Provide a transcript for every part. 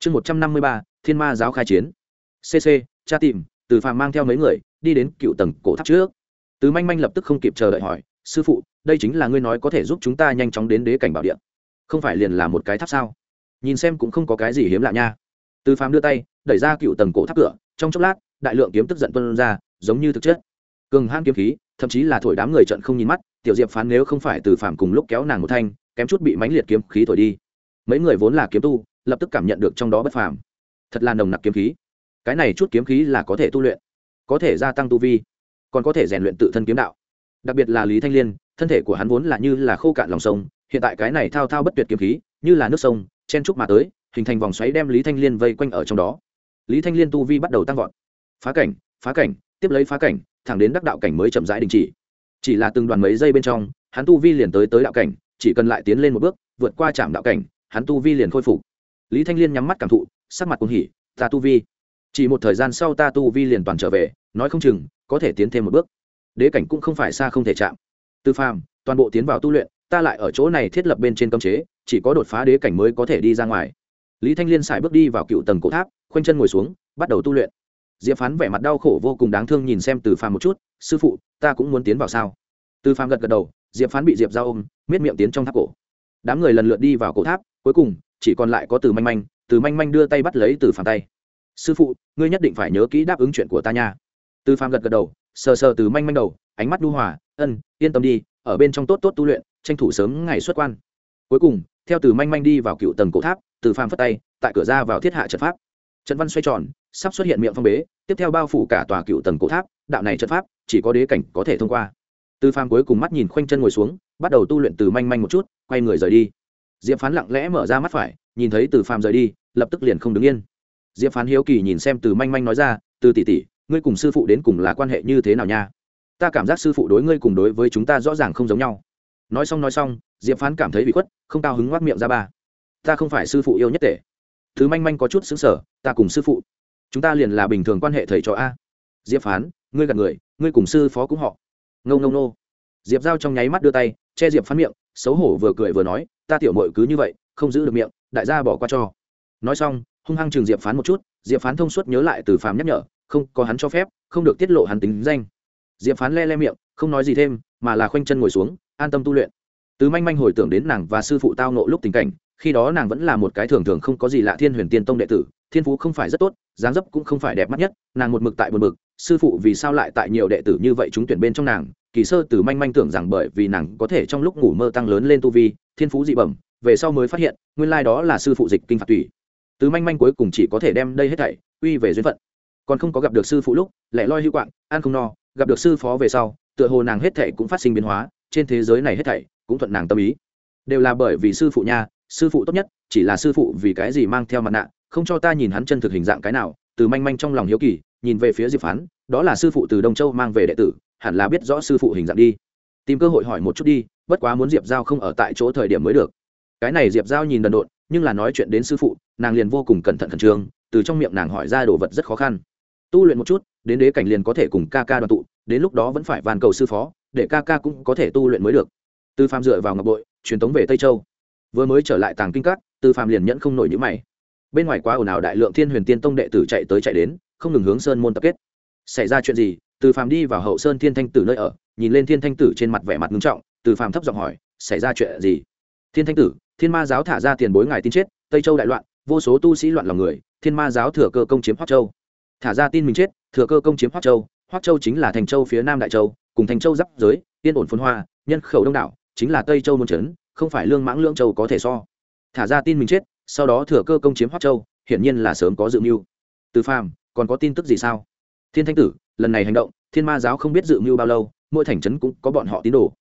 chương một trăm năm mươi ba, thiên ma giáo khai chiến. Cc cha tìm, từ phàm mang theo mấy người, đi đến cựu tầng cổ tháp trước. Từ manh manh lập tức không kịp chờ đợi hỏi, sư phụ, đây chính là ngươi nói có thể giúp chúng ta nhanh chóng đến đế cảnh bảo điện không phải liền là một cái tháp sao? Nhìn xem cũng không có cái gì hiếm lạ nha. Từ phàm đưa tay, đẩy ra cựu tầng cổ tháp cửa, trong chốc lát, đại lượng kiếm tức giận tuân ra, giống như thực chất. Cường han kiếm khí, thậm chí là thổi đám người trận không nhìn mắt, tiểu diệp phán nếu không phải từ phàm cùng lúc kéo nàng một thanh, kém chút bị mánh liệt kiếm khí thổi đi. Mấy người vốn là kiếm tu lập tức cảm nhận được trong đó bất phàm. Thật là nồng nặc kiếm khí. Cái này chút kiếm khí là có thể tu luyện, có thể gia tăng tu vi, còn có thể rèn luyện tự thân kiếm đạo. Đặc biệt là lý thanh liên, thân thể của hắn vốn là như là khô cạn lòng sông, hiện tại cái này thao thao bất tuyệt kiếm khí, như là nước sông, chen trúc mà tới, hình thành vòng xoáy đem lý thanh liên vây quanh ở trong đó. Lý thanh liên tu vi bắt đầu tăng vọt. Phá cảnh phá cảnh, tiếp lấy phá cảnh, thẳng đến đắc đạo cảnh mới chậm rãi đình chỉ. Chỉ là từng đoàn mấy giây bên trong, hắn tu vi liền tới tới đạo cảnh, chỉ cần lại tiến lên một bước, vượt qua trạm đạo cảnh, hắn tu vi liền khôi phục lý thanh liên nhắm mắt cảm thụ, sắc mặt cuồng hỉ, ta tu vi. Chỉ một thời gian sau ta tu vi liền toàn trở về, nói không chừng, có thể tiến thêm một bước. Đế cảnh cũng không phải xa không thể chạm. Tư phàm, toàn bộ tiến vào tu luyện, ta lại ở chỗ này thiết lập bên trên cấm chế, chỉ có đột phá đế cảnh mới có thể đi ra ngoài. Lý thanh liên xài bước đi vào cựu tầng cổ tháp, khoanh chân ngồi xuống, bắt đầu tu luyện. Diệp phán vẻ mặt đau khổ vô cùng đáng thương nhìn xem từ phàm một chút, sư phụ, ta cũng muốn tiến vào sao? Từ phàm gật gật đầu, diệp phán bị diệp ra ôm, miết miệng tiến trong tháp cổ. Đám người lần lượt đi vào cổ tháp, cuối cùng chỉ còn lại có từ manh manh, từ manh manh đưa tay bắt lấy từ phàm tay. Sư phụ, ngươi nhất định phải nhớ kỹ đáp ứng chuyện của ta nha. Từ phàm gật gật đầu, sờ sờ từ manh manh đầu, ánh mắt đu hòa, ân, yên tâm đi, ở bên trong tốt tốt tu luyện, tranh thủ sớm ngày xuất quan. Cuối cùng, theo từ manh manh đi vào cựu tầng cổ tháp, từ phàm phất tay, tại cửa ra vào thiết hạ trận pháp. Trận văn xoay tròn, sắp xuất hiện miệng phong bế, tiếp theo bao phủ cả tòa cựu tầng cổ tháp, đạo này trận pháp, chỉ có đế cảnh có thể thông qua. Từ phàm cuối cùng mắt nhìn khoanh chân ngồi xuống, bắt đầu tu luyện từ manh manh một chút, quay người rời đi diệp phán lặng lẽ mở ra mắt phải, nhìn thấy từ phàm rời đi, lập tức liền không đứng yên. Diệp phán hiếu kỳ nhìn xem từ manh manh nói ra, từ tỷ tỷ, ngươi cùng sư phụ đến cùng là quan hệ như thế nào nha? Ta cảm giác sư phụ đối ngươi cùng đối với chúng ta rõ ràng không giống nhau. Nói xong nói xong, diệp phán cảm thấy bị khuất, không cao hứng ngoác miệng ra ba. Ta không phải sư phụ yêu nhất tể. Thứ manh manh có chút xứng sở ta cùng sư phụ, chúng ta liền là bình thường quan hệ thầy trò a. Diệp phán, ngươi gần người, ngươi cùng sư phó cũng họ. Ngâu ngâu nô diệp giao trong nháy mắt đưa tay, che diệp phán miệng, xấu hổ vừa cười vừa nói ta tiểu mội cứ như vậy, không giữ được miệng, đại gia bỏ qua cho. Nói xong, hung hăng chừng diệp phán một chút, diệp phán thông suốt nhớ lại từ phàm nhắc nhở, không, có hắn cho phép, không được tiết lộ hắn tính danh. Diệp phán le le miệng, không nói gì thêm, mà là khoanh chân ngồi xuống, an tâm tu luyện. Từ manh manh hồi tưởng đến nàng và sư phụ tao nộ lúc tình cảnh, khi đó nàng vẫn là một cái thường thường không có gì lạ thiên huyền tiên tông đệ tử, thiên phú không phải rất tốt, dáng dấp cũng không phải đẹp mắt nhất, nàng một mực tại một mực sư phụ vì sao lại tại nhiều đệ tử như vậy chúng tuyển bên trong nàng kỳ sơ từ manh manh tưởng rằng bởi vì nàng có thể trong lúc ngủ mơ tăng lớn lên tu vi, thiên phú dị bẩm, về sau mới phát hiện, nguyên lai đó là sư phụ dịch kinh phạt tùy từ manh manh cuối cùng chỉ có thể đem đây hết thảy uy về duyên phận. Còn không có gặp được sư phụ lúc, lẻ loi hữu quạng, ăn không no, gặp được sư phó về sau, tựa hồ nàng hết thảy cũng phát sinh biến hóa, trên thế giới này hết thảy cũng thuận nàng tâm ý. Đều là bởi vì sư phụ nha, sư phụ tốt nhất, chỉ là sư phụ vì cái gì mang theo mặt nạ, không cho ta nhìn hắn chân thực hình dạng cái nào. Từ manh manh trong lòng hiếu kỳ, nhìn về phía diệp phán, đó là sư phụ từ đông châu mang về đệ tử hẳn là biết rõ sư phụ hình dạng đi. Tìm cơ hội hỏi một chút đi, bất quá muốn diệp giao không ở tại chỗ thời điểm mới được. Cái này diệp giao nhìn đần độn, nhưng là nói chuyện đến sư phụ, nàng liền vô cùng cẩn thận khẩn trương, từ trong miệng nàng hỏi ra đồ vật rất khó khăn. Tu luyện một chút, đến đế cảnh liền có thể cùng ca ca đoàn tụ, đến lúc đó vẫn phải van cầu sư phó, để ca ca cũng có thể tu luyện mới được. Tư Phạm dựa vào ngọc bội, truyền tống về tây châu. Vừa mới trở lại tàng kinh các, Tư Phạm liền nhẫn không nổi những mày. Bên ngoài quá ồn ào đại lượng thiên huyền tiên tông đệ tử chạy tới chạy đến, không ngừng hướng sơn môn tập kết. Xảy ra chuyện gì từ phàm đi vào hậu sơn thiên thanh tử nơi ở, nhìn lên thiên thanh tử trên mặt vẻ mặt ngưng trọng, từ phàm thấp giọng hỏi, xảy ra chuyện gì? Thiên thanh tử, thiên ma giáo thả ra tiền bối ngài tin chết, tây châu đại loạn, vô số tu sĩ loạn lòng người, thiên ma giáo thừa cơ công chiếm Hoắc châu. Thả ra tin mình chết, thừa cơ công chiếm Hoắc châu Hoắc châu chính là thành châu phía nam đại châu, cùng thành châu giáp giới, yên ổn phồn hoa, nhân khẩu đông đảo, chính là tây châu môn trấn, không phải lương mãng lương châu có thể so. Thả ra tin mình chết, sau đó thừa cơ công chiếm Hoắc châu, hiển nhiên là sớm có dự mưu. Từ phàm, còn có tin tức gì sao? Thiên thanh tử, lần này hành động thiên ma giáo không biết dự mưu bao lâu, mỗi thành trấn cũng có bọn họ tín đồ.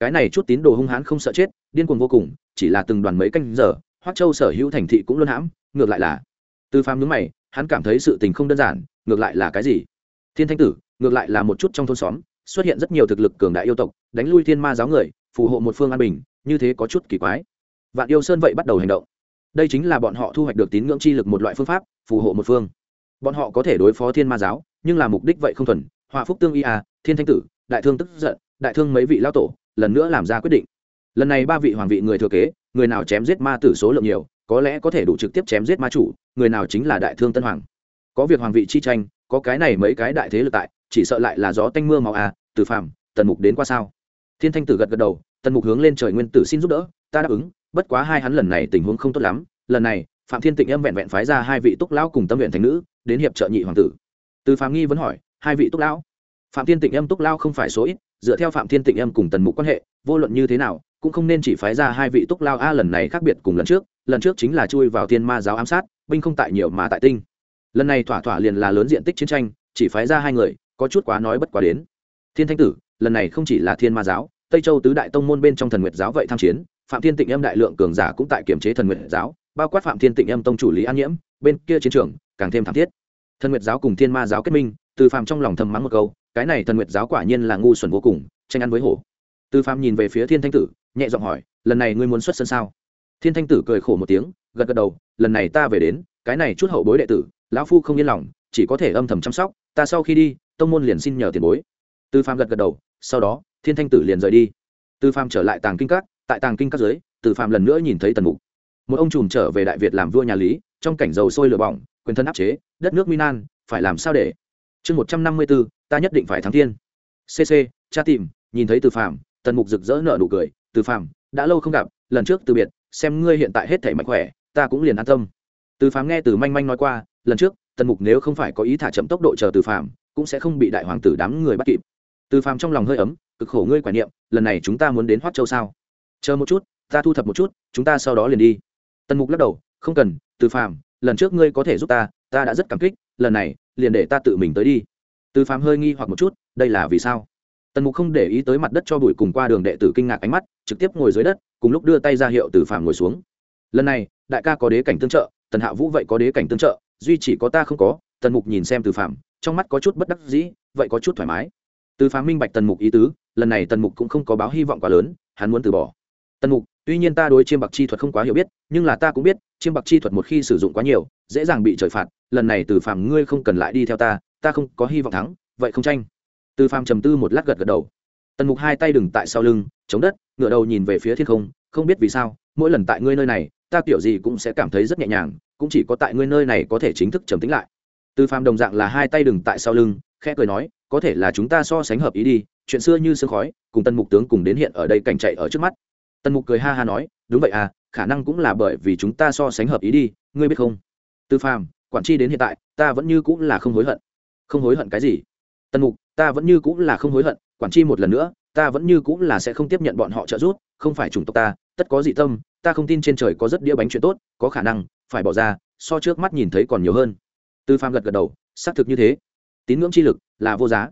Cái này chút tín đồ hung hãn không sợ chết, điên cuồng vô cùng, chỉ là từng đoàn mấy canh giờ hoác châu sở hữu thành thị cũng luôn hãm, ngược lại là, từ phàm nhướng mày, hắn cảm thấy sự tình không đơn giản, ngược lại là cái gì? Thiên thanh tử, ngược lại là một chút trong thôn xóm, xuất hiện rất nhiều thực lực cường đại yêu tộc, đánh lui thiên ma giáo người, phù hộ một phương an bình, như thế có chút kỳ quái. Vạn yêu sơn vậy bắt đầu hành động. Đây chính là bọn họ thu hoạch được tín ngưỡng chi lực một loại phương pháp, phù hộ một phương. Bọn họ có thể đối phó thiên ma giáo, nhưng là mục đích vậy không thuần họa phúc tương y a thiên thanh tử, đại thương tức giận, đại thương mấy vị lao tổ, lần nữa làm ra quyết định. Lần này ba vị hoàng vị người thừa kế, người nào chém giết ma tử số lượng nhiều, có lẽ có thể đủ trực tiếp chém giết ma chủ, người nào chính là đại thương tân hoàng. Có việc hoàng vị chi tranh, có cái này mấy cái đại thế lực tại, chỉ sợ lại là gió tanh mưa màu à từ phàm, tần mục đến qua sao? Thiên thanh tử gật gật đầu, tần mục hướng lên trời nguyên tử xin giúp đỡ, ta đáp ứng, bất quá hai hắn lần này tình huống không tốt lắm, lần này, phạm thiên tịnh âm vẹn vẹn phái ra hai vị túc lão cùng tâm nguyện thành nữ, đến hiệp trợ nhị hoàng tử. Từ phàm nghi vẫn hỏi hai vị túc lão. Phạm thiên tịnh âm túc lao không phải số ít, dựa theo phạm thiên tịnh âm cùng tần mục quan hệ, vô luận như thế nào, cũng không nên chỉ phái ra hai vị túc lao a lần này khác biệt cùng lần trước lần trước chính là chui vào thiên ma giáo ám sát, binh không tại nhiều mà tại tinh. Lần này thỏa thỏa liền là lớn diện tích chiến tranh, chỉ phái ra hai người, có chút quá nói bất quá đến. Thiên thanh tử, lần này không chỉ là thiên ma giáo, tây châu tứ đại tông môn bên trong thần nguyệt giáo vậy tham chiến, phạm thiên tịnh âm đại lượng cường giả cũng tại kiểm chế thần nguyệt giáo, bao quát phạm thiên tịnh âm tông chủ lý an nhiễm, bên kia chiến trường, càng thêm thảm thiết. Thần nguyệt giáo cùng thiên ma giáo kết minh từ Phàm trong lòng thầm mắng một câu, cái này thần nguyệt giáo quả nhiên là ngu xuẩn vô cùng, tranh ăn với hổ. Từ Phàm nhìn về phía thiên thanh tử, nhẹ giọng hỏi, lần này ngươi muốn xuất sân sao? Thiên thanh tử cười khổ một tiếng, gật gật đầu, lần này ta về đến, cái này chút hậu bối đệ tử, lão phu không yên lòng, chỉ có thể âm thầm chăm sóc, ta sau khi đi, tông môn liền xin nhờ tiền bối. Từ phạm gật gật đầu, sau đó, thiên thanh tử liền rời đi. Từ phạm trở lại tàng kinh các, tại tàng kinh các dưới, từ phạm lần nữa nhìn thấy tần mục. Một ông trùm trở về đại việt làm vua nhà lý, trong cảnh dầu sôi lửa bỏng, quyền thân áp chế, đất nước minan phải làm sao để chương một trăm năm mươi bốn, ta nhất định phải thắng thiên. Cc cha tìm, nhìn thấy từ phạm tần mục rực rỡ nợ nụ cười. Từ phạm đã lâu không gặp, lần trước từ biệt, xem ngươi hiện tại hết thể mạnh khỏe, ta cũng liền an tâm. Từ phạm nghe từ manh manh nói qua, lần trước, tần mục nếu không phải có ý thả chậm tốc độ chờ từ phạm cũng sẽ không bị đại hoàng tử đám người bắt kịp. Từ phạm trong lòng hơi ấm, cực khổ ngươi quả niệm, lần này chúng ta muốn đến hoắc châu sao? Chờ một chút, ta thu thập một chút, chúng ta sau đó liền đi. Tần mục lắc đầu, không cần, từ phạm lần trước ngươi có thể giúp ta ta đã rất cảm kích, lần này liền để ta tự mình tới đi. Từ phạm hơi nghi hoặc một chút, đây là vì sao? Tần mục không để ý tới mặt đất cho bụi cùng qua đường đệ tử kinh ngạc ánh mắt, trực tiếp ngồi dưới đất, cùng lúc đưa tay ra hiệu từ phạm ngồi xuống. Lần này, đại ca có đế cảnh tương trợ, tần hạ vũ vậy có đế cảnh tương trợ, duy chỉ có ta không có. Tần mục nhìn xem từ phạm trong mắt có chút bất đắc dĩ, vậy có chút thoải mái. Từ phạm minh bạch tần mục ý tứ, lần này tần mục cũng không có báo hy vọng quá lớn, hắn muốn từ bỏ tần mục, tuy nhiên ta đối chiêm bạc chi thuật không quá hiểu biết, nhưng là ta cũng biết, chiêm bạc chi thuật một khi sử dụng quá nhiều, dễ dàng bị trời phạt, lần này từ Phàm ngươi không cần lại đi theo ta ta không có hy vọng thắng, vậy không tranh. Từ Phàm trầm tư một lát gật gật đầu. Tần mục hai tay đừng tại sau lưng, chống đất ngựa đầu nhìn về phía thiên không không biết vì sao, mỗi lần tại ngươi nơi này, ta kiểu gì cũng sẽ cảm thấy rất nhẹ nhàng, cũng chỉ có tại ngươi nơi này có thể chính thức trầm tính lại. Từ Phàm đồng dạng là hai tay đừng tại sau lưng, khẽ cười nói, có thể là chúng ta so sánh hợp ý đi, chuyện xưa như sương khói, cùng tân mục tướng cùng đến hiện ở đây cảnh chạy ở trước mắt tân mục cười ha ha nói, đúng vậy à khả năng cũng là bởi vì chúng ta so sánh hợp ý đi, ngươi biết không? Từ phàm, quản tri đến hiện tại, ta vẫn như cũng là không hối hận. Không hối hận cái gì? Tân mục, ta vẫn như cũng là không hối hận, quản tri một lần nữa, ta vẫn như cũng là sẽ không tiếp nhận bọn họ trợ giúp, không phải chủng tộc ta, tất có dị tâm, ta không tin trên trời có rất đĩa bánh chuyện tốt, có khả năng, phải bỏ ra, so trước mắt nhìn thấy còn nhiều hơn. Từ phàm gật gật đầu, xác thực như thế. Tín ngưỡng chi lực là vô giá.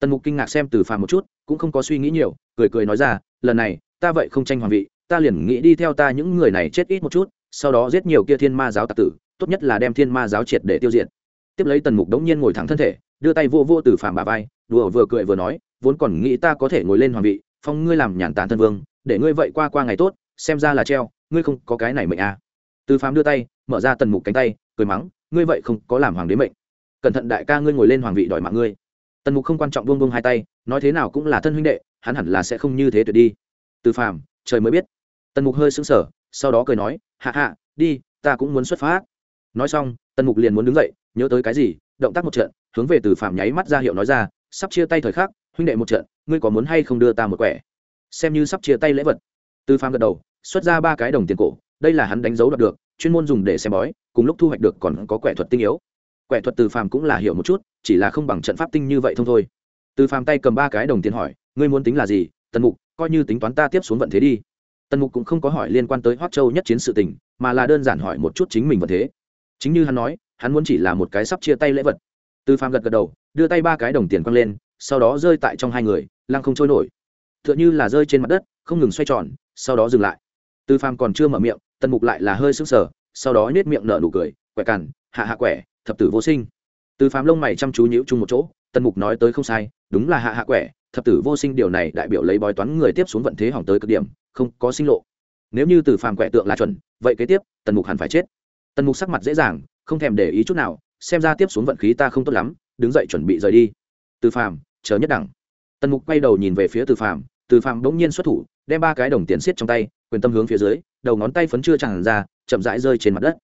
Tần mục kinh ngạc xem từ phàm một chút, cũng không có suy nghĩ nhiều, cười cười nói ra, lần này ta vậy không tranh hoàng vị, ta liền nghĩ đi theo ta những người này chết ít một chút, sau đó giết nhiều kia thiên ma giáo tặc tử, tốt nhất là đem thiên ma giáo triệt để tiêu diệt. Tiếp lấy tần mục đống nhiên ngồi thẳng thân thể, đưa tay vô vô từ phàm bà vai, đùa vừa cười vừa nói, vốn còn nghĩ ta có thể ngồi lên hoàng vị, phong ngươi làm nhàn tán thân vương, để ngươi vậy qua qua ngày tốt, xem ra là treo, ngươi không có cái này mệnh à. từ phàm đưa tay, mở ra tần mục cánh tay, cười mắng, ngươi vậy không có làm hoàng đế mệnh. Cẩn thận đại ca ngươi ngồi lên hoàng vị đòi mạng ngươi. Tần mục không quan trọng buông buông hai tay, nói thế nào cũng là thân huynh đệ, hắn hẳn là sẽ không như thế tuyệt đi từ phàm, trời mới biết. Tần mục hơi sững sờ, sau đó cười nói, hạ hạ, đi, ta cũng muốn xuất phát. Nói xong, tần mục liền muốn đứng dậy, nhớ tới cái gì, động tác một trận, hướng về từ phàm nháy mắt ra hiệu nói ra, sắp chia tay thời khắc, huynh đệ một trận, ngươi có muốn hay không đưa ta một quẻ? Xem như sắp chia tay lễ vật. Từ phàm gật đầu, xuất ra ba cái đồng tiền cổ, đây là hắn đánh dấu đạt được, chuyên môn dùng để xem bói, cùng lúc thu hoạch được còn có quẻ thuật tinh yếu. Quẻ thuật từ phàm cũng là hiểu một chút, chỉ là không bằng trận pháp tinh như vậy thông thôi. Từ phàm tay cầm ba cái đồng tiền hỏi, ngươi muốn tính là gì? Tần mục coi như tính toán ta tiếp xuống vận thế đi. Tần mục cũng không có hỏi liên quan tới hoác châu nhất chiến sự tình, mà là đơn giản hỏi một chút chính mình vận thế. Chính như hắn nói, hắn muốn chỉ là một cái sắp chia tay lễ vật. Tư phàm gật gật đầu, đưa tay ba cái đồng tiền quăng lên, sau đó rơi tại trong hai người, lăng không trôi nổi. T h ư ợ n h ư là rơi trên mặt đất, không ngừng xoay tròn, sau đó dừng lại. Tư phàm còn chưa mở miệng, tần mục lại là hơi sững sờ, sau đó nhét miệng nở nụ cười, quẻ cằn, hạ hạ quẻ, thập tử vô sinh. Tư phàm lông mày chăm chú nhíu chung một chỗ, tần mục nói tới không sai, đúng là hạ hạ quẻ thập tử vô sinh điều này đại biểu lấy bói toán người tiếp xuống vận thế hỏng tới cực điểm, không có sinh lộ. Nếu như từ phàm quẻ tượng là chuẩn, vậy kế tiếp, tần mục hẳn phải chết. Tần mục sắc mặt dễ dàng, không thèm để ý chút nào, xem ra tiếp xuống vận khí ta không tốt lắm, đứng dậy chuẩn bị rời đi. Từ phàm, chờ nhất đẳng. Tần mục quay đầu nhìn về phía từ phàm từ phàm bỗng nhiên xuất thủ, đem ba cái đồng tiền xiết trong tay, quyền tâm hướng phía dưới, đầu ngón tay phấn chưa tràn ra, chậm rãi rơi trên mặt đất.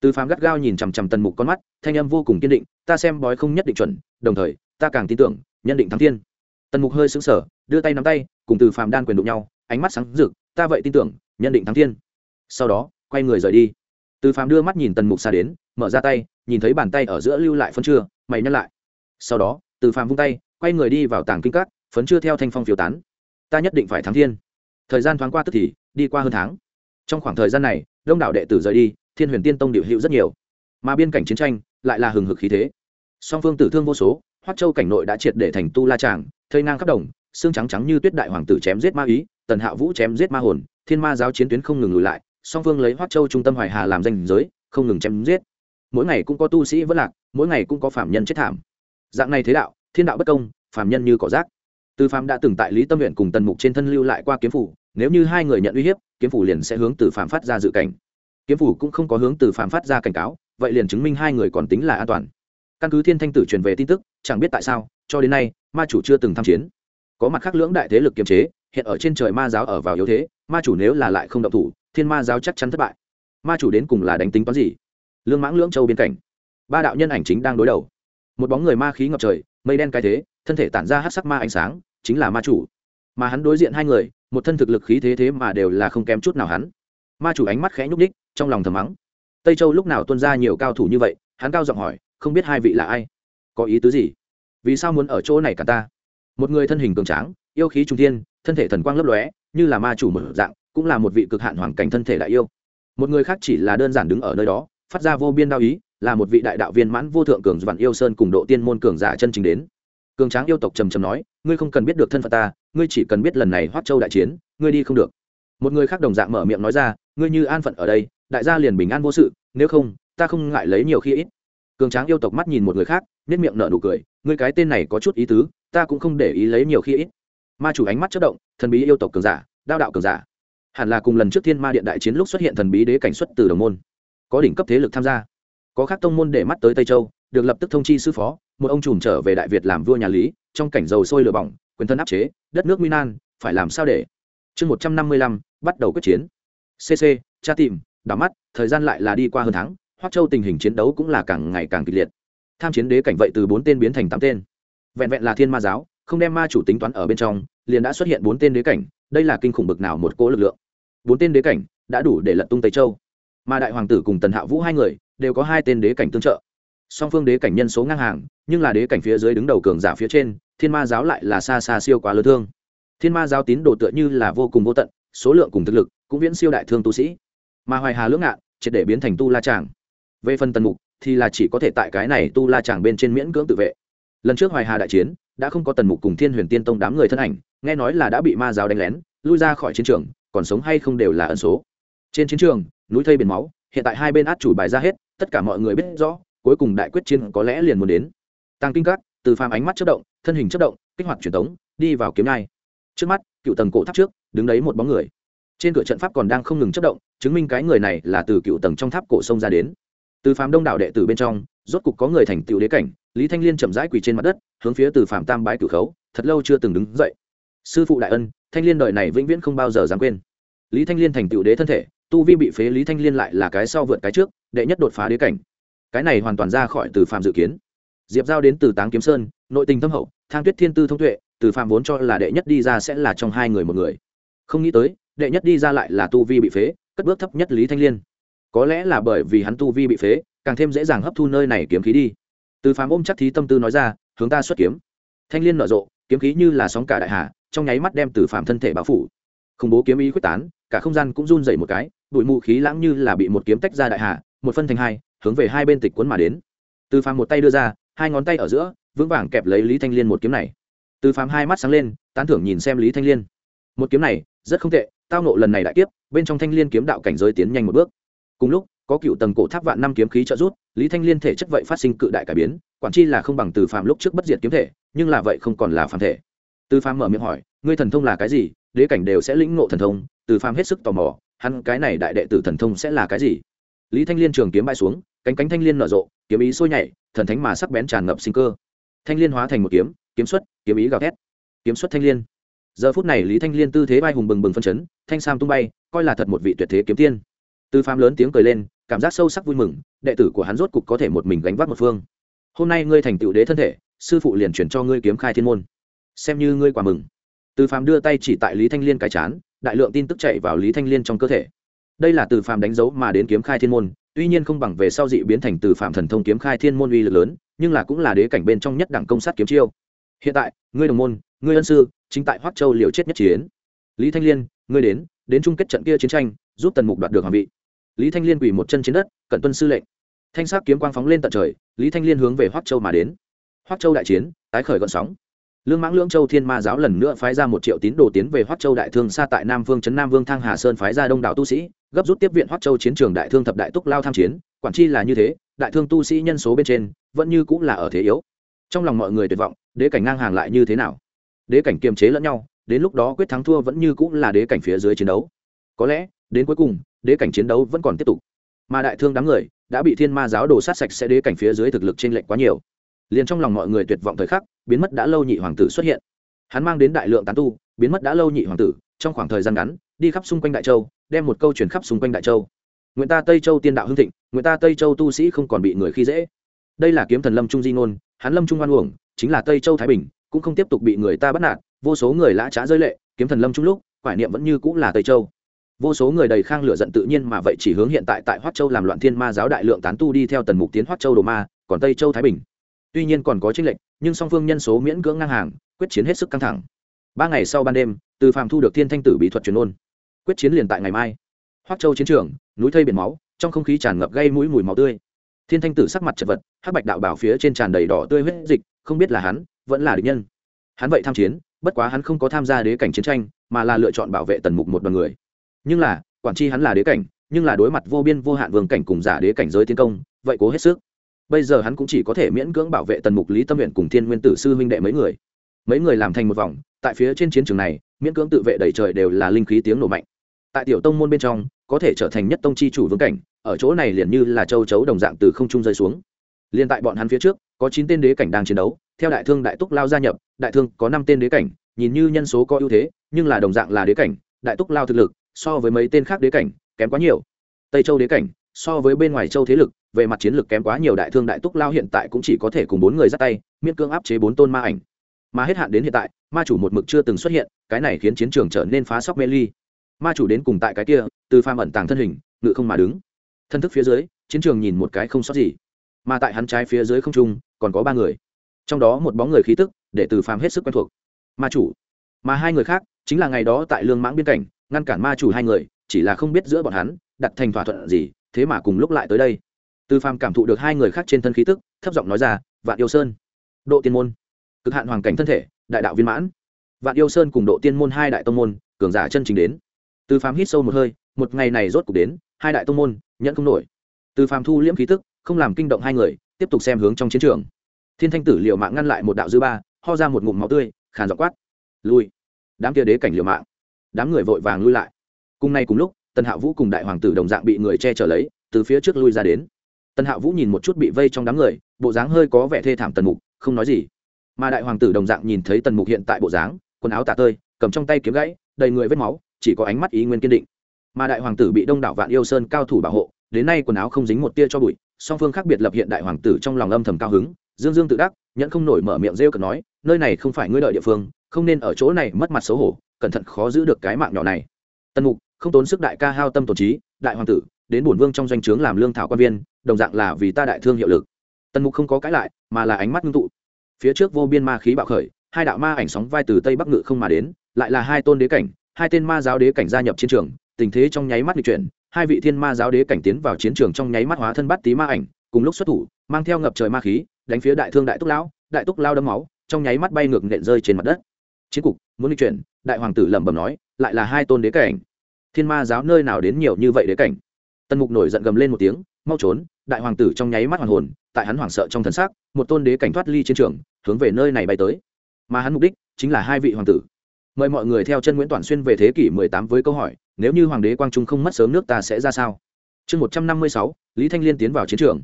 Từ phàm gắt gao nhìn chằm chằm tần mục con mắt, thanh âm vô cùng kiên định, ta xem bói không nhất định chuẩn, đồng thời, ta càng tin tưởng nhận định thắng thiên tần mục hơi sững sờ, đưa tay nắm tay, cùng từ phàm đan quyền đụng nhau, ánh mắt sáng rực, ta vậy tin tưởng, nhân định thắng thiên. Sau đó, quay người rời đi. Từ phàm đưa mắt nhìn tần mục xa đến, mở ra tay, nhìn thấy bàn tay ở giữa lưu lại phân chưa, mày nhắc lại. Sau đó, từ phàm vung tay, quay người đi vào tàng kinh các, phấn chưa theo thanh phong phiếu tán. Ta nhất định phải thắng thiên. Thời gian thoáng qua tức thì, đi qua hơn tháng. Trong khoảng thời gian này, đông đảo đệ tử rời đi, thiên huyền tiên tông điệu hữu rất nhiều. Mà biên cảnh chiến tranh lại là hừng hực khí thế. Song phương tử thương vô số, hoắc châu cảnh nội đã triệt để thành tu la tràng thây ngang khắp đồng, xương trắng trắng như tuyết đại hoàng tử chém giết ma ý, tần hạ vũ chém giết ma hồn, thiên ma giáo chiến tuyến không ngừng lùi lại, song phương lấy hoắc châu trung tâm hoài hà làm danh giới, không ngừng chém giết. Mỗi ngày cũng có tu sĩ vất lạc, mỗi ngày cũng có phạm nhân chết thảm. Dạng này thế đạo, thiên đạo bất công, phạm nhân như cỏ rác. Từ phạm đã từng tại lý tâm huyện cùng tần mục trên thân lưu lại qua kiếm phủ, nếu như hai người nhận uy hiếp, kiếm phủ liền sẽ hướng từ phạm phát ra dự cảnh. Kiếm phủ cũng không có hướng từ phạm phát ra cảnh cáo, vậy liền chứng minh hai người còn tính là an toàn. Căn cứ thiên thanh tử truyền về tin tức, chẳng biết tại sao, cho đến nay ma chủ chưa từng tham chiến. Có mặt khác lưỡng đại thế lực kiềm chế, hiện ở trên trời ma giáo ở vào yếu thế, ma chủ nếu là lại không động thủ, thiên ma giáo chắc chắn thất bại. Ma chủ đến cùng là đánh tính toán gì? Lương mãng lưỡng châu bên cảnh ba đạo nhân ảnh chính đang đối đầu. Một bóng người ma khí ngập trời, mây đen cái thế, thân thể tản ra hát sắc ma ánh sáng, chính là ma chủ. Mà hắn đối diện hai người, một thân thực lực khí thế thế mà đều là không kém chút nào hắn. Ma chủ ánh mắt khẽ nhúc đích trong lòng thầm mắng. Tây châu lúc nào tuân ra nhiều cao thủ như vậy, hắn cao giọng hỏi, không biết hai vị là ai? Có ý tứ gì? Vì sao muốn ở chỗ này cả ta? Một người thân hình cường tráng, yêu khí trung thiên, thân thể thần quang lấp lóe, như là ma chủ mở dạng, cũng là một vị cực hạn hoàn cảnh thân thể đại yêu. Một người khác chỉ là đơn giản đứng ở nơi đó, phát ra vô biên đao ý, là một vị đại đạo viên mãn vô thượng cường vạn yêu sơn cùng độ tiên môn cường giả chân chính đến. Cường tráng yêu tộc trầm trầm nói, ngươi không cần biết được thân phận ta, ngươi chỉ cần biết lần này hoát châu đại chiến, ngươi đi không được. Một người khác đồng dạng mở miệng nói ra, ngươi như an phận ở đây, đại gia liền bình an vô sự, nếu không, ta không ngại lấy nhiều khi ít. Cường tráng yêu tộc mắt nhìn một người khác nết miệng nở nụ cười, ngươi cái tên này có chút ý tứ, ta cũng không để ý lấy nhiều khi ít. Ma chủ ánh mắt chất động, thần bí yêu tộc cường giả, đao đạo cường giả. Hẳn là cùng lần trước thiên ma điện đại chiến lúc xuất hiện thần bí đế cảnh xuất từ đồng môn. Có đỉnh cấp thế lực tham gia. Có khác tông môn để mắt tới tây châu, được lập tức thông chi sư phó, một ông trùm trở về đại việt làm vua nhà lý, trong cảnh dầu sôi lửa bỏng, quyền thân áp chế, đất nước nguy nan, phải làm sao để? Chương một trăm năm mươi lăm, bắt đầu quyết chiến. Cc tra tìm, đảo mắt, thời gian lại là đi qua hơn tháng, hoắc châu tình hình chiến đấu cũng là càng ngày càng kịch liệt tham chiến đế cảnh vậy từ bốn tên biến thành tám tên. Vẹn vẹn là thiên ma giáo, không đem ma chủ tính toán ở bên trong, liền đã xuất hiện bốn tên đế cảnh, đây là kinh khủng bực nào một cỗ lực lượng. Bốn tên đế cảnh đã đủ để lật tung tây châu. Mà đại hoàng tử cùng tần hạ vũ hai người đều có hai tên đế cảnh tương trợ. Song phương đế cảnh nhân số ngang hàng, nhưng là đế cảnh phía dưới đứng đầu cường giả phía trên, thiên ma giáo lại là xa xa siêu quá lớn thương. Thiên ma giáo tín đồ tựa như là vô cùng vô tận, số lượng cùng thực lực cũng viễn siêu đại thương tu sĩ. Mà hoài hà lưỡng ngạn, triệt để biến thành tu la tràng. Về phần tần mục thì là chỉ có thể tại cái này tu la tràng bên trên miễn cưỡng tự vệ. Lần trước hoài hà đại chiến, đã không có tần mục cùng thiên huyền tiên tông đám người thân ảnh, nghe nói là đã bị ma giáo đánh lén, lui ra khỏi chiến trường, còn sống hay không đều là ẩn số. Trên chiến trường, núi thây biển máu, hiện tại hai bên át chủ bài ra hết, tất cả mọi người biết rõ, cuối cùng đại quyết chiến có lẽ liền muốn đến. Tăng kinh các, từ phàm ánh mắt chất động, thân hình chất động, kích hoạt truyền tống, đi vào kiếm ngai trước mắt, cựu tầng cổ tháp trước, đứng đấy một bóng người. Trên cửa trận pháp còn đang không ngừng chất động, chứng minh cái người này là từ cựu tầng trong tháp cổ sông ra đến từ phàm đông đảo đệ tử bên trong, rốt cục có người thành tựu đế cảnh, lý thanh liên chậm rãi quỳ trên mặt đất, hướng phía từ phàm tam bái cửu khấu, thật lâu chưa từng đứng dậy. Sư phụ đại ân, thanh liên đời này vĩnh viễn không bao giờ dám quên. Lý thanh liên thành tựu đế thân thể, tu vi bị phế lý thanh liên lại là cái sau vượt cái trước, đệ nhất đột phá đế cảnh. Cái này hoàn toàn ra khỏi từ phàm dự kiến. Diệp giao đến từ táng kiếm sơn, nội tình thâm hậu, thang tuyết thiên tư thông tuệ, từ phàm vốn cho là đệ nhất đi ra sẽ là trong hai người một người. Không nghĩ tới, đệ nhất đi ra lại là tu vi bị phế, cất bước thấp nhất lý thanh liên có lẽ là bởi vì hắn tu vi bị phế, càng thêm dễ dàng hấp thu nơi này kiếm khí đi. Từ phàm ôm chắc thí tâm tư nói ra, hướng ta xuất kiếm. Thanh liên nở rộ, kiếm khí như là sóng cả đại hà trong nháy mắt đem từ phàm thân thể bao phủ. Khủng bố kiếm ý quyết tán, cả không gian cũng run dày một cái, bụi mù khí lãng như là bị một kiếm tách ra đại hà một phân thành hai, hướng về hai bên tịch cuốn mà đến. Từ phàm một tay đưa ra, hai ngón tay ở giữa, vững vàng kẹp lấy lý thanh liên một kiếm này. Từ phàm hai mắt sáng lên, tán thưởng nhìn xem lý thanh liên. Một kiếm này, rất không tệ, tao nộ lần này đại kiếp, bên trong thanh liên kiếm đạo cảnh giới tiến nhanh một bước cùng lúc, có cựu tầng cổ tháp vạn năm kiếm khí trợ rút lý thanh liên thể chất vậy phát sinh cự đại cải biến, quản chi là không bằng từ phàm lúc trước bất diệt kiếm thể, nhưng là vậy không còn là phàm thể. Từ phàm mở miệng hỏi, ngươi thần thông là cái gì? Đế cảnh đều sẽ lĩnh ngộ thần thông. Từ phàm hết sức tò mò, hắn cái này đại đệ tử thần thông sẽ là cái gì? Lý thanh liên trường kiếm bay xuống, cánh cánh thanh liên nở rộ, kiếm ý sôi nhảy, thần thánh mà sắc bén tràn ngập sinh cơ. Thanh liên hóa thành một kiếm kiếm xuất, kiếm ý gào thét. Kiếm xuất thanh liên. Giờ phút này lý thanh liên tư thế bay hùng bừng bừng phân chấn, thanh sam tung bay, coi là thật một vị tuyệt thế kiếm tiên từ phàm lớn tiếng cười lên, cảm giác sâu sắc vui mừng, đệ tử của hắn rốt cục có thể một mình gánh vác một phương. Hôm nay ngươi thành tựu đế thân thể, sư phụ liền chuyển cho ngươi kiếm khai thiên môn. Xem như ngươi quả mừng. Từ phàm đưa tay chỉ tại lý thanh liên cái chán, đại lượng tin tức chạy vào lý thanh liên trong cơ thể. Đây là từ phàm đánh dấu mà đến kiếm khai thiên môn, tuy nhiên không bằng về sau dị biến thành từ phàm thần thông kiếm khai thiên môn uy lực lớn, nhưng là cũng là đế cảnh bên trong nhất đẳng công sát kiếm chiêu. Hiện tại, ngươi đồng môn, ngươi ân sư, chính tại hoắc châu liều chết nhất chiến. Lý thanh liên, ngươi đến đến chung kết trận kia chiến tranh, giúp tần mục đoạt được hoàng vị lý thanh liên quỳ một chân trên đất cận tuân sư lệnh. Thanh sắc kiếm quang phóng lên tận trời, lý thanh liên hướng về hoắc châu mà đến. Hoắc châu đại chiến, tái khởi gọn sóng. Lương mãng lưỡng châu thiên ma giáo lần nữa phái ra một triệu tín đồ tiến về hoắc châu đại thương xa tại nam vương trấn nam vương thang hà sơn phái ra đông đảo tu sĩ, gấp rút tiếp viện hoắc châu chiến trường đại thương thập đại túc lao tham chiến. Quản chi là như thế, đại thương tu sĩ nhân số bên trên, vẫn như cũng là ở thế yếu. Trong lòng mọi người tuyệt vọng, đế cảnh ngang hàng lại như thế nào? Đế cảnh kiềm chế lẫn nhau, đến lúc đó quyết thắng thua vẫn như cũng là đế cảnh phía dưới chiến đấu. Có lẽ, đến cuối cùng đế cảnh chiến đấu vẫn còn tiếp tục. Mà đại thương đám người đã bị thiên ma giáo đổ sát sạch sẽ đế cảnh phía dưới thực lực trên lệnh quá nhiều. Liền trong lòng mọi người tuyệt vọng thời khắc, biến mất đã lâu nhị hoàng tử xuất hiện. Hắn mang đến đại lượng tán tu, biến mất đã lâu nhị hoàng tử, trong khoảng thời gian ngắn, đi khắp xung quanh đại châu, đem một câu chuyển khắp xung quanh đại châu. Nguyện ta tây châu tiên đạo hưng thịnh, nguyện ta tây châu tu sĩ không còn bị người khi dễ. Đây là kiếm thần lâm trung di ngôn, hắn lâm trung oan uổng, chính là tây châu thái bình, cũng không tiếp tục bị người ta bắt nạt, vô số người lã trá rơi lệ, kiếm thần lâm trung lúc, quải niệm vẫn như cũng là tây châu vô số người đầy khang lửa giận tự nhiên mà vậy chỉ hướng hiện tại tại hoắc châu làm loạn thiên ma giáo đại lượng tán tu đi theo tần mục tiến hoắc châu đồ ma, còn tây châu thái bình. Tuy nhiên còn có trinh lệch, nhưng song phương nhân số miễn cưỡng ngang hàng, quyết chiến hết sức căng thẳng. Ba ngày sau ban đêm, từ phàm thu được thiên thanh tử bí thuật truyền ôn quyết chiến liền tại ngày mai. Hoắc châu chiến trường, núi thây biển máu, trong không khí tràn ngập gây mũi mùi máu tươi. Thiên thanh tử sắc mặt chật vật, hắc bạch đạo bảo phía trên tràn đầy đỏ tươi huyết dịch, không biết là hắn, vẫn là địch nhân. Hắn vậy tham chiến, bất quá hắn không có tham gia đế cảnh chiến tranh, mà là lựa chọn bảo vệ tần mục một đoàn người nhưng là, quản chi hắn là đế cảnh, nhưng là đối mặt vô biên vô hạn vương cảnh cùng giả đế cảnh giới tiến công, vậy cố hết sức. Bây giờ hắn cũng chỉ có thể miễn cưỡng bảo vệ tần mục lý tâm nguyện cùng thiên nguyên tử sư huynh đệ mấy người. Mấy người làm thành một vòng, tại phía trên chiến trường này, miễn cưỡng tự vệ đầy trời đều là linh khí tiếng nổ mạnh. Tại tiểu tông môn bên trong, có thể trở thành nhất tông chi chủ vương cảnh, ở chỗ này liền như là châu chấu đồng dạng từ không trung rơi xuống. Liền tại bọn hắn phía trước, có chín tên đế cảnh đang chiến đấu, theo đại thương đại túc lao gia nhập, đại thương có năm tên đế cảnh, nhìn như nhân số có ưu thế, nhưng là đồng dạng là đế cảnh, đại túc lao thực lực so với mấy tên khác đế cảnh, kém quá nhiều. Tây châu đế cảnh, so với bên ngoài châu thế lực, về mặt chiến lược kém quá nhiều, đại thương đại túc lao hiện tại cũng chỉ có thể cùng bốn người dắt tay, miễn cưỡng áp chế bốn tôn ma ảnh. Mà hết hạn đến hiện tại, ma chủ một mực chưa từng xuất hiện, cái này khiến chiến trường trở nên phá sóc mê ly. Ma chủ đến cùng tại cái kia, từ pha ẩn tàng thân hình, ngự không mà đứng. Thân thức phía dưới, chiến trường nhìn một cái không sót gì. Mà tại hắn trái phía dưới không trung, còn có ba người. Trong đó một bóng người khí tức, để từ phàm hết sức quen thuộc. Ma chủ. Mà hai người khác, chính là ngày đó tại lương mãng biên cảnh ngăn cản ma chủ hai người, chỉ là không biết giữa bọn hắn, đặt thành thỏa thuận gì, thế mà cùng lúc lại tới đây. Tư phàm cảm thụ được hai người khác trên thân khí tức, thấp giọng nói ra, vạn yêu sơn, độ tiên môn, cực hạn hoàn cảnh thân thể, đại đạo viên mãn. Vạn yêu sơn cùng độ tiên môn hai đại tông môn, cường giả chân chính đến. Tư phàm hít sâu một hơi, một ngày này rốt cuộc đến, hai đại tông môn nhận không nổi. Tư phàm thu liễm khí tức, không làm kinh động hai người, tiếp tục xem hướng trong chiến trường. Thiên thanh tử liệu mạng ngăn lại một đạo dư ba, ho ra một ngụm máu tươi, khàn dọ quát, lui, đám kia đế cảnh liều mạng đám người vội vàng lui lại. Cùng nay cùng lúc, tần hạ vũ cùng đại hoàng tử đồng dạng bị người che chở lấy, từ phía trước lui ra đến. Tần hạ vũ nhìn một chút bị vây trong đám người, bộ dáng hơi có vẻ thê thảm tần mục, không nói gì. Mà đại hoàng tử đồng dạng nhìn thấy tần mục hiện tại bộ dáng, quần áo tả tơi, cầm trong tay kiếm gãy, đầy người vết máu, chỉ có ánh mắt ý nguyên kiên định. Mà đại hoàng tử bị đông đảo vạn yêu sơn cao thủ bảo hộ, đến nay quần áo không dính một tia cho bụi, song phương khác biệt lập hiện đại hoàng tử trong lòng âm thầm cao hứng, dương dương tự đắc, nhẫn không nổi mở miệng rêu cực nói, nơi này không phải ngươi đợi địa phương không nên ở chỗ này mất mặt xấu hổ, cẩn thận khó giữ được cái mạng nhỏ này. Tân mục, không tốn sức đại ca hao tâm tổ trí, đại hoàng tử, đến bổn vương trong doanh trướng làm lương thảo quan viên, đồng dạng là vì ta đại thương hiệu lực. Tân mục không có cãi lại, mà là ánh mắt ngưng tụ. Phía trước vô biên ma khí bạo khởi, hai đạo ma ảnh sóng vai từ tây bắc ngự không mà đến, lại là hai tôn đế cảnh, hai tên ma giáo đế cảnh gia nhập chiến trường, tình thế trong nháy mắt lịch chuyển, hai vị thiên ma giáo đế cảnh tiến vào chiến trường trong nháy mắt hóa thân bắt tí ma ảnh, cùng lúc xuất thủ, mang theo ngập trời ma khí, đánh phía đại thương đại túc lão, đại túc lao đâm máu, trong nháy mắt bay ngược nện rơi trên mặt đất chiến cục muốn đi chuyển đại hoàng tử lẩm bẩm nói lại là hai tôn đế cảnh. Thiên ma giáo nơi nào đến nhiều như vậy đế cảnh? Tần mục nổi giận gầm lên một tiếng mau trốn đại hoàng tử trong nháy mắt hoàn hồn tại hắn hoảng sợ trong thần xác một tôn đế cảnh thoát ly chiến trường hướng về nơi này bay tới. Mà hắn mục đích chính là hai vị hoàng tử. Mời mọi người theo chân nguyễn toàn xuyên về thế kỷ 18 với câu hỏi nếu như hoàng đế quang trung không mất sớm nước ta sẽ ra sao? Chương 156, lý thanh liên tiến vào chiến trường.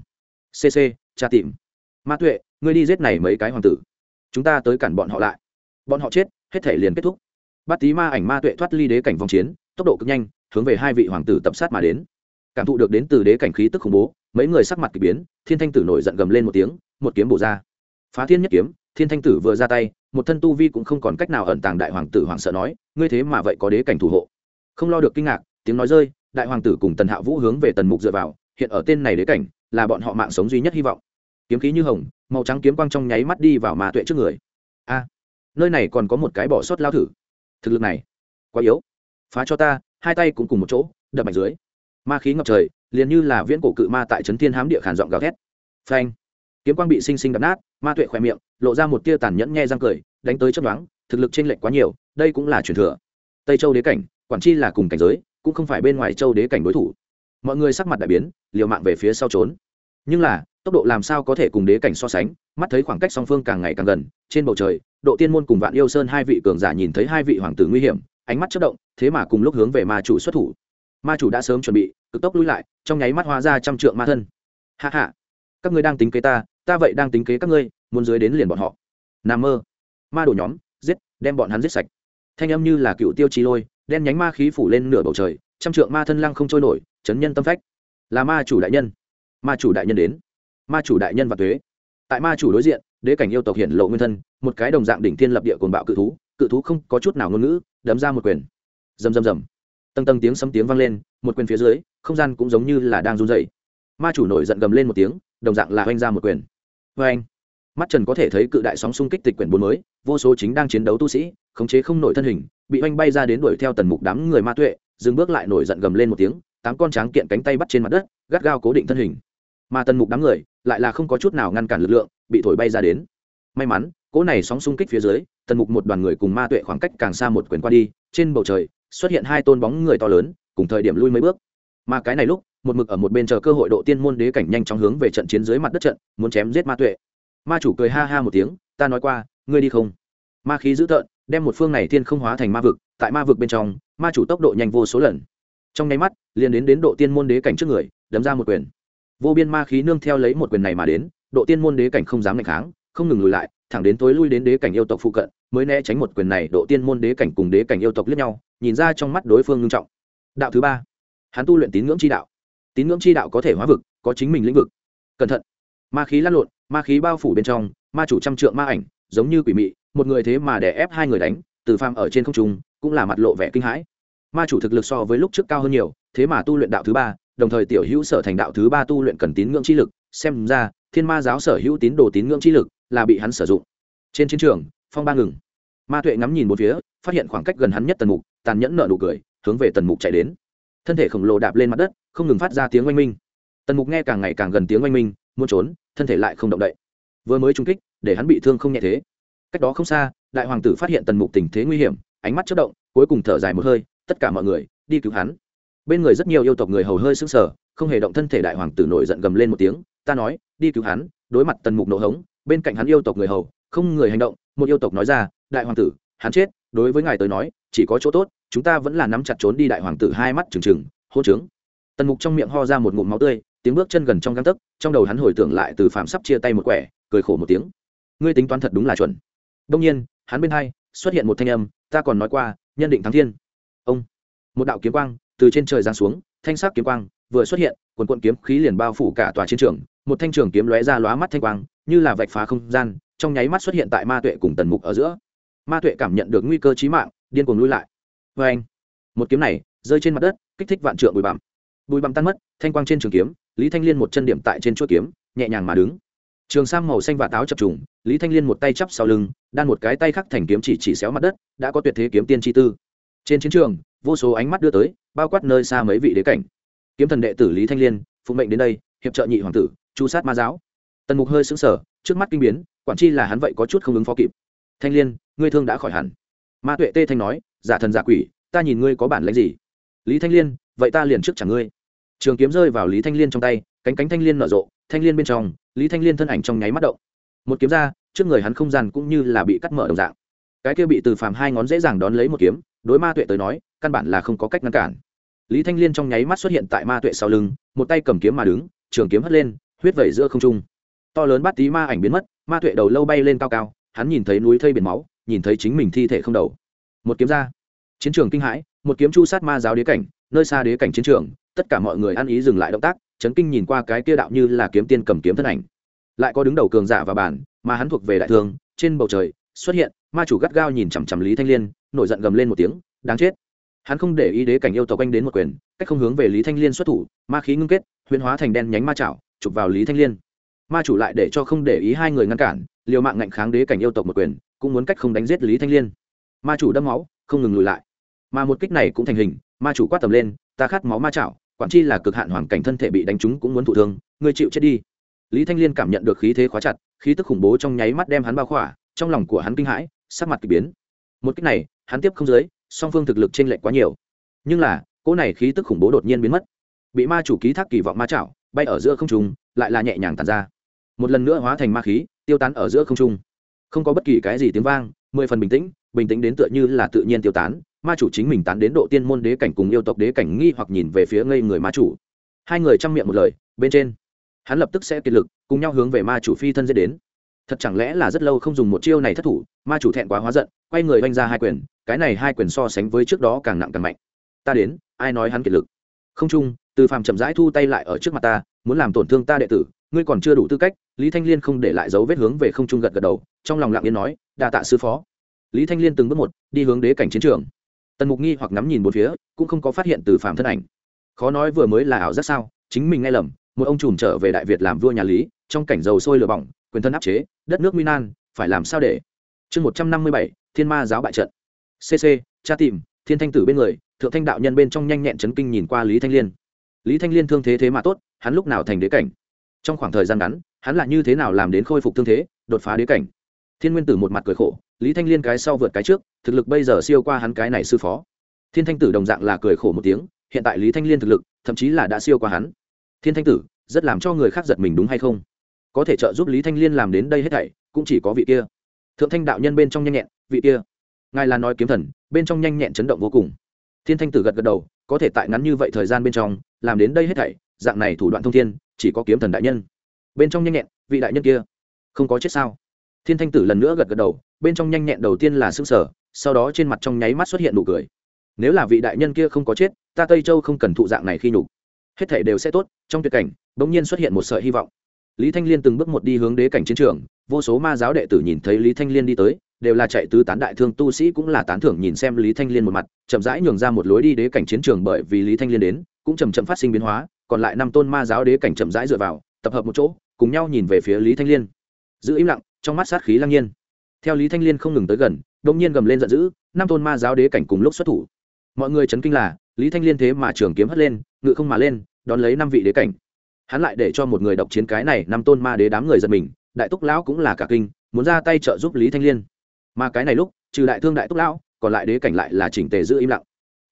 Cc tra tìm. Ma tuệ ngươi đi giết này mấy cái hoàng tử. Chúng ta tới cản bọn họ lại. Bọn họ chết hết thể liền kết thúc. Bát tý ma ảnh ma tuệ thoát ly đế cảnh vòng chiến, tốc độ cực nhanh, hướng về hai vị hoàng tử tập sát mà đến. Cảm thụ được đến từ đế cảnh khí tức khủng bố, mấy người sắc mặt k ỳ biến, thiên thanh tử nổi giận gầm lên một tiếng, một kiếm bổ ra. Phá thiên nhất kiếm, thiên thanh tử vừa ra tay, một thân tu vi cũng không còn cách nào ẩn tàng đại hoàng tử hoàng sợ nói, ngươi thế mà vậy có đế cảnh thủ hộ? Không lo được kinh ngạc, tiếng nói rơi, đại hoàng tử cùng tần hạ vũ hướng về tần mục dựa vào, hiện ở tên này đế cảnh, là bọn họ mạng sống duy nhất hy vọng. Kiếm khí như hồng, màu trắng kiếm quang trong nháy mắt đi vào mà tuệ trước người. A! Nơi này còn có một cái bỏ sót lao thử. Thực lực này quá yếu. Phá cho ta, hai tay cũng cùng một chỗ, đập mạnh dưới. Ma khí ngập trời, liền như là viễn cổ cự ma tại trấn thiên hám địa khản giọng gào thét. Phanh. Kiếm quang bị sinh sinh đập nát, ma tuệ khỏe miệng, lộ ra một tia tàn nhẫn nhe răng cười, đánh tới chấp đoán thực lực chênh lệch quá nhiều, đây cũng là truyền thừa. Tây châu đế cảnh, quản chi là cùng cảnh giới, cũng không phải bên ngoài châu đế cảnh đối thủ. Mọi người sắc mặt đại biến, liều mạng về phía sau trốn. Nhưng là tốc độ làm sao có thể cùng đế cảnh so sánh? Mắt thấy khoảng cách song phương càng ngày càng gần, trên bầu trời, độ tiên môn cùng vạn yêu sơn hai vị cường giả nhìn thấy hai vị hoàng tử nguy hiểm, ánh mắt chất động, thế mà cùng lúc hướng về ma chủ xuất thủ. Ma chủ đã sớm chuẩn bị, cực tốc lui lại, trong nháy mắt hóa ra trăm trượng ma thân. Hạ hạ các ngươi đang tính kế ta ta vậy đang tính kế các ngươi, muốn dưới đến liền bọn họ. N mơ. Ma đổ nhóm, giết, đem bọn hắn giết sạch. Thanh âm như là cựu tiêu chi lôi, đen nhánh ma khí phủ lên nửa bầu trời, trăm trượng ma thân lăng không trôi nổi, chấn nhân tâm phách. Là ma chủ đại nhân. Ma chủ đại nhân đến ma chủ đại nhân và thuế tại ma chủ đối diện, đế cảnh yêu tộc hiển lộ nguyên thân, một cái đồng dạng đỉnh thiên lập địa cồn bạo cự thú cự thú không có chút nào ngôn ngữ, đấm ra một quyền. Rầm rầm rầm. Tầng tầng tiếng sấm tiếng vang lên, một quyền phía dưới, không gian cũng giống như là đang run dày ma chủ nổi giận gầm lên một tiếng, đồng dạng là oanh ra một quyền. Vê anh mắt trần có thể thấy cự đại sóng xung kích tịch quyển bốn mới, vô số chính đang chiến đấu tu sĩ, khống chế không nổi thân hình, bị oanh bay ra đến đuổi theo tần mục đám người ma tuệ, dừng bước lại nổi giận gầm lên một tiếng, tám con tráng kiện cánh tay bắt trên mặt đất, gắt gao cố định thân hình. Mà tần mục đám người lại là không có chút nào ngăn cản lực lượng, bị thổi bay ra đến. May mắn, cỗ này sóng xung kích phía dưới tần mục một đoàn người cùng ma tuệ khoảng cách càng xa một quyền qua đi, trên bầu trời, xuất hiện hai tôn bóng người to lớn, cùng thời điểm lui mấy bước. Mà cái này lúc, một mực ở một bên chờ cơ hội độ tiên môn đế cảnh nhanh chóng hướng về trận chiến dưới mặt đất trận, muốn chém giết ma tuệ. Ma chủ cười ha ha một tiếng, ta nói qua, ngươi đi không? Ma khí dữ tợn, đem một phương này thiên không hóa thành ma vực, tại ma vực bên trong, ma chủ tốc độ nhanh vô số lần. Trong nháy mắt, liền đến đến độ tiên môn đế cảnh trước người, đấm ra một quyền vô biên ma khí nương theo lấy một quyền này mà đến, độ tiên môn đế cảnh không dám ngày kháng, không ngừng lùi lại, thẳng đến tối lui đến đế cảnh yêu tộc phụ cận, mới né tránh một quyền này, độ tiên môn đế cảnh cùng đế cảnh yêu tộc liếc nhau, nhìn ra trong mắt đối phương ngưng trọng. Đạo thứ ba. Hắn tu luyện tín ngưỡng chi đạo. Tín ngưỡng chi đạo có thể hóa vực, có chính mình lĩnh vực. Cẩn thận. Ma khí lăn lộn, ma khí bao phủ bên trong, ma chủ trăm trượng ma ảnh, giống như quỷ mị, một người thế mà để ép hai người đánh từ phàm ở trên không trung, cũng là mặt lộ vẻ kinh hãi. Ma chủ thực lực so với lúc trước cao hơn nhiều, thế mà tu luyện đạo thứ ba đồng thời tiểu hữu sở thành đạo thứ ba tu luyện cần tín ngưỡng chi lực, xem ra, thiên ma giáo sở hữu tín đồ tín ngưỡng chi lực là bị hắn sử dụng. Trên chiến trường, phong ba ngừng. Ma tuệ ngắm nhìn một phía, phát hiện khoảng cách gần hắn nhất tần mục, tàn nhẫn nợ nụ cười, hướng về tần mục chạy đến. Thân thể khổng lồ đạp lên mặt đất, không ngừng phát ra tiếng oanh minh. Tần mục nghe càng ngày càng gần tiếng oanh minh, muốn trốn, thân thể lại không động đậy. Vừa mới trung kích, để hắn bị thương không nhẹ thế. Cách đó không xa, đại hoàng tử phát hiện tần mục tình thế nguy hiểm, ánh mắt chất động, cuối cùng thở dài một hơi, tất cả mọi người, đi cứu hắn bên người rất nhiều yêu tộc người hầu hơi sững sờ, không hề động thân thể đại hoàng tử nổi giận gầm lên một tiếng, ta nói, đi cứu hắn, đối mặt tần mục nổ hống, bên cạnh hắn yêu tộc người hầu, không người hành động. Một yêu tộc nói ra, đại hoàng tử, hắn chết, đối với ngài tới nói, chỉ có chỗ tốt, chúng ta vẫn là nắm chặt trốn đi đại hoàng tử hai mắt trừng trừng hô trướng. Tần mục trong miệng ho ra một ngụm máu tươi, tiếng bước chân gần trong găng tấc, trong đầu hắn hồi tưởng lại từ phạm sắp chia tay một quẻ, cười khổ một tiếng. Ngươi tính toán thật đúng là chuẩn. Đông nhiên, hắn bên hai xuất hiện một thanh âm, ta còn nói qua, nhân định thắng thiên. Ông, một đạo kiếm quang từ trên trời giáng xuống, thanh sắc kiếm quang vừa xuất hiện, quần quận kiếm khí liền bao phủ cả tòa chiến trường, một thanh trường kiếm lóe ra lóa mắt thanh quang, như là vạch phá không gian, trong nháy mắt xuất hiện tại ma tuệ cùng tần mục ở giữa. Ma tuệ cảm nhận được nguy cơ chí mạng, điên cuồng lui lại. Vê anh, một kiếm này rơi trên mặt đất, kích thích vạn trượng bụi bặm. Bụi bặm tan mất, thanh quang trên trường kiếm, lý thanh liên một chân điểm tại trên chuỗi kiếm, nhẹ nhàng mà đứng. Trường sam màu xanh và táo chập trùng, lý thanh liên một tay chắp sau lưng, đan một cái tay khắc thành kiếm chỉ chỉ xéo mặt đất, đã có tuyệt thế kiếm tiên chi tư. Trên chiến trường vô số ánh mắt đưa tới, bao quát nơi xa mấy vị đế cảnh. Kiếm thần đệ tử lý thanh liên, phụ mệnh đến đây, hiệp trợ nhị hoàng tử, chu sát ma giáo. Tần mục hơi xứng sở trước mắt kinh biến, quản chi là hắn vậy có chút không ứng phó kịp. Thanh liên, ngươi thương đã khỏi hẳn. Ma tuệ tê thanh nói, giả thần giả quỷ, ta nhìn ngươi có bản lãnh gì? Lý thanh liên, vậy ta liền trước chẳng ngươi. Trường kiếm rơi vào lý thanh liên trong tay, cánh cánh thanh liên nở rộ, thanh liên bên trong, lý thanh liên thân ảnh trong nháy mắt động. Một kiếm ra, trước người hắn không gian cũng như là bị cắt mở đồng dạng. Cái kia bị từ phàm hai ngón dễ dàng đón lấy một kiếm đối ma tuệ tới nói, căn bản là không có cách ngăn cản. Lý thanh liên trong nháy mắt xuất hiện tại ma tuệ sau lưng, một tay cầm kiếm mà đứng, trường kiếm hất lên, huyết vẩy giữa không trung. To lớn bát tí ma ảnh biến mất, ma tuệ đầu lâu bay lên cao cao, hắn nhìn thấy núi thây biển máu, nhìn thấy chính mình thi thể không đầu. Một kiếm ra. Chiến trường kinh hãi, một kiếm chu sát ma giáo đế cảnh, nơi xa đế cảnh chiến trường, tất cả mọi người ăn ý dừng lại động tác, chấn kinh nhìn qua cái kia đạo như là kiếm tiên cầm kiếm thân ảnh. Lại có đứng đầu cường giả và bản, mà hắn thuộc về đại thương, trên bầu trời, xuất hiện, ma chủ gắt gao nhìn chằm chằm lý thanh liên nổi giận gầm lên một tiếng, đáng chết. Hắn không để ý đế cảnh yêu tộc anh đến một quyền, cách không hướng về lý thanh liên xuất thủ, ma khí ngưng kết huyễn hóa thành đen nhánh ma chảo, chụp vào lý thanh liên. Ma chủ lại để cho không để ý hai người ngăn cản, liều mạng ngạnh kháng đế cảnh yêu tộc một quyền, cũng muốn cách không đánh giết lý thanh liên. Ma chủ đâm máu, không ngừng lùi lại. Mà một kích này cũng thành hình, ma chủ quát tầm lên, ta khát máu ma chảo, quản chi là cực hạn hoàn cảnh thân thể bị đánh trúng cũng muốn thụ thương, ngươi chịu chết đi. Lý thanh liên cảm nhận được khí thế khóa chặt, khí tức khủng bố trong nháy mắt đem hắn bao khỏa, trong lòng của hắn kinh hãi, sắc mặt k ỳ biến một cách này, hắn tiếp không dưới, song phương thực lực t r ê n lệch quá nhiều. Nhưng là, cỗ này khí tức khủng bố đột nhiên biến mất. Bị ma chủ ký thác kỳ vọng ma chảo, bay ở giữa không trung, lại là nhẹ nhàng tàn ra. Một lần nữa hóa thành ma khí, tiêu tán ở giữa không trung. Không có bất kỳ cái gì tiếng vang, mười phần bình tĩnh bình tĩnh đến tựa như là tự nhiên tiêu tán. Ma chủ chính mình tán đến độ tiên môn đế cảnh cùng yêu tộc đế cảnh nghi hoặc nhìn về phía ngây người ma chủ. Hai người chăm miệng một lời, bên trên, hắn lập tức sẽ kiệt lực, cùng nhau hướng về ma chủ phi thân dễ đến thật chẳng lẽ là rất lâu không dùng một chiêu này thất thủ, ma chủ thẹn quá hóa giận, quay người oanh ra hai quyền, cái này hai quyền so sánh với trước đó càng nặng càng mạnh. Ta đến, ai nói hắn kiệt lực? Không chung, từ phàm chậm rãi thu tay lại ở trước mặt ta, muốn làm tổn thương ta đệ tử, ngươi còn chưa đủ tư cách, lý thanh liên không để lại dấu vết hướng về không trung gật gật đầu, trong lòng lặng yên nói, đa tạ sư phó. Lý thanh liên từng bước một, đi hướng đế cảnh chiến trường. Tần mục nghi hoặc ngắm nhìn một phía, cũng không có phát hiện từ phàm thân ảnh. Khó nói vừa mới là ảo giác sao, chính mình nghe lầm, một ông trùm trở về đại việt làm vua nhà lý, trong cảnh dầu sôi lửa bỏng quyền thân áp chế, đất nước minan phải làm sao để? Chương một trăm năm mươi bảy, thiên ma giáo bại trận. Cc cha tìm, thiên thanh tử bên người, thượng thanh đạo nhân bên trong nhanh nhẹn chấn kinh nhìn qua lý thanh liên. Lý thanh liên thương thế thế mà tốt, hắn lúc nào thành đế cảnh? Trong khoảng thời gian ngắn, hắn là như thế nào làm đến khôi phục thương thế, đột phá đế cảnh? Thiên nguyên tử một mặt cười khổ, lý thanh liên cái sau vượt cái trước, thực lực bây giờ siêu qua hắn cái này sư phó. Thiên thanh tử đồng dạng là cười khổ một tiếng, hiện tại lý thanh liên thực lực, thậm chí là đã siêu qua hắn. Thiên thanh tử, rất làm cho người khác giật mình đúng hay không? Có thể trợ giúp lý thanh liên làm đến đây hết thảy, cũng chỉ có vị kia. Thượng thanh đạo nhân bên trong nhanh nhẹn, vị kia. Ngài là nói kiếm thần, bên trong nhanh nhẹn chấn động vô cùng. Thiên thanh tử gật gật đầu, có thể tại ngắn như vậy thời gian bên trong, làm đến đây hết thảy, dạng này thủ đoạn thông thiên, chỉ có kiếm thần đại nhân. Bên trong nhanh nhẹn, vị đại nhân kia. Không có chết sao? Thiên thanh tử lần nữa gật gật đầu, bên trong nhanh nhẹn đầu tiên là xương sở sau đó trên mặt trong nháy mắt xuất hiện nụ cười. Nếu là vị đại nhân kia không có chết, ta tây châu không cần thụ dạng này khi nhục. Hết thể đều sẽ tốt, trong tuyệt cảnh, bỗng nhiên xuất hiện một sợi hy vọng lý thanh liên từng bước một đi hướng đế cảnh chiến trường, vô số ma giáo đệ tử nhìn thấy lý thanh liên đi tới, đều là chạy tứ tán đại thương tu sĩ cũng là tán thưởng nhìn xem lý thanh liên một mặt, chậm rãi nhường ra một lối đi đế cảnh chiến trường bởi vì lý thanh liên đến, cũng chầm chậm phát sinh biến hóa, còn lại năm tôn ma giáo đế cảnh chậm rãi dựa vào, tập hợp một chỗ, cùng nhau nhìn về phía lý thanh liên. Giữ im lặng, trong mắt sát khí lăng nhiên. Theo lý thanh liên không ngừng tới gần đông nhiên gầm lên giận dữ, năm tôn ma giáo đế cảnh cùng lúc xuất thủ. Mọi người chấn kinh là, lý thanh liên thế mà trường kiếm hất lên, ngự không mà lên, đón lấy năm vị đế cảnh hắn lại để cho một người độc chiến cái này năm tôn ma đế đám người giật mình, đại túc lão cũng là cả kinh, muốn ra tay trợ giúp lý thanh liên. Mà cái này lúc, trừ đại thương đại túc lão, còn lại đế cảnh lại là chỉnh tề giữ im lặng.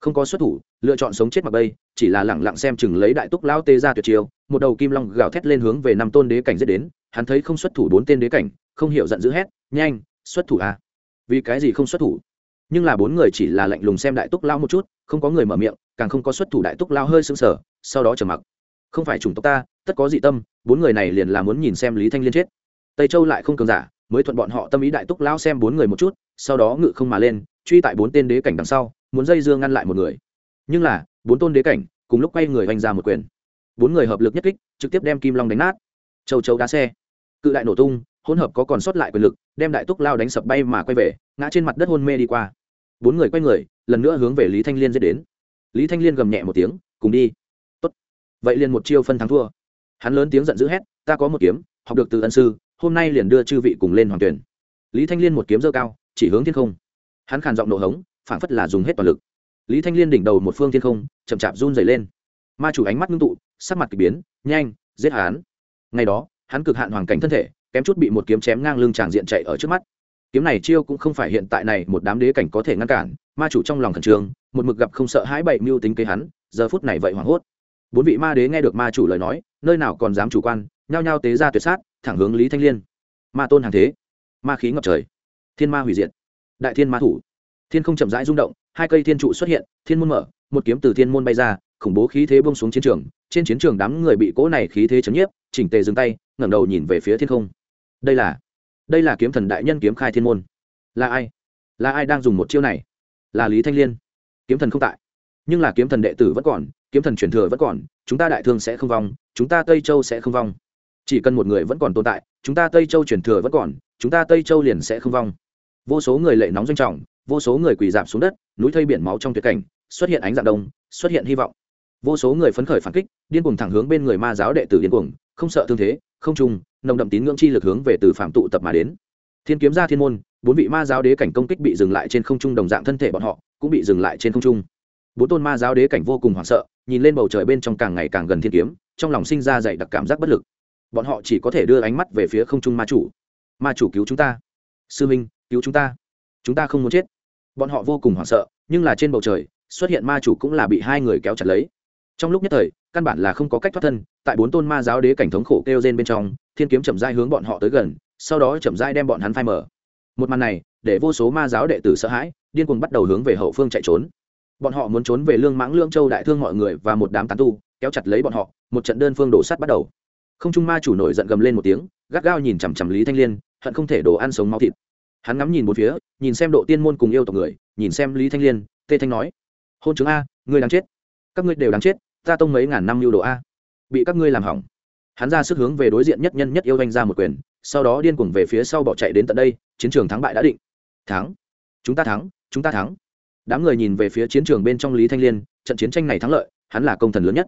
Không có xuất thủ, lựa chọn sống chết mặc bây chỉ là lẳng lặng xem chừng lấy đại túc lão tê ra tuyệt chiêu, một đầu kim long gào thét lên hướng về năm tôn đế cảnh dễ đến, hắn thấy không xuất thủ bốn tên đế cảnh, không hiểu giận dữ hét, nhanh, xuất thủ à? Vì cái gì không xuất thủ? Nhưng là bốn người chỉ là lạnh lùng xem đại túc lao một chút, không có người mở miệng, càng không có xuất thủ đại túc lao hơi sưng sờ, sau đó trầm mặc không phải chủng tộc ta, tất có dị tâm, bốn người này liền là muốn nhìn xem lý thanh liên chết. Tây châu lại không cường giả, mới thuận bọn họ tâm ý đại túc lao xem bốn người một chút, sau đó ngự không mà lên, truy tại bốn tên đế cảnh đằng sau, muốn dây dưa ngăn lại một người. Nhưng là, bốn tôn đế cảnh, cùng lúc quay người oanh ra một quyền. Bốn người hợp lực nhất kích, trực tiếp đem kim long đánh nát. Châu châu đá xe. Cự đại nổ tung, hỗn hợp có còn sót lại quyền lực, đem đại túc lao đánh sập bay mà quay về, ngã trên mặt đất hôn mê đi qua. Bốn người quay người, lần nữa hướng về lý thanh liên dễ đến. Lý thanh liên gầm nhẹ một tiếng, cùng đi vậy liền một chiêu phân thắng thua. Hắn lớn tiếng giận dữ hét, ta có một kiếm, học được từ ân sư, hôm nay liền đưa chư vị cùng lên hoàng tuyển. Lý thanh liên một kiếm dơ cao, chỉ hướng thiên không. Hắn khàn giọng nổ hống, phảng phất là dùng hết toàn lực. Lý thanh liên đỉnh đầu một phương thiên không, chậm chạp run dày lên. Ma chủ ánh mắt ngưng tụ, sắc mặt k ỳ biến, nhanh, giết hắn. Ngày đó, hắn cực hạn hoàn cảnh thân thể, kém chút bị một kiếm chém ngang lưng tràng diện chạy ở trước mắt. Kiếm này chiêu cũng không phải hiện tại này một đám đế cảnh có thể ngăn cản, ma chủ trong lòng khẩn trương, một mực gặp không sợ hãi bậy mưu tính kế hắn, giờ phút này vậy hoảng hốt bốn vị ma đế nghe được ma chủ lời nói, nơi nào còn dám chủ quan, nhao nhao tế ra tuyệt sát, thẳng hướng lý thanh liên. Ma tôn hàng thế, ma khí ngập trời. Thiên ma hủy diệt. Đại thiên ma thủ. Thiên không chậm rãi rung động, hai cây thiên trụ xuất hiện, thiên môn mở, một kiếm từ thiên môn bay ra, khủng bố khí thế bông xuống chiến trường, trên chiến trường đám người bị cỗ này khí thế chấn nhiếp, chỉnh tề dừng tay, ngẩng đầu nhìn về phía thiên không. Đây là đây là kiếm thần đại nhân kiếm khai thiên môn. Là ai? Là ai đang dùng một chiêu này? Là lý thanh liên. Kiếm thần không tại. Nhưng là kiếm thần đệ tử vẫn còn kiếm thần truyền thừa vẫn còn, chúng ta đại thương sẽ không vong, chúng ta tây châu sẽ không vong. Chỉ cần một người vẫn còn tồn tại, chúng ta tây châu truyền thừa vẫn còn, chúng ta tây châu liền sẽ không vong. Vô số người lệ nóng doanh trọng, vô số người quỳ giảm xuống đất, núi thây biển máu trong tuyệt cảnh, xuất hiện ánh dạng đông, xuất hiện hy vọng. Vô số người phấn khởi phản kích, điên cuồng thẳng hướng bên người ma giáo đệ tử điên cuồng, không sợ thương thế, không trùng, nồng đậm tín ngưỡng chi lực hướng về từ phạm tụ tập mà đến. Thiên kiếm ra thiên môn, bốn vị ma giáo đế cảnh công kích bị dừng lại trên không trung đồng dạng thân thể bọn họ, cũng bị dừng lại trên không trung. Bốn tôn ma giáo đế cảnh vô cùng hoảng sợ nhìn lên bầu trời bên trong càng ngày càng gần thiên kiếm, trong lòng sinh ra dạy đặc cảm giác bất lực. Bọn họ chỉ có thể đưa ánh mắt về phía không trung ma chủ. Ma chủ cứu chúng ta. Sư minh, cứu chúng ta. Chúng ta không muốn chết. Bọn họ vô cùng hoảng sợ, nhưng là trên bầu trời, xuất hiện ma chủ cũng là bị hai người kéo chặt lấy. Trong lúc nhất thời, căn bản là không có cách thoát thân, tại bốn tôn ma giáo đế cảnh thống khổ kêu trên bên trong, thiên kiếm chậm dai hướng bọn họ tới gần, sau đó chậm dai đem bọn hắn phai mở một màn này, để vô số ma giáo đệ tử sợ hãi, điên cuồng bắt đầu hướng về hậu phương chạy trốn bọn họ muốn trốn về lương mãng lương châu đại thương mọi người và một đám tán tu, kéo chặt lấy bọn họ, một trận đơn phương đổ sắt bắt đầu. Không trung ma chủ nổi giận gầm lên một tiếng, gắt gao nhìn chằm chằm lý thanh liên, hận không thể đổ ăn sống máu thịt. Hắn ngắm nhìn một phía, nhìn xem độ tiên môn cùng yêu tộc người, nhìn xem lý thanh liên, tê thanh nói, hôn chứng a, ngươi đang chết. Các ngươi đều đáng chết, ta tông mấy ngàn năm lưu đồ a. Bị các ngươi làm hỏng. Hắn ra sức hướng về đối diện nhất nhân nhất yêu danh ra một quyền, sau đó điên cuồng về phía sau bỏ chạy đến tận đây, chiến trường thắng bại đã định. Thắng. Chúng ta thắng, chúng ta thắng đám người nhìn về phía chiến trường bên trong lý thanh liên, trận chiến tranh này thắng lợi, hắn là công thần lớn nhất.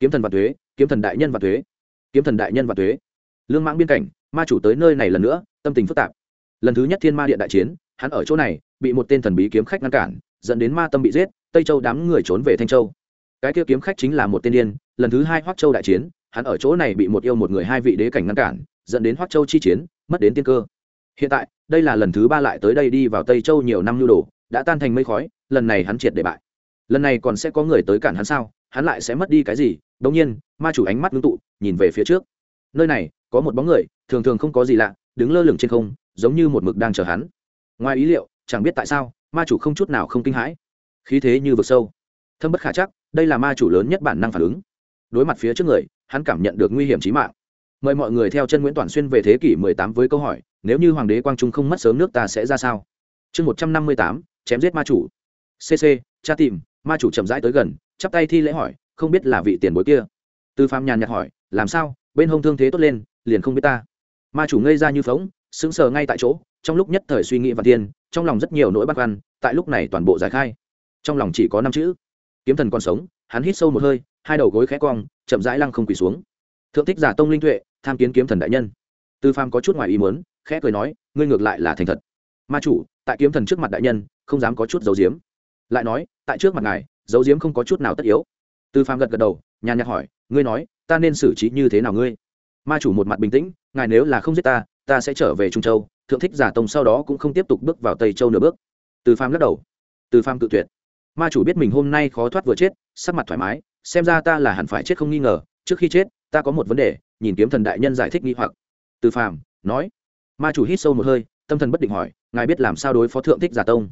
Kiếm thần và thuế, kiếm thần đại nhân và thuế. Kiếm thần đại nhân và thuế. Lương mãng biên cảnh, ma chủ tới nơi này lần nữa, tâm tình phức tạp. Lần thứ nhất thiên ma điện đại chiến, hắn ở chỗ này, bị một tên thần bí kiếm khách ngăn cản, dẫn đến ma tâm bị giết, tây châu đám người trốn về thanh châu. Cái kia kiếm khách chính là một tên điên, lần thứ hai hoắc châu đại chiến, hắn ở chỗ này bị một yêu một người hai vị đế cảnh ngăn cản, dẫn đến hoắc châu chi chiến, mất đến tiên cơ. Hiện tại, đây là lần thứ ba lại tới đây đi vào tây châu nhiều năm nhu đồ đã tan thành mây khói lần này hắn triệt để bại. Lần này còn sẽ có người tới cản hắn sao? Hắn lại sẽ mất đi cái gì? Đống nhiên ma chủ ánh mắt ngưng tụ nhìn về phía trước. Nơi này có một bóng người thường thường không có gì lạ đứng lơ lửng trên không giống như một mực đang chờ hắn. Ngoài ý liệu chẳng biết tại sao ma chủ không chút nào không kinh hãi. Khí thế như vực sâu. Thâm bất khả chắc đây là ma chủ lớn nhất bản năng phản ứng. Đối mặt phía trước người hắn cảm nhận được nguy hiểm trí mạng. Mời mọi người theo chân nguyễn toàn xuyên về thế kỷ 18 với câu hỏi nếu như hoàng đế quang trung không mất sớm nước ta sẽ ra sao? Chương 158, chém giết ma chủ. Cc cha tìm, ma chủ chậm rãi tới gần, chắp tay thi lễ hỏi, không biết là vị tiền bối kia. Tư phạm nhàn nhạt hỏi, làm sao, bên hông thương thế tốt lên, liền không biết ta. Ma chủ ngây ra như phóng sững sờ ngay tại chỗ, trong lúc nhất thời suy nghĩ và tiên trong lòng rất nhiều nỗi băn khoăn, tại lúc này toàn bộ giải khai. Trong lòng chỉ có năm chữ, kiếm thần còn sống, hắn hít sâu một hơi, hai đầu gối khẽ cong, chậm rãi lăng không quỳ xuống. Thượng thích giả tông linh tuệ, tham kiến kiếm thần đại nhân. Tư phàm có chút ngoài ý muốn, khẽ cười nói, ngươi ngược lại là thành thật. Ma chủ, tại kiếm thần trước mặt đại nhân không dám có chút dấu diếm. Lại nói, tại trước mặt ngài, dấu diếm không có chút nào tất yếu. Tư phạm gật gật đầu, nhàn nhạt hỏi, ngươi nói, ta nên xử trí như thế nào ngươi? Ma chủ một mặt bình tĩnh, ngài nếu là không giết ta ta sẽ trở về trung châu, thượng thích giả tông sau đó cũng không tiếp tục bước vào tây châu nửa bước. Từ phàm lắc đầu. Từ phàm cự tuyệt. Ma chủ biết mình hôm nay khó thoát vừa chết, sắc mặt thoải mái, xem ra ta là hẳn phải chết không nghi ngờ, trước khi chết, ta có một vấn đề, nhìn kiếm thần đại nhân giải thích nghi hoặc. Từ phàm nói. Ma chủ hít sâu một hơi, tâm thần bất định hỏi, ngài biết làm sao đối phó thượng thích giả tông?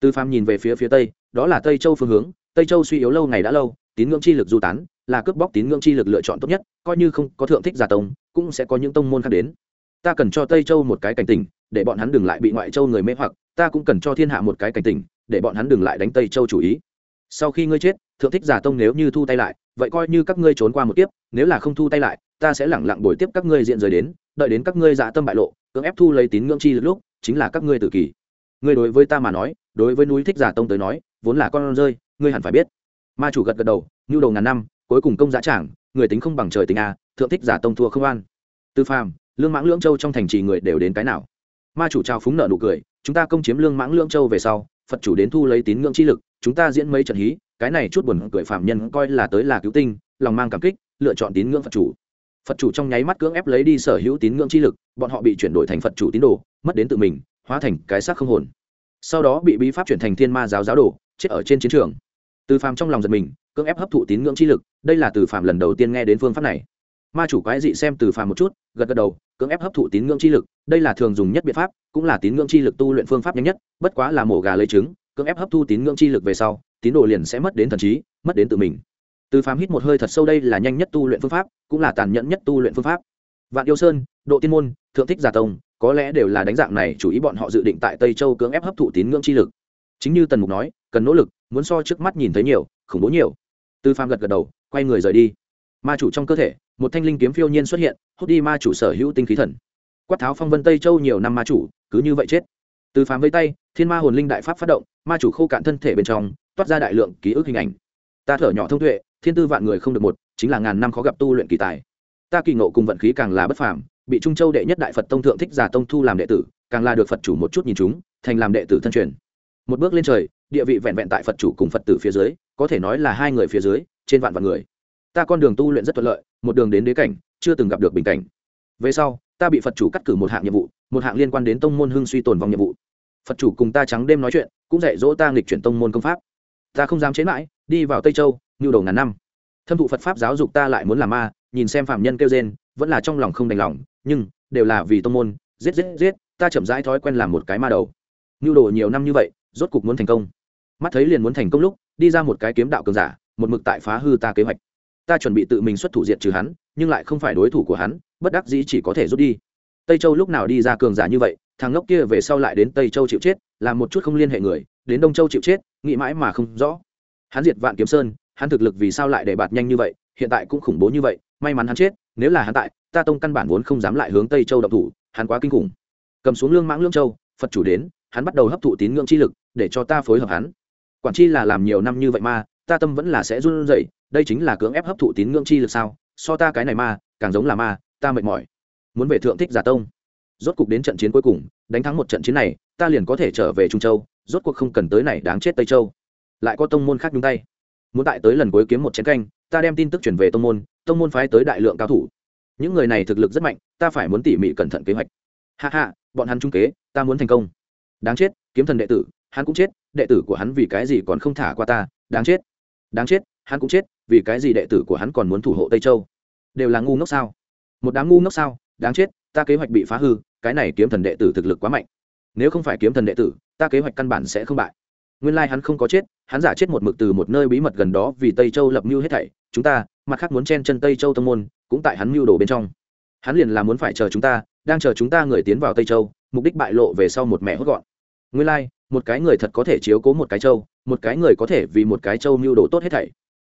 Từ phàm nhìn về phía phía tây, đó là tây châu phương hướng, tây châu suy yếu lâu ngày đã lâu, tín ngưỡng chi lực du tán, là cướp bóc tín ngưỡng chi lực lựa chọn tốt nhất, coi như không có thượng thích giả tông, cũng sẽ có những tông môn khác đến. Ta cần cho tây châu một cái cảnh tỉnh, để bọn hắn đừng lại bị ngoại châu người mê hoặc, ta cũng cần cho thiên hạ một cái cảnh tỉnh, để bọn hắn đừng lại đánh tây châu chủ ý. Sau khi ngươi chết, thượng thích giả tông nếu như thu tay lại, vậy coi như các ngươi trốn qua một kiếp, nếu là không thu tay lại, ta sẽ lẳng lặng bồi tiếp các ngươi diện rời đến, đợi đến các ngươi dạ tâm bại lộ, cưỡng ép thu lấy tín ngưỡng chi lực lúc, chính là các ngươi tự kỷ ngươi đối với ta mà nói, đối với núi thích giả tông tới nói, vốn là con rơi, ngươi hẳn phải biết. Ma chủ gật gật đầu, nhu đầu ngàn năm, cuối cùng công giá trảng, người tính không bằng trời tình a, thượng thích giả tông thua không an tư phàm, lương mãng lưỡng châu trong thành trì người đều đến cái nào? Ma chủ trao phúng nợ nụ cười, chúng ta công chiếm lương mãng lưỡng châu về sau, phật chủ đến thu lấy tín ngưỡng chi lực, chúng ta diễn mấy trận hí, cái này chút buồn cười phạm nhân coi là tới là cứu tinh, lòng mang cảm kích, lựa chọn tín ngưỡng phật chủ. Phật chủ trong nháy mắt cưỡng ép lấy đi sở hữu tín ngưỡng chi lực, bọn họ bị chuyển đổi thành phật chủ tín đồ, mất đến tự mình hóa thành cái xác không hồn. Sau đó bị bí pháp chuyển thành thiên ma giáo giáo đồ, chết ở trên chiến trường. Từ phàm trong lòng giật mình, cưỡng ép hấp thụ tín ngưỡng chi lực, đây là từ phàm lần đầu tiên nghe đến phương pháp này. Ma chủ quái dị xem từ phàm một chút, gật gật đầu, cưỡng ép hấp thụ tín ngưỡng chi lực, đây là thường dùng nhất biện pháp, cũng là tín ngưỡng chi lực tu luyện phương pháp nhanh nhất, bất quá là mổ gà lấy trứng, cưỡng ép hấp thu tín ngưỡng chi lực về sau, tín đồ liền sẽ mất đến thần trí, mất đến tự mình. Từ phàm hít một hơi thật sâu đây là nhanh nhất tu luyện phương pháp, cũng là tàn nhẫn nhất tu luyện phương pháp. Vạn yêu sơn, độ tiên môn, thượng thích giả tông có lẽ đều là đánh dạng này chủ ý bọn họ dự định tại tây châu cưỡng ép hấp thụ tín ngưỡng chi lực. Chính như tần mục nói, cần nỗ lực, muốn so trước mắt nhìn thấy nhiều, khủng bố nhiều. Tư phàm gật gật đầu, quay người rời đi. Ma chủ trong cơ thể, một thanh linh kiếm phiêu nhiên xuất hiện, hút đi ma chủ sở hữu tinh khí thần. Quát tháo phong vân tây châu nhiều năm ma chủ, cứ như vậy chết. Từ phàm vây tay, thiên ma hồn linh đại pháp phát động, ma chủ khô cạn thân thể bên trong, toát ra đại lượng ký ức hình ảnh. Ta thở nhỏ thông tuệ, thiên tư vạn người không được một, chính là ngàn năm khó gặp tu luyện kỳ tài. Ta kỳ ngộ cùng vận khí càng là bất phàm bị trung châu đệ nhất đại phật tông thượng thích giả tông thu làm đệ tử, càng là được phật chủ một chút nhìn chúng, thành làm đệ tử thân truyền. Một bước lên trời, địa vị vẹn vẹn tại phật chủ cùng phật tử phía dưới, có thể nói là hai người phía dưới, trên vạn vạn người. Ta con đường tu luyện rất thuận lợi, một đường đến đế cảnh, chưa từng gặp được bình cảnh. Về sau, ta bị phật chủ cắt cử một hạng nhiệm vụ, một hạng liên quan đến tông môn hưng suy tồn vong nhiệm vụ. Phật chủ cùng ta trắng đêm nói chuyện, cũng dạy dỗ ta nghịch chuyển tông môn công pháp. Ta không dám chế mãi, đi vào tây châu, nhu đầu ngàn năm. Thâm thụ phật pháp giáo dục ta lại muốn làm ma, nhìn xem phạm nhân kêu rên vẫn là trong lòng không đành lòng, nhưng, đều là vì tông môn, giết giết giết, ta chậm rãi thói quen làm một cái ma đầu. Nhu đồ nhiều năm như vậy, rốt cục muốn thành công. Mắt thấy liền muốn thành công lúc, đi ra một cái kiếm đạo cường giả, một mực tại phá hư ta kế hoạch. Ta chuẩn bị tự mình xuất thủ diệt trừ hắn, nhưng lại không phải đối thủ của hắn, bất đắc dĩ chỉ có thể rút đi. Tây châu lúc nào đi ra cường giả như vậy, thằng ngốc kia về sau lại đến tây châu chịu chết làm một chút không liên hệ người, đến đông châu chịu chết, nghĩ mãi mà không rõ. Hắn diệt vạn kiếm sơn, hắn thực lực vì sao lại để bạt nhanh như vậy, hiện tại cũng khủng bố như vậy may mắn hắn chết, nếu là hắn tại, ta tông căn bản vốn không dám lại hướng tây châu độc thủ, hắn quá kinh khủng. Cầm xuống lương mãng lương châu, phật chủ đến, hắn bắt đầu hấp thụ tín ngưỡng chi lực, để cho ta phối hợp hắn. Quản chi là làm nhiều năm như vậy mà, ta tâm vẫn là sẽ run rẩy, đây chính là cưỡng ép hấp thụ tín ngưỡng chi lực sao? So ta cái này ma càng giống là ma, ta mệt mỏi. Muốn về thượng thích giả tông. Rốt cục đến trận chiến cuối cùng, đánh thắng một trận chiến này, ta liền có thể trở về trung châu, rốt cuộc không cần tới này đáng chết tây châu. Lại có tông môn khác nhúng tay. Muốn tại tới lần cuối kiếm một chiến canh ta đem tin tức chuyển về tông môn tông môn phái tới đại lượng cao thủ. Những người này thực lực rất mạnh, ta phải muốn tỉ mỉ cẩn thận kế hoạch. Hạ hạ bọn hắn trung kế, ta muốn thành công. Đáng chết, kiếm thần đệ tử, hắn cũng chết, đệ tử của hắn vì cái gì còn không thả qua ta, đáng chết. Đáng chết, hắn cũng chết, vì cái gì đệ tử của hắn còn muốn thủ hộ tây châu? Đều là ngu ngốc sao? Một đám ngu ngốc sao? Đáng chết, ta kế hoạch bị phá hư, cái này kiếm thần đệ tử thực lực quá mạnh. Nếu không phải kiếm thần đệ tử, ta kế hoạch căn bản sẽ không bại. Nguyên lai、like、hắn không có chết, hắn giả chết một mực từ một nơi bí mật gần đó vì tây châu lập mưu hết thảy chúng ta mặt khác muốn chen chân tây châu tông môn cũng tại hắn mưu đồ bên trong. Hắn liền là muốn phải chờ chúng ta đang chờ chúng ta người tiến vào tây châu mục đích bại lộ về sau một mẹ hốt gọn. Nguyên lai、like, một cái người thật có thể chiếu cố một cái châu một cái người có thể vì một cái châu mưu đồ tốt hết thảy.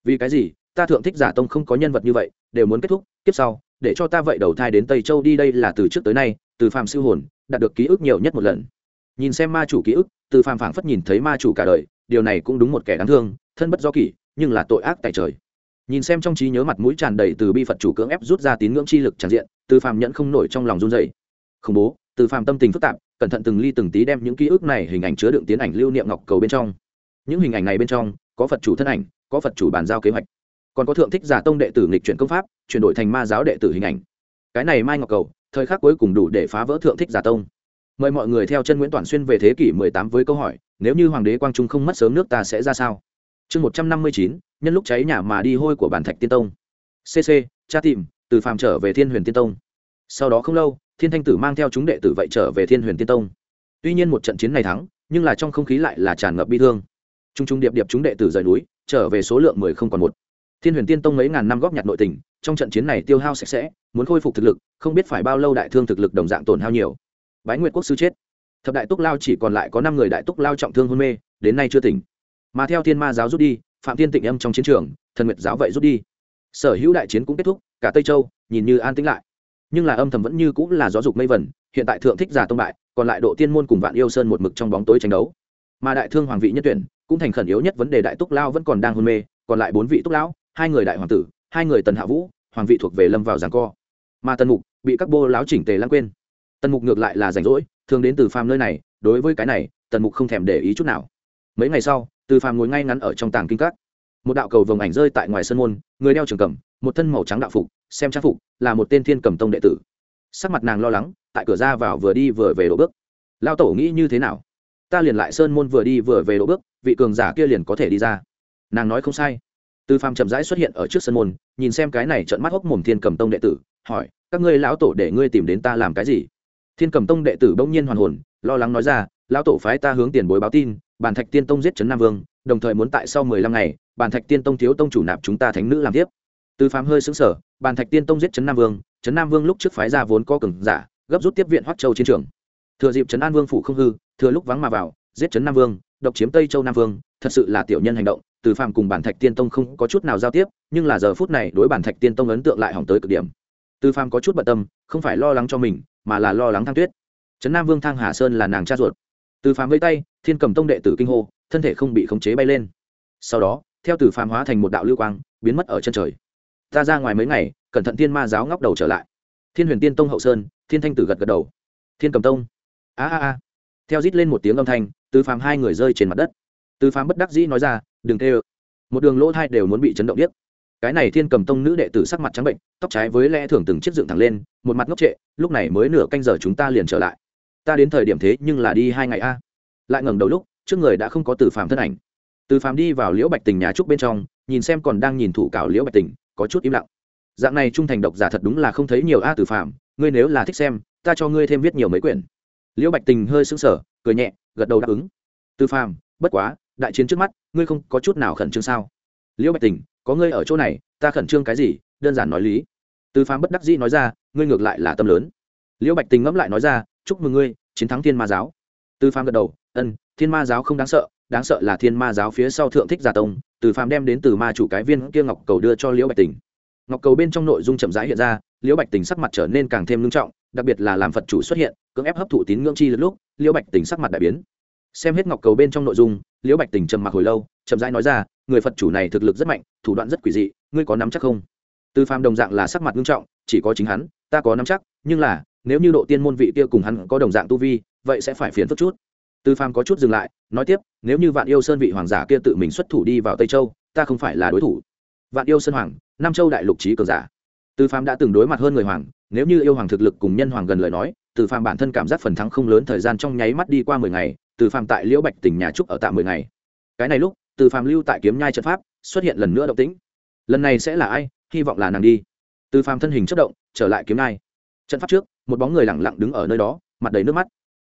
Vì cái gì? Ta thượng thích giả tông không có nhân vật như vậy đều muốn kết thúc tiếp sau để cho ta vậy đầu thai đến tây châu đi đây là từ trước tới nay từ phàm siêu hồn đạt được ký ức nhiều nhất một lần. Nhìn xem ma chủ ký ức từ phàm phảng phất nhìn thấy ma chủ cả đời điều này cũng đúng một kẻ đáng thương thân bất do kỷ nhưng là tội ác tại trời nhìn xem trong trí nhớ mặt mũi tràn đầy từ bi phật chủ cưỡng ép rút ra tín ngưỡng chi lực tràn diện, từ phàm nhẫn không nổi trong lòng run dày khủng bố, từ phàm tâm tình phức tạp, cẩn thận từng ly từng tí đem những ký ức này hình ảnh chứa đựng tiến ảnh lưu niệm ngọc cầu bên trong. Những hình ảnh này bên trong, có phật chủ thân ảnh, có phật chủ bàn giao kế hoạch. Còn có thượng thích giả tông đệ tử nghịch chuyển công pháp, chuyển đổi thành ma giáo đệ tử hình ảnh. Cái này mai ngọc cầu, thời khắc cuối cùng đủ để phá vỡ thượng thích giả tông. Mời mọi người theo chân nguyễn toàn xuyên về thế kỷ 18 với câu hỏi, nếu như hoàng đế quang trung không mất sớm nước ta sẽ ra sao? Chương 159, nhân lúc cháy nhà mà đi hôi của bản thạch tiên tông. Cc cha tìm từ phàm trở về thiên huyền tiên tông. Sau đó không lâu thiên thanh tử mang theo chúng đệ tử vậy trở về thiên huyền tiên tông. Tuy nhiên một trận chiến này thắng nhưng là trong không khí lại là tràn ngập bi thương. T r u n g t r u n g điệp điệp chúng đệ tử rời núi trở về số lượng mười không còn một. Thiên huyền tiên tông mấy ngàn năm góp nhặt nội tình trong trận chiến này tiêu hao sạch sẽ muốn khôi phục thực lực không biết phải bao lâu đại thương thực lực đồng dạng tổn hao nhiều. Bái nguyệt quốc sư chết. Thập đại túc lao chỉ còn lại có năm người đại túc lao trọng thương hôn mê đến nay chưa tỉnh mà theo thiên ma giáo rút đi, phạm thiên tịnh âm trong chiến trường, thần nguyệt giáo vậy rút đi. Sở hữu đại chiến cũng kết thúc, cả tây châu, nhìn như an tĩnh lại. Nhưng là âm thầm vẫn như cũng là giáo dục mây vẩn hiện tại thượng thích giả tông bại, còn lại độ tiên môn cùng vạn yêu sơn một mực trong bóng tối tranh đấu. Mà đại thương hoàng vị nhất tuyển, cũng thành khẩn yếu nhất vấn đề đại túc lao vẫn còn đang hôn mê, còn lại bốn vị túc lão, hai người đại hoàng tử, hai người tần hạ vũ, hoàng vị thuộc về lâm vào giảng co. Mà tần mục bị các bô láo chỉnh tề lãng quên. Tần mục ngược lại là rảnh rỗi, thường đến từ phàm nơi này, đối với cái này, tần mục không thèm để ý chút nào mấy ngày sau, từ phàm ngồi ngay ngắn ở trong tàng kinh các. Một đạo cầu vồng ảnh rơi tại ngoài sân môn, người đeo trường cầm, một thân màu trắng đạo phục, xem trang phục, là một tên thiên cầm tông đệ tử. Sắc mặt nàng lo lắng, tại cửa ra vào vừa đi vừa về đổ bước. Lao tổ nghĩ như thế nào? Ta liền lại sơn môn vừa đi vừa về đổ bước, vị cường giả kia liền có thể đi ra. Nàng nói không sai. Từ phàm chậm rãi xuất hiện ở trước sân môn, nhìn xem cái này trợn mắt hốc mồm thiên cầm tông đệ tử, hỏi, các ngươi lão tổ để ngươi tìm đến ta làm cái gì? Thiên cầm tông đệ tử bỗng nhiên hoàn hồn, lo lắng nói ra, lão tổ phái ta hướng tiền bối báo tin Bản thạch tiên tông giết trấn nam vương, đồng thời muốn tại sau mười lăm ngày Bản thạch tiên tông thiếu tông chủ nạp chúng ta thánh nữ làm tiếp. Tư phàm hơi xứng sở Bản thạch tiên tông giết trấn nam vương trấn nam vương lúc trước phái ra vốn có cường giả, gấp rút tiếp viện hoắc châu chiến trường. Thừa dịp trấn an vương phủ không hư, thừa lúc vắng mà vào, giết trấn nam vương, độc chiếm tây châu nam vương, thật sự là tiểu nhân hành động từ phàm cùng bản thạch tiên tông không có chút nào giao tiếp, nhưng là giờ phút này đối bản thạch tiên tông ấn tượng lại hỏng tới cực điểm. Từ phàm có chút bận tâm, không phải lo lắng cho mình, mà là lo lắng thang tuyết. Trấn nam vương thang hà sơn là nàng cha ruột từ phàm vây tay, thiên cầm tông đệ tử kinh hô, thân thể không bị khống chế bay lên. Sau đó, theo từ phàm hóa thành một đạo lưu quang, biến mất ở chân trời. Ta ra ngoài mấy ngày, cẩn thận thiên ma giáo ngóc đầu trở lại. Thiên huyền tiên tông hậu sơn, thiên thanh tử gật gật đầu. Thiên cầm tông. A a a. Theo rít lên một tiếng âm thanh, từ phàm hai người rơi trên mặt đất. Từ phàm bất đắc dĩ nói ra, đừng tê ơ. Một đường lỗ thai đều muốn bị chấn động điếc. Cái này thiên cầm tông nữ đệ tử sắc mặt trắng bệnh, tóc trái với lẽ thường từng chiếc dựng thẳng lên, một mặt ngốc trệ, lúc này mới nửa canh giờ chúng ta liền trở lại ta đến thời điểm thế nhưng là đi hai ngày a. Lại ngẩng đầu lúc, trước người đã không có từ phàm thân ảnh. Từ phàm đi vào liễu bạch tình nhà trúc bên trong, nhìn xem còn đang nhìn thủ cảo liễu bạch tình, có chút im lặng. Dạng này trung thành độc giả thật đúng là không thấy nhiều a, từ phàm, ngươi nếu là thích xem, ta cho ngươi thêm viết nhiều mấy quyển. Liễu bạch tình hơi sững sờ, cười nhẹ, gật đầu đáp ứng. Từ phàm, bất quá, đại chiến trước mắt, ngươi không có chút nào khẩn trương sao? Liễu bạch tình, có ngươi ở chỗ này, ta khẩn trương cái gì? Đơn giản nói lý. Từ phàm bất đắc dĩ nói ra, ngươi ngược lại là tâm lớn. Liễu bạch tình ngẫm lại nói ra chúc mừng ngươi, chiến thắng thiên ma giáo. Tư phàm gật đầu ân thiên ma giáo không đáng sợ đáng sợ là thiên ma giáo phía sau thượng thích gia tông, từ phàm đem đến từ ma chủ cái viên kia ngọc cầu đưa cho liễu bạch tình. Ngọc cầu bên trong nội dung chậm rãi hiện ra, liễu bạch tình sắc mặt trở nên càng thêm nghiêm trọng, đặc biệt là làm phật chủ xuất hiện, cưỡng ép hấp thụ tín ngưỡng chi lúc, liễu bạch tình sắc mặt đại biến. Xem hết ngọc cầu bên trong nội dung, liễu bạch tình trầm mặc hồi lâu, chậm rãi nói ra, người phật chủ này thực lực rất mạnh, thủ đoạn rất quỷ dị, ngươi có nắm chắc không? Từ phàm đồng dạng là sắc mặt nghiêm trọng, chỉ có chính hắn ta có nắm chắc, nhưng là, nếu như độ tiên môn vị kia cùng hắn có đồng dạng tu vi, vậy sẽ phải phiền phức chút. Từ phàm có chút dừng lại, nói tiếp, nếu như vạn yêu sơn vị hoàng giả kia tự mình xuất thủ đi vào tây châu, ta không phải là đối thủ. Vạn yêu sơn hoàng, nam châu đại lục trí cường giả. Từ phàm đã từng đối mặt hơn người hoàng, nếu như yêu hoàng thực lực cùng nhân hoàng gần lời nói từ phàm bản thân cảm giác phần thắng không lớn thời gian trong nháy mắt đi qua mười ngày từ phàm tại liễu bạch tỉnh nhà trúc ở tạm mười ngày. Cái này lúc từ phàm lưu tại kiếm nhai trận pháp, xuất hiện lần nữa động tĩnh. Lần này sẽ là ai? Hy vọng là nàng đi. Từ phàm thân hình chất động trở lại kiếm nhai trận pháp trước, một bóng người lẳng lặng đứng ở nơi đó, mặt đầy nước mắt.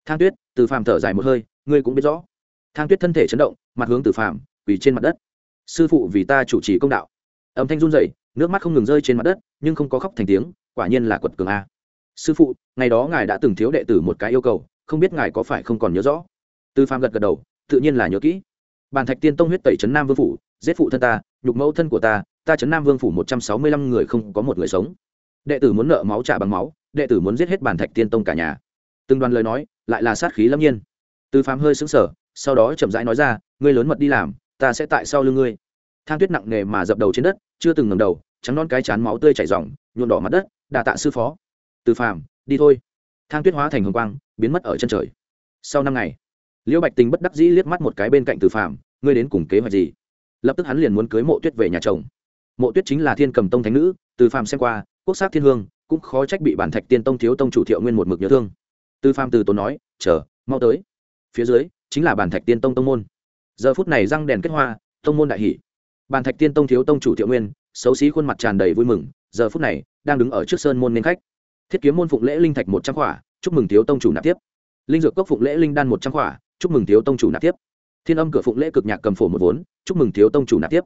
Thang tuyết, từ phàm thở dài một hơi, ngươi cũng biết rõ. Thang tuyết thân thể chấn động, mặt hướng từ phàm, quỳ trên mặt đất. Sư phụ vì ta chủ trì công đạo. Âm thanh run rẩy, nước mắt không ngừng rơi trên mặt đất, nhưng không có khóc thành tiếng, quả nhiên là quật cường a. Sư phụ, ngày đó ngài đã từng thiếu đệ tử một cái yêu cầu, không biết ngài có phải không còn nhớ rõ? Từ phàm gật gật đầu, tự nhiên là nhớ kỹ. Bàn thạch tiên tông huyết tẩy trấn nam vương phủ, giết phụ thân ta, nhục mẫu thân của ta ta trấn nam vương phủ một trăm sáu mươi lăm người không có một người sống đệ tử muốn nợ máu trả bằng máu, đệ tử muốn giết hết bàn thạch tiên tông cả nhà. Từng đoàn lời nói, lại là sát khí lâm nhiên. Từ phàm hơi xứng sở sau đó chậm rãi nói ra, ngươi lớn mật đi làm, ta sẽ tại sau lưng ngươi. Thang tuyết nặng nề mà dập đầu trên đất, chưa từng ngầm đầu, trắng non cái chán máu tươi chảy r nhuộn đỏ mặt đất, đà tạ sư phó. Từ phàm, đi thôi. Thang tuyết hóa thành hồng quang, biến mất ở chân trời. Sau năm ngày, liễu bạch tình bất đắc dĩ liếc mắt một cái bên cạnh từ phàm, ngươi đến cùng kế hoạch gì? Lập tức hắn liền muốn cưới mộ tuyết về nhà chồng. Mộ tuyết chính là thiên cầm tông thánh nữ từ phàm xem qua quốc sắc thiên hương, cũng khó trách bị bản thạch tiên tông thiếu tông chủ thiệu nguyên một mực nhớ thương. Tư pham từ tốn nói, chờ, mau tới. Phía dưới, chính là bản thạch tiên tông tông môn. Giờ phút này răng đèn kết hoa, tông môn đại hỷ bản thạch tiên tông thiếu tông chủ thiệu nguyên, xấu xí khuôn mặt tràn đầy vui mừng, giờ phút này, đang đứng ở trước sơn môn nên khách. Thiết kiếm môn phụng lễ linh thạch một trăm khỏa, chúc mừng thiếu tông chủ nạp tiếp. Linh dược cốc phụng lễ linh đan một trăm khỏa, chúc mừng thiếu tông chủ nạp tiếp. Thiên âm cửa phụng lễ cực nhạc cầm phổ một vốn, chúc mừng thiếu tông chủ nạp tiếp.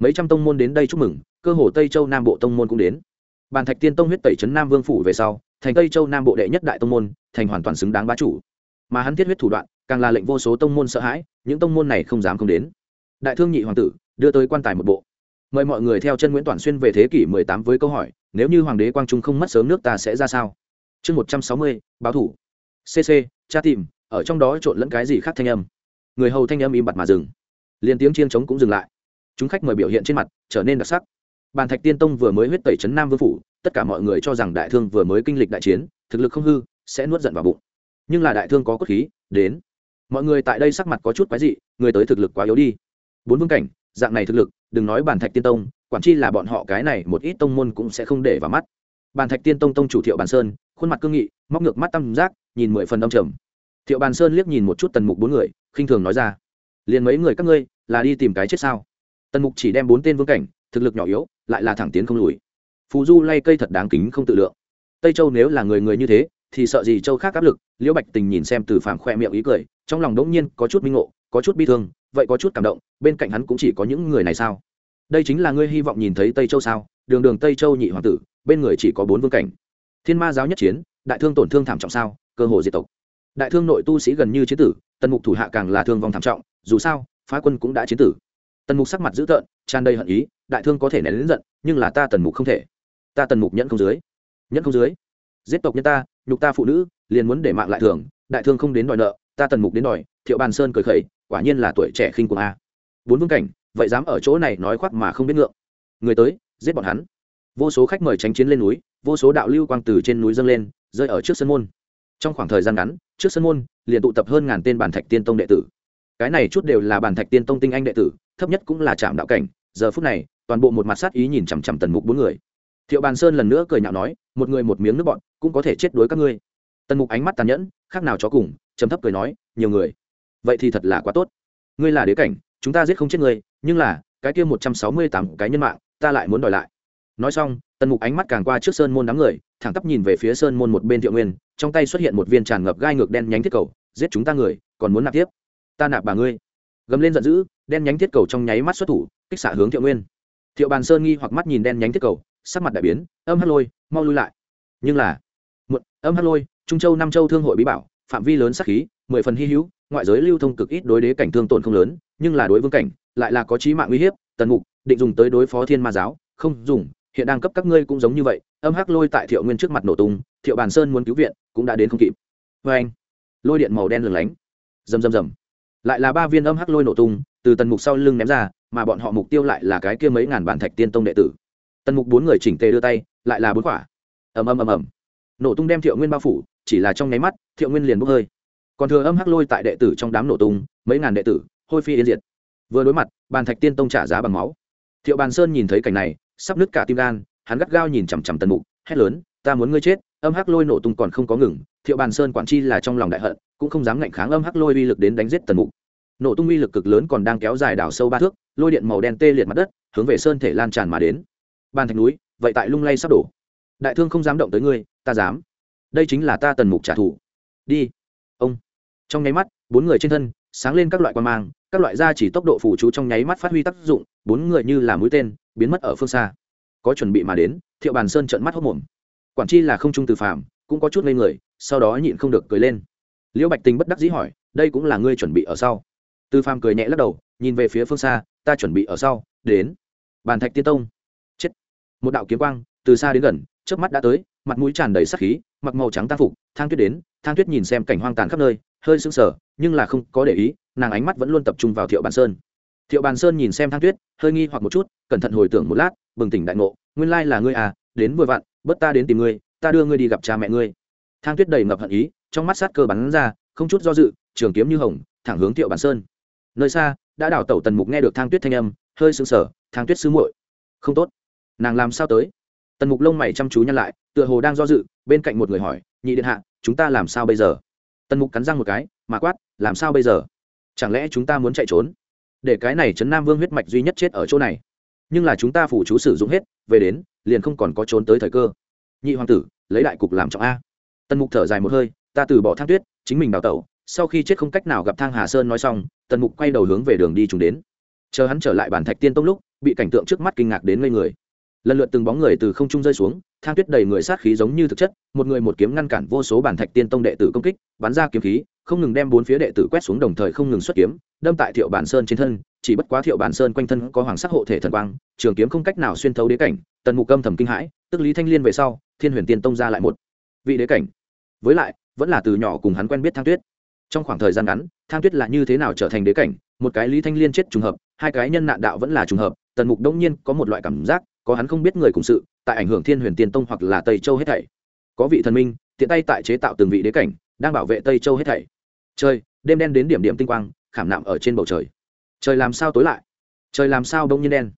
Mấy trăm tông môn đến đây chúc mừng, cơ hồ tây châu nam bộ tông môn cũng đến bàn thạch tiên tông huyết tẩy trấn nam vương phủ về sau thành tây châu nam bộ đệ nhất đại tông môn thành hoàn toàn xứng đáng bá chủ. Mà hắn thiết huyết thủ đoạn càng là lệnh vô số tông môn sợ hãi những tông môn này không dám không đến. Đại thương nhị hoàng tử đưa tới quan tài một bộ. Mời mọi người theo chân nguyễn toàn xuyên về thế kỷ 18 với câu hỏi nếu như hoàng đế quang trung không mất sớm nước ta sẽ ra sao? Chương 160, báo thủ. Cc cha tìm ở trong đó trộn lẫn cái gì khác thanh âm? Người hầu thanh âm im bặt mà dừng. Liền tiếng chiên trống cũng dừng lại. Chúng khách mời biểu hiện trên mặt trở nên đặc sắc bàn thạch tiên tông vừa mới huyết tẩy trấn nam vương phủ, tất cả mọi người cho rằng đại thương vừa mới kinh lịch đại chiến, thực lực không hư, sẽ nuốt giận vào bụng. Nhưng là đại thương có cốt khí, đến. Mọi người tại đây sắc mặt có chút quái dị, người tới thực lực quá yếu đi. Bốn vương cảnh, dạng này thực lực, đừng nói bàn thạch tiên tông, quản chi là bọn họ cái này một ít tông môn cũng sẽ không để vào mắt. Bàn thạch tiên tông tông chủ thiệu bàn sơn, khuôn mặt cương nghị, móc ngược mắt tam giác, nhìn mười phần đông trầm. Thiệu bàn sơn liếc nhìn một chút tần mục bốn người, khinh thường nói ra, liền mấy người các ngươi, là đi tìm cái chết sao? Tần mục chỉ đem bốn tên vương cảnh thực lực nhỏ yếu, lại là thẳng tiến không lùi. Phù du lay cây thật đáng kính không tự lượng. Tây châu nếu là người người như thế, thì sợ gì châu khác áp lực, liễu bạch tình nhìn xem từ phàm khoe miệng ý cười, trong lòng đống nhiên có chút minh ngộ, có chút bi thương, vậy có chút cảm động, bên cạnh hắn cũng chỉ có những người này sao? Đây chính là ngươi hy vọng nhìn thấy tây châu sao? Đường đường tây châu nhị hoàng tử, bên người chỉ có bốn vương cảnh. Thiên ma giáo nhất chiến, đại thương tổn thương thảm trọng sao? Cơ hồ diệt tộc. Đại thương nội tu sĩ gần như chiến tử, tần mục thủ hạ càng là thương vong thảm trọng, dù sao, phá quân cũng đã chiến tử tần mục sắc mặt dữ tợn, tràn đầy hận ý, đại thương có thể nén đến giận, nhưng là ta tần mục không thể. Ta tần mục nhẫn không dưới. Nhẫn không dưới. Giết tộc nhân ta, nhục ta phụ nữ, liền muốn để mạng lại thường, đại thương không đến đòi nợ, ta tần mục đến đòi, thiệu bàn sơn cười khẩy, quả nhiên là tuổi trẻ khinh cuồng a. Bốn vương cảnh, vậy dám ở chỗ này nói khoác mà không biết ngượng. Người tới, giết bọn hắn. Vô số khách mời tránh chiến lên núi, vô số đạo lưu quang từ trên núi dâng lên, rơi ở trước sân môn. Trong khoảng thời gian ngắn, trước sân môn, liền tụ tập hơn ngàn tên bản thạch tiên tông đệ tử. Cái này chút đều là bản thạch tiên tông tinh anh đệ tử thấp nhất cũng là trạm đạo cảnh, giờ phút này, toàn bộ một mặt sát ý nhìn chằm chằm tần mục bốn người. Thiệu bàn sơn lần nữa cười nhạo nói, một người một miếng nước bọn, cũng có thể chết đuối các ngươi. Tần mục ánh mắt tàn nhẫn, khác nào chó cùng chấm thấp cười nói, nhiều người. Vậy thì thật là quá tốt. Ngươi là đế cảnh, chúng ta giết không chết ngươi nhưng là, cái kia một trăm sáu mươi tám cái nhân mạng, ta lại muốn đòi lại. Nói xong, tần mục ánh mắt càng qua trước sơn môn đám người, thẳng tắp nhìn về phía sơn môn một bên thiệu nguyên, trong tay xuất hiện một viên tràn ngập gai ngược đen nhánh thiết cầu, giết chúng ta người, còn muốn nạp tiếp? Ta nạp bà ngươi gầm lên giận dữ, đen nhánh thiết cầu trong nháy mắt xuất thủ, kích xả hướng thiệu nguyên. Thiệu bàn sơn nghi hoặc mắt nhìn đen nhánh thiết cầu, sắc mặt đại biến, âm hắt lôi, mau lui lại. Nhưng là, một, âm hắt lôi, trung châu nam châu thương hội bí bảo, phạm vi lớn sắc khí, mười phần hy hữu, ngoại giới lưu thông cực ít đối đế cảnh thương tổn không lớn, nhưng là đối vương cảnh, lại là có trí mạng uy hiếp, tần mục, định dùng tới đối phó thiên ma giáo, không dùng, hiện đang cấp các ngươi cũng giống như vậy, âm hắc lôi tại thiệu nguyên trước mặt nổ tung, thiệu bàn sơn muốn cứu viện, cũng đã đến không kịp. Vê anh lôi điện màu đen lửng lánh. Rầm rầm rầm lại là ba viên âm hắc lôi nổ tung, từ tần mục sau lưng ném ra, mà bọn họ mục tiêu lại là cái kia mấy ngàn bản thạch tiên tông đệ tử. Tần mục bốn người chỉnh tề đưa tay, lại là bốn quả. Ầm ầm ầm ầm. Nổ tung đem thiệu nguyên bao phủ, chỉ là trong nháy mắt, thiệu nguyên liền bốc hơi. Còn thừa âm hắc lôi tại đệ tử trong đám nổ tung, mấy ngàn đệ tử, hôi phi yên diệt. Vừa đối mặt, bàn thạch tiên tông trả giá bằng máu. Thiệu bàn sơn nhìn thấy cảnh này, sắp nứt cả tim gan, hắn gắt gao nhìn chằm chằm tần mục, hét lớn, ta muốn ngươi chết âm hắc lôi nổ tung còn không có ngừng, thiệu bàn sơn quản chi là trong lòng đại hận, cũng không dám ngạnh kháng âm hắc lôi uy lực đến đánh giết tần mục. Nổ tung uy lực cực lớn còn đang kéo dài đảo sâu ba thước, lôi điện màu đen tê liệt mặt đất, hướng về sơn thể lan tràn mà đến. Bàn thạch núi, vậy tại lung lay sắp đổ. Đại thương không dám động tới ngươi, ta dám. Đây chính là ta tần mục trả thù. Đi. Ông. Trong nháy mắt, bốn người trên thân, sáng lên các loại quan mang, các loại da chỉ tốc độ phủ chú trong nháy mắt phát huy tác dụng, bốn người như là mũi tên, biến mất ở phương xa. Có chuẩn bị mà đến, thiệu bàn sơn trợn mắt hốc mồm quản chi là không trung từ phàm, cũng có chút ngây người, sau đó nhịn không được cười lên. Liễu bạch tình bất đắc dĩ hỏi, đây cũng là ngươi chuẩn bị ở sau? Từ phàm cười nhẹ lắc đầu, nhìn về phía phương xa, ta chuẩn bị ở sau, đến. Bàn thạch tiên tông. Chết. Một đạo kiếm quang, từ xa đến gần trước mắt đã tới, mặt mũi tràn đầy sắc khí, mặc màu trắng tăng phục, thang tuyết đến, thang tuyết nhìn xem cảnh hoang tàn khắp nơi, hơi sững sờ, nhưng là không có để ý, nàng ánh mắt vẫn luôn tập trung vào thiệu bàn sơn. Thiệu bàn sơn nhìn xem thang tuyết, hơi nghi hoặc một chút, cẩn thận hồi tưởng một lát, bừng tỉnh đại ngộ, nguyên lai là ngươi à đến vừa vặn bớt ta đến tìm ngươi, ta đưa ngươi đi gặp cha mẹ ngươi. Thang tuyết đầy ngập hận ý, trong mắt sát cơ bắn ra, không chút do dự, trường kiếm như hồng, thẳng hướng thiệu bàn sơn. Nơi xa, đã đảo tẩu tần mục nghe được thang tuyết thanh âm, hơi sững sờ, thang tuyết sư muội, không tốt. Nàng làm sao tới? Tần mục lông mày chăm chú nhăn lại, tựa hồ đang do dự, bên cạnh một người hỏi, nhị điện hạ, chúng ta làm sao bây giờ? Tần mục cắn răng một cái, mà quát, làm sao bây giờ? Chẳng lẽ chúng ta muốn chạy trốn? Để cái này chấn nam vương huyết mạch duy nhất chết ở chỗ này. Nhưng là chúng ta phủ chú sử dụng hết, về đến liền không còn có trốn tới thời cơ. Nhị hoàng tử, lấy đại cục làm trọng a. Tần mục thở dài một hơi, ta từ bỏ thang tuyết, chính mình đào tẩu, sau khi chết không cách nào gặp thang hà sơn nói xong, tần mục quay đầu hướng về đường đi chúng đến. Chờ hắn trở lại bản thạch tiên tông lúc, bị cảnh tượng trước mắt kinh ngạc đến ngây người. Lần lượt từng bóng người từ không trung rơi xuống, thang tuyết đầy người sát khí giống như thực chất, một người một kiếm ngăn cản vô số bản thạch tiên tông đệ tử công kích, bắn ra kiếm khí, không ngừng đem bốn phía đệ tử quét xuống đồng thời không ngừng xuất kiếm, đâm tại thiệu bản sơn trên thân, chỉ bất quá thiệu bản sơn quanh thân có hoàng sắc hộ thể thần quang, trường kiếm không cách nào xuyên thấu đế cảnh tần mục âm thầm kinh hãi, tức lý thanh liên về sau, thiên huyền tiên tông ra lại một vị đế cảnh. Với lại, vẫn là từ nhỏ cùng hắn quen biết thang tuyết. Trong khoảng thời gian ngắn, thang tuyết là như thế nào trở thành đế cảnh? Một cái lý thanh liên chết trùng hợp, hai cái nhân nạn đạo vẫn là trùng hợp, tần mục đông nhiên có một loại cảm giác, có hắn không biết người cùng sự, tại ảnh hưởng thiên huyền tiên tông hoặc là tây châu hết thảy. Có vị thần minh, tiện tay tại chế tạo từng vị đế cảnh, đang bảo vệ tây châu hết thảy. Trời, đêm đen đến điểm điểm tinh quang, khảm nạm ở trên bầu trời. Trời làm sao tối lại? Trời làm sao đông nhiên đen?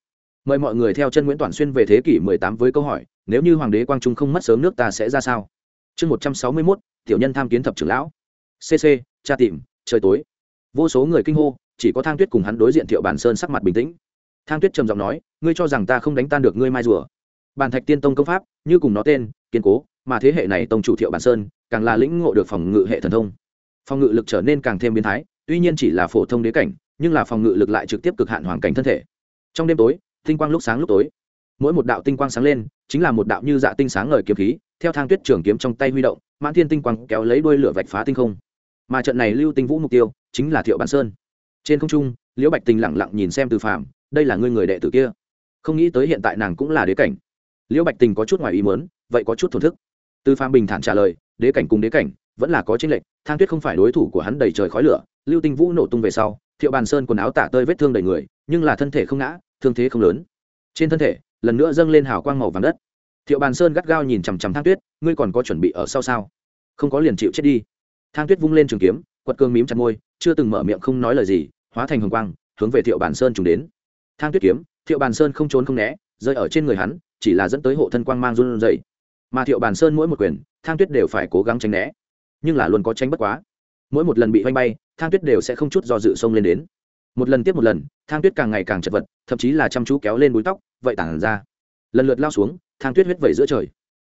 Mời mọi người theo chân nguyễn toàn xuyên về thế kỷ 18 với câu hỏi nếu như hoàng đế quang trung không mất sớm nước ta sẽ ra sao? Chương 161, tiểu nhân tham kiến thập trưởng lão. Cc tra tìm trời tối. Vô số người kinh hô chỉ có thang tuyết cùng hắn đối diện thiệu bản sơn sắc mặt bình tĩnh. Thang tuyết trầm giọng nói ngươi cho rằng ta không đánh tan được ngươi mai rùa? Bàn thạch tiên tông công pháp như cùng nó tên kiên cố mà thế hệ này tông chủ thiệu bản sơn càng là lĩnh ngộ được phòng ngự hệ thần thông. Phòng ngự lực trở nên càng thêm biến thái tuy nhiên chỉ là phổ thông đế cảnh nhưng là phòng ngự lực lại trực tiếp cực hạn hoàn cảnh thân thể. Trong đêm tối tinh quang lúc sáng lúc tối. Mỗi một đạo tinh quang sáng lên, chính là một đạo như dạ tinh sáng ngời kiếm khí, theo thang tuyết trường kiếm trong tay huy động, mãn thiên tinh quang kéo lấy đuôi lửa vạch phá tinh không. Mà trận này lưu tinh vũ mục tiêu, chính là thiệu bản sơn. Trên không trung, liễu bạch tình lẳng lặng nhìn xem từ phàm, đây là ngươi người đệ tử kia. Không nghĩ tới hiện tại nàng cũng là đế cảnh. Liễu bạch tình có chút ngoài ý mớn vậy có chút thổn thức. Từ phàm bình thản trả lời, đế cảnh cùng đế cảnh, vẫn là có tranh lệch, thang tuyết không phải đối thủ của hắn đầy trời khói lửa, lưu tinh vũ nổ tung về sau, thiệu bàn sơn quần áo tả tơi vết thương đầy người, nhưng là thân thể không ngã thương thế không lớn. Trên thân thể, lần nữa dâng lên hào quang màu vàng đất. Thiệu bàn sơn gắt gao nhìn chằm chằm thang tuyết, ngươi còn có chuẩn bị ở sau sao? Không có liền chịu chết đi. Thang tuyết vung lên trường kiếm, quật cương mím chặt môi, chưa từng mở miệng không nói lời gì, hóa thành hồng quang, hướng về thiệu bàn sơn trùng đến. Thang tuyết kiếm, thiệu bàn sơn không trốn không né, rơi ở trên người hắn, chỉ là dẫn tới hộ thân quang mang run dày mà thiệu bàn sơn mỗi một quyền, thang tuyết đều phải cố gắng tránh né, nhưng là luôn có tránh bất quá. Mỗi một lần bị oanh bay, thang tuyết đều sẽ không chút do dự xông lên đến một lần tiếp một lần, thang tuyết càng ngày càng chật vật, thậm chí là chăm chú kéo lên búi tóc, vậy tản ra. Lần lượt lao xuống, thang tuyết huyết vẩy giữa trời.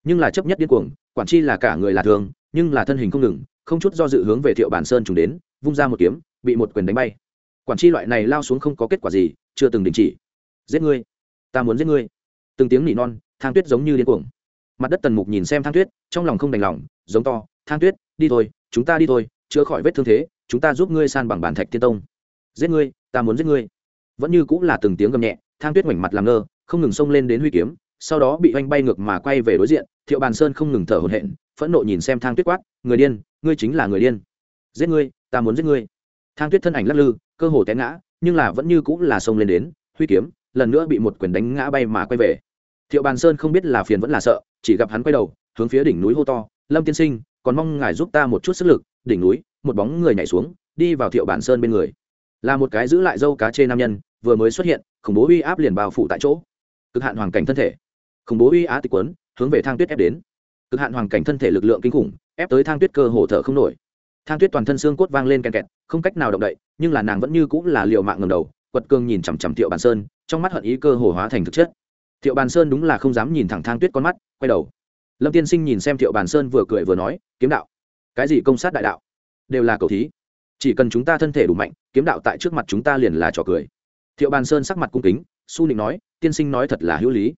Nhưng là chấp nhất điên cuồng, quản chi là cả người là thường, nhưng là thân hình không ngừng, không chút do dự hướng về thiệu bản sơn trùng đến, vung ra một kiếm, bị một quyền đánh bay. Quản chi loại này lao xuống không có kết quả gì, chưa từng đình chỉ. Giết ngươi. Ta muốn giết ngươi. Từng tiếng nỉ non, thang tuyết giống như điên cuồng. Mặt đất tần mục nhìn xem thang tuyết, trong lòng không đành lòng, giống to, thang tuyết, đi thôi, chúng ta đi thôi, chữa khỏi vết thương thế, chúng ta giúp ngươi san bằng bản thạch tiên tông giết ngươi, ta muốn giết ngươi. Vẫn như cũng là từng tiếng gầm nhẹ, thang tuyết ngoảnh mặt làm ngơ, không ngừng xông lên đến huy kiếm, sau đó bị oanh bay ngược mà quay về đối diện, thiệu bàn sơn không ngừng thở hổn hển, phẫn nộ nhìn xem thang tuyết quát, người điên, ngươi chính là người điên. Giết ngươi, ta muốn giết ngươi. Thang tuyết thân ảnh lắc lư, cơ hồ té ngã, nhưng là vẫn như cũng là xông lên đến, huy kiếm, lần nữa bị một quyền đánh ngã bay mà quay về. Thiệu bàn sơn không biết là phiền vẫn là sợ, chỉ gặp hắn quay đầu, hướng phía đỉnh núi hô to, lâm tiên sinh, còn mong ngài giúp ta một chút sức lực. Đỉnh núi, một bóng người nhảy xuống, đi vào thiệu bản sơn bên người là một cái giữ lại dâu cá chê nam nhân, vừa mới xuất hiện, khủng bố uy áp liền bao phủ tại chỗ. Cực hạn hoàn cảnh thân thể. Khủng bố uy á tịch quấn, hướng về thang tuyết ép đến. Cực hạn hoàn cảnh thân thể lực lượng kinh khủng, ép tới thang tuyết cơ hồ thở không nổi. Thang tuyết toàn thân xương cốt vang lên kèn kẹt, không cách nào động đậy, nhưng là nàng vẫn như cũng là liều mạng ngầm đầu, quật cương nhìn chằm chằm thiệu bàn sơn, trong mắt hận ý cơ hồ hóa thành thực chất. Thiệu bàn sơn đúng là không dám nhìn thẳng thang tuyết con mắt, quay đầu. Lâm tiên sinh nhìn xem thiệu bàn sơn vừa cười vừa nói, kiếm đạo, cái gì công sát đại đạo? Đều là cầu thí chỉ cần chúng ta thân thể đủ mạnh, kiếm đạo tại trước mặt chúng ta liền là trò cười. Thiệu bàn sơn sắc mặt cung kính, su nịnh nói, tiên sinh nói thật là hữu lý.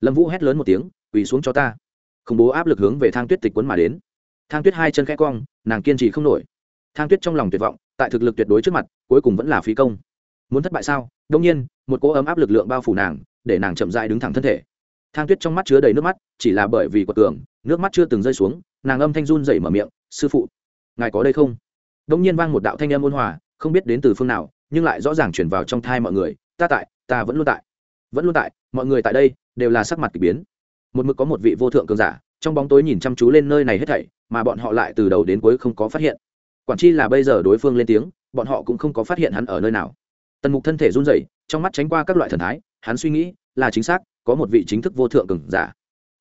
Lâm vũ hét lớn một tiếng, quỳ xuống cho ta. Khủng bố áp lực hướng về thang tuyết tịch quấn mà đến. Thang tuyết hai chân khẽ cong, nàng kiên trì không nổi. Thang tuyết trong lòng tuyệt vọng, tại thực lực tuyệt đối trước mặt, cuối cùng vẫn là phí công. Muốn thất bại sao? Đông nhiên, một cỗ ấm áp lực lượng bao phủ nàng, để nàng chậm dại đứng thẳng thân thể. Thang tuyết trong mắt chứa đầy nước mắt, chỉ là bởi vì quật cường, nước mắt chưa từng rơi xuống, nàng âm thanh run dậy mở miệng, sư phụ, ngài có đây không? Đông nhiên vang một đạo thanh âm ôn hòa, không biết đến từ phương nào, nhưng lại rõ ràng chuyển vào trong thai mọi người, ta tại, ta vẫn luôn tại, vẫn luôn tại, mọi người tại đây, đều là sắc mặt k ỳ biến. Một mực có một vị vô thượng cường giả, trong bóng tối nhìn chăm chú lên nơi này hết thảy, mà bọn họ lại từ đầu đến cuối không có phát hiện. Quản chi là bây giờ đối phương lên tiếng, bọn họ cũng không có phát hiện hắn ở nơi nào. Tần mục thân thể run rẩy, trong mắt tránh qua các loại thần thái, hắn suy nghĩ, là chính xác, có một vị chính thức vô thượng cường giả.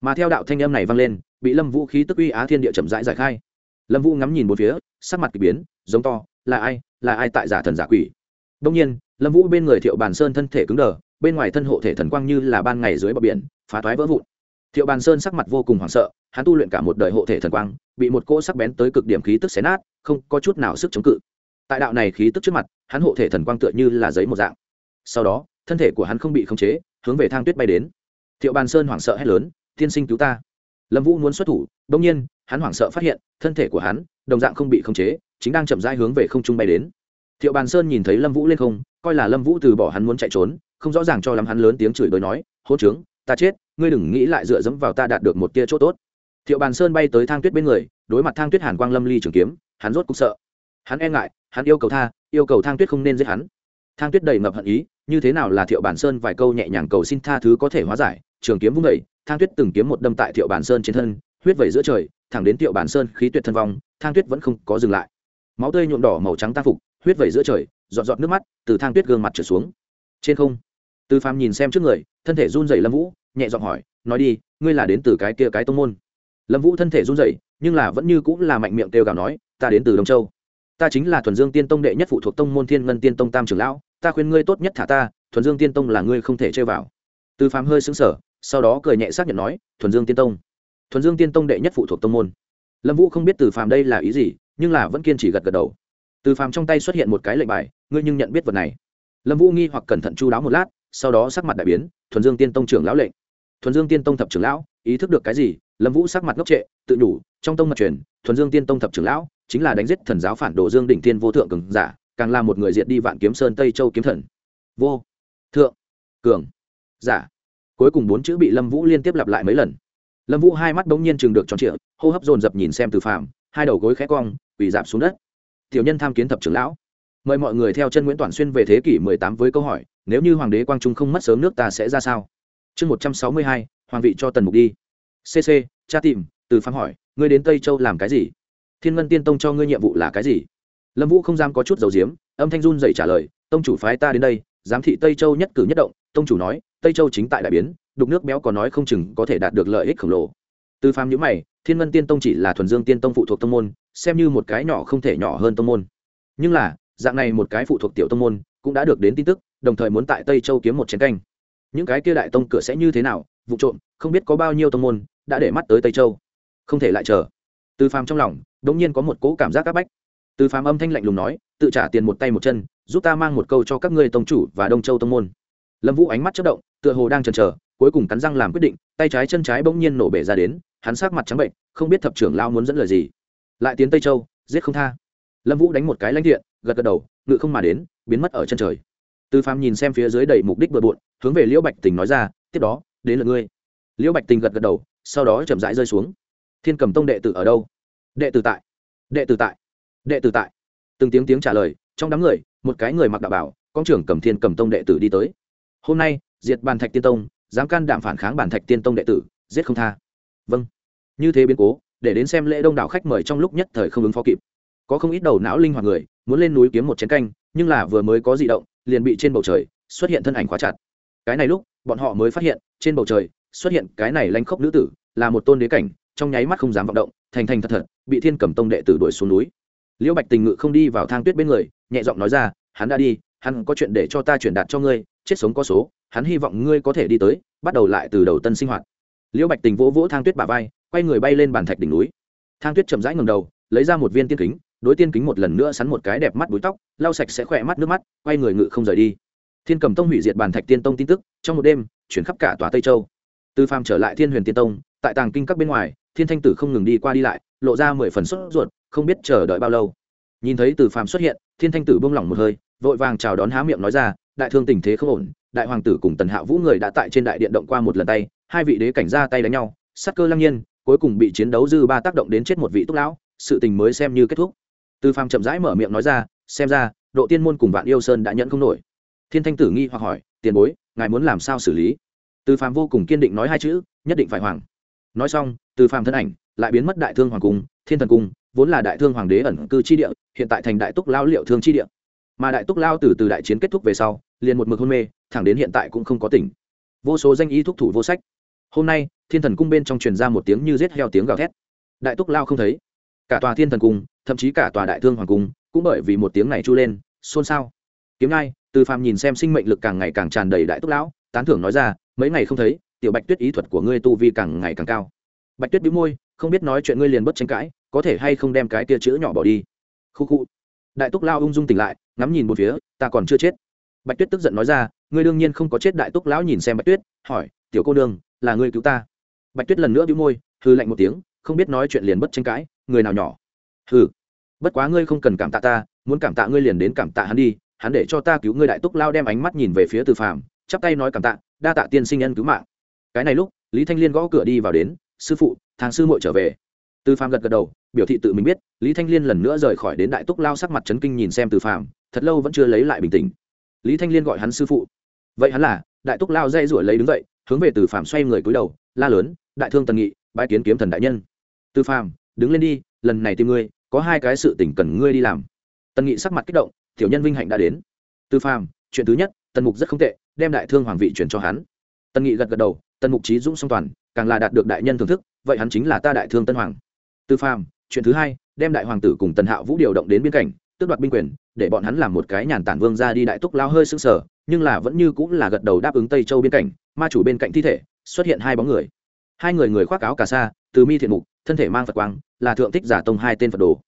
Mà theo đạo thanh âm này vang lên, bị lâm vũ khí tức uy á thiên địa chậm rãi giải khai lâm vũ ngắm nhìn một phía, sắc mặt k ỳ biến, giống to, là ai là ai tại giả thần giả quỷ? Đông nhiên, lâm vũ bên người thiệu bàn sơn thân thể cứng đờ, bên ngoài thân hộ thể thần quang như là ban ngày dưới bờ biển, phá thoái vỡ vụn. Thiệu bàn sơn sắc mặt vô cùng hoảng sợ, hắn tu luyện cả một đời hộ thể thần quang, bị một cỗ sắc bén tới cực điểm khí tức xé nát, không có chút nào sức chống cự. Tại đạo này khí tức trước mặt, hắn hộ thể thần quang tựa như là giấy một dạng. Sau đó, thân thể của hắn không bị khống chế, hướng về thang tuyết bay đến. Thiệu bàn sơn hoảng sợ hét lớn, tiên sinh cứu ta. Lâm vũ muốn xuất thủ đông nhiên hắn hoảng sợ phát hiện, thân thể của hắn, đồng dạng không bị khống chế, chính đang chậm rãi hướng về không trung bay đến. Thiệu bàn sơn nhìn thấy lâm vũ lên không, coi là lâm vũ từ bỏ hắn muốn chạy trốn, không rõ ràng cho lắm hắn lớn tiếng chửi bới nói hôn trướng, ta chết, ngươi đừng nghĩ lại dựa dẫm vào ta đạt được một tia chỗ tốt. Thiệu bàn sơn bay tới thang tuyết bên người, đối mặt thang tuyết hàn quang lâm ly trường kiếm, hắn rốt cục sợ. Hắn e ngại, hắn yêu cầu tha, yêu cầu thang tuyết không nên giết hắn. Thang tuyết đầy ngập hận ý, như thế nào là thiệu bản sơn vài câu nhẹ nhàng cầu xin tha thứ có thể hóa giải? Trường kiếm vung vẩy thang tuyết từng kiếm một đâm tại thiệu bản sơn trên thân, huyết vẩy giữa trời thẳng đến Tiệu bản sơn khí tuyệt thân vong, thang tuyết vẫn không có dừng lại. Máu tươi nhuộm đỏ màu trắng tăng phục, huyết vẩy giữa trời, giọt giọt nước mắt từ thang tuyết gương mặt trở xuống. Trên không, tư phàm nhìn xem trước người, thân thể run rẩy lâm vũ, nhẹ giọng hỏi, nói đi, ngươi là đến từ cái kia cái tông môn? Lâm vũ thân thể run rẩy, nhưng là vẫn như cũng là mạnh miệng kêu gào nói, ta đến từ đông châu. Ta chính là thuần dương tiên tông đệ nhất phụ thuộc tông môn thiên ngân tiên tông tam trưởng lão. Ta khuyên ngươi tốt nhất thả ta, thuần dương tiên tông là ngươi không thể chơi vào. Tư phàm hơi xứng sở sau đó cười nhẹ xác nhận nói, thuần dương tiên tông thuần dương tiên tông đệ nhất phụ thuộc tông môn. Lâm vũ không biết từ phàm đây là ý gì, nhưng là vẫn kiên trì gật gật đầu. Từ phàm trong tay xuất hiện một cái lệnh bài, ngươi nhưng nhận biết vật này. Lâm vũ nghi hoặc cẩn thận chu đáo một lát, sau đó sắc mặt đại biến, thuần dương tiên tông trưởng lão lệnh. Thuần dương tiên tông thập trưởng lão, ý thức được cái gì, lâm vũ sắc mặt ngốc trệ, tự nhủ, trong tông mật truyền, thuần dương tiên tông thập trưởng lão chính là đánh giết thần giáo phản đồ dương đỉnh tiên vô thượng cường giả, càng là một người diệt đi vạn kiếm sơn tây châu kiếm thần. Vô thượng cường giả. Cuối cùng bốn chữ bị lâm vũ liên tiếp lặp lại mấy lần lâm vũ hai mắt bỗng nhiên chừng được tròn trịa, hô hấp dồn dập nhìn xem từ phàm, hai đầu gối khẽ cong bị giảm xuống đất. Tiểu nhân tham kiến thập trưởng lão. Mời mọi người theo chân nguyễn toàn xuyên về thế kỷ mười tám với câu hỏi, nếu như hoàng đế quang trung không mất sớm nước ta sẽ ra sao? Chương một trăm sáu mươi hai, hoàng vị cho tần mục đi. Cc cha tìm, từ Phạm hỏi, ngươi đến tây châu làm cái gì? Thiên ngân tiên tông cho ngươi nhiệm vụ là cái gì? Lâm vũ không dám có chút dầu diếm, âm thanh run dậy trả lời, tông chủ phái ta đến đây, giám thị tây châu nhất cử nhất động. Tông chủ nói, tây châu chính tại đại biến đục nước béo có nói không chừng có thể đạt được lợi ích khổng lồ. Từ phàm nhữ mày, thiên ngân tiên tông chỉ là thuần dương tiên tông phụ thuộc tông môn, xem như một cái nhỏ không thể nhỏ hơn tông môn. Nhưng là, dạng này một cái phụ thuộc tiểu tông môn cũng đã được đến tin tức, đồng thời muốn tại tây châu kiếm một chiến canh. Những cái kia đại tông cửa sẽ như thế nào, vụ trộm, không biết có bao nhiêu tông môn đã để mắt tới tây châu. Không thể lại chờ. Từ phàm trong lòng đ ỗ n g nhiên có một cỗ cảm giác áp bách. Từ phàm âm thanh lạnh lùng nói, tự trả tiền một tay một chân, giúp ta mang một câu cho các ngươi tông chủ và đông châu tông môn. Lâm vũ ánh mắt chất động, tựa hồ đang chần chờ cuối cùng cắn răng làm quyết định, tay trái chân trái bỗng nhiên nổ bể ra đến, hắn sát mặt trắng bệnh, không biết thập trưởng lao muốn dẫn lời gì. Lại tiến tây châu, giết không tha. Lâm vũ đánh một cái lãnh thiện gật gật đầu, ngự không mà đến, biến mất ở chân trời. Tư phàm nhìn xem phía dưới đầy mục đích bừa bộn, hướng về liễu bạch tình nói ra, tiếp đó, đến lượt ngươi. Liễu bạch tình gật gật đầu, sau đó chậm rãi rơi xuống. Thiên cầm tông đệ tử ở đâu? Đệ tử tại. Đệ tử tại. Đệ tử tại. Từng tiếng tiếng trả lời, trong đám người, một cái người mặc đạo bảo, con trưởng cầm thiên cầm tông đệ tử đi tới. Hôm nay, diệt bàn thạch tiên tông dám can đảm phản kháng bản thạch tiên tông đệ tử, giết không tha. Vâng. Như thế biến cố, để đến xem lễ đông đảo khách mời trong lúc nhất thời không ứng phó kịp. Có không ít đầu não linh hoạt người, muốn lên núi kiếm một chén canh, nhưng là vừa mới có di động, liền bị trên bầu trời xuất hiện thân ảnh khóa chặt. Cái này lúc, bọn họ mới phát hiện, trên bầu trời xuất hiện cái này lanh khốc nữ tử, là một tôn đế cảnh, trong nháy mắt không dám vọng động, thành thành thật thật, bị thiên cầm tông đệ tử đuổi xuống núi. Liễu bạch tình ngự không đi vào thang tuyết bên người, nhẹ giọng nói ra, hắn đã đi, hắn có chuyện để cho ta chuyển đạt cho ngươi chết sống có số, hắn hy vọng ngươi có thể đi tới, bắt đầu lại từ đầu tân sinh hoạt. Liễu bạch tình vỗ vỗ thang tuyết bà vai, quay người bay lên bàn thạch đỉnh núi. Thang tuyết chậm rãi ngầm đầu, lấy ra một viên tiên kính, đối tiên kính một lần nữa sắn một cái đẹp mắt búi tóc, lau sạch sẽ khỏe mắt nước mắt, quay người ngự không rời đi. Thiên cầm tông hủy diệt bàn thạch tiên tông tin tức, trong một đêm, chuyển khắp cả tòa tây châu. Từ phàm trở lại thiên huyền tiên tông, tại tàng kinh các bên ngoài, thiên thanh tử không ngừng đi qua đi lại, lộ ra mười phần sốt ruột, không biết chờ đợi bao lâu nhìn thấy từ phàm xuất hiện, thiên thanh tử buông lỏng một hơi, vội vàng chào đón há miệng nói ra, đại thương tình thế không ổn, đại hoàng tử cùng tần hạ vũ người đã tại trên đại điện động qua một lần tay, hai vị đế cảnh ra tay đánh nhau sắc cơ lăng nhiên, cuối cùng bị chiến đấu dư ba tác động đến chết một vị túc lão, sự tình mới xem như kết thúc. Từ phàm chậm rãi mở miệng nói ra, xem ra, độ tiên môn cùng vạn yêu sơn đã nhận không nổi. Thiên thanh tử nghi hoặc hỏi, tiền bối, ngài muốn làm sao xử lý? Từ phàm vô cùng kiên định nói hai chữ, nhất định phải hoàng. Nói xong, từ phàm thân ảnh lại biến mất đại thương hoàng cung, thiên thần cung vốn là đại thương hoàng đế ẩn cư chi địa, hiện tại thành đại túc lao liệu thương chi địa. Mà đại túc lao từ từ đại chiến kết thúc về sau, liền một mực hôn mê, thẳng đến hiện tại cũng không có tỉnh. Vô số danh y thúc thủ vô sách. Hôm nay, thiên thần cung bên trong truyền ra một tiếng như rết heo tiếng gào thét. Đại túc lao không thấy. Cả tòa thiên thần cung, thậm chí cả tòa đại thương hoàng cung, cũng bởi vì một tiếng này chu lên, xôn xao. Kiếm ngai, từ phàm nhìn xem sinh mệnh lực càng ngày càng tràn đầy đại túc lão, tán thưởng nói ra, mấy ngày không thấy, tiểu bạch tuyết ý thuật của ngươi tu vi càng ngày càng cao. Bạch tuyết bĩu môi, không biết nói chuyện ngươi liền bất tranh cãi có thể hay không đem cái tia chữ nhỏ bỏ đi? Khu khu. Đại túc lao ung dung tỉnh lại, ngắm nhìn một phía, ta còn chưa chết. Bạch tuyết tức giận nói ra, ngươi đương nhiên không có chết đại túc lão nhìn xem bạch tuyết, hỏi, tiểu cô nương, là ngươi cứu ta? Bạch tuyết lần nữa bĩu môi hư lạnh một tiếng, không biết nói chuyện liền bất tranh cãi, người nào nhỏ? Hư bất quá ngươi không cần cảm tạ ta, muốn cảm tạ ngươi liền đến cảm tạ hắn đi, hắn để cho ta cứu ngươi. Đại túc lao đem ánh mắt nhìn về phía từ phàm, chắp tay nói cảm tạ, đa tạ tiên sinh nhân cứu mạng. Cái này lúc, lý thanh liên gõ cửa đi vào đến, sư phụ, thằng sư muội trở về. Từ phàm gật gật đầu biểu thị tự mình biết, lý thanh liên lần nữa rời khỏi đến đại túc lao sắc mặt chấn kinh nhìn xem từ phàm, thật lâu vẫn chưa lấy lại bình tĩnh. Lý thanh liên gọi hắn sư phụ. Vậy hắn là, đại túc lao dây rủi lấy đứng dậy, hướng về từ phàm xoay người cúi đầu, la lớn, đại thương tần nghị bãi kiến kiếm thần đại nhân. Từ phàm, đứng lên đi, lần này tìm ngươi, có hai cái sự tình cần ngươi đi làm. Tần nghị sắc mặt kích động, tiểu nhân vinh hạnh đã đến. Từ phàm, chuyện thứ nhất, tần mục rất không tệ, đem đại thương hoàng vị chuyển cho hắn. Tần nghị gật gật đầu, tần mục trí dũng song toàn, càng là đạt được đại nhân thưởng thức, vậy hắn chính là ta đại thương tân hoàng. Từ phàm chuyện thứ hai, đem đại hoàng tử cùng tần hạo vũ điều động đến biên cảnh, tước đoạt binh quyền, để bọn hắn làm một cái nhàn tản vương ra đi đại túc lao hơi sưng sở nhưng là vẫn như cũng là gật đầu đáp ứng tây châu biên cảnh, ma chủ bên cạnh thi thể, xuất hiện hai bóng người. Hai người người khoác áo cà sa, từ mi thiện mục, thân thể mang phật quang, là thượng thích giả tông hai tên phật đồ.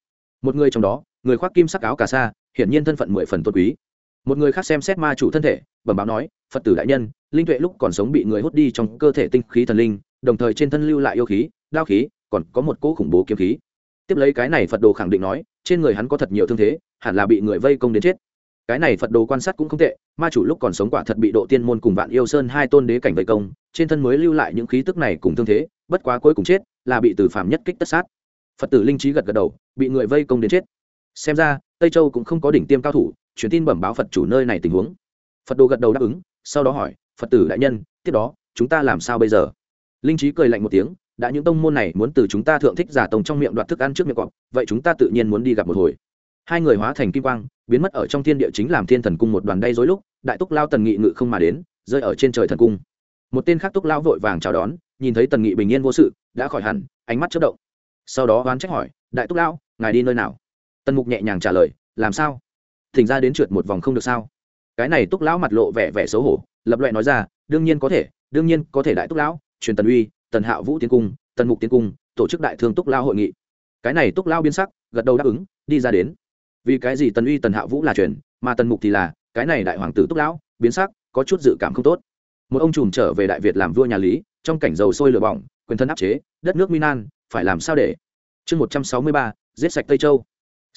Một người trong đó, người khoác kim sắc áo cà sa, hiển nhiên thân phận mười phần tôn quý. Một người khác xem xét ma chủ thân thể, bẩm báo nói, phật tử đại nhân, linh tuệ lúc còn sống bị người hút đi trong cơ thể tinh khí thần linh, đồng thời trên thân lưu lại yêu khí, đao khí, còn có một cỗ khủng bố kiếm khí tiếp lấy cái này phật đồ khẳng định nói, trên người hắn có thật nhiều thương thế, hẳn là bị người vây công đến chết. Cái này phật đồ quan sát cũng không tệ, ma chủ lúc còn sống quả thật bị độ tiên môn cùng vạn yêu sơn hai tôn đế cảnh vây công, trên thân mới lưu lại những khí tức này cùng thương thế, bất quá cuối cùng chết, là bị từ phạm nhất kích tất sát. Phật tử linh trí gật gật đầu, bị người vây công đến chết. Xem ra, tây châu cũng không có đỉnh tiêm cao thủ, truyền tin bẩm báo phật chủ nơi này tình huống. Phật đồ gật đầu đáp ứng, sau đó hỏi, phật tử đại nhân, tiếp đó, chúng ta làm sao bây giờ? Linh trí cười lạnh một tiếng đã những tông môn này muốn từ chúng ta thượng thích giả tông trong miệng đoạt thức ăn trước miệng cọp, vậy chúng ta tự nhiên muốn đi gặp một hồi. Hai người hóa thành kim quang, biến mất ở trong thiên địa chính làm thiên thần cung một đoàn đay dối lúc, đại túc lao tần nghị ngự không mà đến, rơi ở trên trời thần cung. Một tên khác túc lao vội vàng chào đón, nhìn thấy tần nghị bình yên vô sự, đã khỏi hẳn, ánh mắt chất động. Sau đó oán trách hỏi, đại túc lao, ngài đi nơi nào? Tần mục nhẹ nhàng trả lời, làm sao? Thỉnh ra đến trượt một vòng không được sao? Cái này túc lão mặt lộ vẻ vẻ xấu hổ, lập loại nói ra, đương nhiên có thể, đương nhiên có thể đại túc lão truyền tần uy tần hạo vũ tiến cung, tần mục tiến cung, tổ chức đại thương túc lao hội nghị. Cái này túc lao biên sắc, gật đầu đáp ứng, đi ra đến. Vì cái gì tần uy tần hạo vũ là truyền, mà tần mục thì là, cái này đại hoàng tử túc lão, biến sắc, có chút dự cảm không tốt. Một ông trùm trở về đại việt làm vua nhà lý, trong cảnh dầu sôi lửa bỏng, quyền thân áp chế, đất nước minan phải làm sao để? Chương một trăm sáu mươi ba, giết sạch tây châu.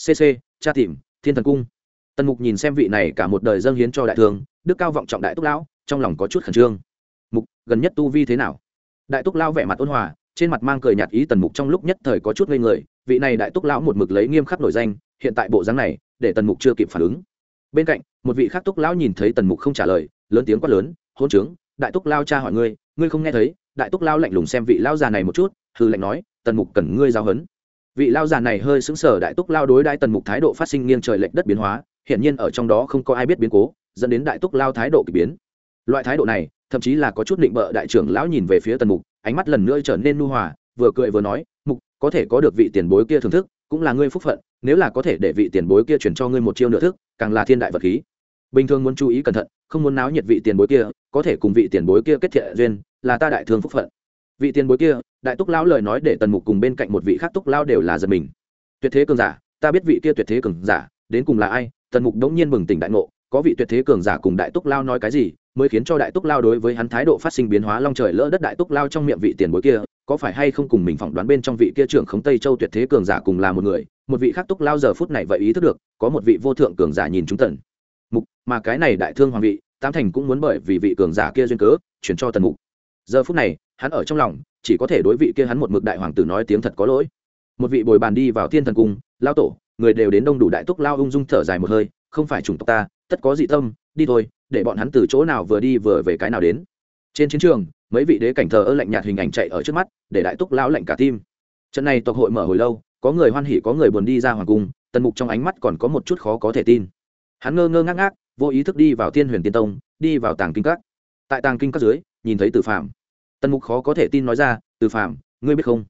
Cc cha tìm, thiên thần cung. Tần mục nhìn xem vị này cả một đời dâng hiến cho đại thương, đức cao vọng trọng đại túc lão, trong lòng có chút khẩn trương. Mục, gần nhất tu vi thế nào? Đại túc lão vẻ mặt ôn hòa, trên mặt mang cười nhạt ý tần mục trong lúc nhất thời có chút ngây người, vị này đại túc lão một mực lấy nghiêm khắc nổi danh, hiện tại bộ dáng này, để tần mục chưa kịp phản ứng. Bên cạnh, một vị khác túc lão nhìn thấy tần mục không trả lời, lớn tiếng quát lớn hôn trướng, đại túc lao cha hỏi ngươi ngươi không nghe thấy, đại túc lao lạnh lùng xem vị lao già này một chút hư lạnh nói, tần mục cần ngươi giao hấn vị lao già này hơi xứng sở đại túc lao đối đãi tần mục thái độ phát sinh nghiêng trời lệch đất biến hóa hiện nhiên ở trong đó không có ai biết biến cố, dẫn đến đại túc lao thái độ k ỳ biến loại thái độ này, thậm chí là có chút định bợ đại trưởng lão nhìn về phía tần mục, ánh mắt lần nữa trở nên nu hòa, vừa cười vừa nói, mục, có thể có được vị tiền bối kia thưởng thức, cũng là ngươi phúc phận, nếu là có thể để vị tiền bối kia chuyển cho ngươi một chiêu nửa thức, càng là thiên đại vật khí. Bình thường muốn chú ý cẩn thận, không muốn náo nhiệt vị tiền bối kia, có thể cùng vị tiền bối kia kết thiện duyên, là ta đại thương phúc phận. Vị tiền bối kia, đại túc lão lời nói để tần mục cùng bên cạnh một vị khác túc lão đều là giật mình. Tuyệt thế cường giả, ta biết vị kia tuyệt thế cường giả, đến cùng là ai? Tần mục đống nhiên bừng tỉnh đại ngộ, có vị tuyệt thế cường giả cùng đại túc lao nói cái gì? Mới khiến cho đại túc lao đối với hắn thái độ phát sinh biến hóa long trời lỡ đất đại túc lao trong miệng vị tiền bối kia, có phải hay không cùng mình phỏng đoán bên trong vị kia trưởng khống tây châu tuyệt thế cường giả cùng là một người, một vị khác túc lao giờ phút này vậy ý thức được, có một vị vô thượng cường giả nhìn chúng tần mục, mà cái này đại thương hoàng vị tam thành cũng muốn bởi vì vị cường giả kia duyên cớ, chuyển cho tần mục. Giờ phút này, hắn ở trong lòng, chỉ có thể đối vị kia hắn một mực đại hoàng tử nói tiếng thật có lỗi. Một vị bồi bàn đi vào thiên thần cung, lao tổ, người đều đến đông đủ đại túc lao ung dung thở dài một hơi, không phải chủng tộc ta, tất có dị tâm, đi thôi để bọn hắn từ chỗ nào vừa đi vừa về cái nào đến. Trên chiến trường, mấy vị đế cảnh thờ ơ lạnh nhạt hình ảnh chạy ở trước mắt, để đại túc lão lạnh cả tim. Trận này tộc hội mở hồi lâu, có người hoan hỉ, có người buồn đi ra hoàng cung, tần mục trong ánh mắt còn có một chút khó có thể tin. Hắn ngơ ngơ ngác ngác, vô ý thức đi vào thiên huyền tiên tông, đi vào tàng kinh các. Tại tàng kinh các dưới, nhìn thấy từ phạm tần mục khó có thể tin nói ra, từ phạm ngươi biết không?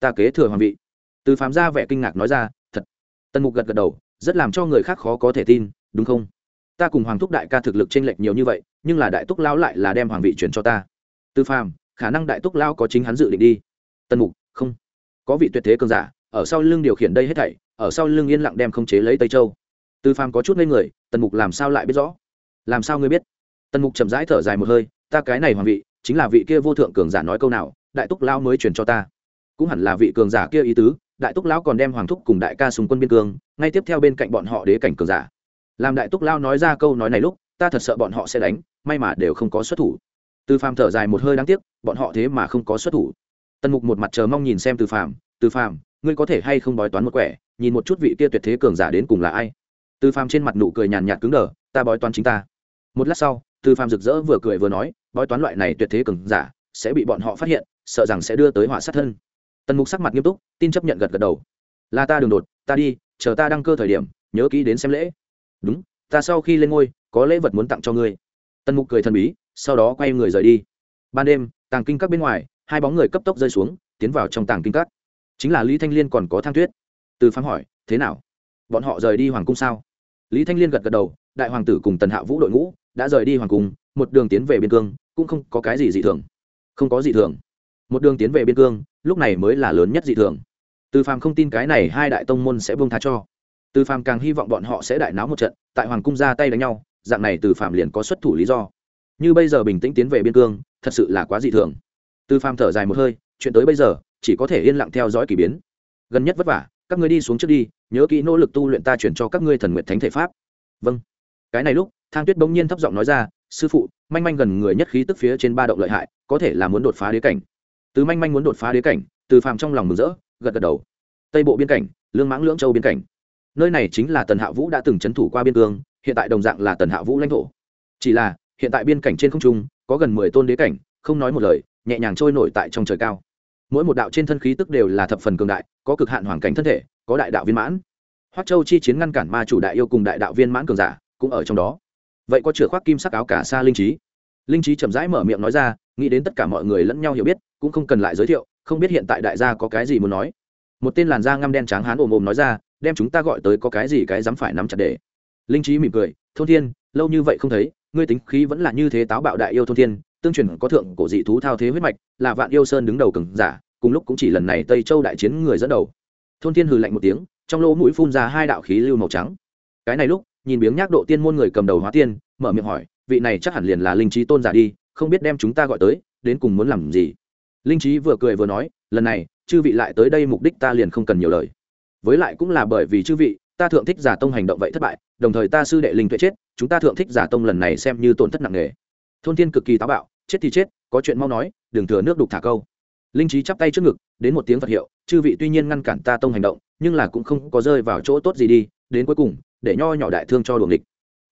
Ta kế thừa hoàng vị. Từ phạm ra vẻ kinh ngạc nói ra, thật. Tần mục gật gật đầu, rất làm cho người khác khó có thể tin, đúng không? Ta cùng hoàng thúc đại ca thực lực t r ê n lệch nhiều như vậy, nhưng là đại túc lão lại là đem hoàng vị chuyển cho ta. Tư phàm, khả năng đại túc lão có chính hắn dự định đi. Tần mục, không. Có vị tuyệt thế cường giả, ở sau lưng điều khiển đây hết thảy, ở sau lưng yên lặng đem không chế lấy tây châu. Tư phàm có chút ngây người, tần mục làm sao lại biết rõ? Làm sao ngươi biết? Tần mục chậm rãi thở dài một hơi, ta cái này hoàng vị, chính là vị kia vô thượng cường giả nói câu nào, đại túc lão mới chuyển cho ta. Cũng hẳn là vị cường giả kia ý tứ, đại túc lão còn đem hoàng thúc cùng đại ca súng quân biên cương, ngay tiếp theo bên cạnh bọn họ đế cảnh cường giả làm đại túc lao nói ra câu nói này lúc, ta thật sợ bọn họ sẽ đánh, may mà đều không có xuất thủ. Từ phàm thở dài một hơi đáng tiếc, bọn họ thế mà không có xuất thủ. Tần mục một mặt chờ mong nhìn xem từ phàm từ phàm, ngươi có thể hay không bói toán một quẻ, nhìn một chút vị kia tuyệt thế cường giả đến cùng là ai? Từ phàm trên mặt nụ cười nhàn nhạt cứng đờ, ta bói toán chính ta. Một lát sau, từ phàm rực rỡ vừa cười vừa nói, bói toán loại này tuyệt thế cường giả, sẽ bị bọn họ phát hiện, sợ rằng sẽ đưa tới họa sát thân. Tần mục sắc mặt nghiêm túc, tin chấp nhận gật gật đầu. Là ta đường đột, ta đi, chờ ta đăng cơ thời điểm, nhớ kỹ đến xem lễ đúng, ta sau khi lên ngôi, có lễ vật muốn tặng cho ngươi. Tần mục cười thần bí, sau đó quay người rời đi. Ban đêm, tàng kinh các bên ngoài, hai bóng người cấp tốc rơi xuống, tiến vào trong tàng kinh các. Chính là lý thanh liên còn có thang tuyết. Từ phán hỏi, thế nào? Bọn họ rời đi hoàng cung sao? Lý thanh liên gật gật đầu, đại hoàng tử cùng tần hạ vũ đội ngũ đã rời đi hoàng cung, một đường tiến về biên cương, cũng không có cái gì dị thường. Không có dị thường. Một đường tiến về biên cương, lúc này mới là lớn nhất dị thường. Từ phàm không tin cái này hai đại tông môn sẽ buông tha cho từ phàm càng hy vọng bọn họ sẽ đại náo một trận, tại hoàng cung ra tay đánh nhau, dạng này từ phàm liền có xuất thủ lý do. Như bây giờ bình tĩnh tiến về biên cương, thật sự là quá dị thường. Từ phàm thở dài một hơi, chuyện tới bây giờ, chỉ có thể yên lặng theo dõi k ỳ biến. Gần nhất vất vả, các ngươi đi xuống trước đi, nhớ kỹ nỗ lực tu luyện ta chuyển cho các ngươi thần nguyện thánh thể pháp. Vâng. Cái này lúc, thang tuyết bỗng nhiên thấp giọng nói ra, sư phụ, manh manh gần người nhất khí tức phía trên ba động lợi hại, có thể là muốn đột phá đế cảnh. Từ manh manh muốn đột phá đế cảnh, từ phàm trong lòng mừng rỡ, gật gật đầu. Tây bộ biên cảnh, lương mãng lưỡng châu biên cảnh nơi này chính là tần hạ vũ đã từng c h ấ n thủ qua biên cương, hiện tại đồng dạng là tần hạ vũ lãnh thổ. Chỉ là, hiện tại biên cảnh trên không trung, có gần mười tôn đế cảnh, không nói một lời, nhẹ nhàng trôi nổi tại trong trời cao. Mỗi một đạo trên thân khí tức đều là thập phần cường đại, có cực hạn hoàn cảnh thân thể, có đại đạo viên mãn. Hoắc châu chi chiến ngăn cản ma chủ đại yêu cùng đại đạo viên mãn cường giả, cũng ở trong đó. Vậy có chửa khoác kim sắc áo cả xa linh trí. Linh trí chậm rãi mở miệng nói ra, nghĩ đến tất cả mọi người lẫn nhau hiểu biết, cũng không cần lại giới thiệu, không biết hiện tại đại gia có cái gì muốn nói. Một tên làn da ngăm đen trắng hán ồm ồm nói ra đem chúng ta gọi tới có cái gì cái dám phải nắm chặt để. Linh trí mỉm cười, thôn thiên, lâu như vậy không thấy, ngươi tính khí vẫn là như thế táo bạo đại yêu thôn thiên, tương truyền có thượng cổ dị thú thao thế huyết mạch, là vạn yêu sơn đứng đầu cường giả, cùng lúc cũng chỉ lần này tây châu đại chiến người dẫn đầu. Thôn thiên hừ lạnh một tiếng, trong lỗ mũi phun ra hai đạo khí lưu màu trắng. Cái này lúc, nhìn biếng nhác độ tiên môn người cầm đầu hóa tiên, mở miệng hỏi, vị này chắc hẳn liền là linh trí tôn giả đi, không biết đem chúng ta gọi tới, đến cùng muốn làm gì? Linh trí vừa cười vừa nói, lần này, chư vị lại tới đây mục đích ta liền không cần nhiều lời với lại cũng là bởi vì chư vị, ta thượng thích giả tông hành động vậy thất bại, đồng thời ta sư đệ linh tuệ chết, chúng ta thượng thích giả tông lần này xem như tổn thất nặng nề. Thôn thiên cực kỳ táo bạo, chết thì chết, có chuyện mau nói, đừng thừa nước đục thả câu. Linh trí chắp tay trước ngực, đến một tiếng phật hiệu, chư vị tuy nhiên ngăn cản ta tông hành động, nhưng là cũng không có rơi vào chỗ tốt gì đi, đến cuối cùng, để nho nhỏ đại thương cho luồng địch.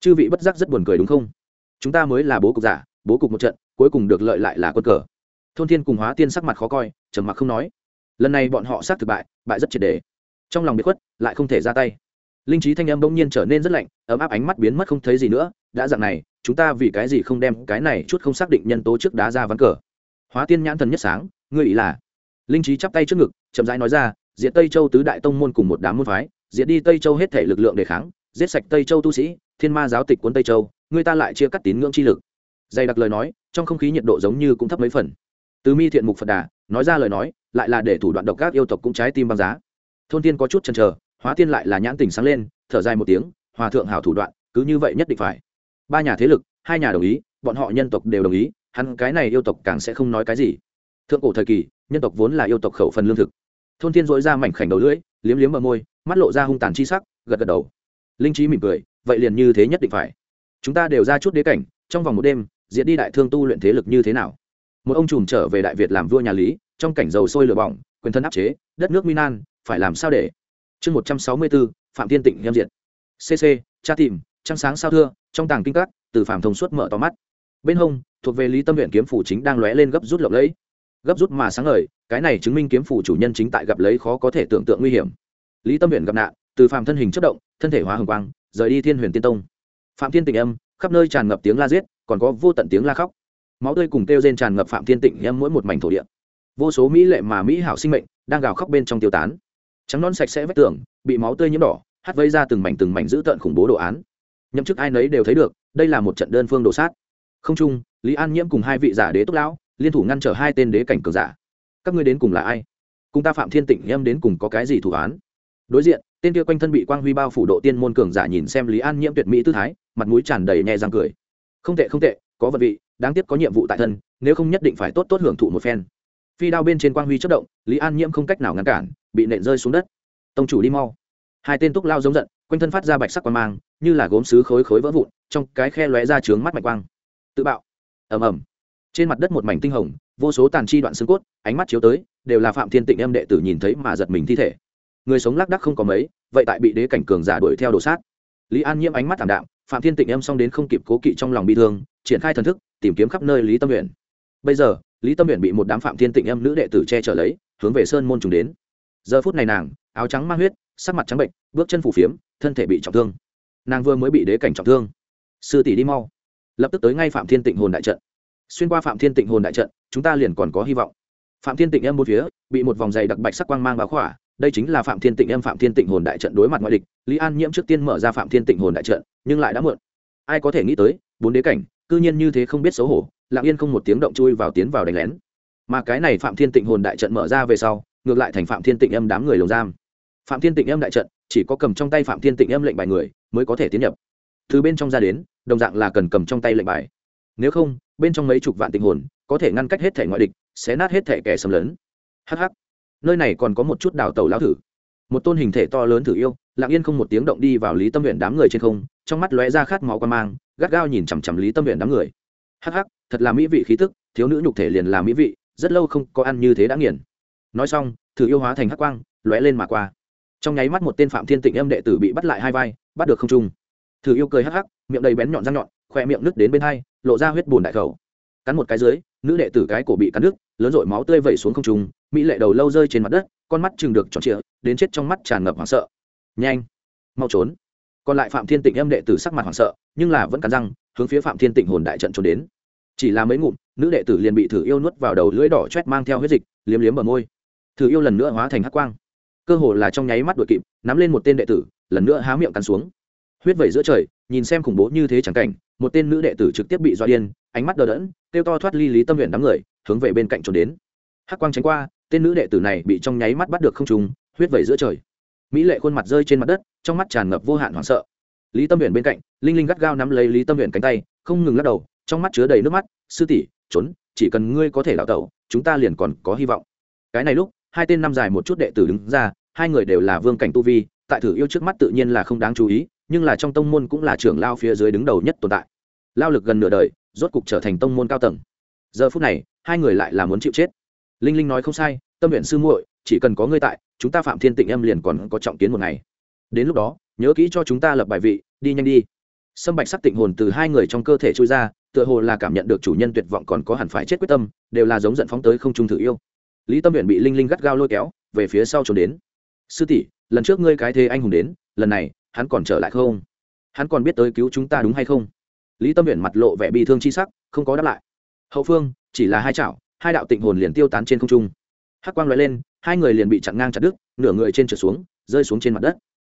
Chư vị bất giác rất buồn cười đúng không? Chúng ta mới là bố cục giả, bố cục một trận, cuối cùng được lợi lại là quân cờ. Thôn thiên cùng hóa tiên sắc mặt khó coi, trầm mặc không nói. Lần này bọn họ xác thực bại bại rất triệt đề trong lòng bị khuất, lại không thể ra tay. Linh trí thanh âm bỗng nhiên trở nên rất lạnh, ấm áp ánh mắt biến mất không thấy gì nữa. Đã dạng này, chúng ta vì cái gì không đem cái này chút không xác định nhân tố trước đá ra ván cờ? Hóa tiên nhãn thần nhất sáng, ngươi ý là? Linh trí chắp tay trước ngực, chậm rãi nói ra diện tây châu tứ đại tông môn cùng một đám môn phái diện đi tây châu hết thể lực lượng đề kháng, giết sạch tây châu tu sĩ, thiên ma giáo tịch quân tây châu, người ta lại chia cắt tín ngưỡng chi lực. Dày đặc lời nói, trong không khí nhiệt độ giống như cũng thấp mấy phần. Từ mi thiện mục phật đà, nói ra lời nói, lại là để thủ đoạn độc các yêu tộc cũng trái tim băng giá thôn tiên có chút chần chờ, hóa tiên lại là nhãn tình sáng lên, thở dài một tiếng, hòa thượng hảo thủ đoạn, cứ như vậy nhất định phải. Ba nhà thế lực, hai nhà đồng ý, bọn họ nhân tộc đều đồng ý, hắn cái này yêu tộc càng sẽ không nói cái gì. Thượng cổ thời kỳ, nhân tộc vốn là yêu tộc khẩu phần lương thực. Thôn tiên dội ra mảnh khảnh đầu lưỡi, liếm liếm bờ môi, mắt lộ ra hung tàn chi sắc, gật gật đầu. Linh trí mỉm cười, vậy liền như thế nhất định phải. Chúng ta đều ra chút đế cảnh, trong vòng một đêm diễn đi đại thương tu luyện thế lực như thế nào? Một ông trùm trở về đại việt làm vua nhà lý, trong cảnh dầu sôi lửa bỏng quyền thân áp chế, đất nước minan phải làm sao để? Chương một trăm sáu mươi bốn phạm tiên tịnh nhâm diệt. Cc cha tìm, trăng sáng sao thưa, trong tàng kinh các, từ phạm thông suốt mở to mắt. Bên hông, thuộc về lý tâm huyện kiếm phủ chính đang lóe lên gấp rút lộng lẫy. Gấp rút mà sáng ngời, cái này chứng minh kiếm phủ chủ nhân chính tại gặp lấy khó có thể tưởng tượng nguy hiểm. Lý tâm huyện gặp nạn, từ phạm thân hình chất động, thân thể hóa hồng quang, rời đi thiên huyền tiên tông. Phạm thiên tịnh âm, khắp nơi tràn ngập tiếng la giết, còn có vô tận tiếng la khóc. Máu tươi cùng kêu rên tràn ngập phạm thiên tịnh âm mỗi một mảnh thổ địa vô số mỹ lệ mà mỹ hảo sinh mệnh đang gào khóc bên trong tiêu tán. Trắng non sạch sẽ vách tường, bị máu tươi nhiễm đỏ hắt vây ra từng mảnh từng mảnh dữ tợn khủng bố đồ án. Nhậm chức ai nấy đều thấy được, đây là một trận đơn phương đồ sát. Không chung, lý an nhiễm cùng hai vị giả đế túc lão, liên thủ ngăn trở hai tên đế cảnh cường giả. Các ngươi đến cùng là ai? Cùng ta phạm thiên tịnh em đến cùng có cái gì thủ án? Đối diện, tên kia quanh thân bị quang huy bao phủ độ tiên môn cường giả nhìn xem lý an nhiễm tuyệt mỹ tư thái, mặt mũi tràn đầy nhẹ răng cười. Không tệ không tệ, có vật vị, đáng tiếc có nhiệm vụ tại thân, nếu không nhất định phải tốt tốt hưởng thụ một phen phi đao bên trên quang huy chất động, lý an nhiễm không cách nào ngăn cản, bị nện rơi xuống đất. Tông chủ đi mau. Hai tên túc lao giống giận, quanh thân phát ra bạch sắc quang mang, như là gốm xứ khối khối vỡ vụn, trong cái khe lóe ra trướng mắt mạch quang. Tự bạo. Ầm ầm. Trên mặt đất một mảnh tinh hồng, vô số tàn chi đoạn xương cốt, ánh mắt chiếu tới, đều là phạm thiên tịnh em đệ tử nhìn thấy mà giật mình thi thể. Người sống lác đắc không có mấy, vậy tại bị đế cảnh cường giả đuổi theo đồ sát. Lý an nhiễm ánh mắt thảm đạm, phạm thiên tịnh em xong đến không kịp cố kỵ trong lòng bị thương, triển khai thần thức, tìm kiếm khắp nơi lý tâm nguyện bây giờ lý tâm nguyện bị một đám phạm thiên tịnh em nữ đệ tử che chở lấy, hướng về sơn môn trùng đến. Giờ phút này nàng, áo trắng mang huyết, sắc mặt trắng bệnh, bước chân phủ phiếm, thân thể bị trọng thương. Nàng vừa mới bị đế cảnh trọng thương. Sư tỷ đi mau. Lập tức tới ngay phạm thiên tịnh hồn đại trận. Xuyên qua phạm thiên tịnh hồn đại trận, chúng ta liền còn có hy vọng. Phạm thiên tịnh em một phía, bị một vòng dày đặc bạch sắc quang mang báo khỏa, đây chính là phạm thiên tịnh em phạm thiên tịnh hồn đại trận đối mặt ngoại địch. Lý an nhiễm trước tiên mở ra phạm thiên tịnh hồn đại trận, nhưng lại đã muộn. Ai có thể nghĩ tới, bốn đế cảnh, cư nhiên như thế không biết xấu hổ lặng yên không một tiếng động chui vào tiến vào đánh lén. Mà cái này phạm thiên tịnh hồn đại trận mở ra về sau, ngược lại thành phạm thiên tịnh âm đám người lồng giam. Phạm thiên tịnh âm đại trận, chỉ có cầm trong tay phạm thiên tịnh âm lệnh bài người mới có thể tiến nhập. Từ bên trong ra đến, đồng dạng là cần cầm trong tay lệnh bài. Nếu không, bên trong mấy chục vạn tinh hồn có thể ngăn cách hết thể ngoại địch xé nát hết thể kẻ xâm lấn. Hh nơi này còn có một chút đào tàu lão thử. Một tôn hình thể to lớn thử yêu, lặng yên không một tiếng động đi vào lý tâm huyện đám người trên không, trong mắt lóe ra khát máu quan mang, gắt gao nhìn chằm chằm lý tâm huyện đám người. Hắc hắc thật là mỹ vị khí tức, thiếu nữ nhục thể liền là mỹ vị, rất lâu không có ăn như thế đã nghiền. Nói xong, thử yêu hóa thành hắc quang, lóe lên mà qua. Trong nháy mắt một tên phạm thiên tịnh âm đệ tử bị bắt lại hai vai, bắt được không trung. Thử yêu cười hắc hắc, miệng đầy bén nhọn răng nhọn, khoe miệng nứt đến bên hai, lộ ra huyết bùn đại khẩu. Cắn một cái dưới, nữ đệ tử cái cổ bị cắn đứt, lớn rội máu tươi vẩy xuống không trung, mỹ lệ đầu lâu rơi trên mặt đất, con mắt chừng được tròn trịa, đến chết trong mắt tràn ngập hoảng sợ. Nhanh, mau trốn. Còn lại phạm thiên tịnh âm đệ tử sắc mặt hoảng sợ, nhưng là vẫn cắn răng, hướng phía phạm thiên tịnh hồn đại trận trốn đến chỉ là mấy ngụm, nữ đệ tử liền bị thử yêu nuốt vào đầu lưỡi đỏ chét mang theo huyết dịch, liếm liếm ở môi. Thử yêu lần nữa hóa thành hắc quang. Cơ hồ là trong nháy mắt đuổi kịp, nắm lên một tên đệ tử, lần nữa há miệng cắn xuống. Huyết vẩy giữa trời, nhìn xem khủng bố như thế chẳng cảnh, một tên nữ đệ tử trực tiếp bị dọa điên, ánh mắt đờ đẫn, kêu to thoát ly lý tâm nguyện đám người, hướng về bên cạnh trốn đến. Hắc quang tránh qua, tên nữ đệ tử này bị trong nháy mắt bắt được không trùng huyết vẩy giữa trời. Mỹ lệ khuôn mặt rơi trên mặt đất, trong mắt tràn ngập vô hạn hoảng sợ. Lý tâm nguyện bên cạnh, linh linh gắt gao nắm lấy lý tâm nguyện cánh tay, không ngừng lắc đầu trong mắt chứa đầy nước mắt, sư tỷ, trốn, chỉ cần ngươi có thể đào tẩu, chúng ta liền còn có hy vọng. Cái này lúc, hai tên năm dài một chút đệ tử đứng ra, hai người đều là vương cảnh tu vi, tại thử yêu trước mắt tự nhiên là không đáng chú ý, nhưng là trong tông môn cũng là trưởng lao phía dưới đứng đầu nhất tồn tại. Lao lực gần nửa đời, rốt cục trở thành tông môn cao tầng. Giờ phút này, hai người lại là muốn chịu chết. Linh linh nói không sai, tâm nguyện sư muội, chỉ cần có ngươi tại, chúng ta phạm thiên tịnh em liền còn có trọng kiến một ngày. Đến lúc đó, nhớ kỹ cho chúng ta lập bài vị, đi nhanh đi. Sâm bạch sắc tịnh hồn từ hai người trong cơ thể trôi ra tựa hồ là cảm nhận được chủ nhân tuyệt vọng còn có hẳn phải chết quyết tâm, đều là giống giận phóng tới không trung thử yêu. Lý tâm huyện bị linh linh gắt gao lôi kéo, về phía sau trốn đến. Sư tỷ, lần trước ngươi cái thế anh hùng đến, lần này, hắn còn trở lại không? Hắn còn biết tới cứu chúng ta đúng hay không? Lý tâm huyện mặt lộ vẻ bị thương chi sắc, không có đáp lại. Hậu phương, chỉ là hai chảo, hai đạo tịnh hồn liền tiêu tán trên không trung. Hắc quang loại lên, hai người liền bị chặn ngang chặt đứt, nửa người trên trượt xuống, rơi xuống trên mặt đất.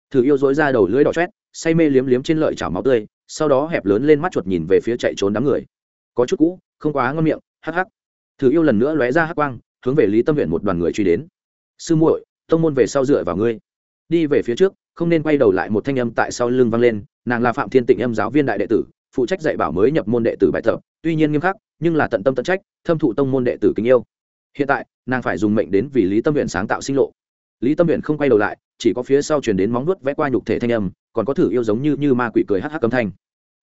Thử yêu dối ra đầu lưỡi đỏ chét say mê liếm liếm trên lợi chảo máu tươi sau đó hẹp lớn lên mắt chuột nhìn về phía chạy trốn đám người. Có chút cũ, không quá ngon miệng, hắc hắc. Thử yêu lần nữa lóe ra hắc quang, hướng về lý tâm huyện một đoàn người truy đến. Sư muội, tông môn về sau dựa vào ngươi. Đi về phía trước, không nên quay đầu lại một thanh âm tại sau lưng vang lên, nàng là phạm thiên tịnh âm giáo viên đại đệ tử, phụ trách dạy bảo mới nhập môn đệ tử bài tập, tuy nhiên nghiêm khắc, nhưng là tận tâm tận trách, thâm thụ tông môn đệ tử kính yêu. Hiện tại, nàng phải dùng mệnh đến vì lý tâm huyện sáng tạo sinh lộ. Lý tâm huyện không quay đầu lại, chỉ có phía sau truyền đến móng nuốt vẽ qua nhục thể thanh âm, còn có thử yêu giống như như ma quỷ cười hắc hắc cấm thanh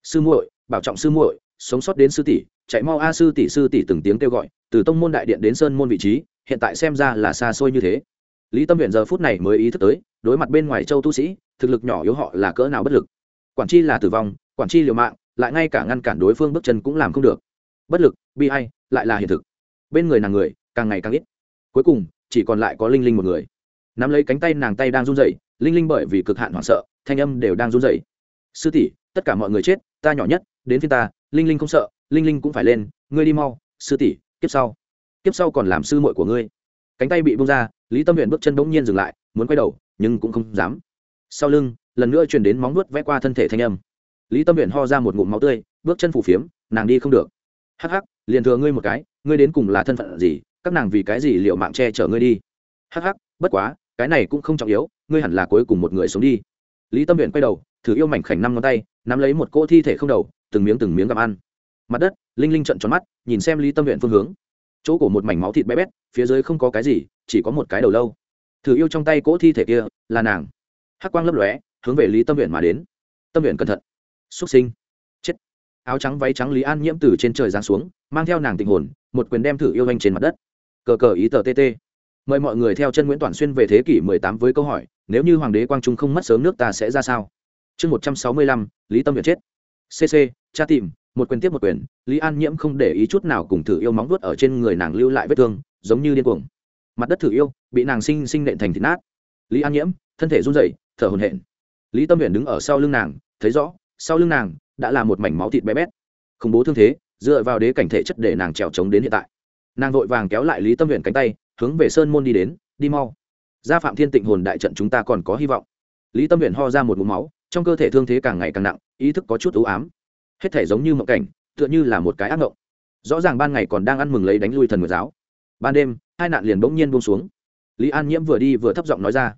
sư muội, bảo trọng sư muội, sống sót đến sư tỷ, chạy mau a sư tỷ sư tỷ từng tiếng kêu gọi, từ tông môn đại điện đến sơn môn vị trí, hiện tại xem ra là xa xôi như thế. Lý tâm huyện giờ phút này mới ý thức tới, đối mặt bên ngoài châu tu sĩ, thực lực nhỏ yếu họ là cỡ nào bất lực. Quản chi là tử vong, quản chi liều mạng, lại ngay cả ngăn cản đối phương bước chân cũng làm không được. Bất lực, bi ai, lại là hiện thực. Bên người nàng người, càng ngày càng ít. Cuối cùng, chỉ còn lại có linh linh một người. Nắm lấy cánh tay nàng tay đang run rẩy, linh linh bởi vì cực hạn hoảng sợ, thanh âm đều đang run rẩy. Sư tỷ tất cả mọi người chết, ta nhỏ nhất, đến phiên ta, linh linh không sợ, linh linh cũng phải lên, ngươi đi mau, sư tỷ, kiếp sau. Kiếp sau còn làm sư muội của ngươi. Cánh tay bị bung ra, lý tâm huyện bước chân bỗng nhiên dừng lại, muốn quay đầu, nhưng cũng không dám. Sau lưng, lần nữa truyền đến móng nuốt vẽ qua thân thể thanh âm. Lý tâm huyện ho ra một ngụm máu tươi, bước chân phủ phiếm, nàng đi không được. Hắc hắc, liền thừa ngươi một cái, ngươi đến cùng là thân phận gì, các nàng vì cái gì liệu mạng che chở ngươi đi? Hắc hắc, bất quá, cái này cũng không trọng yếu, ngươi hẳn là cuối cùng một người sống đi. Lý tâm huyện quay đầu, thử yêu mảnh khảnh năm ngón tay nắm lấy một cỗ thi thể không đầu, từng miếng từng miếng gặm ăn. Mặt đất, linh linh trận tròn mắt, nhìn xem lý tâm huyện phương hướng. Chỗ của một mảnh máu thịt bé bét, phía dưới không có cái gì, chỉ có một cái đầu lâu. Thử yêu trong tay cỗ thi thể kia, là nàng. Hắc quang lấp lóe, hướng về lý tâm huyện mà đến. Tâm huyện cẩn thận. Xuất sinh. Chết. Áo trắng váy trắng lý an nhiễm từ trên trời giáng xuống, mang theo nàng tình hồn, một quyền đem thử yêu anh trên mặt đất. Cờ cờ ý tờ tt mời mọi người theo chân nguyễn toàn xuyên về thế kỷ 18 với câu hỏi, nếu như hoàng đế quang trung không mất sớm nước ta sẽ ra sao? Chương 165, lý tâm huyện chết. Cc cha tìm một quyền tiếp một quyền lý an nhiễm không để ý chút nào cùng thử yêu móng vuốt ở trên người nàng lưu lại vết thương giống như điên cuồng. Mặt đất thử yêu bị nàng sinh sinh nện thành thịt nát. Lý an nhiễm thân thể run rẩy thở hổn hển. Lý tâm huyện đứng ở sau lưng nàng thấy rõ sau lưng nàng đã là một mảnh máu thịt bé bét. Khủng bố thương thế dựa vào đế cảnh thể chất để nàng trèo trống đến hiện tại. Nàng vội vàng kéo lại lý tâm huyện cánh tay hướng về sơn môn đi đến đi mau. Ra phạm thiên tịnh hồn đại trận chúng ta còn có hy vọng. Lý tâm huyện ho ra một mũ máu trong cơ thể thương thế càng ngày càng nặng, ý thức có chút ưu ám. Hết thể giống như mộng cảnh, tựa như là một cái ác mộng rõ ràng ban ngày còn đang ăn mừng lấy đánh lui thần nguyệt giáo. Ban đêm, hai nạn liền bỗng nhiên buông xuống. Lý an nhiễm vừa đi vừa thấp giọng nói ra,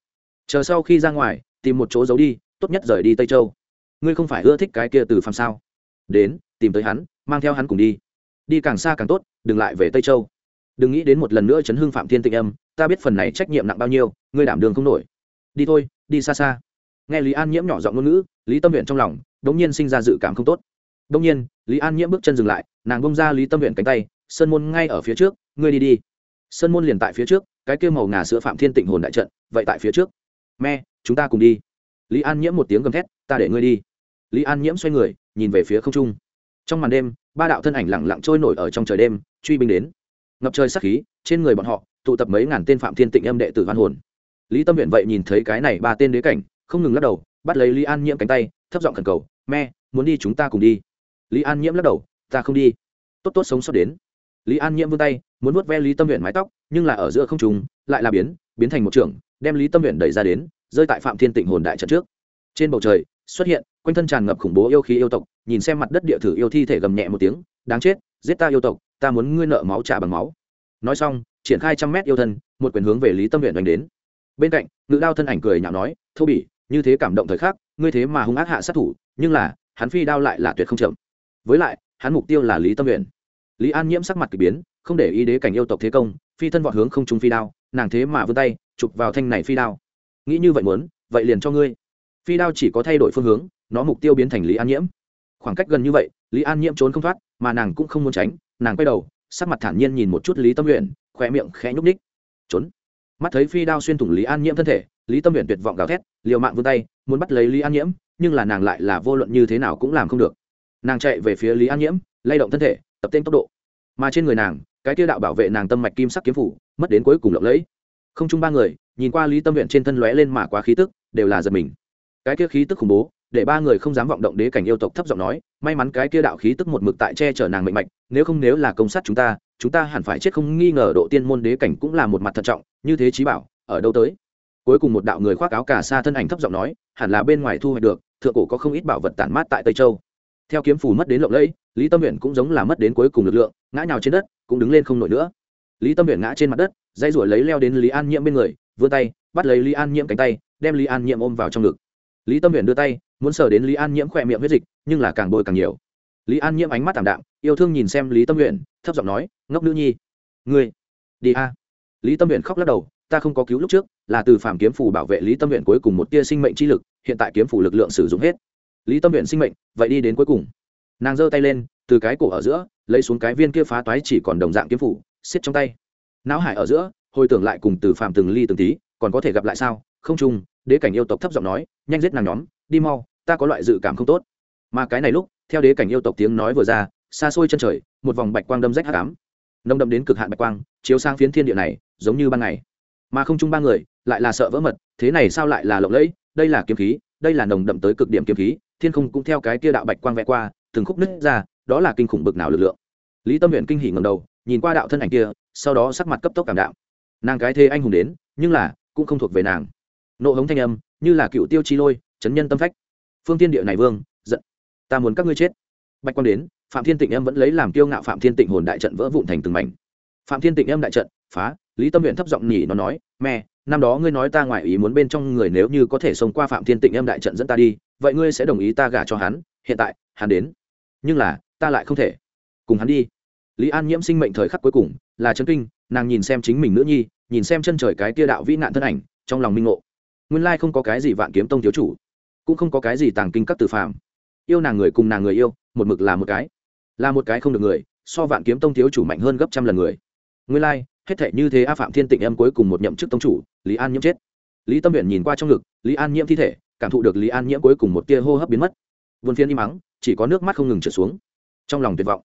chờ sau khi ra ngoài, tìm một chỗ giấu đi, tốt nhất rời đi tây châu. Ngươi không phải ưa thích cái kia từ phàm sao? Đến, tìm tới hắn, mang theo hắn cùng đi. Đi càng xa càng tốt, đừng lại về tây châu. Đừng nghĩ đến một lần nữa chấn hưng phạm thiên tịnh âm, ta biết phần này trách nhiệm nặng bao nhiêu, ngươi đảm đường không nổi. Đi thôi, đi xa xa nghe lý an nhiễm nhỏ giọng ngôn ngữ, lý tâm huyện trong lòng đ ỗ n g nhiên sinh ra dự cảm không tốt. Đ ỗ n g nhiên, lý an nhiễm bước chân dừng lại, nàng bông ra lý tâm huyện cánh tay, sơn môn ngay ở phía trước, ngươi đi đi. Sơn môn liền tại phía trước, cái kêu màu ngà sữa phạm thiên tịnh hồn đại trận, vậy tại phía trước. Me chúng ta cùng đi. Lý an nhiễm một tiếng gầm thét, ta để ngươi đi. Lý an nhiễm xoay người, nhìn về phía không trung. Trong màn đêm, ba đạo thân ảnh lẳng lặng trôi nổi ở trong trời đêm, truy binh đến. Ngập trời sắc khí, trên người bọn họ tụ tập mấy ngàn tên phạm thiên tịnh âm đệ tử văn hồn. Lý tâm huyện vậy nhìn thấy cái này ba tên đế cảnh không ngừng lắc đầu, bắt lấy lý an nhiễm cánh tay, thấp giọng khẩn cầu me muốn đi chúng ta cùng đi. Lý an nhiễm lắc đầu, ta không đi. Tốt tốt, sống sót đến. Lý an nhiễm vươn tay, muốn vuốt ve lý tâm huyện mái tóc, nhưng là ở giữa không trùng lại là biến biến thành một trưởng, đem lý tâm huyện đẩy ra đến, rơi tại phạm thiên tịnh hồn đại trận trước. Trên bầu trời, xuất hiện, quanh thân tràn ngập khủng bố yêu khí yêu tộc, nhìn xem mặt đất địa thử yêu thi thể gầm nhẹ một tiếng, đáng chết, giết ta yêu tộc, ta muốn ngươi nợ máu trả bằng máu. Nói xong, triển khai trăm mét yêu thân, một quyền hướng về lý tâm huyện đánh đến. Bên cạnh, ngự đao thân ảnh cười nhạo nói, thô bỉ như thế cảm động thời khắc ngươi thế mà hung ác hạ sát thủ nhưng là hắn phi đao lại là tuyệt không chậm. Với lại hắn mục tiêu là lý tâm nguyện, lý an nhiễm sắc mặt k ỳ biến không để ý đế cảnh yêu tộc thế công phi thân vọt hướng không trung phi đao nàng thế mà vươn tay chụp vào thanh này phi đao. Nghĩ như vậy muốn vậy liền cho ngươi. Phi đao chỉ có thay đổi phương hướng nó mục tiêu biến thành lý an nhiễm. Khoảng cách gần như vậy lý an nhiễm trốn không thoát mà nàng cũng không muốn tránh nàng quay đầu sắc mặt thản nhiên nhìn một chút lý tâm nguyện khoe miệng khẽ nhúc ních trốn mắt thấy phi đao xuyên thủng lý an nhiễm thân thể, lý tâm huyện tuyệt vọng gào thét, liều mạng vươn tay, muốn bắt lấy lý an nhiễm, nhưng là nàng lại là vô luận như thế nào cũng làm không được. Nàng chạy về phía lý an nhiễm, lay động thân thể, tập tên tốc độ. Mà trên người nàng, cái tiêu đạo bảo vệ nàng tâm mạch kim sắc kiếm phủ, mất đến cuối cùng lộng lẫy. Không chung ba người, nhìn qua lý tâm huyện trên thân lóe lên mà quá khí tức, đều là giật mình. Cái kia khí tức khủng bố, để ba người không dám vọng động đế cảnh yêu tộc thấp giọng nói, may mắn cái kia đạo khí tức một mực tại che chở nàng mệnh mạch, nếu không nếu là công sát chúng ta chúng ta hẳn phải chết không nghi ngờ độ tiên môn đế cảnh cũng là một mặt thận trọng, như thế trí bảo, ở đâu tới? Cuối cùng một đạo người khoác áo cà sa thân ảnh thấp giọng nói, hẳn là bên ngoài thu hoạch được, thượng cổ có không ít bảo vật tản mát tại tây châu. Theo kiếm phù mất đến lộng lẫy, lý tâm huyện cũng giống là mất đến cuối cùng lực lượng, ngã nhào trên đất, cũng đứng lên không nổi nữa. Lý tâm huyện ngã trên mặt đất, dây ruổi lấy leo đến lý an nhiễm bên người, vươn tay, bắt lấy lý an nhiễm cánh tay, đem lý an nhiễm ôm vào trong ngực. Lý tâm huyện đưa tay, muốn sờ đến lý an nhiễm khỏe miệng huyết dịch, nhưng là càng bôi càng nhiều. Lý an nhiễm ánh mắt thảm đạm, yêu thương nhìn xem lý tâm huyện thấp giọng nói, ngốc nữ nhi, ngươi, đi a. Lý tâm nguyện khóc lắc đầu, ta không có cứu lúc trước, là từ phạm kiếm phủ bảo vệ lý tâm nguyện cuối cùng một tia sinh mệnh chi lực, hiện tại kiếm phủ lực lượng sử dụng hết. Lý tâm nguyện sinh mệnh, vậy đi đến cuối cùng. Nàng giơ tay lên, từ cái cổ ở giữa, lấy xuống cái viên kia phá toái chỉ còn đồng dạng kiếm phủ xiết trong tay. Não hải ở giữa, hồi tưởng lại cùng từ phạm từng ly từng tí, còn có thể gặp lại sao? Không chung, đế cảnh yêu tộc thấp giọng nói, nhanh giết nàng nhóm, đi mau, ta có loại dự cảm không tốt. Mà cái này lúc, theo đế cảnh yêu tộc tiếng nói vừa ra, xa xôi chân trời một vòng bạch quang đâm rách hắc ám nông đậm đến cực hạn bạch quang, chiếu sang phiến thiên địa này, giống như ban ngày. Mà không chung ba người, lại là sợ vỡ mật, thế này sao lại là lộng lẫy? Đây là kiếm khí, đây là nồng đậm tới cực điểm kiếm khí, thiên không cũng theo cái kia đạo bạch quang vẽ qua, từng khúc nứt ra, đó là kinh khủng bực nào lực lượng. Lý tâm huyện kinh hỉ ngầm đầu, nhìn qua đạo thân ảnh kia, sau đó sắc mặt cấp tốc cảm đạo nàng cái thê anh hùng đến, nhưng là, cũng không thuộc về nàng. Nộ hống thanh âm, như là cựu tiêu chi lôi, chấn nhân tâm phách. Phương tiên địa này vương, giận. Ta muốn các ngươi chết. Bạch quang đến phạm thiên tịnh em vẫn lấy làm kiêu ngạo phạm thiên tịnh hồn đại trận vỡ vụn thành từng mảnh. Phạm thiên tịnh em đại trận, phá, lý tâm huyện thấp giọng nhỉ nó nói, mẹ, năm đó ngươi nói ta ngoại ý muốn bên trong người nếu như có thể xông qua phạm thiên tịnh em đại trận dẫn ta đi, vậy ngươi sẽ đồng ý ta gả cho hắn? Hiện tại, hắn đến. Nhưng là, ta lại không thể. Cùng hắn đi. Lý an nhiễm sinh mệnh thời khắc cuối cùng là chân kinh, nàng nhìn xem chính mình nữ nhi, nhìn xem chân trời cái tia đạo vĩ nạn thân ảnh, trong lòng minh ngộ. Nguyên lai không có cái gì vạn kiếm tông thiếu chủ, cũng không có cái gì tàng kinh các từ phàm. Yêu nàng người cùng nàng người yêu, một mực là một cái là một cái không được người, so vạn kiếm tông thiếu chủ mạnh hơn gấp trăm lần người. Nguyên lai, hết thể như thế a phạm thiên tịnh em cuối cùng một nhậm chức tông chủ, lý an nhiễm chết. Lý tâm huyện nhìn qua trong ngực, lý an nhiễm thi thể, cảm thụ được lý an nhiễm cuối cùng một tia hô hấp biến mất. Vườn phiên im mắng, chỉ có nước mắt không ngừng trở xuống. Trong lòng tuyệt vọng,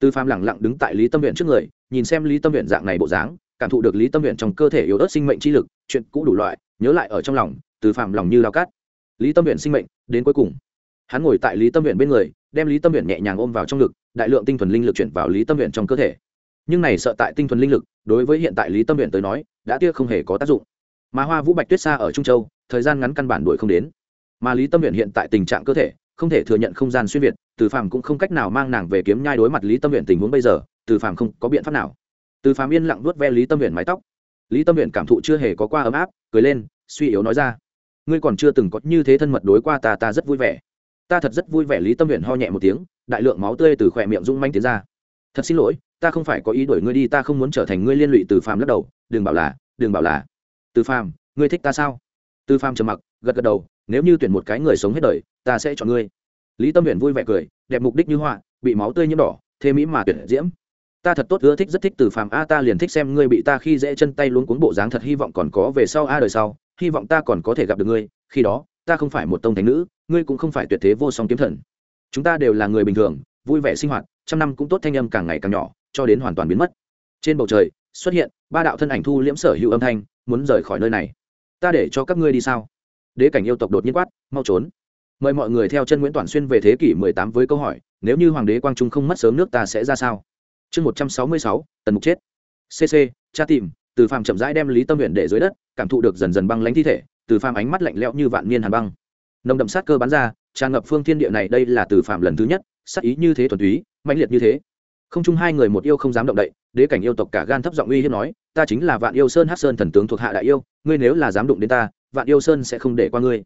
tư phàm lẳng lặng đứng tại lý tâm huyện trước người, nhìn xem lý tâm huyện dạng này bộ dáng, cảm thụ được lý tâm huyện trong cơ thể yếu ớt sinh mệnh chi lực, chuyện cũ đủ loại, nhớ lại ở trong lòng từ phàm lòng như lao cát. Lý tâm huyện sinh mệnh, đến cuối cùng. Hắn ngồi tại lý tâm huyện bên người đem lý tâm huyện nhẹ nhàng ôm vào trong ngực, đại lượng tinh thuần linh lực chuyển vào lý tâm huyện trong cơ thể. Nhưng này sợ tại tinh thuần linh lực, đối với hiện tại lý tâm huyện tới nói, đã tia không hề có tác dụng. Mà hoa vũ bạch tuyết xa ở trung châu, thời gian ngắn căn bản đuổi không đến. Mà lý tâm huyện hiện tại tình trạng cơ thể, không thể thừa nhận không gian xuyên việt, từ phàm cũng không cách nào mang nàng về kiếm nhai đối mặt lý tâm huyện tình huống bây giờ, từ phàm không có biện pháp nào. Từ phàm yên lặng vuốt ve lý tâm huyện mái tóc. Lý tâm huyện cảm thụ chưa hề có qua ấm áp, cười lên, suy yếu nói ra. Ngươi còn chưa từng có như thế thân mật đối qua ta ta rất vui vẻ ta thật rất vui vẻ lý tâm huyện ho nhẹ một tiếng đại lượng máu tươi từ khỏe miệng rung manh tiến ra thật xin lỗi ta không phải có ý đuổi ngươi đi ta không muốn trở thành ngươi liên lụy từ phàm lắc đầu đừng bảo là đừng bảo là từ phàm ngươi thích ta sao Từ Phàm trầm mặc gật gật đầu nếu như tuyển một cái người sống hết đời ta sẽ chọn ngươi lý tâm huyện vui vẻ cười đẹp mục đích như họa bị máu tươi nhiễm đỏ thế mỹ mà tuyển diễm ta thật tốt ưa thích rất thích từ phàm a ta liền thích xem ngươi bị ta khi dễ chân tay luống cuống bộ dáng thật hy vọng còn có về sau a đời sau hy vọng ta còn có thể gặp được ngươi khi đó ta không phải một tông thánh nữ ngươi cũng không phải tuyệt thế vô song kiếm thần. Chúng ta đều là người bình thường vui vẻ sinh hoạt trăm năm cũng tốt thanh âm càng ngày càng nhỏ cho đến hoàn toàn biến mất. Trên bầu trời xuất hiện ba đạo thân ảnh thu liễm sở hữu âm thanh muốn rời khỏi nơi này. Ta để cho các ngươi đi sao? Đế cảnh yêu tộc đột nhiên quát mau trốn. Mời mọi người theo chân nguyễn toàn xuyên về thế kỷ 18 với câu hỏi nếu như hoàng đế quang trung không mất sớm nước ta sẽ ra sao? Chương 166, tần mục chết. Cc cha tìm từ phàm chậm rãi đem lý tâm huyện để dưới đất cảm thụ được dần dần băng lãnh thi thể từ phàm ánh mắt lạnh lẽo như vạn niên hàn băng. Nồng đậm sát cơ bắn ra, tràn ngập phương thiên địa này, đây là từ phàm lần thứ nhất, sát ý như thế thuần túy, mãnh liệt như thế. Không chung hai người một yêu không dám động đậy, đế cảnh yêu tộc cả gan thấp giọng uy hiếp nói, ta chính là vạn yêu sơn hát sơn thần tướng thuộc hạ đại yêu, ngươi nếu là dám đụng đến ta, vạn yêu sơn sẽ không để qua ngươi.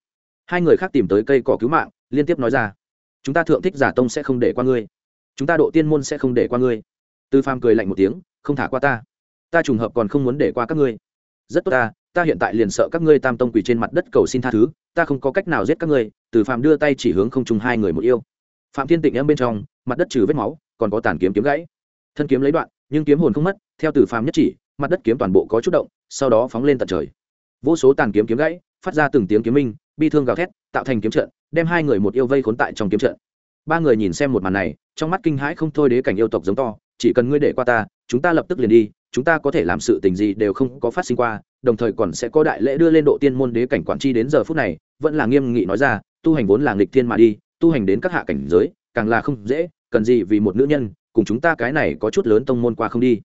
Hai người khác tìm tới cây cỏ cứu mạng, liên tiếp nói ra, chúng ta thượng thích giả tông sẽ không để qua ngươi. Chúng ta độ tiên môn sẽ không để qua ngươi. Tư phàm cười lạnh một tiếng, không thả qua ta. Ta trùng hợp còn không muốn để qua các ngươi. Rất tốt ta ta hiện tại liền sợ các ngươi tam tông quỳ trên mặt đất cầu xin tha thứ, ta không có cách nào giết các ngươi, từ phàm đưa tay chỉ hướng không chung hai người một yêu. Phạm thiên tịnh em bên trong, mặt đất trừ vết máu, còn có tàn kiếm kiếm gãy. Thân kiếm lấy đoạn, nhưng kiếm hồn không mất, theo từ phàm nhất chỉ, mặt đất kiếm toàn bộ có chút động, sau đó phóng lên tận trời. Vô số tàn kiếm kiếm gãy, phát ra từng tiếng kiếm minh, bi thương gào thét, tạo thành kiếm trận, đem hai người một yêu vây khốn tại trong kiếm trận. Ba người nhìn xem một màn này, trong mắt kinh hãi không thôi đế cảnh yêu tộc giống to, chỉ cần ngươi để qua ta, chúng ta lập tức liền đi, chúng ta có thể làm sự tình gì đều không có phát sinh qua đồng thời còn sẽ có đại lễ đưa lên độ tiên môn đế cảnh quản chi đến giờ phút này, vẫn là nghiêm nghị nói ra, tu hành vốn là nghịch thiên mà đi, tu hành đến các hạ cảnh giới, càng là không dễ, cần gì vì một nữ nhân, cùng chúng ta cái này có chút lớn tông môn qua không đi.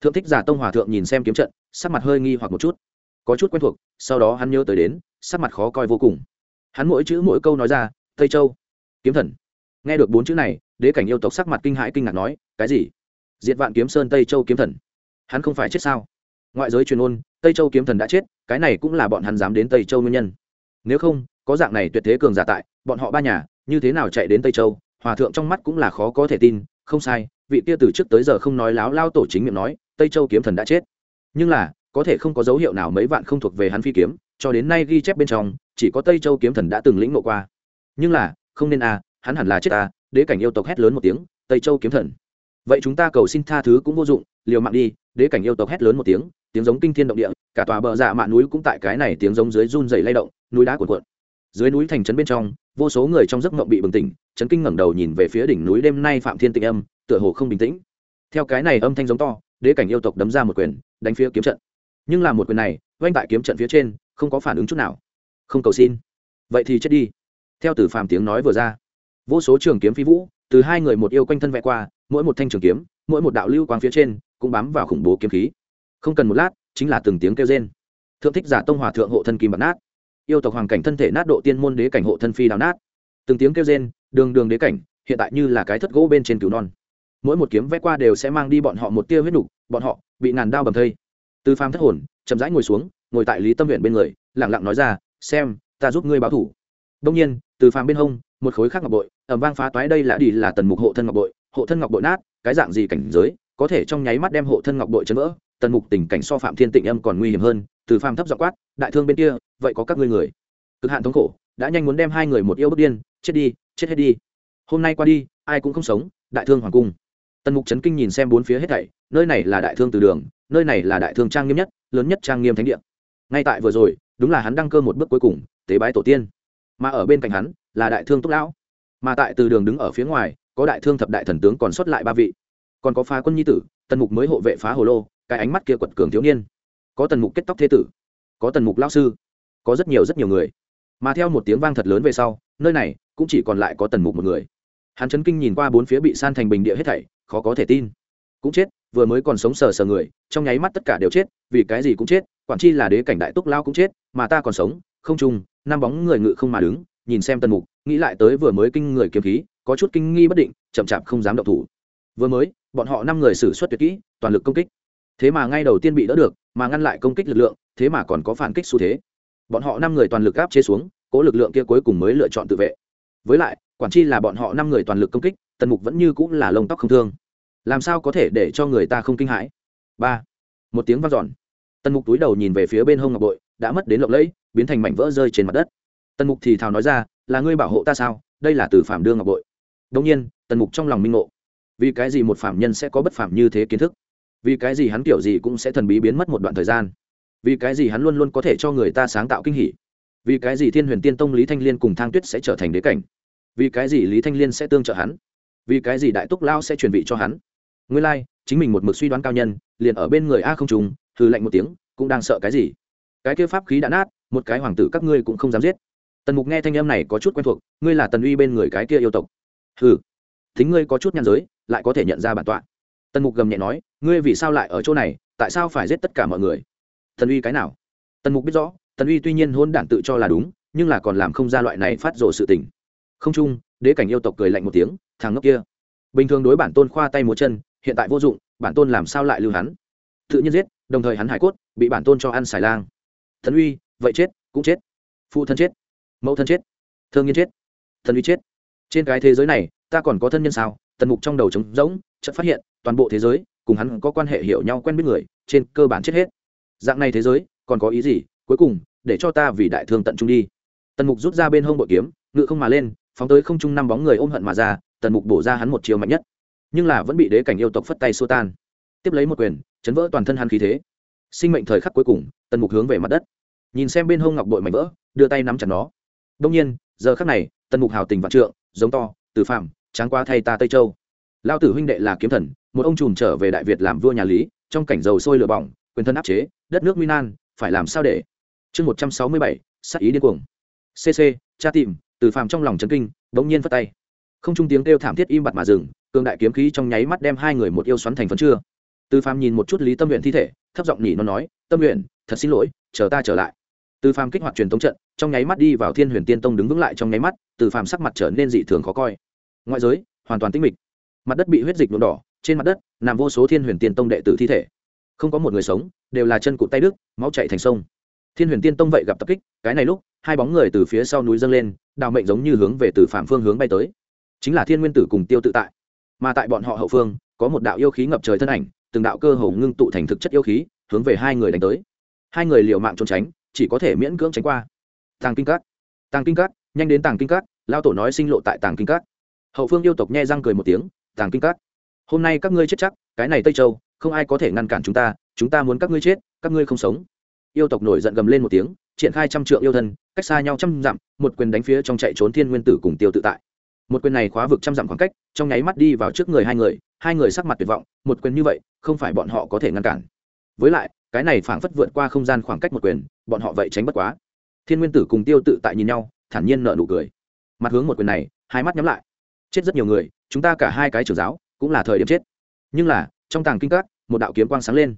Thượng thích giả tông hòa thượng nhìn xem kiếm trận, sắc mặt hơi nghi hoặc một chút. Có chút quen thuộc, sau đó hắn nhớ tới đến, sắc mặt khó coi vô cùng. Hắn mỗi chữ mỗi câu nói ra, tây châu, kiếm thần. Nghe được bốn chữ này, đế cảnh yêu tộc sắc mặt kinh hãi kinh ngạc nói, cái gì? Diệt vạn kiếm sơn tây châu kiếm thần? Hắn không phải chết sao? Ngoại giới truyền ôn, tây châu kiếm thần đã chết, cái này cũng là bọn hắn dám đến tây châu nguyên nhân. Nếu không, có dạng này tuyệt thế cường giả tại, bọn họ ba nhà, như thế nào chạy đến tây châu? Hòa thượng trong mắt cũng là khó có thể tin, không sai, vị kia từ trước tới giờ không nói láo lao tổ chính miệng nói, tây châu kiếm thần đã chết. Nhưng là, có thể không có dấu hiệu nào mấy vạn không thuộc về hắn phi kiếm, cho đến nay ghi chép bên trong, chỉ có tây châu kiếm thần đã từng lĩnh ngộ qua. Nhưng là, không nên à hắn hẳn là chết à đế cảnh yêu tộc hét lớn một tiếng, tây châu kiếm thần. Vậy chúng ta cầu xin tha thứ cũng vô dụng, liều mạng đi, đế cảnh yêu tộc hét lớn một tiếng tiếng giống kinh thiên động địa, cả tòa bờ dạ mạn núi cũng tại cái này tiếng giống dưới run dày lay động, núi đá cuộn cuộn. Dưới núi thành trấn bên trong, vô số người trong giấc mộng bị bừng tỉnh trấn kinh ngẩng đầu nhìn về phía đỉnh núi đêm nay phạm thiên tịnh âm, tựa hồ không bình tĩnh. Theo cái này âm thanh giống to, đế cảnh yêu tộc đấm ra một quyền, đánh phía kiếm trận. Nhưng là một quyền này oanh tại kiếm trận phía trên, không có phản ứng chút nào. Không cầu xin. Vậy thì chết đi. Theo từ phàm tiếng nói vừa ra, vô số trường kiếm phi vũ, từ hai người một yêu quanh thân vẽ qua, mỗi một thanh trường kiếm, mỗi một đạo lưu quang phía trên, cũng bám vào khủng bố kiếm khí không cần một lát, chính là từng tiếng kêu rên. Thượng thích giả tông hòa thượng hộ thân kim bạc nát. Yêu tộc hoàng cảnh thân thể nát độ tiên môn đế cảnh hộ thân phi đào nát. Từng tiếng kêu rên, đường đường đế cảnh, hiện tại như là cái thất gỗ bên trên cửu non. Mỗi một kiếm vẽ qua đều sẽ mang đi bọn họ một tia huyết nục, bọn họ bị ngàn đao bầm thây. Từ phàm thất hồn, chậm rãi ngồi xuống, ngồi tại lý tâm huyện bên người lẳng lặng nói ra, xem, ta giúp ngươi báo thủ. Đông nhiên từ phàm bên hông, một khối khác ngọc bội ẩm vang phá toái đây là đi là tần mục hộ thân ngọc bội, hộ thân ngọc bội nát, cái dạng gì cảnh giới, có thể trong nháy mắt đem hộ thân ngọc bội chấn vỡ tần mục tình cảnh so phạm thiên tịnh âm còn nguy hiểm hơn, từ phàm thấp dọ quát, đại thương bên kia, vậy có các ngươi người? Cực hạn thống khổ, đã nhanh muốn đem hai người một yêu bất điên, chết đi, chết hết đi. Hôm nay qua đi, ai cũng không sống, đại thương hoàng cung. Tần mục trấn kinh nhìn xem bốn phía hết thảy, nơi này là đại thương từ đường, nơi này là đại thương trang nghiêm nhất, lớn nhất trang nghiêm thánh địa. Ngay tại vừa rồi, đúng là hắn đăng cơ một bước cuối cùng, tế bái tổ tiên. Mà ở bên cạnh hắn, là đại thương túc lão. Mà tại từ đường đứng ở phía ngoài, có đại thương thập đại thần tướng còn xuất lại ba vị. Còn có phá quân nhi tử, tần mục mới hộ vệ phá hồ lô cái ánh mắt kia quật cường thiếu niên. Có tần mục kết tóc thế tử, có tần mục lao sư, có rất nhiều rất nhiều người. Mà theo một tiếng vang thật lớn về sau, nơi này cũng chỉ còn lại có tần mục một người. Hắn chấn kinh nhìn qua bốn phía bị san thành bình địa hết thảy, khó có thể tin. Cũng chết, vừa mới còn sống sờ sờ người, trong nháy mắt tất cả đều chết, vì cái gì cũng chết, quản chi là đế cảnh đại túc lao cũng chết, mà ta còn sống, không trùng năm bóng người ngự không mà đứng, nhìn xem tần mục, nghĩ lại tới vừa mới kinh người kiếm khí, có chút kinh nghi bất định, chậm chạp không dám động thủ. Vừa mới, bọn họ năm người xử suất tuyệt kỹ, toàn lực công kích thế mà ngay đầu tiên bị đỡ được, mà ngăn lại công kích lực lượng, thế mà còn có phản kích xu thế. Bọn họ năm người toàn lực áp chế xuống, cố lực lượng kia cuối cùng mới lựa chọn tự vệ. Với lại, quản chi là bọn họ năm người toàn lực công kích, tần mục vẫn như cũng là lông tóc không thương. Làm sao có thể để cho người ta không kinh hãi? Ba. Một tiếng vang dọn. Tần mục túi đầu nhìn về phía bên hông ngọc bội, đã mất đến lộng lẫy, biến thành mảnh vỡ rơi trên mặt đất. Tần mục thì thào nói ra, là ngươi bảo hộ ta sao? Đây là từ phạm đương ngọc bội. Đông nhiên, tần mục trong lòng minh ngộ. Vì cái gì một phạm nhân sẽ có bất phạm như thế kiến thức? Vì cái gì hắn kiểu gì cũng sẽ thần bí biến mất một đoạn thời gian? Vì cái gì hắn luôn luôn có thể cho người ta sáng tạo kinh hỉ? Vì cái gì thiên huyền tiên tông lý thanh liên cùng thang tuyết sẽ trở thành đế cảnh? Vì cái gì lý thanh liên sẽ tương trợ hắn? Vì cái gì đại túc lao sẽ chuẩn bị cho hắn? Nguyên lai、like, chính mình một mực suy đoán cao nhân liền ở bên người a không trùng thư lạnh một tiếng cũng đang sợ cái gì? Cái kia pháp khí đã nát một cái hoàng tử các ngươi cũng không dám giết. Tần mục nghe thanh âm này có chút quen thuộc ngươi là tần uy bên người cái kia yêu tộc. Hừ thính ngươi có chút nhan giới lại có thể nhận ra bản tọa tần mục gầm nhẹ nói, ngươi vì sao lại ở chỗ này? Tại sao phải giết tất cả mọi người? Tần uy cái nào? Tần mục biết rõ, tần uy tuy nhiên hôn đản tự cho là đúng, nhưng là còn làm không ra loại này phát rộ sự tình. Không chung, đế cảnh yêu tộc cười lạnh một tiếng, thằng ngốc kia. Bình thường đối bản tôn khoa tay múa chân, hiện tại vô dụng, bản tôn làm sao lại lưu hắn? Tự nhiên giết, đồng thời hắn hải cốt, bị bản tôn cho ăn xài lang. Thần uy, vậy chết, cũng chết. Phụ thân chết, mẫu thân chết, thương nhiên chết, thần uy chết. Trên cái thế giới này, ta còn có thân nhân sao? Tần mục trong đầu trống rỗng, chợt phát hiện toàn bộ thế giới, cùng hắn có quan hệ hiểu nhau quen biết người, trên cơ bản chết hết. Dạng này thế giới, còn có ý gì? Cuối cùng, để cho ta vì đại thương tận trung đi. Tần mục rút ra bên hông bội kiếm, ngự không mà lên, phóng tới không trung năm bóng người ôm hận mà ra, tần mục bổ ra hắn một chiều mạnh nhất. Nhưng là vẫn bị đế cảnh yêu tộc phất tay xô tan. Tiếp lấy một quyền, chấn vỡ toàn thân hắn khí thế. Sinh mệnh thời khắc cuối cùng, tần mục hướng về mặt đất. Nhìn xem bên hông ngọc bội mảnh vỡ, đưa tay nắm chặt nó. Đông nhiên, giờ khắc này, tần mục hào tình vạn trượng, giống to, từ phạm tráng qua thay ta tây châu. Lao tử huynh đệ là kiếm thần một ông trùm trở về đại việt làm vua nhà lý, trong cảnh dầu sôi lửa bỏng, quyền thân áp chế, đất nước minan phải làm sao để? Chương một trăm sáu mươi bảy, sát ý điên cuồng. Cc cha tìm, từ phàm trong lòng chấn kinh, bỗng nhiên phất tay. Không trung tiếng kêu thảm thiết im bặt mà dừng, cường đại kiếm khí trong nháy mắt đem hai người một yêu xoắn thành phấn chưa. Từ phàm nhìn một chút lý tâm nguyện thi thể, thấp giọng nhỉ nó nói, tâm nguyện thật xin lỗi, chờ ta trở lại. Từ phàm kích hoạt truyền tống trận, trong nháy mắt đi vào thiên huyền tiên tông đứng vững lại trong nháy mắt, từ phàm sắc mặt trở nên dị thường khó coi. Ngoại giới, hoàn toàn tĩnh mịch. Mặt đất bị huyết dịch nhuộm đỏ trên mặt đất, nằm vô số thiên huyền tiên tông đệ tử thi thể. Không có một người sống, đều là chân cụt tay đức máu chạy thành sông. Thiên huyền tiên tông vậy gặp tập kích, cái này lúc, hai bóng người từ phía sau núi dâng lên, đào mệnh giống như hướng về từ phạm phương hướng bay tới. Chính là thiên nguyên tử cùng tiêu tự tại. Mà tại bọn họ hậu phương, có một đạo yêu khí ngập trời thân ảnh, từng đạo cơ hồ ngưng tụ thành thực chất yêu khí, hướng về hai người đánh tới. Hai người liều mạng trốn tránh, chỉ có thể miễn cưỡng tránh qua. Tàng kinh cát tàng kinh cát nhanh đến tàng kinh cát lao tổ nói sinh lộ tại tàng kinh cát hậu phương yêu tộc nhe răng cười một tiếng, tàng kinh cát hôm nay các ngươi chết chắc, cái này tây châu, không ai có thể ngăn cản chúng ta chúng ta muốn các ngươi chết, các ngươi không sống. Yêu tộc nổi giận gầm lên một tiếng, triển khai trăm trượng yêu thân, cách xa nhau trăm dặm, một quyền đánh phía trong chạy trốn thiên nguyên tử cùng tiêu tự tại. Một quyền này khóa vực trăm dặm khoảng cách, trong nháy mắt đi vào trước người hai người hai người sắc mặt tuyệt vọng, một quyền như vậy, không phải bọn họ có thể ngăn cản. Với lại, cái này phảng phất vượt qua không gian khoảng cách một quyền, bọn họ vậy tránh bất quá. Thiên nguyên tử cùng tiêu tự tại nhìn nhau, thản nhiên nợ nụ cười. Mặt hướng một quyền này, hai mắt nhắm lại. Chết rất nhiều người, chúng ta cả hai cái trưởng giáo cũng là thời điểm chết. Nhưng là, trong tàng kinh các, một đạo kiếm quang sáng lên.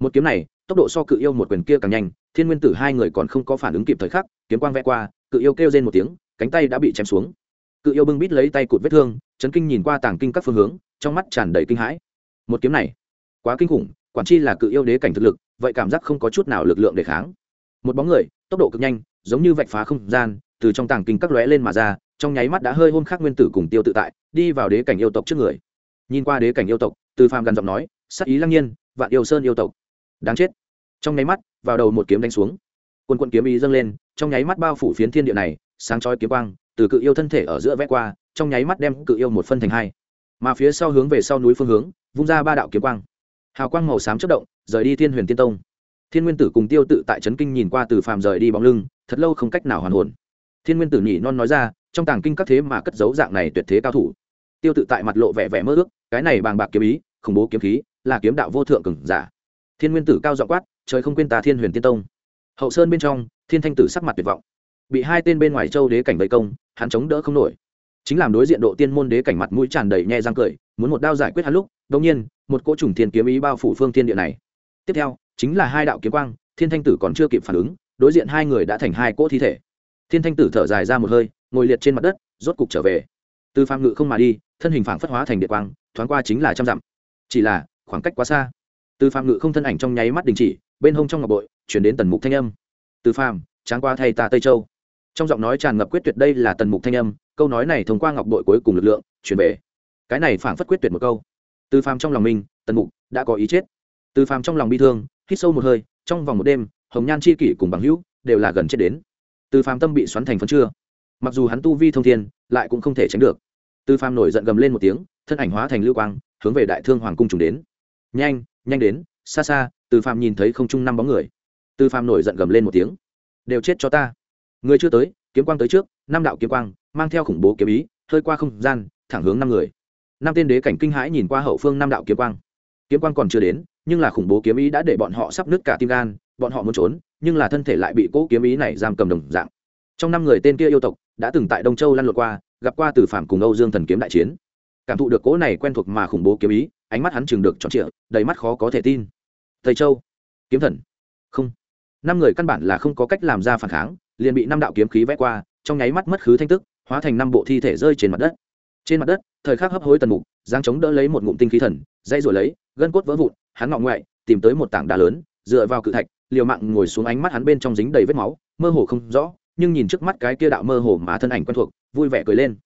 Một kiếm này, tốc độ so cự yêu một quyền kia càng nhanh, thiên nguyên tử hai người còn không có phản ứng kịp thời khắc, kiếm quang vẽ qua, cự yêu kêu lên một tiếng, cánh tay đã bị chém xuống. Cự yêu bưng bít lấy tay cụt vết thương, chấn kinh nhìn qua tàng kinh các phương hướng, trong mắt tràn đầy kinh hãi. Một kiếm này, quá kinh khủng, quản chi là cự yêu đế cảnh thực lực, vậy cảm giác không có chút nào lực lượng để kháng. Một bóng người, tốc độ cực nhanh, giống như vạch phá không gian, từ trong tàng kinh các lóe lên mà ra, trong nháy mắt đã hơi hôn khắc nguyên tử cùng tiêu tự tại, đi vào đế cảnh yêu tộc trước người nhìn qua đế cảnh yêu tộc, từ phàm gần giọng nói sắc ý lăng nhiên, vạn yêu sơn yêu tộc. Đáng chết. Trong nháy mắt, vào đầu một kiếm đánh xuống. Quân quân kiếm ý dâng lên, trong nháy mắt bao phủ phiến thiên địa này, sáng chói kiếm quang, từ cự yêu thân thể ở giữa vẽ qua, trong nháy mắt đem cự yêu một phân thành hai. Mà phía sau hướng về sau núi phương hướng, vung ra ba đạo kiếm quang. Hào quang màu xám chất động, rời đi thiên huyền tiên tông. Thiên nguyên tử cùng tiêu tự tại trấn kinh nhìn qua từ phàm rời đi bóng lưng, thật lâu không cách nào hoàn hồn. Thiên nguyên tử nhỉ non nói ra, trong tàng kinh các thế mà cất dấu dạng này tuyệt thế cao thủ tiêu tự tại mặt lộ vẻ vẻ mơ ước, cái này bàng bạc kiếm ý, khủng bố kiếm khí, là kiếm đạo vô thượng cường giả. Thiên nguyên tử cao dọ quát, trời không quên tà thiên huyền tiên tông. Hậu sơn bên trong, thiên thanh tử sắc mặt tuyệt vọng. Bị hai tên bên ngoài châu đế cảnh vây công, hắn chống đỡ không nổi. Chính làm đối diện độ tiên môn đế cảnh mặt mũi tràn đầy nhe răng cười, muốn một đao giải quyết hắn lúc đông nhiên, một cỗ trùng thiên kiếm ý bao phủ phương thiên địa này. Tiếp theo, chính là hai đạo kiếm quang, thiên thanh tử còn chưa kịp phản ứng, đối diện hai người đã thành hai cỗ thi thể. Thiên thanh tử thở dài ra một hơi, ngồi liệt trên mặt đất, rốt cục trở về từ phạm ngự không mà đi, thân hình phảng phất hóa thành địa quang, thoáng qua chính là trăm dặm. Chỉ là, khoảng cách quá xa. Từ phạm ngự không thân ảnh trong nháy mắt đình chỉ, bên hông trong ngọc bội, chuyển đến tần mục thanh âm. Từ phạm tráng qua thay ta tây châu. Trong giọng nói tràn ngập quyết tuyệt đây là tần mục thanh âm, câu nói này thông qua ngọc bội cuối cùng lực lượng, chuyển về. Cái này phảng phất quyết tuyệt một câu. Từ phàm trong lòng mình, tần mục đã có ý chết. Từ phàm trong lòng bi thương, hít sâu một hơi, trong vòng một đêm, hồng nhan chi kỷ cùng bằng hữu đều là gần chết đến. Từ phàm tâm bị xoắn thành phân chưa. Mặc dù hắn tu vi thông thiên, lại cũng không thể tránh được. Tư phàm nổi giận gầm lên một tiếng, thân ảnh hóa thành lưu quang, hướng về đại thương hoàng cung trùng đến. Nhanh nhanh đến, xa xa, Tư phàm nhìn thấy không trung năm bóng người. Tư phàm nổi giận gầm lên một tiếng. Đều chết cho ta. Người chưa tới, kiếm quang tới trước, năm đạo kiếm quang, mang theo khủng bố kiếm ý, hơi qua không gian, thẳng hướng năm người. Năm tên đế cảnh kinh hãi nhìn qua hậu phương năm đạo kiếm quang. Kiếm quang còn chưa đến, nhưng là khủng bố kiếm ý đã để bọn họ sắp nứt cả tim gan, bọn họ muốn trốn, nhưng là thân thể lại bị cỗ kiếm ý này giam cầm đồng dạng. Trong năm người tên kia yêu tộc, đã từng tại đông châu lăn lộn qua gặp qua từ phạm cùng âu dương thần kiếm đại chiến. Cảm thụ được cỗ này quen thuộc mà khủng bố kiếm ý, ánh mắt hắn chừng được trọn trịa, đầy mắt khó có thể tin. Thầy châu, kiếm thần. Không. Năm người căn bản là không có cách làm ra phản kháng, liền bị năm đạo kiếm khí vẽ qua, trong nháy mắt mất khứ thanh tức, hóa thành năm bộ thi thể rơi trên mặt đất. Trên mặt đất, thời khắc hấp hối tần mục giang chống đỡ lấy một ngụm tinh khí thần, dây rồi lấy, gân cốt vỡ vụn, hắn ngọng ngoại, tìm tới một tảng đá lớn, dựa vào cự thạch, liều mạng ngồi xuống ánh mắt hắn bên trong dính đầy vết máu, mơ hồ không rõ nhưng nhìn trước mắt cái kia đạo mơ hồ mà thân ảnh quen thuộc, vui vẻ cười lên.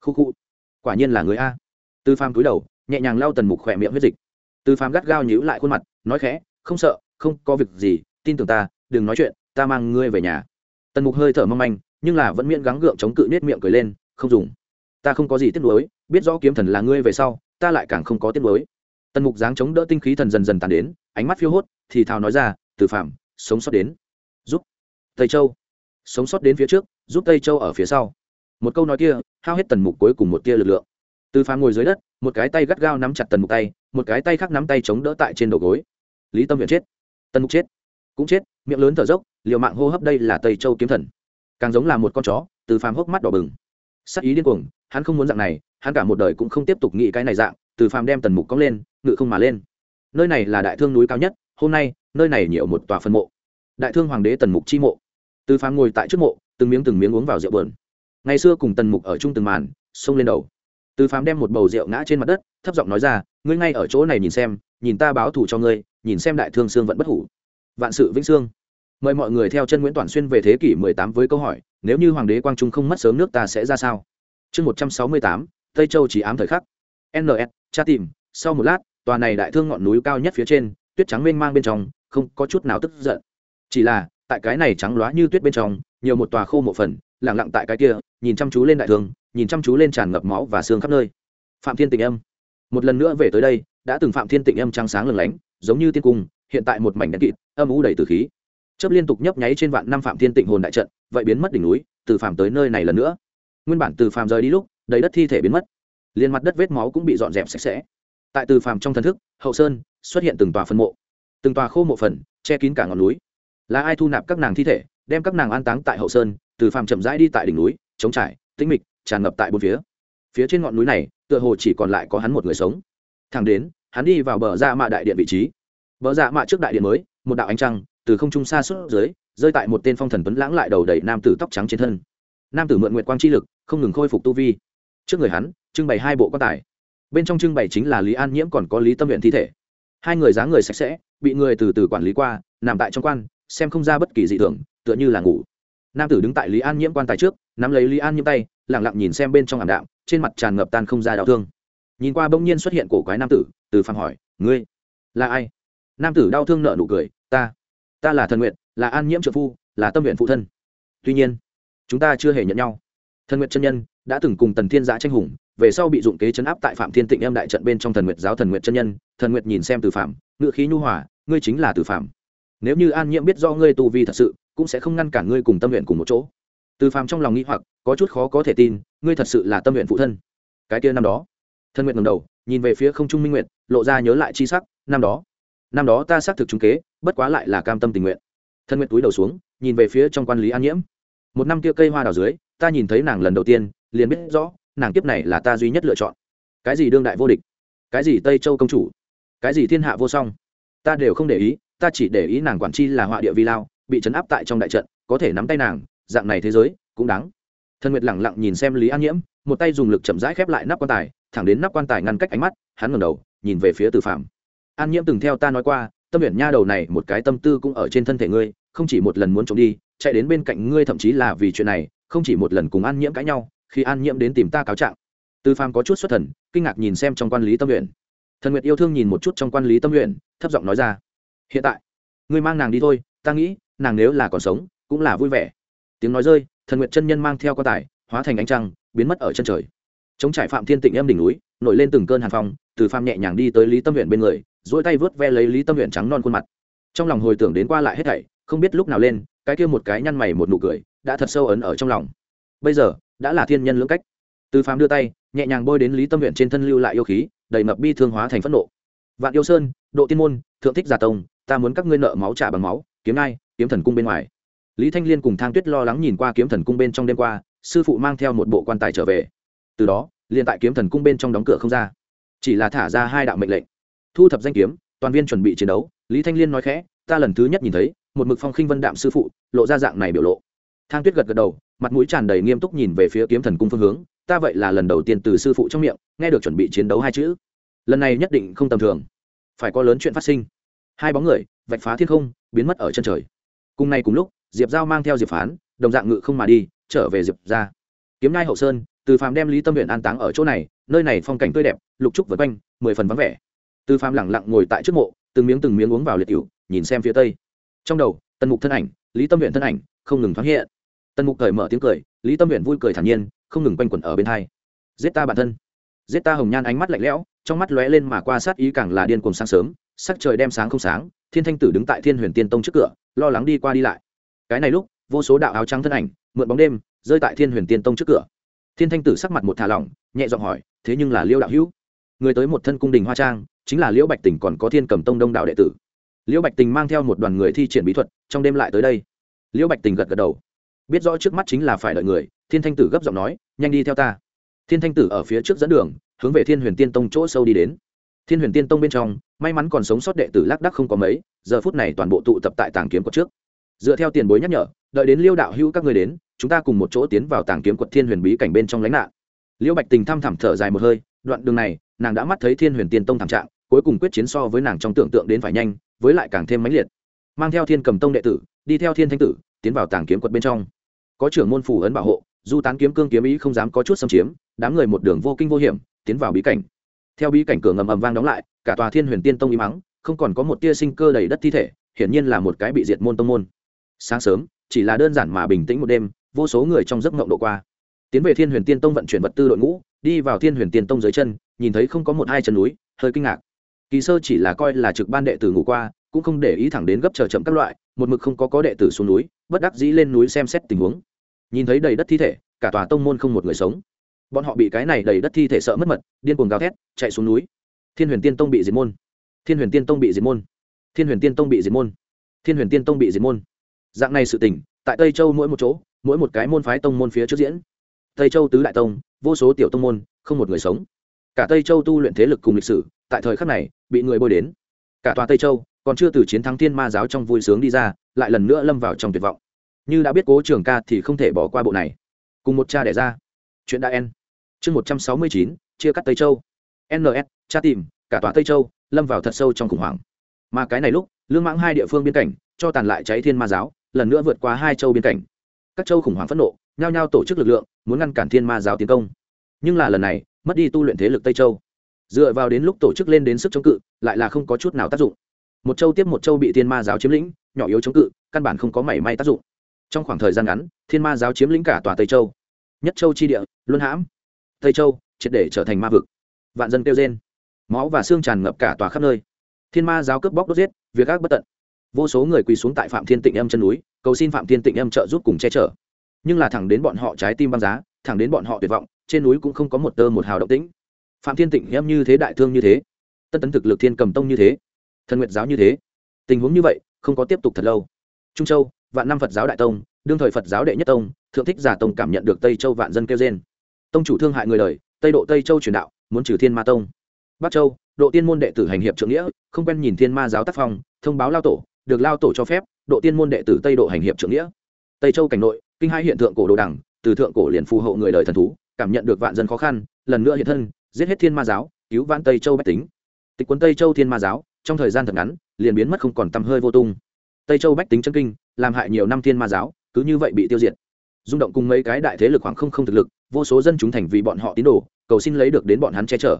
Khu khu, quả nhiên là người a. Tư pham cúi đầu, nhẹ nhàng lau tần mục khỏe miệng huyết dịch. Tư pham gắt gao nhíu lại khuôn mặt, nói khẽ, không sợ, không có việc gì, tin tưởng ta, đừng nói chuyện, ta mang ngươi về nhà. Tần mục hơi thở mong manh, nhưng là vẫn miễn gắng gượng chống cự nết miệng cười lên, không dùng. Ta không có gì tiếc nuối, biết rõ kiếm thần là ngươi về sau, ta lại càng không có tiếc nuối. Tần mục dáng chống đỡ tinh khí thần dần dần tàn đến, ánh mắt phiêu hốt, thì thào nói ra từ phạm sống sót đến. Giúp. Tây châu sống sót đến phía trước, giúp tây châu ở phía sau. Một câu nói kia, hao hết tần mục cuối cùng một tia lực lượng. Từ phàm ngồi dưới đất, một cái tay gắt gao nắm chặt tần mục tay, một cái tay khác nắm tay chống đỡ tại trên đầu gối. Lý tâm viện chết. Tần mục chết. Cũng chết, miệng lớn thở dốc, liều mạng hô hấp đây là tây châu kiếm thần. Càng giống là một con chó, từ phàm hốc mắt đỏ bừng. Sắc ý điên cuồng, hắn không muốn dạng này, hắn cả một đời cũng không tiếp tục nghĩ cái này dạng, từ phàm đem tần mục cóng lên, ngự không mà lên. Nơi này là đại thương núi cao nhất, hôm nay, nơi này nhiều một tòa phân mộ. Đại thương hoàng đế tần mục chi mộ từ phàm ngồi tại trước mộ từng miếng từng miếng uống vào rượu bờn. Ngày xưa cùng tần mục ở chung từng màn xông lên đầu. Từ phàm đem một bầu rượu ngã trên mặt đất thấp giọng nói ra ngươi ngay ở chỗ này nhìn xem nhìn ta báo thù cho ngươi nhìn xem đại thương sương vẫn bất hủ. Vạn sự vĩnh sương. Mời mọi người theo chân nguyễn toàn xuyên về thế kỷ 18 với câu hỏi nếu như hoàng đế quang trung không mất sớm nước ta sẽ ra sao? Chương 168, tây châu chỉ ám thời khắc. Ns tra tìm sau một lát tòa này đại thương ngọn núi cao nhất phía trên tuyết trắng mênh mang bên trong không có chút nào tức giận. Chỉ là tại cái này trắng loá như tuyết bên trong, nhiều một tòa khô một phần lẳng lặng tại cái kia, nhìn chăm chú lên đại thương, nhìn chăm chú lên tràn ngập máu và xương khắp nơi. Phạm thiên tịnh âm. Một lần nữa về tới đây, đã từng phạm thiên tịnh âm trăng sáng lừng lánh, giống như tiên cung, hiện tại một mảnh đen kịt, âm u đầy từ khí. Chớp liên tục nhấp nháy trên vạn năm phạm thiên tịnh hồn đại trận, vậy biến mất đỉnh núi, từ phạm tới nơi này lần nữa. Nguyên bản từ phạm rời đi lúc, đầy đất thi thể biến mất. Liền mặt đất vết máu cũng bị dọn dẹp sạch sẽ. Tại từ phạm trong thần thức, hậu sơn, xuất hiện từng tòa phân mộ. Từng tòa khô mộ phần, che kín cả ngọn núi là ai thu nạp các nàng thi thể, đem các nàng an táng tại hậu sơn, từ phàm chậm rãi đi tại đỉnh núi, chống trải, tĩnh mịch, tràn ngập tại bốn phía. Phía trên ngọn núi này, tựa hồ chỉ còn lại có hắn một người sống. Thẳng đến, hắn đi vào bờ dạ mạ đại điện vị trí. Bờ dạ mạ trước đại điện mới, một đạo ánh trăng, từ không trung xa suốt dưới, rơi tại một tên phong thần tuấn lãng lại đầu đầy nam tử tóc trắng trên thân. Nam tử mượn nguyện quang chi lực, không ngừng khôi phục tu vi. Trước người hắn, trưng bày hai bộ quan tài. Bên trong trưng bày chính là lý an nhiễm còn có lý tâm nguyện thi thể. Hai người dáng người sạch sẽ, bị người từ từ quản lý qua, nằm tại trong quan xem không ra bất kỳ dị thường, tựa như là ngủ. Nam tử đứng tại lý an nhiễm quan tài trước, nắm lấy lý an nhiễm tay lẳng lặng nhìn xem bên trong ảm đạm, trên mặt tràn ngập tan không ra đau thương. Nhìn qua bỗng nhiên xuất hiện cổ quái nam tử, từ phàm hỏi, ngươi là ai? Nam tử đau thương nợ nụ cười, ta ta là thần nguyện là an nhiễm trợ phu, là tâm nguyện phụ thân. Tuy nhiên, chúng ta chưa hề nhận nhau. Thần nguyện chân nhân đã từng cùng tần thiên giã tranh hùng, về sau bị dụng kế chấn áp tại phạm thiên tịnh em đại trận bên trong thần nguyện giáo thần nguyện chân nhân. Thần nguyện nhìn xem từ phạm ngự khí nhu hòa, ngươi chính là từ phạm nếu như an nhiễm biết do ngươi tu vi thật sự, cũng sẽ không ngăn cản ngươi cùng tâm nguyện cùng một chỗ. Từ phàm trong lòng nghĩ hoặc, có chút khó có thể tin, ngươi thật sự là tâm nguyện phụ thân. Cái kia năm đó, thân nguyện ngầm đầu, nhìn về phía không trung minh nguyện lộ ra nhớ lại chi sắc, năm đó. Năm đó ta xác thực trung kế, bất quá lại là cam tâm tình nguyện. Thân nguyện túi đầu xuống, nhìn về phía trong quan lý an nhiễm. Một năm kia cây hoa đào dưới, ta nhìn thấy nàng lần đầu tiên, liền biết rõ, nàng kiếp này là ta duy nhất lựa chọn. Cái gì đương đại vô địch? Cái gì tây châu công chủ? Cái gì thiên hạ vô song? Ta đều không để ý ta chỉ để ý nàng quản chi là họa địa vi lao, bị chấn áp tại trong đại trận, có thể nắm tay nàng, dạng này thế giới cũng đáng. Thần nguyệt lẳng lặng nhìn xem lý an nhiễm, một tay dùng lực chậm rãi khép lại nắp quan tài, thẳng đến nắp quan tài ngăn cách ánh mắt, hắn ngẩng đầu, nhìn về phía từ phạm an nhiễm từng theo ta nói qua, tâm nguyện nha đầu này một cái tâm tư cũng ở trên thân thể ngươi, không chỉ một lần muốn trốn đi, chạy đến bên cạnh ngươi thậm chí là vì chuyện này, không chỉ một lần cùng an nhiễm cãi nhau, khi an nhiễm đến tìm ta cáo trạng. Từ phàm có chút xuất thần, kinh ngạc nhìn xem trong quan lý tâm nguyện thần nguyệt yêu thương nhìn một chút trong quan lý tâm nguyện thấp giọng nói ra hiện tại, ngươi mang nàng đi thôi, ta nghĩ, nàng nếu là còn sống, cũng là vui vẻ. Tiếng nói rơi, thần nguyện chân nhân mang theo quan tài, hóa thành ánh trăng, biến mất ở chân trời. Chống trải phạm thiên tịnh em đỉnh núi, nổi lên từng cơn hàn phong, từ phàm nhẹ nhàng đi tới lý tâm huyện bên người, duỗi tay vớt ve lấy lý tâm huyện trắng non khuôn mặt. Trong lòng hồi tưởng đến qua lại hết thảy, không biết lúc nào lên, cái kia một cái nhăn mày một nụ cười, đã thật sâu ấn ở trong lòng. Bây giờ, đã là thiên nhân lưỡng cách. Từ phàm đưa tay, nhẹ nhàng bôi đến lý tâm huyện trên thân lưu lại yêu khí, đầy mập bi thương hóa thành phẫn nộ. Vạn yêu sơn, độ tiên môn, thượng thích giả tông ta muốn các ngươi nợ máu trả bằng máu, kiếm nai kiếm thần cung bên ngoài. Lý thanh liên cùng thang tuyết lo lắng nhìn qua kiếm thần cung bên trong đêm qua, sư phụ mang theo một bộ quan tài trở về. Từ đó, liền tại kiếm thần cung bên trong đóng cửa không ra. Chỉ là thả ra hai đạo mệnh lệnh. Thu thập danh kiếm, toàn viên chuẩn bị chiến đấu. Lý thanh liên nói khẽ, ta lần thứ nhất nhìn thấy, một mực phong khinh vân đạm sư phụ, lộ ra dạng này biểu lộ. Thang tuyết gật gật đầu, mặt mũi tràn đầy nghiêm túc nhìn về phía kiếm thần cung phương hướng. Ta vậy là lần đầu tiên từ sư phụ trong miệng, nghe được chuẩn bị chiến đấu hai chữ. Lần này nhất định không tầm thường. Phải có lớn chuyện phát sinh hai bóng người, vạch phá thiên không, biến mất ở chân trời. Cùng ngày cùng lúc, diệp giao mang theo diệp phán, đồng dạng ngự không mà đi, trở về diệp ra kiếm nai hậu sơn, từ phàm đem lý tâm huyện an táng ở chỗ này, nơi này phong cảnh tươi đẹp, lục trúc vượt quanh, mười phần vắng vẻ. Từ phàm lẳng lặng ngồi tại trước mộ, từng miếng từng miếng uống vào liệt cựu nhìn xem phía tây. Trong đầu, tần mục thân ảnh, lý tâm huyện thân ảnh, không ngừng thoáng hiện. Tần mục cởi mở tiếng cười, lý tâm huyện vui cười thản nhiên, không ngừng quanh quẩn ở bên hai. Giết ta bản thân. Giết ta hồng nhan ánh mắt lạnh lẽo, trong mắt lóe lên mà qua sát ý càng là điên cùng sáng sớm sắc trời đem sáng không sáng, thiên thanh tử đứng tại thiên huyền tiên tông trước cửa, lo lắng đi qua đi lại. Cái này lúc, vô số đạo áo trắng thân ảnh, mượn bóng đêm, rơi tại thiên huyền tiên tông trước cửa. Thiên thanh tử sắc mặt một thả lỏng, nhẹ giọng hỏi, thế nhưng là liêu đạo hữu? Người tới một thân cung đình hoa trang, chính là liễu bạch tình còn có thiên cầm tông đông đạo đệ tử. Liễu bạch tình mang theo một đoàn người thi triển bí thuật, trong đêm lại tới đây. Liễu bạch tình gật gật đầu. Biết rõ trước mắt chính là phải đợi người, thiên thanh tử gấp giọng nói, nhanh đi theo ta. Thiên thanh tử ở phía trước dẫn đường, hướng về thiên huyền tiên tông chỗ sâu đi đến thiên huyền tiên tông bên trong, may mắn còn sống sót đệ tử lác đắc không có mấy, giờ phút này toàn bộ tụ tập tại tàng kiếm quật trước. Dựa theo tiền bối nhắc nhở, đợi đến liêu đạo hữu các người đến, chúng ta cùng một chỗ tiến vào tàng kiếm quật thiên huyền bí cảnh bên trong lánh nạn. Liêu bạch tình thăm thẳm thở dài một hơi, đoạn đường này, nàng đã mắt thấy thiên huyền tiên tông thảm trạng, cuối cùng quyết chiến so với nàng trong tưởng tượng đến phải nhanh, với lại càng thêm mãnh liệt. Mang theo thiên cầm tông đệ tử, đi theo thiên thanh tử, tiến vào tàng kiếm quật bên trong. Có trưởng môn phủ ấn bảo hộ du tán kiếm cương kiếm ý không dám có chút xâm chiếm, đám người một đường vô kinh vô hiểm, tiến vào bí cảnh theo bí cảnh cửa ngầm ầm vang đóng lại, cả tòa thiên huyền tiên tông im mắng không còn có một tia sinh cơ đầy đất thi thể, hiển nhiên là một cái bị diệt môn tông môn. Sáng sớm, chỉ là đơn giản mà bình tĩnh một đêm, vô số người trong giấc ngộng độ qua. Tiến về thiên huyền tiên tông vận chuyển vật tư đội ngũ, đi vào thiên huyền tiên tông dưới chân, nhìn thấy không có một hai chân núi, hơi kinh ngạc. Kỳ sơ chỉ là coi là trực ban đệ tử ngủ qua, cũng không để ý thẳng đến gấp chờ chậm các loại, một mực không có có đệ tử xuống núi, bất đắc dĩ lên núi xem xét tình huống. Nhìn thấy đầy đất thi thể, cả tòa tông môn không một người sống bọn họ bị cái này đầy đất thi thể sợ mất mật, điên cuồng gào thét, chạy xuống núi. Thiên huyền tiên tông bị diệt môn. Thiên huyền tiên tông bị diệt môn. Thiên huyền tiên tông bị diệt môn. Thiên huyền tiên tông bị diệt môn. Dạng này sự tình, tại tây châu mỗi một chỗ, mỗi một cái môn phái tông môn phía trước diễn. Tây châu tứ đại tông, vô số tiểu tông môn, không một người sống. Cả tây châu tu luyện thế lực cùng lịch sử, tại thời khắc này, bị người bôi đến. Cả tòa tây châu, còn chưa từ chiến thắng thiên ma giáo trong vui sướng đi ra, lại lần nữa lâm vào trong tuyệt vọng. Như đã biết cố trường ca thì không thể bỏ qua bộ này. Cùng một cha đẻ ra. Chuyện đã en chương một trăm sáu mươi chín, chia cắt tây châu. Ns cha tìm, cả tòa tây châu, lâm vào thật sâu trong khủng hoảng. Mà cái này lúc, lương mãng hai địa phương biên cảnh, cho tàn lại cháy thiên ma giáo, lần nữa vượt qua hai châu biên cảnh. Các châu khủng hoảng phẫn nộ, nhao nhao tổ chức lực lượng, muốn ngăn cản thiên ma giáo tiến công. Nhưng là lần này, mất đi tu luyện thế lực tây châu. Dựa vào đến lúc tổ chức lên đến sức chống cự, lại là không có chút nào tác dụng. Một châu tiếp một châu bị thiên ma giáo chiếm lĩnh, nhỏ yếu chống cự, căn bản không có mảy may tác dụng. Trong khoảng thời gian ngắn, thiên ma giáo chiếm lĩnh cả tòa tây châu. Nhất châu chi địa, luân hãm tây châu, triệt để trở thành ma vực. Vạn dân kêu trên máu và xương tràn ngập cả tòa khắp nơi. Thiên ma giáo cướp bóc đốt giết, việc ác bất tận. Vô số người quỳ xuống tại phạm thiên tịnh âm chân núi, cầu xin phạm thiên tịnh âm trợ giúp cùng che chở. Nhưng là thẳng đến bọn họ trái tim băng giá, thẳng đến bọn họ tuyệt vọng, trên núi cũng không có một tơ một hào động tĩnh. Phạm thiên tịnh âm như thế đại thương như thế, tân tấn thực lực thiên cầm tông như thế, thần nguyệt giáo như thế. Tình huống như vậy, không có tiếp tục thật lâu. Trung châu, vạn năm phật giáo đại tông, đương thời phật giáo đệ nhất tông, thượng thích giả tông cảm nhận được tây châu vạn dân kêu trên tông chủ thương hại người đời, tây độ tây châu truyền đạo, muốn trừ thiên ma tông. Bắc châu, độ tiên môn đệ tử hành hiệp trượng nghĩa, không quen nhìn thiên ma giáo tác phong, thông báo lao tổ, được lao tổ cho phép, độ tiên môn đệ tử tây độ hành hiệp trượng nghĩa. Tây châu cảnh nội, kinh hai hiện tượng cổ đồ đẳng, từ thượng cổ liền phù hộ người đời thần thú, cảm nhận được vạn dân khó khăn, lần nữa hiện thân, giết hết thiên ma giáo, cứu vãn tây châu bách tính. Tịch quân tây châu thiên ma giáo, trong thời gian thật ngắn, liền biến mất không còn tăm hơi vô tung. Tây châu bách tính chân kinh, làm hại nhiều năm thiên ma giáo, cứ như vậy bị tiêu diệt rung động cùng mấy cái đại thế lực khoảng không không thực lực, vô số dân chúng thành vì bọn họ tín đồ, cầu xin lấy được đến bọn hắn che chở.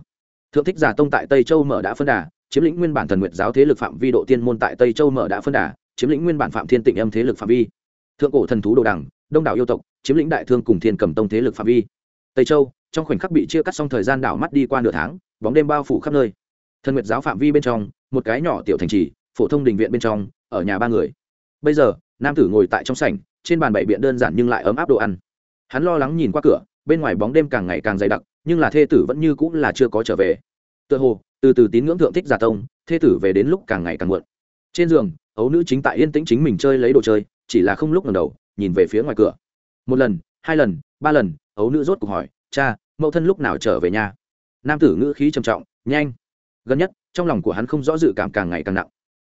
Thượng thích giả tông tại tây châu mở đã phân đà, chiếm lĩnh nguyên bản thần nguyệt giáo thế lực phạm vi độ tiên môn tại tây châu mở đã phân đà, chiếm lĩnh nguyên bản phạm thiên tịnh âm thế lực phạm vi. Thượng cổ thần thú đồ đằng, đông đảo yêu tộc, chiếm lĩnh đại thương cùng thiên cầm tông thế lực phạm vi. Tây châu, trong khoảnh khắc bị chia cắt xong thời gian đảo mắt đi qua nửa tháng, bóng đêm bao phủ khắp nơi. Thần nguyệt giáo phạm vi bên trong, một cái nhỏ tiểu thành trì, phổ thông đình viện bên trong, ở nhà ba người. Bây giờ, nam tử ngồi tại trong sảnh trên bàn bày biện đơn giản nhưng lại ấm áp đồ ăn. Hắn lo lắng nhìn qua cửa, bên ngoài bóng đêm càng ngày càng dày đặc, nhưng là thê tử vẫn như cũng là chưa có trở về. Tựa hồ, từ từ tín ngưỡng thượng thích giả tông, thê tử về đến lúc càng ngày càng muộn. Trên giường, ấu nữ chính tại yên tĩnh chính mình chơi lấy đồ chơi, chỉ là không lúc ngầm đầu, nhìn về phía ngoài cửa. Một lần, hai lần, ba lần, ấu nữ rốt cuộc hỏi, cha, mẫu thân lúc nào trở về nhà? Nam tử ngữ khí trầm trọng, nhanh. Gần nhất, trong lòng của hắn không rõ dự cảm càng ngày càng nặng.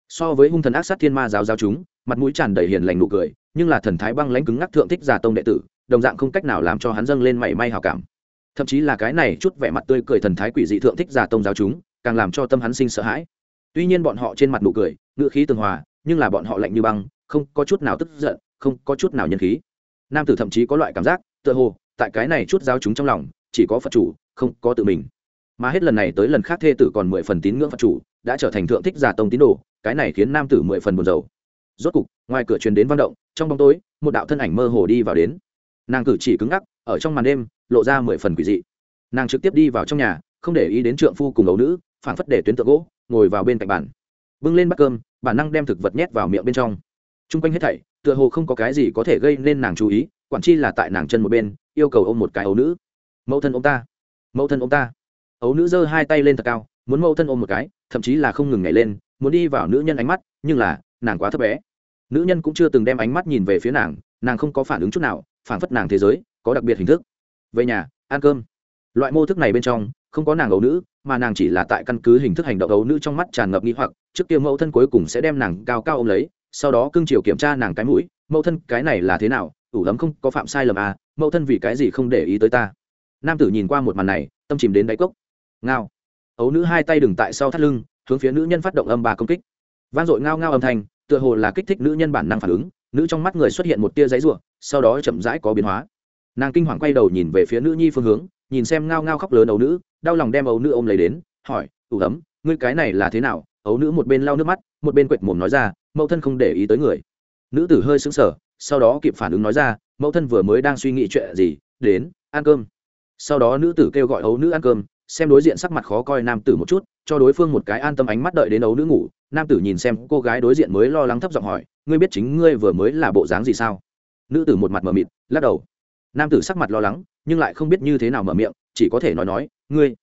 So với hung thần ác sát thiên ma giáo giáo chúng, mặt mũi tràn đầy hiền lành nụ cười nhưng là thần thái băng lãnh cứng ngắc thượng thích giả tông đệ tử, đồng dạng không cách nào làm cho hắn dâng lên mảy may hào cảm. Thậm chí là cái này chút vẻ mặt tươi cười thần thái quỷ dị thượng thích giả tông giáo chúng, càng làm cho tâm hắn sinh sợ hãi. Tuy nhiên bọn họ trên mặt nụ cười ngự khí tường hòa, nhưng là bọn họ lạnh như băng, không có chút nào tức giận, không có chút nào nhân khí. Nam tử thậm chí có loại cảm giác, tựa hồ, tại cái này chút giáo chúng trong lòng, chỉ có phật chủ, không có tự mình. Mà hết lần này tới lần khác thê tử còn mười phần tín ngưỡng phật chủ, đã trở thành thượng thích giả tông tín đồ, cái này khiến nam tử mười phần buồn rầu. Rốt cục, ngoài cửa truyền đến văn động trong bóng tối, một đạo thân ảnh mơ hồ đi vào đến. Nàng cử chỉ cứng ngắc, ở trong màn đêm, lộ ra mười phần quỷ dị. Nàng trực tiếp đi vào trong nhà, không để ý đến trượng phu cùng ấu nữ phản phất để tuyến tượng gỗ, ngồi vào bên cạnh bàn. Bưng lên bát cơm, bản năng đem thực vật nhét vào miệng bên trong. T r u n g quanh hết thảy, tựa hồ không có cái gì có thể gây nên nàng chú ý, quản chi là tại nàng chân một bên, yêu cầu ôm một cái ấu nữ. Mẫu thân ông ta, mẫu thân ông ta. Ấu nữ giơ hai tay lên thật cao, muốn mẫu thân ôm một cái, thậm chí là không ngừng nhảy lên, muốn đi vào nữ nhân ánh mắt, nhưng là, nàng quá thấp bé nữ nhân cũng chưa từng đem ánh mắt nhìn về phía nàng nàng không có phản ứng chút nào phản phất nàng thế giới có đặc biệt hình thức. Về nhà, ăn cơm. Loại mô thức này bên trong, không có nàng ấu nữ, mà nàng chỉ là tại căn cứ hình thức hành động ấu nữ trong mắt tràn ngập nghi hoặc, trước kia mẫu thân cuối cùng sẽ đem nàng cao cao ôm lấy, sau đó cưng chiều kiểm tra nàng cái mũi, mẫu thân, cái này là thế nào? Ủ lắm không có phạm sai lầm à mẫu thân vì cái gì không để ý tới ta? Nam tử nhìn qua một màn này, tâm chìm đến đáy cốc. Ngao. Ấu nữ hai tay đừng tại sau thắt lưng, hướng phía nữ nhân phát động âm ba công kích. Vang dội ngao ngao âm thanh tựa hồ là kích thích nữ nhân bản năng phản ứng, nữ trong mắt người xuất hiện một tia giấy ruộng sau đó chậm rãi có biến hóa. Nàng kinh hoàng quay đầu nhìn về phía nữ nhi phương hướng, nhìn xem ngao ngao khóc lớn ấu nữ, đau lòng đem ấu nữ ôm lấy đến, hỏi, ủ ấm, ngươi cái này là thế nào? Ấu nữ một bên lau nước mắt, một bên quệt mồm nói ra, mẫu thân không để ý tới người. Nữ tử hơi sững sờ, sau đó kịp phản ứng nói ra, mẫu thân vừa mới đang suy nghĩ chuyện gì? Đến, ăn cơm. Sau đó nữ tử kêu gọi ấu nữ ăn cơm, xem đối diện sắc mặt khó coi nam tử một chút, cho đối phương một cái an tâm ánh mắt đợi đến ấu nữ ngủ nam tử nhìn xem cô gái đối diện mới lo lắng thấp giọng hỏi, ngươi biết chính ngươi vừa mới là bộ dáng gì sao? Nữ tử một mặt mờ mịt, lắc đầu. Nam tử sắc mặt lo lắng, nhưng lại không biết như thế nào mở miệng, chỉ có thể nói nói, ngươi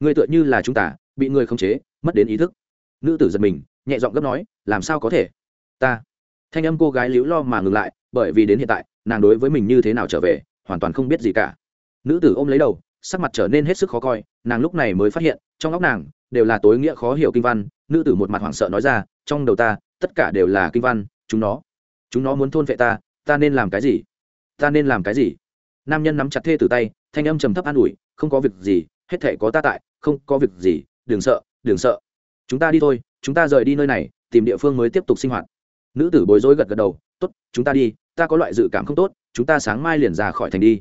ngươi tựa như là chúng ta, bị ngươi khống chế, mất đến ý thức. Nữ tử giật mình, nhẹ giọng gấp nói, làm sao có thể? Ta. Thanh âm cô gái liễu lo mà ngừng lại, bởi vì đến hiện tại, nàng đối với mình như thế nào trở về, hoàn toàn không biết gì cả. Nữ tử ôm lấy đầu, sắc mặt trở nên hết sức khó coi, nàng lúc này mới phát hiện, trong óc nàng đều là tối nghĩa khó hiểu kinh văn, nữ tử một mặt hoảng sợ nói ra, trong đầu ta, tất cả đều là kinh văn, chúng nó chúng nó muốn thôn vệ ta ta nên làm cái gì? Ta nên làm cái gì? Nam nhân nắm chặt thê từ tay, thanh âm trầm thấp an ủi, không có việc gì, hết thể có ta tại, không có việc gì, đừng sợ đừng sợ. Chúng ta đi thôi, chúng ta rời đi nơi này, tìm địa phương mới tiếp tục sinh hoạt. Nữ tử bối rối gật gật đầu, tốt, chúng ta đi, ta có loại dự cảm không tốt, chúng ta sáng mai liền ra khỏi thành đi.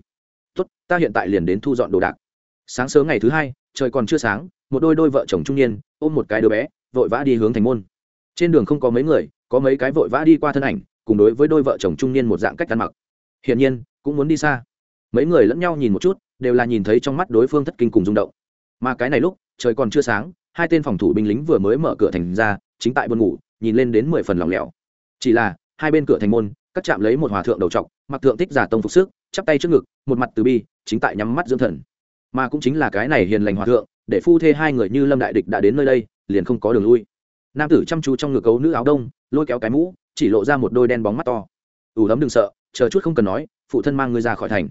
Tốt, ta hiện tại liền đến thu dọn đồ đạc. Sáng sớm ngày thứ hai, trời còn chưa sáng một đôi đôi vợ chồng trung niên ôm một cái đứa bé, vội vã đi hướng thành môn. Trên đường không có mấy người, có mấy cái vội vã đi qua thân ảnh, cùng đối với đôi vợ chồng trung niên một dạng cách ăn mặc. Hiển nhiên, cũng muốn đi xa. Mấy người lẫn nhau nhìn một chút, đều là nhìn thấy trong mắt đối phương thất kinh cùng rung động. Mà cái này lúc, trời còn chưa sáng, hai tên phòng thủ binh lính vừa mới mở cửa thành ra, chính tại buồn ngủ, nhìn lên đến mười phần lỏng lẻo. Chỉ là, hai bên cửa thành môn các chạm lấy một hòa thượng đầu trọc, mặc thượng thích giả tông phục sức, chắp tay trước ngực, một mặt từ bi, chính tại nhắm mắt dưỡng thần. Mà cũng chính là cái này hiền lành hòa thượng để phu thê hai người như lâm đại địch đã đến nơi đây, liền không có đường lui. Nam tử chăm chú trong ngực cấu nữ áo đông, lôi kéo cái mũ, chỉ lộ ra một đôi đen bóng mắt to. Ủ lắm đừng sợ, chờ chút không cần nói, phụ thân mang ngươi ra khỏi thành.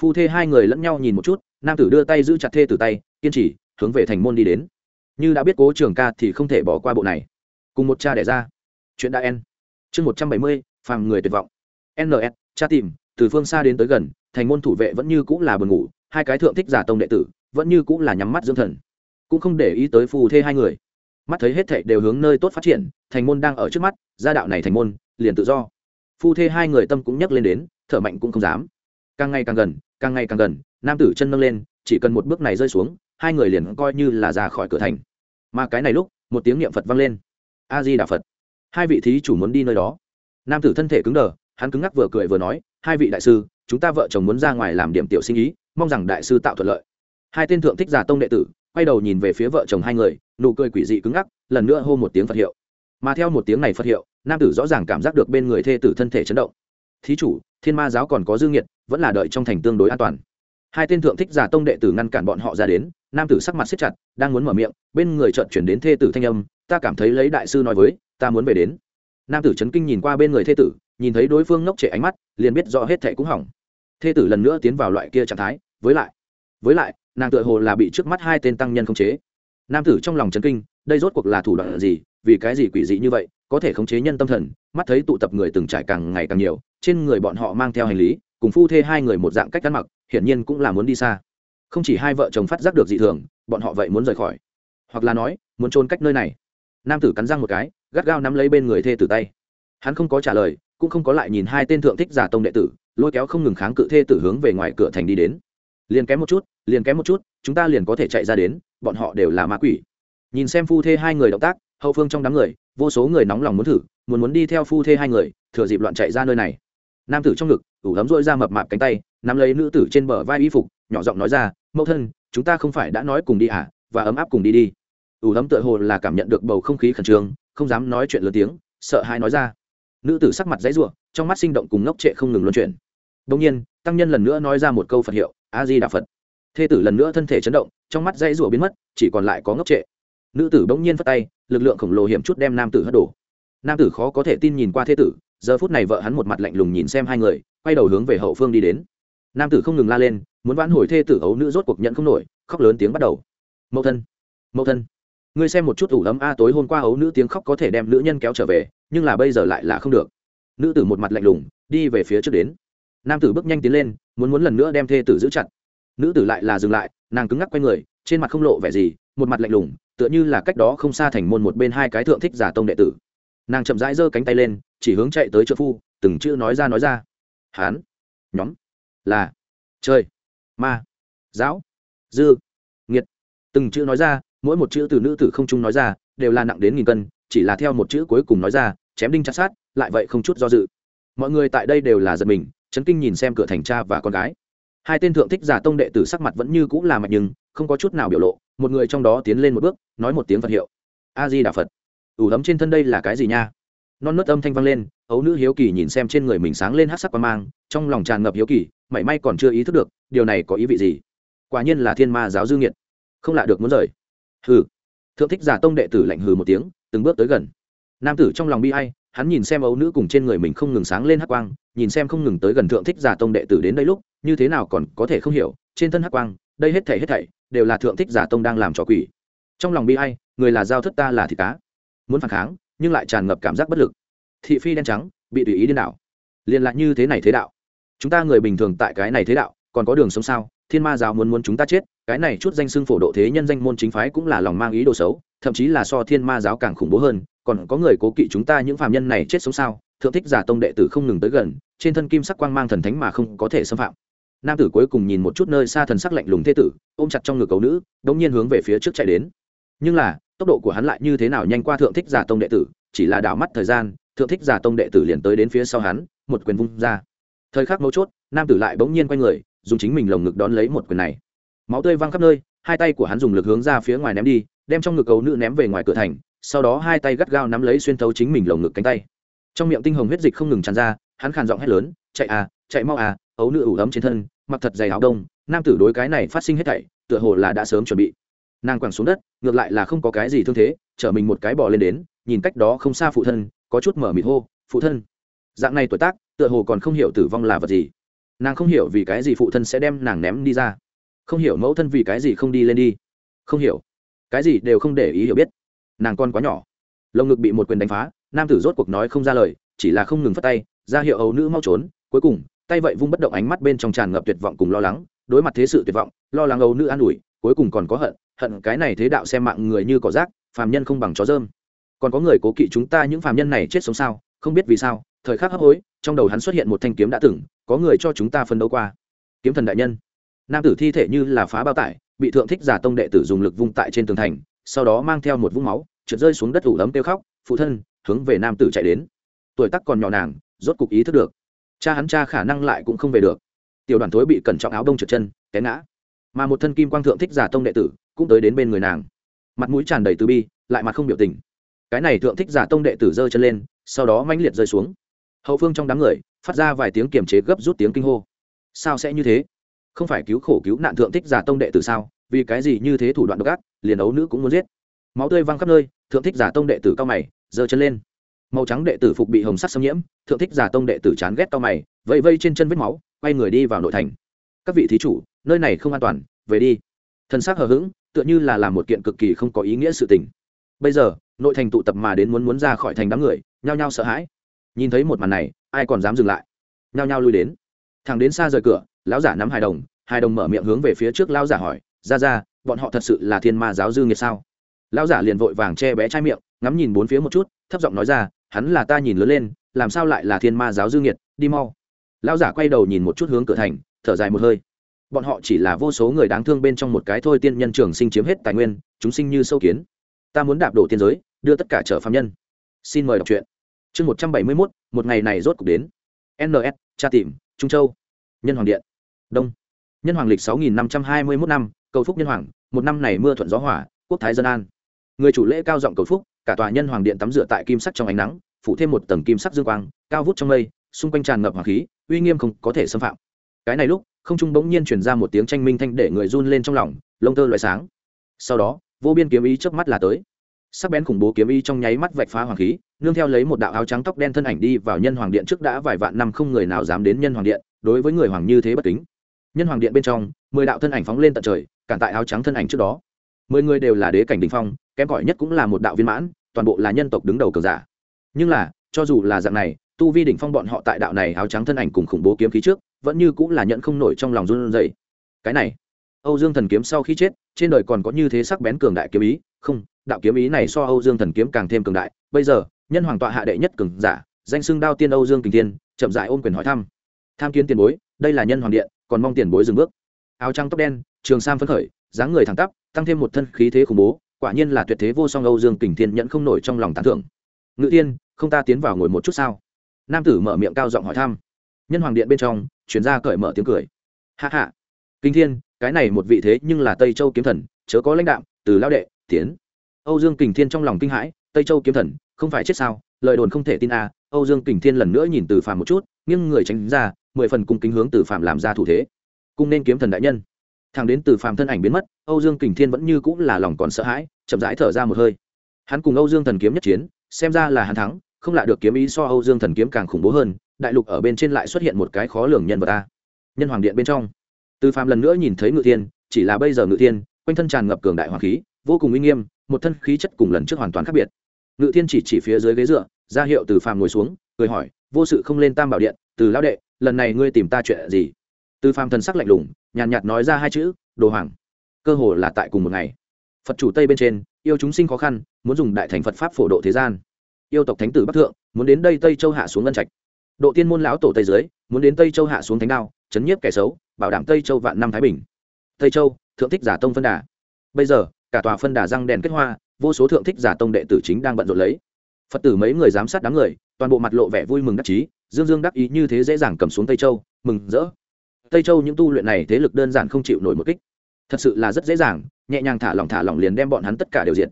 Phu thê hai người lẫn nhau nhìn một chút, nam tử đưa tay giữ chặt thê từ tay, kiên trì, hướng về thành môn đi đến. Như đã biết cố trường ca thì không thể bỏ qua bộ này. Cùng một cha đẻ ra. Chuyện đã en. Chương một trăm bảy mươi, phàm người tuyệt vọng. Ns cha tìm, từ phương xa đến tới gần, thành môn thủ vệ vẫn như cũng là buồn ngủ, hai cái thượng thích giả tông đệ tử vẫn như cũng là nhắm mắt dưỡng thần, cũng không để ý tới phù thê hai người. Mắt thấy hết thệ đều hướng nơi tốt phát triển, thành môn đang ở trước mắt, gia đạo này thành môn, liền tự do. Phu thê hai người tâm cũng nhắc lên đến, thở mạnh cũng không dám. Càng ngày càng gần, càng ngày càng gần, nam tử chân nâng lên, chỉ cần một bước này rơi xuống, hai người liền coi như là ra khỏi cửa thành. Mà cái này lúc, một tiếng niệm phật vang lên. A di đà phật. Hai vị thí chủ muốn đi nơi đó. Nam tử thân thể cứng đờ, hắn cứng ngắc vừa cười vừa nói, hai vị đại sư, chúng ta vợ chồng muốn ra ngoài làm điểm tiểu sinh ý, mong rằng đại sư tạo thuận lợi hai tên thượng thích giả tông đệ tử quay đầu nhìn về phía vợ chồng hai người, nụ cười quỷ dị cứng ngắc, lần nữa hô một tiếng phật hiệu. Mà theo một tiếng này phật hiệu, nam tử rõ ràng cảm giác được bên người thê tử thân thể chấn động. Thí chủ, thiên ma giáo còn có dương nhiệt vẫn là đợi trong thành tương đối an toàn. Hai tên thượng thích giả tông đệ tử ngăn cản bọn họ ra đến, nam tử sắc mặt siết chặt, đang muốn mở miệng, bên người trợn chuyển đến thê tử thanh âm, ta cảm thấy lấy đại sư nói với, ta muốn về đến. Nam tử chấn kinh nhìn qua bên người thê tử, nhìn thấy đối phương ngốc trệ ánh mắt, liền biết rõ hết thệ cũng hỏng. Thê tử lần nữa tiến vào loại kia trạng thái, với lại với lại nàng tựa hồ là bị trước mắt hai tên tăng nhân khống chế. Nam tử trong lòng chấn kinh, đây rốt cuộc là thủ đoạn gì, vì cái gì quỷ dị như vậy, có thể khống chế nhân tâm thần, mắt thấy tụ tập người từng trải càng ngày càng nhiều, trên người bọn họ mang theo hành lý, cùng phu thê hai người một dạng cách ăn mặc, hiển nhiên cũng là muốn đi xa. Không chỉ hai vợ chồng phát giác được dị thường, bọn họ vậy muốn rời khỏi. Hoặc là nói, muốn trốn cách nơi này. Nam tử cắn răng một cái, gắt gao nắm lấy bên người thê tử tay. Hắn không có trả lời, cũng không có lại nhìn hai tên thượng thích giả tông đệ tử, lôi kéo không ngừng kháng cự thê tử hướng về ngoài cửa thành đi đến liền kém một chút, liền kém một chút, chúng ta liền có thể chạy ra đến, bọn họ đều là ma quỷ. Nhìn xem phu thê hai người động tác, hậu phương trong đám người, vô số người nóng lòng muốn thử, muốn muốn đi theo phu thê hai người, thừa dịp loạn chạy ra nơi này. Nam tử trong ngực, ủ ấm rỗi ra mập mạp cánh tay, nắm lấy nữ tử trên bờ vai y phục, nhỏ giọng nói ra, mẫu thân, chúng ta không phải đã nói cùng đi à và ấm áp cùng đi đi. Ủ ấm tựa hồ là cảm nhận được bầu không khí khẩn trương, không dám nói chuyện lớn tiếng, sợ hãi nói ra. Nữ tử sắc mặt dãy ruộng trong mắt sinh động cùng ngốc trệ không ngừng luân chuyển. Đông nhiên, tăng nhân lần nữa nói ra một câu phật hiệu a di đà phật. Thê tử lần nữa thân thể chấn động, trong mắt dãy rủa biến mất, chỉ còn lại có ngốc trệ. Nữ tử bỗng nhiên phát tay, lực lượng khổng lồ hiểm chút đem nam tử hất đổ. Nam tử khó có thể tin nhìn qua thê tử, giờ phút này vợ hắn một mặt lạnh lùng nhìn xem hai người, quay đầu hướng về hậu phương đi đến. Nam tử không ngừng la lên, muốn vãn hồi thê tử ấu nữ rốt cuộc nhận không nổi, khóc lớn tiếng bắt đầu. Mẫu thân mẫu thân, ngươi xem một chút ủ ấm a, tối hôm qua ấu nữ tiếng khóc có thể đem nữ nhân kéo trở về, nhưng là bây giờ lại là không được. Nữ tử một mặt lạnh lùng, đi về phía trước đến. Nam tử bước nhanh tiến lên muốn muốn lần nữa đem thê tử giữ chặt. Nữ tử lại là dừng lại, nàng cứng ngắc q u a y người, trên mặt không lộ vẻ gì, một mặt lạnh lùng, tựa như là cách đó không xa thành môn một bên hai cái thượng thích giả tông đệ tử. Nàng chậm rãi giơ cánh tay lên, chỉ hướng chạy tới trợ phu, từng chữ nói ra nói ra. Hán, nhóm, là chơi ma, giáo, dư, nghiệt. Từng chữ nói ra, mỗi một chữ từ nữ tử không trung nói ra, đều là nặng đến nghìn cân, chỉ là theo một chữ cuối cùng nói ra, chém đinh chặt sát, lại vậy không chút do dự. Mọi người tại đây đều là giật mình chấn kinh nhìn xem cửa thành cha và con gái. Hai tên thượng thích giả tông đệ tử sắc mặt vẫn như cũng là mạnh nhưng, không có chút nào biểu lộ, một người trong đó tiến lên một bước, nói một tiếng phật hiệu. A di đà phật ủ ấm trên thân đây là cái gì nha? Non nớt âm thanh vang lên, ấu nữ hiếu kỳ nhìn xem trên người mình sáng lên hát sắc qua mang, trong lòng tràn ngập hiếu kỳ, mảy may còn chưa ý thức được, điều này có ý vị gì? Quả nhiên là thiên ma giáo dư nghiệt. Không lạ được muốn rời. Hừ. Thượng thích giả tông đệ tử lạnh hừ một tiếng, từng bước tới gần. Nam tử trong lòng bi hay hắn nhìn xem ấu nữ cùng trên người mình không ngừng sáng lên hắc quang nhìn xem không ngừng tới gần thượng thích giả tông đệ tử đến đây lúc như thế nào còn có thể không hiểu trên thân hắc quang đây hết thảy hết thảy đều là thượng thích giả tông đang làm trò quỷ. Trong lòng bi ai, người là giao thất ta là thịt cá. Muốn phản kháng nhưng lại tràn ngập cảm giác bất lực. Thị phi đen trắng bị tùy ý điên đảo. Liên lạc như thế này thế đạo. Chúng ta người bình thường tại cái này thế đạo còn có đường sống sao? Thiên ma giáo muốn muốn chúng ta chết cái này chút danh xưng phổ độ thế nhân danh môn chính phái cũng là lòng mang ý đồ xấu thậm chí là so thiên ma giáo càng khủng bố hơn còn có người cố kỵ chúng ta những phàm nhân này chết sống sao? Thượng thích giả tông đệ tử không ngừng tới gần, trên thân kim sắc quang mang thần thánh mà không có thể xâm phạm. Nam tử cuối cùng nhìn một chút nơi xa thần sắc lạnh lùng thế tử, ôm chặt trong ngực cầu nữ, đống nhiên hướng về phía trước chạy đến. Nhưng là, tốc độ của hắn lại như thế nào nhanh qua thượng thích giả tông đệ tử, chỉ là đảo mắt thời gian, thượng thích giả tông đệ tử liền tới đến phía sau hắn, một quyền vung ra. Thời khắc mấu chốt, nam tử lại bỗng nhiên quay người, dùng chính mình lồng ngực đón lấy một quyền này. Máu tươi văng khắp nơi, hai tay của hắn dùng lực hướng ra phía ngoài ném đi, đem trong ngực cầu nữ ném về ngoài cửa thành sau đó hai tay gắt gao nắm lấy xuyên thấu chính mình lồng ngực cánh tay. Trong miệng tinh hồng huyết dịch không ngừng tràn ra, hắn khàn giọng hét lớn, chạy à chạy mau à ấu nữ ủ ấm trên thân, mặc thật dày áo đông, nam tử đối cái này phát sinh hết thảy, tựa hồ là đã sớm chuẩn bị. Nàng quẳng xuống đất, ngược lại là không có cái gì thương thế, chở mình một cái bỏ lên đến, nhìn cách đó không xa phụ thân, có chút mở mịt hô, phụ thân. Dạng này tuổi tác, tựa hồ còn không hiểu tử vong là vật gì. Nàng không hiểu vì cái gì phụ thân sẽ đem nàng ném đi ra. Không hiểu mẫu thân vì cái gì không đi lên đi. Không hiểu. Cái gì đều không để ý hiểu biết nàng con quá nhỏ. Lồng ngực bị một quyền đánh phá, nam tử rốt cuộc nói không ra lời, chỉ là không ngừng phất tay, ra hiệu ấu nữ mau trốn, cuối cùng, tay vậy vung bất động ánh mắt bên trong tràn ngập tuyệt vọng cùng lo lắng, đối mặt thế sự tuyệt vọng, lo lắng ấu nữ an ủi, cuối cùng còn có hận hận cái này thế đạo xem mạng người như cỏ rác, phàm nhân không bằng chó dơm. Còn có người cố kỵ chúng ta những phàm nhân này chết sống sao, không biết vì sao, thời khắc hấp hối, trong đầu hắn xuất hiện một thanh kiếm đã từng, có người cho chúng ta phân đấu qua. Kiếm thần đại nhân. Nam tử thi thể như là phá bao tải, bị thượng thích giả tông đệ tử dùng lực vung tại trên tường thành sau đó mang theo một vũng máu, trượt rơi xuống đất ủ ấm kêu khóc, phụ thân, hướng về nam tử chạy đến. Tuổi tắc còn nhỏ nàng, rốt cục ý thức được. Cha hắn cha khả năng lại cũng không về được. Tiểu đoàn thối bị cẩn trọng áo đông trượt chân, té ngã. Mà một thân kim quang thượng thích giả tông đệ tử, cũng tới đến bên người nàng. Mặt mũi tràn đầy từ bi, lại mặt không biểu tình. Cái này thượng thích giả tông đệ tử giơ chân lên, sau đó mãnh liệt rơi xuống. Hậu phương trong đám người, phát ra vài tiếng kiềm chế gấp rút tiếng kinh hô. Sao sẽ như thế? Không phải cứu khổ cứu nạn thượng thích giả tông đệ tử sao? Vì cái gì như thế thủ đoạn độc ác? Liền ấu nữ cũng muốn giết. Máu tươi văng khắp nơi, thượng thích giả tông đệ tử cao mày, giơ chân lên. Màu trắng đệ tử phục bị hồng sắc xâm nhiễm, thượng thích giả tông đệ tử chán ghét cao mày, vẫy vây trên chân vết máu, quay người đi vào nội thành. Các vị thí chủ, nơi này không an toàn, về đi. Thân xác hờ hững, tựa như là làm một kiện cực kỳ không có ý nghĩa sự tình. Bây giờ, nội thành tụ tập mà đến muốn muốn ra khỏi thành đám người, nhao nhao sợ hãi. Nhìn thấy một màn này, ai còn dám dừng lại? Nhao nhao lui đến. Thằng đến xa rời cửa, lão giả nắm hài đồng hài đồng mở miệng hướng về phía trước lão giả hỏi ra ra bọn họ thật sự là thiên ma giáo dư nghiệt sao? Lão giả liền vội vàng che bé chai miệng, ngắm nhìn bốn phía một chút, thấp giọng nói ra, hắn là ta nhìn lớn lên, làm sao lại là thiên ma giáo dư nghiệt, đi mau. Lão giả quay đầu nhìn một chút hướng cửa thành, thở dài một hơi. Bọn họ chỉ là vô số người đáng thương bên trong một cái thôi tiên nhân trường sinh chiếm hết tài nguyên, chúng sinh như sâu kiến. Ta muốn đạp đổ tiên giới, đưa tất cả trở phạm nhân. Xin mời đọc truyện. Chương một trăm bảy mươi mốt, một ngày này rốt cuộc đến. Ns tra tìm, trung châu. Nhân hoàng điện. Đông. Nhân hoàng lịch sáu nghìn năm trăm hai mươi mốt năm cầu phúc nhân hoàng, một năm này mưa thuận gió hỏa quốc thái dân an. Người chủ lễ cao giọng cầu phúc, cả tòa nhân hoàng điện tắm rửa tại kim sắc trong ánh nắng, phủ thêm một tầng kim sắc dương quang, cao vút trong mây, xung quanh tràn ngập hoàng khí, uy nghiêm không có thể xâm phạm. Cái này lúc, không trung bỗng nhiên truyền ra một tiếng tranh minh thanh để người run lên trong lòng, lông tơ loại sáng. Sau đó, vô biên kiếm ý chớp mắt là tới. Sắc bén khủng bố kiếm ý trong nháy mắt vạch phá hoàng khí, nương theo lấy một đạo áo trắng tóc đen thân ảnh đi vào nhân hoàng điện trước đã vài vạn năm không người nào dám đến nhân hoàng điện, đối với người hoàng như thế bất kính. Nhân hoàng điện bên trong, mười đạo thân ảnh phóng lên tận trời cản tại áo trắng thân ảnh trước đó. Mười người đều là đế cảnh đình phong, kém cỏi nhất cũng là một đạo viên mãn, toàn bộ là nhân tộc đứng đầu cờ giả. Nhưng là, cho dù là dạng này, tu vi đỉnh phong bọn họ tại đạo này áo trắng thân ảnh cùng khủng bố kiếm khí trước, vẫn như cũng là nhận không nổi trong lòng run rẩy. Cái này, âu dương thần kiếm sau khi chết, trên đời còn có như thế sắc bén cường đại kiếm ý. Không, đạo kiếm ý này so âu dương thần kiếm càng thêm cường đại. Bây giờ, nhân hoàng tọa hạ đệ nhất cường giả, danh xưng đao tiên âu dương kình tiên chậm rãi ôm quyền hỏi thăm. Tham kiến tiền bối, đây là nhân hoàng điện, còn mong tiền bối dừng bước áo trắng tóc đen, trường sam phấn khởi, dáng người thẳng tắp, tăng thêm một thân khí thế khủng bố, quả nhiên là tuyệt thế vô song âu dương kình thiên nhận không nổi trong lòng tán thưởng. Ngự tiên không ta tiến vào ngồi một chút sao? Nam tử mở miệng cao giọng hỏi thăm. Nhân hoàng điện bên trong chuyển ra cởi mở tiếng cười. Hạ hạ kinh thiên, cái này một vị thế nhưng là tây châu kiếm thần, chớ có lãnh đạm, từ lao đệ, tiến. Âu dương kình thiên trong lòng kinh hãi, tây châu kiếm thần, không phải chết sao? Lời đồn không thể tin à. Âu dương kình thiên lần nữa nhìn từ phàm một chút nhưng người tránh ra, mười phần cung kính hướng từ phàm làm ra thủ thế cung nên kiếm thần đại nhân. Thằng đến từ phàm thân ảnh biến mất, âu dương kình thiên vẫn như cũng là lòng còn sợ hãi, chậm rãi thở ra một hơi. Hắn cùng âu dương thần kiếm nhất chiến, xem ra là hắn thắng, không lạ được kiếm ý so âu dương thần kiếm càng khủng bố hơn, đại lục ở bên trên lại xuất hiện một cái khó lường nhân vật ta nhân hoàng điện bên trong. Từ phàm lần nữa nhìn thấy ngự thiên, chỉ là bây giờ ngự thiên, quanh thân tràn ngập cường đại hoàng khí, vô cùng uy nghiêm, một thân khí chất cùng lần trước hoàn toàn khác biệt. Ngự thiên chỉ chỉ phía dưới ghế dựa, ra hiệu từ phàm ngồi xuống, cười hỏi, vô sự không lên tam bảo điện, từ lão đệ, lần này ngươi tìm ta chuyện gì? Từ phàm thần sắc lạnh lùng, nhàn nhạt nói ra hai chữ, đồ hoàng, cơ hồ là tại cùng một ngày. Phật chủ tây bên trên, yêu chúng sinh khó khăn, muốn dùng đại thành phật pháp phổ độ thế gian. Yêu tộc thánh tử bắc thượng, muốn đến đây tây châu hạ xuống ngân trạch. Độ tiên môn lão tổ tây dưới, muốn đến tây châu hạ xuống thánh đao, chấn nhiếp kẻ xấu, bảo đảm tây châu vạn năm thái bình. Tây châu, thượng thích giả tông phân đà. Bây giờ, cả tòa phân đà răng đèn kết hoa, vô số thượng thích giả tông đệ tử chính đang bận rộn lấy. Phật tử mấy người giám sát đám người, toàn bộ mặt lộ vẻ vui mừng đắc chí, dương dương đắc ý như thế dễ dàng cầm xuống tây châu, mừng rỡ tây châu những tu luyện này thế lực đơn giản không chịu nổi một kích. Thật sự là rất dễ dàng, nhẹ nhàng thả lỏng thả lỏng liền đem bọn hắn tất cả đều diện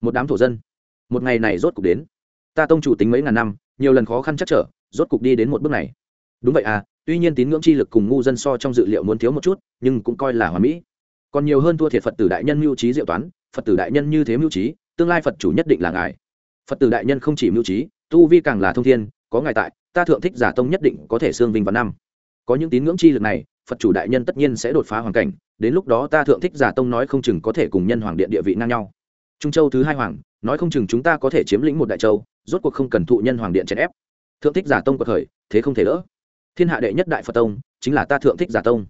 một đám thổ dân. Một ngày này rốt cục đến. Ta tông chủ tính mấy ngàn năm, nhiều lần khó khăn chắc trở, rốt cục đi đến một bước này. Đúng vậy à tuy nhiên tín ngưỡng chi lực cùng ngu dân so trong dự liệu muốn thiếu một chút, nhưng cũng coi là hòa mỹ. Còn nhiều hơn thua thiệt phật tử đại nhân mưu trí diệu toán, phật tử đại nhân như thế mưu trí, tương lai phật chủ nhất định là ngài. Phật tử đại nhân không chỉ mưu trí, tu vi càng là thông thiên, có ngài tại, ta thượng thích giả tông nhất định có thể xương vinh vào năm có những tín ngưỡng chi lực này, phật chủ đại nhân tất nhiên sẽ đột phá hoàn cảnh, đến lúc đó ta thượng thích giả tông nói không chừng có thể cùng nhân hoàng điện địa vị ngang nhau. Trung châu thứ hai hoàng, nói không chừng chúng ta có thể chiếm lĩnh một đại châu, rốt cuộc không cần thụ nhân hoàng điện chèn ép. Thượng thích giả tông có khởi, thế không thể đỡ thiên hạ đệ nhất đại phật tông, chính là ta thượng thích giả tông.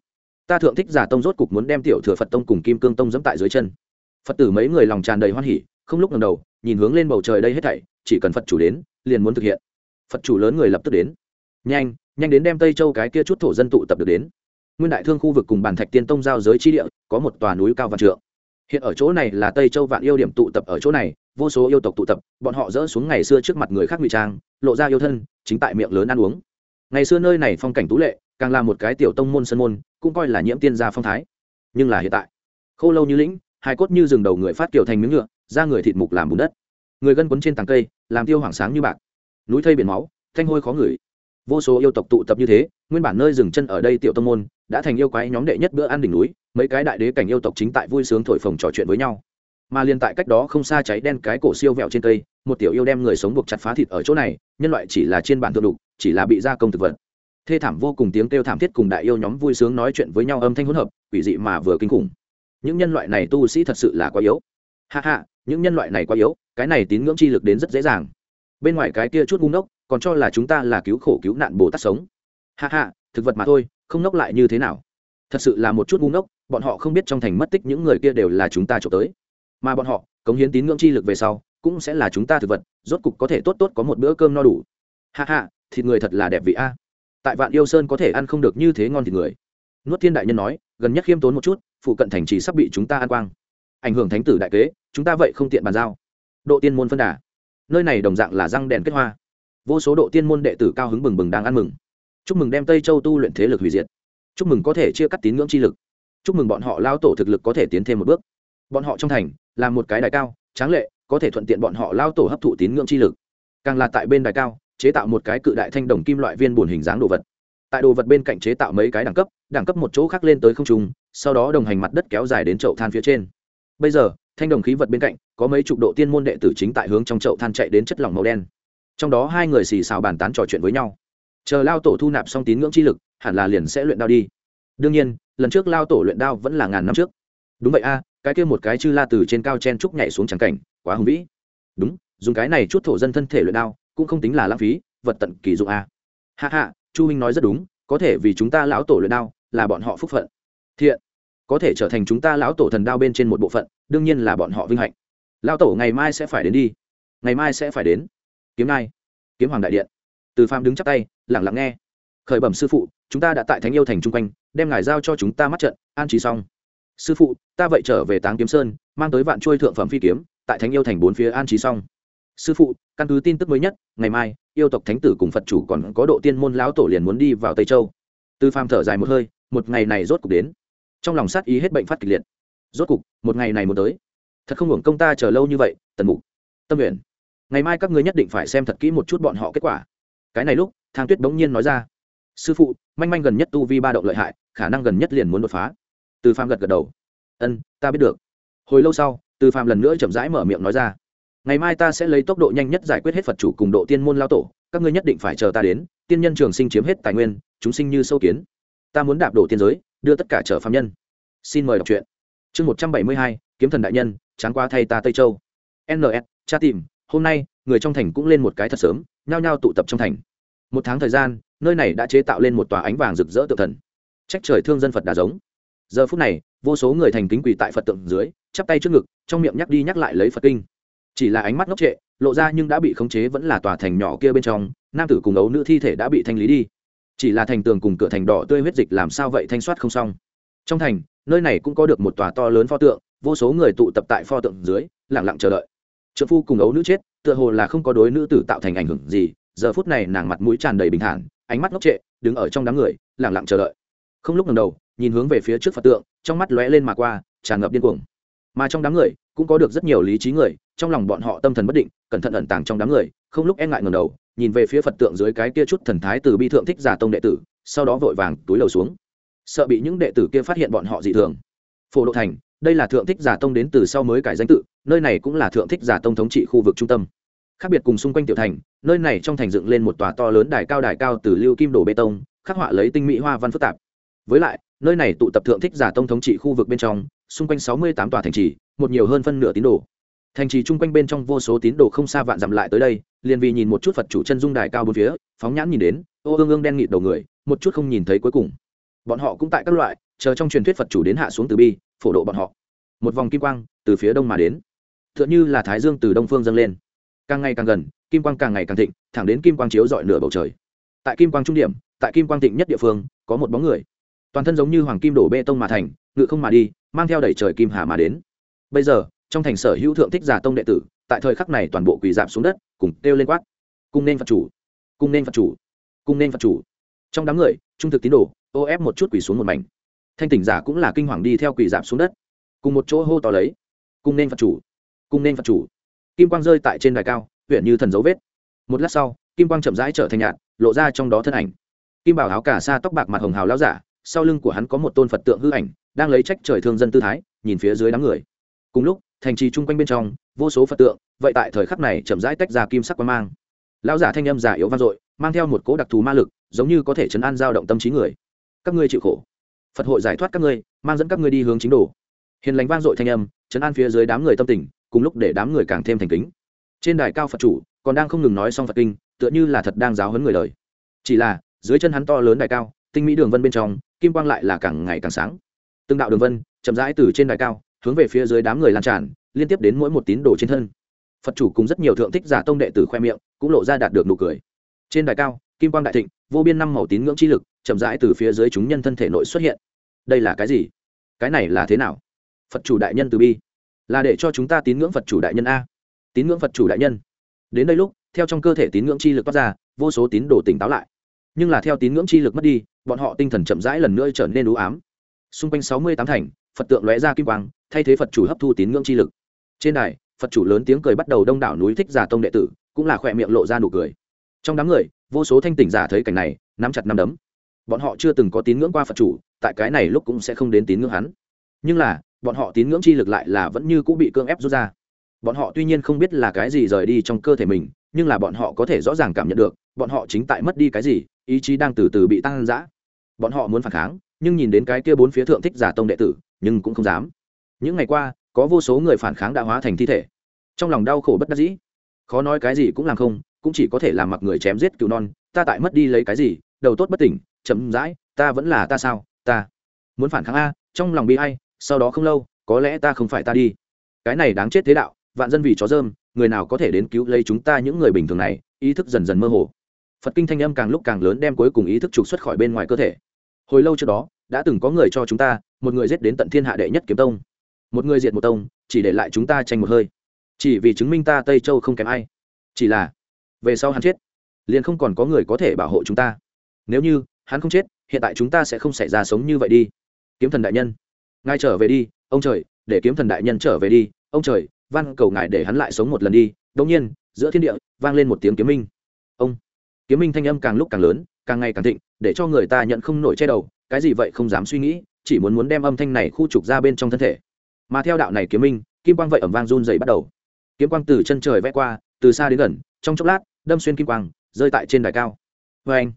Ta thượng thích giả tông rốt cuộc muốn đem tiểu thừa phật tông cùng kim cương tông dẫm tại dưới chân. Phật tử mấy người lòng tràn đầy hoan hỉ, không lúc ngầm đầu, nhìn hướng lên bầu trời đây hết thảy, chỉ cần phật chủ đến, liền muốn thực hiện. Phật chủ lớn người lập tức đến. Nhanh nhanh đến đem tây châu cái kia chút thổ dân tụ tập được đến. Nguyên đại thương khu vực cùng bản thạch tiên tông giao giới chi địa có một tòa núi cao vạn trượng. Hiện ở chỗ này là tây châu vạn yêu điểm tụ tập ở chỗ này, vô số yêu tộc tụ tập, bọn họ dỡ xuống ngày xưa trước mặt người khác ngụy trang, lộ ra yêu thân, chính tại miệng lớn ăn uống. Ngày xưa nơi này phong cảnh tú lệ, càng là một cái tiểu tông môn sân môn, cũng coi là nhiễm tiên gia phong thái. Nhưng là hiện tại, khô lâu như lĩnh hai cốt như rừng đầu người phát kiểu thành miếng nhựa da người thịt mục làm bùn đất. Người gân quấn trên tàng cây, làm tiêu hoảng sáng như bạc. Núi thây biển máu, thanh hôi khó ngửi vô số yêu tộc tụ tập như thế, nguyên bản nơi dừng chân ở đây tiểu tông môn, đã thành yêu quái nhóm đệ nhất bữa ăn đỉnh núi, mấy cái đại đế cảnh yêu tộc chính tại vui sướng thổi phồng trò chuyện với nhau. Mà liền tại cách đó không xa cháy đen cái cổ siêu vẹo trên cây, một tiểu yêu đem người sống buộc chặt phá thịt ở chỗ này, nhân loại chỉ là trên bản thượng đục, chỉ là bị gia công thực vật. Thê thảm vô cùng tiếng kêu thảm thiết cùng đại yêu nhóm vui sướng nói chuyện với nhau âm thanh hỗn hợp, quỷ dị mà vừa kinh khủng. Những nhân loại này tu sĩ thật sự là quá yếu. Hạ hạ những nhân loại này quá yếu, cái này tín ngưỡng chi lực đến rất dễ dàng bên ngoài cái kia chút ngu ngốc, còn cho là chúng ta là cứu khổ cứu nạn bồ tát sống. Hạ hạ thực vật mà thôi, không ngốc lại như thế nào? Thật sự là một chút ngu ngốc, bọn họ không biết trong thành mất tích những người kia đều là chúng ta trộm tới. Mà bọn họ, cống hiến tín ngưỡng chi lực về sau, cũng sẽ là chúng ta thực vật, rốt cục có thể tốt tốt có một bữa cơm no đủ. Hạ hạ thịt người thật là đẹp vị a. Tại vạn yêu sơn có thể ăn không được như thế ngon thịt người. Nuốt thiên đại nhân nói, gần nhất khiêm tốn một chút, phụ cận thành trì sắp bị chúng ta ăn quang. Ảnh hưởng thánh tử đại kế, chúng ta vậy không tiện bàn giao. Độ tiên môn phân đà nơi này đồng dạng là răng đèn kết hoa. Vô số độ tiên môn đệ tử cao hứng bừng bừng đang ăn mừng. Chúc mừng đem tây châu tu luyện thế lực hủy diệt. Chúc mừng có thể chia cắt tín ngưỡng chi lực. Chúc mừng bọn họ lao tổ thực lực có thể tiến thêm một bước. Bọn họ trong thành, là một cái đài cao, tráng lệ, có thể thuận tiện bọn họ lao tổ hấp thụ tín ngưỡng chi lực. Càng là tại bên đài cao, chế tạo một cái cự đại thanh đồng kim loại viên bùn hình dáng đồ vật. Tại đồ vật bên cạnh chế tạo mấy cái đẳng cấp đẳng cấp một chỗ khác lên tới không trung, sau đó đồng hành mặt đất kéo dài đến chậu than phía trên. Bây giờ thanh đồng khí vật bên cạnh, có mấy chục độ tiên môn đệ tử chính tại hướng trong chậu than chạy đến chất lỏng màu đen. Trong đó hai người xì xào bàn tán trò chuyện với nhau. Chờ lao tổ thu nạp xong tín ngưỡng chi lực, hẳn là liền sẽ luyện đao đi. Đương nhiên, lần trước lao tổ luyện đao vẫn là ngàn năm trước. Đúng vậy a, cái kia một cái chư la từ trên cao chen trúc nhảy xuống trắng cảnh, quá hùng vĩ. Đúng, dùng cái này chút thổ dân thân thể luyện đao, cũng không tính là lãng phí, vật tận kỳ dụng a. Hạ hạ chu minh nói rất đúng, có thể vì chúng ta lão tổ luyện đao, là bọn họ phúc phận. Thiện có thể trở thành chúng ta lão tổ thần đao bên trên một bộ phận, đương nhiên là bọn họ vinh hạnh. Lão tổ ngày mai sẽ phải đến đi. Ngày mai sẽ phải đến. Kiếm nai kiếm hoàng đại điện. Từ phàm đứng chắp tay lẳng lặng nghe. Khởi bẩm sư phụ, chúng ta đã tại thánh yêu thành chung quanh, đem ngài giao cho chúng ta mắt trận, an trí xong. Sư phụ, ta vậy trở về táng kiếm sơn, mang tới vạn trôi thượng phẩm phi kiếm, tại thánh yêu thành bốn phía an trí xong. Sư phụ, căn cứ tin tức mới nhất, ngày mai, yêu tộc thánh tử cùng phật chủ còn có độ tiên môn lão tổ liền muốn đi vào tây châu. Tư phàm thở dài một hơi, một ngày này rốt cục đến trong lòng sát ý hết bệnh phát kịch liệt. Rốt cục, một ngày này muốn tới. Thật không hưởng công ta chờ lâu như vậy, tần mục. Tâm nguyện. Ngày mai các ngươi nhất định phải xem thật kỹ một chút bọn họ kết quả. Cái này lúc, thang tuyết bỗng nhiên nói ra. Sư phụ, manh manh gần nhất tu vi ba động lợi hại, khả năng gần nhất liền muốn đột phá. Từ phạm gật gật đầu. Ân, ta biết được. Hồi lâu sau, từ phạm lần nữa chậm rãi mở miệng nói ra. Ngày mai ta sẽ lấy tốc độ nhanh nhất giải quyết hết phật chủ cùng độ tiên môn lao tổ, các ngươi nhất định phải chờ ta đến, tiên nhân trường sinh chiếm hết tài nguyên, chúng sinh như sâu kiến. Ta muốn đạp đổ tiên giới đưa tất cả trở phạm nhân. Xin mời đọc truyện. Chương một trăm bảy mươi hai, kiếm thần đại nhân tráng qua thay ta tây châu. Ns cha tìm, hôm nay, người trong thành cũng lên một cái thật sớm, nhao nhao tụ tập trong thành. Một tháng thời gian, nơi này đã chế tạo lên một tòa ánh vàng rực rỡ tự thần. Trách trời thương dân phật đà giống. Giờ phút này, vô số người thành kính quỳ tại phật tượng dưới, chắp tay trước ngực, trong miệng nhắc đi nhắc lại lấy phật kinh. Chỉ là ánh mắt ngốc trệ, lộ ra nhưng đã bị khống chế vẫn là tòa thành nhỏ kia bên trong, nam tử cùng ấu nữ thi thể đã bị thanh lý đi chỉ là thành tường cùng cửa thành đỏ tươi huyết dịch làm sao vậy thanh soát không xong. Trong thành, nơi này cũng có được một tòa to lớn pho tượng, vô số người tụ tập tại pho tượng dưới lẳng lặng chờ đợi. Trợ phu cùng ấu nữ chết, tựa hồ là không có đối nữ tử tạo thành ảnh hưởng gì, giờ phút này nàng mặt mũi tràn đầy bình thản, ánh mắt ngốc trệ, đứng ở trong đám người lẳng lặng chờ đợi. Không lúc ngầm đầu, nhìn hướng về phía trước phật tượng, trong mắt lóe lên mà qua, tràn ngập điên cuồng. Mà trong đám người, cũng có được rất nhiều lý trí người, trong lòng bọn họ tâm thần bất định, cẩn thận ẩn tàng trong đám người, không lúc e ngại ngầm đầu nhìn về phía phật tượng dưới cái kia chút thần thái từ bi thượng thích giả tông đệ tử, sau đó vội vàng túi lầu xuống. Sợ bị những đệ tử kia phát hiện bọn họ dị thường. Phổ độ thành, đây là thượng thích giả tông đến từ sau mới cải danh tự, nơi này cũng là thượng thích giả tông thống trị khu vực trung tâm. Khác biệt cùng xung quanh tiểu thành, nơi này trong thành dựng lên một tòa to lớn đài cao đài cao từ lưu kim đổ bê tông, khắc họa lấy tinh mỹ hoa văn phức tạp. Với lại, nơi này tụ tập thượng thích giả tông thống trị khu vực bên trong, xung quanh sáu mươi tám tòa thành trì, một nhiều hơn phân nửa tín đồ. Thành trì chung quanh bên trong vô số tín đồ không xa vạn dặm lại tới đây liền vì nhìn một chút phật chủ chân dung đài cao bốn phía, phóng nhãn nhìn đến, ô ương ương đen nghịt đầu người, một chút không nhìn thấy cuối cùng. Bọn họ cũng tại các loại, chờ trong truyền thuyết phật chủ đến hạ xuống từ bi, phổ độ bọn họ. Một vòng kim quang từ phía đông mà đến. T h ư ợ n h ư là thái dương từ đông phương dâng lên. Càng ngày càng gần, kim quang càng ngày càng thịnh, thẳng đến kim quang chiếu dọi nửa bầu trời. Tại kim quang trung điểm, tại kim quang thịnh nhất địa phương, có một bóng người. Toàn thân giống như hoàng kim đổ bê tông mà thành, ngự không mà đi, mang theo đẩy trời kim hà mà đến. Bây giờ, trong thành sở hữu thượng thích giả tông đệ tử tại thời khắc này toàn bộ quỳ dạp xuống đất, cùng kêu lên quát, cung nên phật chủ, cung nên phật chủ, cung nên phật chủ. Trong đám người, trung thực tín đồ, ô ép một chút quỳ xuống một mảnh. Thanh tỉnh giả cũng là kinh hoàng đi theo quỳ giảm xuống đất. Cùng một chỗ hô to lấy cùng nên phật chủ cùng nên phật chủ. Kim quang rơi tại trên đài cao, huyện như thần dấu vết. Một lát sau, kim quang chậm rãi trở thành nhạt, lộ ra trong đó thân ảnh. Kim bảo áo cả xa tóc bạc mặt hồng hào lao giả, sau lưng của hắn có một tôn phật tượng hư ảnh, đang lấy trách trời thương dân tư thái, nhìn phía dưới đám người. Cùng lúc thành trì chung quanh bên trong, vô số phật tượng, vậy tại thời khắc này chậm rãi tách ra kim sắc quang mang. Lão giả thanh âm giả yếu vang dội, mang theo một cỗ đặc thù ma lực, giống như có thể chấn an dao động tâm trí người. Các ngươi chịu khổ. Phật hội giải thoát các ngươi, mang dẫn các ngươi đi hướng chính đồ. Hiền lành vang dội thanh âm, chấn an phía dưới đám người tâm tình, cùng lúc để đám người càng thêm thành kính. Trên đài cao phật chủ, còn đang không ngừng nói xong phật kinh, tựa như là thật đang giáo hấn người đời. Chỉ là, dưới chân hắn to lớn đài cao, tinh mỹ đường vân bên trong, kim quang lại là càng ngày càng sáng. Từng đạo đường vân, chậm rãi từ trên đài cao hướng về phía dưới đám người lan tràn, liên tiếp đến mỗi một tín đồ trên thân. Phật chủ cùng rất nhiều thượng thích giả tông đệ tử khoe miệng, cũng lộ ra đạt được nụ cười. Trên đài cao, kim quang đại thịnh, vô biên năm màu tín ngưỡng chi lực, chậm rãi từ phía dưới chúng nhân thân thể nội xuất hiện. Đây là cái gì? Cái này là thế nào? Phật chủ đại nhân từ bi. Là để cho chúng ta tín ngưỡng phật chủ đại nhân a. Tín ngưỡng phật chủ đại nhân. Đến đây lúc, theo trong cơ thể tín ngưỡng chi lực toát ra, vô số tín đồ tỉnh táo lại. Nhưng là theo tín ngưỡng chi lực mất đi, bọn họ tinh thần chậm rãi lần nữa trở nên ưu ám. Xung quanh sáu mươi tám thành phật tượng lóe ra kim quang, thay thế phật chủ hấp thu tín ngưỡng chi lực. Trên đài, phật chủ lớn tiếng cười bắt đầu đông đảo núi thích giả tông đệ tử, cũng là khỏe miệng lộ ra nụ cười. Trong đám người, vô số thanh tỉnh giả thấy cảnh này, nắm chặt nắm đấm. Bọn họ chưa từng có tín ngưỡng qua phật chủ, tại cái này lúc cũng sẽ không đến tín ngưỡng hắn. Nhưng là, bọn họ tín ngưỡng chi lực lại là vẫn như cũng bị cưỡng ép rút ra. Bọn họ tuy nhiên không biết là cái gì rời đi trong cơ thể mình, nhưng là bọn họ có thể rõ ràng cảm nhận được, bọn họ chính tại mất đi cái gì, ý chí đang từ từ bị tăng giã bọn họ muốn phản kháng, nhưng nhìn đến cái kia bốn phía thượng thích giả tông đệ tử nhưng cũng không dám. Những ngày qua, có vô số người phản kháng đã hóa thành thi thể. Trong lòng đau khổ bất đắc dĩ. Khó nói cái gì cũng làm không, cũng chỉ có thể làm mặc người chém giết cứu non, ta tại mất đi lấy cái gì, đầu tốt bất tỉnh, chậm rãi, ta vẫn là ta sao, ta muốn phản kháng a, trong lòng bị hay sau đó không lâu, có lẽ ta không phải ta đi. Cái này đáng chết thế đạo, vạn dân vì chó dơm, người nào có thể đến cứu lấy chúng ta những người bình thường này, ý thức dần dần mơ hồ. Phật kinh thanh âm càng lúc càng lớn đem cuối cùng ý thức trục xuất khỏi bên ngoài cơ thể. Hồi lâu trước đó, đã từng có người cho chúng ta một người giết đến tận thiên hạ đệ nhất kiếm tông. Một người diệt một tông, chỉ để lại chúng ta tranh một hơi. Chỉ vì chứng minh ta tây châu không kém ai. Chỉ là, về sau hắn chết, liền không còn có người có thể bảo hộ chúng ta. Nếu như hắn không chết, hiện tại chúng ta sẽ không xảy ra sống như vậy đi. Kiếm thần đại nhân, ngài trở về đi, ông trời, để kiếm thần đại nhân trở về đi. Ông trời, van cầu ngài để hắn lại sống một lần đi. Đông nhiên, giữa thiên địa, vang lên một tiếng kiếm minh. Ông, kiếm minh thanh âm càng lúc càng lớn, càng ngày càng thịnh, để cho người ta nhận không nổi che đầu. Cái gì vậy không dám suy nghĩ chỉ muốn muốn đem âm thanh này khu trục ra bên trong thân thể. Mà theo đạo này kiếm minh, kim quang vậy ẩm vang run dày bắt đầu. Kiếm quang từ chân trời vẽ qua, từ xa đến gần, trong chốc lát, đâm xuyên kim quang, rơi tại trên đài cao. Vê anh,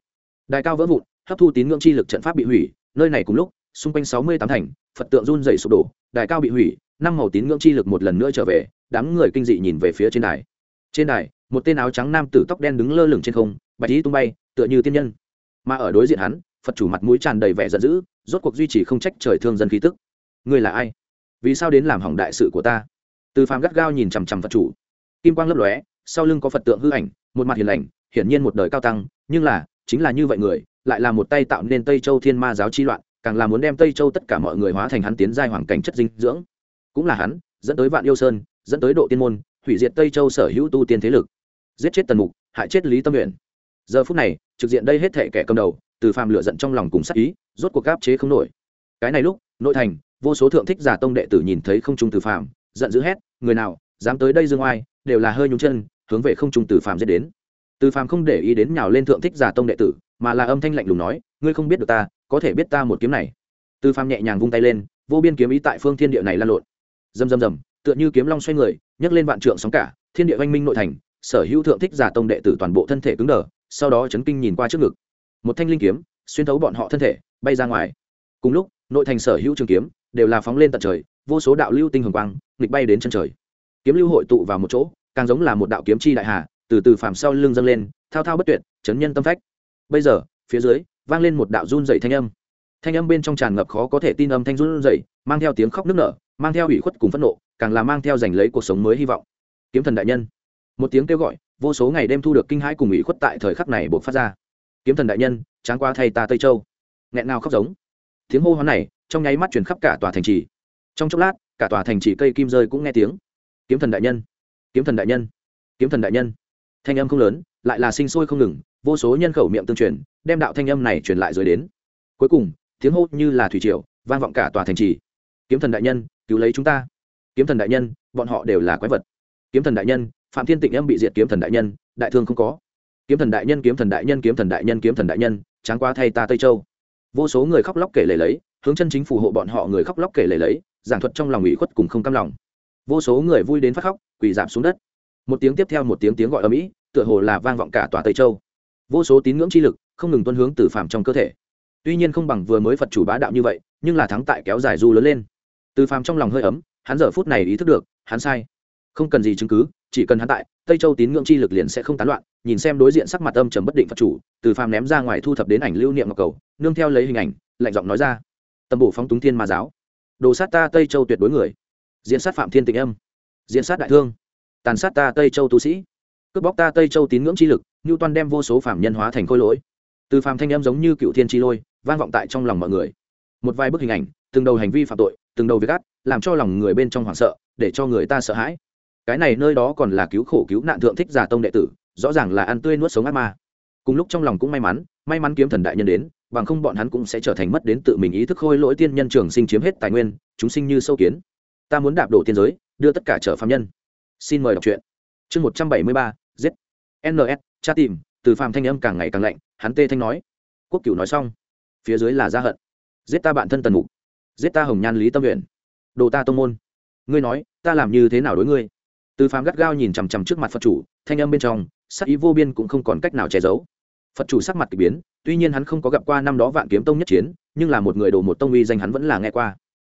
đài cao vỡ vụn, hấp thu tín ngưỡng chi lực trận pháp bị hủy, nơi này cùng lúc, xung quanh sáu mươi tám thành, phật tượng run dày sụp đổ, đài cao bị hủy, năm màu tín ngưỡng chi lực một lần nữa trở về, đám người kinh dị nhìn về phía trên đài. Trên đài, một tên áo trắng nam tử tóc đen đứng lơ lửng trên không, bạch ý tung bay, tựa như tiên nhân. Mà ở đối diện hắn phật chủ mặt mũi tràn đầy vẻ giận dữ, rốt cuộc duy trì không trách trời thương dân khí tức. Ngươi là ai? Vì sao đến làm hỏng đại sự của ta? Từ phàm gắt gao nhìn chằm chằm phật chủ. Kim quang lấp lóe, sau lưng có phật tượng hư ảnh, một mặt hiền lành, hiển nhiên một đời cao tăng, nhưng là, chính là như vậy người, lại là một tay tạo nên tây châu thiên ma giáo chi loạn, càng là muốn đem tây châu tất cả mọi người hóa thành hắn tiến giai hoàng cảnh chất dinh dưỡng. Cũng là hắn, dẫn tới vạn yêu sơn, dẫn tới độ tiên môn, hủy diệt tây châu sở hữu tu tiên thế lực. Giết chết tần mục, hại chết lý tâm nguyện giờ phút này, trực diện đây hết thệ kẻ cầm đầu từ phàm lửa giận trong lòng cùng sắc ý, rốt cuộc gáp chế không nổi. Cái này lúc, nội thành, vô số thượng thích giả tông đệ tử nhìn thấy không trung từ phàm, giận dữ hét, người nào, dám tới đây dương oai, đều là hơi nhúng chân, hướng về không trung từ phàm dễ đến. Từ phàm không để ý đến nhào lên thượng thích giả tông đệ tử, mà là âm thanh lạnh lùng nói, ngươi không biết được ta, có thể biết ta một kiếm này. Từ phàm nhẹ nhàng vung tay lên, vô biên kiếm ý tại phương thiên địa này lan lộn. Rầm rầm rầm, tựa như kiếm long xoay người, nhấc lên vạn trượng sóng cả, thiên địa oanh minh nội thành, sở hữu thượng thích giả tông đệ tử toàn bộ thân thể cứng đờ, sau đó chấn kinh nhìn qua trước ngực một thanh linh kiếm, xuyên thấu bọn họ thân thể, bay ra ngoài. Cùng lúc, nội thành sở hữu trường kiếm đều là phóng lên tận trời, vô số đạo lưu tinh hồng quang, nghịch bay đến chân trời. Kiếm lưu hội tụ vào một chỗ, càng giống là một đạo kiếm chi đại hà, từ từ phàm sau lưng dâng lên, thao thao bất tuyệt, chấn nhân tâm phách. Bây giờ, phía dưới, vang lên một đạo run dày thanh âm. Thanh âm bên trong tràn ngập khó có thể tin âm thanh run dày mang theo tiếng khóc nức nở, mang theo ủy khuất cùng phẫn nộ, càng là mang theo giành lấy cuộc sống mới hy vọng. Kiếm thần đại nhân. Một tiếng kêu gọi, vô số ngày đêm thu được kinh hãi cùng ủy khuất tại thời khắc này buộc phát ra kiếm thần đại nhân, tráng qua thay ta tây châu. Nghẹn nào khóc giống. Tiếng hô hoán này, trong nháy mắt chuyển khắp cả tòa thành trì. Trong chốc lát, cả tòa thành trì cây kim rơi cũng nghe tiếng. Kiếm thần đại nhân, kiếm thần đại nhân, kiếm thần đại nhân. Thanh âm không lớn, lại là sinh sôi không ngừng, vô số nhân khẩu miệng tương truyền, đem đạo thanh âm này truyền lại rồi đến. Cuối cùng, tiếng hô như là thủy triều, vang vọng cả tòa thành trì. Kiếm thần đại nhân, cứu lấy chúng ta. Kiếm thần đại nhân, bọn họ đều là quái vật. Kiếm thần đại nhân, phạm thiên tịnh em bị diệt kiếm thần đại nhân, đại thương không có kiếm thần đại nhân, kiếm thần đại nhân, kiếm thần đại nhân, kiếm thần đại nhân, tráng quá thay ta tây châu. Vô số người khóc lóc kể lể lấy, hướng chân chính phù hộ bọn họ người khóc lóc kể lể lấy, giảng thuật trong lòng ủy khuất cùng không cam lòng. Vô số người vui đến phát khóc, quỳ giảm xuống đất. Một tiếng tiếp theo một tiếng tiếng gọi ở mỹ tựa hồ là vang vọng cả tòa tây châu. Vô số tín ngưỡng chi lực, không ngừng tuân hướng từ phạm trong cơ thể. Tuy nhiên không bằng vừa mới phật chủ bá đạo như vậy, nhưng là thắng tại kéo dài du lớn lên. Từ phàm trong lòng hơi ấm, hắn giờ phút này ý thức được, hắn sai không cần gì chứng cứ, chỉ cần hắn tại, tây châu tín ngưỡng chi lực liền sẽ không tán loạn, nhìn xem đối diện sắc mặt âm trầm bất định phật chủ, từ phàm ném ra ngoài thu thập đến ảnh lưu niệm ngọc cầu, nương theo lấy hình ảnh, lạnh giọng nói ra. Tầm bổ phóng túng thiên ma giáo. Đồ sát ta tây châu tuyệt đối người. Diễn sát phạm thiên tịnh âm. Diễn sát đại thương. Tàn sát ta tây châu tu sĩ. Cướp bóc ta tây châu tín ngưỡng chi lực như toàn đem vô số phạm nhân hóa thành khôi lỗi. Từ phàm thanh âm giống như cựu thiên chi lôi, vang vọng tại trong lòng mọi người. Một vài bức hình ảnh, từng đầu hành vi phạm tội, từng đầu việc gắt làm cho lòng người bên trong hoảng sợ, để cho người ta sợ hãi cái này nơi đó còn là cứu khổ cứu nạn thượng thích giả tông đệ tử, rõ ràng là ăn tươi nuốt sống ác ma. Cùng lúc trong lòng cũng may mắn may mắn kiếm thần đại nhân đến, bằng không bọn hắn cũng sẽ trở thành mất đến tự mình ý thức khôi lỗi tiên nhân trường sinh chiếm hết tài nguyên, chúng sinh như sâu kiến. Ta muốn đạp đổ tiên giới, đưa tất cả trở phạm nhân. Xin mời đọc truyện. Chương một trăm bảy mươi ba, giết. Ns tra tìm, từ phàm thanh âm càng ngày càng lạnh, hắn tê thanh nói. Quốc cửu nói xong, phía dưới là gia hận. Giết ta bạn thân tần mục. Giết ta hồng nhan lý tâm nguyện đồ ta tông môn. Ngươi nói, ta làm như thế nào đối ngươi? Từ phàm gắt gao nhìn chằm chằm trước mặt phật chủ, thanh âm bên trong, sắc ý vô biên cũng không còn cách nào che giấu. Phật chủ sắc mặt k ỳ biến, tuy nhiên hắn không có gặp qua năm đó vạn kiếm tông nhất chiến, nhưng là một người đồ một tông uy danh hắn vẫn là nghe qua.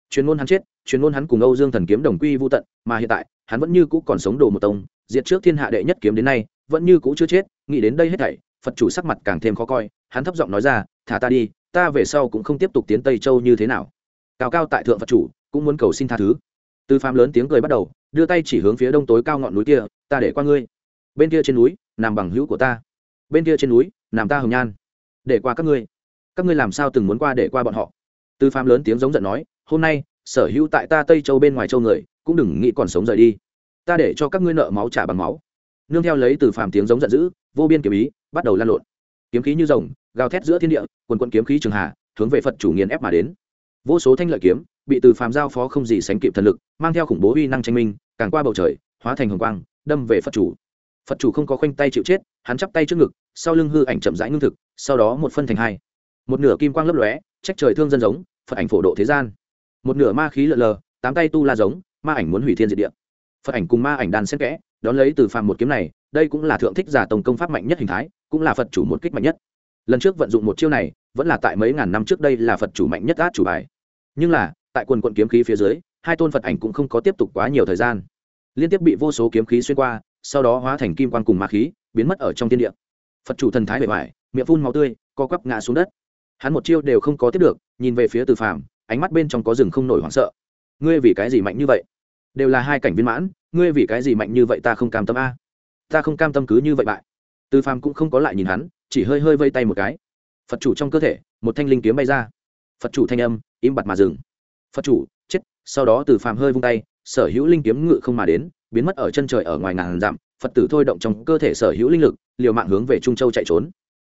Chuyên môn hắn chết, chuyên môn hắn cùng âu dương thần kiếm đồng quy vô tận, mà hiện tại, hắn vẫn như cũ còn sống đồ một tông, diệt trước thiên hạ đệ nhất kiếm đến nay, vẫn như cũ chưa chết, nghĩ đến đây hết thảy, phật chủ sắc mặt càng thêm khó coi, hắn thấp giọng nói ra, thả ta đi, ta về sau cũng không tiếp tục tiến tây châu như thế nào. Cao cao tại thượng phật chủ, cũng muốn cầu xin tha thứ. Từ phàm lớn tiếng cười bắt đầu đưa tay chỉ hướng phía đông tối cao ngọn núi kia, ta để qua ngươi. Bên kia trên núi, nằm bằng hữu của ta. Bên kia trên núi, nằm ta hồng nhan. Để qua các ngươi. Các ngươi làm sao từng muốn qua để qua bọn họ? Từ phàm lớn tiếng giống giận nói, hôm nay, sở hữu tại ta tây châu bên ngoài châu người, cũng đừng nghĩ còn sống rời đi. Ta để cho các ngươi nợ máu trả bằng máu. Nương theo lấy từ phàm tiếng giống giận dữ, vô biên kiếm ý, bắt đầu lan lộn. Kiếm khí như rồng, gào thét giữa thiên địa, quần quận kiếm khí trường hà hướng về phật chủ nghiền ép mà đến. Vô số thanh lợi kiếm, bị từ phàm giao phó không gì sánh kịp thần lực, mang theo khủng bố uy năng tranh minh càng qua bầu trời, hóa thành hồng quang, đâm về phật chủ. Phật chủ không có khoanh tay chịu chết, hắn chắp tay trước ngực, sau lưng hư ảnh chậm rãi ngưng thực, sau đó một phân thành hai. Một nửa kim quang lấp lóe, trách trời thương dân giống, phật ảnh phổ độ thế gian. Một nửa ma khí lợn lờ, tám tay tu la giống, ma ảnh muốn hủy thiên diệt địa. Phật ảnh cùng ma ảnh đàn xen kẽ, đón lấy từ phàm một kiếm này, đây cũng là thượng thích giả tổng công pháp mạnh nhất hình thái, cũng là phật chủ một kích mạnh nhất. Lần trước vận dụng một chiêu này, vẫn là tại mấy ngàn năm trước đây là phật chủ mạnh nhất át chủ bài. Nhưng là, tại quần quận kiếm khí phía dưới hai tôn phật ảnh cũng không có tiếp tục quá nhiều thời gian. Liên tiếp bị vô số kiếm khí xuyên qua, sau đó hóa thành kim quan cùng ma khí, biến mất ở trong thiên địa. Phật chủ thần thái bề ngoài, miệng phun máu tươi, co quắp ngã xuống đất. Hắn một chiêu đều không có tiếp được, nhìn về phía từ phàm, ánh mắt bên trong có rừng không nổi hoảng sợ. Ngươi vì cái gì mạnh như vậy? Đều là hai cảnh viên mãn, ngươi vì cái gì mạnh như vậy ta không cam tâm a. Ta không cam tâm cứ như vậy bại. Từ phàm cũng không có lại nhìn hắn, chỉ hơi hơi vây tay một cái. Phật chủ trong cơ thể, một thanh linh kiếm bay ra. Phật chủ thanh âm, im bặt mà dừng. Phật chủ sau đó từ phàm hơi vung tay, sở hữu linh kiếm ngự không mà đến, biến mất ở chân trời ở ngoài ngàn dặm, phật tử thôi động trong cơ thể sở hữu linh lực, liều mạng hướng về trung châu chạy trốn.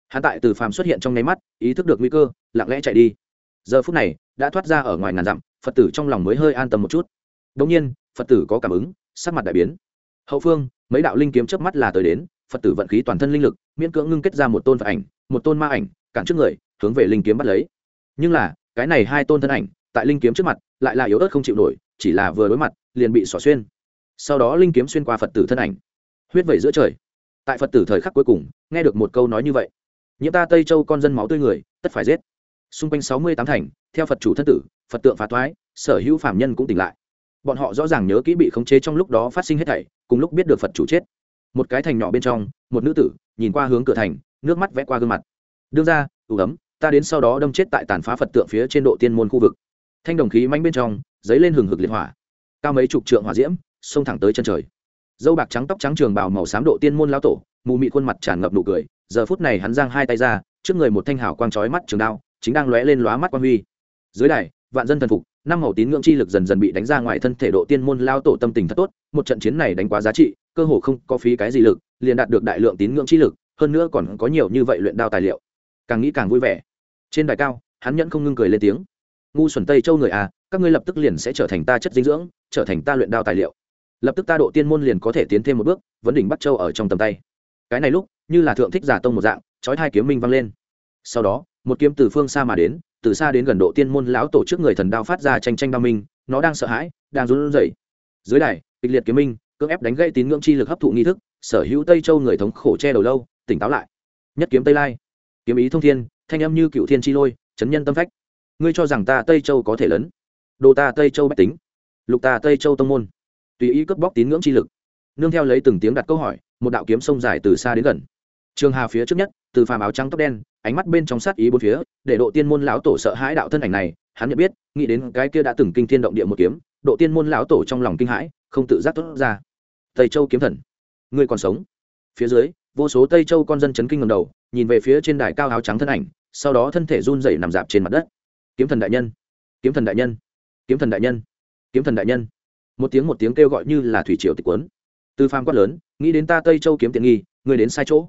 Hắn tại từ phàm xuất hiện trong nháy mắt, ý thức được nguy cơ, lặng lẽ chạy đi. Giờ phút này, đã thoát ra ở ngoài ngàn dặm, phật tử trong lòng mới hơi an tâm một chút. Đông nhiên, phật tử có cảm ứng, sắc mặt đại biến. Hậu phương, mấy đạo linh kiếm chớp mắt là tới đến, phật tử vận khí toàn thân linh lực, miễn cưỡng ngưng kết ra một tôn phật ảnh, một tôn ma ảnh, cản trước người, hướng về linh kiếm bắt lấy. Nhưng là, cái này hai tôn thân ảnh, tại linh kiếm trước mặt lại là yếu ớt không chịu nổi, chỉ là vừa đối mặt, liền bị xỏ xuyên. Sau đó linh kiếm xuyên qua phật tử thân ảnh. Huyết vẩy giữa trời. Tại phật tử thời khắc cuối cùng, nghe được một câu nói như vậy. Nhiễm ta tây châu con dân máu tươi người, tất phải giết. Xung quanh sáu mươi tám thành, theo phật chủ thân tử, phật tượng phá thoái, sở hữu phạm nhân cũng tỉnh lại. Bọn họ rõ ràng nhớ kỹ bị khống chế trong lúc đó phát sinh hết thảy, cùng lúc biết được phật chủ chết. Một cái thành nhỏ bên trong, một nữ tử, nhìn qua hướng cửa thành, nước mắt vẽ qua gương mặt. Đương ra ủ ấm, ta đến sau đó đâm chết tại tàn phá phật tượng phía trên độ tiên môn khu vực thanh đồng khí manh bên trong, dấy lên hừng hực liệt hỏa. Cao mấy chục trượng hỏa diễm, xông thẳng tới chân trời. Dâu bạc trắng tóc trắng trường bào màu xám độ tiên môn lao tổ, mù mị khuôn mặt tràn ngập nụ cười. Giờ phút này hắn giang hai tay ra, trước người một thanh hảo quang trói mắt trường đao, chính đang lóe lên lóa mắt quang huy. Dưới đài, vạn dân thần phục, năm màu tín ngưỡng chi lực dần dần bị đánh ra ngoài thân thể độ tiên môn lao tổ tâm tình thật tốt. Một trận chiến này đánh quá giá trị, cơ hồ không có phí cái gì lực, liền đạt được đại lượng tín ngưỡng chi lực, hơn nữa còn có nhiều như vậy luyện đao tài liệu. Càng nghĩ càng vui vẻ. Trên đài cao, hắn nhẫn không ngưng cười lên tiếng ngu xuẩn tây châu người à các ngươi lập tức liền sẽ trở thành ta chất dinh dưỡng, trở thành ta luyện đao tài liệu. Lập tức ta độ tiên môn liền có thể tiến thêm một bước, vấn đỉnh bắt châu ở trong tầm tay. Cái này lúc, như là thượng thích giả tông một dạng, chói hai kiếm minh vang lên. Sau đó, một kiếm từ phương xa mà đến, từ xa đến gần độ tiên môn lão tổ chức người thần đao phát ra tranh tranh đao minh, nó đang sợ hãi, đang run rẩy. Dưới đài, kịch liệt kiếm minh, cưỡng ép đánh gãy tín ngưỡng chi lực hấp thụ nghi thức, sở hữu tây châu người thống khổ che đầu lâu, tỉnh táo lại. Nhất kiếm tây lai. Kiếm ý thông thiên, thanh âm như cựu thiên chi lôi, chấn nhân tâm phách ngươi cho rằng ta tây châu có thể lớn? Đồ ta tây châu bách tính. Lục ta tây châu tông môn. Tùy ý cướp bóc tín ngưỡng chi lực. Nương theo lấy từng tiếng đặt câu hỏi, một đạo kiếm sông dài từ xa đến gần. Trường hà phía trước nhất, từ phàm áo trắng tóc đen, ánh mắt bên trong sát ý bốn phía, để độ tiên môn lão tổ sợ hãi đạo thân ảnh này, hắn nhận biết, nghĩ đến cái kia đã từng kinh thiên động địa một kiếm, độ tiên môn lão tổ trong lòng kinh hãi, không tự giác tốt ra. Tây châu kiếm thần, ngươi còn sống? Phía dưới, vô số tây châu con dân chấn kinh ngầm đầu, nhìn về phía trên đài cao áo trắng thân ảnh, sau đó thân thể run rẩy nằm dạp trên mặt đất kiếm thần đại nhân. Kiếm thần đại nhân. Kiếm thần đại nhân. Kiếm thần đại nhân. Một tiếng một tiếng kêu gọi như là thủy triều tịch quấn từ phàm quát lớn, nghĩ đến ta tây châu kiếm tiện nghi người đến sai chỗ.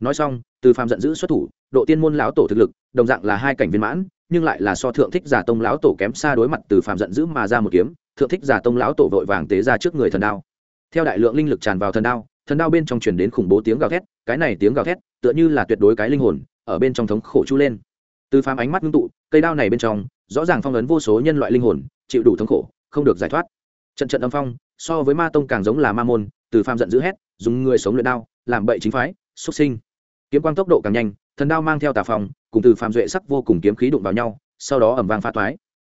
Nói xong, từ phàm giận dữ xuất thủ, độ tiên môn lão tổ thực lực, đồng dạng là hai cảnh viên mãn, nhưng lại là so thượng thích giả tông lão tổ kém xa đối mặt từ phàm giận dữ mà ra một kiếm, thượng thích giả tông lão tổ vội vàng tế ra trước người thần đao. Theo đại lượng linh lực tràn vào thần đao thần đao bên trong truyền đến khủng bố tiếng gào thét, cái này tiếng gào thét, tựa như là tuyệt đối cái linh hồn, ở bên trong thống khổ chu lên từ phàm ánh mắt ngưng tụ, cây đao này bên trong, rõ ràng phong ấn vô số nhân loại linh hồn, chịu đủ thống khổ, không được giải thoát. Trận trận âm phong, so với ma tông càng giống là ma môn, từ phàm giận dữ hét, dùng người sống luyện đao, làm bậy chính phái, xuất sinh. Kiếm quang tốc độ càng nhanh, thần đao mang theo tà phòng cùng từ phàm duệ sắc vô cùng kiếm khí đụng vào nhau, sau đó ẩm vang pha thoái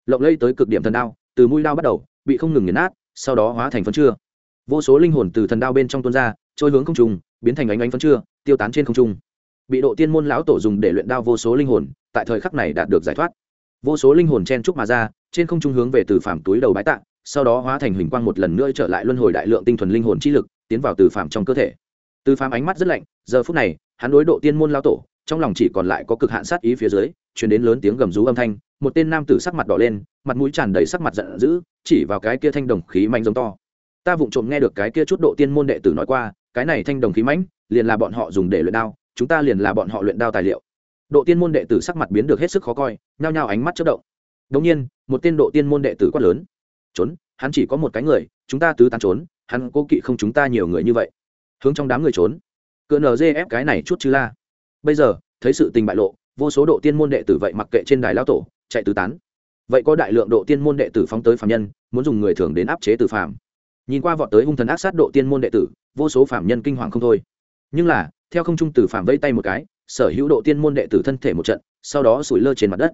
lộng lây tới cực điểm thần đao, từ mũi đao bắt đầu, bị không ngừng nghiền nát, sau đó hóa thành phân chưa vô số linh hồn từ thần đao bên trong tuôn ra, trôi hướng không trung, biến thành ánh ánh phân chưa tiêu tán trên không trung. Bị độ tiên môn lão tổ dùng để luyện đao vô số linh hồn tại thời khắc này đạt được giải thoát. Vô số linh hồn chen trúc mà ra, trên không trung hướng về từ phàm túi đầu bái tạ, sau đó hóa thành hình quang một lần nữa trở lại luân hồi đại lượng tinh thuần linh hồn chi lực, tiến vào từ phàm trong cơ thể. Từ phàm ánh mắt rất lạnh, giờ phút này, hắn đối độ tiên môn lao tổ, trong lòng chỉ còn lại có cực hạn sát ý phía dưới chuyển đến lớn tiếng gầm rú âm thanh, một tên nam tử sắc mặt đỏ lên, mặt mũi tràn đầy sắc mặt giận dữ, chỉ vào cái kia thanh đồng khí mạnh giống to. Ta vụng trộm nghe được cái kia chút độ tiên môn đệ tử nói qua, cái này thanh đồng khí mãnh, liền là bọn họ dùng để luyện đao, chúng ta liền là bọn họ luyện đao tài liệu độ tiên môn đệ tử sắc mặt biến được hết sức khó coi, nhao nhao ánh mắt chất động. Đống nhiên, một tên độ tiên môn đệ tử quát lớn. Trốn, hắn chỉ có một cái người, chúng ta tứ tán trốn, hắn cố kỵ không chúng ta nhiều người như vậy. Hướng trong đám người trốn. Cỡ ép cái này chút chứ la. Bây giờ, thấy sự tình bại lộ, vô số độ tiên môn đệ tử vậy mặc kệ trên đài lao tổ, chạy tứ tán. Vậy có đại lượng độ tiên môn đệ tử phóng tới phạm nhân, muốn dùng người thường đến áp chế từ phạm nhìn qua vọt tới hung thần ác sát độ tiên môn đệ tử, vô số phạm nhân kinh hoàng không thôi. Nhưng là, theo không trung từ phạm vây tay một cái sở hữu độ tiên môn đệ tử thân thể một trận, sau đó sủi lơ trên mặt đất.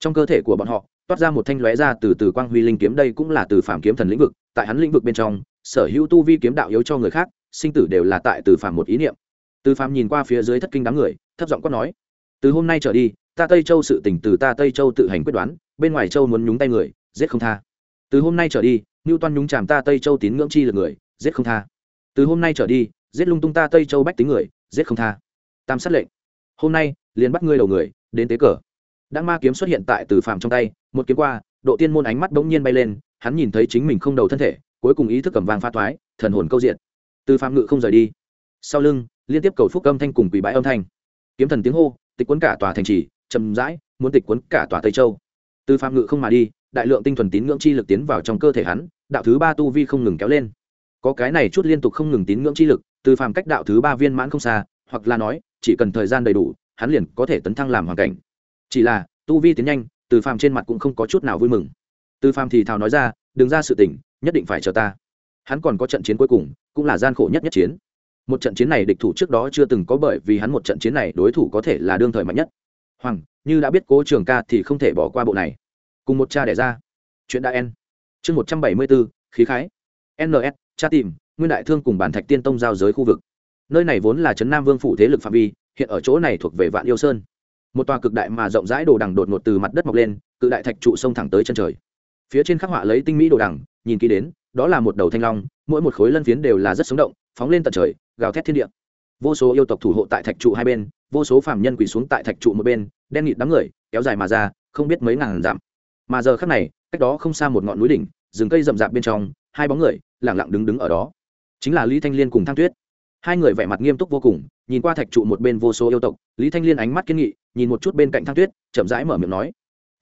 Trong cơ thể của bọn họ, toát ra một thanh lóe ra từ từ quang huy linh kiếm, đây cũng là từ phạm kiếm thần lĩnh vực, tại hắn lĩnh vực bên trong, sở hữu tu vi kiếm đạo yếu cho người khác, sinh tử đều là tại từ phạm một ý niệm. Từ phạm nhìn qua phía dưới thất kinh đám người, thấp giọng quát nói, từ hôm nay trở đi, ta tây châu sự tỉnh từ ta tây châu tự hành quyết đoán, bên ngoài châu muốn nhúng tay người, giết không tha. Từ hôm nay trở đi ngưu toan nhúng chàm ta tây châu tín ngưỡng chi lực người, giết không tha. Từ hôm nay trở đi, giết lung tung ta tây châu bách tính người, giết không tha. Tam sát lệnh hôm nay, liền bắt ngươi đầu người, đến tế cờ. Đã ma kiếm xuất hiện tại từ phạm trong tay, một kiếm qua, độ tiên môn ánh mắt bỗng nhiên bay lên, hắn nhìn thấy chính mình không đầu thân thể, cuối cùng ý thức cầm vàng pha thoái, thần hồn câu diện. Từ phạm ngự không rời đi. Sau lưng, liên tiếp cầu phúc âm thanh cùng quỷ bãi âm thanh. Kiếm thần tiếng hô, tịch quấn cả tòa thành trì chầm rãi, muốn tịch quấn cả tòa tây châu. Từ phạm ngự không mà đi, đại lượng tinh thuần tín ngưỡng chi lực tiến vào trong cơ thể hắn, đạo thứ ba tu vi không ngừng kéo lên. Có cái này chút liên tục không ngừng tín ngưỡng chi lực, từ phàm cách đạo thứ ba viên mãn không xa, hoặc là nói chỉ cần thời gian đầy đủ, hắn liền có thể tấn thăng làm hoàn cảnh. Chỉ là, tu vi tiến nhanh, từ phàm trên mặt cũng không có chút nào vui mừng. Từ phàm thì thào nói ra, đừng ra sự tỉnh nhất định phải chờ ta. Hắn còn có trận chiến cuối cùng, cũng là gian khổ nhất nhất chiến. Một trận chiến này địch thủ trước đó chưa từng có bởi vì hắn một trận chiến này đối thủ có thể là đương thời mạnh nhất. Hoàng, như đã biết cố trường ca thì không thể bỏ qua bộ này. Cùng một cha đẻ ra. Chuyện đã en chương một trăm bảy mươi bốn, khí khái. Ns cha tìm, nguyên đại thương cùng bản thạch tiên tông giao giới khu vực nơi này vốn là trấn nam vương phủ thế lực phạm vi, hiện ở chỗ này thuộc về vạn yêu sơn. Một tòa cực đại mà rộng rãi đồ đằng đột ngột từ mặt đất mọc lên, cự đại thạch trụ sông thẳng tới chân trời. Phía trên khắc họa lấy tinh mỹ đồ đằng, nhìn kỹ đến, đó là một đầu thanh long, mỗi một khối lân phiến đều là rất sống động, phóng lên tận trời, gào thét thiên địa. Vô số yêu tộc thủ hộ tại thạch trụ hai bên, vô số phạm nhân quỳ xuống tại thạch trụ một bên, đen nghịt đám người, kéo dài mà ra, không biết mấy ngàn dặm. Mà giờ khắc này, cách đó không xa một ngọn núi đỉnh, rừng cây rậm rạp bên trong, hai bóng người lẳng lặng đứng đứng ở đó. Chính là lý thanh liên cùng thang tuyết hai người vẻ mặt nghiêm túc vô cùng, nhìn qua thạch trụ một bên vô số yêu tộc, lý thanh liên ánh mắt kiên nghị, nhìn một chút bên cạnh thang tuyết, chậm rãi mở miệng nói,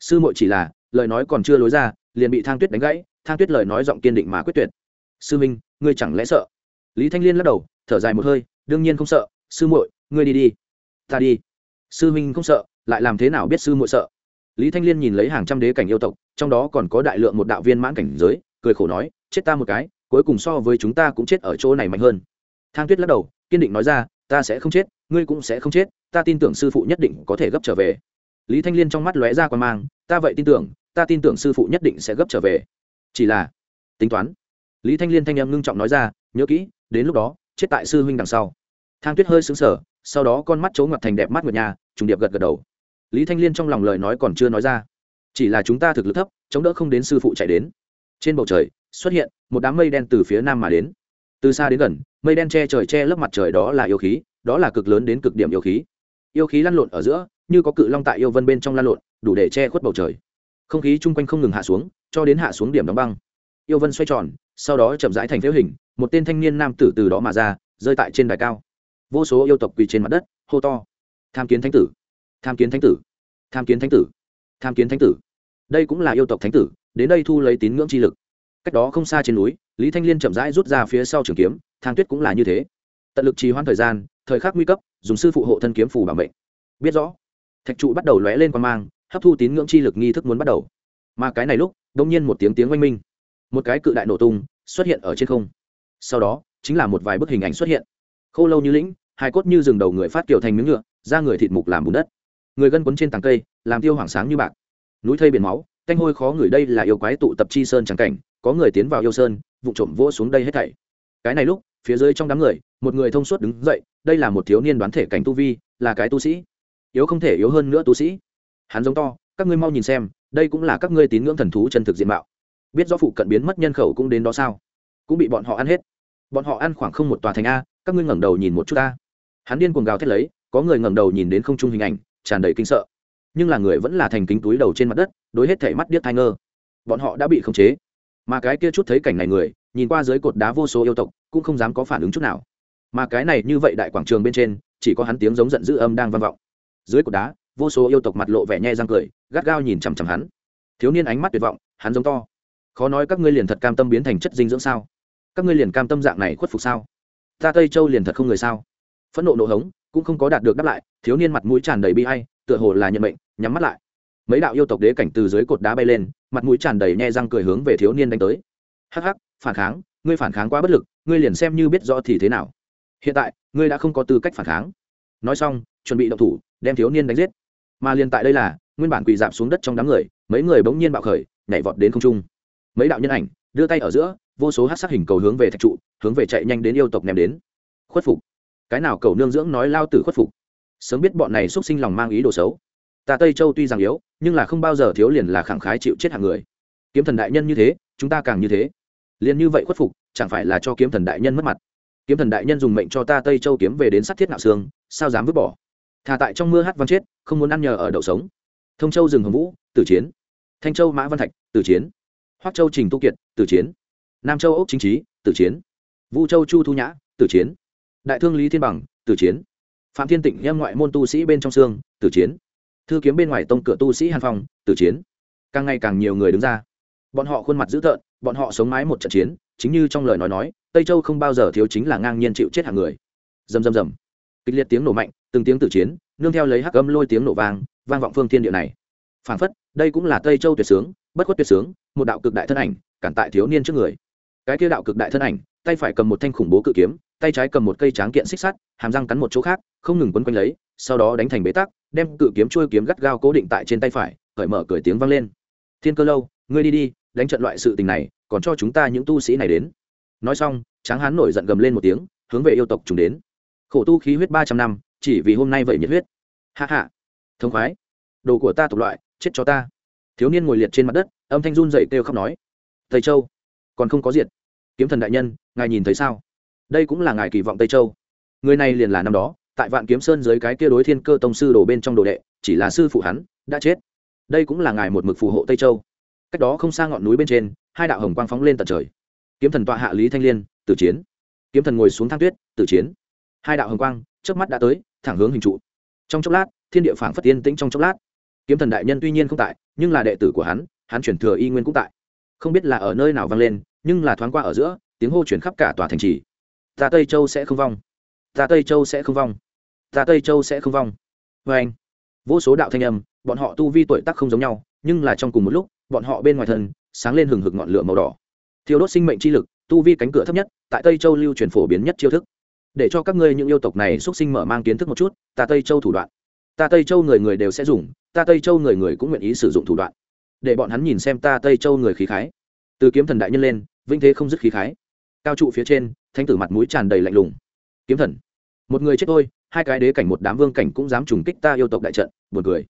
sư muội chỉ là, lời nói còn chưa lối ra, liền bị thang tuyết đánh gãy, thang tuyết lời nói giọng kiên định mà quyết tuyệt. Sư minh, ngươi chẳng lẽ sợ? Lý thanh liên lắc đầu, thở dài một hơi, đương nhiên không sợ, sư muội, ngươi đi đi. Ta đi. Sư minh không sợ, lại làm thế nào biết sư muội sợ? Lý thanh liên nhìn lấy hàng trăm đế cảnh yêu tộc, trong đó còn có đại lượng một đạo viên mãn cảnh giới, cười khổ nói, chết ta một cái, cuối cùng so với chúng ta cũng chết ở chỗ này mạnh hơn thang tuyết lắc đầu, kiên định nói ra, ta sẽ không chết, ngươi cũng sẽ không chết, ta tin tưởng sư phụ nhất định có thể gấp trở về. Lý thanh liên trong mắt lóe ra quan mang, ta vậy tin tưởng, ta tin tưởng sư phụ nhất định sẽ gấp trở về. Chỉ là, tính toán, lý thanh liên thanh em ngưng trọng nói ra, nhớ kỹ, đến lúc đó, chết tại sư huynh đằng sau. Thang tuyết hơi xứng sở sau đó con mắt trố ngặt thành đẹp mắt ngược nhà, trùng điệp gật gật đầu. Lý thanh liên trong lòng lời nói còn chưa nói ra. Chỉ là chúng ta thực lực thấp, chống đỡ không đến sư phụ chạy đến. Trên bầu trời, xuất hiện một đám mây đen từ phía nam mà đến. Từ xa đến gần mây đen che trời che lớp mặt trời đó là yêu khí, đó là cực lớn đến cực điểm yêu khí. Yêu khí lăn lộn ở giữa, như có cự long tại yêu vân bên trong lăn lộn, đủ để che khuất bầu trời. Không khí chung quanh không ngừng hạ xuống, cho đến hạ xuống điểm đóng băng. Yêu vân xoay tròn, sau đó chậm rãi thành phễu hình, một tên thanh niên nam tử từ đó mà ra, rơi tại trên đài cao. Vô số yêu tộc quỳ trên mặt đất, hô to. Tham kiến thánh tử, tham kiến thánh tử, tham kiến thánh tử, tham kiến thánh tử. Đây cũng là yêu tộc thánh tử, đến đây thu lấy tín ngưỡng chi lực cách đó không xa trên núi, lý thanh liên chậm rãi rút ra phía sau trường kiếm, thang tuyết cũng là như thế. Tận lực trì hoãn thời gian, thời khắc nguy cấp, dùng sư phụ hộ thân kiếm phù bảo mệnh. Biết rõ, thạch trụ bắt đầu lóe lên quan mang, hấp thu tín ngưỡng chi lực nghi thức muốn bắt đầu. Mà cái này lúc, đông nhiên một tiếng tiếng oanh minh. Một cái cự đại nổ tung xuất hiện ở trên không. Sau đó, chính là một vài bức hình ảnh xuất hiện. Khô lâu như lĩnh hai cốt như rừng đầu người phát kiểu thành miếng nhựa ra người thịt mục làm bùn đất. Người gân quấn trên tàng cây, làm tiêu hoảng sáng như bạc. Núi thây biển máu canh hôi khó người đây là yêu quái tụ tập chi sơn trắng cảnh có người tiến vào yêu sơn, vụ trộm vỗ xuống đây hết thảy. Cái này lúc, phía dưới trong đám người, một người thông suốt đứng dậy, đây là một thiếu niên đoán thể cảnh tu vi, là cái tu sĩ. Yếu không thể yếu hơn nữa tu sĩ. Hắn giống to, các ngươi mau nhìn xem, đây cũng là các ngươi tín ngưỡng thần thú chân thực diện mạo. Biết do phụ cận biến mất nhân khẩu cũng đến đó sao? Cũng bị bọn họ ăn hết. Bọn họ ăn khoảng không một tòa thành a, các ngươi ngẩng đầu nhìn một chút ta. Hắn điên cuồng gào thét lấy, có người ngẩng đầu nhìn đến không trung hình ảnh, tràn đầy kinh sợ. Nhưng là người vẫn là thành kính túi đầu trên mặt đất, đối hết thể mắt điếc thai ngơ. Bọn họ đã bị khống chế mà cái kia chút thấy cảnh này người, nhìn qua dưới cột đá vô số yêu tộc, cũng không dám có phản ứng chút nào. Mà cái này như vậy đại quảng trường bên trên, chỉ có hắn tiếng giống giận dữ âm đang vang vọng. Dưới cột đá, vô số yêu tộc mặt lộ vẻ nhe răng cười, gắt gao nhìn chằm chằm hắn. Thiếu niên ánh mắt tuyệt vọng, hắn giống to. Khó nói các ngươi liền thật cam tâm biến thành chất dinh dưỡng sao? Các ngươi liền cam tâm dạng này khuất phục sao? Ta tây châu liền thật không người sao? Phẫn nộ nộ hống, cũng không có đạt được đáp lại, thiếu niên mặt mũi tràn đầy bi hay tựa hồ là nhận mệnh, nhắm mắt lại. Mấy đạo yêu tộc đế cảnh từ dưới cột đá bay lên mặt mũi tràn đầy nhe răng cười hướng về thiếu niên đánh tới. Hắc hắc, phản kháng, ngươi phản kháng quá bất lực, ngươi liền xem như biết rõ thì thế nào. Hiện tại, ngươi đã không có tư cách phản kháng. Nói xong, chuẩn bị động thủ, đem thiếu niên đánh giết. Mà liền tại đây là, nguyên bản quỳ dạp xuống đất trong đám người, mấy người bỗng nhiên bạo khởi, nhảy vọt đến không trung. Mấy đạo nhân ảnh, đưa tay ở giữa, vô số hát sát hình cầu hướng về thạch trụ, hướng về chạy nhanh đến yêu tộc ném đến. Khuất phục. Cái nào cầu nương dưỡng nói lao tử khuất phục? Sớm biết bọn này x u ấ t sinh lòng mang ý đồ xấu ta tây châu tuy rằng yếu, nhưng là không bao giờ thiếu liền là khẳng khái chịu chết hàng người. Kiếm thần đại nhân như thế, chúng ta càng như thế. Liền như vậy khuất phục, chẳng phải là cho kiếm thần đại nhân mất mặt? Kiếm thần đại nhân dùng mệnh cho ta tây châu kiếm về đến sắt thiết nạo xương, sao dám vứt bỏ? Thà tại trong mưa hát văn chết, không muốn ăn nhờ ở đậu sống. Thông châu rừng hồng vũ, tử chiến. Thanh châu mã văn thạch, tử chiến. Hoắc châu trình tu kiệt, tử chiến. Nam châu ốc chính trí, tử chiến. Vu châu chu thu nhã, tử chiến. Đại thương lý thiên bằng, tử chiến. Phạm thiên tịnh nhâm ngoại môn tu sĩ bên trong xương, tử chiến thư kiếm bên ngoài tông cửa tu sĩ hàn phong, tử chiến. Càng ngày càng nhiều người đứng ra. Bọn họ khuôn mặt dữ tợn, bọn họ sống mái một trận chiến, chính như trong lời nói nói, tây châu không bao giờ thiếu chính là ngang nhiên chịu chết hàng người. Dầm dầm dầm kịch liệt tiếng nổ mạnh, từng tiếng tử chiến, nương theo lấy hắc âm lôi tiếng nổ vang vang vọng phương thiên địa này. Phảng phất, đây cũng là tây châu tuyệt sướng, bất khuất tuyệt sướng, một đạo cực đại thân ảnh, cản tại thiếu niên trước người. Cái kia đạo cực đại thân ảnh, tay phải cầm một thanh khủng bố cự kiếm, tay trái cầm một cây tráng kiện xích sắt, hàm răng cắn một chỗ khác, không ngừng quấn quanh lấy, sau đó đánh thành bế tắc đem cự kiếm trôi kiếm gắt gao cố định tại trên tay phải, cởi mở cười tiếng vang lên. Thiên cơ lâu, ngươi đi đi, đánh trận loại sự tình này, còn cho chúng ta những tu sĩ này đến. Nói xong, tráng hán nổi giận gầm lên một tiếng, hướng về yêu tộc chúng đến. Khổ tu khí huyết ba trăm năm, chỉ vì hôm nay vậy nhiệt huyết. Hạ hạ thông khoái, đồ của ta tộc loại, chết cho ta. Thiếu niên ngồi liệt trên mặt đất, âm thanh run dậy kêu khóc nói. Tây châu, còn không có diệt. Kiếm thần đại nhân, ngài nhìn thấy sao? Đây cũng là ngài kỳ vọng tây châu. Người này liền là năm đó tại vạn kiếm sơn dưới cái kia đối thiên cơ tông sư đổ bên trong đồ đệ, chỉ là sư phụ hắn, đã chết. Đây cũng là ngài một mực phù hộ tây châu. Cách đó không xa ngọn núi bên trên, hai đạo hồng quang phóng lên tận trời. Kiếm thần tọa hạ lý thanh liên, tử chiến. Kiếm thần ngồi xuống thang tuyết, tử chiến. Hai đạo hồng quang trước mắt đã tới, thẳng hướng hình trụ. Trong chốc lát, thiên địa phảng phất tiên tĩnh trong chốc lát. Kiếm thần đại nhân tuy nhiên không tại, nhưng là đệ tử của hắn hắn chuyển thừa y nguyên cũng tại. Không biết là ở nơi nào vang lên, nhưng là thoáng qua ở giữa, tiếng hô chuyển khắp cả tòa thành trì. Ta tây châu sẽ không vong ta tây châu sẽ không vong. Ta tây châu sẽ không vong. Vê anh, vô số đạo thanh âm, bọn họ tu vi tuổi tác không giống nhau, nhưng là trong cùng một lúc, bọn họ bên ngoài thân, sáng lên hừng hực ngọn lửa màu đỏ. Thiêu đốt sinh mệnh chi lực, tu vi cánh cửa thấp nhất, tại tây châu lưu truyền phổ biến nhất chiêu thức. Để cho các ngươi những yêu tộc này xuất sinh mở mang kiến thức một chút, ta tây châu thủ đoạn. Ta tây châu người người đều sẽ dùng, ta tây châu người người cũng nguyện ý sử dụng thủ đoạn. Để bọn hắn nhìn xem ta tây châu người khí khái. Từ kiếm thần đại nhân lên vinh thế không dứt khí khái. Cao trụ phía trên thanh tử mặt mũi tràn đầy lạnh lùng kiếm thần. Một người chết thôi, hai cái đế cảnh một đám vương cảnh cũng dám trùng kích ta yêu tộc đại trận, buồn cười.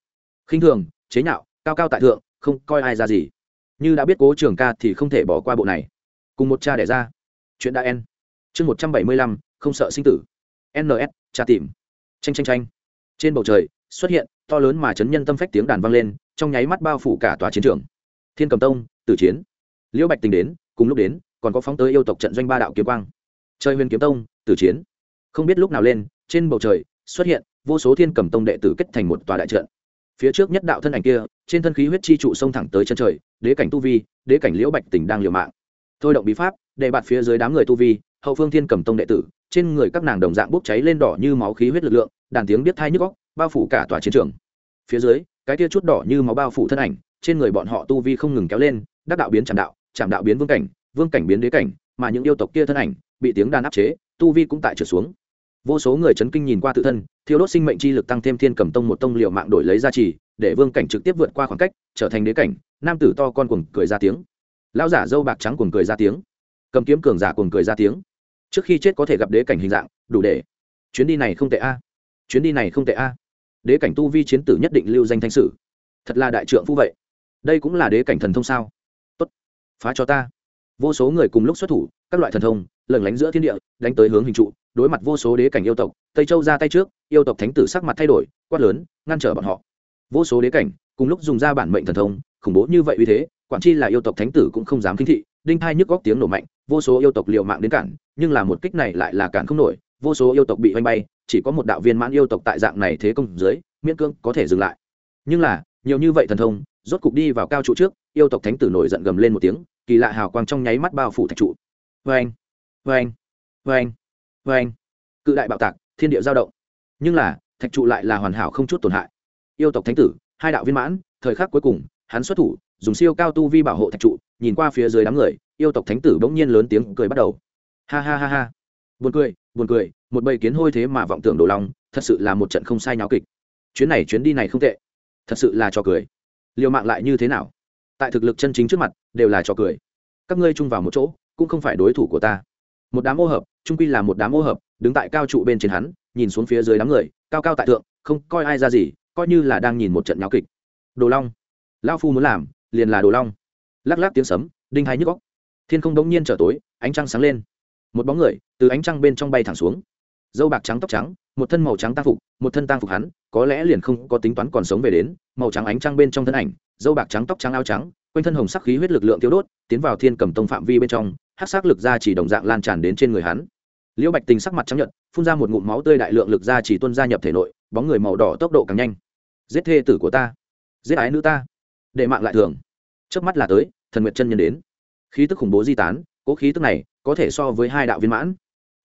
Khinh thường, chế nhạo, cao cao tại thượng, không coi ai ra gì. Như đã biết cố trường ca thì không thể bỏ qua bộ này. Cùng một cha đẻ ra. Chuyện đã en. Chương một trăm bảy mươi lăm, không sợ sinh tử. Ns tra tìm. Tranh tranh tranh trên bầu trời, xuất hiện to lớn mà chấn nhân tâm phách tiếng đàn vang lên, trong nháy mắt bao phủ cả tòa chiến trường. Thiên cầm tông, tử chiến. Liễu bạch tình đến, cùng lúc đến, còn có phóng tới yêu tộc trận doanh ba đạo kiếm quang. Chơi huyền kiếm tông, tử chiến không biết lúc nào lên, trên bầu trời, xuất hiện vô số thiên cầm tông đệ tử kết thành một tòa đại trận. Phía trước nhất đạo thân ảnh kia, trên thân khí huyết chi trụ sông thẳng tới chân trời, đế cảnh tu vi, đế cảnh liễu bạch tỉnh đang liều mạng. Thôi động bí pháp, để bạt phía dưới đám người tu vi, hậu phương thiên cầm tông đệ tử, trên người các nàng đồng dạng bốc cháy lên đỏ như máu khí huyết lực lượng, đàn tiếng biết thai nhức góc bao phủ cả tòa chiến trường. Phía dưới, cái tia chút đỏ như máu bao phủ thân ảnh, trên người bọn họ tu vi không ngừng kéo lên, đắc đạo biến chạm đạo chạm đạo biến vương cảnh vương cảnh biến đế cảnh, mà những yêu tộc kia thân ảnh, bị tiếng đàn áp chế, tu vi cũng tại trượt xuống vô số người chấn kinh nhìn qua tự thân thiếu đốt sinh mệnh chi lực tăng thêm thiên cầm tông một tông liệu mạng đổi lấy ra trì, để vương cảnh trực tiếp vượt qua khoảng cách, trở thành đế cảnh, nam tử to con cuồng cười ra tiếng. Lão giả dâu bạc trắng cuồng cười ra tiếng. Cầm kiếm cường giả cuồng cười ra tiếng. Trước khi chết có thể gặp đế cảnh hình dạng, đủ để. Chuyến đi này không tệ a. Chuyến đi này không tệ a. Đế cảnh tu vi chiến tử nhất định lưu danh thanh sử. Thật là đại trượng phu vậy. Đây cũng là đế cảnh thần thông sao? Tốt. Phá cho ta vô số người cùng lúc xuất thủ, các loại thần thông lẩn lánh giữa thiên địa, đánh tới hướng hình trụ, đối mặt vô số đế cảnh yêu tộc, tây châu ra tay trước, yêu tộc thánh tử sắc mặt thay đổi, quát lớn, ngăn trở bọn họ. Vô số đế cảnh, cùng lúc dùng ra bản mệnh thần thông, khủng bố như vậy uy thế, quản chi là yêu tộc thánh tử cũng không dám kinh thị, đinh thai nhức góc tiếng nổ mạnh, vô số yêu tộc liều mạng đến cản, nhưng là một kích này lại là cản không nổi, vô số yêu tộc bị oanh bay, chỉ có một đạo viên mãn yêu tộc tại dạng này thế công dưới, miễn cưỡng có thể dừng lại. Nhưng là, nhiều như vậy thần thông, rốt cục đi vào cao trụ trước, yêu tộc thánh tử nổi giận gầm lên một tiếng kỳ lạ hào quang trong nháy mắt bao phủ thạch trụ. Vê anh vê anh vê anh vê anh cự đại bạo tạc thiên địa giao động. Nhưng là thạch trụ lại là hoàn hảo không chút tổn hại. Yêu tộc thánh tử hai đạo viên mãn thời khắc cuối cùng hắn xuất thủ dùng siêu cao tu vi bảo hộ thạch trụ nhìn qua phía dưới đám người yêu tộc thánh tử bỗng nhiên lớn tiếng cười bắt đầu. Ha ha ha ha. Buồn cười buồn cười một bầy kiến hôi thế mà vọng tưởng đồ lòng, thật sự là một trận không sai nháo kịch. Chuyến này chuyến đi này không tệ. Thật sự là trò cười. Liều mạng lại như thế nào? Tại thực lực chân chính trước mặt, đều là trò cười. Các ngươi chung vào một chỗ, cũng không phải đối thủ của ta. Một đám ô hợp trung quy là một đám ô hợp, đứng tại cao trụ bên trên hắn, nhìn xuống phía dưới đám người, cao cao tại thượng, không coi ai ra gì, coi như là đang nhìn một trận nháo kịch. Đồ long. Lao phu muốn làm, liền là đồ long. Lắc lắc tiếng sấm, đinh hay nhức góc thiên không đống nhiên trở tối, ánh trăng sáng lên. Một bóng người, từ ánh trăng bên trong bay thẳng xuống. Dâu bạc trắng tóc trắng, một thân màu trắng tang phục, một thân tang phục hắn, có lẽ liền không có tính toán còn sống về đến, màu trắng ánh trăng bên trong thân ảnh dâu bạc trắng tóc trắng áo trắng, quanh thân hồng sắc khí huyết lực lượng tiêu đốt, tiến vào thiên cầm tông phạm vi bên trong hát sắc lực ra chỉ đồng dạng lan tràn đến trên người hắn. Liễu bạch tình sắc mặt trắng nhận phun ra một ngụm máu tươi đại lượng lực ra chỉ tuân gia nhập thể nội, bóng người màu đỏ tốc độ càng nhanh. Giết thê tử của ta, giết ái nữ ta, để mạng lại thường. Trước mắt là tới, thần nguyệt chân nhân đến. Khí tức khủng bố di tán, cố khí tức này có thể so với hai đạo viên mãn.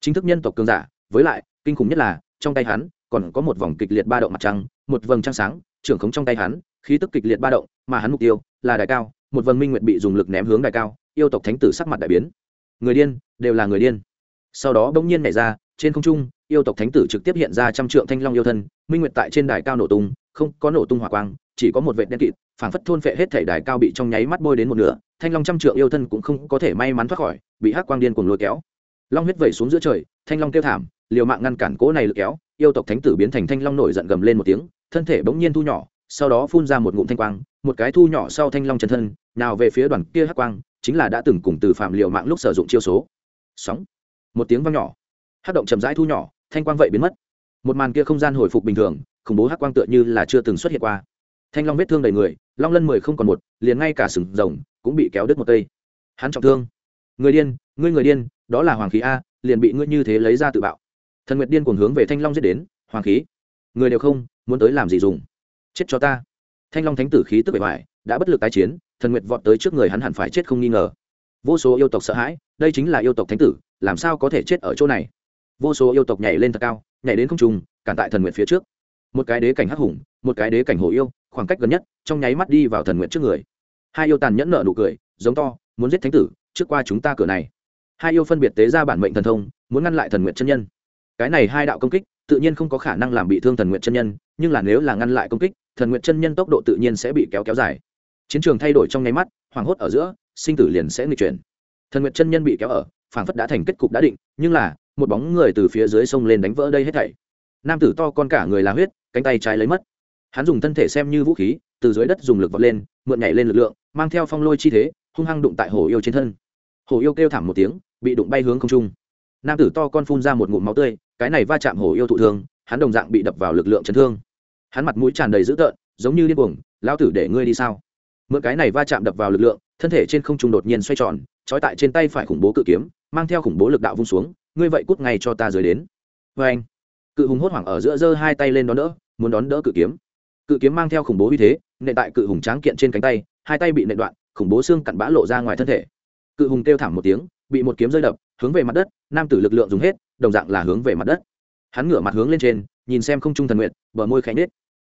Chính thức nhân tộc cường giả, với lại, kinh khủng nhất là, trong tay hắn còn có một vòng kịch liệt ba động mặt trăng, một vầng trăng sáng, trưởng khống trong tay hắn khí tức kịch liệt ba động, mà hắn mục tiêu là đài cao, một vầng minh nguyệt bị dùng lực ném hướng đài cao, yêu tộc thánh tử sắc mặt đại biến. Người điên, đều là người điên. Sau đó bỗng nhiên nhảy ra, trên không trung, yêu tộc thánh tử trực tiếp hiện ra trăm trượng thanh long yêu thân, minh nguyệt tại trên đài cao nổ tung, không, có nổ tung hỏa quang, chỉ có một vệt đen kịt, phảng phất thôn phệ hết thể đài cao bị trong nháy mắt bôi đến một nửa, thanh long trăm trượng yêu thân cũng không có thể may mắn thoát khỏi, bị hắc quang điên cuồng lôi kéo. Long huyết vẩy xuống giữa trời, thanh long kêu thảm, liều mạng ngăn cản cỗ này lực kéo, yêu tộc thánh tử biến thành thanh long nổi giận gầm lên một tiếng, thân thể bỗng nhiên thu nhỏ sau đó phun ra một ngụm thanh quang, một cái thu nhỏ sau thanh long chân thân, nào về phía đoàn kia hắc quang, chính là đã từng cùng từ phạm liều mạng lúc sử dụng chiêu số. Sóng. Một tiếng vang nhỏ. Hắc động chậm rãi thu nhỏ, thanh quang vậy biến mất. Một màn kia không gian hồi phục bình thường, khủng bố hắc quang tựa như là chưa từng xuất hiện qua. Thanh long vết thương đầy người, long lân mười không còn một, liền ngay cả sừng rồng cũng bị kéo đứt một cây. Hắn trọng thương. Người điên, ngươi người điên, đó là hoàng khí a, liền bị ngươi như thế lấy ra tự bạo. Thần nguyệt điên cuồng hướng về thanh long giết đến. Hoàng khí. Người đều không, muốn tới làm gì dùng? Chết cho ta. Thanh long thánh tử khí tức bề ngoài, đã bất lực tái chiến, thần nguyệt vọt tới trước người hắn hẳn phải chết không nghi ngờ. Vô số yêu tộc sợ hãi, đây chính là yêu tộc thánh tử, làm sao có thể chết ở chỗ này? Vô số yêu tộc nhảy lên thật cao, nhảy đến không trùng cản tại thần nguyệt phía trước. Một cái đế cảnh hắc hùng, một cái đế cảnh hổ yêu, khoảng cách gần nhất, trong nháy mắt đi vào thần nguyệt trước người. Hai yêu tàn nhẫn nợ nụ cười, giống to, muốn giết thánh tử, trước qua chúng ta cửa này. Hai yêu phân biệt tế ra bản mệnh thần thông, muốn ngăn lại thần nguyện chân nhân. Cái này hai đạo công kích, tự nhiên không có khả năng làm bị thương thần nguyện chân nhân, nhưng là nếu là ngăn lại công kích thần nguyện chân nhân tốc độ tự nhiên sẽ bị kéo kéo dài. Chiến trường thay đổi trong nháy mắt, hoảng hốt ở giữa, sinh tử liền sẽ nghịch chuyển. Thần nguyện chân nhân bị kéo ở, phảng phất đã thành kết cục đã định, nhưng là, một bóng người từ phía dưới sông lên đánh vỡ đây hết thảy. Nam tử to con cả người là huyết, cánh tay trái lấy mất. Hắn dùng thân thể xem như vũ khí, từ dưới đất dùng lực vọt lên, mượn nhảy lên lực lượng, mang theo phong lôi chi thế, hung hăng đụng tại hồ yêu trên thân. Hồ yêu kêu thảm một tiếng, bị đụng bay hướng không trung. Nam tử to con phun ra một ngụm máu tươi, cái này va chạm hồ yêu thụ thương, hắn đồng dạng bị đập vào lực lượng chấn thương hắn mặt mũi tràn đầy dữ tợn, giống như điên cuồng, lão tử để ngươi đi sao? Mượn cái này va chạm đập vào lực lượng, thân thể trên không trung đột nhiên xoay tròn, trói tại trên tay phải khủng bố cự kiếm, mang theo khủng bố lực đạo vung xuống, ngươi vậy cút ngay cho ta rời đến. Vê anh, cự hùng hốt hoảng ở giữa giơ hai tay lên đón đỡ, muốn đón đỡ cự kiếm. Cự kiếm mang theo khủng bố uy thế nệ tại cự hùng tráng kiện trên cánh tay, hai tay bị nệ đoạn, khủng bố xương cặn bã lộ ra ngoài thân thể. Cự hùng kêu thảm một tiếng, bị một kiếm rơi đập, hướng về mặt đất, nam tử lực lượng dùng hết, đồng dạng là hướng về mặt đất. Hắn ngửa mặt hướng lên trên, nhìn xem không trung thần nguyện bờ môi khánh nết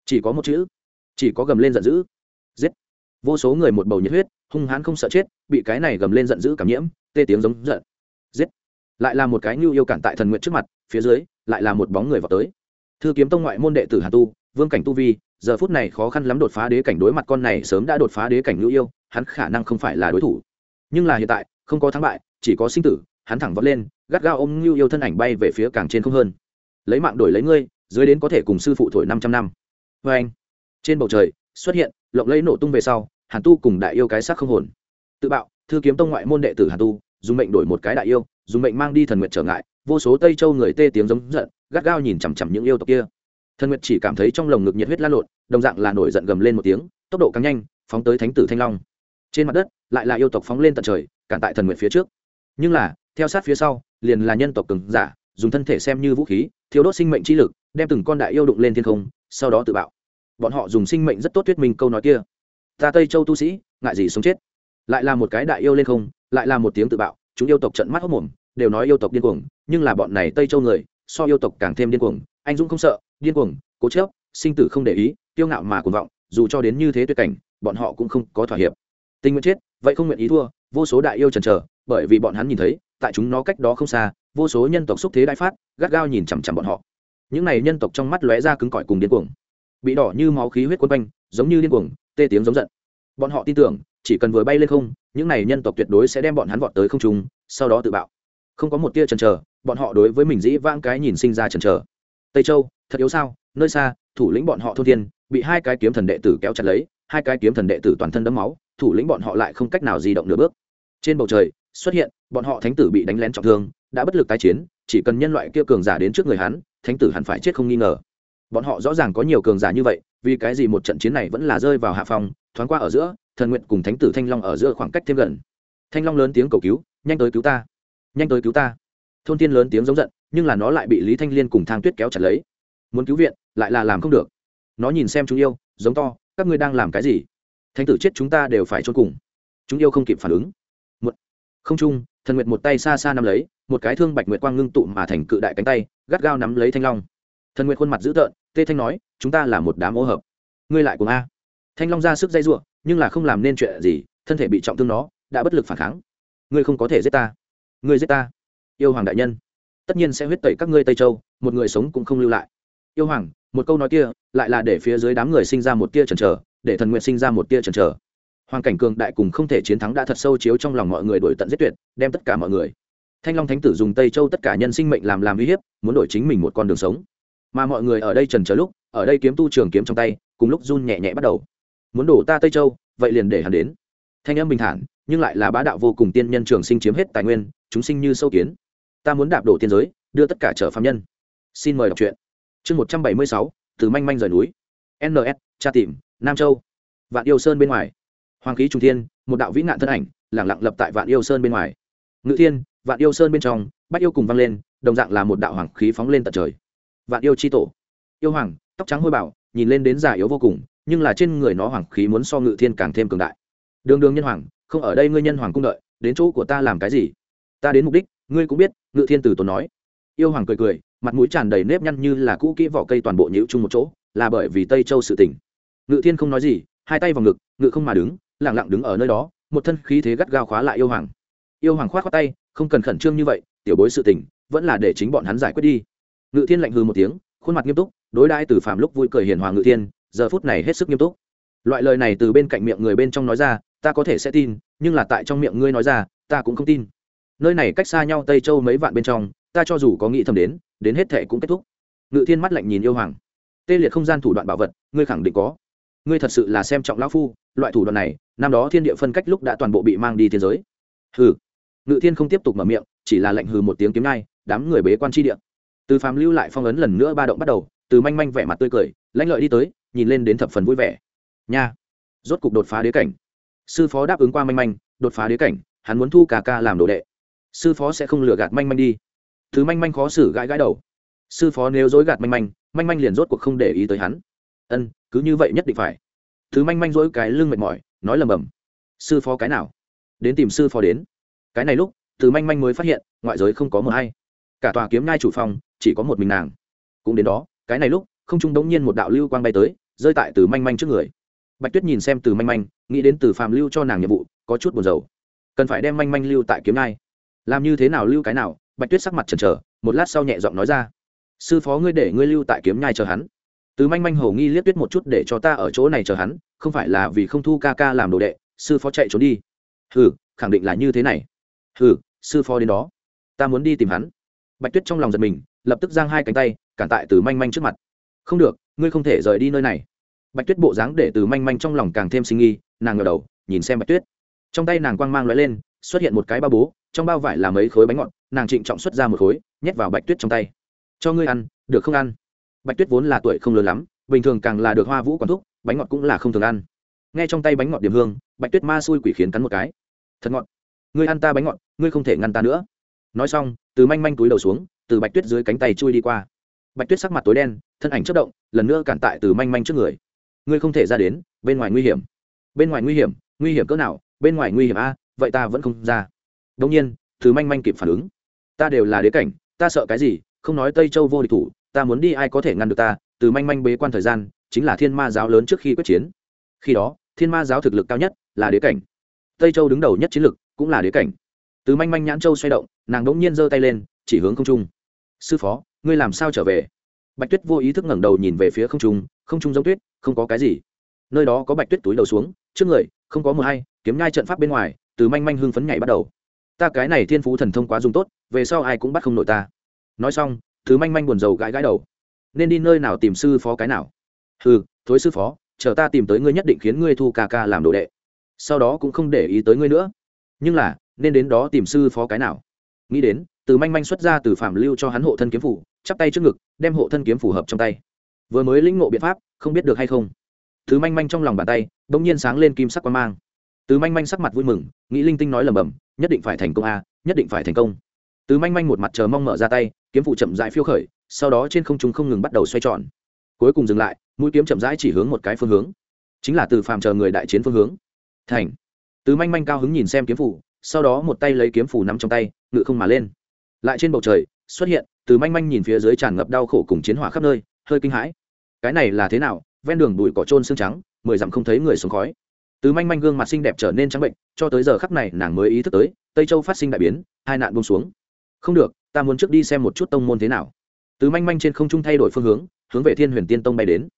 chỉ có một chữ. Chỉ có gầm lên giận dữ. Giết. Vô số người một bầu nhiệt huyết, hung hãn không sợ chết, bị cái này gầm lên giận dữ cảm nhiễm, tê tiếng giống giận. Giết. Lại là một cái nhu yêu cản tại thần nguyện trước mặt, phía dưới, lại là một bóng người vào tới. Thư kiếm tông ngoại môn đệ tử hà tu, vương cảnh tu vi, giờ phút này khó khăn lắm đột phá đế cảnh đối mặt con này sớm đã đột phá đế cảnh nhu yêu, hắn khả năng không phải là đối thủ. Nhưng là hiện tại, không có thắng bại, chỉ có sinh tử, hắn thẳng vọt lên, gắt gao ôm nhu yêu thân ảnh bay về phía càng trên không hơn. Lấy mạng đổi lấy ngươi, dưới đến có thể cùng sư phụ thổi năm trăm năm vê anh. Trên bầu trời, xuất hiện, lộng lấy nổ tung về sau, hàn tu cùng đại yêu cái xác không hồn. Tự bạo, thư kiếm tông ngoại môn đệ tử hàn tu, dùng mệnh đổi một cái đại yêu, dùng mệnh mang đi thần nguyện trở ngại, vô số tây châu người tê tiếng giống giận, gắt gao nhìn chằm chằm những yêu tộc kia. Thần nguyệt chỉ cảm thấy trong lồng ngực nhiệt huyết lan lộn, đồng dạng là nổi giận gầm lên một tiếng, tốc độ càng nhanh, phóng tới thánh tử thanh long. Trên mặt đất, lại là yêu tộc phóng lên tận trời, cản tại thần nguyệt phía trước. Nhưng là, theo sát phía sau, liền là nhân tộc cường giả, dùng thân thể xem như vũ khí thiếu đốt sinh mệnh chi lực, đem từng con đại yêu đụng lên thiên không sau đó tự bạo. Bọn họ dùng sinh mệnh rất tốt thuyết minh câu nói kia. Ta tây châu tu sĩ, ngại gì sống chết? Lại là một cái đại yêu lên không, lại là một tiếng tự bạo, chúng yêu tộc trận mắt hốc mồm, đều nói yêu tộc điên cuồng, nhưng là bọn này tây châu người, so yêu tộc càng thêm điên cuồng, anh dũng không sợ, điên cuồng, cố chấp, sinh tử không để ý tiêu ngạo mà cuồng vọng, dù cho đến như thế tuyệt cảnh, bọn họ cũng không có thỏa hiệp. Tình nguyện chết, vậy không nguyện ý thua, vô số đại yêu trần trờ bởi vì bọn hắn nhìn thấy, tại chúng nó cách đó không xa, vô số nhân tộc xúc thế đại phát, gắt gao nhìn chằm chằm bọn họ những này nhân tộc trong mắt lóe ra cứng cỏi cùng điên cuồng. Bị đỏ như máu khí huyết quân quanh, giống như điên cuồng, tê tiếng giống giận. Bọn họ tin tưởng, chỉ cần vừa bay lên không, những này nhân tộc tuyệt đối sẽ đem bọn hắn vọt tới không trung, sau đó tự bạo. Không có một tia chần chờ, bọn họ đối với mình dĩ vãng cái nhìn sinh ra chần chờ. Tây châu, thật yếu sao? Nơi xa, thủ lĩnh bọn họ thôn thiên, bị hai cái kiếm thần đệ tử kéo chặt lấy, hai cái kiếm thần đệ tử toàn thân đấm máu, thủ lĩnh bọn họ lại không cách nào di động nửa bước. Trên bầu trời, xuất hiện, bọn họ thánh tử bị đánh lén trọng thương, đã bất lực tái chiến, chỉ cần nhân loại kia cường giả đến trước người hắn thánh tử hẳn phải chết không nghi ngờ. Bọn họ rõ ràng có nhiều cường giả như vậy, vì cái gì một trận chiến này vẫn là rơi vào hạ phòng thoáng qua ở giữa, thần nguyện cùng thánh tử thanh long ở giữa khoảng cách thêm gần. Thanh long lớn tiếng cầu cứu, nhanh tới cứu ta! Nhanh tới cứu ta! Thôn tiên lớn tiếng giống giận, nhưng là nó lại bị lý thanh liên cùng thang tuyết kéo chặt lấy. Muốn cứu viện, lại là làm không được. Nó nhìn xem chúng yêu, giống to, các ngươi đang làm cái gì? Thánh tử chết chúng ta đều phải trốn cùng. Chúng yêu không kịp phản ứng không trung, thần nguyệt một tay xa xa nắm lấy, một cái thương bạch nguyệt quang ngưng tụ mà thành cự đại cánh tay, gắt gao nắm lấy thanh long. Thần nguyệt khuôn mặt dữ tợn, tê thanh nói, chúng ta là một đám ô hợp. Ngươi lại cùng a. Thanh long ra sức dây giụa, nhưng là không làm nên chuyện gì, thân thể bị trọng thương nó, đã bất lực phản kháng. Ngươi không có thể giết ta. Ngươi giết ta. Yêu hoàng đại nhân, tất nhiên sẽ huyết tẩy các ngươi tây châu, một người sống cũng không lưu lại. Yêu hoàng, một câu nói kia, lại là để phía dưới đám người sinh ra một tia chần chờ, để thần nguyện sinh ra một tia chần chờ hoàn cảnh cường đại cùng không thể chiến thắng đã thật sâu chiếu trong lòng mọi người đổi tận giết tuyệt, đem tất cả mọi người. Thanh long thánh tử dùng tây châu tất cả nhân sinh mệnh làm làm uy hiếp, muốn đổi chính mình một con đường sống. Mà mọi người ở đây trần chờ lúc, ở đây kiếm tu trường kiếm trong tay, cùng lúc run nhẹ nhẹ bắt đầu. Muốn đổ ta tây châu, vậy liền để hắn đến. Thanh âm bình thản, nhưng lại là bá đạo vô cùng tiên nhân trường sinh chiếm hết tài nguyên, chúng sinh như sâu kiến. Ta muốn đạp đổ tiên giới, đưa tất cả trở phạm nhân. Xin mời đọc truyện. Chương một trăm bảy mươi sáu, từ manh manh rời núi. Ns tra tìm, nam châu. Vạn yêu sơn bên ngoài hoàng khí trung thiên, một đạo vĩ nạn thân ảnh, lẳng lặng lập tại vạn yêu sơn bên ngoài. Ngự thiên, vạn yêu sơn bên trong, bách yêu cùng vang lên, đồng dạng là một đạo hoàng khí phóng lên tận trời. Vạn yêu chi tổ. Yêu hoàng, tóc trắng hôi bảo nhìn lên đến già yếu vô cùng, nhưng là trên người nó hoàng khí muốn so ngự thiên càng thêm cường đại. Đường đường nhân hoàng, không ở đây ngươi nhân hoàng cung đợi, đến chỗ của ta làm cái gì? Ta đến mục đích, ngươi cũng biết, ngự thiên từ tốn nói. Yêu hoàng cười cười, mặt mũi tràn đầy nếp nhăn như là cũ kỹ vỏ cây toàn bộ nhũ chung một chỗ, là bởi vì tây châu sự tỉnh ngự thiên không nói gì, hai tay vào ngực, ngự không mà đứng lẳng lặng đứng ở nơi đó, một thân khí thế gắt gao khóa lại yêu hoàng. Yêu hoàng khoát khoát tay, không cần khẩn trương như vậy, tiểu bối sự tình, vẫn là để chính bọn hắn giải quyết đi. Ngự thiên lạnh hư một tiếng, khuôn mặt nghiêm túc, đối đãi từ phạm lúc vui cười hiền hòa ngự thiên, giờ phút này hết sức nghiêm túc. Loại lời này từ bên cạnh miệng người bên trong nói ra, ta có thể sẽ tin, nhưng là tại trong miệng ngươi nói ra, ta cũng không tin. Nơi này cách xa nhau tây châu mấy vạn bên trong, ta cho dù có nghĩ thầm đến đến hết thệ cũng kết thúc. Ngự thiên mắt lạnh nhìn yêu hoàng. Tê liệt không gian thủ đoạn bảo vật, ngươi khẳng định có ngươi thật sự là xem trọng lão phu, loại thủ đoạn này, năm đó thiên địa phân cách lúc đã toàn bộ bị mang đi thiên giới. Hừ. Ngự thiên không tiếp tục mở miệng, chỉ là lệnh hừ một tiếng kiếm ngay đám người bế quan tri địa. Từ phàm lưu lại phong ấn lần nữa ba động bắt đầu, từ manh manh vẻ mặt tươi cười, lãnh lợi đi tới, nhìn lên đến thập phần vui vẻ. Nha. Rốt cục đột phá đế cảnh. Sư phó đáp ứng qua manh manh, đột phá đế cảnh, hắn muốn thu cả ca làm đồ đệ. Sư phó sẽ không lừa gạt manh manh đi. Thứ manh manh khó xử gãi gãi đầu. Sư phó nếu dối gạt manh manh manh manh liền rốt cuộc không để ý tới hắn ân, cứ như vậy nhất định phải. Thứ manh manh dỗi cái lưng mệt mỏi, nói lầm bầm. Sư phó cái nào? Đến tìm sư phó đến. Cái này lúc, từ manh manh mới phát hiện, ngoại giới không có mờ hay. Cả tòa kiếm ngai chủ phòng, chỉ có một mình nàng. Cũng đến đó, cái này lúc, không trung đống nhiên một đạo lưu quang bay tới, rơi tại từ manh manh trước người. Bạch tuyết nhìn xem từ manh manh, nghĩ đến từ phàm lưu cho nàng nhiệm vụ, có chút buồn rầu. Cần phải đem manh manh lưu tại kiếm ngai. Làm như thế nào lưu cái nào, bạch tuyết sắc mặt chần chờ, một lát sau nhẹ giọng nói ra. Sư phó ngươi để ngươi lưu tại kiếm nhai chờ hắn từ manh manh hầu nghi liếc tuyết một chút để cho ta ở chỗ này chờ hắn, không phải là vì không thu ca ca làm đồ đệ, sư phó chạy trốn đi. Hừ, khẳng định là như thế này. Hừ, sư phó đến đó. Ta muốn đi tìm hắn. Bạch tuyết trong lòng giật mình, lập tức giang hai cánh tay, cản tại từ manh manh trước mặt. Không được, ngươi không thể rời đi nơi này. Bạch tuyết bộ dáng để từ manh manh trong lòng càng thêm sinh nghi, nàng ngờ đầu, nhìn xem bạch tuyết. Trong tay nàng quang mang lóe lên, xuất hiện một cái bao bố, trong bao vải là mấy khối bánh ngọt, nàng trịnh trọng xuất ra một khối, nhét vào bạch tuyết trong tay. Cho ngươi ăn, được không ăn? Bạch tuyết vốn là tuổi không lớn lắm, bình thường càng là được hoa vũ quản thúc, bánh ngọt cũng là không thường ăn. Nghe trong tay bánh ngọt điểm hương, bạch tuyết ma xui quỷ khiến cắn một cái. Thật ngọt. Ngươi ăn ta bánh ngọt, ngươi không thể ngăn ta nữa. Nói xong, từ manh manh túi đầu xuống, từ bạch tuyết dưới cánh tay chui đi qua. Bạch tuyết sắc mặt tối đen, thân ảnh chất động, lần nữa cản tại từ manh manh trước người. Ngươi không thể ra đến, bên ngoài nguy hiểm. Bên ngoài nguy hiểm? Nguy hiểm cỡ nào? Bên ngoài nguy hiểm a, vậy ta vẫn không ra. Đông nhiên, từ manh manh kịp phản ứng. Ta đều là đế cảnh, ta sợ cái gì? Không nói tây châu vô địch thủ ta muốn đi ai có thể ngăn được ta, từ manh manh bế quan thời gian, chính là thiên ma giáo lớn trước khi quyết chiến. Khi đó, thiên ma giáo thực lực cao nhất là đế cảnh. Tây châu đứng đầu nhất chiến lực cũng là đế cảnh. Từ manh manh nhãn châu xoay động, nàng đống nhiên giơ tay lên, chỉ hướng không trung. Sư phó, ngươi làm sao trở về? Bạch tuyết vô ý thức ngẩng đầu nhìn về phía không trung không trung giống tuyết, không có cái gì. Nơi đó có bạch tuyết túi đầu xuống, trước người, không có mờ hay, kiếm nhai trận pháp bên ngoài, từ manh manh hưng phấn nhảy bắt đầu. Ta cái này thiên phú thần thông quá dùng tốt, về sau ai cũng bắt không nổi ta. Nói xong thứ manh manh buồn rầu gãi gãi đầu. Nên đi nơi nào tìm sư phó cái nào? Ừ thối sư phó, chờ ta tìm tới ngươi nhất định khiến ngươi thu ca ca làm đồ đệ. Sau đó cũng không để ý tới ngươi nữa. Nhưng là, nên đến đó tìm sư phó cái nào? Nghĩ đến, từ manh manh xuất ra từ phạm lưu cho hắn hộ thân kiếm phủ, chắp tay trước ngực, đem hộ thân kiếm phù hợp trong tay. Vừa mới lĩnh ngộ biện pháp, không biết được hay không? Thứ manh manh trong lòng bàn tay đ ỗ n g nhiên sáng lên kim sắc quan mang. Từ manh manh sắc mặt vui mừng, nghĩ linh tinh nói lầm bầm nhất định phải thành công a, nhất định phải thành công từ manh manh một mặt chờ mong mở ra tay, kiếm phụ chậm rãi phiêu khởi, sau đó trên không trung không ngừng bắt đầu xoay tròn. Cuối cùng dừng lại, mũi kiếm chậm rãi chỉ hướng một cái phương hướng. Chính là từ phàm chờ người đại chiến phương hướng. Thành. Từ manh manh cao hứng nhìn xem kiếm phủ, sau đó một tay lấy kiếm phủ nắm trong tay, ngự không mà lên. Lại trên bầu trời, xuất hiện, từ manh manh nhìn phía dưới tràn ngập đau khổ cùng chiến hỏa khắp nơi, hơi kinh hãi. Cái này là thế nào? Ven đường bụi cỏ trôn xương trắng, mười dặm không thấy người sống khói. Từ manh manh gương mặt xinh đẹp trở nên trắng bệnh, cho tới giờ khắc này nàng mới ý thức tới, tây châu phát sinh đại biến, hai nạn bông xuống không được, ta muốn trước đi xem một chút tông môn thế nào. Từ manh manh trên không trung thay đổi phương hướng hướng về thiên huyền tiên tông bay đến.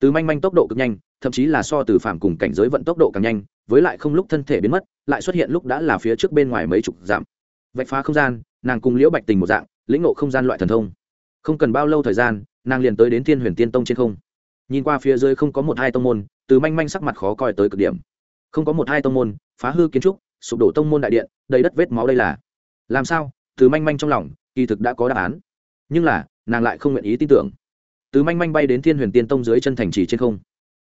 Từ manh manh tốc độ cực nhanh, thậm chí là so từ phạm cùng cảnh giới vận tốc độ càng nhanh, với lại không lúc thân thể biến mất, lại xuất hiện lúc đã là phía trước bên ngoài mấy chục dặm. Vạch phá không gian, nàng cùng liễu bạch tình một dạng, lĩnh ngộ không gian loại thần thông. Không cần bao lâu thời gian, nàng liền tới đến thiên huyền tiên tông trên không. Nhìn qua phía dưới không có một hai tông môn, từ manh manh sắc mặt khó coi tới cực điểm. Không có một hai tông môn, phá hư kiến trúc, sụp đổ tông môn đại điện, đầy đất vết máu đây là. Làm sao? Từ manh manh trong lòng, kỳ thực đã có đáp án. Nhưng là, nàng lại không nguyện ý tin tưởng. Từ manh manh bay đến thiên huyền tiên tông dưới chân thành trì trên không.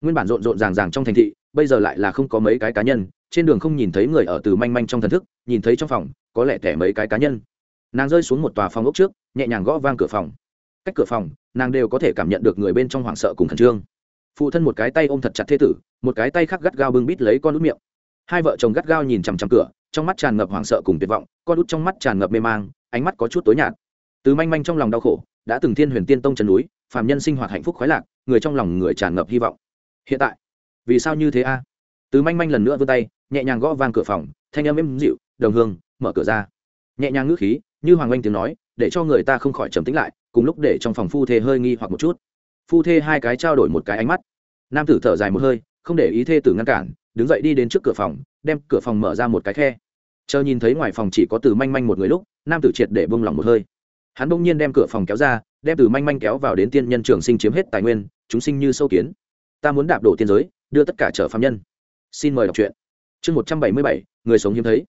Nguyên bản rộn rộn ràng ràng trong thành thị, bây giờ lại là không có mấy cái cá nhân, trên đường không nhìn thấy người ở từ manh manh trong thần thức, nhìn thấy trong phòng, có lẽ tẻ mấy cái cá nhân. Nàng rơi xuống một tòa phòng ốc trước, nhẹ nhàng gõ vang cửa phòng. Cách cửa phòng, nàng đều có thể cảm nhận được người bên trong hoảng sợ cùng khẩn trương. Phụ thân một cái tay ôm thật chặt thế tử, một cái tay khác gắt gao bưng bít lấy con út miệng. Hai vợ chồng gắt gao nhìn chằm chằm cửa trong mắt tràn ngập hoảng sợ cùng tuyệt vọng, con út trong mắt tràn ngập mê mang, ánh mắt có chút tối nhạt. Từ manh manh trong lòng đau khổ, đã từng thiên huyền tiên tông chân núi, phàm nhân sinh hoạt hạnh phúc khoái lạc, người trong lòng người tràn ngập hy vọng. Hiện tại, vì sao như thế a? Từ manh manh lần nữa vươn tay, nhẹ nhàng gõ vang cửa phòng, thanh âm êm dịu, đồng hương, mở cửa ra. Nhẹ nhàng ngữ khí, như hoàng oanh tiếng nói, để cho người ta không khỏi trầm tính lại, cùng lúc để trong phòng phu thê hơi nghi hoặc một chút. Phu thê hai cái trao đổi một cái ánh mắt. Nam tử thở dài một hơi, không để ý thê tử ngăn cản, đứng dậy đi đến trước cửa phòng, đem cửa phòng mở ra một cái khe chờ nhìn thấy ngoài phòng chỉ có từ manh manh một người lúc, nam tử triệt để bông lỏng một hơi. Hắn bỗng nhiên đem cửa phòng kéo ra, đem từ manh manh kéo vào đến tiên nhân trường sinh chiếm hết tài nguyên, chúng sinh như sâu kiến. Ta muốn đạp đổ tiên giới, đưa tất cả trở phạm nhân. Xin mời đọc truyện. Chương một trăm bảy mươi bảy, người sống hiếm thấy.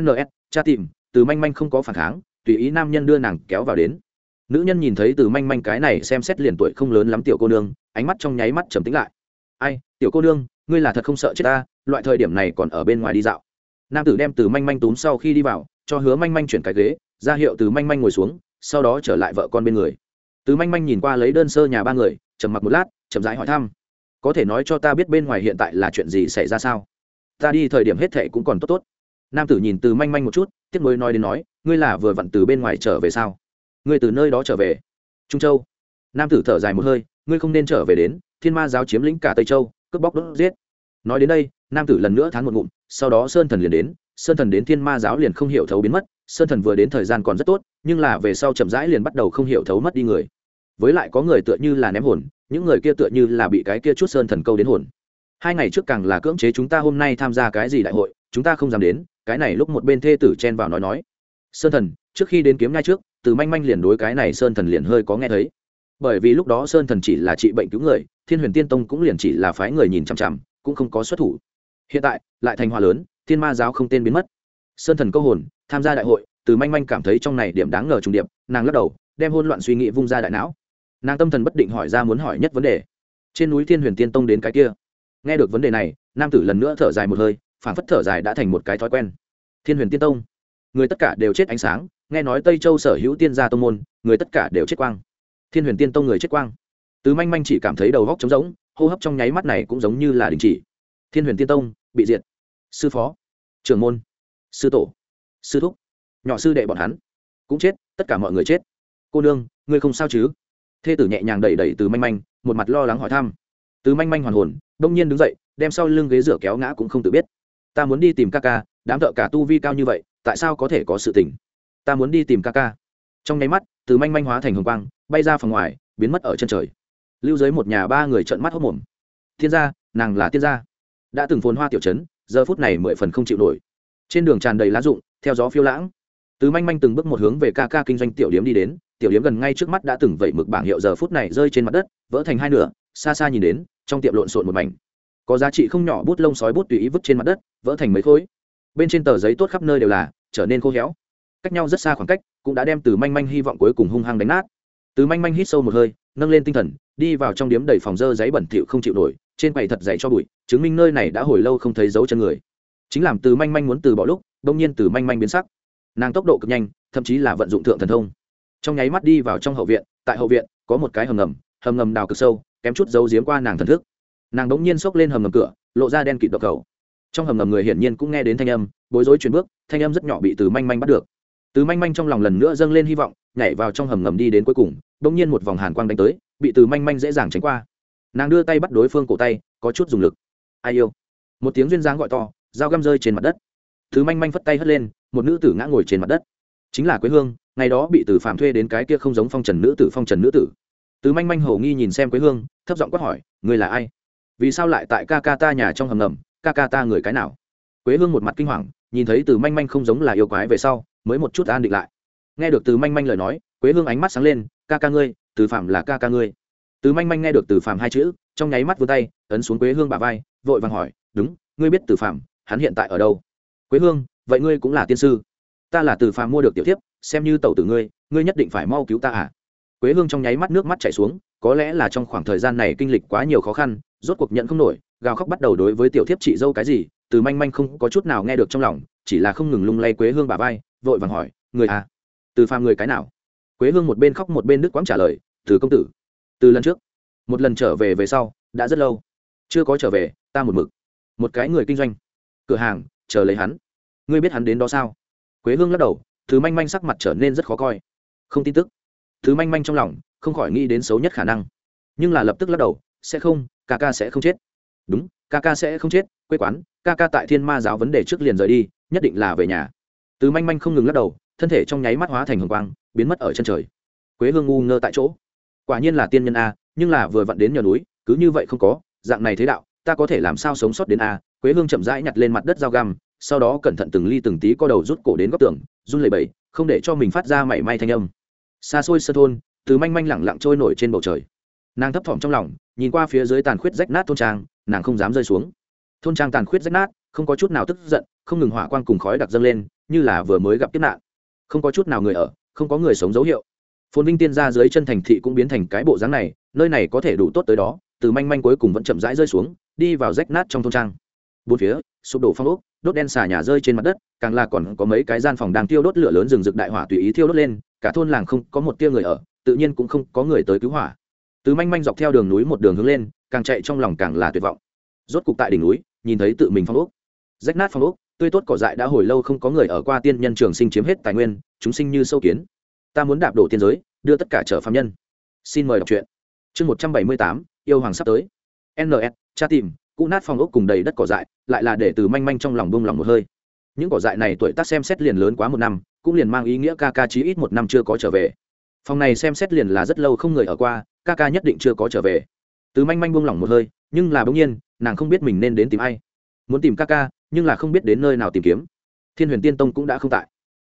Ns cha tìm, từ manh manh không có phản kháng, tùy ý nam nhân đưa nàng kéo vào đến. Nữ nhân nhìn thấy từ manh manh cái này xem xét liền tuổi không lớn lắm tiểu cô nương, ánh mắt trong nháy mắt trầm tính lại. Ai, tiểu cô nương, ngươi là thật không sợ chết ta, loại thời điểm này còn ở bên ngoài đi dạo nam tử đem từ manh manh túm sau khi đi vào, cho hứa manh manh chuyển cái ghế, ra hiệu từ manh manh ngồi xuống, sau đó trở lại vợ con bên người. Từ manh manh nhìn qua lấy đơn sơ nhà ba người, trầm mặc một lát, chậm rãi hỏi thăm, có thể nói cho ta biết bên ngoài hiện tại là chuyện gì xảy ra sao? Ta đi thời điểm hết thệ cũng còn tốt tốt. Nam tử nhìn từ manh manh một chút, tiếc mới nói đến nói, ngươi là vừa vặn từ bên ngoài trở về sao? Ngươi từ nơi đó trở về? Trung châu. Nam tử thở dài một hơi, ngươi không nên trở về đến, thiên ma giáo chiếm lĩnh cả tây châu, cướp bóc đốt giết nói đến đây, nam tử lần nữa thán một ngụm, sau đó sơn thần liền đến, sơn thần đến thiên ma giáo liền không hiểu thấu biến mất, sơn thần vừa đến thời gian còn rất tốt, nhưng là về sau chậm rãi liền bắt đầu không hiểu thấu mất đi người. Với lại có người tựa như là ném hồn, những người kia tựa như là bị cái kia chút sơn thần câu đến hồn. Hai ngày trước càng là cưỡng chế chúng ta hôm nay tham gia cái gì đại hội, chúng ta không dám đến, cái này lúc một bên thê tử chen vào nói nói. Sơn thần, trước khi đến kiếm ngay trước, từ manh manh liền đối cái này sơn thần liền hơi có nghe thấy. Bởi vì lúc đó sơn thần chỉ là trị bệnh cứu người, thiên huyền tiên tông cũng liền chỉ là phái người nhìn chằm chằm cũng không có xuất thủ. Hiện tại, lại thành hòa lớn, thiên ma giáo không tên biến mất. Sơn thần câu hồn, tham gia đại hội, từ manh manh cảm thấy trong này điểm đáng ngờ trùng điệp, nàng lắc đầu, đem hôn loạn suy nghĩ vung ra đại não. Nàng tâm thần bất định hỏi ra muốn hỏi nhất vấn đề. Trên núi thiên huyền tiên tông đến cái kia. Nghe được vấn đề này, nam tử lần nữa thở dài một hơi phản phất thở dài đã thành một cái thói quen. Thiên huyền tiên tông. Người tất cả đều chết ánh sáng, nghe nói tây châu sở hữu tiên gia tông môn, người tất cả đều chết quang. Thiên huyền tiên tông người chết quang. Tứ manh manh chỉ cảm thấy đầu góc trống rỗng hô hấp trong nháy mắt này cũng giống như là đình chỉ. Thiên huyền tiên tông, bị diệt. Sư phó, trưởng môn, sư tổ, sư thúc, nhỏ sư đệ bọn hắn cũng chết, tất cả mọi người chết. Cô nương, ngươi không sao chứ? Thê tử nhẹ nhàng đẩy đẩy từ manh manh, một mặt lo lắng hỏi thăm. Từ manh manh hoàn hồn, đông nhiên đứng dậy, đem sau lưng ghế rửa kéo ngã cũng không tự biết. Ta muốn đi tìm ca ca, đám thợ cả tu vi cao như vậy, tại sao có thể có sự tình? Ta muốn đi tìm ca ca. Trong nháy mắt, từ manh manh hóa thành hồng quang, bay ra phòng ngoài, biến mất ở chân trời lưu giới một nhà ba người trợn mắt hốc mồm. Thiên gia, nàng là thiên gia. Đã từng phồn hoa tiểu trấn, giờ phút này mười phần không chịu nổi. Trên đường tràn đầy lá rụng, theo gió phiêu lãng. Từ manh manh từng bước một hướng về ca ca kinh doanh tiểu điếm đi đến, tiểu điếm gần ngay trước mắt đã từng vẩy mực bảng hiệu giờ phút này rơi trên mặt đất, vỡ thành hai nửa, xa xa nhìn đến, trong tiệm lộn xộn một mảnh. Có giá trị không nhỏ bút lông sói bút tùy ý vứt trên mặt đất, vỡ thành mấy khối. Bên trên tờ giấy tốt khắp nơi đều là, trở nên khô héo. Cách nhau rất xa khoảng cách, cũng đã đem từ manh manh hy vọng cuối cùng hung hăng đánh nát. Từ manh manh hít sâu một hơi nâng lên tinh thần, đi vào trong điếm đầy phòng dơ giấy bẩn thỉu không chịu nổi, trên quầy thật dày cho bụi, chứng minh nơi này đã hồi lâu không thấy dấu chân người. Chính làm từ manh manh muốn từ bỏ lúc đông nhiên từ manh manh biến sắc. Nàng tốc độ cực nhanh, thậm chí là vận dụng thượng thần thông. Trong nháy mắt đi vào trong hậu viện, tại hậu viện, có một cái hầm ngầm hầm ngầm đào cực sâu, kém chút giấu giếm qua nàng thần thức. Nàng đ ỗ n g nhiên xốc lên hầm ngầm cửa, lộ ra đen kịt độc cầu. Trong hầm ngầm người hiển nhiên cũng nghe đến thanh âm, bối rối chuyển bước, thanh âm rất nhỏ bị từ manh manh bắt được từ manh manh trong lòng lần nữa dâng lên hy vọng, nhảy vào trong hầm ngầm đi đến cuối cùng đ ỗ n g nhiên một vòng hàn quang đánh tới, bị từ manh manh dễ dàng tránh qua. Nàng đưa tay bắt đối phương cổ tay, có chút dùng lực. Ai yêu? Một tiếng duyên dáng gọi to, dao găm rơi trên mặt đất. Thứ manh manh phất tay hất lên, một nữ tử ngã ngồi trên mặt đất. Chính là quế hương, ngày đó bị từ phạm thuê đến cái kia không giống phong trần nữ tử phong trần nữ tử. Từ manh manh hầu nghi nhìn xem quế hương, thấp giọng quát hỏi người là ai? Vì sao lại tại ca ca ta nhà trong hầm ngầm, ca ca ta người cái nào? Quế hương một mặt kinh hoàng, nhìn thấy từ manh manh không giống là yêu quái về sau mới một chút an định lại. Nghe được từ manh manh lời nói, quế hương ánh mắt sáng lên, ca ca ngươi, từ phạm là ca ca ngươi. Từ manh manh nghe được từ phạm hai chữ, trong nháy mắt vươn tay, ấn xuống quế hương bà vai, vội vàng hỏi, đúng, ngươi biết từ phạm, hắn hiện tại ở đâu? Quế hương, vậy ngươi cũng là tiên sư. Ta là từ phạm mua được tiểu tiếp xem như tẩu tử ngươi ngươi nhất định phải mau cứu ta à? Quế hương trong nháy mắt nước mắt chảy xuống, có lẽ là trong khoảng thời gian này kinh lịch quá nhiều khó khăn, rốt cuộc nhận không nổi, gào khóc bắt đầu đối với tiểu thiếp chị dâu cái gì, từ manh manh không có chút nào nghe được trong lòng, chỉ là không ngừng lung lay quế hương bà vai vội vàng hỏi, người à? Từ phàm người cái nào? Quế hương một bên khóc một bên nước quãng trả lời, từ công tử. Từ lần trước. Một lần trở về về sau, đã rất lâu. Chưa có trở về, ta một mực. Một cái người kinh doanh. Cửa hàng, chờ lấy hắn. Ngươi biết hắn đến đó sao? Quế hương lắc đầu, thứ manh manh sắc mặt trở nên rất khó coi. Không tin tức. Thứ manh manh trong lòng, không khỏi nghĩ đến xấu nhất khả năng. Nhưng là lập tức lắc đầu, sẽ không, ca ca sẽ không chết. Đúng, ca ca sẽ không chết, quê quán, ca ca tại thiên ma giáo vấn đề trước liền rời đi, nhất định là về nhà từ manh manh không ngừng lắc đầu, thân thể trong nháy mắt hóa thành hồng quang, biến mất ở chân trời. Quế hương ngu ngơ tại chỗ. Quả nhiên là tiên nhân a, nhưng là vừa vặn đến nhờ núi, cứ như vậy không có, dạng này thế đạo, ta có thể làm sao sống sót đến a? Quế hương chậm rãi nhặt lên mặt đất dao găm, sau đó cẩn thận từng ly từng tí co đầu rút cổ đến góc tường, run lẩy bẩy, không để cho mình phát ra mảy may thanh âm. Xa xôi sơ thôn từ manh manh lẳng lặng trôi nổi trên bầu trời. Nàng thấp thỏm trong lòng, nhìn qua phía dưới tàn khuyết rách nát thôn trang, nàng không dám rơi xuống. Thôn trang tàn khuyết rách nát, không có chút nào tức giận không ngừng hỏa quang cùng khói đặc dâng lên, như là vừa mới gặp kiếp nạn. Không có chút nào người ở, không có người sống dấu hiệu. Phồn vinh tiên ra dưới chân thành thị cũng biến thành cái bộ dáng này, nơi này có thể đủ tốt tới đó, từ manh manh cuối cùng vẫn chậm rãi rơi xuống, đi vào rách nát trong thôn trang. Bốn phía, sụp đổ phong ốc, đốt đen xà nhà rơi trên mặt đất, càng là còn có mấy cái gian phòng đang tiêu đốt lửa lớn rừng rực đại hỏa tùy ý thiêu đốt lên, cả thôn làng không có một tia người ở, tự nhiên cũng không có người tới cứu hỏa. Từ manh manh dọc theo đường núi một đường hướng lên, càng chạy trong lòng càng là tuyệt vọng. Rốt cục tại đỉnh núi, nhìn thấy tự mình phong ốc. Rách nát phong ốc tươi tốt cỏ dại đã hồi lâu không có người ở qua tiên nhân trường sinh chiếm hết tài nguyên, chúng sinh như sâu kiến. Ta muốn đạp đổ tiên giới, đưa tất cả trở phạm nhân. Xin mời đọc truyện. Chương một trăm bảy mươi tám, yêu hoàng sắp tới. Ns cha tìm cụ nát phòng ốc cùng đầy đất cỏ dại, lại là để từ manh manh trong lòng bông lòng một hơi. Những cỏ dại này tuổi tác xem xét liền lớn quá một năm, cũng liền mang ý nghĩa ca ca chí ít một năm chưa có trở về. Phòng này xem xét liền là rất lâu không người ở qua, ca ca nhất định chưa có trở về. Từ manh manh buông lỏng một hơi, nhưng là bỗng nhiên, nàng không biết mình nên đến tìm ai. Muốn tìm ca ca nhưng là không biết đến nơi nào tìm kiếm. Thiên huyền tiên tông cũng đã không tại.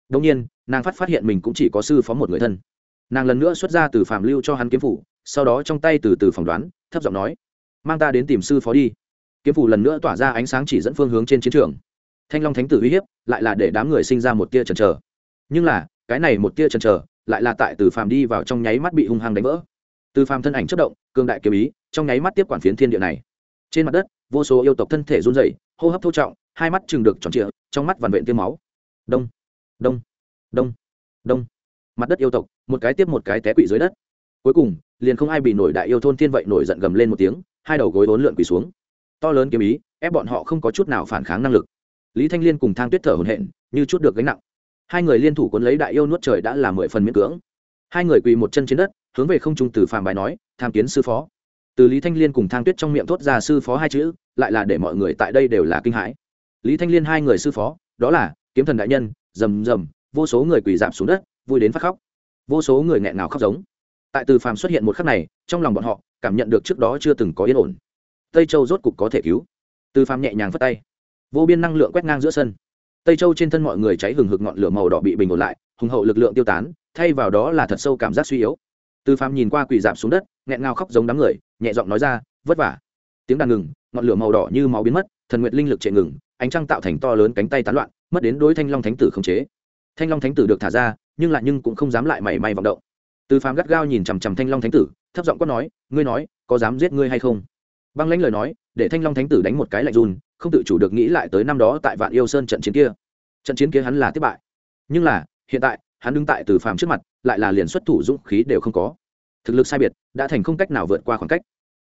Đông nhiên, nàng phát phát hiện mình cũng chỉ có sư phó một người thân. Nàng lần nữa xuất ra từ phạm lưu cho hắn kiếm phủ, sau đó trong tay từ từ phỏng đoán, thấp giọng nói, mang ta đến tìm sư phó đi. Kiếm phủ lần nữa tỏa ra ánh sáng chỉ dẫn phương hướng trên chiến trường. Thanh long thánh tử uy hiếp, lại là để đám người sinh ra một tia chần chờ. Nhưng là, cái này một tia chần chờ, lại là tại từ phàm đi vào trong nháy mắt bị hung hăng đánh vỡ. Từ phàm thân ảnh chất động cương đại kiếm ý, trong nháy mắt tiếp quản phiến thiên địa này. Trên mặt đất, vô số yêu tộc thân thể run rẩy, hô hấp thô trọng hai mắt chừng được tròn trịa, trong mắt vằn vện tiêm máu. Đông đông đông đông. Mặt đất yêu tộc, một cái tiếp một cái té quỵ dưới đất. Cuối cùng, liền không ai bị nổi đại yêu thôn thiên vậy nổi giận gầm lên một tiếng, hai đầu gối vốn lượn quỳ xuống. To lớn kiếm ý, ép bọn họ không có chút nào phản kháng năng lực. Lý thanh liên cùng thang tuyết thở hồn hện như chút được gánh nặng. Hai người liên thủ cuốn lấy đại yêu nuốt trời đã là mười phần miễn cưỡng. Hai người quỳ một chân trên đất, hướng về không trung từ phàm bài nói, tham kiến sư phó. Từ lý thanh liên cùng thang tuyết trong miệng thốt ra sư phó hai chữ, lại là để mọi người tại đây đều là kinh hãi lý thanh liên hai người sư phó, đó là kiếm thần đại nhân, rầm rầm, vô số người quỳ giảm xuống đất, vui đến phát khóc. Vô số người nghẹn ngào khóc giống. Tại từ phàm xuất hiện một khắc này, trong lòng bọn họ cảm nhận được trước đó chưa từng có yên ổn. Tây châu rốt cục có thể cứu. Từ phàm nhẹ nhàng phất tay. Vô biên năng lượng quét ngang giữa sân. Tây châu trên thân mọi người cháy hừng hực ngọn lửa màu đỏ bị bình ổn lại, hùng hậu lực lượng tiêu tán, thay vào đó là thật sâu cảm giác suy yếu. Từ phàm nhìn qua quỳ dạp xuống đất, nghẹn ngào khóc giống đám người, nhẹ giọng nói ra, vất vả. Tiếng đàn ngừng, ngọn lửa màu đỏ như máu biến mất, thần nguyệt linh lực chạy ngừng ánh trăng tạo thành to lớn cánh tay tán loạn, mất đến đối thanh long thánh tử khống chế. Thanh long thánh tử được thả ra, nhưng lại nhưng cũng không dám lại mảy may vọng động. Từ phàm gắt gao nhìn chằm chằm thanh long thánh tử, thấp giọng quát nói, ngươi nói, có dám giết ngươi hay không? Băng lãnh lời nói, để thanh long thánh tử đánh một cái lạnh run, không tự chủ được nghĩ lại tới năm đó tại vạn yêu sơn trận chiến kia. Trận chiến kia hắn là thất bại. Nhưng là, hiện tại, hắn đứng tại từ phàm trước mặt, lại là liền xuất thủ dũng khí đều không có. Thực lực sai biệt, đã thành không cách nào vượt qua khoảng cách.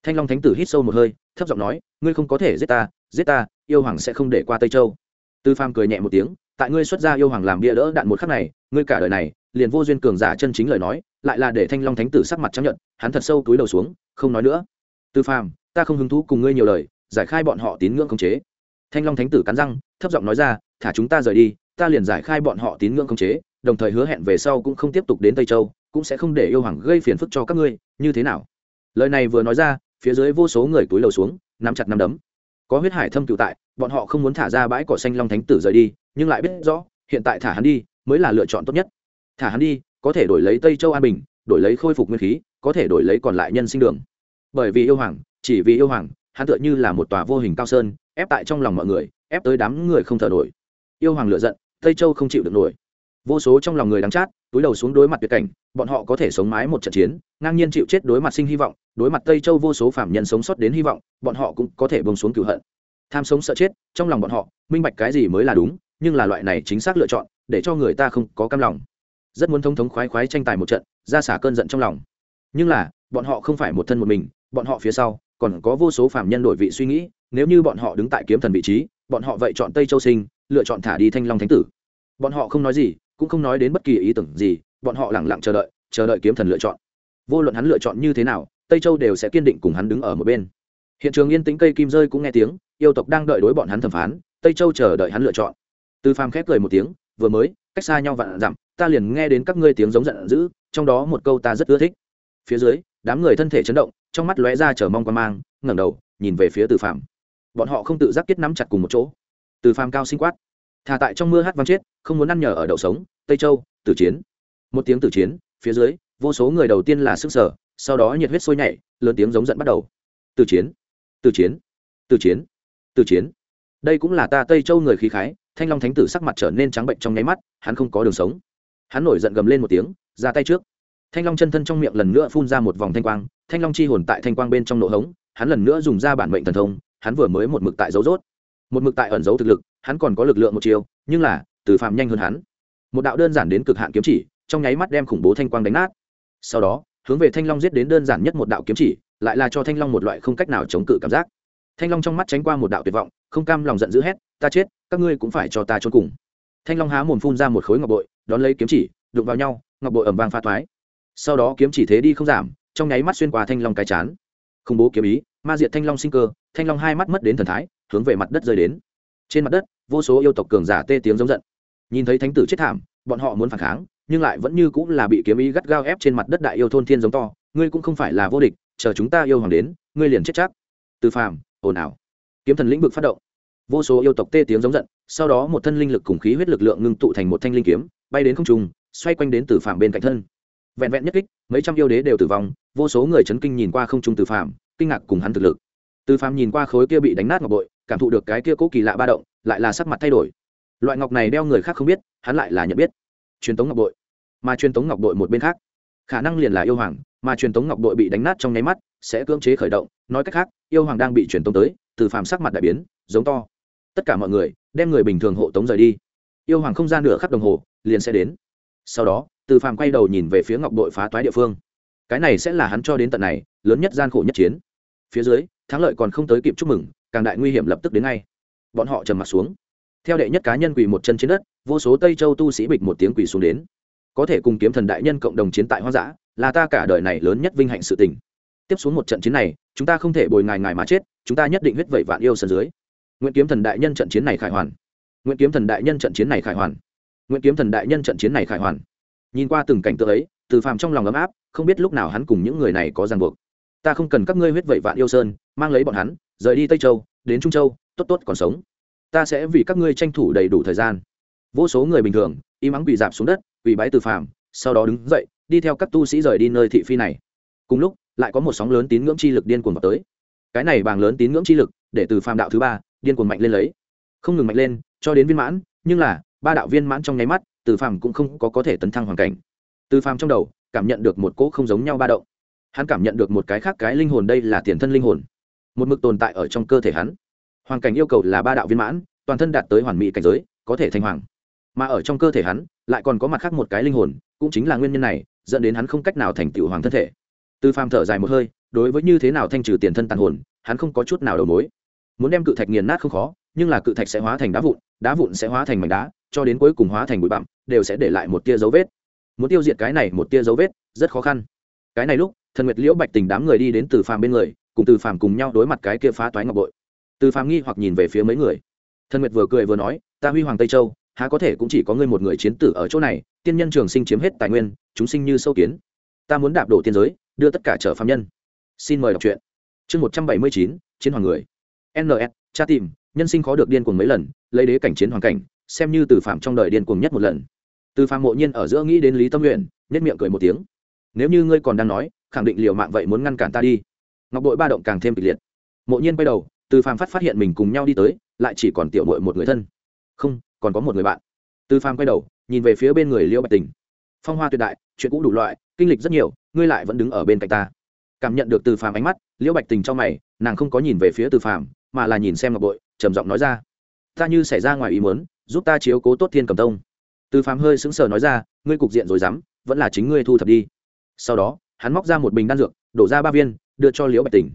Thanh long thánh tử hít sâu một hơi, thấp giọng nói, ngươi không có thể giết ta giết ta yêu hoàng sẽ không để qua tây châu tư phàm cười nhẹ một tiếng tại ngươi xuất gia, yêu hoàng làm bia đỡ đạn một khắc này ngươi cả đời này liền vô duyên cường giả chân chính lời nói lại là để thanh long thánh tử sắc mặt chấp nhận hắn thật sâu túi đầu xuống không nói nữa tư phàm ta không hứng thú cùng ngươi nhiều lời giải khai bọn họ tín ngưỡng khống chế thanh long thánh tử cắn răng thấp giọng nói ra thả chúng ta rời đi ta liền giải khai bọn họ tín ngưỡng khống chế đồng thời hứa hẹn về sau cũng không tiếp tục đến tây châu cũng sẽ không để yêu hoàng gây phiền phức cho các ngươi như thế nào lời này vừa nói ra phía dưới vô số người túi lầu xuống nắm chặt nắm đấm có huyết hải thâm cựu tại, bọn họ không muốn thả ra bãi cỏ xanh long thánh tử rời đi, nhưng lại biết rõ, hiện tại thả hắn đi mới là lựa chọn tốt nhất. Thả hắn đi, có thể đổi lấy tây châu an bình, đổi lấy khôi phục nguyên khí, có thể đổi lấy còn lại nhân sinh đường. Bởi vì yêu hoàng, chỉ vì yêu hoàng, hắn tựa như là một tòa vô hình cao sơn, ép tại trong lòng mọi người, ép tới đám người không thở nổi. Yêu hoàng lựa giận, tây châu không chịu được nổi vô số trong lòng người đắng chát, túi đầu xuống đối mặt tuyệt cảnh, bọn họ có thể sống mái một trận chiến, ngang nhiên chịu chết đối mặt sinh hy vọng, đối mặt tây châu vô số phạm nhân sống sót đến hy vọng, bọn họ cũng có thể bông xuống cựu hận. Tham sống sợ chết, trong lòng bọn họ, minh bạch cái gì mới là đúng, nhưng là loại này chính xác lựa chọn, để cho người ta không có cam lòng. Rất muốn thống thống khoái khoái tranh tài một trận, ra xả cơn giận trong lòng. Nhưng là, bọn họ không phải một thân một mình, bọn họ phía sau, còn có vô số phạm nhân đổi vị suy nghĩ, nếu như bọn họ đứng tại kiếm thần vị trí, bọn họ vậy chọn tây châu sinh, lựa chọn thả đi thanh long thánh tử. Bọn họ không nói gì cũng không nói đến bất kỳ ý tưởng gì, bọn họ lẳng lặng chờ đợi chờ đợi kiếm thần lựa chọn. Vô luận hắn lựa chọn như thế nào, tây châu đều sẽ kiên định cùng hắn đứng ở một bên. Hiện trường yên tĩnh cây kim rơi cũng nghe tiếng, yêu tộc đang đợi đối bọn hắn thẩm phán, tây châu chờ đợi hắn lựa chọn. Từ phàm khép cười một tiếng, vừa mới, cách xa nhau vạn dặm, ta liền nghe đến các ngươi tiếng giống giận dữ, trong đó một câu ta rất ưa thích. Phía dưới, đám người thân thể chấn động, trong mắt lóe ra chờ mong quan mang, ngẩng đầu, nhìn về phía từ phàm. Bọn họ không tự giác kết nắm chặt cùng một chỗ. Từ phàm cao sinh quát thà tại trong mưa hát văn chết, không muốn ăn nhờ ở đậu sống, tây châu, tử chiến. Một tiếng tử chiến, phía dưới, vô số người đầu tiên là sức sở, sau đó nhiệt huyết sôi nhảy, lớn tiếng giống giận bắt đầu. Tử chiến tử chiến tử chiến tử chiến. Đây cũng là ta tây châu người khí khái, thanh long thánh tử sắc mặt trở nên trắng bệnh trong nháy mắt, hắn không có đường sống. Hắn nổi giận gầm lên một tiếng, ra tay trước. Thanh long chân thân trong miệng lần nữa phun ra một vòng thanh quang, thanh long chi hồn tại thanh quang bên trong nổ hống, hắn lần nữa dùng ra bản mệnh thần thông, hắn vừa mới một mực tại dấu rốt một mực tại ẩn giấu thực lực, hắn còn có lực lượng một chiều nhưng là, từ phạm nhanh hơn hắn. Một đạo đơn giản đến cực hạn kiếm chỉ, trong nháy mắt đem khủng bố thanh quang đánh nát. Sau đó, hướng về thanh long giết đến đơn giản nhất một đạo kiếm chỉ, lại là cho thanh long một loại không cách nào chống cự cảm giác. Thanh long trong mắt tránh qua một đạo tuyệt vọng, không cam lòng giận dữ hét, ta chết, các ngươi cũng phải cho ta trốn cùng. Thanh long há mồm phun ra một khối ngọc bội, đón lấy kiếm chỉ, đụng vào nhau, ngọc bội ẩm vang pha thoái. Sau đó kiếm chỉ thế đi không giảm, trong nháy mắt xuyên qua thanh long cái chán. Khủng bố kiếm ý, ma diệt thanh long sinh cơ, thanh long hai mắt mất đến thần thái hướng về mặt đất rơi đến. Trên mặt đất, vô số yêu tộc cường giả tê tiếng giống giận. Nhìn thấy thánh tử chết thảm, bọn họ muốn phản kháng, nhưng lại vẫn như cũng là bị kiếm ý gắt gao ép trên mặt đất đại yêu thôn thiên giống to. Ngươi cũng không phải là vô địch, chờ chúng ta yêu hoàng đến, ngươi liền chết chắc. Từ phàm, ồn ào. Kiếm thần lĩnh vực phát động. Vô số yêu tộc tê tiếng giống giận, sau đó một thân linh lực cùng khí huyết lực lượng ngưng tụ thành một thanh linh kiếm, bay đến không trung, xoay quanh đến từ phàm bên cạnh thân. Vẹn vẹn nhất kích, mấy trăm yêu đế đều tử vong, vô số người chấn kinh nhìn qua không trung từ phàm, kinh ngạc cùng hắn thực lực. Từ phàm nhìn qua khối kia bị đánh nát ngọc bội cảm thụ được cái kia cố kỳ lạ ba động, lại là sắc mặt thay đổi. Loại ngọc này đeo người khác không biết, hắn lại là nhận biết. Truyền tống ngọc bội. Mà truyền tống ngọc bội một bên khác. Khả năng liền là yêu hoàng, mà truyền tống ngọc bội bị đánh nát trong nháy mắt, sẽ cưỡng chế khởi động. Nói cách khác, yêu hoàng đang bị truyền tống tới, từ phàm sắc mặt đại biến, giống to. Tất cả mọi người, đem người bình thường hộ tống rời đi. Yêu hoàng không gian nửa khắc đồng hồ, liền sẽ đến. Sau đó, từ phàm quay đầu nhìn về phía ngọc bội phá toái địa phương. Cái này sẽ là hắn cho đến tận này, lớn nhất gian khổ nhất chiến. Phía dưới, thắng lợi còn không tới kịp chúc mừng càng đại nguy hiểm lập tức đến ngay. Bọn họ trầm mặt xuống. Theo đệ nhất cá nhân quỳ một chân trên đất, vô số tây châu tu sĩ bịch một tiếng quỳ xuống đến. Có thể cùng kiếm thần đại nhân cộng đồng chiến tại hoang dã, là ta cả đời này lớn nhất vinh hạnh sự tình. Tiếp xuống một trận chiến này, chúng ta không thể bồi ngài ngài mà chết, chúng ta nhất định huyết vẩy vạn yêu sân dưới. Nguyễn kiếm thần đại nhân trận chiến này khải hoàn. Nguyễn kiếm thần đại nhân trận chiến này khải hoàn. Nguyễn kiếm thần đại nhân trận chiến này khải hoàn. Nhìn qua từng cảnh tượng ấy, từ phàm trong lòng ấm áp, không biết lúc nào hắn cùng những người này có ràng buộc. Ta không cần các ngươi huyết vẩy vạn yêu sơn, mang lấy bọn hắn rời đi tây châu, đến trung châu, tốt tốt còn sống. Ta sẽ vì các ngươi tranh thủ đầy đủ thời gian. Vô số người bình thường, im ắng bị dạp xuống đất bị bái từ phàm, sau đó đứng dậy, đi theo các tu sĩ rời đi nơi thị phi này. Cùng lúc, lại có một sóng lớn tín ngưỡng chi lực điên cuồng vào tới. Cái này bàng lớn tín ngưỡng chi lực, để từ phàm đạo thứ ba, điên cuồng mạnh lên lấy. Không ngừng mạnh lên, cho đến viên mãn, nhưng là, ba đạo viên mãn trong nháy mắt, từ phàm cũng không có có thể tấn thăng hoàn cảnh. Từ phàm trong đầu, cảm nhận được một cỗ không giống nhau ba động. Hắn cảm nhận được một cái khác cái linh hồn đây là tiền thân linh hồn một mực tồn tại ở trong cơ thể hắn. Hoàn cảnh yêu cầu là ba đạo viên mãn, toàn thân đạt tới hoàn mỹ cảnh giới, có thể thành hoàng. Mà ở trong cơ thể hắn, lại còn có mặt khác một cái linh hồn, cũng chính là nguyên nhân này, dẫn đến hắn không cách nào thành tựu hoàng thân thể. Từ phàm thở dài một hơi, đối với như thế nào thanh trừ tiền thân tàn hồn, hắn không có chút nào đầu mối. Muốn đem cự thạch nghiền nát không khó, nhưng là cự thạch sẽ hóa thành đá vụn đá vụn sẽ hóa thành mảnh đá, cho đến cuối cùng hóa thành bụi bặm, đều sẽ để lại một tia dấu vết. Muốn tiêu diệt cái này một tia dấu vết, rất khó khăn. Cái này lúc, thần nguyệt liễu bạch tình đám người đi đến từ phàm bên người cùng từ phàm cùng nhau đối mặt cái kia phá toái ngọc bội. Từ phàm nghi hoặc nhìn về phía mấy người. Thân nguyệt vừa cười vừa nói, ta huy hoàng tây châu, há có thể cũng chỉ có ngươi một người chiến tử ở chỗ này, tiên nhân trường sinh chiếm hết tài nguyên, chúng sinh như sâu kiến. Ta muốn đạp đổ tiên giới, đưa tất cả trở phạm nhân. Xin mời đọc truyện. Chương một trăm bảy mươi chín, chiến hoàng người. Ns cha tìm, nhân sinh khó được điên cuồng mấy lần, lấy đế cảnh chiến hoàng cảnh, xem như từ phạm trong đời điên cuồng nhất một lần. Từ phạm mộ nhiên ở giữa nghĩ đến lý tâm nguyện nhất miệng cười một tiếng. Nếu như ngươi còn đang nói, khẳng định liều mạng vậy muốn ngăn cản ta đi ngọc bội ba động càng thêm kịch liệt. Mộ nhiên quay đầu, từ phàm phát phát hiện mình cùng nhau đi tới, lại chỉ còn tiểu mội một người thân. Không, còn có một người bạn. Từ phàm quay đầu, nhìn về phía bên người liễu bạch tình. Phong hoa tuyệt đại, chuyện cũ đủ loại, kinh lịch rất nhiều, ngươi lại vẫn đứng ở bên cạnh ta. Cảm nhận được từ phàm ánh mắt, liễu bạch tình trong mày, nàng không có nhìn về phía từ phàm, mà là nhìn xem ngọc bội, trầm giọng nói ra. Ta như xảy ra ngoài ý muốn, giúp ta chiếu cố tốt thiên cầm tông. Từ phàm hơi sững sờ nói ra, ngươi cục diện rồi dám, vẫn là chính ngươi thu thập đi. Sau đó, hắn móc ra một bình đan dược, đổ ra ba viên đưa cho liễu bạch tình.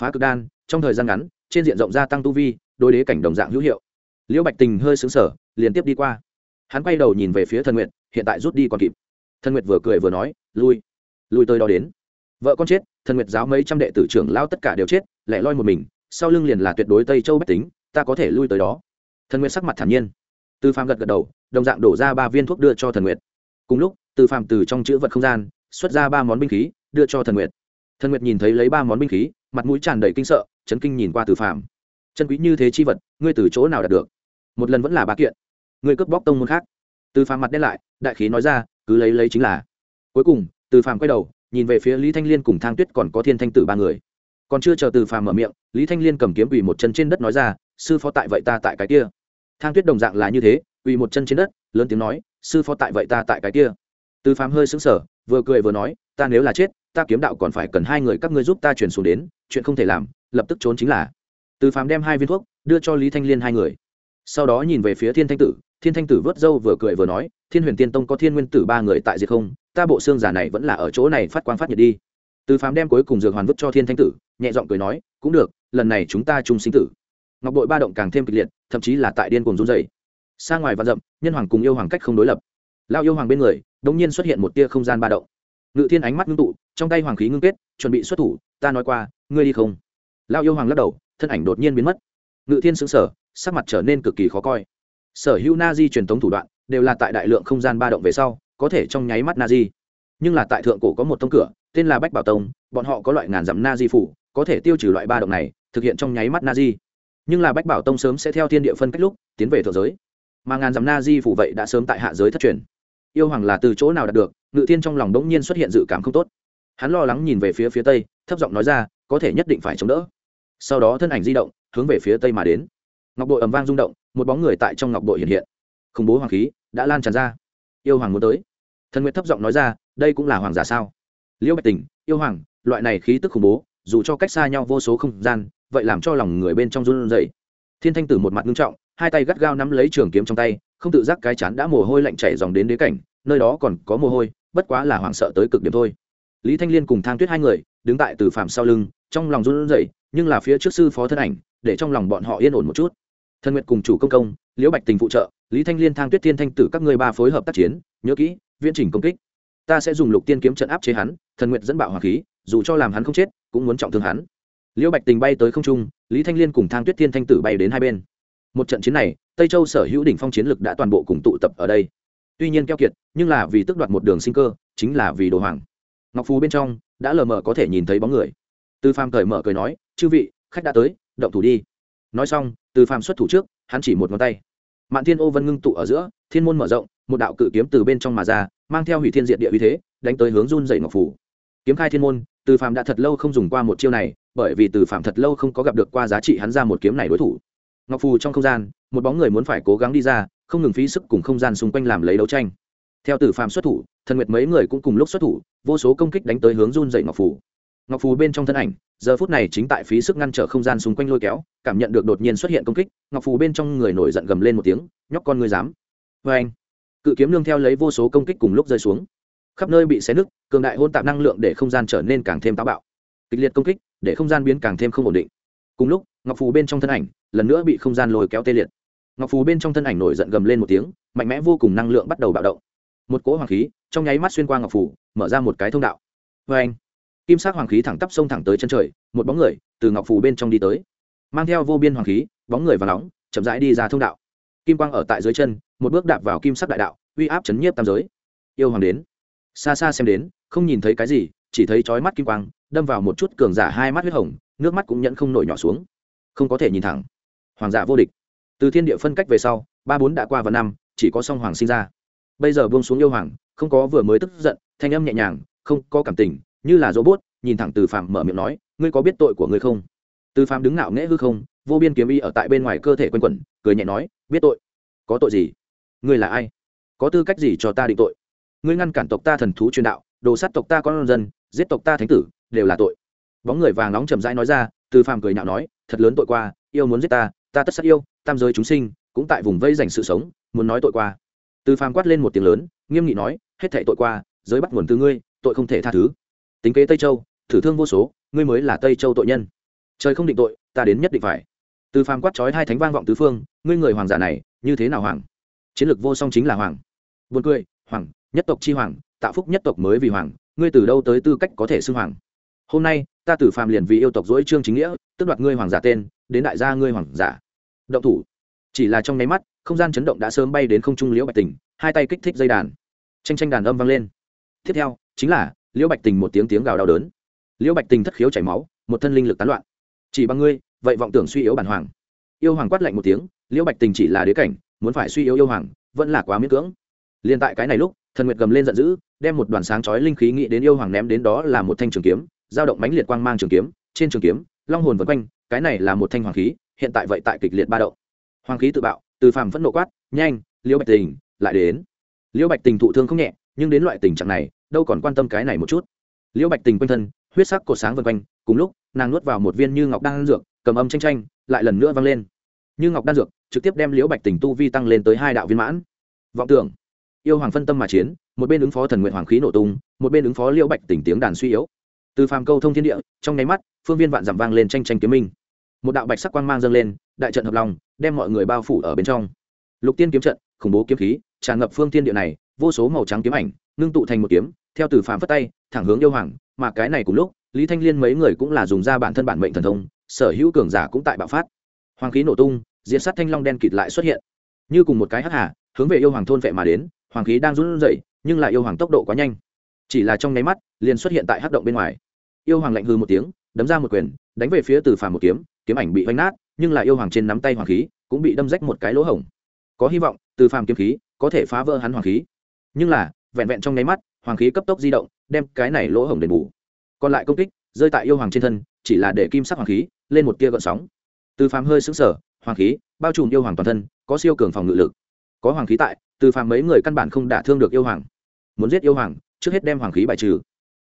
Phá cực đan, trong thời gian ngắn, trên diện rộng gia tăng tu vi, đối đế cảnh đồng dạng hữu hiệu. Liễu bạch tình hơi xứng sở liên tiếp đi qua. Hắn quay đầu nhìn về phía thần nguyện hiện tại rút đi còn kịp. Thần nguyệt vừa cười vừa nói, lui lui tới đó đến. Vợ con chết, thần nguyệt giáo mấy trăm đệ tử trưởng lao tất cả đều chết, lẻ loi một mình, sau lưng liền là tuyệt đối tây châu bách tính, ta có thể lui tới đó. Thần nguyệt sắc mặt thản nhiên. Từ phàm gật gật đầu, đồng dạng đổ ra ba viên thuốc đưa cho thần nguyệt. Cùng lúc, từ phàm từ trong chữ vật không gian, xuất ra ba món binh khí, đưa cho thần nguyệt thần nguyệt nhìn thấy lấy ba món binh khí, mặt mũi tràn đầy kinh sợ, chấn kinh nhìn qua từ phàm. Chân quý như thế chi vật, ngươi từ chỗ nào đạt được? Một lần vẫn là ba kiện. Ngươi cướp bóc tông môn khác. Từ phàm mặt đen lại, đại khí nói ra, cứ lấy lấy chính là. Cuối cùng, từ phàm quay đầu, nhìn về phía lý thanh liên cùng thang tuyết còn có thiên thanh tử ba người. Còn chưa chờ từ phàm mở miệng, lý thanh liên cầm kiếm ủy một chân trên đất nói ra, sư phó tại vậy ta tại cái kia. Thang tuyết đồng dạng là như thế ủy một chân trên đất, lớn tiếng nói, sư phó tại vậy ta tại cái kia. Từ phàm hơi sững sờ, vừa cười vừa nói, ta nếu là chết ta kiếm đạo còn phải cần hai người các ngươi giúp ta chuyển xuống đến chuyện không thể làm lập tức trốn chính là. Từ phàm đem hai viên thuốc đưa cho lý thanh liên hai người. Sau đó nhìn về phía thiên thanh tử thiên thanh tử vớt râu vừa cười vừa nói thiên huyền tiên tông có thiên nguyên tử ba người tại diệt không ta bộ xương giả này vẫn là ở chỗ này phát quang phát nhiệt đi. Từ phàm đem cuối cùng dược hoàn vứt cho thiên thanh tử nhẹ giọng cười nói cũng được lần này chúng ta chung sinh tử. Ngọc bội ba động càng thêm kịch liệt thậm chí là tại điên cuồng run dày xa ngoài vạn dặm, nhân hoàng cùng yêu hoàng cách không đối lập. Lao yêu hoàng bên người đ ỗ n g nhiên xuất hiện một tia không gian ba động. Ngự thiên ánh mắt ngưng tụ trong tay hoàng khí ngưng kết, chuẩn bị xuất thủ, ta nói qua, ngươi đi không? Lao yêu hoàng lắc đầu, thân ảnh đột nhiên biến mất. Ngự thiên xứng sở sắc mặt trở nên cực kỳ khó coi. Sở hữu na di truyền thống thủ đoạn đều là tại đại lượng không gian ba động về sau, có thể trong nháy mắt na di nhưng là tại thượng cổ có một tông cửa, tên là bách bảo tông, bọn họ có loại ngàn dặm na di phủ, có thể tiêu trừ loại ba động này, thực hiện trong nháy mắt na di nhưng là bách bảo tông sớm sẽ theo thiên địa phân cách lúc, tiến về thượng giới. Mà ngàn dặm na di phủ vậy đã sớm tại hạ giới thất truyền. Yêu hoàng là từ chỗ nào đạt được, ngự thiên trong lòng đống nhiên xuất hiện dự cảm không tốt hắn lo lắng nhìn về phía phía tây, thấp giọng nói ra, có thể nhất định phải chống đỡ. Sau đó thân ảnh di động, hướng về phía tây mà đến. Ngọc bội ầm vang rung động, một bóng người tại trong ngọc bội hiện hiện. Khủng bố hoàng khí đã lan tràn ra. Yêu hoàng muốn tới. Thần nguyệt thấp giọng nói ra, đây cũng là hoàng giả sao? Liễu bạch tình, yêu hoàng, loại này khí tức khủng bố, dù cho cách xa nhau vô số không gian, vậy làm cho lòng người bên trong run rẩy. Thiên thanh tử một mặt nghiêm trọng, hai tay gắt gao nắm lấy trường kiếm trong tay, không tự giác cái chán đã mồ hôi lạnh chảy dòng đến đế cảnh, nơi đó còn có mồ hôi, bất quá là hoảng sợ tới cực điểm thôi lý thanh liên cùng thang tuyết hai người đứng tại từ phạm sau lưng, trong lòng run rẩy, nhưng là phía trước sư phó thân ảnh, để trong lòng bọn họ yên ổn một chút. Thân nguyệt cùng chủ công công, liễu bạch tình phụ trợ, lý thanh liên, thang tuyết tiên thanh tử các ngươi ba phối hợp tác chiến, nhớ kỹ, viễn trình công kích. Ta sẽ dùng lục tiên kiếm trận áp chế hắn, thần nguyệt dẫn bạo hỏa khí, dù cho làm hắn không chết, cũng muốn trọng thương hắn. Liễu bạch tình bay tới không trung, lý thanh liên cùng thang tuyết tiên thanh tử bay đến hai bên. Một trận chiến này, tây châu sở hữu đỉnh phong chiến lực đã toàn bộ cùng tụ tập ở đây. Tuy nhiên keo kiệt, nhưng là vì tước đoạt một đường sinh cơ, chính là vì đồ hoàng ngọc Phù bên trong đã lờ mờ có thể nhìn thấy bóng người. Tư phàm cởi mở cười nói, chư vị, khách đã tới, động thủ đi. Nói xong từ phàm xuất thủ trước, hắn chỉ một ngón tay. Mạn thiên ô vân ngưng tụ ở giữa, thiên môn mở rộng, một đạo cự kiếm từ bên trong mà ra, mang theo hủy thiên diện địa uy thế, đánh tới hướng run dậy ngọc phủ kiếm khai thiên môn từ phàm đã thật lâu không dùng qua một chiêu này, bởi vì từ phàm thật lâu không có gặp được qua giá trị hắn ra một kiếm này đối thủ. Ngọc phù trong không gian, một bóng người muốn phải cố gắng đi ra, không ngừng phí sức cùng không gian xung quanh làm lấy đấu tranh theo từ phàm xuất thủ, thần nguyệt mấy người cũng cùng lúc xuất thủ, vô số công kích đánh tới hướng run dậy ngọc phù. Ngọc phù bên trong thân ảnh, giờ phút này chính tại phí sức ngăn trở không gian xung quanh lôi kéo, cảm nhận được đột nhiên xuất hiện công kích, ngọc phù bên trong người nổi giận gầm lên một tiếng, nhóc con ngươi dám! Vê anh, cự kiếm nương theo lấy vô số công kích cùng lúc rơi xuống. Khắp nơi bị xé nứt, cường đại hôn tạp năng lượng để không gian trở nên càng thêm táo bạo. Kịch liệt công kích, để không gian biến càng thêm không ổn định. Cùng lúc, ngọc phù bên trong thân ảnh, lần nữa bị không gian lôi kéo tê liệt. Ngọc phù bên trong thân ảnh nổi giận gầm lên một tiếng, mạnh mẽ vô cùng năng lượng bắt đầu bạo động một cỗ hoàng khí trong nháy mắt xuyên qua ngọc phù mở ra một cái thông đạo. Vê anh, kim sắc hoàng khí thẳng tắp sông thẳng tới chân trời, một bóng người từ ngọc phù bên trong đi tới. Mang theo vô biên hoàng khí, bóng người và nóng, chậm rãi đi ra thông đạo. Kim quang ở tại dưới chân, một bước đạp vào kim sắc đại đạo, uy áp chấn nhiếp tam giới. Yêu hoàng đến. Xa xa xem đến, không nhìn thấy cái gì, chỉ thấy chói mắt kim quang, đâm vào một chút cường giả hai mắt huyết hồng, nước mắt cũng nhẫn không nổi nhỏ xuống. Không có thể nhìn thẳng. Hoàng giả vô địch. Từ thiên địa phân cách về sau, ba bốn đã qua và năm, chỉ có song hoàng sinh ra bây giờ buông xuống yêu hoàng, không có vừa mới tức giận, thanh âm nhẹ nhàng, không có cảm tình, như là robot, nhìn thẳng từ phạm mở miệng nói, ngươi có biết tội của ngươi không? Từ phạm đứng ngạo nghễ hư không, vô biên kiếm y ở tại bên ngoài cơ thể quanh quẩn, cười nhẹ nói, biết tội? Có tội gì? Ngươi là ai? Có tư cách gì cho ta định tội? Ngươi ngăn cản tộc ta thần thú truyền đạo, đồ sát tộc ta con dân, giết tộc ta thánh tử, đều là tội. Bóng người vàng nóng chậm rãi nói ra, từ phàm cười nhạo nói, thật lớn tội qua, yêu muốn giết ta ta tất sát yêu, tam giới chúng sinh, cũng tại vùng vây dành sự sống, muốn nói tội qua từ phàm quát lên một tiếng lớn, nghiêm nghị nói, hết thảy tội qua, giới bắt nguồn từ ngươi, tội không thể tha thứ. Tính kế tây châu, thử thương vô số, ngươi mới là tây châu tội nhân. Trời không định tội, ta đến nhất định phải. Từ phàm quát trói hai thánh vang vọng tứ phương, ngươi người hoàng giả này, như thế nào hoàng? Chiến lược vô song chính là hoàng. Buồn cười, hoàng, nhất tộc chi hoàng, tạo phúc nhất tộc mới vì hoàng, ngươi từ đâu tới tư cách có thể xưng hoàng? Hôm nay, ta tử phàm liền vì yêu tộc dỗi trương chính nghĩa tức đoạt ngươi hoàng giả tên, đến đại gia ngươi hoàng giả. Động thủ. Chỉ là trong nháy mắt không gian chấn động đã sớm bay đến không trung liễu bạch tình, hai tay kích thích dây đàn. Tranh tranh đàn âm vang lên. Tiếp theo, chính là, liễu bạch tình một tiếng tiếng gào đau đớn. Liễu bạch tình thất khiếu chảy máu, một thân linh lực tán loạn. Chỉ bằng ngươi, vậy vọng tưởng suy yếu bản hoàng. Yêu hoàng quát lạnh một tiếng, liễu bạch tình chỉ là đế cảnh, muốn phải suy yếu yêu hoàng, vẫn là quá miễn cưỡng. Liền tại cái này lúc, thần nguyệt gầm lên giận dữ, đem một đoàn sáng chói linh khí nghĩ đến yêu hoàng ném đến đó là một thanh trường kiếm, dao động mãnh liệt quang mang trường kiếm, trên trường kiếm, long hồn vân quanh, cái này là một thanh hoàng khí, hiện tại vậy tại kịch liệt ba động. Hoàng khí tự bạo từ phàm phẫn nộ quát, nhanh, liễu bạch tình, lại đến. Liễu bạch tình thụ thương không nhẹ, nhưng đến loại tình trạng này, đâu còn quan tâm cái này một chút. Liễu bạch tình quanh thân, huyết sắc cột sáng vân quanh, cùng lúc, nàng nuốt vào một viên như ngọc đan dược, cầm âm tranh tranh, lại lần nữa vang lên. Như ngọc đan dược, trực tiếp đem liễu bạch tình tu vi tăng lên tới hai đạo viên mãn. Vọng tưởng, yêu hoàng phân tâm mà chiến, một bên ứng phó thần nguyện hoàng khí nổ tung, một bên ứng phó liễu bạch tình tiếng đàn suy yếu. Từ phàm câu thông thiên địa, trong nháy mắt, phương viên vạn giảm vang lên tranh tranh kiếm minh. Một đạo bạch sắc quang mang dâng lên đại trận hợp lòng, đem mọi người bao phủ ở bên trong. Lục tiên kiếm trận, khủng bố kiếm khí, tràn ngập phương thiên địa này, vô số màu trắng kiếm ảnh, ngưng tụ thành một kiếm, theo từ phàm phất tay, thẳng hướng yêu hoàng, mà cái này cùng lúc, lý thanh liên mấy người cũng là dùng ra bản thân bản mệnh thần thông, sở hữu cường giả cũng tại bạo phát. Hoàng khí nổ tung diễn sát thanh long đen kịt lại xuất hiện. Như cùng một cái hắc hà, hướng về yêu hoàng thôn vệ mà đến, hoàng khí đang run rẩy, nhưng lại yêu hoàng tốc độ quá nhanh. Chỉ là trong nháy mắt, liền xuất hiện tại hắc động bên ngoài. Yêu hoàng lạnh hư một tiếng, đấm ra một quyền, đánh về phía từ phàm một kiếm kiếm ảnh bị vanh nát nhưng lại yêu hoàng trên nắm tay hoàng khí cũng bị đâm rách một cái lỗ hổng. Có hy vọng, từ phàm kiếm khí, có thể phá vỡ hắn hoàng khí. Nhưng là, vẹn vẹn trong nháy mắt, hoàng khí cấp tốc di động, đem cái này lỗ hổng đền bù. Còn lại công kích, rơi tại yêu hoàng trên thân, chỉ là để kim sắc hoàng khí lên một tia gợn sóng. Từ phàm hơi xứng sở hoàng khí bao trùm yêu hoàng toàn thân, có siêu cường phòng ngự lực. Có hoàng khí tại, từ phàm mấy người căn bản không đả thương được yêu hoàng. Muốn giết yêu hoàng, trước hết đem hoàng khí bài trừ.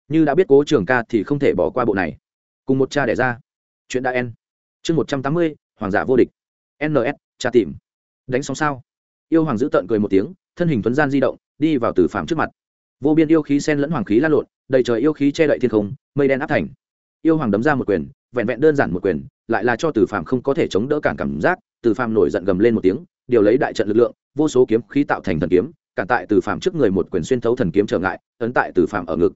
Như đã biết cố trường ca thì không thể bỏ qua bộ này. Cùng một cha đẻ ra. Chuyện đã en chương một trăm tám mươi hoàng giả vô địch. Ns tra tìm. Đánh xong sao? Yêu hoàng giữ tợn cười một tiếng, thân hình tuấn gian di động, đi vào từ phàm trước mặt. Vô biên yêu khí sen lẫn hoàng khí lan lộn, đầy trời yêu khí che đậy thiên không, mây đen áp thành. Yêu hoàng đấm ra một quyền, vẹn vẹn đơn giản một quyền, lại là cho từ phàm không có thể chống đỡ cản cảm giác từ phàm nổi giận gầm lên một tiếng, điều lấy đại trận lực lượng, vô số kiếm khí tạo thành thần kiếm, cản tại từ phàm trước người một quyền xuyên thấu thần kiếm trở ngại, ấn tại từ phàm ở ngực.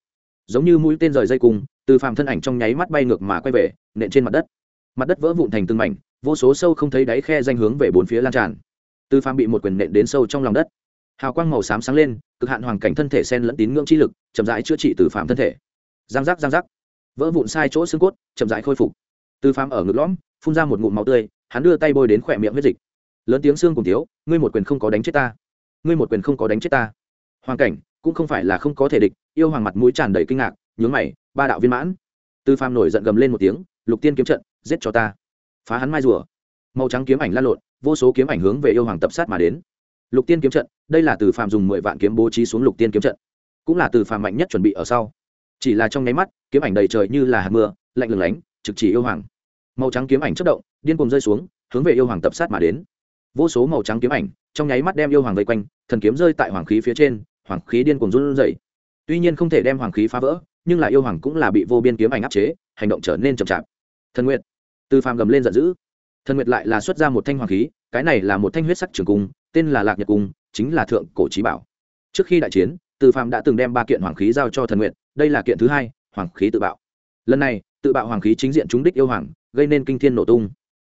Giống như mũi tên rời dây cung từ phàm thân ảnh trong nháy mắt bay ngược mà quay về, nện trên mặt đất. Mặt đất vỡ vụn thành từng mảnh vô số sâu không thấy đáy khe danh hướng về bốn phía lan tràn. Tư phàm bị một quyền nện đến sâu trong lòng đất. Hào quang màu xám sáng lên, cực hạn hoàn cảnh thân thể sen lẫn tín ngưỡng chi lực, chậm rãi chữa trị từ phạm thân thể. Giang giác giang giác. Vỡ vụn sai chỗ xương cốt, chậm rãi khôi phục. Tư phàm ở ngực lõm, phun ra một ngụm máu tươi, hắn đưa tay bôi đến khỏe miệng huyết dịch. Lớn tiếng xương cùng thiếu, ngươi một quyền không có đánh chết ta. Ngươi một quyền không có đánh chết ta. Hoàn cảnh cũng không phải là không có thể địch, yêu hoàng mặt mũi tràn đầy kinh ngạc, nhướng mày, ba đạo viên mãn. Tư phàm nổi giận gầm lên một tiếng, lục tiên kiếm trận, giết cho ta phá hắn mai rùa. Màu trắng kiếm ảnh lan lộn, vô số kiếm ảnh hướng về yêu hoàng tập sát mà đến. Lục tiên kiếm trận, đây là từ phàm dùng mười vạn kiếm bố trí xuống lục tiên kiếm trận. Cũng là từ phàm mạnh nhất chuẩn bị ở sau. Chỉ là trong nháy mắt, kiếm ảnh đầy trời như là hạt mưa, lạnh lừng lánh, trực chỉ yêu hoàng. Màu trắng kiếm ảnh chất động, điên cùng rơi xuống, hướng về yêu hoàng tập sát mà đến. Vô số màu trắng kiếm ảnh, trong nháy mắt đem yêu hoàng vây quanh, thần kiếm rơi tại hoàng khí phía trên, hoàng khí điên cùng run rẩy. Tuy nhiên không thể đem hoàng khí phá vỡ, nhưng là yêu hoàng cũng là bị vô biên kiếm ảnh áp chế, hành động trở nên chậm chạp. Thần nguyện từ phàm gầm lên giận dữ. Thần nguyệt lại là xuất ra một thanh hoàng khí, cái này là một thanh huyết sắc trường cung, tên là lạc nhật cung, chính là thượng cổ trí bảo. Trước khi đại chiến, từ phàm đã từng đem ba kiện hoàng khí giao cho thần nguyệt, đây là kiện thứ hai, hoàng khí tự bạo. Lần này, tự bạo hoàng khí chính diện trúng đích yêu hoàng, gây nên kinh thiên nổ tung.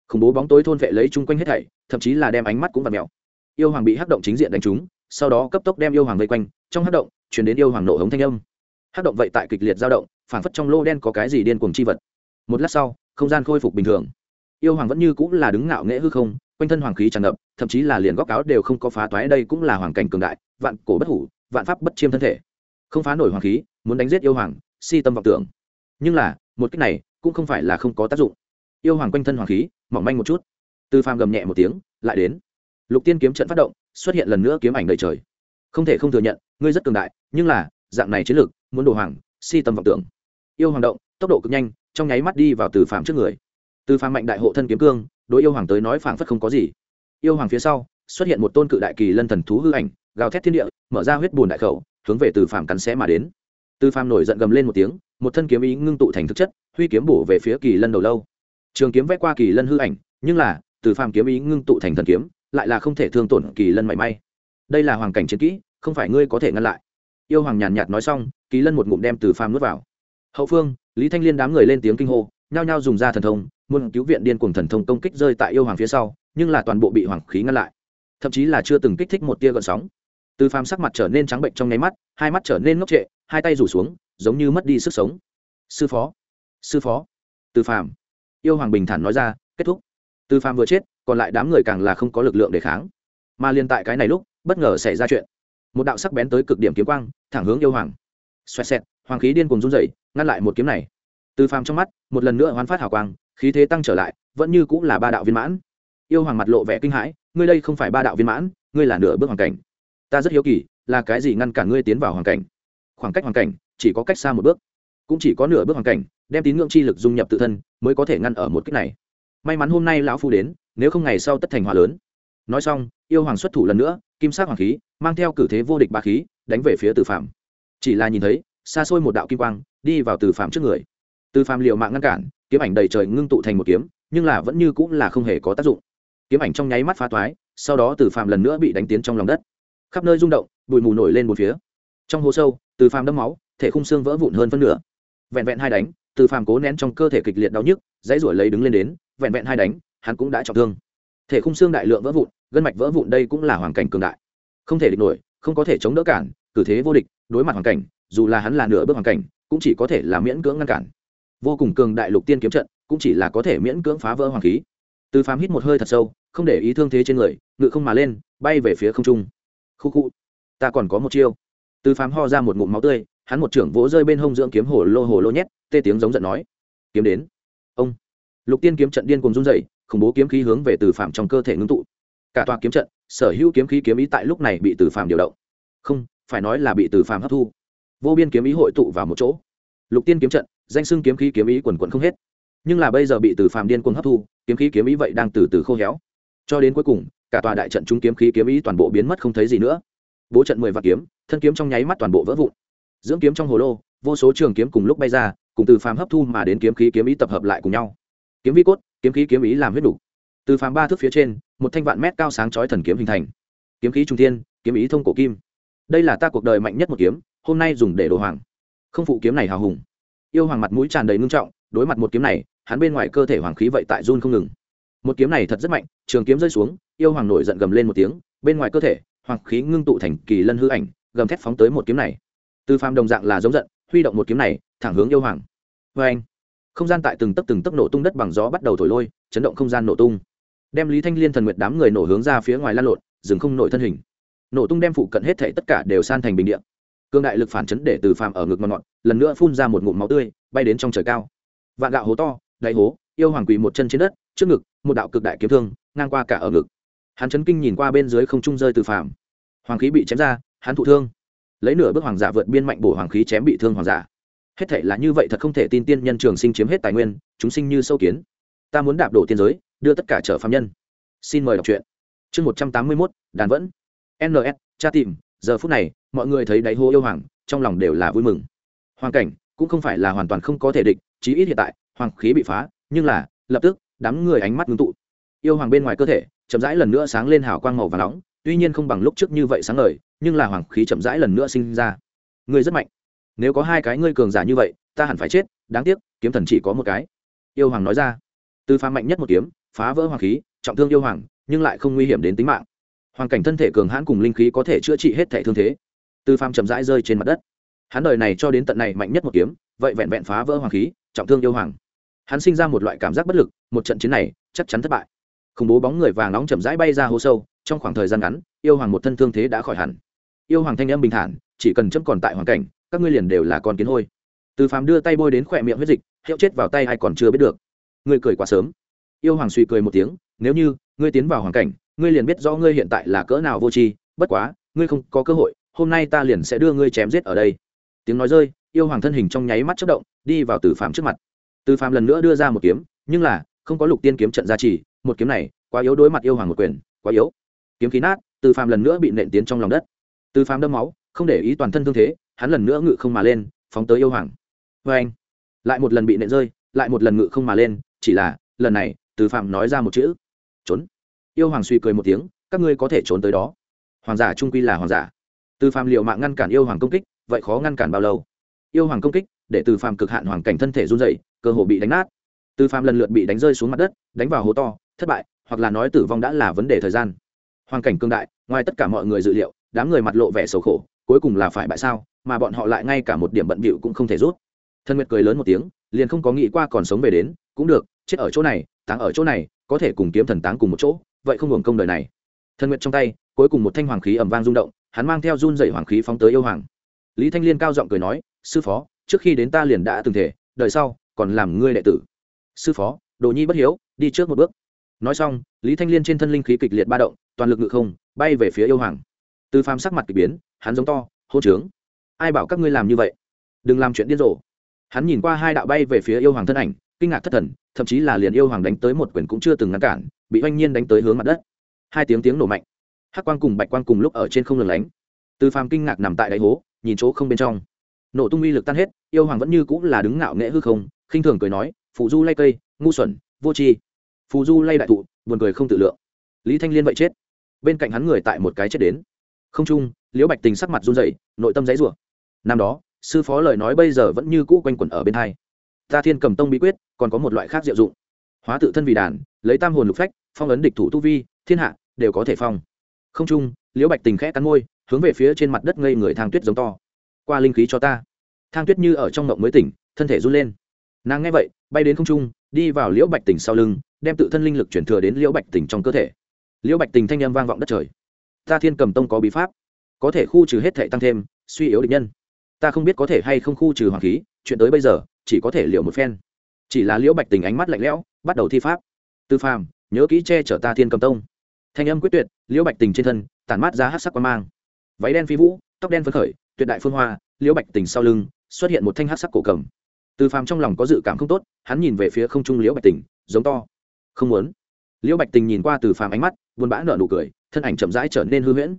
Khủng bố bóng tối thôn vệ lấy chung quanh hết thảy, thậm chí là đem ánh mắt cũng vặn mèo. Yêu hoàng bị hắc động chính diện đánh trúng, sau đó cấp tốc đem yêu hoàng vây quanh, trong hắc động chuyển đến yêu hoàng nổ hống thanh âm. Hắc động vậy tại kịch liệt dao động phản phất trong lô đen có cái gì điên cuồng chi vật. Một lát sau không gian khôi phục bình thường. Yêu hoàng vẫn như cũng là đứng ngạo nghễ hư không, quanh thân hoàng khí tràn ngập, thậm chí là liền góc áo đều không có phá toái, đây cũng là hoàng cảnh cường đại, vạn cổ bất hủ, vạn pháp bất chiêm thân thể. Không phá nổi hoàng khí, muốn đánh giết yêu hoàng, si tâm vọng tưởng. Nhưng là, một cách này, cũng không phải là không có tác dụng. Yêu hoàng quanh thân hoàng khí, mỏng manh một chút. Tư phàm gầm nhẹ một tiếng, lại đến. Lục tiên kiếm trận phát động, xuất hiện lần nữa kiếm ảnh đầy trời. Không thể không thừa nhận, ngươi rất cường đại, nhưng là, dạng này chiến lược, muốn đồ hoàng, si tâm vọng tưởng. Yêu hoàng động tốc độ cực nhanh, trong nháy mắt đi vào từ phàm trước người. Từ phàm mạnh đại hộ thân kiếm cương, đối yêu hoàng tới nói phảng phất không có gì. Yêu hoàng phía sau, xuất hiện một tôn cự đại kỳ lân thần thú hư ảnh, gào thét thiên địa, mở ra huyết bùn đại khẩu, hướng về từ phàm cắn xé mà đến. Từ phàm nổi giận gầm lên một tiếng, một thân kiếm ý ngưng tụ thành thực chất, huy kiếm bổ về phía kỳ lân đầu lâu. Trường kiếm vẽ qua kỳ lân hư ảnh, nhưng là, từ phàm kiếm ý ngưng tụ thành thần kiếm, lại là không thể thương tổn kỳ lân mảy may. Đây là hoàng cảnh chiến kỹ, không phải ngươi có thể ngăn lại. Yêu hoàng nhàn nhạt nói xong, kỳ lân một ngụm đem từ phàm nuốt vào. Hậu phương lý thanh liên đám người lên tiếng kinh hô, nhao nhao dùng ra thần thông, muốn cứu viện điên cùng thần thông công kích rơi tại yêu hoàng phía sau, nhưng là toàn bộ bị hoàng khí ngăn lại. Thậm chí là chưa từng kích thích một tia gợn sóng. Từ phàm sắc mặt trở nên trắng bệnh trong nháy mắt, hai mắt trở nên ngốc trệ, hai tay rủ xuống, giống như mất đi sức sống. Sư phó sư phó. Từ phàm. Yêu hoàng bình thản nói ra, kết thúc. Từ phàm vừa chết, còn lại đám người càng là không có lực lượng để kháng. Mà liên tại cái này lúc, bất ngờ xảy ra chuyện. Một đạo sắc bén tới cực điểm kiếm quang, thẳng hướng yêu hoàng. Xoẹt xẹt, hoàng khí điên cùng run rẩy ngăn lại một kiếm này. Từ phàm trong mắt, một lần nữa hoán phát hào quang, khí thế tăng trở lại, vẫn như cũng là ba đạo viên mãn. Yêu hoàng mặt lộ vẻ kinh hãi, ngươi đây không phải ba đạo viên mãn, ngươi là nửa bước hoàng cảnh. Ta rất hiếu kỳ, là cái gì ngăn cản ngươi tiến vào hoàng cảnh? Khoảng cách hoàng cảnh, chỉ có cách xa một bước. Cũng chỉ có nửa bước hoàng cảnh, đem tín ngưỡng chi lực dung nhập tự thân, mới có thể ngăn ở một cách này. May mắn hôm nay lão phu đến, nếu không ngày sau tất thành hòa lớn. Nói xong, yêu hoàng xuất thủ lần nữa, kim sắc hoàng khí, mang theo cử thế vô địch ba khí, đánh về phía từ phạm chỉ là nhìn thấy, xa xôi một đạo kim quang đi vào từ phạm trước người. Từ phạm liều mạng ngăn cản, kiếm ảnh đầy trời ngưng tụ thành một kiếm, nhưng là vẫn như cũng là không hề có tác dụng. Kiếm ảnh trong nháy mắt phá toái, sau đó từ phạm lần nữa bị đánh tiến trong lòng đất. Khắp nơi rung động, bụi mù nổi lên một phía. Trong hố sâu, từ phàm đâm máu, thể khung xương vỡ vụn hơn phân nửa. Vẹn vẹn hai đánh, từ phàm cố nén trong cơ thể kịch liệt đau nhức, dãy ruổi lấy đứng lên đến, vẹn vẹn hai đánh, hắn cũng đã trọng thương. Thể khung xương đại lượng vỡ vụn, gân mạch vỡ vụn đây cũng là hoàn cảnh cường đại. Không thể địch nổi, không có thể chống đỡ cản, cử thế vô địch, đối mặt hoàn cảnh, dù là hắn là nửa bước hoàn cảnh cũng chỉ có thể là miễn cưỡng ngăn cản. Vô cùng cường đại lục tiên kiếm trận, cũng chỉ là có thể miễn cưỡng phá vỡ hoàng khí. Từ phàm hít một hơi thật sâu, không để ý thương thế trên người, ngự không mà lên, bay về phía không trung. Khu khu, ta còn có một chiêu. Từ phàm ho ra một ngụm máu tươi, hắn một trưởng vỗ rơi bên hông dưỡng kiếm hồ lô hồ lô nhét, tê tiếng giống giận nói. Kiếm đến. Ông. Lục tiên kiếm trận điên cùng run dậy khủng bố kiếm khí hướng về từ phàm trong cơ thể ngưng tụ. Cả tòa kiếm trận, sở hữu kiếm khí kiếm ý tại lúc này bị từ phàm điều động. Không, phải nói là bị từ phàm hấp thu vô biên kiếm ý hội tụ vào một chỗ. Lục tiên kiếm trận, danh xưng kiếm khí kiếm ý quần quận không hết. Nhưng là bây giờ bị từ phàm điên cuồng hấp thu, kiếm khí kiếm ý vậy đang từ từ khô héo. Cho đến cuối cùng, cả tòa đại trận chúng kiếm khí kiếm ý toàn bộ biến mất không thấy gì nữa. Bố trận mười vạn kiếm, thân kiếm trong nháy mắt toàn bộ vỡ vụn. Dưỡng kiếm trong hồ lô, vô số trường kiếm cùng lúc bay ra, cùng từ phàm hấp thu mà đến kiếm khí kiếm ý tập hợp lại cùng nhau. Kiếm vi cốt, kiếm khí kiếm ý làm huyết đủ. Từ phàm ba thước phía trên, một thanh vạn mét cao sáng chói thần kiếm hình thành. Kiếm khí trung thiên, kiếm ý thông cổ kim. Đây là ta cuộc đời mạnh nhất một kiếm hôm nay dùng để đồ hoàng. Không phụ kiếm này hào hùng. Yêu hoàng mặt mũi tràn đầy ngưng trọng, đối mặt một kiếm này, hắn bên ngoài cơ thể hoàng khí vậy tại run không ngừng. Một kiếm này thật rất mạnh, trường kiếm rơi xuống, yêu hoàng nổi giận gầm lên một tiếng, bên ngoài cơ thể, hoàng khí ngưng tụ thành kỳ lân hư ảnh, gầm thét phóng tới một kiếm này. Từ phàm đồng dạng là giống giận, huy động một kiếm này, thẳng hướng yêu hoàng. Vê anh, không gian tại từng tấc từng tấc nổ tung đất bằng gió bắt đầu thổi lôi, chấn động không gian nổ tung. Đem lý thanh liên thần nguyệt đám người nổ hướng ra phía ngoài lan lộn, dừng không nổi thân hình. Nổ tung đem phụ cận hết thể tất cả đều san thành bình điện cương đại lực phản chấn để từ phàm ở ngực ngọn ngọn lần nữa phun ra một ngụm máu tươi, bay đến trong trời cao. Vạn gạo hố to, đáy hố, yêu hoàng quỳ một chân trên đất, trước ngực, một đạo cực đại kiếm thương, ngang qua cả ở ngực. Hắn chấn kinh nhìn qua bên dưới không trung rơi từ phàm. Hoàng khí bị chém ra, hắn thụ thương. Lấy nửa bước hoàng giả vượt biên mạnh bổ hoàng khí chém bị thương hoàng giả. Hết thể là như vậy thật không thể tin tiên nhân trường sinh chiếm hết tài nguyên, chúng sinh như sâu kiến. Ta muốn đạp đổ tiên giới, đưa tất cả trở phạm nhân. Xin mời đọc truyện. Chương một trăm tám mươi mốt, đàn vẫn. Ns cha tìm giờ phút này, mọi người thấy đáy hô yêu hoàng, trong lòng đều là vui mừng. Hoàn cảnh cũng không phải là hoàn toàn không có thể địch, chí ít hiện tại, hoàng khí bị phá, nhưng là, lập tức, đám người ánh mắt ngưng tụ. Yêu hoàng bên ngoài cơ thể, chậm rãi lần nữa sáng lên hào quang màu và nóng, tuy nhiên không bằng lúc trước như vậy sáng ngời, nhưng là hoàng khí chậm rãi lần nữa sinh ra. Ngươi rất mạnh. Nếu có hai cái ngươi cường giả như vậy, ta hẳn phải chết, đáng tiếc, kiếm thần chỉ có một cái. Yêu hoàng nói ra. Từ phá mạnh nhất một kiếm, phá vỡ hoàng khí, trọng thương yêu hoàng, nhưng lại không nguy hiểm đến tính mạng hoàn cảnh thân thể cường hãn cùng linh khí có thể chữa trị hết thể thương thế. Từ phàm chậm rãi rơi trên mặt đất. Hắn đời này cho đến tận này mạnh nhất một kiếm, vậy vẹn vẹn phá vỡ hoàng khí, trọng thương yêu hoàng. Hắn sinh ra một loại cảm giác bất lực, một trận chiến này chắc chắn thất bại. Khủng bố bóng người vàng nóng chậm rãi bay ra hố sâu, trong khoảng thời gian ngắn, yêu hoàng một thân thương thế đã khỏi hẳn. Yêu hoàng thanh âm bình thản, chỉ cần chấm còn tại hoàn cảnh, các ngươi liền đều là con kiến hôi. Từ phàm đưa tay bôi đến khỏe miệng huyết dịch, hiệu chết vào tay hay còn chưa biết được. Ngươi cười quá sớm. Yêu hoàng suy cười một tiếng, nếu như ngươi tiến vào hoàn cảnh ngươi liền biết rõ ngươi hiện tại là cỡ nào vô tri, bất quá, ngươi không có cơ hội, hôm nay ta liền sẽ đưa ngươi chém giết ở đây. Tiếng nói rơi, yêu hoàng thân hình trong nháy mắt chất động, đi vào từ phàm trước mặt. Từ phàm lần nữa đưa ra một kiếm, nhưng là, không có lục tiên kiếm trận gia trì, một kiếm này, quá yếu đối mặt yêu hoàng một quyền, quá yếu. Kiếm khí nát, từ phàm lần nữa bị nện tiến trong lòng đất. Từ phàm đâm máu, không để ý toàn thân thương thế, hắn lần nữa ngự không mà lên, phóng tới yêu hoàng. Vê anh, lại một lần bị nện rơi, lại một lần ngự không mà lên, chỉ là, lần này, từ phạm nói ra một chữ, trốn yêu hoàng suy cười một tiếng, các ngươi có thể trốn tới đó. Hoàng giả trung quy là hoàng giả. Từ Phàm liệu mạng ngăn cản yêu hoàng công kích, vậy khó ngăn cản bao lâu? Yêu hoàng công kích, để từ Phàm cực hạn hoàng cảnh thân thể run dày cơ hồ bị đánh nát. Từ Phàm lần lượt bị đánh rơi xuống mặt đất, đánh vào hố to, thất bại, hoặc là nói tử vong đã là vấn đề thời gian. Hoàn cảnh cương đại, ngoài tất cả mọi người dự liệu, đám người mặt lộ vẻ sầu khổ, cuối cùng là phải bại sao, mà bọn họ lại ngay cả một điểm bận bịu cũng không thể rút. Thân nguyệt cười lớn một tiếng, liền không có nghĩ qua còn sống về đến, cũng được, chết ở chỗ này, táng ở chỗ này, có thể cùng kiếm thần táng cùng một chỗ vậy không hưởng công đời này. Thân nguyệt trong tay, cuối cùng một thanh hoàng khí ẩm vang rung động, hắn mang theo run dày hoàng khí phóng tới yêu hoàng. Lý thanh liên cao giọng cười nói, sư phó, trước khi đến ta liền đã từng thể đời sau, còn làm ngươi đệ tử. Sư phó, đồ nhi bất hiếu, đi trước một bước. Nói xong, lý thanh liên trên thân linh khí kịch liệt ba động, toàn lực ngự không, bay về phía yêu hoàng. Từ phàm sắc mặt k ỳ biến, hắn giống to, hô trướng. Ai bảo các ngươi làm như vậy? Đừng làm chuyện điên rồ. Hắn nhìn qua hai đạo bay về phía yêu hoàng thân ảnh, kinh ngạc thất thần, thậm chí là liền yêu hoàng đánh tới một quyền cũng chưa từng ngăn cản bị oanh nhiên đánh tới hướng mặt đất. Hai tiếng tiếng nổ mạnh. Hắc quang cùng bạch quang cùng lúc ở trên không lừng lánh. Từ phàm kinh ngạc nằm tại đáy hố, nhìn chỗ không bên trong. Nổ tung uy lực tan hết, yêu hoàng vẫn như cũng là đứng ngạo nghễ hư không, khinh thường cười nói, Phù du lay cây, ngu xuẩn, vô tri. Phù du lay đại thụ, buồn cười không tự lượng. Lý thanh liên vậy chết. Bên cạnh hắn người tại một cái chết đến. Không trung, liễu bạch tình sắc mặt run rẩy, nội tâm dãy rủa. Năm đó, sư phó lời nói bây giờ vẫn như cũ quanh quẩn ở bên hai. Ta thiên cầm tông bí quyết, còn có một loại khác diệu dụng. Hóa tự thân vì đàn, lấy tam hồn lục phách phong ấn địch thủ tu vi, thiên hạ đều có thể phong. Không trung liễu bạch tình khẽ cắn môi, hướng về phía trên mặt đất ngây người thang tuyết giống to. Qua linh khí cho ta. Thang tuyết như ở trong ngộng mới tỉnh, thân thể run lên. Nàng nghe vậy, bay đến không trung, đi vào liễu bạch tình sau lưng, đem tự thân linh lực chuyển thừa đến liễu bạch tình trong cơ thể. Liễu bạch tình thanh â m vang vọng đất trời. Ta thiên cầm tông có bí pháp, có thể khu trừ hết thệ tăng thêm, suy yếu địch nhân. Ta không biết có thể hay không khu trừ hoàng khí, chuyện tới bây giờ, chỉ có thể liệu một phen. Chỉ là liễu bạch tình ánh mắt lạnh lẽo, bắt đầu thi pháp. Tư phàm nhớ kỹ che chở ta thiên cầm tông. Thanh âm quyết tuyệt, liễu bạch tình trên thân, tản mát ra hát sắc quan mang. Váy đen phi vũ, tóc đen phấn khởi, tuyệt đại phương hoa, liễu bạch tình sau lưng, xuất hiện một thanh hát sắc cổ cầm. Từ phàm trong lòng có dự cảm không tốt, hắn nhìn về phía không trung liễu bạch tình, giống to. Không muốn. Liễu bạch tình nhìn qua từ phàm ánh mắt, buồn bã nở nụ cười, thân ảnh chậm rãi trở nên hư huyễn.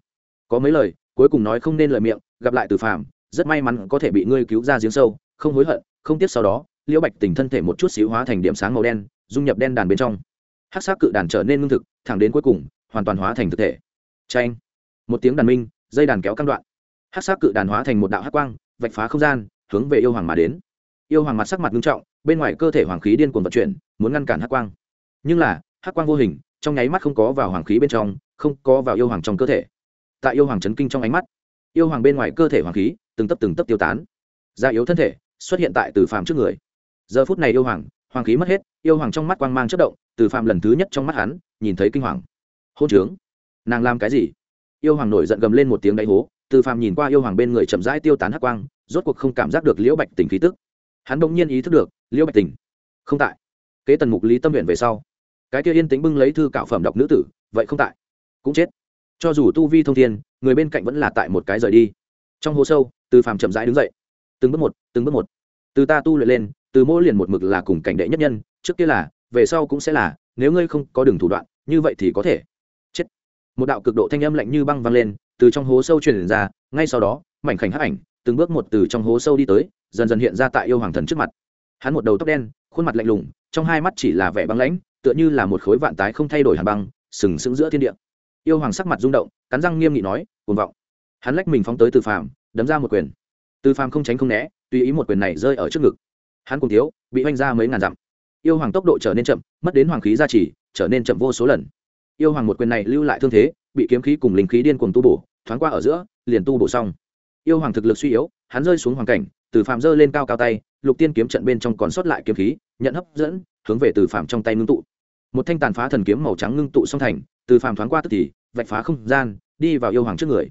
Có mấy lời, cuối cùng nói không nên lời miệng, gặp lại từ phàm, rất may mắn có thể bị ngươi cứu ra giếng sâu, không hối hận, không tiếc sau đó, liễu bạch tình thân thể một chút xíu hóa thành điểm sáng màu đen, dung nhập đen đàn bên trong hát sắc cự đàn trở nên ngưng thực, thẳng đến cuối cùng, hoàn toàn hóa thành thực thể. Tranh một tiếng đàn minh, dây đàn kéo căng đoạn. Hát sắc cự đàn hóa thành một đạo hát quang, vạch phá không gian, hướng về yêu hoàng mà đến. Yêu hoàng mặt sắc mặt nghiêm trọng, bên ngoài cơ thể hoàng khí điên cuồng vận chuyển, muốn ngăn cản hắc quang. Nhưng là, hắc quang vô hình, trong nháy mắt không có vào hoàng khí bên trong, không có vào yêu hoàng trong cơ thể. Tại yêu hoàng chấn kinh trong ánh mắt, yêu hoàng bên ngoài cơ thể hoàng khí, từng tấp từng tấp tiêu tán. Da yếu thân thể, xuất hiện tại từ phàm trước người. Giờ phút này yêu hoàng hoàng khí mất hết, yêu hoàng trong mắt quang mang chất động, từ Phạm lần thứ nhất trong mắt hắn, nhìn thấy kinh hoàng. Hôn trướng. Nàng làm cái gì? Yêu hoàng nổi giận gầm lên một tiếng đáy hố, từ Phạm nhìn qua yêu hoàng bên người chậm rãi tiêu tán hắc quang, rốt cuộc không cảm giác được liễu bạch tình khí tức. Hắn bỗng nhiên ý thức được, liễu bạch tình. Không tại. Kế tần mục lý tâm nguyện về sau, cái kia yên tĩnh bưng lấy thư cạo phẩm đọc nữ tử, vậy không tại. Cũng chết. Cho dù tu vi thông thiên, người bên cạnh vẫn là tại một cái rời đi. Trong hồ sâu, từ phàm chậm rãi đứng dậy. Từng bước một, từng bước một. Từ ta tu luyện lên từ mỗi liền một mực là cùng cảnh đệ nhất nhân, trước kia là, về sau cũng sẽ là, nếu ngươi không có đường thủ đoạn, như vậy thì có thể. Chết. Một đạo cực độ thanh âm lạnh như băng vang lên, từ trong hố sâu truyền ra, ngay sau đó, mảnh khảnh hắc ảnh, từng bước một từ trong hố sâu đi tới, dần dần hiện ra tại yêu hoàng thần trước mặt. Hắn một đầu tóc đen, khuôn mặt lạnh lùng, trong hai mắt chỉ là vẻ băng lãnh, tựa như là một khối vạn tái không thay đổi hàn băng, sừng sững giữa thiên địa. Yêu hoàng sắc mặt rung động, cắn răng nghiêm nghị nói, cuồng vọng. Hắn lách mình phóng tới từ phàm, đấm ra một quyền. Từ phàm không tránh không né, tùy ý một quyền này rơi ở trước ngực hắn cùng thiếu, bị oanh ra mấy ngàn dặm. Yêu hoàng tốc độ trở nên chậm, mất đến hoàng khí gia trì, trở nên chậm vô số lần. Yêu hoàng một quyền này lưu lại thương thế, bị kiếm khí cùng linh khí điên cuồng tu bổ, thoáng qua ở giữa, liền tu bổ xong. Yêu hoàng thực lực suy yếu, hắn rơi xuống hoàng cảnh, từ Phạm giơ lên cao cao tay, lục tiên kiếm trận bên trong còn sót lại kiếm khí, nhận hấp dẫn, hướng về từ Phạm trong tay ngưng tụ. Một thanh tàn phá thần kiếm màu trắng ngưng tụ song thành, từ Phạm thoáng qua tức thì, vạch phá không gian, đi vào yêu hoàng trước người.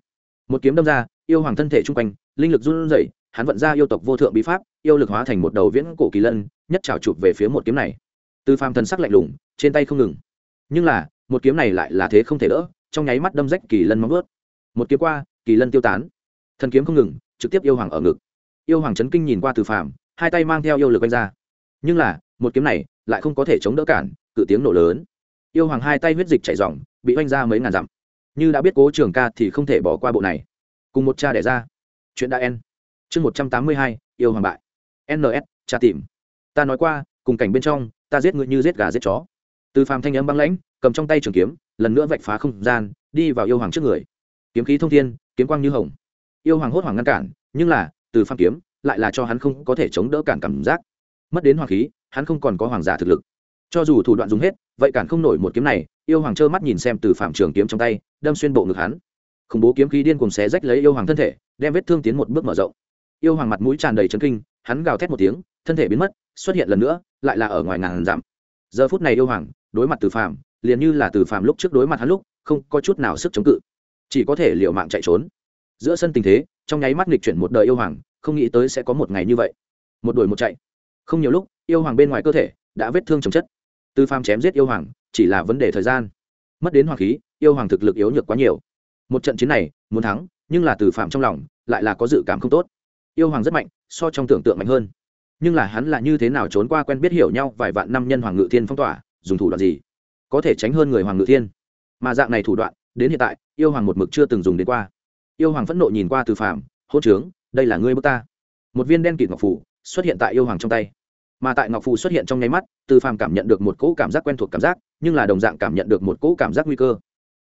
Một kiếm đâm ra, yêu hoàng thân thể chung quanh, linh lực run rẩy hắn vận ra yêu tộc vô thượng bí pháp yêu lực hóa thành một đầu viễn cổ kỳ lân nhất trào chụp về phía một kiếm này. Từ phàm thần sắc lạnh lùng trên tay không ngừng. Nhưng là một kiếm này lại là thế không thể đỡ trong nháy mắt đâm rách kỳ lân móng vớt một kiếm qua kỳ lân tiêu tán. Thần kiếm không ngừng trực tiếp yêu hoàng ở ngực. Yêu hoàng chấn kinh nhìn qua từ phàm hai tay mang theo yêu lực vung ra. Nhưng là một kiếm này lại không có thể chống đỡ cản cự tiếng nổ lớn. Yêu hoàng hai tay huyết dịch chảy ròng, bị oanh ra mấy ngàn dặm. Như đã biết cố trường ca thì không thể bỏ qua bộ này. Cùng một cha đẻ ra. Chuyện đã en chương một trăm tám mươi hai, yêu hoàng bại. Ns tra tìm. Ta nói qua, cùng cảnh bên trong, ta giết ngươi như giết gà giết chó. Từ phàm thanh âm băng lãnh, cầm trong tay trường kiếm, lần nữa vạch phá không gian, đi vào yêu hoàng trước người. Kiếm khí thông thiên, kiếm quang như hồng. Yêu hoàng hốt hoảng ngăn cản, nhưng là, từ phàm kiếm, lại là cho hắn không có thể chống đỡ cản cảm giác. Mất đến hoàng khí, hắn không còn có hoàng giả thực lực. Cho dù thủ đoạn dùng hết, vậy cản không nổi một kiếm này, yêu hoàng trơ mắt nhìn xem từ phạm trường kiếm trong tay, đâm xuyên bộ ngực hắn. Khủng bố kiếm khí điên cùng xé rách lấy yêu hoàng thân thể, đem vết thương tiến một bước mở rộng yêu hoàng mặt mũi tràn đầy trấn kinh, hắn gào thét một tiếng, thân thể biến mất, xuất hiện lần nữa, lại là ở ngoài ngàn dặm. Giờ phút này yêu hoàng, đối mặt từ phạm liền như là từ phạm lúc trước đối mặt hắn lúc, không có chút nào sức chống cự. Chỉ có thể liệu mạng chạy trốn. Giữa sân tình thế, trong nháy mắt nghịch chuyển một đời yêu hoàng, không nghĩ tới sẽ có một ngày như vậy. Một đuổi một chạy. Không nhiều lúc, yêu hoàng bên ngoài cơ thể đã vết thương chồng chất. Từ phàm chém giết yêu hoàng, chỉ là vấn đề thời gian. Mất đến hoàng khí, yêu hoàng thực lực yếu nhược quá nhiều. Một trận chiến này, muốn thắng, nhưng là từ phạm trong lòng lại là có dự cảm không tốt yêu hoàng rất mạnh, so trong tưởng tượng mạnh hơn. Nhưng là hắn là như thế nào trốn qua quen biết hiểu nhau vài vạn năm nhân hoàng ngự thiên phong tỏa, dùng thủ đoạn gì? Có thể tránh hơn người hoàng ngự thiên. Mà dạng này thủ đoạn, đến hiện tại, yêu hoàng một mực chưa từng dùng đến qua. Yêu hoàng phẫn nộ nhìn qua từ phạm hốt trướng, đây là ngươi bước ta. Một viên đen kịt ngọc phủ xuất hiện tại yêu hoàng trong tay. Mà tại ngọc phù xuất hiện trong nháy mắt, từ phàm cảm nhận được một cỗ cảm giác quen thuộc cảm giác, nhưng là đồng dạng cảm nhận được một cỗ cảm giác nguy cơ.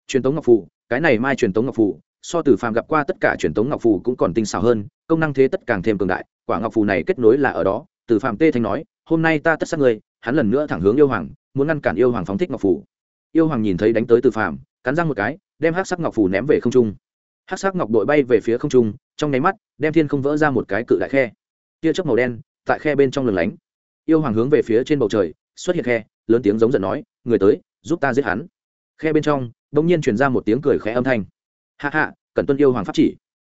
Truyền tống ngọc phù cái này mai truyền tống ngọc phù so từ phàm gặp qua tất cả truyền thống ngọc phù cũng còn tinh xảo hơn, công năng thế tất càng thêm cường đại, quả ngọc phù này kết nối là ở đó, từ phàm tê thanh nói, hôm nay ta tất sát ngươi, hắn lần nữa thẳng hướng yêu hoàng, muốn ngăn cản yêu hoàng phóng thích ngọc phù. Yêu hoàng nhìn thấy đánh tới từ phàm, cắn răng một cái, đem hắc sắc ngọc phù ném về không trung. Hắc sắc ngọc đội bay về phía không trung, trong nháy mắt, đem thiên không vỡ ra một cái cự đại khe. Tia chớp màu đen, tại khe bên trong lừng lánh. Yêu hoàng hướng về phía trên bầu trời, xuất hiện khe, lớn tiếng giống giận nói, người tới, giúp ta giết hắn. Khe bên trong đ ỗ n g nhiên truyền ra một tiếng cười khẽ âm thanh hạ hạ, cần tuân yêu hoàng pháp chỉ.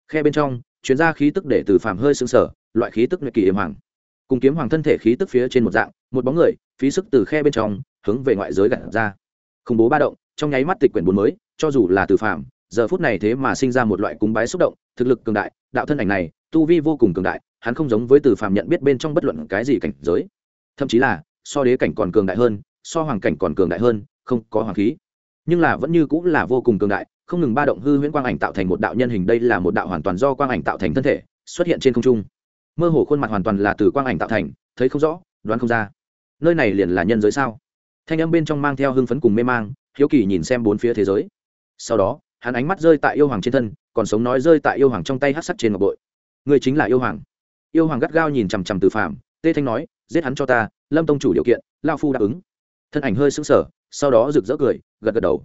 Khe bên trong, chuyến ra khí tức để từ phàm hơi xương sở loại khí tức nguyệt kỳ yểm hoàng. Cùng kiếm hoàng thân thể khí tức phía trên một dạng, một bóng người, phí sức từ khe bên trong, hướng về ngoại giới gặt ra. Khủng bố ba động, trong nháy mắt tịch quyển bốn mới, cho dù là từ phàm, giờ phút này thế mà sinh ra một loại cúng bái xúc động, thực lực cường đại, đạo thân ảnh này, tu vi vô cùng cường đại, hắn không giống với từ phàm nhận biết bên trong bất luận cái gì cảnh giới. Thậm chí là, so đế cảnh còn cường đại hơn, so hoàng cảnh còn cường đại hơn, không có hoàng khí. Nhưng là vẫn như cũng là vô cùng cường đại không ngừng ba động hư huyễn quang ảnh tạo thành một đạo nhân hình, đây là một đạo hoàn toàn do quang ảnh tạo thành thân thể, xuất hiện trên không trung. Mơ hồ khuôn mặt hoàn toàn là từ quang ảnh tạo thành, thấy không rõ, đoán không ra. Nơi này liền là nhân giới sao? Thanh âm bên trong mang theo hưng phấn cùng mê mang, hiếu kỳ nhìn xem bốn phía thế giới. Sau đó, hắn ánh mắt rơi tại yêu hoàng trên thân, còn sống nói rơi tại yêu hoàng trong tay hát sắt trên ngọc bội. Người chính là yêu hoàng. Yêu hoàng gắt gao nhìn chằm chằm từ phạm tê thanh nói, giết hắn cho ta, lâm tông chủ điều kiện lao phu đáp ứng. Thân ảnh hơi sững sờ, sau đó rực rỡ cười, gật gật đầu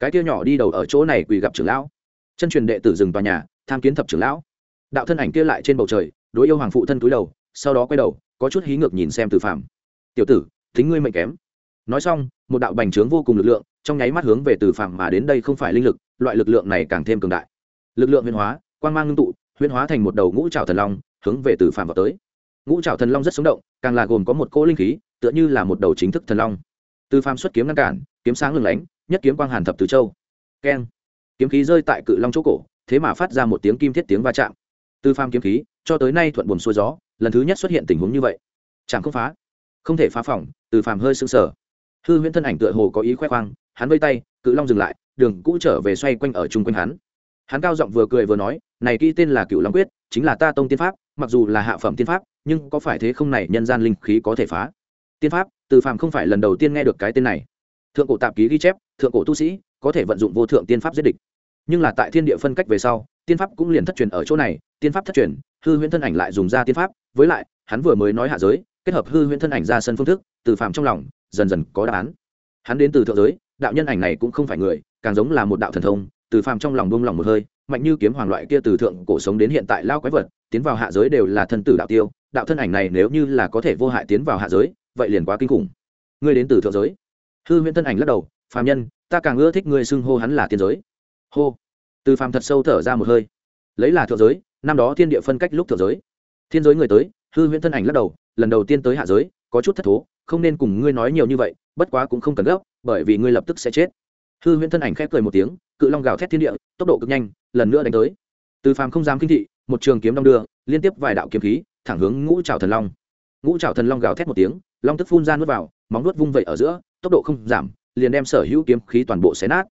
cái kia nhỏ đi đầu ở chỗ này quỳ gặp trưởng lão. Chân truyền đệ tử dừng tòa nhà, tham kiến thập trưởng lão. Đạo thân ảnh kia lại trên bầu trời, đối yêu hoàng phụ thân túi đầu, sau đó quay đầu, có chút hí ngược nhìn xem từ phạm tiểu tử, thính ngươi mệnh kém. Nói xong, một đạo bành trướng vô cùng lực lượng, trong nháy mắt hướng về từ phạm mà đến đây không phải linh lực, loại lực lượng này càng thêm cường đại. Lực lượng huyên hóa, quang mang ngưng tụ huyên hóa thành một đầu ngũ trào thần long, hướng về từ phạm vào tới. Ngũ trào thần long rất sống động, càng là gồm có một cỗ linh khí, tựa như là một đầu chính thức thần long. Từ phàm xuất kiếm ngăn cản, kiếm sáng lừng lánh nhất kiếm quang hàn thập từ châu. Keng. Kiếm khí rơi tại cự long chỗ cổ thế mà phát ra một tiếng kim thiết tiếng va chạm. Từ phàm kiếm khí cho tới nay thuận buồn xuôi gió lần thứ nhất xuất hiện tình huống như vậy. Chẳng không phá. Không thể phá phỏng từ phàm hơi sưng sờ, hư huyễn thân ảnh tựa hồ có ý khoe khoang hắn vây tay cự long dừng lại đường cũ trở về xoay quanh ở chung quanh hắn. Hắn cao giọng vừa cười vừa nói này kỹ tên là cựu long quyết chính là ta tông tiên pháp mặc dù là hạ phẩm tiên pháp nhưng có phải thế không này nhân gian linh khí có thể phá? Tiên pháp từ phàm không phải lần đầu tiên nghe được cái tên này thượng cổ tạp ký ghi chép, thượng cổ tu sĩ có thể vận dụng vô thượng tiên pháp giết địch. Nhưng là tại thiên địa phân cách về sau, tiên pháp cũng liền thất truyền ở chỗ này, tiên pháp thất truyền, hư huyễn thân ảnh lại dùng ra tiên pháp, với lại, hắn vừa mới nói hạ giới, kết hợp hư huyễn thân ảnh ra sân phương thức, từ phàm trong lòng, dần dần có đáp án. Hắn đến từ thượng giới, đạo nhân ảnh này cũng không phải người, càng giống là một đạo thần thông, từ phàm trong lòng buông lòng một hơi, mạnh như kiếm hoàng loại kia từ thượng cổ sống đến hiện tại lao quái vật, tiến vào hạ giới đều là thân tử đạo tiêu, đạo thân ảnh này nếu như là có thể vô hại tiến vào hạ giới, vậy liền quá kinh khủng. Ngươi đến từ thượng giới? Hư huyễn thân ảnh lắc đầu, phàm nhân, ta càng ưa thích người xưng hô hắn là tiên giới. Hô. Từ phàm thật sâu thở ra một hơi. Lấy là thượng giới, năm đó thiên địa phân cách lúc thượng giới. Thiên giới người tới, hư huyễn thân ảnh lắc đầu, lần đầu tiên tới hạ giới, có chút thất thố, không nên cùng ngươi nói nhiều như vậy, bất quá cũng không cần gấp, bởi vì ngươi lập tức sẽ chết. Hư huyễn thân ảnh khép cười một tiếng, cự long gào thét thiên địa, tốc độ cực nhanh, lần nữa đánh tới. Từ phàm không dám kinh thị, một trường kiếm đong đưa, liên tiếp vài đạo kiếm khí, thẳng hướng ngũ trào thần long. Ngũ trào thần long gào thét một tiếng, long tức phun ra nuốt vào, móng nuốt vung vẩy ở giữa tốc độ không giảm, liền đem sở hữu kiếm khí toàn bộ xé nát.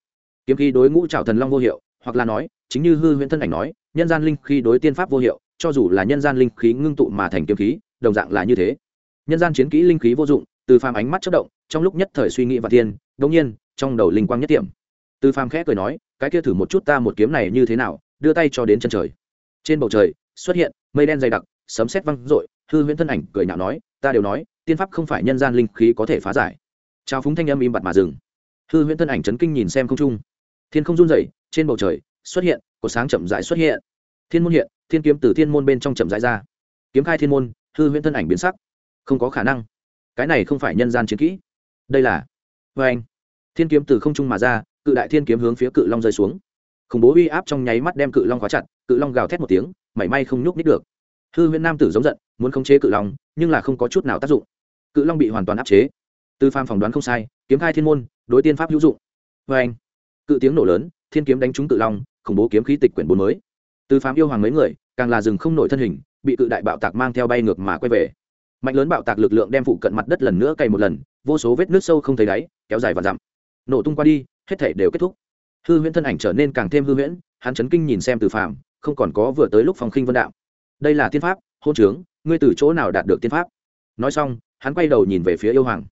Kiếm khí đối ngũ trào thần long vô hiệu, hoặc là nói, chính như hư huyễn thân ảnh nói, nhân gian linh khi đối tiên pháp vô hiệu, cho dù là nhân gian linh khí ngưng tụ mà thành kiếm khí, đồng dạng là như thế. Nhân gian chiến kỹ linh khí vô dụng, từ phàm ánh mắt chất động, trong lúc nhất thời suy nghĩ và thiên đống nhiên, trong đầu linh quang nhất tiệm. Từ phàm khẽ cười nói, cái kia thử một chút ta một kiếm này như thế nào, đưa tay cho đến chân trời. Trên bầu trời, xuất hiện mây đen dày đặc, sấm sét văng rội hư huyễn thân ảnh cười nhạo nói, ta đều nói, tiên pháp không phải nhân gian linh khí có thể phá giải trao phúng thanh âm im bặt mà dừng. Hư huyễn thân ảnh chấn kinh nhìn xem không trung. Thiên không run rẩy, trên bầu trời xuất hiện cột sáng chậm rãi xuất hiện. Thiên môn hiện, thiên kiếm từ thiên môn bên trong chậm rãi ra. Kiếm khai thiên môn, hư huyễn thân ảnh biến sắc. Không có khả năng. Cái này không phải nhân gian chiến kỹ. Đây là vê anh, thiên kiếm từ không trung mà ra, cự đại thiên kiếm hướng phía cự long rơi xuống. Khủng bố uy áp trong nháy mắt đem cự long khóa chặt, cự long gào thét một tiếng, mảy may không nhúc nít được. Hư huyễn nam tử giống giận, muốn khống chế cự long, nhưng là không có chút nào tác dụng. Cự long bị hoàn toàn áp chế tư phàm phỏng đoán không sai, kiếm khai thiên môn, đối tiên pháp hữu dụng. Vê anh, cự tiếng nổ lớn, thiên kiếm đánh trúng cự long, khủng bố kiếm khí tịch quyển bốn mới. Tư phàm yêu hoàng mấy người, càng là rừng không nổi thân hình, bị cự đại bạo tạc mang theo bay ngược mà quay về. Mạnh lớn bạo tạc lực lượng đem phụ cận mặt đất lần nữa cày một lần, vô số vết nước sâu không thấy đáy, kéo dài và dặm. Nổ tung qua đi, hết thể đều kết thúc. Hư huyễn thân ảnh trở nên càng thêm hư huyễn, hắn chấn kinh nhìn xem từ phàm, không còn có vừa tới lúc phòng khinh vân đạo. Đây là tiên pháp, hôn trướng, ngươi từ chỗ nào đạt được tiên pháp? Nói xong, hắn quay đầu nhìn về phía yêu hoàng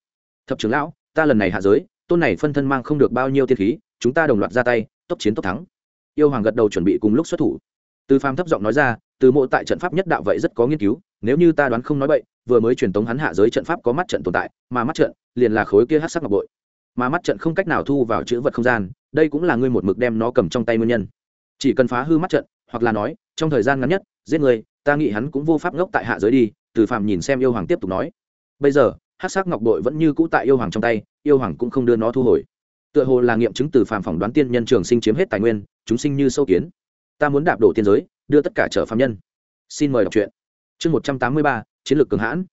thập trưởng lão, ta lần này hạ giới, tôn này phân thân mang không được bao nhiêu tiên khí, chúng ta đồng loạt ra tay, tốc chiến tốc thắng. Yêu hoàng gật đầu chuẩn bị cùng lúc xuất thủ. Từ phàm thấp giọng nói ra, từ mộ tại trận pháp nhất đạo vậy rất có nghiên cứu, nếu như ta đoán không nói bậy, vừa mới truyền tống hắn hạ giới trận pháp có mắt trận tồn tại, mà mắt trận, liền là khối kia hát sắc ngọc bội. Mà mắt trận không cách nào thu vào chữ vật không gian, đây cũng là ngươi một mực đem nó cầm trong tay nguyên nhân. Chỉ cần phá hư mắt trận, hoặc là nói, trong thời gian ngắn nhất, giết người, ta nghĩ hắn cũng vô pháp ngốc tại hạ giới đi, từ phạm nhìn xem yêu hoàng tiếp tục nói. Bây giờ hát sắc ngọc bội vẫn như cũ tại yêu hoàng trong tay, yêu hoàng cũng không đưa nó thu hồi. Tựa hồ là nghiệm chứng từ phàm phỏng đoán tiên nhân trường sinh chiếm hết tài nguyên, chúng sinh như sâu kiến. Ta muốn đạp đổ tiên giới, đưa tất cả trở phạm nhân. Xin mời đọc truyện. Chương một trăm tám mươi ba, chiến lược cường hãn.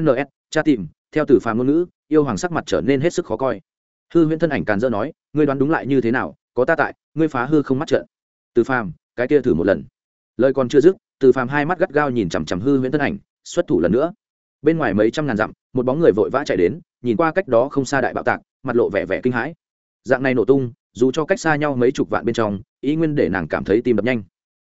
Ns tra tìm, theo từ phàm ngôn ngữ, yêu hoàng sắc mặt trở nên hết sức khó coi. Hư huyễn thân ảnh càn dơ nói, ngươi đoán đúng lại như thế nào, có ta tại, ngươi phá hư không mắt trợn. Từ phàm, cái kia thử một lần. Lời còn chưa dứt, từ phàm hai mắt gắt gao nhìn chằm chằm hư huyễn thân ảnh, xuất thủ lần nữa bên ngoài mấy trăm ngàn dặm, một bóng người vội vã chạy đến, nhìn qua cách đó không xa đại bạo tạc, mặt lộ vẻ vẻ kinh hãi. Dạng này nổ tung, dù cho cách xa nhau mấy chục vạn bên trong, ý nguyên để nàng cảm thấy tim đập nhanh.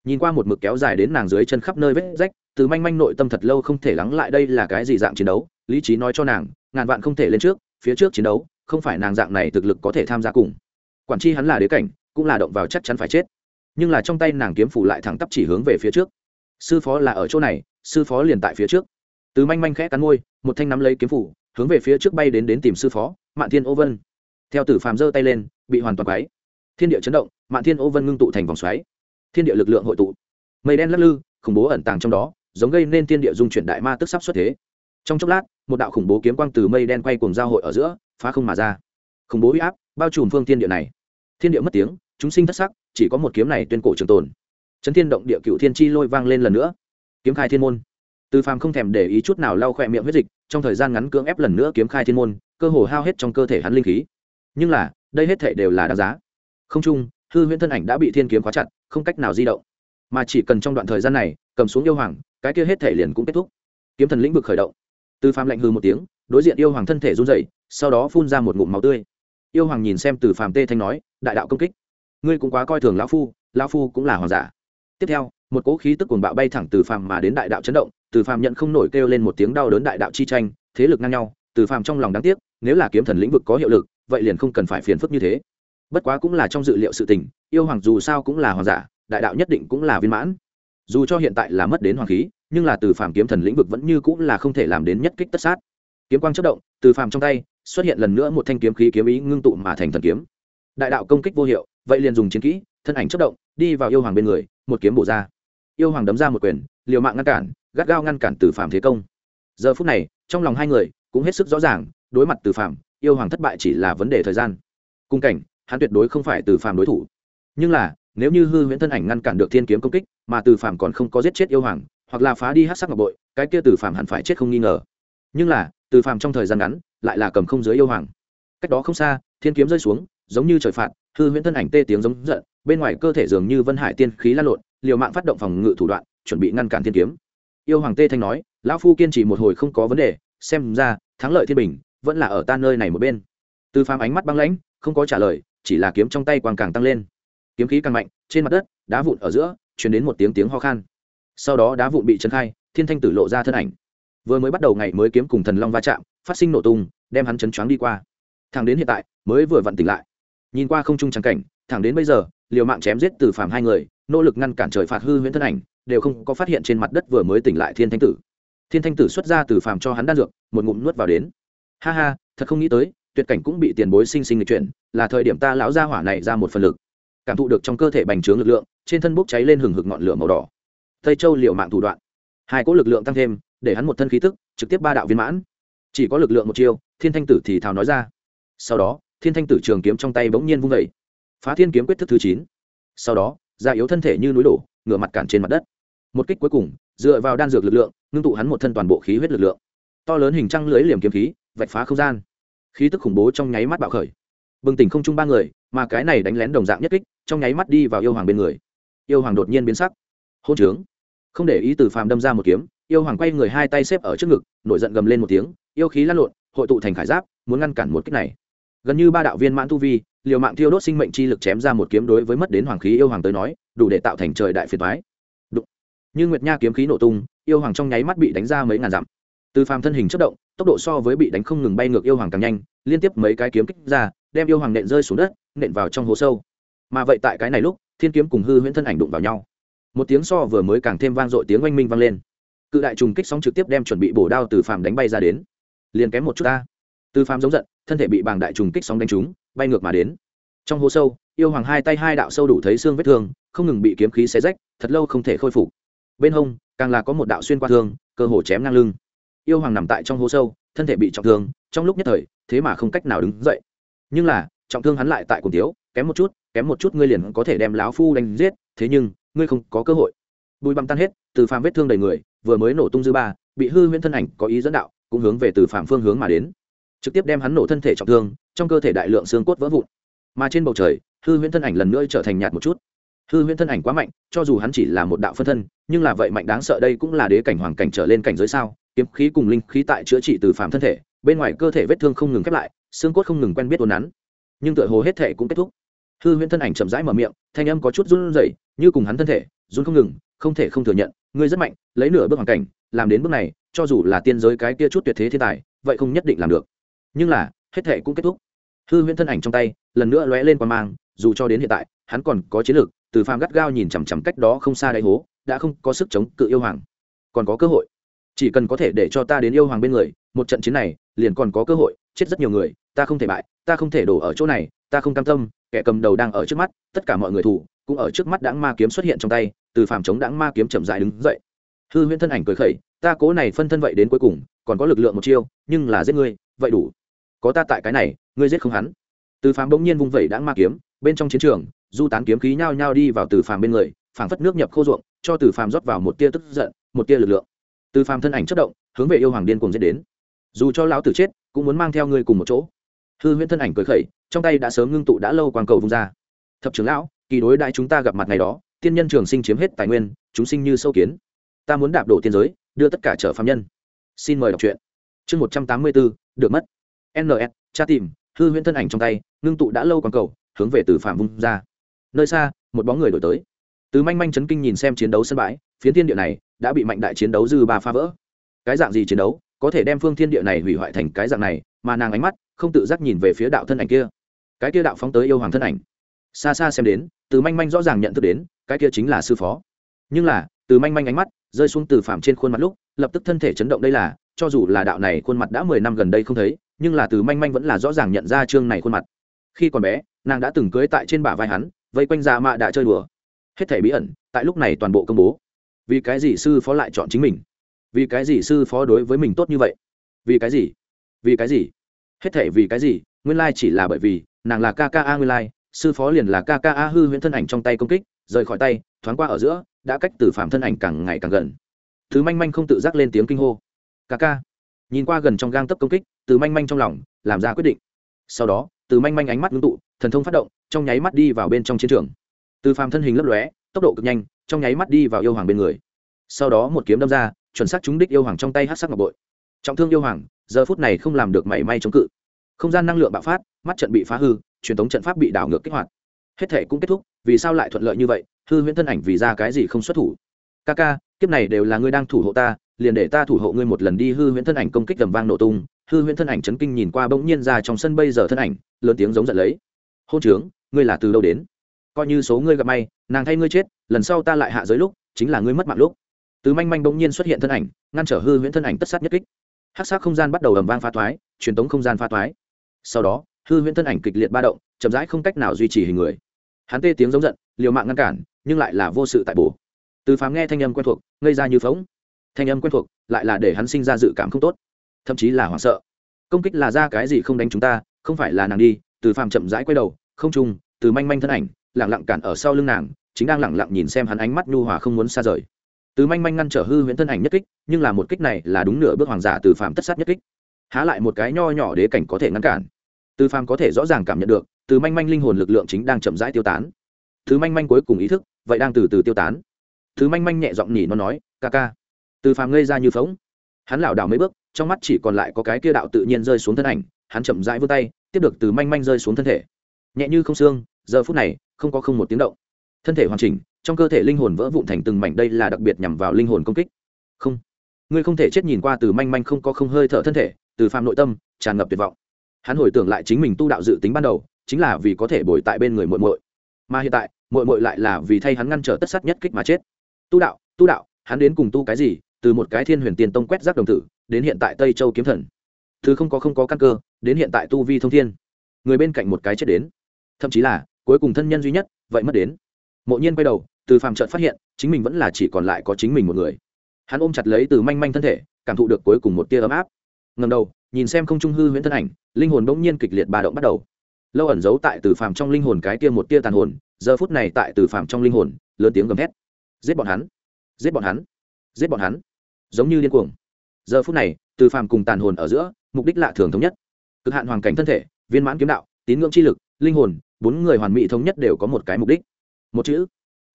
Nhìn qua một mực kéo dài đến nàng dưới chân khắp nơi vết rách, từ manh manh nội tâm thật lâu không thể lắng lại đây là cái gì dạng chiến đấu, lý trí nói cho nàng, ngàn vạn không thể lên trước, phía trước chiến đấu, không phải nàng dạng này thực lực có thể tham gia cùng. Quản tri hắn là đế cảnh, cũng là động vào chắc chắn phải chết. Nhưng là trong tay nàng kiếm phủ lại thẳng tắp chỉ hướng về phía trước. Sư phó là ở chỗ này, sư phó liền tại phía trước từ manh manh khẽ cắn môi, một thanh nắm lấy kiếm phủ, hướng về phía trước bay đến đến tìm sư phó, mạn thiên ô vân. Theo tử phàm giơ tay lên, bị hoàn toàn quáy thiên địa chấn động, mạn thiên ô vân ngưng tụ thành vòng xoáy. Thiên địa lực lượng hội tụ. Mây đen lắc lư, khủng bố ẩn tàng trong đó, giống gây nên thiên địa dung chuyển đại ma tức sắp xuất thế. Trong chốc lát, một đạo khủng bố kiếm quang từ mây đen quay cùng giao hội ở giữa, phá không mà ra. Khủng bố huy áp, bao trùm phương thiên địa này. Thiên địa mất tiếng, chúng sinh thất sắc, chỉ có một kiếm này tuyên cổ trường tồn. Chấn thiên động địa cựu thiên chi lôi vang lên lần nữa. Kiếm khai thiên môn từ phàm không thèm để ý chút nào lau khỏe miệng huyết dịch trong thời gian ngắn cưỡng ép lần nữa kiếm khai thiên môn cơ hồ hao hết trong cơ thể hắn linh khí. Nhưng là đây hết thể đều là đáng giá. Không chung hư huyễn thân ảnh đã bị thiên kiếm khóa chặt không cách nào di động. Mà chỉ cần trong đoạn thời gian này cầm xuống yêu hoàng cái kia hết thể liền cũng kết thúc. Kiếm thần lĩnh vực khởi động. Từ phàm lạnh hư một tiếng đối diện yêu hoàng thân thể run rẩy, sau đó phun ra một ngụm máu tươi. Yêu hoàng nhìn xem từ phàm tê thanh nói đại đạo công kích. Ngươi cũng quá coi thường lão phu lão phu cũng là hoàng giả. Tiếp theo một cỗ khí tức cuồng bạo bay thẳng từ phàm mà đến đại đạo chấn động từ phàm nhận không nổi kêu lên một tiếng đau đớn đại đạo chi tranh, thế lực ngang nhau, từ phàm trong lòng đáng tiếc, nếu là kiếm thần lĩnh vực có hiệu lực, vậy liền không cần phải phiền phức như thế. Bất quá cũng là trong dự liệu sự tình, yêu hoàng dù sao cũng là hoàng giả, đại đạo nhất định cũng là viên mãn. Dù cho hiện tại là mất đến hoàng khí, nhưng là từ phàm kiếm thần lĩnh vực vẫn như cũng là không thể làm đến nhất kích tất sát. Kiếm quang chất động, từ phàm trong tay xuất hiện lần nữa một thanh kiếm khí kiếm ý ngưng tụ mà thành thần kiếm. Đại đạo công kích vô hiệu, vậy liền dùng chiến kỹ, thân ảnh chất động, đi vào yêu hoàng bên người, một kiếm bổ ra. Yêu hoàng đấm ra một quyền, liều mạng ngăn cản gắt gao ngăn cản từ Phạm thế công. Giờ phút này trong lòng hai người cũng hết sức rõ ràng đối mặt từ Phạm, yêu hoàng thất bại chỉ là vấn đề thời gian. Cung cảnh hắn tuyệt đối không phải từ Phạm đối thủ. Nhưng là nếu như hư huyễn thân ảnh ngăn cản được thiên kiếm công kích mà từ Phạm còn không có giết chết yêu hoàng hoặc là phá đi hát sắc ngọc bội cái kia từ Phạm hẳn phải chết không nghi ngờ. Nhưng là từ Phạm trong thời gian ngắn lại là cầm không dưới yêu hoàng. Cách đó không xa thiên kiếm rơi xuống giống như trời phạt hư huyễn thân ảnh tê tiếng giống giận bên ngoài cơ thể dường như vân hải tiên khí lan lộn liều mạng phát động phòng ngự thủ đoạn chuẩn bị ngăn cản thiên kiếm yêu hoàng tê thanh nói, lão phu kiên trì một hồi không có vấn đề, xem ra, thắng lợi thiên bình, vẫn là ở ta nơi này một bên. Từ phàm ánh mắt băng lãnh, không có trả lời, chỉ là kiếm trong tay quàng càng tăng lên. Kiếm khí càng mạnh, trên mặt đất, đá vụn ở giữa chuyển đến một tiếng tiếng ho khan. Sau đó đá vụn bị trấn khai, thiên thanh tử lộ ra thân ảnh. Vừa mới bắt đầu ngày mới kiếm cùng thần long va chạm, phát sinh nổ tung, đem hắn chấn choáng đi qua. Thẳng đến hiện tại, mới vừa vặn tỉnh lại. Nhìn qua không trung trắng cảnh, thẳng đến bây giờ, liều mạng chém giết từ phàm hai người, nỗ lực ngăn cản trời phạt hư huyễn thân ảnh đều không có phát hiện trên mặt đất vừa mới tỉnh lại thiên thanh tử. Thiên thanh tử xuất ra từ phàm cho hắn đan dược, một ngụm nuốt vào đến. Ha ha, thật không nghĩ tới, tuyệt cảnh cũng bị tiền bối sinh sinh lịch chuyển, là thời điểm ta lão gia hỏa này ra một phần lực. Cảm thụ được trong cơ thể bành trướng lực lượng, trên thân bốc cháy lên hừng hực ngọn lửa màu đỏ. Tây châu liệu mạng thủ đoạn. Hai cỗ lực lượng tăng thêm, để hắn một thân khí tức, trực tiếp ba đạo viên mãn. Chỉ có lực lượng một chiêu, thiên thanh tử thì thào nói ra. Sau đó, thiên thanh tử trường kiếm trong tay bỗng nhiên vung vẩy phá thiên kiếm quyết thức thứ chín. Sau đó, da yếu thân thể như núi đổ ngửa mặt cản trên mặt đất. Một kích cuối cùng, dựa vào đan dược lực lượng, ngưng tụ hắn một thân toàn bộ khí huyết lực lượng. To lớn hình trăng lưới liềm kiếm khí, vạch phá không gian. Khí tức khủng bố trong nháy mắt bạo khởi. Bừng tỉnh không chung ba người, mà cái này đánh lén đồng dạng nhất kích, trong nháy mắt đi vào yêu hoàng bên người. Yêu hoàng đột nhiên biến sắc. Hôn trướng. Không để ý từ phàm đâm ra một kiếm, yêu hoàng quay người hai tay xếp ở trước ngực, nổi giận gầm lên một tiếng, yêu khí lăn lộn, hội tụ thành khải giáp, muốn ngăn cản một kích này. Gần như ba đạo viên mãn tu vi liều mạng thiêu đốt sinh mệnh chi lực chém ra một kiếm đối với mất đến hoàng khí yêu hoàng tới nói, đủ để tạo thành trời đại phiền thoái Đụng. như nguyệt nha kiếm khí nổ tung, yêu hoàng trong nháy mắt bị đánh ra mấy ngàn dặm. Từ phàm thân hình chất động, tốc độ so với bị đánh không ngừng bay ngược yêu hoàng càng nhanh, liên tiếp mấy cái kiếm kích ra, đem yêu hoàng nện rơi xuống đất, nện vào trong hố sâu. Mà vậy tại cái này lúc, thiên kiếm cùng hư huyễn thân ảnh đụng vào nhau. Một tiếng so vừa mới càng thêm vang dội tiếng oanh minh vang lên. Cự đại trùng kích sóng trực tiếp đem chuẩn bị bổ đao từ phàm đánh bay ra đến. Liền kém một chút ta. Từ phàm giống giận thân thể bị bàng đại trùng kích sóng đánh trúng, bay ngược mà đến. Trong hố sâu, yêu hoàng hai tay hai đạo sâu đủ thấy xương vết thương, không ngừng bị kiếm khí xé rách, thật lâu không thể khôi phục. Bên hông, càng là có một đạo xuyên qua thương, cơ hồ chém ngang lưng. Yêu hoàng nằm tại trong hố sâu, thân thể bị trọng thương, trong lúc nhất thời, thế mà không cách nào đứng dậy. Nhưng là, trọng thương hắn lại tại cùng tiếu kém một chút, kém một chút ngươi liền có thể đem lão phu đánh giết, thế nhưng, ngươi không có cơ hội. Bùi băm tan hết, từ phàm vết thương đầy người, vừa mới nổ tung dư ba, bị hư huyễn thân ảnh có ý dẫn đạo, cũng hướng về từ phàm phương hướng mà đến trực tiếp đem hắn nổ thân thể trọng thương, trong cơ thể đại lượng xương cốt vỡ vụn. Mà trên bầu trời, hư huyễn thân ảnh lần nữa trở thành nhạt một chút. Hư huyễn thân ảnh quá mạnh, cho dù hắn chỉ là một đạo phân thân, nhưng là vậy mạnh đáng sợ đây cũng là đế cảnh hoàng cảnh trở lên cảnh giới sao? Kiếm khí cùng linh khí tại chữa trị từ phạm thân thể, bên ngoài cơ thể vết thương không ngừng khép lại, xương cốt không ngừng quen biết ồn nắn. Nhưng tựa hồ hết thể cũng kết thúc. Hư huyễn thân ảnh chậm rãi mở miệng, thanh âm có chút run rẩy, như cùng hắn thân thể, run không ngừng, không thể không thừa nhận, ngươi rất mạnh, lấy nửa bước hoàn cảnh, làm đến bước này, cho dù là tiên giới cái kia chút tuyệt thế thiên tài, vậy không nhất định làm được nhưng là, hết thệ cũng kết thúc. Hư huyễn thân ảnh trong tay, lần nữa lóe lên qua mang, dù cho đến hiện tại, hắn còn có chiến lược từ phàm gắt gao nhìn chằm chằm cách đó không xa đáy hố, đã không có sức chống cự yêu hoàng. Còn có cơ hội. Chỉ cần có thể để cho ta đến yêu hoàng bên người, một trận chiến này, liền còn có cơ hội, chết rất nhiều người, ta không thể bại, ta không thể đổ ở chỗ này, ta không cam tâm, kẻ cầm đầu đang ở trước mắt, tất cả mọi người thủ, cũng ở trước mắt đãng ma kiếm xuất hiện trong tay, từ phàm chống đãng ma kiếm chậm dại đứng dậy. Hư huyễn thân ảnh cười khẩy, ta cố này phân thân vậy đến cuối cùng, còn có lực lượng một chiêu, nhưng là giết ngươi, vậy đủ có ta tại cái này, ngươi giết không hắn. Từ phàm bỗng nhiên vung vẩy đã ma kiếm, bên trong chiến trường, du tán kiếm khí nhao nhao đi vào từ phàm bên người, phảng phất nước nhập khô ruộng, cho từ phàm rót vào một tia tức giận, một tia lực lượng. Từ phàm thân ảnh chất động, hướng về yêu hoàng điên cùng dết đến. Dù cho lão tử chết, cũng muốn mang theo ngươi cùng một chỗ. Hư huyễn thân ảnh cười khẩy, trong tay đã sớm ngưng tụ đã lâu quang cầu vung ra. Thập trưởng lão, kỳ đối đại chúng ta gặp mặt ngày đó, tiên nhân trường sinh chiếm hết tài nguyên, chúng sinh như sâu kiến. Ta muốn đạp đổ tiên giới, đưa tất cả trở phạm nhân. Xin mời đọc truyện. Chương một trăm tám mươi bốn được mất ns tra tìm, hư huyễn thân ảnh trong tay, ngưng tụ đã lâu quang cầu, hướng về từ phạm vung ra. Nơi xa, một bóng người đổi tới. Từ manh manh chấn kinh nhìn xem chiến đấu sân bãi, phiến thiên địa này đã bị mạnh đại chiến đấu dư ba phá vỡ. Cái dạng gì chiến đấu, có thể đem phương thiên địa này hủy hoại thành cái dạng này, mà nàng ánh mắt không tự giác nhìn về phía đạo thân ảnh kia. Cái kia đạo phóng tới yêu hoàng thân ảnh. Xa xa xem đến, từ manh manh rõ ràng nhận thức đến, cái kia chính là sư phó. Nhưng là, từ manh manh ánh mắt rơi xuống từ phạm trên khuôn mặt lúc, lập tức thân thể chấn động đây là, cho dù là đạo này khuôn mặt đã mười năm gần đây không thấy nhưng là từ manh manh vẫn là rõ ràng nhận ra chương này khuôn mặt. Khi còn bé, nàng đã từng cưới tại trên bả vai hắn, vây quanh ra mạ đã chơi đùa. Hết thể bí ẩn, tại lúc này toàn bộ công bố. Vì cái gì sư phó lại chọn chính mình? Vì cái gì sư phó đối với mình tốt như vậy? Vì cái gì? Vì cái gì? Hết thể vì cái gì? Nguyên lai chỉ là bởi vì, nàng là kka nguyên lai, sư phó liền là kka hư huyễn thân ảnh trong tay công kích, rời khỏi tay, thoáng qua ở giữa, đã cách từ phạm thân ảnh càng ngày càng gần. Thứ manh manh không tự giác lên tiếng kinh hô. Kka nhìn qua gần trong gang tấp công kích, từ manh manh trong lòng, làm ra quyết định. Sau đó, từ manh manh ánh mắt ngưng tụ, thần thông phát động, trong nháy mắt đi vào bên trong chiến trường. Từ phàm thân hình lấp lóe, tốc độ cực nhanh, trong nháy mắt đi vào yêu hoàng bên người. Sau đó một kiếm đâm ra, chuẩn xác trúng đích yêu hoàng trong tay hát sắc ngọc bội. Trọng thương yêu hoàng, giờ phút này không làm được mảy may chống cự. Không gian năng lượng bạo phát, mắt trận bị phá hư, truyền thống trận pháp bị đảo ngược kích hoạt. Hết thể cũng kết thúc, vì sao lại thuận lợi như vậy? Hư huyễn thân ảnh vì ra cái gì không xuất thủ? Ca ca kiếp này đều là ngươi đang thủ hộ ta, liền để ta thủ hộ ngươi một lần đi. Hư huyễn thân ảnh công kích tầm vang nổ tung, hư huyễn thân ảnh chấn kinh nhìn qua bỗng nhiên ra trong sân bây giờ thân ảnh, lớn tiếng giống giận lấy. Hôn trướng, ngươi là từ đâu đến? Coi như số ngươi gặp may, nàng thay ngươi chết, lần sau ta lại hạ giới lúc, chính là ngươi mất mạng lúc. Từ manh manh bỗng nhiên xuất hiện thân ảnh, ngăn trở hư huyễn thân ảnh tất sát nhất kích. Hát sát không gian bắt đầu ầm vang pha thoái, truyền tống không gian pha thoái. Sau đó, hư huyễn thân ảnh kịch liệt ba động, chậm rãi không cách nào duy trì hình người. Hắn tê tiếng giống giận, liều mạng ngăn cản, nhưng lại là vô sự tại bổ từ phàm nghe thanh âm quen thuộc, ngây ra như phóng thanh âm quen thuộc, lại là để hắn sinh ra dự cảm không tốt. Thậm chí là hoảng sợ. Công kích là ra cái gì không đánh chúng ta, không phải là nàng đi, từ phàm chậm rãi quay đầu, không trung từ manh manh thân ảnh lẳng lặng cản ở sau lưng nàng, chính đang lẳng lặng nhìn xem hắn ánh mắt nhu hòa không muốn xa rời. Từ manh manh ngăn trở hư huyễn thân ảnh nhất kích, nhưng là một kích này là đúng nửa bước hoàng giả từ phàm tất sát nhất kích. Há lại một cái nho nhỏ đế cảnh có thể ngăn cản. Từ phàm có thể rõ ràng cảm nhận được, từ manh manh linh hồn lực lượng chính đang chậm rãi tiêu tán. Thứ manh manh cuối cùng ý thức, vậy đang từ từ tiêu tán thứ manh manh nhẹ giọng nhỉ nó nói, ca ca, từ phàm ngây ra như phóng hắn lảo đảo mấy bước, trong mắt chỉ còn lại có cái kia đạo tự nhiên rơi xuống thân ảnh, hắn chậm rãi vươn tay, tiếp được từ manh manh rơi xuống thân thể. Nhẹ như không xương, giờ phút này, không có không một tiếng động. Thân thể hoàn chỉnh, trong cơ thể linh hồn vỡ vụn thành từng mảnh, đây là đặc biệt nhằm vào linh hồn công kích. Không, ngươi không thể chết nhìn qua từ manh manh không có không hơi thở thân thể, từ phàm nội tâm, tràn ngập tuyệt vọng. Hắn hồi tưởng lại chính mình tu đạo dự tính ban đầu, chính là vì có thể bồi tại bên người muội muội. Mà hiện tại, muội muội lại là vì thay hắn ngăn trở tất sát nhất kích mà chết tu đạo tu đạo, hắn đến cùng tu cái gì? Từ một cái thiên huyền tiền tông quét rác đồng tử, đến hiện tại tây châu kiếm thần. Thứ không có không có căn cơ, đến hiện tại tu vi thông thiên. Người bên cạnh một cái chết đến. Thậm chí là, cuối cùng thân nhân duy nhất, vậy mất đến. Mộ nhiên quay đầu, từ phàm trợt phát hiện, chính mình vẫn là chỉ còn lại có chính mình một người. Hắn ôm chặt lấy từ manh manh thân thể, cảm thụ được cuối cùng một tia ấm áp. Ngầm đầu, nhìn xem không trung hư huyễn thân ảnh, linh hồn bỗng nhiên kịch liệt bà động bắt đầu. Lâu ẩn giấu tại từ phàm trong linh hồn cái tia một tia tàn hồn, giờ phút này tại từ phàm trong linh hồn, lớn tiếng gầm thét giết bọn hắn. Giết bọn hắn. Giết bọn hắn. Giống như điên cuồng. Giờ phút này, từ phàm cùng tàn hồn ở giữa, mục đích lạ thường thống nhất. Cực hạn hoàn cảnh thân thể, viên mãn kiếm đạo, tín ngưỡng chi lực, linh hồn, bốn người hoàn mỹ thống nhất đều có một cái mục đích. Một chữ.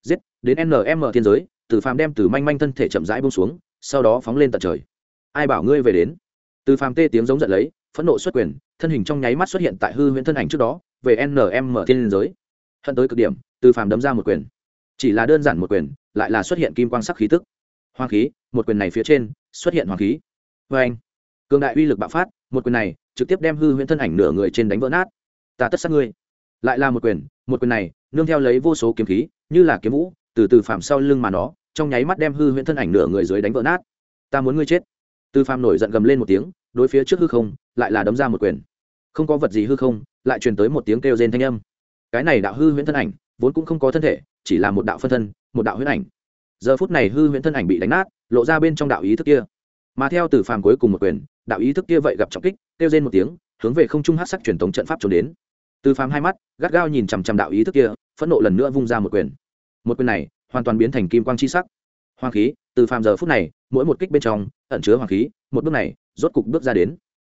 Giết, đến nm thiên giới, từ phàm đem từ manh manh thân thể chậm rãi bông xuống, sau đó phóng lên tận trời. Ai bảo ngươi về đến? Từ phàm tê tiếng giống giận lấy, phẫn nộ xuất quyền, thân hình trong nháy mắt xuất hiện tại hư huyễn thân ảnh trước đó, về nm thiên giới. Hận tới cực điểm, từ phàm đấm ra một quyền chỉ là đơn giản một quyền, lại là xuất hiện kim quang sắc khí tức. Hoàng khí, một quyền này phía trên, xuất hiện hoàng khí. Vê anh, cường đại uy lực bạo phát, một quyền này, trực tiếp đem hư huyễn thân ảnh nửa người trên đánh vỡ nát. Ta tất sát ngươi. Lại là một quyền một quyền này, nương theo lấy vô số kiếm khí, như là kiếm vũ, từ từ phạm sau lưng mà nó, trong nháy mắt đem hư huyễn thân ảnh nửa người dưới đánh vỡ nát. Ta muốn ngươi chết. Từ phạm nổi giận gầm lên một tiếng, đối phía trước hư không, lại là đấm ra một quyền. Không có vật gì hư không, lại truyền tới một tiếng kêu rên thanh âm. Cái này đạo hư huyễn thân ảnh, vốn cũng không có thân thể chỉ là một đạo phân thân, một đạo huyễn ảnh. Giờ phút này hư huyễn thân ảnh bị đánh nát, lộ ra bên trong đạo ý thức kia. Mà theo từ phàm cuối cùng một quyền, đạo ý thức kia vậy gặp trọng kích, kêu rên một tiếng, hướng về không trung hát sắc truyền thống trận pháp trốn đến. Từ phàm hai mắt, gắt gao nhìn chằm chằm đạo ý thức kia, phẫn nộ lần nữa vung ra một quyền. Một quyền này, hoàn toàn biến thành kim quang chi sắc. Hoàng khí, từ phàm giờ phút này, mỗi một kích bên trong, ẩn chứa hoàng khí, một bước này, rốt cục bước ra đến.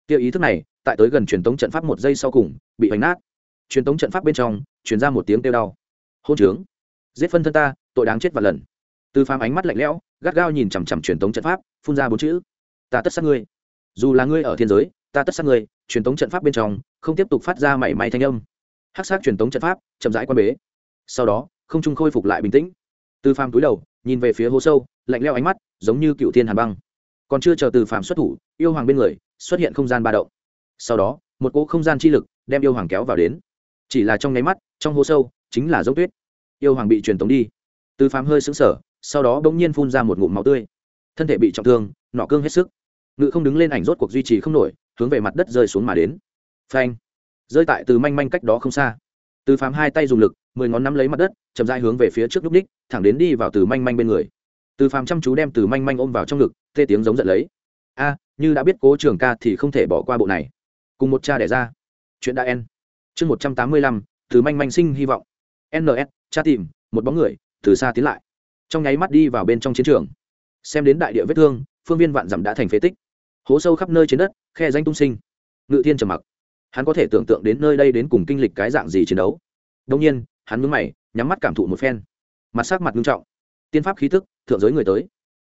Kia ý thức này, tại tới gần truyền tống trận pháp một giây sau cùng, bị hoành nát. Truyền tống trận pháp bên trong, truyền ra một tiếng kêu đau. Hôn trướng giết phân thân ta, tội đáng chết và lần. Từ phàm ánh mắt lạnh lẽo, gắt gao nhìn chằm chằm truyền tống trận pháp, phun ra bốn chữ, ta tất sát ngươi. Dù là ngươi ở thiên giới, ta tất sát ngươi. Truyền tống trận pháp bên trong, không tiếp tục phát ra mảy may thanh âm. Hắc sát truyền tống trận pháp, chậm rãi quan bế. Sau đó, không trung khôi phục lại bình tĩnh. Từ phàm túi đầu, nhìn về phía hố sâu, lạnh leo ánh mắt, giống như cựu thiên hàn băng. Còn chưa chờ từ phàm xuất thủ, yêu hoàng bên người, xuất hiện không gian ba động. Sau đó, một cỗ không gian chi lực đem yêu hoàng kéo vào đến. Chỉ là trong nháy mắt, trong hố sâu, chính là dốc tuyết yêu hoàng bị truyền tống đi. Từ phàm hơi xứng sở sau đó bỗng nhiên phun ra một ngụm máu tươi. Thân thể bị trọng thương, nọ cương hết sức. Ngự không đứng lên ảnh rốt cuộc duy trì không nổi, hướng về mặt đất rơi xuống mà đến. Phanh! Rơi tại từ manh manh cách đó không xa. Từ phàm hai tay dùng lực, mười ngón nắm lấy mặt đất, chậm dai hướng về phía trước lúc ních, thẳng đến đi vào từ manh manh bên người. Từ phàm chăm chú đem từ manh manh ôm vào trong ngực tê tiếng giống giận lấy. A, như đã biết cố trường ca thì không thể bỏ qua bộ này. Cùng một cha đẻ ra. Chuyện đã en chương một trăm tám mươi lăm, từ manh manh sinh hy vọng. Ns cha tìm, một bóng người, từ xa tiến lại. Trong nháy mắt đi vào bên trong chiến trường. Xem đến đại địa vết thương, phương viên vạn dặm đã thành phế tích. Hố sâu khắp nơi trên đất, khe danh tung sinh. Ngự thiên trầm mặc. Hắn có thể tưởng tượng đến nơi đây đến cùng kinh lịch cái dạng gì chiến đấu. Đông nhiên, hắn mướn mày, nhắm mắt cảm thụ một phen. Mặt sắc mặt nghiêm trọng. Tiên pháp khí tức, thượng giới người tới.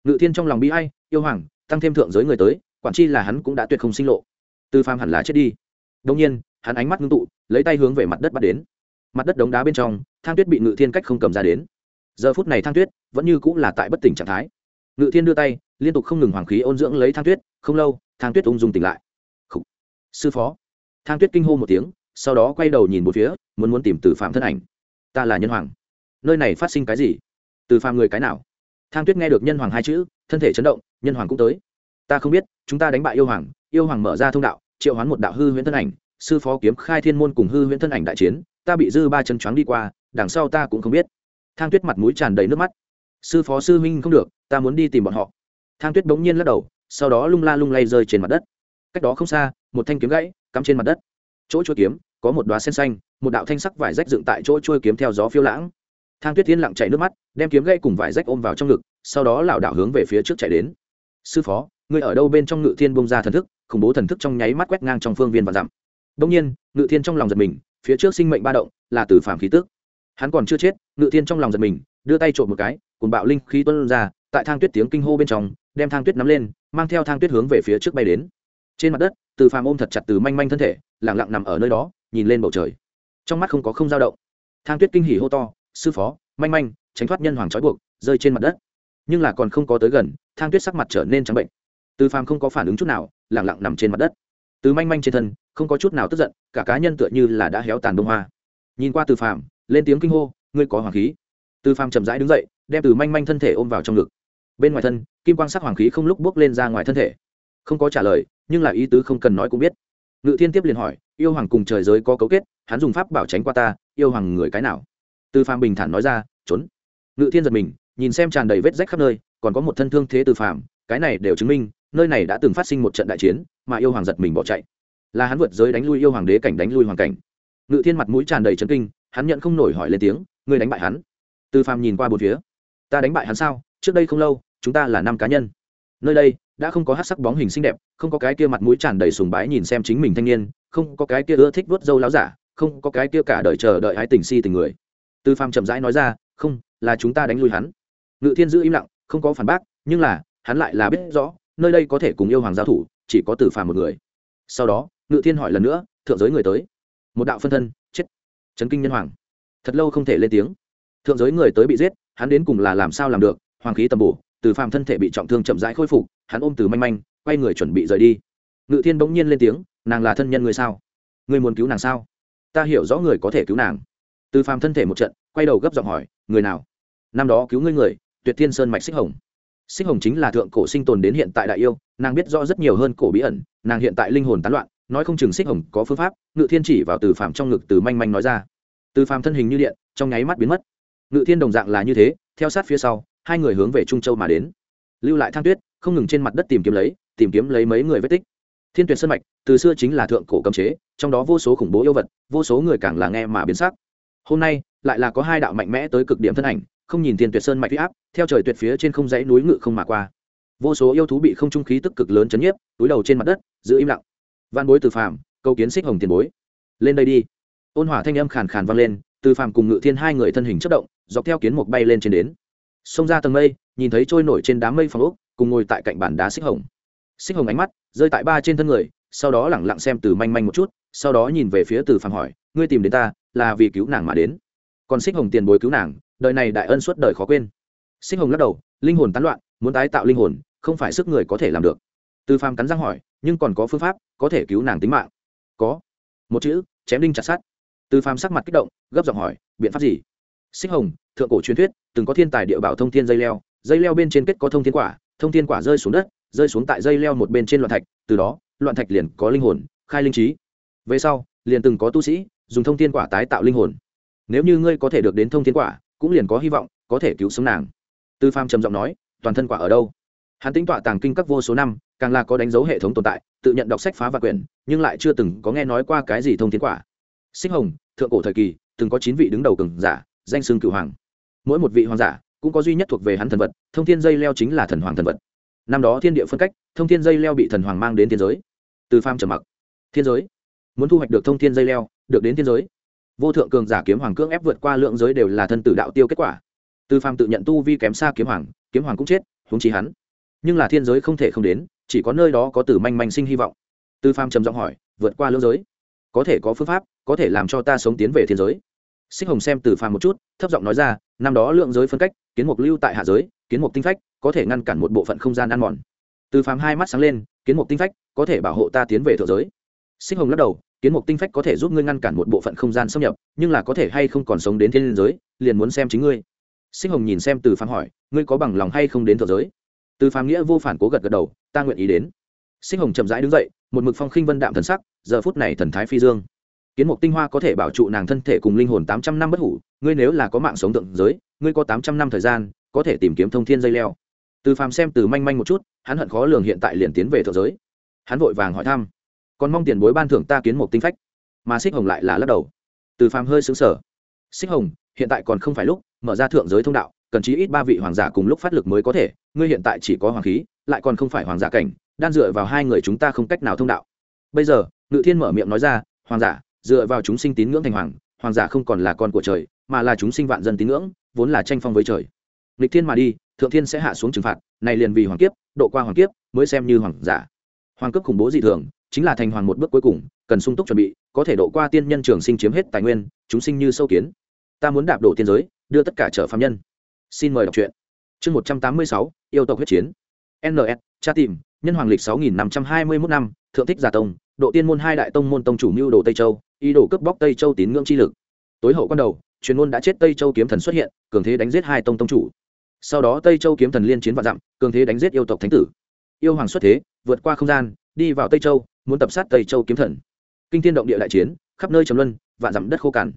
Ngự thiên trong lòng bi ai, yêu hoàng, tăng thêm thượng giới người tới, quản chi là hắn cũng đã tuyệt không sinh lộ. Tư pham hẳn là chết đi. Đông nhiên, hắn ánh mắt ngưng tụ, lấy tay hướng về mặt đất bắt đến mặt đất đống đá bên trong, thang tuyết bị ngự thiên cách không cầm ra đến. Giờ phút này thang tuyết vẫn như cũng là tại bất tỉnh trạng thái. Ngự thiên đưa tay, liên tục không ngừng hoàng khí ôn dưỡng lấy thang tuyết, không lâu, thang tuyết ung dung tỉnh lại. Khủ. sư phó. Thang tuyết kinh hô một tiếng, sau đó quay đầu nhìn một phía, muốn muốn tìm từ phạm thân ảnh. Ta là nhân hoàng. Nơi này phát sinh cái gì? Từ phạm người cái nào? Thang tuyết nghe được nhân hoàng hai chữ, thân thể chấn động, nhân hoàng cũng tới. Ta không biết, chúng ta đánh bại yêu hoàng yêu hoàng mở ra thông đạo, triệu hoán một đạo hư huyễn thân ảnh, sư phó kiếm khai thiên môn cùng hư huyễn thân ảnh đại chiến ta bị dư ba chân choáng đi qua, đằng sau ta cũng không biết. Thang tuyết mặt mũi tràn đầy nước mắt. Sư phó, sư huynh không được, ta muốn đi tìm bọn họ. Thang tuyết bỗng nhiên lắc đầu, sau đó lung la lung lay rơi trên mặt đất. Cách đó không xa, một thanh kiếm gãy, cắm trên mặt đất. Chỗ chuôi kiếm, có một đoá sen xanh, một đạo thanh sắc vải rách dựng tại chỗ chuôi kiếm theo gió phiêu lãng. Thang tuyết thiên lặng chảy nước mắt, đem kiếm gãy cùng vải rách ôm vào trong ngực, sau đó lảo đảo hướng về phía trước chạy đến. Sư phó, ngươi ở đâu bên trong ngự thiên bông ra thần thức? Khủng bố thần thức trong nháy mắt quét ngang trong phương viên và dặm. Đông nhiên, ngự thiên trong lòng giật mình phía trước sinh mệnh ba động là từ phàm khí tức. Hắn còn chưa chết, ngự thiên trong lòng giật mình, đưa tay trộm một cái cùng bạo linh khí tuân ra, tại thang tuyết tiếng kinh hô bên trong, đem thang tuyết nắm lên, mang theo thang tuyết hướng về phía trước bay đến. Trên mặt đất, từ phàm ôm thật chặt từ manh manh thân thể lẳng lặng nằm ở nơi đó, nhìn lên bầu trời. Trong mắt không có không dao động. Thang tuyết kinh hỉ hô to, sư phó, manh manh, tránh thoát nhân hoàng trói buộc, rơi trên mặt đất. Nhưng là còn không có tới gần, thang tuyết sắc mặt trở nên trắng bệnh. Từ phàm không có phản ứng chút nào lẳng lặng nằm trên mặt đất từ manh manh trên thân, không có chút nào tức giận, cả cá nhân tựa như là đã héo tàn đông hoa. Nhìn qua từ phàm, lên tiếng kinh hô, ngươi có hoàng khí. Từ phàm chậm rãi đứng dậy, đem từ manh manh thân thể ôm vào trong ngực. Bên ngoài thân, kim quang sắc hoàng khí không lúc bước lên ra ngoài thân thể. Không có trả lời, nhưng là ý tứ không cần nói cũng biết. Ngự thiên tiếp liền hỏi, yêu hoàng cùng trời giới có cấu kết, hắn dùng pháp bảo tránh qua ta, yêu hoàng người cái nào? Từ phàm bình thản nói ra, trốn. Ngự thiên giật mình, nhìn xem tràn đầy vết rách khắp nơi, còn có một thân thương thế từ phàm, cái này đều chứng minh nơi này đã từng phát sinh một trận đại chiến, mà yêu hoàng giật mình bỏ chạy. Là hắn vượt giới đánh lui yêu hoàng đế cảnh đánh lui hoàng cảnh. Ngự thiên mặt mũi tràn đầy trấn kinh, hắn nhận không nổi hỏi lên tiếng, ngươi đánh bại hắn? Từ phàm nhìn qua bốn phía. Ta đánh bại hắn sao? Trước đây không lâu, chúng ta là năm cá nhân. Nơi đây đã không có hát sắc bóng hình xinh đẹp, không có cái kia mặt mũi tràn đầy sùng bái nhìn xem chính mình thanh niên, không có cái kia ưa thích vớt dâu láo giả, không có cái kia cả đời chờ đợi hái tình si tình người. Tư phàm chậm rãi nói ra, không, là chúng ta đánh lui hắn. Ngự thiên giữ im lặng, không có phản bác, nhưng là, hắn lại là biết rõ nơi đây có thể cùng yêu hoàng giao thủ, chỉ có tử phàm một người. Sau đó, ngự thiên hỏi lần nữa, thượng giới người tới. Một đạo phân thân, chết. Trấn kinh nhân hoàng. Thật lâu không thể lên tiếng. Thượng giới người tới bị giết, hắn đến cùng là làm sao làm được? Hoàng khí tầm bổ từ phàm thân thể bị trọng thương chậm rãi khôi phục, hắn ôm từ manh manh, quay người chuẩn bị rời đi. Ngự thiên bỗng nhiên lên tiếng, nàng là thân nhân người sao? Người muốn cứu nàng sao? Ta hiểu rõ người có thể cứu nàng. Từ phàm thân thể một trận, quay đầu gấp giọng hỏi, người nào? Năm đó cứu ngươi người, tuyệt thiên sơn mạch xích hồng xích hồng chính là thượng cổ sinh tồn đến hiện tại đại yêu, nàng biết rõ rất nhiều hơn cổ bí ẩn, nàng hiện tại linh hồn tán loạn, nói không chừng xích hồng có phương pháp, ngự thiên chỉ vào từ phàm trong ngực từ manh manh nói ra. Từ phàm thân hình như điện, trong nháy mắt biến mất. Ngự thiên đồng dạng là như thế, theo sát phía sau, hai người hướng về trung châu mà đến. Lưu lại thang tuyết, không ngừng trên mặt đất tìm kiếm lấy, tìm kiếm lấy mấy người vết tích. Thiên tuyệt sơn mạch, từ xưa chính là thượng cổ cấm chế, trong đó vô số khủng bố yêu vật, vô số người càng là nghe mà biến sắc. Hôm nay, lại là có hai đạo mạnh mẽ tới cực điểm thân ảnh không nhìn thiên tuyệt sơn mạch huy áp, theo trời tuyệt phía trên không dãy núi ngự không mà qua. Vô số yêu thú bị không trung khí tức cực lớn chấn nhiếp, túi đầu trên mặt đất, giữ im lặng. Văn bối từ phàm, câu kiến xích hồng tiền bối. Lên đây đi. Ôn hỏa thanh âm khàn khàn vang lên, từ phàm cùng ngự thiên hai người thân hình chất động, dọc theo kiến mục bay lên trên đến. Xông ra tầng mây, nhìn thấy trôi nổi trên đám mây phòng ốc, cùng ngồi tại cạnh bàn đá xích hồng. Xích hồng ánh mắt rơi tại ba trên thân người, sau đó lẳng lặng xem từ manh manh một chút, sau đó nhìn về phía từ phàm hỏi, ngươi tìm đến ta, là vì cứu nàng mà đến? Còn xích hồng tiền bối cứu nàng đời này đại ân suốt đời khó quên. Sinh hồng lắc đầu, linh hồn tán loạn, muốn tái tạo linh hồn, không phải sức người có thể làm được. Từ phàm cắn răng hỏi, nhưng còn có phương pháp có thể cứu nàng tính mạng. Có. Một chữ, chém đinh chặt sát từ phàm sắc mặt kích động, gấp giọng hỏi, biện pháp gì? Sinh hồng, thượng cổ truyền thuyết, từng có thiên tài địa bảo thông thiên dây leo dây leo bên trên kết có thông thiên quả, thông thiên quả rơi xuống đất, rơi xuống tại dây leo một bên trên loạn thạch, từ đó, loạn thạch liền có linh hồn, khai linh trí. Về sau, liền từng có tu sĩ, dùng thông thiên quả tái tạo linh hồn. Nếu như ngươi có thể được đến thông thiên quả cũng liền có hy vọng, có thể cứu sống nàng. Tư pham trầm giọng nói, toàn thân quả ở đâu? Hắn tính tọa tàng kinh các vô số năm, càng là có đánh dấu hệ thống tồn tại, tự nhận đọc sách phá và quyển, nhưng lại chưa từng có nghe nói qua cái gì thông thiên quả. Xích hồng, thượng cổ thời kỳ, từng có chín vị đứng đầu cường giả, danh xưng cửu hoàng. Mỗi một vị hoàng giả cũng có duy nhất thuộc về hắn thần vật, thông thiên dây leo chính là thần hoàng thần vật. Năm đó thiên địa phân cách, thông thiên dây leo bị thần hoàng mang đến thiên giới. Từ pham trầm mặc. Thiên giới? Muốn thu hoạch được thông thiên dây leo, được đến thiên giới vô thượng cường giả kiếm hoàng cưỡng ép vượt qua lượng giới đều là thân tử đạo tiêu kết quả. Từ phàm tự nhận tu vi kém xa kiếm hoàng kiếm hoàng cũng chết húng chí hắn. Nhưng là thiên giới không thể không đến, chỉ có nơi đó có tử manh manh sinh hy vọng. Từ phàm trầm giọng hỏi, vượt qua lưỡng giới? Có thể có phương pháp, có thể làm cho ta sống tiến về thiên giới. Xích hồng xem từ phàm một chút, thấp giọng nói ra, năm đó lượng giới phân cách, kiến mục lưu tại hạ giới, kiến mục tinh phách, có thể ngăn cản một bộ phận không gian ăn mòn. Từ phàm hai mắt sáng lên, kiến mục tinh phách, có thể bảo hộ ta tiến về thượng giới. Xích hồng lắc đầu kiến mục tinh phách có thể giúp ngươi ngăn cản một bộ phận không gian xâm nhập, nhưng là có thể hay không còn sống đến thiên liên giới, liền muốn xem chính ngươi. Sinh hồng nhìn xem từ phàm hỏi, ngươi có bằng lòng hay không đến thượng giới? Từ phàm nghĩa vô phản cố gật gật đầu, ta nguyện ý đến. Sinh hồng chậm rãi đứng dậy, một mực phong khinh vân đạm thần sắc, giờ phút này thần thái phi dương. Kiến mục tinh hoa có thể bảo trụ nàng thân thể cùng linh hồn tám trăm năm bất hủ, ngươi nếu là có mạng sống tượng giới, ngươi có tám trăm năm thời gian, có thể tìm kiếm thông thiên dây leo. Từ phàm xem từ manh manh một chút, hắn hận khó lường hiện tại liền tiến về thượng giới. Hắn vội vàng hỏi thăm còn mong tiền bối ban thưởng ta kiến một tinh phách. Mà xích hồng lại là lắc đầu. Từ phàm hơi xứng sở xích hồng, hiện tại còn không phải lúc, mở ra thượng giới thông đạo, cần chí ít ba vị hoàng giả cùng lúc phát lực mới có thể, ngươi hiện tại chỉ có hoàng khí, lại còn không phải hoàng giả cảnh, đan dựa vào hai người chúng ta không cách nào thông đạo. Bây giờ, ngự thiên mở miệng nói ra, hoàng giả, dựa vào chúng sinh tín ngưỡng thành hoàng hoàng giả không còn là con của trời, mà là chúng sinh vạn dân tín ngưỡng, vốn là tranh phong với trời. Nghịch thiên mà đi, thượng thiên sẽ hạ xuống trừng phạt, này liền vì hoàng kiếp, độ qua hoàng kiếp, mới xem như hoàng giả. Hoàng cấp khủng bố dị thường chính là thành hoàng một bước cuối cùng, cần sung túc chuẩn bị, có thể độ qua tiên nhân trường sinh chiếm hết tài nguyên, chúng sinh như sâu kiến. Ta muốn đạp đổ tiên giới, đưa tất cả trở phạm nhân. Xin mời đọc truyện. Chương một trăm tám mươi sáu, yêu tộc huyết chiến. Ns tra tìm, nhân hoàng lịch sáu nghìn năm trăm hai mươi mốt năm, thượng thích giả tông, độ tiên môn hai đại tông môn tông chủ mưu đồ tây châu, ý đồ cướp bóc tây châu tín ngưỡng chi lực. Tối hậu quan đầu truyền môn đã chết tây châu kiếm thần xuất hiện, cường thế đánh giết hai tông tông chủ. Sau đó tây châu kiếm thần liên chiến vạn dặm, cường thế đánh giết yêu tộc thánh tử. Yêu hoàng xuất thế, vượt qua không gian, đi vào tây châu muốn tập sát tây châu kiếm thần. Kinh thiên động địa đại chiến, khắp nơi trầm luân, vạn dặm đất khô cằn.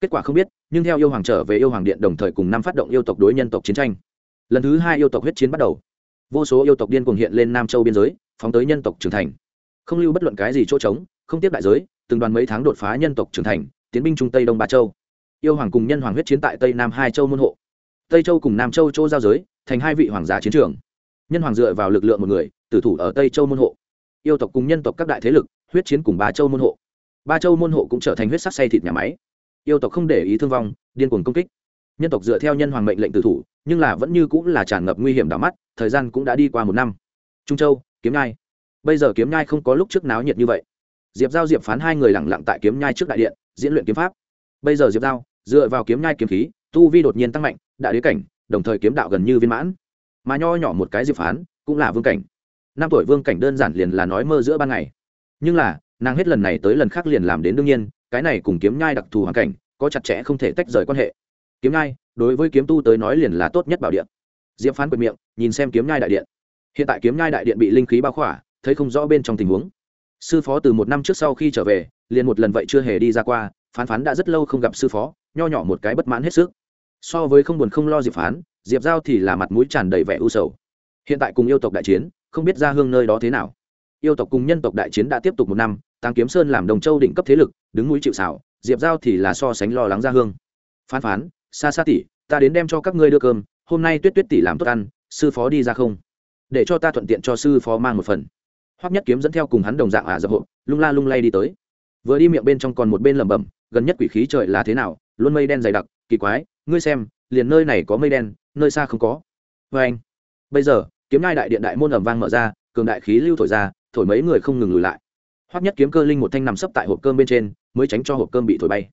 Kết quả không biết, nhưng theo yêu hoàng trở về yêu hoàng điện đồng thời cùng năm phát động yêu tộc đối nhân tộc chiến tranh. Lần thứ hai yêu tộc huyết chiến bắt đầu. Vô số yêu tộc điên cuồng hiện lên nam châu biên giới, phóng tới nhân tộc trưởng thành. Không lưu bất luận cái gì chỗ trống, không tiếp đại giới, từng đoàn mấy tháng đột phá nhân tộc trưởng thành, tiến binh trung tây đông ba châu. Yêu hoàng cùng nhân hoàng huyết chiến tại tây nam hai châu môn hộ. Tây châu cùng nam châu châu giao giới, thành hai vị hoàng giả chiến trường. Nhân hoàng dựa vào lực lượng một người, tử thủ ở tây châu môn hộ yêu tộc cùng nhân tộc các đại thế lực, huyết chiến cùng ba châu môn hộ. Ba châu môn hộ cũng trở thành huyết sắc say thịt nhà máy. Yêu tộc không để ý thương vong, điên cuồng công kích. Nhân tộc dựa theo nhân hoàng mệnh lệnh tử thủ, nhưng là vẫn như cũng là tràn ngập nguy hiểm đỏ mắt, thời gian cũng đã đi qua một năm. Trung châu, kiếm nhai bây giờ kiếm nhai không có lúc trước náo nhiệt như vậy. Diệp giao diệp phán hai người lẳng lặng tại kiếm nhai trước đại điện, diễn luyện kiếm pháp. Bây giờ diệp giao, dựa vào kiếm nhai kiếm khí, tu vi đột nhiên tăng mạnh đại đế cảnh, đồng thời kiếm đạo gần như viên mãn. Mà nho nhỏ một cái diệp phán, cũng là vương cảnh năm tuổi vương cảnh đơn giản liền là nói mơ giữa ban ngày. Nhưng là, nàng hết lần này tới lần khác liền làm đến đương nhiên, cái này cùng kiếm nhai đặc thù hoàn cảnh, có chặt chẽ không thể tách rời quan hệ. Kiếm nhai, đối với kiếm tu tới nói liền là tốt nhất bảo điện. Diệp phán quệt miệng, nhìn xem kiếm nhai đại điện. Hiện tại kiếm nhai đại điện bị linh khí bao khỏa, thấy không rõ bên trong tình huống. Sư phó từ một năm trước sau khi trở về, liền một lần vậy chưa hề đi ra qua, phán phán đã rất lâu không gặp sư phó, nho nhỏ một cái bất mãn hết sức. So với không buồn không lo diệp phán, diệp giao thì là mặt mũi tràn đầy vẻ u sầu. Hiện tại cùng yêu tộc đại chiến không biết ra hương nơi đó thế nào. Yêu tộc cùng nhân tộc đại chiến đã tiếp tục một năm tăng kiếm sơn làm đồng châu đỉnh cấp thế lực, đứng mũi chịu xảo diệp giao thì là so sánh lo lắng ra hương. Phán phán xa xa tỷ, ta đến đem cho các ngươi đưa cơm, hôm nay tuyết tuyết tỷ làm tốt ăn, sư phó đi ra không? Để cho ta thuận tiện cho sư phó mang một phần. Hoắc nhất kiếm dẫn theo cùng hắn đồng dạng ả dập hộ, lung la lung lay đi tới. Vừa đi miệng bên trong còn một bên lẩm bẩm, gần nhất quỷ khí trời là thế nào? Luôn mây đen dày đặc, kỳ quái, ngươi xem, liền nơi này có mây đen, nơi xa không có. Vê anh bây giờ kiếm ngai đại điện đại môn ầm vang mở ra, cường đại khí lưu thổi ra, thổi mấy người không ngừng lùi lại. Hoắc nhất kiếm cơ linh một thanh nằm sấp tại hộp cơm bên trên, mới tránh cho hộp cơm bị thổi bay.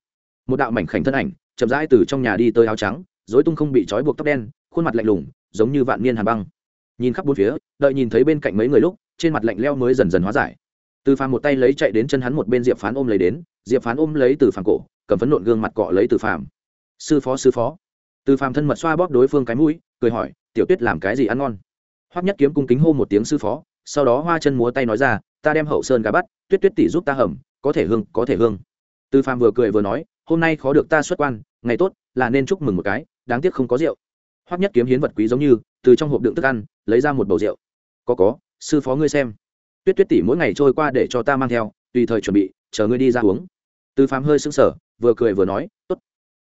Một đạo mảnh khảnh thân ảnh, chậm rãi từ trong nhà đi tới áo trắng dối tung không bị trói buộc tóc đen, khuôn mặt lạnh lùng, giống như vạn niên hàn băng. Nhìn khắp bốn phía, đợi nhìn thấy bên cạnh mấy người lúc, trên mặt lạnh leo mới dần dần hóa giải. Từ phàm một tay lấy chạy đến chân hắn một bên diệp phán ôm lấy đến, diệp phán ôm lấy từ phàm cổ, cầm phấn nộn gương mặt cọ lấy từ phàm. Sư phó sư phó. Từ phàm thân mật xoa bóp đối phương cái mũi, cười hỏi, tiểu tuyết làm cái gì ăn ngon? Hoắc nhất kiếm cung kính hô một tiếng sư phó sau đó hoa chân múa tay nói ra ta đem hậu sơn gà bắt tuyết tuyết tỷ giúp ta hầm có thể hương có thể hương. Tư phạm vừa cười vừa nói hôm nay khó được ta xuất quan ngày tốt là nên chúc mừng một cái đáng tiếc không có rượu. Hoắc nhất kiếm hiến vật quý giống như từ trong hộp đựng thức ăn lấy ra một bầu rượu. Có có sư phó ngươi xem. Tuyết tuyết tỷ mỗi ngày trôi qua để cho ta mang theo tùy thời chuẩn bị chờ ngươi đi ra uống. Tư phạm hơi sững sờ vừa cười vừa nói tốt.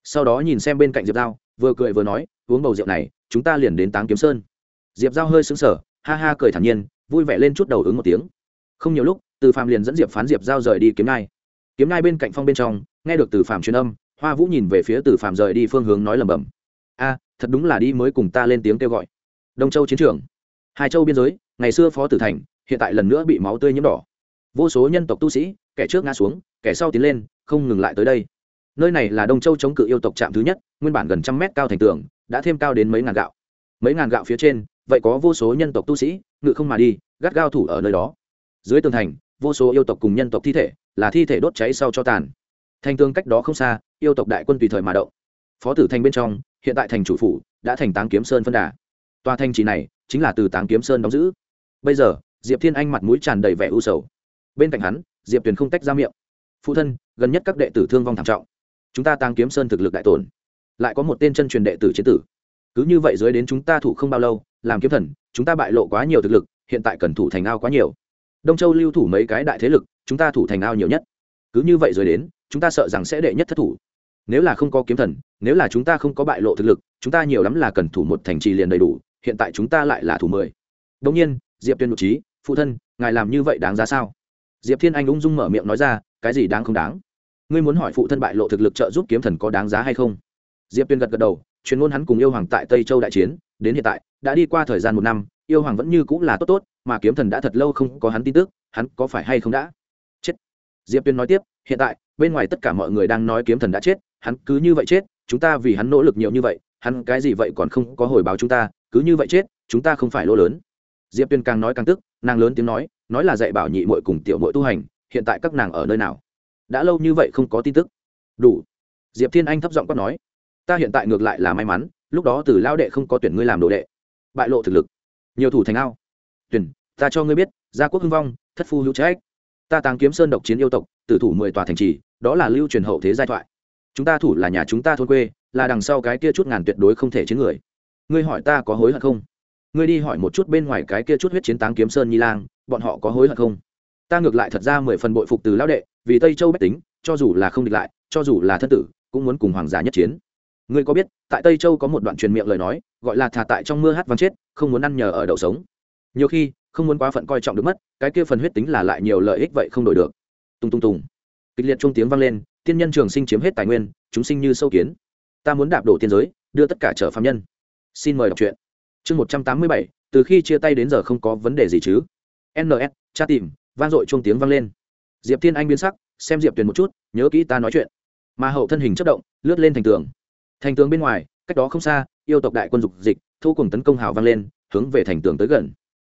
Sau đó nhìn xem bên cạnh diệp dao, vừa cười vừa nói uống bầu rượu này chúng ta liền đến táng kiếm sơn diệp giao hơi sững sờ, ha ha cười thản nhiên, vui vẻ lên chút đầu ứng một tiếng. Không nhiều lúc, từ Phạm liền dẫn diệp phán diệp giao rời đi kiếm nai kiếm nai bên cạnh phong bên trong, nghe được từ Phạm truyền âm, hoa vũ nhìn về phía từ Phạm rời đi phương hướng nói lầm bầm a, thật đúng là đi mới cùng ta lên tiếng kêu gọi. Đông châu chiến trường. Hai châu biên giới, ngày xưa phó tử thành, hiện tại lần nữa bị máu tươi nhiễm đỏ. Vô số nhân tộc tu sĩ, kẻ trước ngã xuống, kẻ sau tiến lên, không ngừng lại tới đây. Nơi này là đông châu chống cự yêu tộc trạm thứ nhất, nguyên bản gần trăm mét cao thành tường, đã thêm cao đến mấy ngàn gạo. Mấy ngàn gạo phía trên vậy có vô số nhân tộc tu sĩ, ngự không mà đi, gắt gao thủ ở nơi đó. Dưới tường thành, vô số yêu tộc cùng nhân tộc thi thể, là thi thể đốt cháy sau cho tàn. Thành tương cách đó không xa, yêu tộc đại quân tùy thời mà động. Phó tử thành bên trong, hiện tại thành chủ phủ, đã thành táng kiếm sơn phân đà. Tòa thành trì này, chính là từ táng kiếm sơn đóng giữ. Bây giờ, diệp thiên anh mặt mũi tràn đầy vẻ u sầu. Bên cạnh hắn, diệp tuyền không tách ra miệng. Phụ thân, gần nhất các đệ tử thương vong thảm trọng. Chúng ta táng kiếm sơn thực lực đại tổn. Lại có một tên chân truyền đệ tử chiến tử cứ như vậy dưới đến chúng ta thủ không bao lâu, làm kiếm thần, chúng ta bại lộ quá nhiều thực lực, hiện tại cần thủ thành ao quá nhiều. Đông châu lưu thủ mấy cái đại thế lực, chúng ta thủ thành ao nhiều nhất. Cứ như vậy rồi đến, chúng ta sợ rằng sẽ đệ nhất thất thủ. Nếu là không có kiếm thần, nếu là chúng ta không có bại lộ thực lực, chúng ta nhiều lắm là cần thủ một thành trì liền đầy đủ, hiện tại chúng ta lại là thủ mười. Đông nhiên, diệp tuyên nội trí, phụ thân, ngài làm như vậy đáng giá sao? Diệp thiên anh ung dung mở miệng nói ra, cái gì đáng không đáng? Ngươi muốn hỏi phụ thân bại lộ thực lực trợ giúp kiếm thần có đáng giá hay không? Diệp tuyên gật gật đầu chuyên môn hắn cùng yêu hoàng tại tây châu đại chiến, đến hiện tại, đã đi qua thời gian một năm, yêu hoàng vẫn như cũng là tốt tốt, mà kiếm thần đã thật lâu không có hắn tin tức, hắn có phải hay không đã? Chết. Diệp tuyên nói tiếp, hiện tại, bên ngoài tất cả mọi người đang nói kiếm thần đã chết, hắn cứ như vậy chết, chúng ta vì hắn nỗ lực nhiều như vậy, hắn cái gì vậy còn không có hồi báo chúng ta, cứ như vậy chết, chúng ta không phải lỗ lớn. Diệp tuyên càng nói càng tức, nàng lớn tiếng nói nói là dạy bảo nhị mội cùng tiểu mội tu hành, hiện tại các nàng ở nơi nào? Đã lâu như vậy không có tin tức. Đủ. Diệp thiên anh thấp giọng quát nói ta hiện tại ngược lại là may mắn, lúc đó từ lao đệ không có tuyển ngươi làm đồ đệ. Bại lộ thực lực. Nhiều thủ thành ao. Tuyển, ta cho ngươi biết, gia quốc hưng vong, thất phu hữu trách. Ta tàng kiếm sơn độc chiến yêu tộc, tử thủ mười tòa thành trì, đó là lưu truyền hậu thế giai thoại. Chúng ta thủ là nhà chúng ta thôn quê, là đằng sau cái kia chút ngàn tuyệt đối không thể chiến người. Ngươi hỏi ta có hối hận không? Ngươi đi hỏi một chút bên ngoài cái kia chút huyết chiến táng kiếm sơn nhi lang, bọn họ có hối hận không? Ta ngược lại thật ra mười phần bội phục từ lão đệ, vì tây châu bách tính, cho dù là không địch lại, cho dù là thân tử, cũng muốn cùng hoàng giả nhất chiến ngươi có biết, tại tây châu có một đoạn truyền miệng lời nói, gọi là thả tại trong mưa hát vắng chết, không muốn ăn nhờ ở đậu sống. Nhiều khi, không muốn quá phận coi trọng được mất, cái kia phần huyết tính là lại nhiều lợi ích vậy không đổi được. Tung tung tùng. Kịch liệt trung tiếng vang lên, tiên nhân trường sinh chiếm hết tài nguyên, chúng sinh như sâu kiến. Ta muốn đạp đổ tiên giới, đưa tất cả trở phạm nhân. Xin mời đọc truyện. Chương một trăm tám mươi bảy, từ khi chia tay đến giờ không có vấn đề gì chứ. Ns tra tìm, vang dội chuông tiếng vang lên. Diệp thiên anh biến sắc, xem diệp tuyền một chút, nhớ kỹ ta nói chuyện. Mà hậu thân hình chất động, lướt lên thành tường thành tường bên ngoài, cách đó không xa, yêu tộc đại quân dục dịch, thu cùng tấn công hào vang lên, hướng về thành tường tới gần.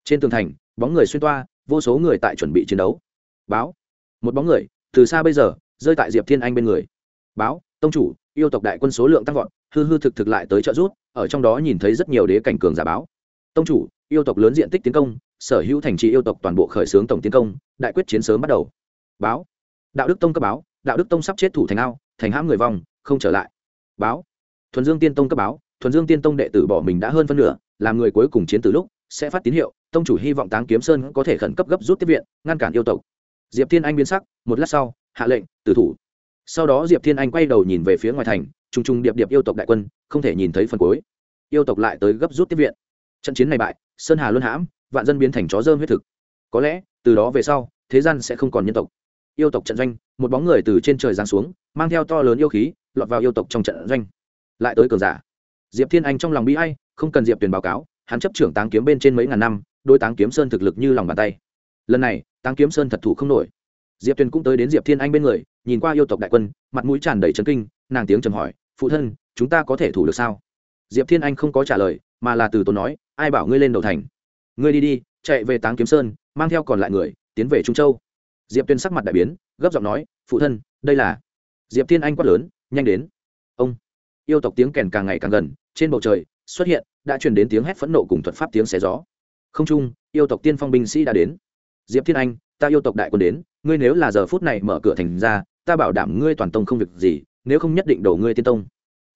Trên tường thành, bóng người xuyên toa, vô số người tại chuẩn bị chiến đấu. Báo. Một bóng người, từ xa bây giờ, rơi tại diệp thiên anh bên người. Báo, tông chủ, yêu tộc đại quân số lượng tăng vọt, hư hư thực thực lại tới trợ rút ở trong đó nhìn thấy rất nhiều đế cảnh cường giả báo. Tông chủ, yêu tộc lớn diện tích tiến công, sở hữu thành trì yêu tộc toàn bộ khởi xướng tổng tiến công, đại quyết chiến sớm bắt đầu. Báo. Đạo đức tông cấp báo, đạo đức tông sắp chết thủ thành ao, thành hãm người vong, không trở lại. Báo thuần dương tiên tông cấp báo, thuần dương tiên tông đệ tử bỏ mình đã hơn phân nửa, làm người cuối cùng chiến từ lúc, sẽ phát tín hiệu, tông chủ hy vọng táng kiếm sơn có thể khẩn cấp gấp rút tiếp viện, ngăn cản yêu tộc. Diệp thiên anh biến sắc, một lát sau, hạ lệnh, tử thủ. Sau đó diệp thiên anh quay đầu nhìn về phía ngoài thành t r u n g t r u n g điệp điệp yêu tộc đại quân, không thể nhìn thấy phần cuối. Yêu tộc lại tới gấp rút tiếp viện. Trận chiến này bại, sơn hà luân hãm, vạn dân biến thành chó dơm huyết thực. Có lẽ, từ đó về sau, thế gian sẽ không còn nhân tộc. Yêu tộc trận doanh, một bóng người từ trên trời giáng xuống, mang theo to lớn yêu khí, lọt vào yêu tộc trong trận doanh lại tới cường giả. Diệp thiên anh trong lòng bi hay không cần diệp Tuyền báo cáo, hắn chấp trưởng táng kiếm bên trên mấy ngàn năm đôi táng kiếm sơn thực lực như lòng bàn tay. Lần này, táng kiếm sơn thật thủ không nổi. Diệp tuyền cũng tới đến diệp thiên anh bên người, nhìn qua yêu tộc đại quân, mặt mũi tràn đầy trấn kinh, nàng tiếng trầm hỏi, phụ thân, chúng ta có thể thủ được sao? Diệp thiên anh không có trả lời, mà là từ tốn nói, ai bảo ngươi lên đầu thành? Ngươi đi đi, chạy về táng kiếm sơn, mang theo còn lại người, tiến về trung châu. Diệp tuyên sắc mặt đại biến, gấp giọng nói, phụ thân, đây là diệp thiên anh quát lớn, nhanh đến. Ông yêu tộc tiếng kèn càng ngày càng gần trên bầu trời xuất hiện đã truyền đến tiếng hét phẫn nộ cùng thuật pháp tiếng xé gió. Không trung, yêu tộc tiên phong binh sĩ đã đến. Diệp thiên anh ta yêu tộc đại quân đến ngươi nếu là giờ phút này mở cửa thành ra ta bảo đảm ngươi toàn tông không việc gì nếu không nhất định đổ ngươi tiên tông.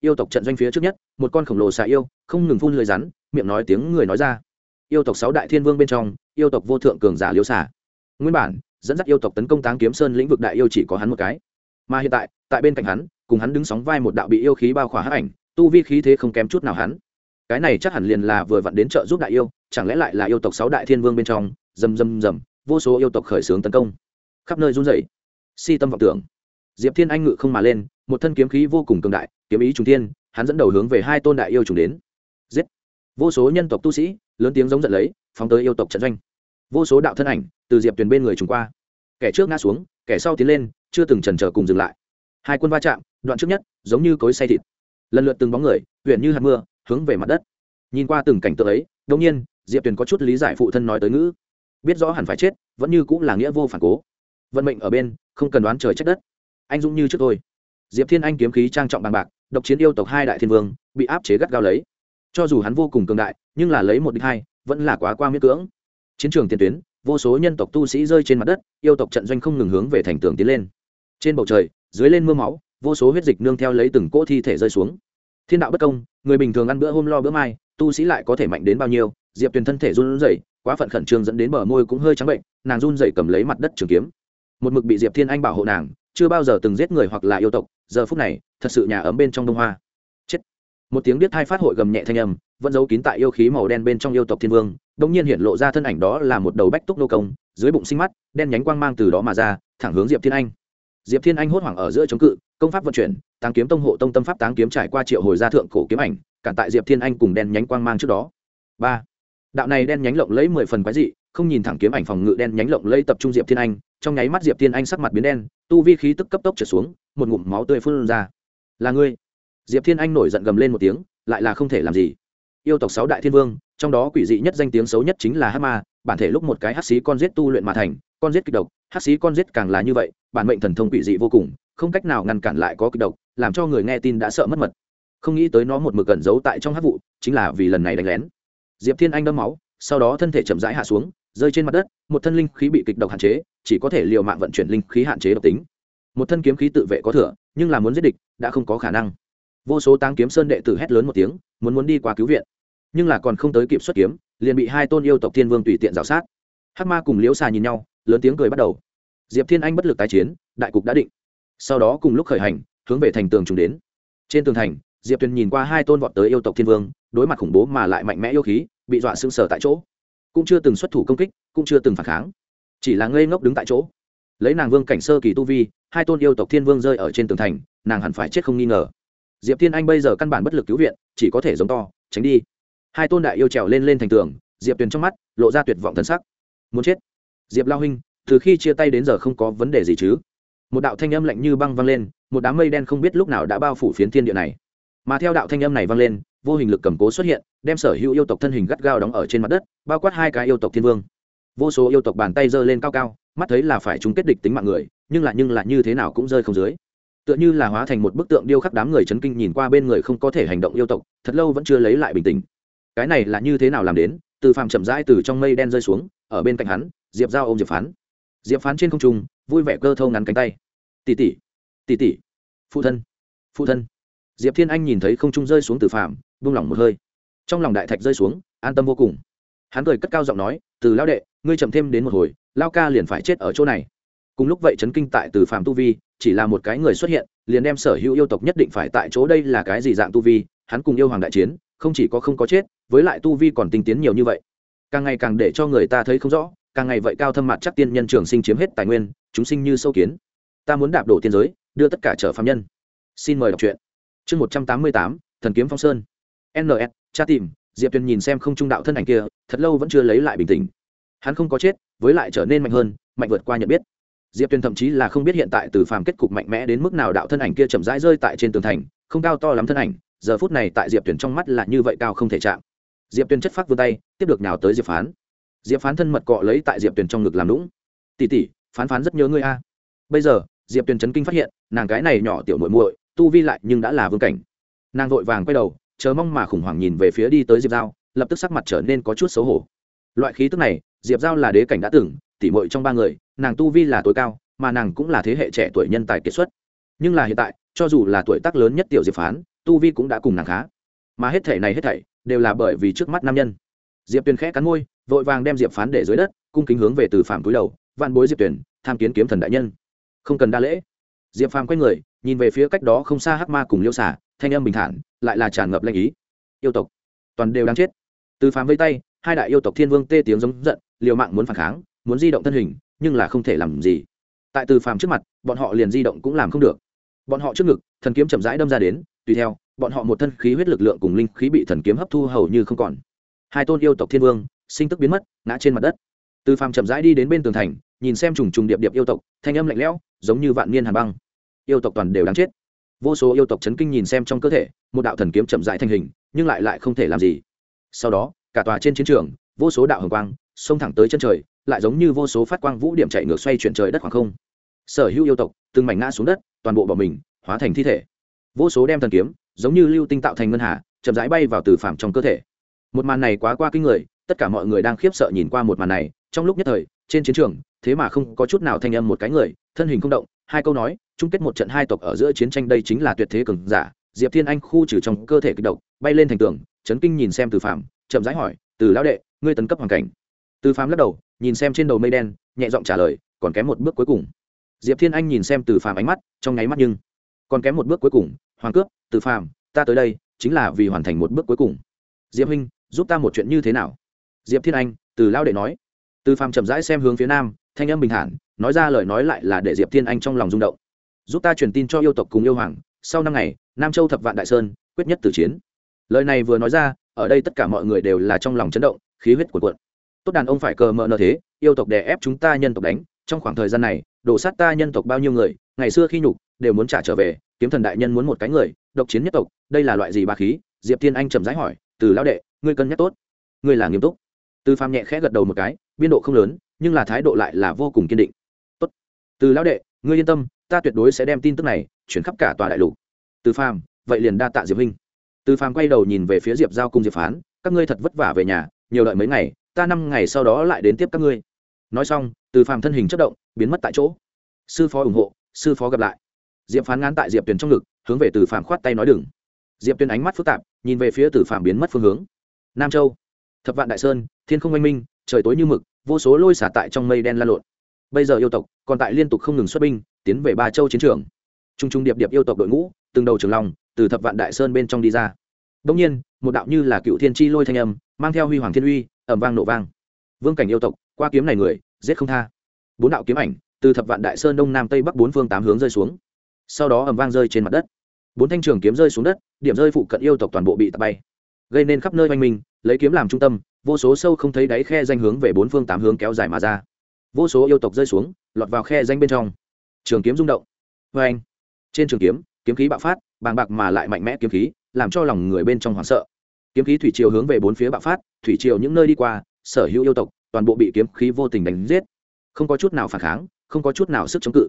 Yêu tộc trận doanh phía trước nhất một con khổng lồ xà yêu không ngừng phun lưới rắn miệng nói tiếng người nói ra. Yêu tộc sáu đại thiên vương bên trong yêu tộc vô thượng cường giả liêu xà. Nguyên bản dẫn dắt yêu tộc tấn công táng kiếm sơn lĩnh vực đại yêu chỉ có hắn một cái. Mà hiện tại tại bên cạnh hắn, cùng hắn đứng sóng vai một đạo bị yêu khí bao khỏa hắc ảnh, tu vi khí thế không kém chút nào hắn. Cái này chắc hẳn liền là vừa vặn đến trợ giúp đại yêu, chẳng lẽ lại là yêu tộc sáu đại thiên vương bên trong, rầm rầm rầm, vô số yêu tộc khởi xướng tấn công. Khắp nơi run rẩy. Si tâm vọng tưởng. Diệp thiên anh ngự không mà lên, một thân kiếm khí vô cùng cường đại, kiếm ý trung thiên, hắn dẫn đầu hướng về hai tôn đại yêu trùng đến. Giết. Vô số nhân tộc tu sĩ, lớn tiếng giống giận lấy, phóng tới yêu tộc trận doanh. Vô số đạo thân ảnh từ diệp tuyền bên người trùng qua. Kẻ trước ngã xuống, kẻ sau tiến lên, chưa từng trần trở cùng dừng lại hai quân va chạm, đoạn trước nhất, giống như cối say thịt. Lần lượt từng bóng người huyện như hạt mưa, hướng về mặt đất. Nhìn qua từng cảnh tượng ấy đông nhiên, diệp tuyền có chút lý giải phụ thân nói tới ngữ. Biết rõ hẳn phải chết, vẫn như cũng là nghĩa vô phản cố. Vận mệnh ở bên, không cần đoán trời trách đất. Anh dũng như trước tôi diệp thiên anh kiếm khí trang trọng bằng bạc, độc chiến yêu tộc hai đại thiên vương, bị áp chế gắt gao lấy. Cho dù hắn vô cùng cường đại, nhưng là lấy một đích hai, vẫn là quá qua miễn cưỡng. Chiến trường tiền tuyến, vô số nhân tộc tu sĩ rơi trên mặt đất, yêu tộc trận doanh không ngừng hướng về thành tường tiến lên. Trên bầu trời dưới lên mưa máu, vô số huyết dịch nương theo lấy từng cỗ thi thể rơi xuống. Thiên đạo bất công, người bình thường ăn bữa hôm lo bữa mai, tu sĩ lại có thể mạnh đến bao nhiêu, diệp tuyền thân thể run rẩy, quá phận khẩn trương dẫn đến bờ môi cũng hơi trắng bệnh, nàng run rẩy cầm lấy mặt đất trường kiếm. Một mực bị diệp thiên anh bảo hộ nàng, chưa bao giờ từng giết người hoặc là yêu tộc, giờ phút này, thật sự nhà ấm bên trong đông hoa. Chết. Một tiếng biết thai phát hội gầm nhẹ thanh âm, vẫn giấu kín tại yêu khí màu đen bên trong yêu tộc thiên vương đông nhiên hiện lộ ra thân ảnh đó là một đầu bách túc nô công, dưới bụng sinh mắt, đen nhánh quang mang từ đó mà ra, thẳng hướng diệp thiên anh diệp thiên anh hốt hoảng ở giữa chống cự, công pháp vận chuyển, táng kiếm tông hộ tông tâm pháp táng kiếm trải qua triệu hồi gia thượng cổ kiếm ảnh, cản tại diệp thiên anh cùng đen nhánh quang mang trước đó. Ba. Đạo này đen nhánh lộng lấy mười phần quái dị, không nhìn thẳng kiếm ảnh phòng ngự đen nhánh lộng lấy tập trung diệp thiên anh, trong nháy mắt diệp thiên anh sắc mặt biến đen, tu vi khí tức cấp tốc trở xuống, một ngụm máu tươi phun ra. Là ngươi? Diệp thiên anh nổi giận gầm lên một tiếng, lại là không thể làm gì. Yêu tộc sáu đại thiên vương, trong đó quỷ dị nhất danh tiếng xấu nhất chính là hát ma, bản thể lúc một cái hát xí con giết tu luyện mà thành con giết kịch độc, hát xí con giết càng là như vậy, bản mệnh thần thông quỷ dị vô cùng, không cách nào ngăn cản lại có kịch độc, làm cho người nghe tin đã sợ mất mật. Không nghĩ tới nó một mực gần giấu tại trong hát vụ, chính là vì lần này đánh lén. Diệp thiên anh đâm máu, sau đó thân thể chậm rãi hạ xuống, rơi trên mặt đất, một thân linh khí bị kịch độc hạn chế, chỉ có thể liều mạng vận chuyển linh khí hạn chế độc tính. Một thân kiếm khí tự vệ có thừa, nhưng là muốn giết địch, đã không có khả năng. Vô số táng kiếm sơn đệ tử hét lớn một tiếng, muốn muốn đi qua cứu viện. Nhưng là còn không tới kịp xuất kiếm, liền bị hai tôn yêu tộc thiên vương tùy tiện g sát. Hắc ma cùng liễu xà nhìn nhau lớn tiếng cười bắt đầu. Diệp thiên anh bất lực tái chiến, đại cục đã định. Sau đó cùng lúc khởi hành, hướng về thành tường trùng đến. Trên tường thành, diệp tuyền nhìn qua hai tôn vọt tới yêu tộc thiên vương, đối mặt khủng bố mà lại mạnh mẽ yêu khí, bị dọa sưng sờ tại chỗ. Cũng chưa từng xuất thủ công kích, cũng chưa từng phản kháng. Chỉ là ngây ngốc đứng tại chỗ. Lấy nàng vương cảnh sơ kỳ tu vi, hai tôn yêu tộc thiên vương rơi ở trên tường thành, nàng hẳn phải chết không nghi ngờ. Diệp thiên anh bây giờ căn bản bất lực cứu viện, chỉ có thể giống to, tránh đi. Hai tôn đại yêu trèo lên lên thành tường, diệp tuyền trong mắt, lộ ra tuyệt vọng thân sắc. Muốn chết diệp lao huynh, từ khi chia tay đến giờ không có vấn đề gì chứ? Một đạo thanh âm lạnh như băng vang lên, một đám mây đen không biết lúc nào đã bao phủ phiến thiên địa này. Mà theo đạo thanh âm này vang lên, vô hình lực cầm cố xuất hiện, đem sở hữu yêu tộc thân hình gắt gao đóng ở trên mặt đất, bao quát hai cái yêu tộc thiên vương. Vô số yêu tộc bàn tay giơ lên cao cao, mắt thấy là phải chúng kết địch tính mạng người, nhưng là nhưng là như thế nào cũng rơi không dưới. Tựa như là hóa thành một bức tượng điêu khắc đám người chấn kinh nhìn qua bên người không có thể hành động yêu tộc, thật lâu vẫn chưa lấy lại bình tĩnh. Cái này là như thế nào làm đến? Từ phàm chậm rãi từ trong mây đen rơi xuống, ở bên cạnh hắn, diệp giao ôm diệp phán. Diệp phán trên không trung, vui vẻ cơ thâu ngắn cánh tay. Tỉ tỉ tỉ tỉ phụ thân phụ thân. Diệp thiên anh nhìn thấy không trung rơi xuống từ phàm buông lỏng một hơi. Trong lòng đại thạch rơi xuống, an tâm vô cùng. Hắn cười cất cao giọng nói, từ lao đệ, ngươi chậm thêm đến một hồi lao ca liền phải chết ở chỗ này. Cùng lúc vậy chấn kinh tại từ phàm tu vi, chỉ là một cái người xuất hiện, liền đem sở hữu yêu tộc nhất định phải tại chỗ đây là cái gì dạng tu vi, hắn cùng yêu hoàng đại chiến, không chỉ có không có chết với lại tu vi còn tinh tiến nhiều như vậy. Càng ngày càng để cho người ta thấy không rõ, càng ngày vậy cao thâm mặt chắc tiên nhân trường sinh chiếm hết tài nguyên, chúng sinh như sâu kiến. Ta muốn đạp đổ tiên giới, đưa tất cả trở phạm nhân. Xin mời đọc truyện. Chương một trăm tám mươi tám, thần kiếm phong sơn. Ns cha tìm, diệp tuyền nhìn xem không trung đạo thân ảnh kia, thật lâu vẫn chưa lấy lại bình tĩnh. Hắn không có chết, với lại trở nên mạnh hơn, mạnh vượt qua nhận biết. Diệp tuyền thậm chí là không biết hiện tại từ phàm kết cục mạnh mẽ đến mức nào đạo thân ảnh kia chậm rãi rơi tại trên tường thành, không cao to lắm thân ảnh, giờ phút này tại diệp tuyền trong mắt là như vậy cao không thể chạm diệp tuyền chất phát vươn tay, tiếp được nào tới diệp phán. Diệp phán thân mật cọ lấy tại diệp tuyền trong ngực làm lũng tỉ tỉ phán phán rất nhớ ngươi a. Bây giờ, diệp tuyền chấn kinh phát hiện, nàng cái này nhỏ tiểu muội muội, tu vi lại nhưng đã là vương cảnh. Nàng vội vàng quay đầu, chờ mong mà khủng hoảng nhìn về phía đi tới diệp giao, lập tức sắc mặt trở nên có chút xấu hổ. Loại khí tức này, diệp giao là đế cảnh đã từng tỉ mội trong ba người, nàng tu vi là tối cao, mà nàng cũng là thế hệ trẻ tuổi nhân tài kiệt xuất. Nhưng là hiện tại, cho dù là tuổi tác lớn nhất tiểu diệp phán, tu vi cũng đã cùng nàng khá mà hết thể này hết thảy đều là bởi vì trước mắt nam nhân. Diệp tuyền khẽ cắn môi, vội vàng đem diệp phán để dưới đất, cung kính hướng về từ phạm túi đầu, vạn bối diệp tuyền, tham kiến kiếm thần đại nhân. Không cần đa lễ. Diệp phàm quay người, nhìn về phía cách đó không xa hắc ma cùng liêu xả thanh âm bình thản, lại là tràn ngập lanh ý. Yêu tộc, toàn đều đang chết. Từ phàm vây tay, hai đại yêu tộc thiên vương tê tiếng giống giận, liều mạng muốn phản kháng, muốn di động thân hình, nhưng là không thể làm gì. Tại từ phàm trước mặt, bọn họ liền di động cũng làm không được. Bọn họ trước ngực, thần kiếm chậm rãi đâm ra đến, tùy theo bọn họ một thân khí huyết lực lượng cùng linh khí bị thần kiếm hấp thu hầu như không còn. Hai tôn yêu tộc thiên vương, sinh tức biến mất, ngã trên mặt đất. Từ phàm chậm rãi đi đến bên tường thành, nhìn xem trùng trùng điệp điệp yêu tộc, thanh âm lạnh lẽo, giống như vạn niên hàn băng. Yêu tộc toàn đều đáng chết. Vô số yêu tộc chấn kinh nhìn xem trong cơ thể, một đạo thần kiếm chậm rãi thành hình, nhưng lại lại không thể làm gì. Sau đó, cả tòa trên chiến trường, vô số đạo hồng quang, xông thẳng tới chân trời, lại giống như vô số phát quang vũ điểm chạy ngược xoay chuyển trời đất khoảng không. Sở hữu yêu tộc, từng mảnh ngã xuống đất, toàn bộ bỏ mình, hóa thành thi thể. Vô số đem thần kiếm giống như lưu tinh tạo thành ngân hà, chậm rãi bay vào từ phạm trong cơ thể. Một màn này quá qua kinh người, tất cả mọi người đang khiếp sợ nhìn qua một màn này, trong lúc nhất thời, trên chiến trường, thế mà không có chút nào thanh âm một cái người, thân hình không động, hai câu nói, chung kết một trận hai tộc ở giữa chiến tranh đây chính là tuyệt thế cường giả. Diệp thiên anh khu trừ trong cơ thể kịch độc, bay lên thành tường, chấn kinh nhìn xem từ phạm chậm rãi hỏi, từ lão đệ, ngươi tấn cấp hoàn cảnh? Từ phạm lắc đầu, nhìn xem trên đầu mây đen, nhẹ giọng trả lời, còn kém một bước cuối cùng. Diệp thiên anh nhìn xem từ phạm ánh mắt, trong nháy mắt nhưng còn kém một bước cuối cùng hoàng cướp từ phạm ta tới đây chính là vì hoàn thành một bước cuối cùng. Diệp huynh, giúp ta một chuyện như thế nào? Diệp thiên anh, từ lao đệ nói. Từ phạm chậm rãi xem hướng phía nam, thanh âm bình thản, nói ra lời nói lại là để diệp thiên anh trong lòng rung động. Giúp ta truyền tin cho yêu tộc cùng yêu hoàng, sau năm ngày, nam châu thập vạn đại sơn, quyết nhất tử chiến. Lời này vừa nói ra, ở đây tất cả mọi người đều là trong lòng chấn động, khí huyết cuộn cuộn. Tốt đàn ông phải cờ mờ nợ thế, yêu tộc đè ép chúng ta nhân tộc đánh, trong khoảng thời gian này, đổ sát ta nhân tộc bao nhiêu người, ngày xưa khi nhục, đều muốn trả trở về kiếm thần đại nhân muốn một cái người, độc chiến nhất tộc, đây là loại gì ba khí? Diệp thiên anh chậm rãi hỏi, từ lão đệ, ngươi cân nhắc tốt. Ngươi là nghiêm túc. Từ phàm nhẹ khẽ gật đầu một cái, biên độ không lớn, nhưng là thái độ lại là vô cùng kiên định. Tốt. Từ lão đệ, ngươi yên tâm, ta tuyệt đối sẽ đem tin tức này chuyển khắp cả tòa đại lục. Từ phàm, vậy liền đa tạ diệp huynh. Từ phàm quay đầu nhìn về phía diệp giao cùng diệp phán, các ngươi thật vất vả về nhà, nhiều đợi mấy ngày, ta năm ngày sau đó lại đến tiếp các ngươi. Nói xong, từ phàm thân hình chất động, biến mất tại chỗ. Sư phó ủng hộ, sư phó gặp lại diệp phán ngán tại diệp tuyền trong ngực, hướng về từ phạm khoát tay nói đừng. Diệp tuyền ánh mắt phức tạp, nhìn về phía từ phạm biến mất phương hướng. Nam châu, thập vạn đại sơn, thiên không oanh minh, trời tối như mực, vô số lôi xả tại trong mây đen lan lộn. Bây giờ yêu tộc còn tại liên tục không ngừng xuất binh, tiến về ba châu chiến trường. T r u n g t r u n g điệp điệp yêu tộc đội ngũ, từng đầu trường long từ thập vạn đại sơn bên trong đi ra. Đông nhiên, một đạo như là cựu thiên chi lôi thanh âm, mang theo huy hoàng thiên uy ẩm vang nổ vang. Vương cảnh yêu tộc, qua kiếm này người, giết không tha. Bốn đạo kiếm ảnh, từ thập vạn đại sơn đông nam tây bắc bốn phương tám hướng rơi xuống sau đó ầm vang rơi trên mặt đất. Bốn thanh trường kiếm rơi xuống đất, điểm rơi phụ cận yêu tộc toàn bộ bị tạt bay. Gây nên khắp nơi oanh minh, lấy kiếm làm trung tâm, vô số sâu không thấy đáy khe danh hướng về bốn phương tám hướng kéo dài mà ra. Vô số yêu tộc rơi xuống, lọt vào khe danh bên trong. Trường kiếm rung động. Vê anh trên trường kiếm kiếm khí bạo phát, bàng bạc mà lại mạnh mẽ kiếm khí, làm cho lòng người bên trong hoảng sợ. Kiếm khí thủy triều hướng về bốn phía bạo phát, thủy triều những nơi đi qua, sở hữu yêu tộc, toàn bộ bị kiếm khí vô tình đánh giết. Không có chút nào phản kháng, không có chút nào sức chống cự.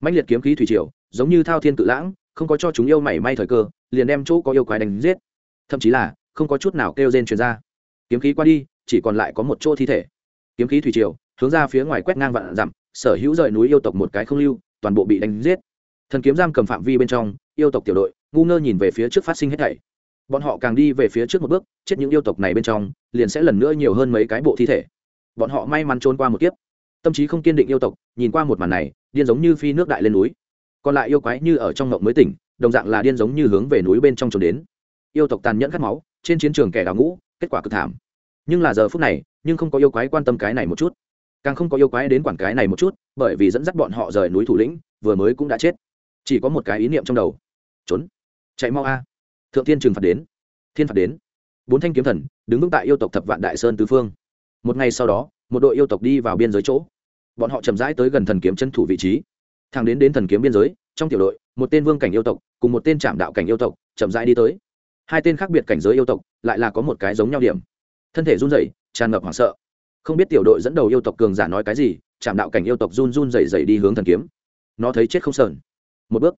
Mạnh liệt kiếm khí thủy triều giống như thao thiên cự lãng, không có cho chúng yêu mảy may thời cơ, liền đem chỗ có yêu quái đánh giết. Thậm chí là, không có chút nào kêu rên truyền ra. Kiếm khí qua đi, chỉ còn lại có một chỗ thi thể. Kiếm khí thủy triều, hướng ra phía ngoài quét ngang vạn dặm, sở hữu rời núi yêu tộc một cái không lưu, toàn bộ bị đánh giết. Thần kiếm giam cầm phạm vi bên trong, yêu tộc tiểu đội, ngu ngơ nhìn về phía trước phát sinh hết thảy. Bọn họ càng đi về phía trước một bước, chết những yêu tộc này bên trong, liền sẽ lần nữa nhiều hơn mấy cái bộ thi thể. Bọn họ may mắn trốn qua một kiếp. Tâm trí không kiên định yêu tộc, nhìn qua một màn này, điên giống như phi nước đại lên núi còn lại yêu quái như ở trong ngộng mới tỉnh, đồng dạng là điên giống như hướng về núi bên trong trốn đến. Yêu tộc tàn nhẫn khát máu, trên chiến trường kẻ đào ngũ, kết quả cực thảm. Nhưng là giờ phút này, nhưng không có yêu quái quan tâm cái này một chút. Càng không có yêu quái đến quản cái này một chút, bởi vì dẫn dắt bọn họ rời núi thủ lĩnh, vừa mới cũng đã chết. Chỉ có một cái ý niệm trong đầu. Trốn. Chạy mau a. Thượng thiên trừng phạt đến. Thiên phạt đến. Bốn thanh kiếm thần, đứng vững tại yêu tộc thập vạn đại sơn tứ phương. Một ngày sau đó, một đội yêu tộc đi vào biên giới chỗ. Bọn họ chậm rãi tới gần thần kiếm chân thủ vị trí thẳng đến đến thần kiếm biên giới, trong tiểu đội, một tên vương cảnh yêu tộc cùng một tên trạm đạo cảnh yêu tộc chậm rãi đi tới. Hai tên khác biệt cảnh giới yêu tộc lại là có một cái giống nhau điểm. Thân thể run rẩy, tràn ngập hoảng sợ. Không biết tiểu đội dẫn đầu yêu tộc cường giả nói cái gì chạm đạo cảnh yêu tộc run run rẩy rẩy đi hướng thần kiếm. Nó thấy chết không sờn. Một bước,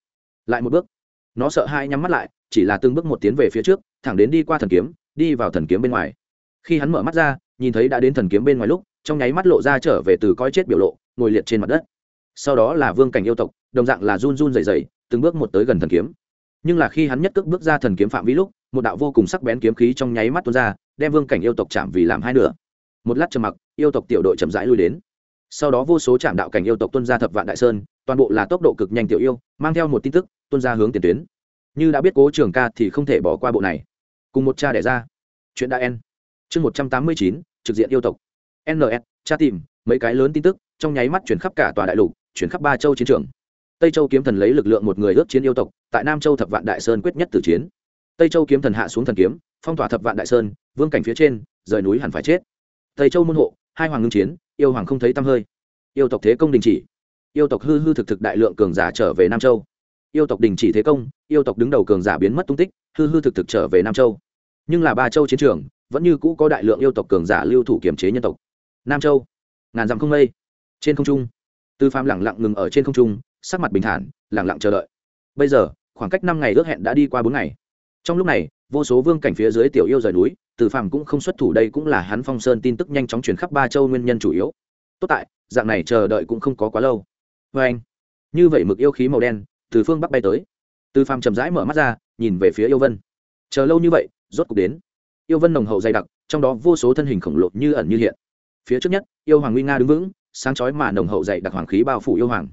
lại một bước. Nó sợ hai nhắm mắt lại, chỉ là từng bước một tiến về phía trước, thẳng đến đi qua thần kiếm, đi vào thần kiếm bên ngoài. Khi hắn mở mắt ra, nhìn thấy đã đến thần kiếm bên ngoài lúc, trong nháy mắt lộ ra trở về từ coi chết biểu lộ, ngồi liệt trên mặt đất sau đó là vương cảnh yêu tộc, đồng dạng là run run dày dày từng bước một tới gần thần kiếm. Nhưng là khi hắn nhất cước bước ra thần kiếm phạm vi lúc, một đạo vô cùng sắc bén kiếm khí trong nháy mắt tuôn ra, đem vương cảnh yêu tộc chạm vì làm hai nửa. Một lát trầm mặc, yêu tộc tiểu đội chậm rãi lui đến. Sau đó vô số trạm đạo cảnh yêu tộc tuân ra thập vạn đại sơn, toàn bộ là tốc độ cực nhanh tiểu yêu, mang theo một tin tức tuân ra hướng tiền tuyến. Như đã biết cố trường ca thì không thể bỏ qua bộ này. Cùng một cha đẻ ra. Chuyện đã n chương một trăm tám mươi chín, trực diện yêu tộc. Ns cha tìm, mấy cái lớn tin tức, trong nháy mắt chuyển khắp cả tòa đại lục chuyển khắp ba châu chiến trường. Tây châu kiếm thần lấy lực lượng một người ước chiến yêu tộc, tại nam châu thập vạn đại sơn quyết nhất tử chiến. Tây châu kiếm thần hạ xuống thần kiếm, phong tỏa thập vạn đại sơn, vương cảnh phía trên, rời núi hẳn phải chết. Tây châu môn hộ, hai hoàng ngưng chiến, yêu hoàng không thấy tăm hơi. Yêu tộc thế công đình chỉ. Yêu tộc hư hư thực thực đại lượng cường giả trở về nam châu. Yêu tộc đình chỉ thế công, yêu tộc đứng đầu cường giả biến mất tung tích, hư hư thực thực trở về nam châu. Nhưng là ba châu chiến trường, vẫn như cũ có đại lượng yêu tộc cường giả lưu thủ kiềm chế nhân tộc. Nam châu, ngàn dặm không lây trên không trung tư phạm lẳng lặng ngừng ở trên không trung, sắc mặt bình thản, lẳng lặng chờ đợi. Bây giờ, khoảng cách năm ngày ước hẹn đã đi qua bốn ngày. Trong lúc này, vô số vương cảnh phía dưới tiểu yêu rời núi từ phàm cũng không xuất thủ đây cũng là hắn phong sơn tin tức nhanh chóng truyền khắp ba châu nguyên nhân chủ yếu. Tốt tại, dạng này chờ đợi cũng không có quá lâu. Vê anh, như vậy mực yêu khí màu đen, từ phương bắc bay tới. Từ phàm chậm rãi mở mắt ra, nhìn về phía yêu vân. Chờ lâu như vậy, rốt cục đến. Yêu vân nồng hậu dày đặc, trong đó vô số thân hình khổng lồ như ẩn như hiện. Phía trước nhất, yêu hoàng nguy nga đứng vững sáng chói mà nồng hậu dày đặc hoàng khí bao phủ yêu hoàng.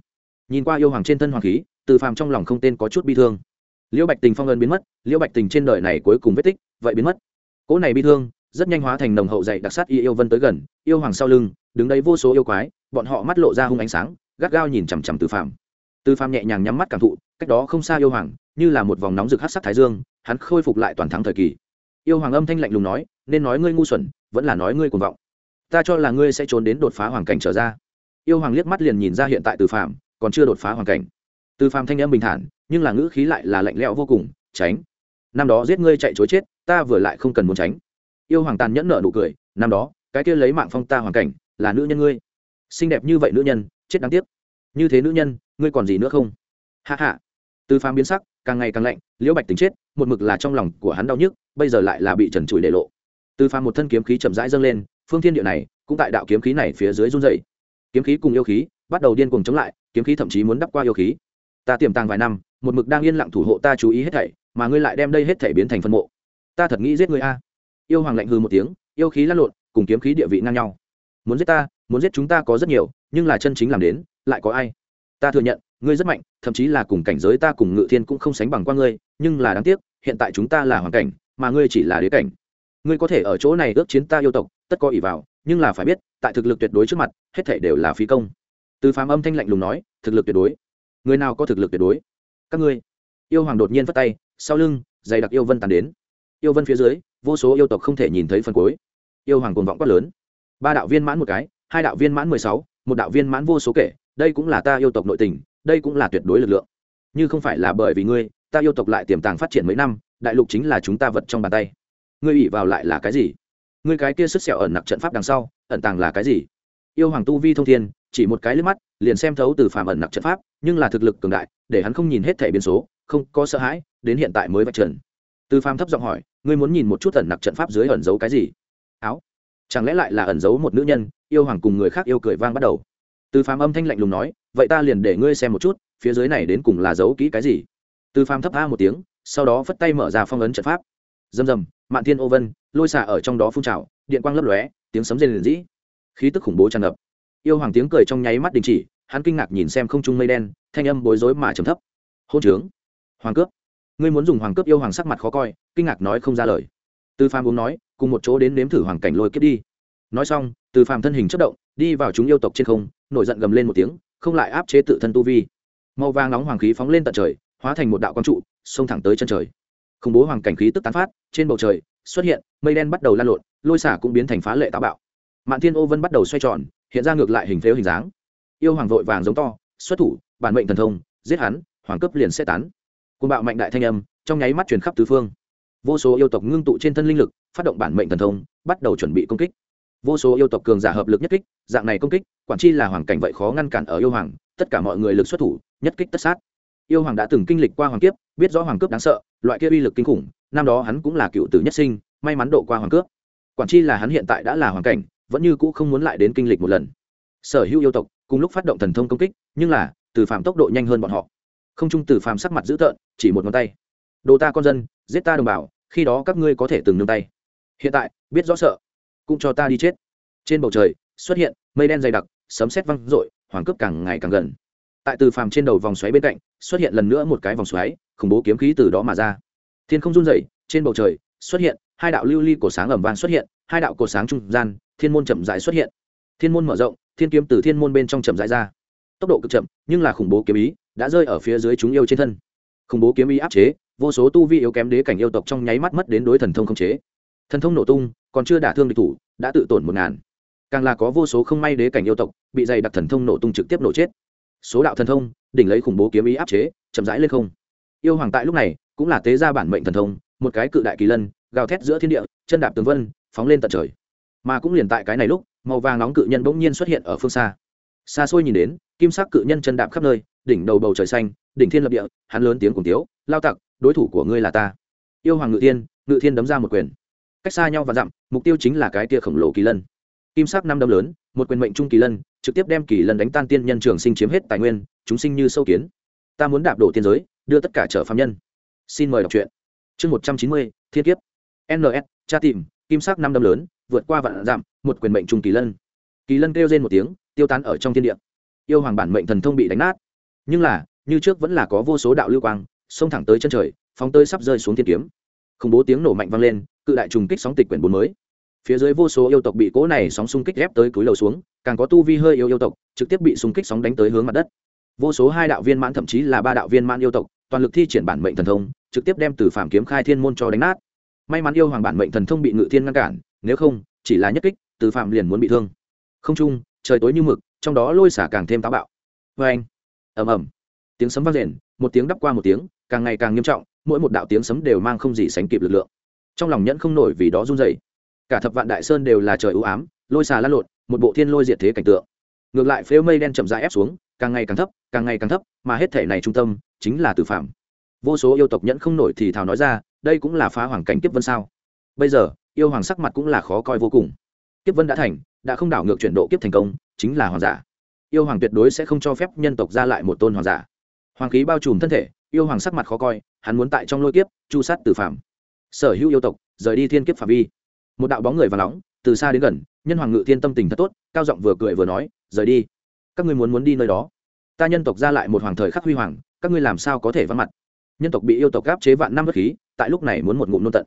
Nhìn qua yêu hoàng trên thân hoàng khí, từ phàm trong lòng không tên có chút bi thương. Liễu bạch tình phong ấn biến mất, liễu bạch tình trên đời này cuối cùng vết tích, vậy biến mất. Cỗ này bi thương, rất nhanh hóa thành nồng hậu dày đặc sát y yêu vân tới gần, yêu hoàng sau lưng, đứng đấy vô số yêu quái, bọn họ mắt lộ ra hung ánh sáng, gắt gao nhìn chằm chằm từ phàm. Từ phàm nhẹ nhàng nhắm mắt cảm thụ, cách đó không xa yêu hoàng, như là một vòng nóng rực hát sắc thái dương, hắn khôi phục lại toàn thắng thời kỳ. Yêu hoàng âm thanh lạnh lùng nói, nên nói ngươi ngu xuẩn, vẫn là nói ngươi cuồng vọng ta cho là ngươi sẽ trốn đến đột phá hoàn cảnh trở ra. Yêu hoàng liếc mắt liền nhìn ra hiện tại từ phàm, còn chưa đột phá hoàn cảnh. Từ phàm thanh em bình thản, nhưng là ngữ khí lại là lạnh lẽo vô cùng, tránh. Năm đó giết ngươi chạy chối chết, ta vừa lại không cần muốn tránh. Yêu hoàng tàn nhẫn nợ nụ cười, năm đó, cái kia lấy mạng phong ta hoàn cảnh, là nữ nhân ngươi. Xinh đẹp như vậy nữ nhân, chết đáng tiếc. Như thế nữ nhân, ngươi còn gì nữa không? Hạ hạ từ phàm biến sắc, càng ngày càng lạnh, liễu bạch tính chết, một mực là trong lòng của hắn đau nhức, bây giờ lại là bị trần trụi để lộ. Từ phàm một thân kiếm khí chậm rãi dâng lên phương thiên địa này cũng tại đạo kiếm khí này phía dưới run dày kiếm khí cùng yêu khí bắt đầu điên cuồng chống lại, kiếm khí thậm chí muốn đắp qua yêu khí. Ta tiềm tàng vài năm, một mực đang yên lặng thủ hộ ta chú ý hết thảy, mà ngươi lại đem đây hết thảy biến thành phân mộ. Ta thật nghĩ giết ngươi a. Yêu hoàng lạnh hư một tiếng, yêu khí lăn lộn, cùng kiếm khí địa vị ngang nhau. Muốn giết ta, muốn giết chúng ta có rất nhiều, nhưng là chân chính làm đến, lại có ai? Ta thừa nhận, ngươi rất mạnh, thậm chí là cùng cảnh giới ta cùng ngự thiên cũng không sánh bằng qua ngươi, nhưng là đáng tiếc, hiện tại chúng ta là hoàn cảnh, mà ngươi chỉ là đế cảnh. Ngươi có thể ở chỗ này ước chiến ta yêu tộc tất có ỷ vào, nhưng là phải biết, tại thực lực tuyệt đối trước mặt, hết thể đều là phí công. Từ phàm âm thanh lạnh lùng nói, thực lực tuyệt đối. Người nào có thực lực tuyệt đối? Các ngươi. Yêu hoàng đột nhiên vất tay, sau lưng, dày đặc yêu vân tàn đến. Yêu vân phía dưới, vô số yêu tộc không thể nhìn thấy phần cuối. Yêu hoàng cuồng vọng quát lớn. Ba đạo viên mãn một cái, hai đạo viên mãn mười sáu, một đạo viên mãn vô số kể, đây cũng là ta yêu tộc nội tình, đây cũng là tuyệt đối lực lượng. Như không phải là bởi vì ngươi, ta yêu tộc lại tiềm tàng phát triển mấy năm, đại lục chính là chúng ta vật trong bàn tay. Ngươi ủy vào lại là cái gì? Ngươi cái kia sức sẹo ẩn nặc trận pháp đằng sau, ẩn tàng là cái gì? Yêu hoàng tu vi thông thiên, chỉ một cái liếc mắt, liền xem thấu từ phàm ẩn nặc trận pháp, nhưng là thực lực cường đại, để hắn không nhìn hết thể biến số, không có sợ hãi, đến hiện tại mới vạch trần. Từ phàm thấp giọng hỏi, ngươi muốn nhìn một chút ẩn nặc trận pháp dưới ẩn giấu cái gì? Áo. Chẳng lẽ lại là ẩn giấu một nữ nhân, yêu hoàng cùng người khác yêu cười vang bắt đầu. Từ phàm âm thanh lạnh lùng nói, vậy ta liền để ngươi xem một chút, phía dưới này đến cùng là giấu kỹ cái gì? Từ phàm thấp tha một tiếng, sau đó phất tay mở ra phong ấn trận pháp rầm rầm, mạn thiên ô vân, lôi xả ở trong đó phun trào, điện quang lấp lóe, tiếng sấm rền rĩ, khí tức khủng bố tràn ngập. Yêu hoàng tiếng cười trong nháy mắt đình chỉ, hắn kinh ngạc nhìn xem không trung mây đen, thanh âm bối rối mà trầm thấp. Hôn trướng, hoàng cướp, ngươi muốn dùng hoàng cướp yêu hoàng sắc mặt khó coi, kinh ngạc nói không ra lời. Tư phàm uống nói, cùng một chỗ đến nếm thử hoàng cảnh lôi kiếp đi. Nói xong tư phàm thân hình chất động, đi vào chúng yêu tộc trên không, nổi giận gầm lên một tiếng, không lại áp chế tự thân tu vi. Màu vàng nóng hoàng khí phóng lên tận trời, hóa thành một đạo quang trụ, xông thẳng tới chân trời khủng bố hoàng cảnh khí tức tán phát, trên bầu trời xuất hiện, mây đen bắt đầu lan lộn, lôi xả cũng biến thành phá lệ táo bạo. Mạn thiên ô vân bắt đầu xoay tròn, hiện ra ngược lại hình phếu hình dáng. Yêu hoàng vội vàng giống to, xuất thủ, bản mệnh thần thông, giết hắn, hoàng cấp liền sẽ tán. Côn bạo mạnh đại thanh âm, trong nháy mắt truyền khắp tứ phương. Vô số yêu tộc ngưng tụ trên thân linh lực, phát động bản mệnh thần thông, bắt đầu chuẩn bị công kích. Vô số yêu tộc cường giả hợp lực nhất kích, dạng này công kích, quản chi là hoàng cảnh vậy khó ngăn cản ở yêu hoàng, tất cả mọi người lực xuất thủ, nhất kích tất sát. Yêu hoàng đã từng kinh lịch qua hoàng kiếp, biết rõ hoàng cướp đáng sợ loại kia uy lực kinh khủng, năm đó hắn cũng là cựu tử nhất sinh, may mắn độ qua hoàng cướp. Quản chi là hắn hiện tại đã là hoàng cảnh, vẫn như cũ không muốn lại đến kinh lịch một lần. Sở hữu yêu tộc cùng lúc phát động thần thông công kích, nhưng là, từ phạm tốc độ nhanh hơn bọn họ. Không trung từ phạm sắc mặt dữ tợn, chỉ một ngón tay. Đồ ta con dân, giết ta đồng bào, khi đó các ngươi có thể từng nương tay. Hiện tại, biết rõ sợ, cũng cho ta đi chết. Trên bầu trời, xuất hiện mây đen dày đặc, sấm sét văng rội hoàng cướp càng ngày càng gần tại từ phàm trên đầu vòng xoáy bên cạnh, xuất hiện lần nữa một cái vòng xoáy, khủng bố kiếm khí từ đó mà ra. Thiên không run rẩy, trên bầu trời xuất hiện hai đạo lưu ly cổ sáng ẩm vang xuất hiện, hai đạo cổ sáng trung gian, thiên môn chậm rãi xuất hiện. Thiên môn mở rộng, thiên kiếm từ thiên môn bên trong chậm rãi ra. Tốc độ cực chậm, nhưng là khủng bố kiếm ý đã rơi ở phía dưới chúng yêu trên thân. Khủng bố kiếm ý áp chế, vô số tu vi yếu kém đế cảnh yêu tộc trong nháy mắt mất đến đối thần thông không chế. Thần thông nổ tung, còn chưa đả thương địch thủ, đã tự tổn một ngàn. Càng là có vô số không may đế cảnh yêu tộc bị dày đặc thần thông nổ tung trực tiếp nổ chết số đạo thần thông, đỉnh lấy khủng bố kiếm ý áp chế, chậm rãi lên không. Yêu hoàng tại lúc này cũng là tế ra bản mệnh thần thông, một cái cự đại kỳ lân, gào thét giữa thiên địa, chân đạp tường vân, phóng lên tận trời. Mà cũng liền tại cái này lúc, màu vàng nóng cự nhân bỗng nhiên xuất hiện ở phương xa. Xa xôi nhìn đến, kim sắc cự nhân chân đạp khắp nơi, đỉnh đầu bầu trời xanh, đỉnh thiên lập địa, hắn lớn tiếng cùng tiếu, lao tặc, đối thủ của ngươi là ta. Yêu hoàng ngự thiên ngự thiên đấm ra một quyền. Cách xa nhau và dặm, mục tiêu chính là cái tia khổng lồ kỳ lân. Kim sắc năm đấm lớn, một quyền mệnh trung kỳ lân trực tiếp đem kỳ lân đánh tan tiên nhân trường sinh chiếm hết tài nguyên, chúng sinh như sâu kiến. Ta muốn đạp đổ tiên giới, đưa tất cả trở phạm nhân. Xin mời đọc truyện. Chương một trăm chín mươi, thiên kiếp. Ns tra tìm, kim sắc năm đâm lớn, vượt qua vạn dặm một quyền mệnh trung kỳ lân. Kỳ lân kêu trên một tiếng, tiêu tán ở trong thiên địa. Yêu hoàng bản mệnh thần thông bị đánh nát. Nhưng là, như trước vẫn là có vô số đạo lưu quang, xông thẳng tới chân trời, phóng tới sắp rơi xuống thiên kiếm. Khủng bố tiếng nổ mạnh vang lên, cự đại trùng kích sóng tịch quyển bốn mới phía dưới vô số yêu tộc bị cỗ này sóng xung kích ép tới cúi đầu xuống, càng có tu vi hơi yêu yêu tộc trực tiếp bị xung kích sóng đánh tới hướng mặt đất. Vô số hai đạo viên mãn thậm chí là ba đạo viên mãn yêu tộc, toàn lực thi triển bản mệnh thần thông, trực tiếp đem từ phạm kiếm khai thiên môn cho đánh nát. May mắn yêu hoàng bản mệnh thần thông bị ngự thiên ngăn cản, nếu không, chỉ là nhất kích, từ phạm liền muốn bị thương. Không chung trời tối như mực, trong đó lôi xả càng thêm táo bạo. Vê anh, ầm ầm. Tiếng sấm vang rền, một tiếng đắp qua một tiếng, càng ngày càng nghiêm trọng, mỗi một đạo tiếng sấm đều mang không gì sánh kịp lực lượng. Trong lòng nhẫn không nổi vì đó run dày cả thập vạn đại sơn đều là trời ưu ám, lôi xà lăn lộn, một bộ thiên lôi diệt thế cảnh tượng. Ngược lại phếu mây đen chậm rãi ép xuống, càng ngày càng thấp, càng ngày càng thấp, mà hết thể này trung tâm chính là tử phạm. Vô số yêu tộc nhẫn không nổi thì thào nói ra, đây cũng là phá hoàng cảnh kiếp vân sao? Bây giờ, yêu hoàng sắc mặt cũng là khó coi vô cùng. Kiếp vân đã thành, đã không đảo ngược chuyển độ kiếp thành công, chính là hoàng giả. Yêu hoàng tuyệt đối sẽ không cho phép nhân tộc ra lại một tôn hoàng giả. Hoàng khí bao trùm thân thể, yêu hoàng sắc mặt khó coi, hắn muốn tại trong lôi kiếp, chu sát tử phạm. Sở hữu yêu tộc, rời đi thiên kiếp phạm vi một đạo bóng người và nóng, từ xa đến gần, nhân hoàng ngự thiên tâm tình thật tốt, cao giọng vừa cười vừa nói, rời đi. Các ngươi muốn muốn đi nơi đó. Ta nhân tộc ra lại một hoàng thời khắc huy hoàng, các ngươi làm sao có thể vắng mặt? Nhân tộc bị yêu tộc gáp chế vạn năm bất khí, tại lúc này muốn một ngụm nôn tận.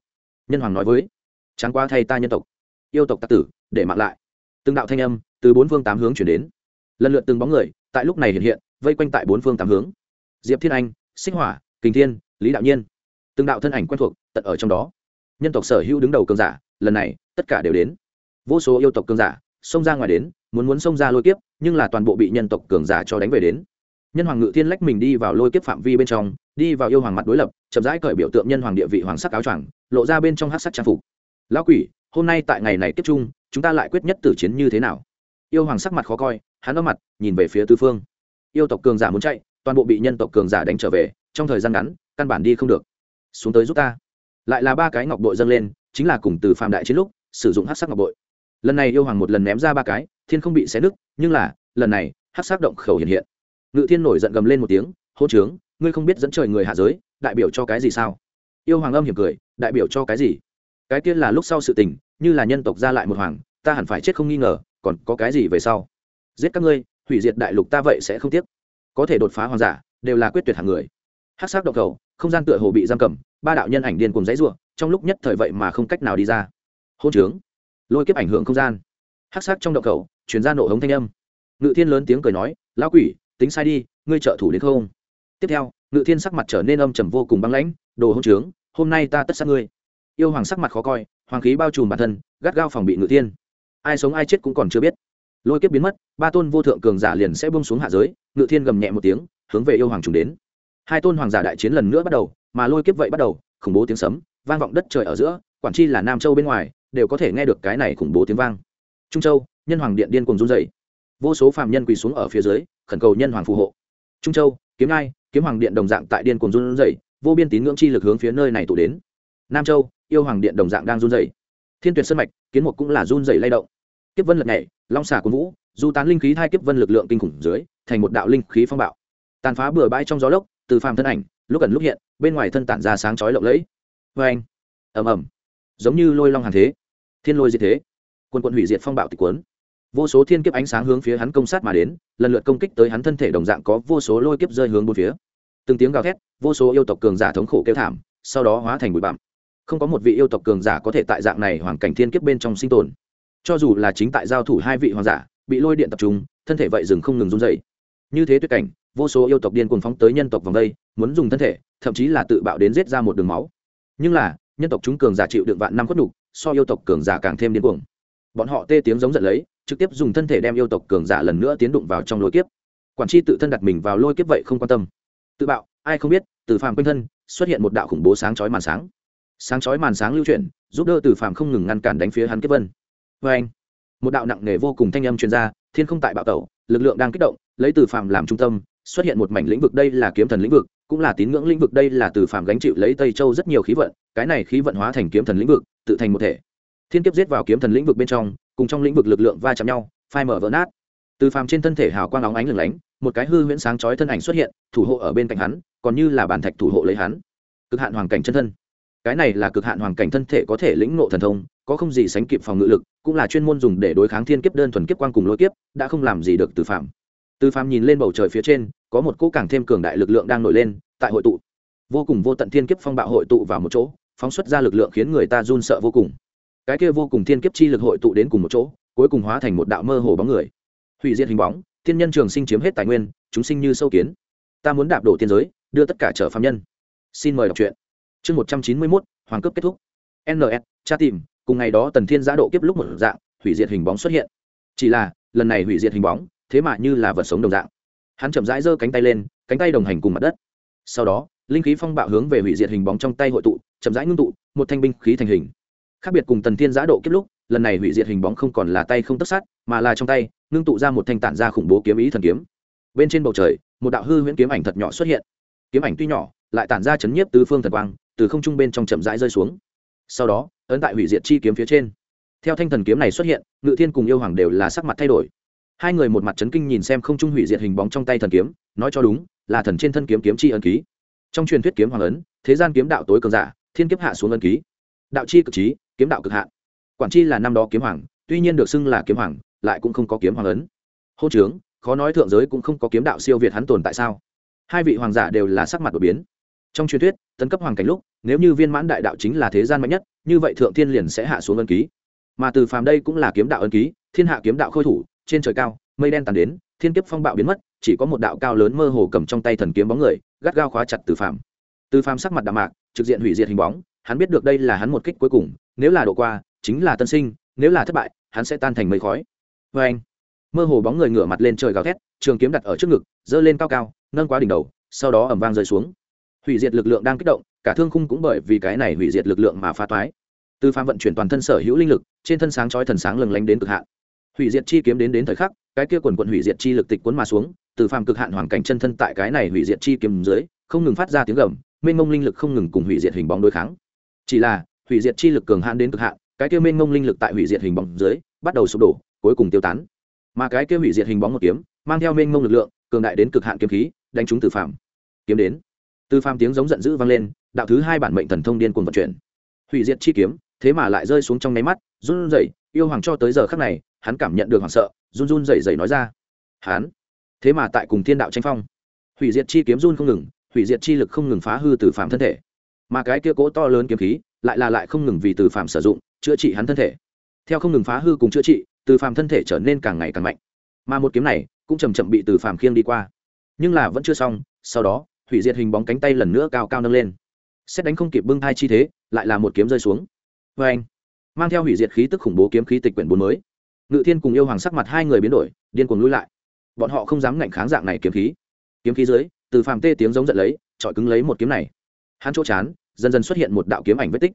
Nhân hoàng nói với tráng qua thay ta nhân tộc. Yêu tộc tặc tử, để mặc lại. Từng đạo thanh âm từ bốn phương tám hướng chuyển đến. Lần lượt từng bóng người, tại lúc này hiện hiện, vây quanh tại bốn phương tám hướng. Diệp thiên anh sinh hỏa, kình thiên, lý đạo nhiên. Từng đạo thân ảnh quen thuộc, tận ở trong đó. Nhân tộc sở hữu đứng đầu cường giả lần này, tất cả đều đến. Vô số yêu tộc cường giả xông ra ngoài đến, muốn muốn xông ra lôi kiếp, nhưng là toàn bộ bị nhân tộc cường giả cho đánh về đến. Nhân hoàng ngự thiên lách mình đi vào lôi kiếp phạm vi bên trong, đi vào yêu hoàng mặt đối lập, chậm rãi cởi biểu tượng nhân hoàng địa vị hoàng sắc áo choàng, lộ ra bên trong hát sắc trang phục. Lão quỷ, hôm nay tại ngày này kết chung, chúng ta lại quyết nhất tử chiến như thế nào? Yêu hoàng sắc mặt khó coi, hắn ở mặt, nhìn về phía tư phương. Yêu tộc cường giả muốn chạy, toàn bộ bị nhân tộc cường giả đánh trở về, trong thời gian ngắn, căn bản đi không được. Xuống tới giúp ta. Lại là ba cái ngọc bội dâng lên chính là cùng từ phạm đại chiến lúc, sử dụng hát sắc ngọc bội. Lần này yêu hoàng một lần ném ra ba cái, thiên không bị xé nứt, nhưng là, lần này hát sắc động khẩu hiện hiện. Ngự thiên nổi giận gầm lên một tiếng hô trướng, ngươi không biết dẫn trời người hạ giới, đại biểu cho cái gì sao? Yêu hoàng âm hiểm cười, đại biểu cho cái gì? Cái tiên là lúc sau sự tình, như là nhân tộc ra lại một hoàng, ta hẳn phải chết không nghi ngờ, còn có cái gì về sau? Giết các ngươi, hủy diệt đại lục ta vậy sẽ không tiếc. Có thể đột phá hoàng giả, đều là quyết tuyệt hàng người. Hát sắc động cầu không gian tựa hồ bị giam cầm, ba đạo nhân ảnh điên cùng dãy ruộng trong lúc nhất thời vậy mà không cách nào đi ra. Hôn trướng. Lôi kiếp ảnh hưởng không gian. Hắc sắc trong động cầu chuyển ra nổ hống thanh âm. Ngự thiên lớn tiếng cười nói, lão quỷ, tính sai đi, ngươi trợ thủ đến không? Tiếp theo, ngự thiên sắc mặt trở nên âm trầm vô cùng băng lãnh, đồ hôn trướng, hôm nay ta tất sát ngươi. Yêu hoàng sắc mặt khó coi, hoàng khí bao trùm bản thân, gắt gao phòng bị ngự thiên. Ai sống ai chết cũng còn chưa biết. Lôi kiếp biến mất, ba tôn vô thượng cường giả liền sẽ bông xuống hạ giới, ngự thiên gầm nhẹ một tiếng, hướng về yêu hoàng trùng đến. Hai tôn hoàng giả đại chiến lần nữa bắt đầu, mà lôi kiếp vậy bắt đầu, khủng bố tiếng sấm vang vọng đất trời ở giữa, quản chi là nam châu bên ngoài, đều có thể nghe được cái này khủng bố tiếng vang. Trung châu, nhân hoàng điện điên cùng run dày vô số phạm nhân quỳ xuống ở phía dưới, khẩn cầu nhân hoàng phù hộ. Trung châu, kiếm ngai, kiếm hoàng điện đồng dạng tại điên cùng run dày vô biên tín ngưỡng chi lực hướng phía nơi này tụ đến. Nam châu, yêu hoàng điện đồng dạng đang run dày thiên tuyệt sân mạch, kiến một cũng là run dày lay động. Kiếp vân lật nhảy, long xà của vũ, du tán linh khí thai kiếp vân lực lượng kinh khủng dưới, thành một đạo linh khí phong bạo. Tàn phá bừa bãi trong gió lốc, từ phàm thân ảnh, lúc gần lúc hiện, bên ngoài thân tản ra sáng chói lộng lẫy vê anh. Ầm ầm. Giống như lôi long hàn thế. Thiên lôi diệt thế. Quân quận hủy diệt phong bạo tịch cuốn. Vô số thiên kiếp ánh sáng hướng phía hắn công sát mà đến, lần lượt công kích tới hắn thân thể đồng dạng có vô số lôi kiếp rơi hướng bốn phía. Từng tiếng gào thét, vô số yêu tộc cường giả thống khổ kêu thảm, sau đó hóa thành bụi bặm. Không có một vị yêu tộc cường giả có thể tại dạng này hoàn cảnh thiên kiếp bên trong sinh tồn. Cho dù là chính tại giao thủ hai vị hoàng giả, bị lôi điện tập trung, thân thể vậy dừng không ngừng run dày như thế tuyệt cảnh, vô số yêu tộc điên cuồng phóng tới nhân tộc vòng đây, muốn dùng thân thể, thậm chí là tự bạo đến giết ra một đường máu nhưng là, nhân tộc chúng cường giả chịu đựng vạn năm khuất nhục, so yêu tộc cường giả càng thêm điên cuồng. Bọn họ tê tiếng giống giận lấy, trực tiếp dùng thân thể đem yêu tộc cường giả lần nữa tiến đụng vào trong lôi kiếp. Quản tri tự thân đặt mình vào lôi kiếp vậy không quan tâm. Tự bạo, ai không biết, từ phàm quanh thân, xuất hiện một đạo khủng bố sáng chói màn sáng. Sáng chói màn sáng lưu chuyển, giúp đỡ từ phàm không ngừng ngăn cản đánh phía hắn kiếp vân. Vê anh, một đạo nặng nề vô cùng thanh âm truyền ra, thiên không tại bạo tẩu, lực lượng đang kích động, lấy từ phàm làm trung tâm xuất hiện một mảnh lĩnh vực đây là kiếm thần lĩnh vực, cũng là tín ngưỡng lĩnh vực đây là từ phàm gánh chịu lấy tây châu rất nhiều khí vận, cái này khí vận hóa thành kiếm thần lĩnh vực, tự thành một thể. Thiên kiếp giết vào kiếm thần lĩnh vực bên trong, cùng trong lĩnh vực lực lượng va chạm nhau, phai mở vỡ nát. Từ phàm trên thân thể hào quang óng ánh lửng lánh, một cái hư huyễn sáng chói thân ảnh xuất hiện, thủ hộ ở bên cạnh hắn, còn như là bản thạch thủ hộ lấy hắn. Cực hạn hoàng cảnh chân thân. Cái này là cực hạn hoàng cảnh thân thể có thể lĩnh ngộ thần thông, có không gì sánh kịp phòng ngự lực, cũng là chuyên môn dùng để đối kháng thiên kiếp đơn thuần kiếp quang cùng lôi kiếp, đã không làm gì được từ phạm từ phạm nhìn lên bầu trời phía trên, có một cỗ càng thêm cường đại lực lượng đang nổi lên, tại hội tụ. Vô cùng vô tận thiên kiếp phong bạo hội tụ vào một chỗ, phóng xuất ra lực lượng khiến người ta run sợ vô cùng. Cái kia vô cùng thiên kiếp chi lực hội tụ đến cùng một chỗ, cuối cùng hóa thành một đạo mơ hồ bóng người. Hủy diệt hình bóng, thiên nhân trường sinh chiếm hết tài nguyên, chúng sinh như sâu kiến. Ta muốn đạp đổ tiên giới, đưa tất cả trở phàm nhân. Xin mời đọc truyện. Chương một trăm chín mươi mốt, hoàng cấp kết thúc. Ns tra tìm, cùng ngày đó tần thiên giã độ kiếp lúc một dạng, hủy diệt hình bóng xuất hiện. Chỉ là, lần này hủy diệt hình bóng thế mà như là vật sống đồng dạng. Hắn chậm rãi giơ cánh tay lên, cánh tay đồng hành cùng mặt đất. Sau đó, linh khí phong bạo hướng về hủy diệt hình bóng trong tay hội tụ, chậm rãi ngưng tụ, một thanh binh khí thành hình. Khác biệt cùng tần thiên giã độ kiếp lúc, lần này hủy diệt hình bóng không còn là tay không tất sát, mà là trong tay, ngưng tụ ra một thanh tản ra khủng bố kiếm ý thần kiếm. Bên trên bầu trời, một đạo hư huyễn kiếm ảnh thật nhỏ xuất hiện. Kiếm ảnh tuy nhỏ, lại tản ra chấn nhiếp tứ phương thần quang, từ không trung bên trong chậm rãi rơi xuống. Sau đó, ấn tại hủy diệt chi kiếm phía trên. Theo thanh thần kiếm này xuất hiện, ngự thiên cùng yêu hoàng đều là sắc mặt thay đổi hai người một mặt chấn kinh nhìn xem không trung hủy diệt hình bóng trong tay thần kiếm, nói cho đúng, là thần trên thân kiếm kiếm chi ấn ký. Trong truyền thuyết kiếm hoàng ấn, thế gian kiếm đạo tối cường giả, thiên kiếp hạ xuống ấn ký. Đạo chi cực trí, kiếm đạo cực hạ quản chi là năm đó kiếm hoàng, tuy nhiên được xưng là kiếm hoàng, lại cũng không có kiếm hoàng ấn. Hô trướng, khó nói thượng giới cũng không có kiếm đạo siêu việt hắn tồn tại sao? Hai vị hoàng giả đều là sắc mặt đột biến. Trong truyền thuyết, tấn cấp hoàng cảnh lúc, nếu như viên mãn đại đạo chính là thế gian mạnh nhất, như vậy thượng thiên liền sẽ hạ xuống ân ký. Mà từ phàm đây cũng là kiếm đạo ân ký, thiên hạ kiếm đạo khôi thủ trên trời cao, mây đen tàn đến, thiên kiếp phong bạo biến mất, chỉ có một đạo cao lớn mơ hồ cầm trong tay thần kiếm bóng người, gắt gao khóa chặt từ phàm. Từ phàm sắc mặt đạm mạc, trực diện hủy diệt hình bóng, hắn biết được đây là hắn một kích cuối cùng, nếu là độ qua, chính là tân sinh, nếu là thất bại, hắn sẽ tan thành mây khói. Vê anh, mơ hồ bóng người ngửa mặt lên trời gào thét, trường kiếm đặt ở trước ngực, giơ lên cao cao, nâng quá đỉnh đầu, sau đó ẩm vang rơi xuống. Hủy diệt lực lượng đang kích động, cả thương khung cũng bởi vì cái này hủy diệt lực lượng mà phá toái. Từ phàm vận chuyển toàn thân sở hữu linh lực, trên thân sáng chói thần sáng lừng lánh đến cực hạn hủy diệt chi kiếm đến đến thời khắc, cái kia quần quận hủy diệt chi lực tịch cuốn mà xuống, từ phàm cực hạn hoàn cảnh chân thân tại cái này hủy diệt chi kiếm dưới, không ngừng phát ra tiếng gầm, mênh mông linh lực không ngừng cùng hủy diệt hình bóng đối kháng. Chỉ là, hủy diệt chi lực cường hạn đến cực hạn, cái kia mênh mông linh lực tại hủy diệt hình bóng dưới, bắt đầu sụp đổ, cuối cùng tiêu tán. Mà cái kia hủy diệt hình bóng một kiếm, mang theo mênh mông lực lượng, cường đại đến cực hạn kiếm khí, đánh trúng từ phàm. Kiếm đến. Từ phàm tiếng giống giận dữ vang lên, đạo thứ hai bản mệnh thần thông điên cuồng vận chuyển. Hủy diệt chi kiếm, thế mà lại rơi xuống trong nháy mắt, run rẩy, yêu hoàng cho tới giờ khắc này hắn cảm nhận được hoảng sợ, run run rẩy rẩy nói ra. Hắn? Thế mà tại cùng thiên đạo tranh phong. Hủy diệt chi kiếm run không ngừng, hủy diệt chi lực không ngừng phá hư từ Phạm thân thể. Mà cái kia cố to lớn kiếm khí, lại là lại không ngừng vì từ Phạm sử dụng, chữa trị hắn thân thể. Theo không ngừng phá hư cùng chữa trị, từ Phạm thân thể trở nên càng ngày càng mạnh. Mà một kiếm này, cũng chầm chậm bị từ Phạm khiêng đi qua. Nhưng là vẫn chưa xong, sau đó, hủy diệt hình bóng cánh tay lần nữa cao cao nâng lên. Xét đánh không kịp bưng thai chi thế, lại là một kiếm rơi xuống. Vê anh mang theo hủy diệt khí tức khủng bố kiếm khí tịch quyển bốn mới ngự thiên cùng yêu hoàng sắc mặt hai người biến đổi, điên cuồng lui lại. Bọn họ không dám ngạnh kháng dạng này kiếm khí. Kiếm khí dưới, từ phàm tê tiếng giống giận lấy trọi cứng lấy một kiếm này. Hắn chỗ chán, dần dần xuất hiện một đạo kiếm ảnh vết tích.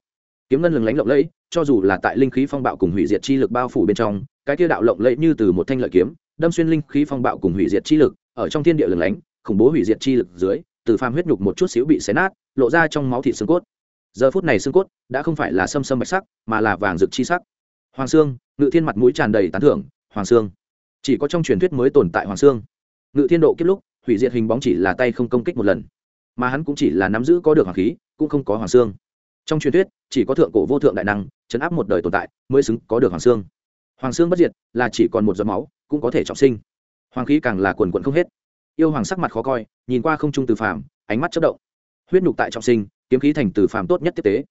Kiếm ngân lừng lánh lộng lẫy, cho dù là tại linh khí phong bạo cùng hủy diệt chi lực bao phủ bên trong, cái kia đạo lộng lẫy như từ một thanh lợi kiếm, đâm xuyên linh khí phong bạo cùng hủy diệt chi lực, ở trong thiên địa lừng lánh, khủng bố hủy diệt chi lực dưới, từ phàm huyết nhục một chút xíu bị xé nát, lộ ra trong máu thịt xương cốt. Giờ phút này xương cốt đã không phải là sâm sâm bạch sắc, mà là vàng rực chi sắc hoàng sương, ngự thiên mặt mũi tràn đầy tán thưởng, hoàng sương, chỉ có trong truyền thuyết mới tồn tại hoàng sương. Ngự thiên độ kiếp lúc, hủy diệt hình bóng chỉ là tay không công kích một lần, mà hắn cũng chỉ là nắm giữ có được hoàng khí, cũng không có hoàng sương. Trong truyền thuyết, chỉ có thượng cổ vô thượng đại năng, chấn áp một đời tồn tại, mới xứng có được hoàng sương. Hoàng sương bất diệt, là chỉ còn một giọt máu, cũng có thể trọng sinh. Hoàng khí càng là quần quận không hết. Yêu hoàng sắc mặt khó coi, nhìn qua không trung từ phàm, ánh mắt chất động. Huyết nhục tại trọng sinh, kiếm khí thành từ phàm tốt nhất tiếp tế.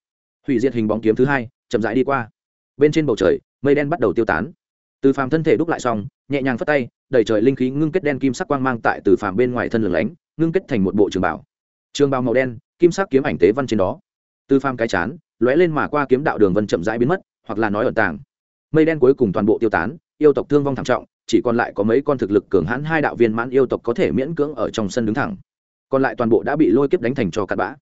Hủy diệt hình bóng kiếm thứ hai, chậm rãi đi qua bên trên bầu trời, mây đen bắt đầu tiêu tán. Từ phàm thân thể đúc lại xong, nhẹ nhàng phất tay đẩy trời linh khí ngưng kết đen kim sắc quang mang tại từ phàm bên ngoài thân lửng lánh, ngưng kết thành một bộ trường bảo. Trường bào màu đen, kim sắc kiếm ảnh tế văn trên đó. Từ phàm cái chán, lóe lên mà qua kiếm đạo đường vân chậm rãi biến mất, hoặc là nói ẩn tàng. Mây đen cuối cùng toàn bộ tiêu tán, yêu tộc thương vong thảm trọng, chỉ còn lại có mấy con thực lực cường hãn hai đạo viên mãn yêu tộc có thể miễn cưỡng ở trong sân đứng thẳng. Còn lại toàn bộ đã bị lôi kiếp đánh thành cho cặn bã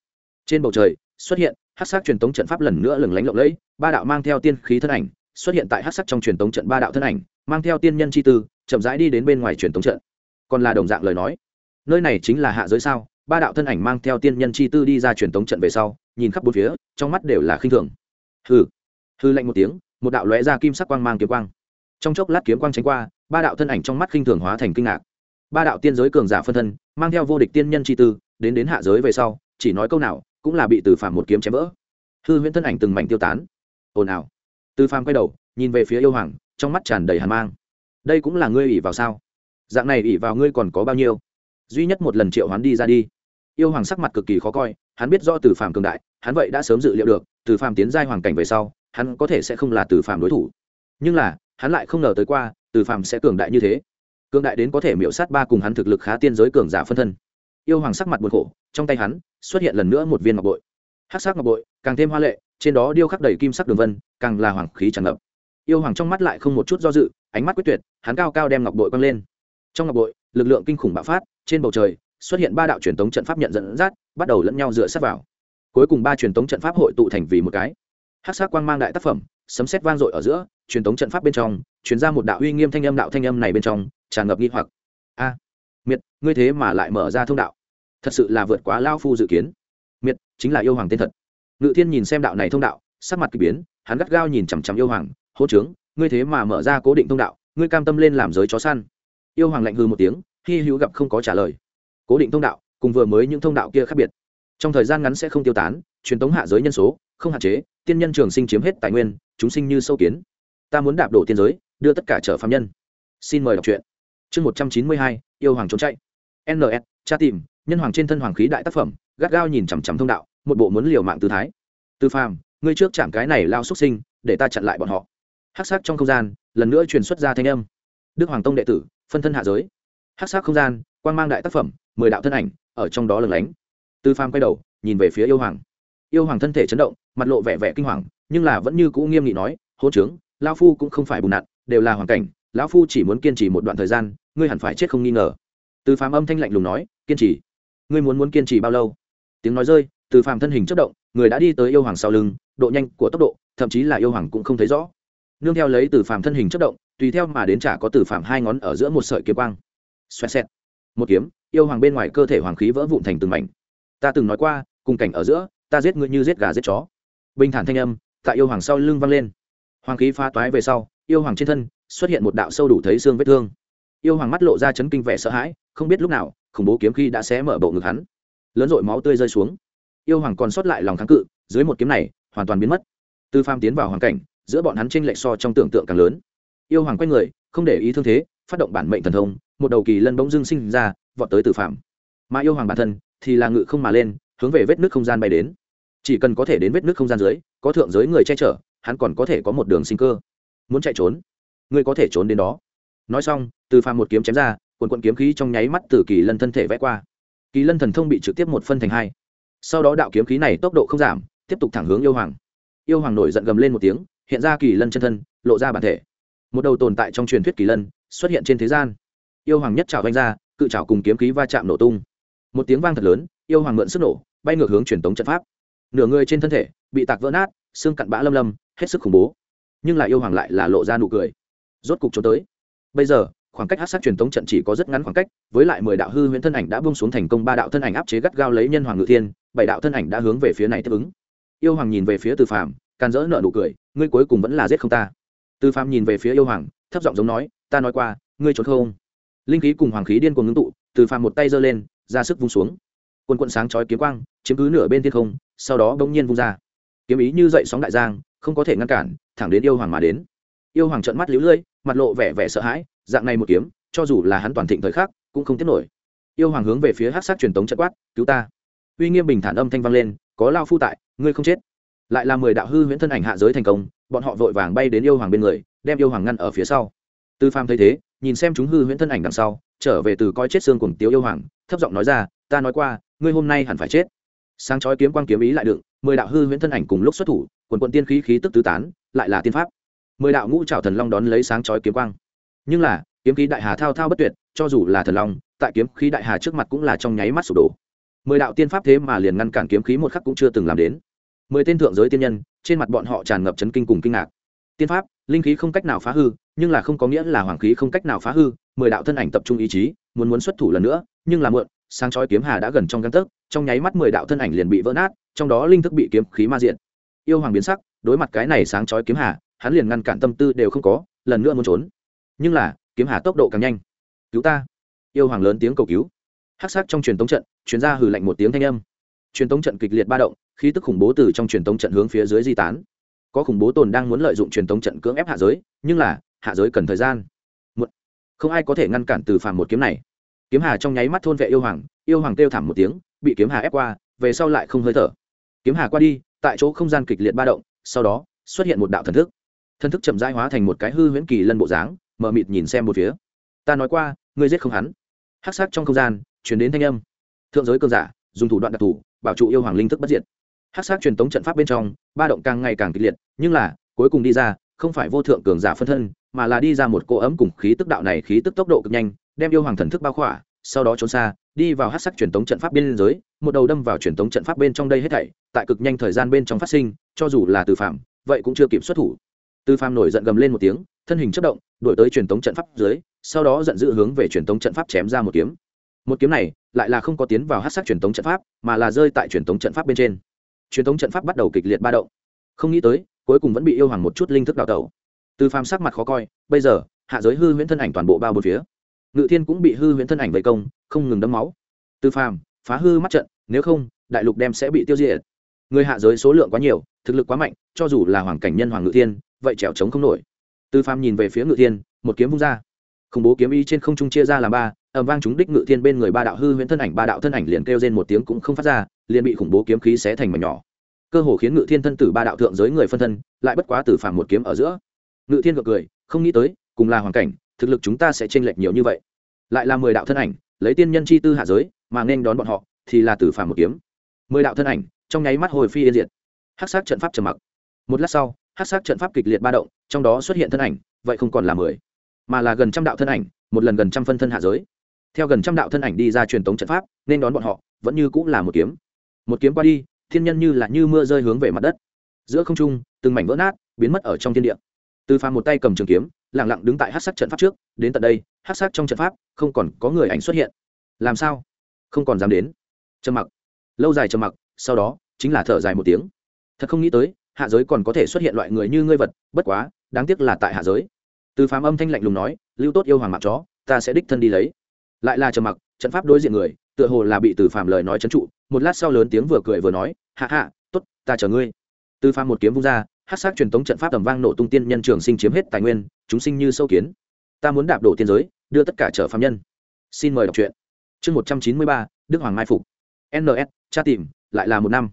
trên bầu trời, xuất hiện hát sắc truyền tống trận pháp lần nữa lừng lánh lộng lẫy, ba đạo mang theo tiên khí thân ảnh xuất hiện tại hát sắc trong truyền tống trận ba đạo thân ảnh, mang theo tiên nhân chi tư, chậm rãi đi đến bên ngoài truyền tống trận. Còn là đồng dạng lời nói, nơi này chính là hạ giới sao? Ba đạo thân ảnh mang theo tiên nhân chi tư đi ra truyền tống trận về sau, nhìn khắp bốn phía, trong mắt đều là khinh thường. Hư hư lạnh một tiếng, một đạo lóe ra kim sắc quang mang kiếm quang. Trong chốc lát kiếm quang tránh qua, ba đạo thân ảnh trong mắt khinh thường hóa thành kinh ngạc. Ba đạo tiên giới cường giả phân thân, mang theo vô địch tiên nhân chi tư, đến đến hạ giới về sau, chỉ nói câu nào cũng là bị từ phàm một kiếm chém vỡ. Hư huyễn thân ảnh từng mảnh tiêu tán. Ồn ào. Từ phàm quay đầu, nhìn về phía yêu hoàng, trong mắt tràn đầy hàn mang. Đây cũng là ngươi ỉ vào sao? Dạng này ỉ vào ngươi còn có bao nhiêu? Duy nhất một lần triệu hoán đi ra đi. Yêu hoàng sắc mặt cực kỳ khó coi, hắn biết do từ phàm cường đại, hắn vậy đã sớm dự liệu được, từ phàm tiến giai hoàng cảnh về sau, hắn có thể sẽ không là từ phàm đối thủ. Nhưng là, hắn lại không ngờ tới qua, từ phàm sẽ cường đại như thế. Cường đại đến có thể miễu sát ba cùng hắn thực lực khá tiên giới cường giả phân thân yêu hoàng sắc mặt buồn khổ, trong tay hắn xuất hiện lần nữa một viên ngọc bội. Hát sắc ngọc bội, càng thêm hoa lệ, trên đó điêu khắc đầy kim sắc đường vân, càng là hoàng khí tràn ngập. Yêu hoàng trong mắt lại không một chút do dự, ánh mắt quyết tuyệt, hắn cao cao đem ngọc bội quăng lên. Trong ngọc bội, lực lượng kinh khủng bạo phát, trên bầu trời xuất hiện ba đạo truyền tống trận pháp nhận dẫn dắt, bắt đầu lẫn nhau dựa sát vào. Cuối cùng ba truyền tống trận pháp hội tụ thành vì một cái. Hát sắc quang mang đại tác phẩm, sấm sét vang dội ở giữa, truyền tống trận pháp bên trong, truyền ra một đạo uy nghiêm thanh âm đạo thanh âm này bên trong, tràn ngập nghi hoặc. A! Miệt, ngươi thế mà lại mở ra thông đạo. Thật sự là vượt quá lao phu dự kiến. Miệt, chính là yêu hoàng tên thật. Ngự thiên nhìn xem đạo này thông đạo, sắc mặt k ỳ biến, hắn gắt gao nhìn chằm chằm yêu hoàng hỗ trướng, ngươi thế mà mở ra cố định thông đạo, ngươi cam tâm lên làm giới chó săn. Yêu hoàng lạnh hư một tiếng hy hữu gặp không có trả lời. Cố định thông đạo, cùng vừa mới những thông đạo kia khác biệt. Trong thời gian ngắn sẽ không tiêu tán, truyền tống hạ giới nhân số, không hạn chế, tiên nhân trường sinh chiếm hết tài nguyên, chúng sinh như sâu kiến. Ta muốn đạp đổ tiên giới, đưa tất cả trở phạm nhân. Xin mời đọc truyện. Chương một trăm chín mươi hai yêu hoàng trốn chạy. Ns cha tìm, nhân hoàng trên thân hoàng khí đại tác phẩm, gắt gao nhìn chằm chằm thông đạo, một bộ muốn liều mạng tư thái. Tư phàm, ngươi trước chạm cái này lao xuất sinh, để ta chặn lại bọn họ. Hắc sắc trong không gian, lần nữa truyền xuất ra thanh âm. Đức hoàng tông đệ tử, phân thân hạ giới. Hắc sắc không gian quan mang đại tác phẩm, mười đạo thân ảnh, ở trong đó lừng lánh. Tư phàm quay đầu, nhìn về phía yêu hoàng. Yêu hoàng thân thể chấn động, mặt lộ vẻ vẻ kinh hoàng, nhưng là vẫn như cũ nghiêm nghị nói hỗ trướng, lao phu cũng không phải bùn nặn, đều là hoàn cảnh lão phu chỉ muốn kiên trì một đoạn thời gian, ngươi hẳn phải chết không nghi ngờ. Từ phàm âm thanh lạnh lùng nói, kiên trì? Ngươi muốn muốn kiên trì bao lâu? Tiếng nói rơi, từ phàm thân hình chất động, người đã đi tới yêu hoàng sau lưng, độ nhanh của tốc độ, thậm chí là yêu hoàng cũng không thấy rõ. Nương theo lấy từ phàm thân hình chất động, tùy theo mà đến trả có từ phàm hai ngón ở giữa một sợi kiếm quang. Xoẹt xẹt. Một kiếm, yêu hoàng bên ngoài cơ thể hoàng khí vỡ vụn thành từng mảnh. Ta từng nói qua, cùng cảnh ở giữa, ta giết ngươi như giết gà giết chó. Bình thản thanh âm, tại yêu hoàng sau lưng vang lên. Hoàng khí pha toái về sau, yêu hoàng trên thân xuất hiện một đạo sâu đủ thấy xương vết thương. Yêu hoàng mắt lộ ra chấn kinh vẻ sợ hãi, không biết lúc nào, khủng bố kiếm khi đã xé mở bộ ngực hắn. Lớn dội máu tươi rơi xuống. Yêu hoàng còn sót lại lòng kháng cự, dưới một kiếm này, hoàn toàn biến mất. Tư pham tiến vào hoàn cảnh, giữa bọn hắn tranh lệch so trong tưởng tượng càng lớn. Yêu hoàng quay người, không để ý thương thế, phát động bản mệnh thần thông, một đầu kỳ lân bỗng dưng sinh ra, vọt tới tử phạm mà yêu hoàng bản thân thì là ngự không mà lên, hướng về vết nước không gian bay đến. Chỉ cần có thể đến vết nước không gian dưới, có thượng giới người che chở, hắn còn có thể có một đường sinh cơ. Muốn chạy trốn ngươi có thể trốn đến đó. Nói xong, từ phàm một kiếm chém ra quần quận kiếm khí trong nháy mắt từ kỳ lân thân thể vẽ qua. Kỳ lân thần thông bị trực tiếp một phân thành hai. Sau đó đạo kiếm khí này tốc độ không giảm, tiếp tục thẳng hướng yêu hoàng. Yêu hoàng nổi giận gầm lên một tiếng, hiện ra kỳ lân chân thân, lộ ra bản thể. Một đầu tồn tại trong truyền thuyết kỳ lân xuất hiện trên thế gian. Yêu hoàng nhất trào vanh ra, cự trào cùng kiếm khí va chạm nổ tung. Một tiếng vang thật lớn, yêu hoàng mượn sức nổ, bay ngược hướng truyền tống trận pháp. Nửa người trên thân thể bị tạc vỡ nát, xương cặn bã lâm lâm, hết sức khủng bố. Nhưng lại yêu hoàng lại là lộ ra nụ cười rốt cục trốn tới. Bây giờ, khoảng cách hát sát truyền tống trận chỉ có rất ngắn khoảng cách, với lại mười đạo hư huyễn thân ảnh đã bung xuống thành công, ba đạo thân ảnh áp chế gắt gao lấy nhân hoàng ngự thiên, bảy đạo thân ảnh đã hướng về phía này tiếp ứng. Yêu hoàng nhìn về phía từ phàm, can dỡ nợ nụ cười, ngươi cuối cùng vẫn là giết không ta. Từ phàm nhìn về phía yêu hoàng, thấp giọng giống nói, ta nói qua, ngươi trốn không? Linh khí cùng hoàng khí điên cuồng ngưng tụ, từ phàm một tay giơ lên, ra sức vung xuống. Quân quận sáng chói kiếm quang, chiếm cứ nửa bên thiên không, sau đó bỗng nhiên vung ra. Kiếm ý như dậy sóng đại giang, không có thể ngăn cản, thẳng đến yêu hoàng mà đến. Yêu hoàng trợn mắt lũ lưỡi mặt lộ vẻ vẻ sợ hãi, dạng này một kiếm, cho dù là hắn toàn thịnh thời khắc, cũng không tiếp nổi. Yêu hoàng hướng về phía hát sát truyền tống trận quát, cứu ta! Uy nghiêm bình thản âm thanh vang lên, có lao phu tại, ngươi không chết. Lại là mười đạo hư huyễn thân ảnh hạ giới thành công, bọn họ vội vàng bay đến yêu hoàng bên người, đem yêu hoàng ngăn ở phía sau. Tư pham thấy thế, nhìn xem chúng hư huyễn thân ảnh đằng sau, trở về từ coi chết xương cùng tiếu yêu hoàng, thấp giọng nói ra, ta nói qua, ngươi hôm nay hẳn phải chết. Sáng chói kiếm quang kiếm ý lại đựng, mười đạo hư huyễn thân ảnh cùng lúc xuất thủ, quần quận tiên khí khí tức tứ tán, lại là tiên pháp mười đạo ngũ trảo thần long đón lấy sáng chói kiếm quang. Nhưng là, kiếm khí đại hà thao thao bất tuyệt, cho dù là thần long, tại kiếm khí đại hà trước mặt cũng là trong nháy mắt sụp đổ. Mười đạo tiên pháp thế mà liền ngăn cản kiếm khí một khắc cũng chưa từng làm đến. Mười tên thượng giới tiên nhân, trên mặt bọn họ tràn ngập chấn kinh cùng kinh ngạc. Tiên pháp, linh khí không cách nào phá hư, nhưng là không có nghĩa là hoàng khí không cách nào phá hư, mười đạo thân ảnh tập trung ý chí, muốn muốn xuất thủ lần nữa, nhưng là mượn sáng chói kiếm hà đã gần trong găng tấc, trong nháy mắt mười đạo thân ảnh liền bị vỡ nát, trong đó linh thức bị kiếm khí ma diện. Yêu hoàng biến sắc, đối mặt cái này sáng chói kiếm hà hắn liền ngăn cản tâm tư đều không có, lần nữa muốn trốn. Nhưng là, kiếm hà tốc độ càng nhanh. Cứu ta. Yêu hoàng lớn tiếng cầu cứu. Hắc sắc trong truyền tống trận chuyên ra hừ lạnh một tiếng thanh âm. Truyền tống trận kịch liệt ba động, khí tức khủng bố từ trong truyền tống trận hướng phía dưới di tán. Có khủng bố tồn đang muốn lợi dụng truyền tống trận cưỡng ép hạ giới, nhưng là, hạ giới cần thời gian. Một không ai có thể ngăn cản từ phàm một kiếm này. Kiếm hà trong nháy mắt thôn vệ yêu hoàng yêu hoàng kêu thảm một tiếng, bị kiếm hà ép qua, về sau lại không hơi thở. Kiếm hà qua đi, tại chỗ không gian kịch liệt ba động, sau đó, xuất hiện một đạo thần thức thân thức chậm rãi hóa thành một cái hư huyễn kỳ lân bộ dáng, mờ mịt nhìn xem một phía. Ta nói qua, ngươi giết không hắn. Hắc sắc trong không gian chuyển đến thanh âm. Thượng giới cơn giả, dùng thủ đoạn đặc thù, bảo trụ yêu hoàng linh thức bất diệt. Hắc sắc truyền tống trận pháp bên trong, ba động càng ngày càng kịch liệt, nhưng là, cuối cùng đi ra, không phải vô thượng cường giả phân thân, mà là đi ra một cô ấm cùng khí tức đạo này khí tức tốc độ cực nhanh, đem yêu hoàng thần thức bao khỏa, sau đó trốn xa, đi vào hát sắc truyền tống trận pháp biên giới, một đầu đâm vào truyền tống trận pháp bên trong đây hết thảy, tại cực nhanh thời gian bên trong phát sinh, cho dù là từ phạm, vậy cũng chưa kịp xuất thủ tư phàm nổi giận gầm lên một tiếng, thân hình chất động đổi tới truyền tống trận pháp dưới, sau đó giận dữ hướng về truyền tống trận pháp chém ra một kiếm. Một kiếm này lại là không có tiến vào hát sắc truyền tống trận pháp, mà là rơi tại truyền tống trận pháp bên trên. Truyền tống trận pháp bắt đầu kịch liệt ba động. Không nghĩ tới, cuối cùng vẫn bị yêu hoàng một chút linh thức đào tẩu. Tư phàm sắc mặt khó coi, bây giờ, hạ giới hư huyễn thân ảnh toàn bộ bao bốn phía. Ngự thiên cũng bị hư huyễn thân ảnh vây công, không ngừng đấm máu. Tư phàm, phá hư mắt trận, nếu không, đại lục đem sẽ bị tiêu diệt người hạ giới số lượng quá nhiều, thực lực quá mạnh, cho dù là hoàng cảnh nhân hoàng ngự thiên, vậy trèo trống không nổi. Tư phàm nhìn về phía ngự thiên, một kiếm vung ra. Khủng bố kiếm ý trên không trung chia ra làm ba ẩm vang chúng đích ngự thiên bên người ba đạo hư huyễn thân ảnh, ba đạo thân ảnh liền kêu trên một tiếng cũng không phát ra, liền bị khủng bố kiếm khí xé thành mảnh nhỏ. Cơ hồ khiến ngự thiên thân tử ba đạo thượng giới người phân thân, lại bất quá từ phàm một kiếm ở giữa. Ngự thiên gật cười, không nghĩ tới, cùng là hoàn cảnh, thực lực chúng ta sẽ chênh lệch nhiều như vậy. Lại là mười đạo thân ảnh, lấy tiên nhân chi tư hạ giới, mà nên đón bọn họ, thì là từ phàm một kiếm. Mười đạo thân ảnh trong nháy mắt hồi phi yên diệt. Hắc sát trận pháp trầm mặc. Một lát sau, hắc sát trận pháp kịch liệt ba động, trong đó xuất hiện thân ảnh, vậy không còn là mười, mà là gần trăm đạo thân ảnh, một lần gần trăm phân thân hạ giới. Theo gần trăm đạo thân ảnh đi ra truyền tống trận pháp, nên đón bọn họ, vẫn như cũng là một kiếm. Một kiếm qua đi, thiên nhân như là như mưa rơi hướng về mặt đất. Giữa không trung, từng mảnh vỡ nát, biến mất ở trong thiên địa. Từ phàm một tay cầm trường kiếm lẳng lặng đứng tại hát sắc trận pháp trước, đến tận đây hát sắc trong trận pháp, không còn có người ảnh xuất hiện. Làm sao? Không còn dám đến. Trầm mặc. Lâu dài trầm mặc, sau đó chính là thở dài một tiếng. Thật không nghĩ tới, hạ giới còn có thể xuất hiện loại người như ngươi vật, bất quá, đáng tiếc là tại hạ giới. Từ phàm âm thanh lạnh lùng nói, lưu tốt yêu hoàng mặc chó, ta sẽ đích thân đi lấy. Lại là trầm mặc, trận pháp đối diện người, tựa hồ là bị từ phàm lời nói trấn trụ, một lát sau lớn tiếng vừa cười vừa nói, hạ hạ t ố t ta chờ ngươi. Từ phàm một kiếm vung ra, hát sát truyền thống trận pháp tầm vang nổ tung tiên nhân trường sinh chiếm hết tài nguyên, chúng sinh như sâu kiến. Ta muốn đạp đổ tiên giới, đưa tất cả trở phạm nhân. Xin mời đọc truyện. Chương một trăm chín mươi ba, đức hoàng mai phục. Ns cha tìm, lại là một năm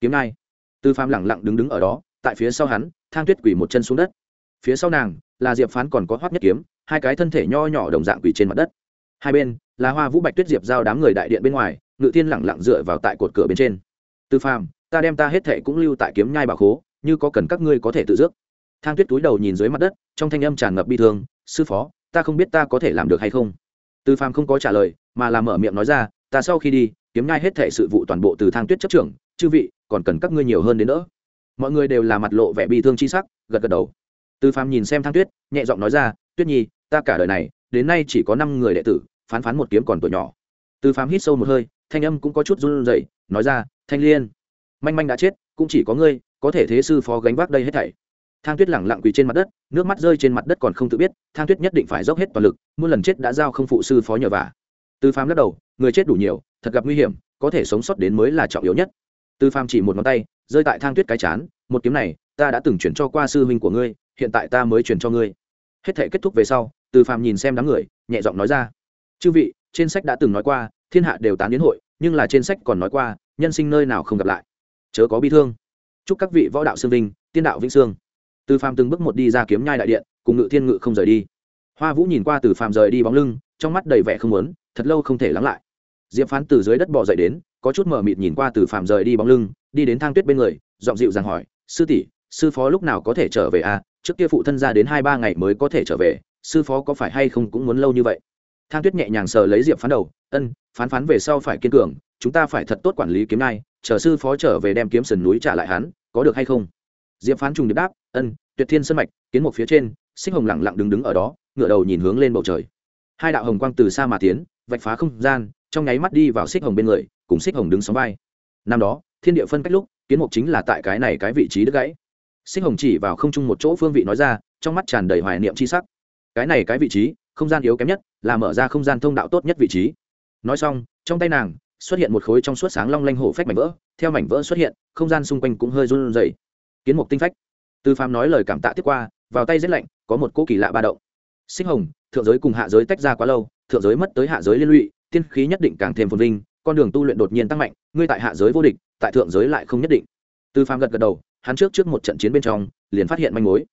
kiếm ngai. Tư phạm lẳng lặng đứng đứng ở đó, tại phía sau hắn, thang tuyết quỷ một chân xuống đất. Phía sau nàng, là diệp phán còn có hoác nhất kiếm, hai cái thân thể nho nhỏ đồng dạng quỷ trên mặt đất. Hai bên, là hoa vũ bạch tuyết diệp giao đám người đại điện bên ngoài, ngự thiên lẳng lặng dựa vào tại cột cửa bên trên. Tư phạm ta đem ta hết thệ cũng lưu tại kiếm nhai bảo khố, như có cần các ngươi có thể tự dước thang tuyết túi đầu nhìn dưới mặt đất, trong thanh âm tràn ngập bi thương, sư phó, ta không biết ta có thể làm được hay không? Tư phạm không có trả lời, mà làm mở miệng nói ra, ta sau khi đi, kiếm nhai hết thệ sự vụ toàn bộ từ thang tuyết chấp trưởng, chư vị còn cần các ngươi nhiều hơn đến nữa mọi người đều là mặt lộ vẻ bi thương chi sắc, gật gật đầu. Tư phàm nhìn xem thang tuyết, nhẹ giọng nói ra, tuyết nhi, ta cả đời này, đến nay chỉ có năm người đệ tử, phán phán một kiếm còn tuổi nhỏ. Tư phàm hít sâu một hơi, thanh âm cũng có chút run rẩy, nói ra, thanh liên, manh manh đã chết, cũng chỉ có ngươi, có thể thế sư phó gánh vác đây hết thảy. Thang tuyết lẳng lặng quỳ trên mặt đất, nước mắt rơi trên mặt đất còn không tự biết, thang tuyết nhất định phải dốc hết toàn lực, muôn lần chết đã giao không phụ sư phó nhờ vả. Tư phàm lắc đầu, người chết đủ nhiều, thật gặp nguy hiểm, có thể sống sót đến mới là trọng yếu nhất tư phàm chỉ một ngón tay, rơi tại thang tuyết cái chán, một kiếm này, ta đã từng chuyển cho qua sư huynh của ngươi, hiện tại ta mới chuyển cho ngươi. Hết thể kết thúc về sau tư phàm nhìn xem đám người, nhẹ giọng nói ra, chư vị, trên sách đã từng nói qua, thiên hạ đều tán đến hội, nhưng là trên sách còn nói qua, nhân sinh nơi nào không gặp lại. Chớ có bi thương. Chúc các vị võ đạo sư vinh tiên đạo vĩnh sương từ phàm từng bước một đi ra kiếm nhai đại điện, cùng ngự thiên ngự không rời đi. Hoa vũ nhìn qua từ phàm rời đi bóng lưng, trong mắt đầy vẻ không muốn, thật lâu không thể lắng lại diệp phán từ dưới đất bỏ dậy đến, có chút mờ mịt nhìn qua từ phàm rời đi bóng lưng, đi đến thang tuyết bên người, giọng dịu dàng hỏi, sư tỷ, sư phó lúc nào có thể trở về à? Trước kia phụ thân ra đến hai ba ngày mới có thể trở về, sư phó có phải hay không cũng muốn lâu như vậy? Thang tuyết nhẹ nhàng sờ lấy diệp phán đầu, ân, phán phán về sau phải kiên cường, chúng ta phải thật tốt quản lý kiếm nai, chờ sư phó trở về đem kiếm sườn núi trả lại hắn, có được hay không? Diệp phán trùng điệp đáp, ân, tuyệt thiên sân mạch, kiến một phía trên, xích hồng lẳng lặng đứng đứng ở đó, ngửa đầu nhìn hướng lên bầu trời. Hai đạo hồng quang từ xa mà tiến, vạch phá không gian trong nháy mắt đi vào xích hồng bên người, cùng xích hồng đứng sóng vai. Năm đó, thiên địa phân cách lúc, kiến mục chính là tại cái này cái vị trí đứt gãy. Xích hồng chỉ vào không chung một chỗ phương vị nói ra, trong mắt tràn đầy hoài niệm c h i sắc. Cái này cái vị trí, không gian yếu kém nhất, là mở ra không gian thông đạo tốt nhất vị trí. Nói xong, trong tay nàng, xuất hiện một khối trong suốt sáng long lanh hổ phách mảnh vỡ, theo mảnh vỡ xuất hiện, không gian xung quanh cũng hơi run rẩy. Kiến mục tinh phách. Tư phàm nói lời cảm tạ tiếp qua, vào tay rét lạnh, có một cỗ kỳ lạ ba động. Xích hồng, thượng giới cùng hạ giới tách ra quá lâu, thượng giới mất tới hạ giới liên lụy tiên khí nhất định càng thêm phồn vinh, con đường tu luyện đột nhiên tăng mạnh, ngươi tại hạ giới vô địch, tại thượng giới lại không nhất định. Tư phàm gật gật đầu, hắn trước trước một trận chiến bên trong, liền phát hiện manh mối.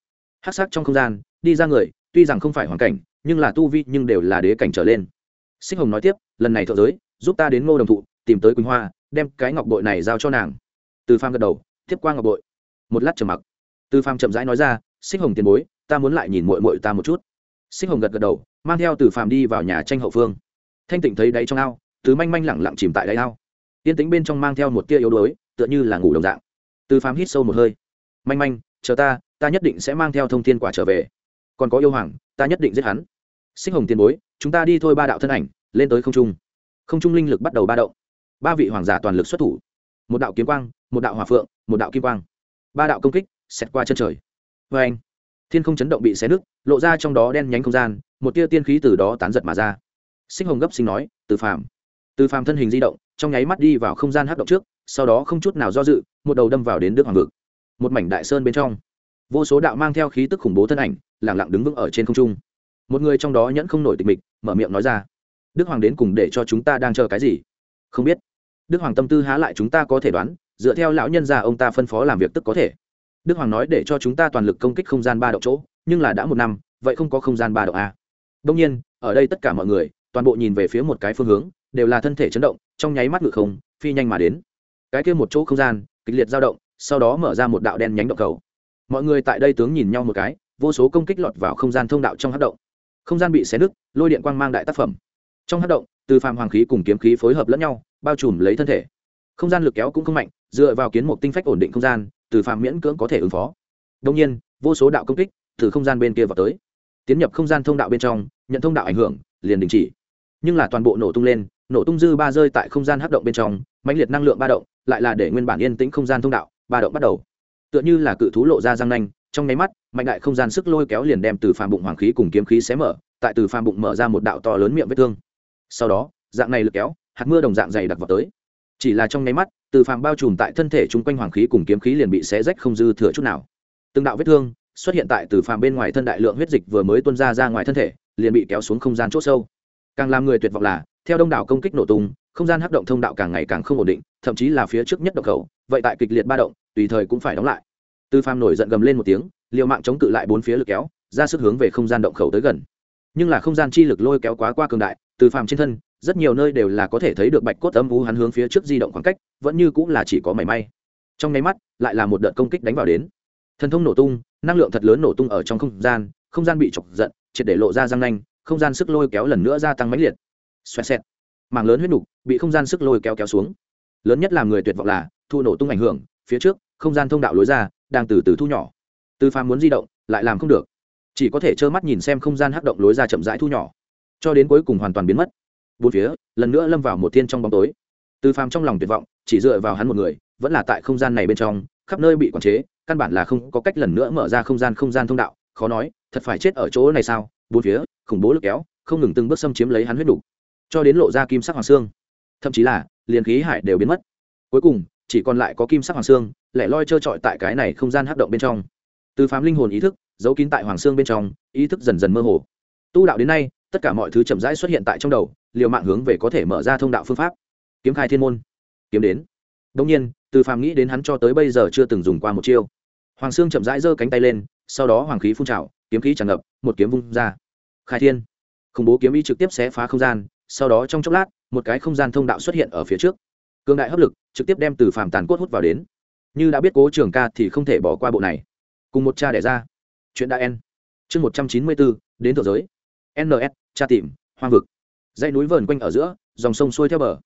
Hát sắc trong không gian, đi ra người, tuy rằng không phải hoàn cảnh, nhưng là tu vi nhưng đều là đế cảnh trở lên. Xích hồng nói tiếp, lần này thượng giới, giúp ta đến ngô đồng thụ, tìm tới quỳnh hoa, đem cái ngọc bội này giao cho nàng. Từ phàm gật đầu, tiếp qua ngọc bội. Một lát trầm mặc. Từ phàm chậm rãi nói ra, xích hồng tiền bối, ta muốn lại nhìn mội mội ta một chút. Xích hồng gật gật đầu, mang theo từ phàm đi vào nhà tranh hậu phương thanh tịnh thấy đáy trong ao từ manh manh lẳng lặng chìm tại đáy ao. Yên tĩnh bên trong mang theo một tia yếu đuối, tựa như là ngủ đồng dạng. Từ phàm hít sâu một hơi. Manh manh, chờ ta ta nhất định sẽ mang theo thông thiên quả trở về. Còn có yêu hoàng, ta nhất định giết hắn. Xích hồng tiền bối, chúng ta đi thôi ba đạo thân ảnh, lên tới không trung. Không trung linh lực bắt đầu ba động. Ba vị hoàng giả toàn lực xuất thủ. Một đạo kiếm quang, một đạo hòa phượng, một đạo kim quang. Ba đạo công kích, xẹt qua chân trời. Vê anh thiên không chấn động bị xé nứt, lộ ra trong đó đen nhánh không gian, một tia tiên khí từ đó tán giật mà ra sinh hồng gấp sinh nói, từ phàm. Từ phàm thân hình di động, trong nháy mắt đi vào không gian hấp động trước, sau đó không chút nào do dự, một đầu đâm vào đến đức hoàng vực một mảnh đại sơn bên trong, vô số đạo mang theo khí tức khủng bố thân ảnh lẳng lặng đứng vững ở trên không trung. Một người trong đó nhẫn không nổi tịch mịch, mở miệng nói ra, đức hoàng đến cùng để cho chúng ta đang chờ cái gì? Không biết. Đức hoàng tâm tư há lại chúng ta có thể đoán, dựa theo lão nhân già ông ta phân phó làm việc tức có thể. Đức hoàng nói để cho chúng ta toàn lực công kích không gian ba độ chỗ, nhưng là đã một năm, vậy không có không gian ba độ a đông à. nhiên, ở đây tất cả mọi người toàn bộ nhìn về phía một cái phương hướng, đều là thân thể chấn động, trong nháy mắt ngự không, phi nhanh mà đến. Cái kia một chỗ không gian, kịch liệt dao động, sau đó mở ra một đạo đen nhánh động cầu. Mọi người tại đây tướng nhìn nhau một cái, vô số công kích lọt vào không gian thông đạo trong hát động. Không gian bị xé nứt, lôi điện quang mang đại tác phẩm. Trong hát động, từ phàm hoàng khí cùng kiếm khí phối hợp lẫn nhau, bao trùm lấy thân thể. Không gian lực kéo cũng không mạnh, dựa vào kiến một tinh phách ổn định không gian, từ phàm miễn cưỡng có thể ứng phó. Đông nhiên, vô số đạo công kích từ không gian bên kia vào tới. Tiến nhập không gian thông đạo bên trong, nhận thông đạo ảnh hưởng, liền đình chỉ nhưng là toàn bộ nổ tung lên, nổ tung dư ba rơi tại không gian hấp động bên trong, mãnh liệt năng lượng ba động, lại là để nguyên bản yên tĩnh không gian thông đạo, ba động bắt đầu. Tựa như là cự thú lộ ra răng nanh, trong nháy mắt, mạnh đại không gian sức lôi kéo liền đem từ phàm bụng hoàng khí cùng kiếm khí xé mở, tại từ phàm bụng mở ra một đạo to lớn miệng vết thương. Sau đó, dạng này lực kéo, hạt mưa đồng dạng dày đặc vào tới. Chỉ là trong nháy mắt, từ phàm bao trùm tại thân thể chung quanh hoàng khí cùng kiếm khí liền bị xé rách không dư thừa chút nào. Từng đạo vết thương xuất hiện tại từ phàm bên ngoài thân đại lượng huyết dịch vừa mới tuôn ra ra ngoài thân thể, liền bị kéo xuống không gian c h ỗ sâu càng làm người tuyệt vọng là, theo đông đảo công kích nổ tung, không gian hấp động thông đạo càng ngày càng không ổn định, thậm chí là phía trước nhất động khẩu, vậy tại kịch liệt ba động, tùy thời cũng phải đóng lại. Từ phàm nổi giận gầm lên một tiếng liệu mạng chống cự lại bốn phía lực kéo, ra sức hướng về không gian động khẩu tới gần. Nhưng là không gian chi lực lôi kéo quá qua cường đại từ phàm trên thân, rất nhiều nơi đều là có thể thấy được bạch cốt âm u hắn hướng phía trước di động khoảng cách, vẫn như cũng là chỉ có mảy may. Trong nháy mắt, lại là một đợt công kích đánh vào đến. Thần thông nổ tung, năng lượng thật lớn nổ tung ở trong không gian không gian bị chọc giận, triệt để lộ ra răng nanh không gian sức lôi kéo lần nữa gia tăng mãnh liệt. Xoẹt xẹt. Mảng lớn huyết nục bị không gian sức lôi kéo kéo xuống. Lớn nhất làm người tuyệt vọng là thu nổ tung ảnh hưởng, phía trước, không gian thông đạo lối ra đang từ từ thu nhỏ. Từ phàm muốn di động, lại làm không được. Chỉ có thể trơ mắt nhìn xem không gian hắc động lối ra chậm rãi thu nhỏ. Cho đến cuối cùng hoàn toàn biến mất. Bốn phía, lần nữa lâm vào một thiên trong bóng tối. Từ phàm trong lòng tuyệt vọng, chỉ dựa vào hắn một người, vẫn là tại không gian này bên trong, khắp nơi bị quản chế, căn bản là không có cách lần nữa mở ra không gian không gian thông đạo. Khó nói, thật phải chết ở chỗ này sao? Bốn phía khủng bố lực kéo, không ngừng từng bước xâm chiếm lấy hắn huyết đủ, cho đến lộ ra kim sắc hoàng xương. Thậm chí là, liền khí hải đều biến mất. Cuối cùng, chỉ còn lại có kim sắc hoàng xương, lẻ loi trơ trọi tại cái này không gian hắc động bên trong. Từ phám linh hồn ý thức, giấu kín tại hoàng xương bên trong, ý thức dần dần mơ hồ. Tu đạo đến nay, tất cả mọi thứ chậm rãi xuất hiện tại trong đầu, liều mạng hướng về có thể mở ra thông đạo phương pháp. Kiếm khai thiên môn. Kiếm đến. Đông nhiên, từ phàm nghĩ đến hắn cho tới bây giờ chưa từng dùng qua một chiêu. Hoàng xương chậm rãi giơ cánh tay lên, sau đó hoàng khí phun trào, kiếm khí tràn ngập, một kiếm vung ra khai thiên. Khủng bố kiếm ý trực tiếp xé phá không gian, sau đó trong chốc lát, một cái không gian thông đạo xuất hiện ở phía trước. Cương đại hấp lực trực tiếp đem từ phàm tàn cốt hút vào đến. Như đã biết cố trường ca thì không thể bỏ qua bộ này. Cùng một cha đẻ ra. Chuyện đã en. Chương một trăm chín mươi bốn, đến thượng giới. Ns cha tìm, hoang vực. Dãy núi vờn quanh ở giữa, dòng sông xuôi theo bờ.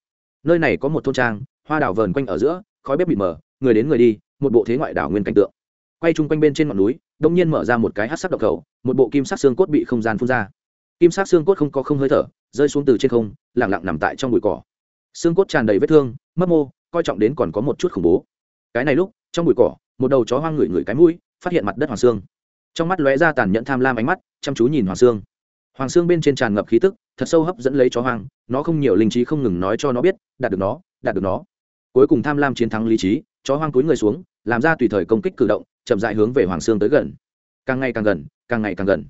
Nơi này có một thôn trang, hoa đảo vờn quanh ở giữa, khói bếp bị mờ người đến người đi, một bộ thế ngoại đảo nguyên cảnh tượng. Quay chung quanh bên trên ngọn núi đông nhiên mở ra một cái hát sắc độc khẩu, một bộ kim sắc xương cốt bị không gian phun ra. Kim sắc xương cốt không có không hơi thở, rơi xuống từ trên không, lẳng lặng nằm tại trong bụi cỏ. Xương cốt tràn đầy vết thương mất mô, coi trọng đến còn có một chút khủng bố. Cái này lúc, trong bụi cỏ, một đầu chó hoang ngửi ngửi cái mũi, phát hiện mặt đất hoàng xương. Trong mắt lóe ra tàn nhẫn tham lam ánh mắt, chăm chú nhìn hoàng xương. Hoàng xương bên trên tràn ngập khí tức, thật sâu hấp dẫn lấy chó hoang, nó không nhiều linh trí không ngừng nói cho nó biết, đạt được nó, đạt được nó. Cuối cùng tham lam chiến thắng lý trí, chó hoang cúi người xuống, làm ra tùy thời công kích cử động chậm dại hướng về hoàng xương tới gần. Càng ngày càng gần, càng ngày càng gần.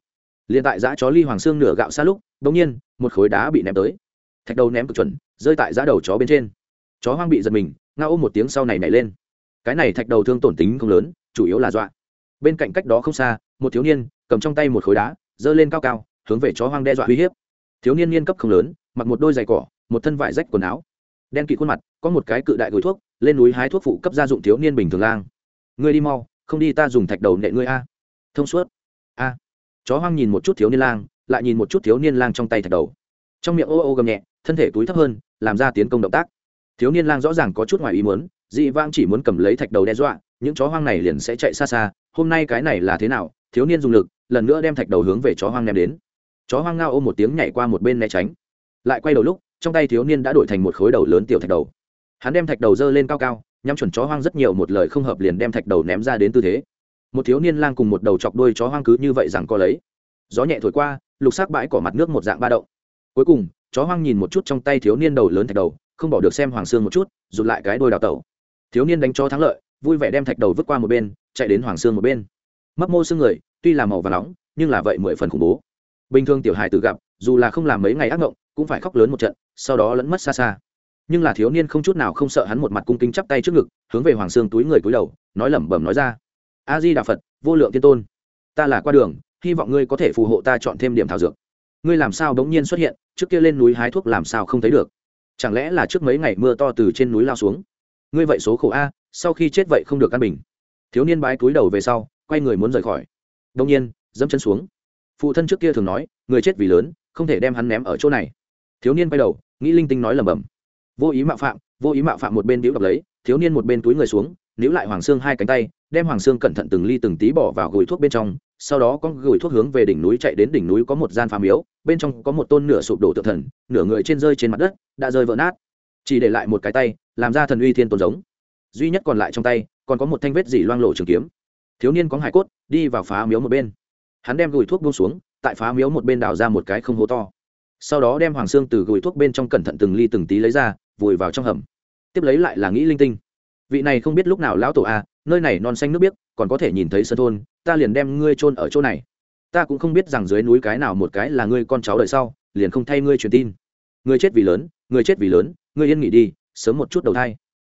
Liền tại giã chó ly hoàng xương nửa gạo xa lúc đ ỗ n g nhiên, một khối đá bị ném tới. Thạch đầu ném cực chuẩn, rơi tại giã đầu chó bên trên. Chó hoang bị giật mình nga ôm một tiếng sau này nảy lên. Cái này thạch đầu thương tổn tính không lớn, chủ yếu là dọa. Bên cạnh cách đó không xa, một thiếu niên, cầm trong tay một khối đá, giơ lên cao cao, hướng về chó hoang đe dọa uy hiếp. Thiếu niên niên cấp không lớn, mặc một đôi giày cỏ, một thân vải rách quần áo. Đen kỵ khuôn mặt, có một cái cự đại gối thuốc, lên núi hái thuốc phụ cấp gia dụng thiếu niên bình thường lang. Người đi mau không đi ta dùng thạch đầu nệ ngươi a. Thông suốt. A. Chó hoang nhìn một chút thiếu niên lang, lại nhìn một chút thiếu niên lang trong tay thạch đầu. Trong miệng ô ô gầm nhẹ, thân thể túi thấp hơn, làm ra tiến công động tác. Thiếu niên lang rõ ràng có chút ngoài ý muốn, dị vang chỉ muốn cầm lấy thạch đầu đe dọa, những chó hoang này liền sẽ chạy xa xa, hôm nay cái này là thế nào? Thiếu niên dùng lực, lần nữa đem thạch đầu hướng về chó hoang ném đến. Chó hoang ngao ôm một tiếng nhảy qua một bên né tránh. Lại quay đầu lúc, trong tay thiếu niên đã đổi thành một khối đầu lớn tiểu thạch đầu. Hắn đem thạch đầu dơ lên cao cao nhắm chuẩn chó hoang rất nhiều một lời không hợp liền đem thạch đầu ném ra đến tư thế. Một thiếu niên lang cùng một đầu chọc đuôi chó hoang cứ như vậy rằng co lấy. Gió nhẹ thổi qua, lục xác bãi cỏ mặt nước một dạng ba động. Cuối cùng, chó hoang nhìn một chút trong tay thiếu niên đầu lớn thạch đầu, không bỏ được xem hoàng sương một chút, rụt lại cái đôi đào tẩu. Thiếu niên đánh cho thắng lợi, vui vẻ đem thạch đầu vứt qua một bên, chạy đến hoàng sương một bên. Mấp mô xương người, tuy là màu và nóng, nhưng là vậy mười phần khủng bố. Bình thường tiểu hài tự gặp, dù là không làm mấy ngày ác ngộng cũng phải khóc lớn một trận, sau đó lẫn mất xa xa nhưng là thiếu niên không chút nào không sợ hắn một mặt cung kính chắp tay trước ngực, hướng về hoàng sương túi người cúi đầu, nói lẩm bẩm nói ra, a di đà phật, vô lượng tiên tôn, ta là qua đường, hy vọng ngươi có thể phù hộ ta chọn thêm điểm thảo dược. Ngươi làm sao bỗng nhiên xuất hiện, trước kia lên núi hái thuốc làm sao không thấy được? Chẳng lẽ là trước mấy ngày mưa to từ trên núi lao xuống? Ngươi vậy số khổ a, sau khi chết vậy không được căn bình. Thiếu niên bái túi đầu về sau, quay người muốn rời khỏi. Đông nhiên, dẫm chân xuống. Phụ thân trước kia thường nói, người chết vì lớn, không thể đem hắn ném ở chỗ này. Thiếu niên quay đầu, nghĩ linh tinh nói lẩm bẩm vô ý mạo phạm, vô ý mạo phạm một bên đĩu đập lấy, thiếu niên một bên túi người xuống, níu lại hoàng xương hai cánh tay, đem hoàng xương cẩn thận từng ly từng tí bỏ vào gửi thuốc bên trong, sau đó con gửi thuốc hướng về đỉnh núi chạy đến đỉnh núi có một gian phá miếu, bên trong có một tôn nửa sụp đổ tự thần, nửa người trên rơi trên mặt đất, đã rơi vỡ nát. Chỉ để lại một cái tay, làm ra thần uy thiên tôn giống. Duy nhất còn lại trong tay, còn có một thanh vết dỉ loang lộ trường kiếm. Thiếu niên có hải cốt, đi vào phá miếu một bên. Hắn đem gửi thuốc buông xuống, tại phá miếu một bên đào ra một cái không hố to. Sau đó đem hoàng xương từ gửi thuốc bên trong cẩn thận từng ly từng tí lấy ra vùi vào trong hầm. Tiếp lấy lại là nghĩ linh tinh. Vị này không biết lúc nào lão tổ a, nơi này non xanh nước biếc, còn có thể nhìn thấy sân thôn, ta liền đem ngươi chôn ở chỗ này. Ta cũng không biết rằng dưới núi cái nào một cái là ngươi con cháu đời sau, liền không thay ngươi truyền tin. Ngươi chết vì lớn, ngươi chết vì lớn, ngươi yên nghỉ đi, sớm một chút đầu thai.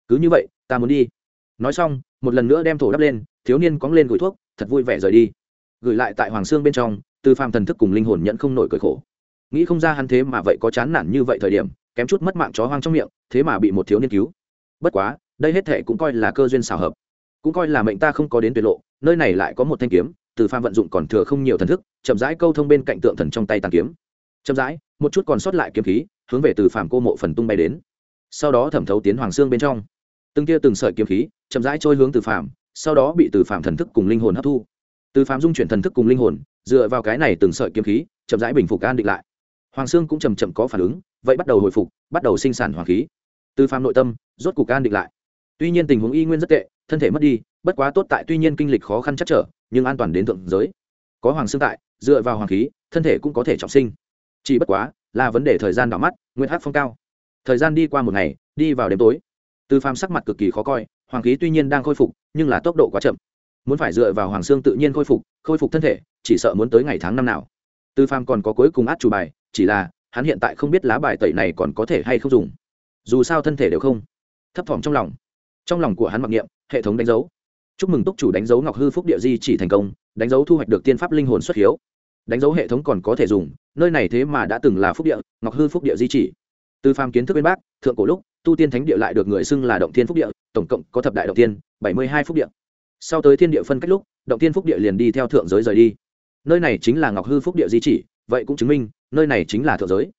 Cứ như vậy, ta muốn đi. Nói xong, một lần nữa đem thổ đắp lên, thiếu niên cóng lên gửi thuốc, thật vui vẻ rời đi. Gửi lại tại hoàng sương bên trong, từ phàm thần thức cùng linh hồn nhận không nổi cởi khổ. Nghĩ không ra hắn thế mà vậy có chán nản như vậy thời điểm kém chút mất mạng chó hoang trong miệng, thế mà bị một thiếu niên cứu. Bất quá, đây hết thệ cũng coi là cơ duyên xảo hợp. Cũng coi là mệnh ta không có đến tuyệt lộ, nơi này lại có một thanh kiếm, từ pha vận dụng còn thừa không nhiều thần thức, chậm rãi câu thông bên cạnh tượng thần trong tay tàn kiếm. Chậm rãi, một chút còn sót lại kiếm khí, hướng về từ phàm cô mộ phần tung bay đến. Sau đó thẩm thấu tiến hoàng xương bên trong. Từng tia từng sợi kiếm khí, chậm rãi trôi hướng từ phàm, sau đó bị từ phàm thần thức cùng linh hồn hấp thu. Từ phàm dung chuyển thần thức cùng linh hồn, dựa vào cái này từng sợi kiếm khí, chậm rãi bình phục an định lại. Hoàng xương cũng chầm chậm có phản ứng vậy bắt đầu hồi phục, bắt đầu sinh sản hoàng khí. Từ phàm nội tâm, rốt cục an định lại. Tuy nhiên tình huống y nguyên rất tệ, thân thể mất đi, bất quá tốt tại tuy nhiên kinh lịch khó khăn chắc trở, nhưng an toàn đến thượng giới. Có hoàng xương tại, dựa vào hoàng khí, thân thể cũng có thể trọng sinh. Chỉ bất quá, là vấn đề thời gian đỏ mắt, nguyên hát phong cao. Thời gian đi qua một ngày, đi vào đêm tối. Từ phàm sắc mặt cực kỳ khó coi, hoàng khí tuy nhiên đang khôi phục, nhưng là tốc độ quá chậm. Muốn phải dựa vào hoàng xương tự nhiên khôi phục khôi phục thân thể, chỉ sợ muốn tới ngày tháng năm nào. Từ phàm còn có cuối cùng át chủ bài, chỉ là hắn hiện tại không biết lá bài tẩy này còn có thể hay không dùng. Dù sao thân thể đều không. Thấp thỏm trong lòng. Trong lòng của hắn mặc niệm, hệ thống đánh dấu. Chúc mừng túc chủ đánh dấu ngọc hư phúc địa di chỉ thành công, đánh dấu thu hoạch được tiên pháp linh hồn xuất hiếu. Đánh dấu hệ thống còn có thể dùng, nơi này thế mà đã từng là phúc địa, ngọc hư phúc địa di chỉ. Từ phàm kiến thức bên bác, thượng cổ lúc, tu tiên thánh địa lại được người xưng là động thiên phúc địa, tổng cộng có thập đại động tiên, bảy mươi hai phúc địa. Sau tới thiên địa phân cách lúc, động tiên phúc địa liền đi theo thượng giới rời đi. Nơi này chính là ngọc hư phúc địa di chỉ vậy cũng chứng minh, nơi này chính là thượng giới.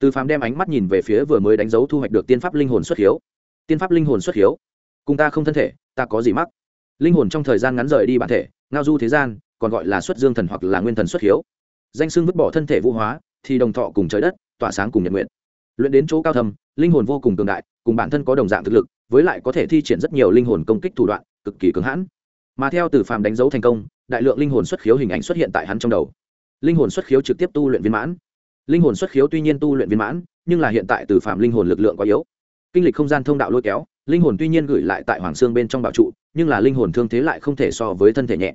Từ phàm đem ánh mắt nhìn về phía vừa mới đánh dấu thu hoạch được tiên pháp linh hồn xuất hiếu. Tiên pháp linh hồn xuất hiếu? Cùng ta không thân thể, ta có gì mắc? Linh hồn trong thời gian ngắn rời đi bản thể, ngao du thế gian, còn gọi là xuất dương thần hoặc là nguyên thần xuất hiếu. Danh xưng vứt bỏ thân thể vũ hóa, thì đồng thọ cùng trời đất, tỏa sáng cùng nhật nguyện. Luyện đến chỗ cao thâm, linh hồn vô cùng cường đại, cùng bản thân có đồng dạng thực lực, với lại có thể thi triển rất nhiều linh hồn công kích thủ đoạn, cực kỳ cứng hãn. Mà theo từ phàm đánh dấu thành công, đại lượng linh hồn xuất khiếu hình ảnh xuất hiện tại hắn trong đầu linh hồn xuất khiếu trực tiếp tu luyện viên mãn. Linh hồn xuất khiếu tuy nhiên tu luyện viên mãn, nhưng là hiện tại từ phạm linh hồn lực lượng quá yếu. Kinh lịch không gian thông đạo lôi kéo, linh hồn tuy nhiên gửi lại tại hoàng xương bên trong bảo trụ, nhưng là linh hồn thương thế lại không thể so với thân thể nhẹ.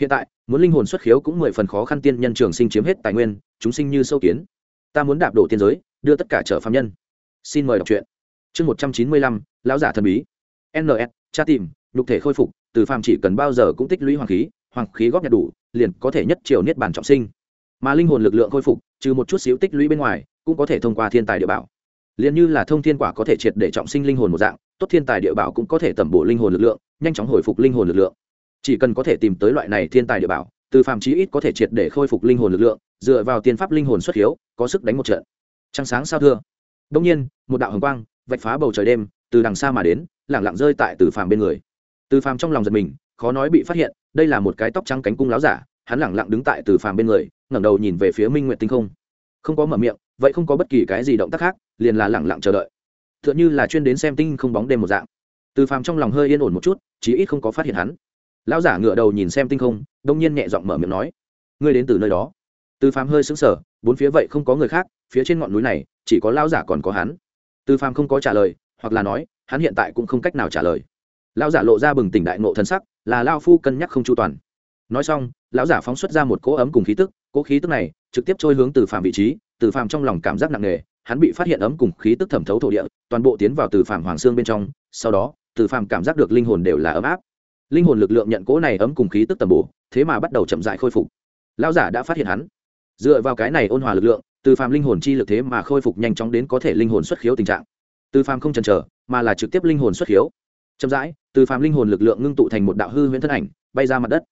Hiện tại, muốn linh hồn xuất khiếu cũng mười phần khó khăn tiên nhân trường sinh chiếm hết tài nguyên, chúng sinh như sâu kiến. Ta muốn đạp đổ tiên giới, đưa tất cả trở phạm nhân. Xin mời đọc truyện. Chương một trăm chín mươi lăm, lão giả thần bí. Ns tra tìm, nhục thể khôi phục, từ phàm chỉ cần bao giờ cũng tích lũy hoàng khí hoàng khí góp nhặt đủ, liền có thể nhất triều niết bản trọng sinh mà linh hồn lực lượng khôi phục, trừ một chút xíu tích lũy bên ngoài, cũng có thể thông qua thiên tài địa bảo. Liền như là thông thiên quả có thể triệt để trọng sinh linh hồn một dạng, tốt thiên tài địa bảo cũng có thể tẩm bổ linh hồn lực lượng, nhanh chóng hồi phục linh hồn lực lượng. Chỉ cần có thể tìm tới loại này thiên tài địa bảo, từ phàm chí ít có thể triệt để khôi phục linh hồn lực lượng, dựa vào tiên pháp linh hồn xuất hiếu, có sức đánh một trận. Trăng sáng sao thưa? Đông nhiên, một đạo hồng quang vạch phá bầu trời đêm, từ đằng xa mà đến, lẳng lặng rơi tại từ phàm bên người. Từ phàm trong lòng giật mình, khó nói bị phát hiện, đây là một cái tóc trắng cánh cung láo giả hắn lẳng lặng đứng tại từ phàm bên người, ngẩng đầu nhìn về phía minh nguyện tinh không. Không có mở miệng, vậy không có bất kỳ cái gì động tác khác, liền là lẳng lặng chờ đợi. T h ư ợ n h ư là chuyên đến xem tinh không bóng đêm một dạng. Từ phàm trong lòng hơi yên ổn một chút, chí ít không có phát hiện hắn. Lão giả ngựa đầu nhìn xem tinh không, đông nhiên nhẹ giọng mở miệng nói, ngươi đến từ nơi đó. Từ phàm hơi sững sờ, bốn phía vậy không có người khác, phía trên ngọn núi này, chỉ có lão giả còn có hắn. Từ phàm không có trả lời, hoặc là nói, hắn hiện tại cũng không cách nào trả lời. Lão giả lộ ra bừng tỉnh đại nộ thân sắc, là lao phu cân nhắc không chu toàn nói xong, lão giả phóng xuất ra một cỗ ấm cùng khí tức, cỗ khí tức này trực tiếp trôi hướng từ phàm vị trí, từ phàm trong lòng cảm giác nặng nề, hắn bị phát hiện ấm cùng khí tức thẩm thấu thổ địa, toàn bộ tiến vào từ phàm hoàng xương bên trong, sau đó, từ phàm cảm giác được linh hồn đều là ấm áp. Linh hồn lực lượng nhận cỗ này ấm cùng khí tức tầm bổ, thế mà bắt đầu chậm dại khôi phục. Lão giả đã phát hiện hắn. Dựa vào cái này ôn hòa lực lượng, từ phàm linh hồn chi lực thế mà khôi phục nhanh chóng đến có thể linh hồn xuất khiếu tình trạng. Từ phàm không chần chờ, mà là trực tiếp linh hồn xuất khiếu. Chậm rãi, từ phàm linh hồn lực lượng ngưng tụ thành một đạo hư huyễn thân ảnh, bay ra mặt đất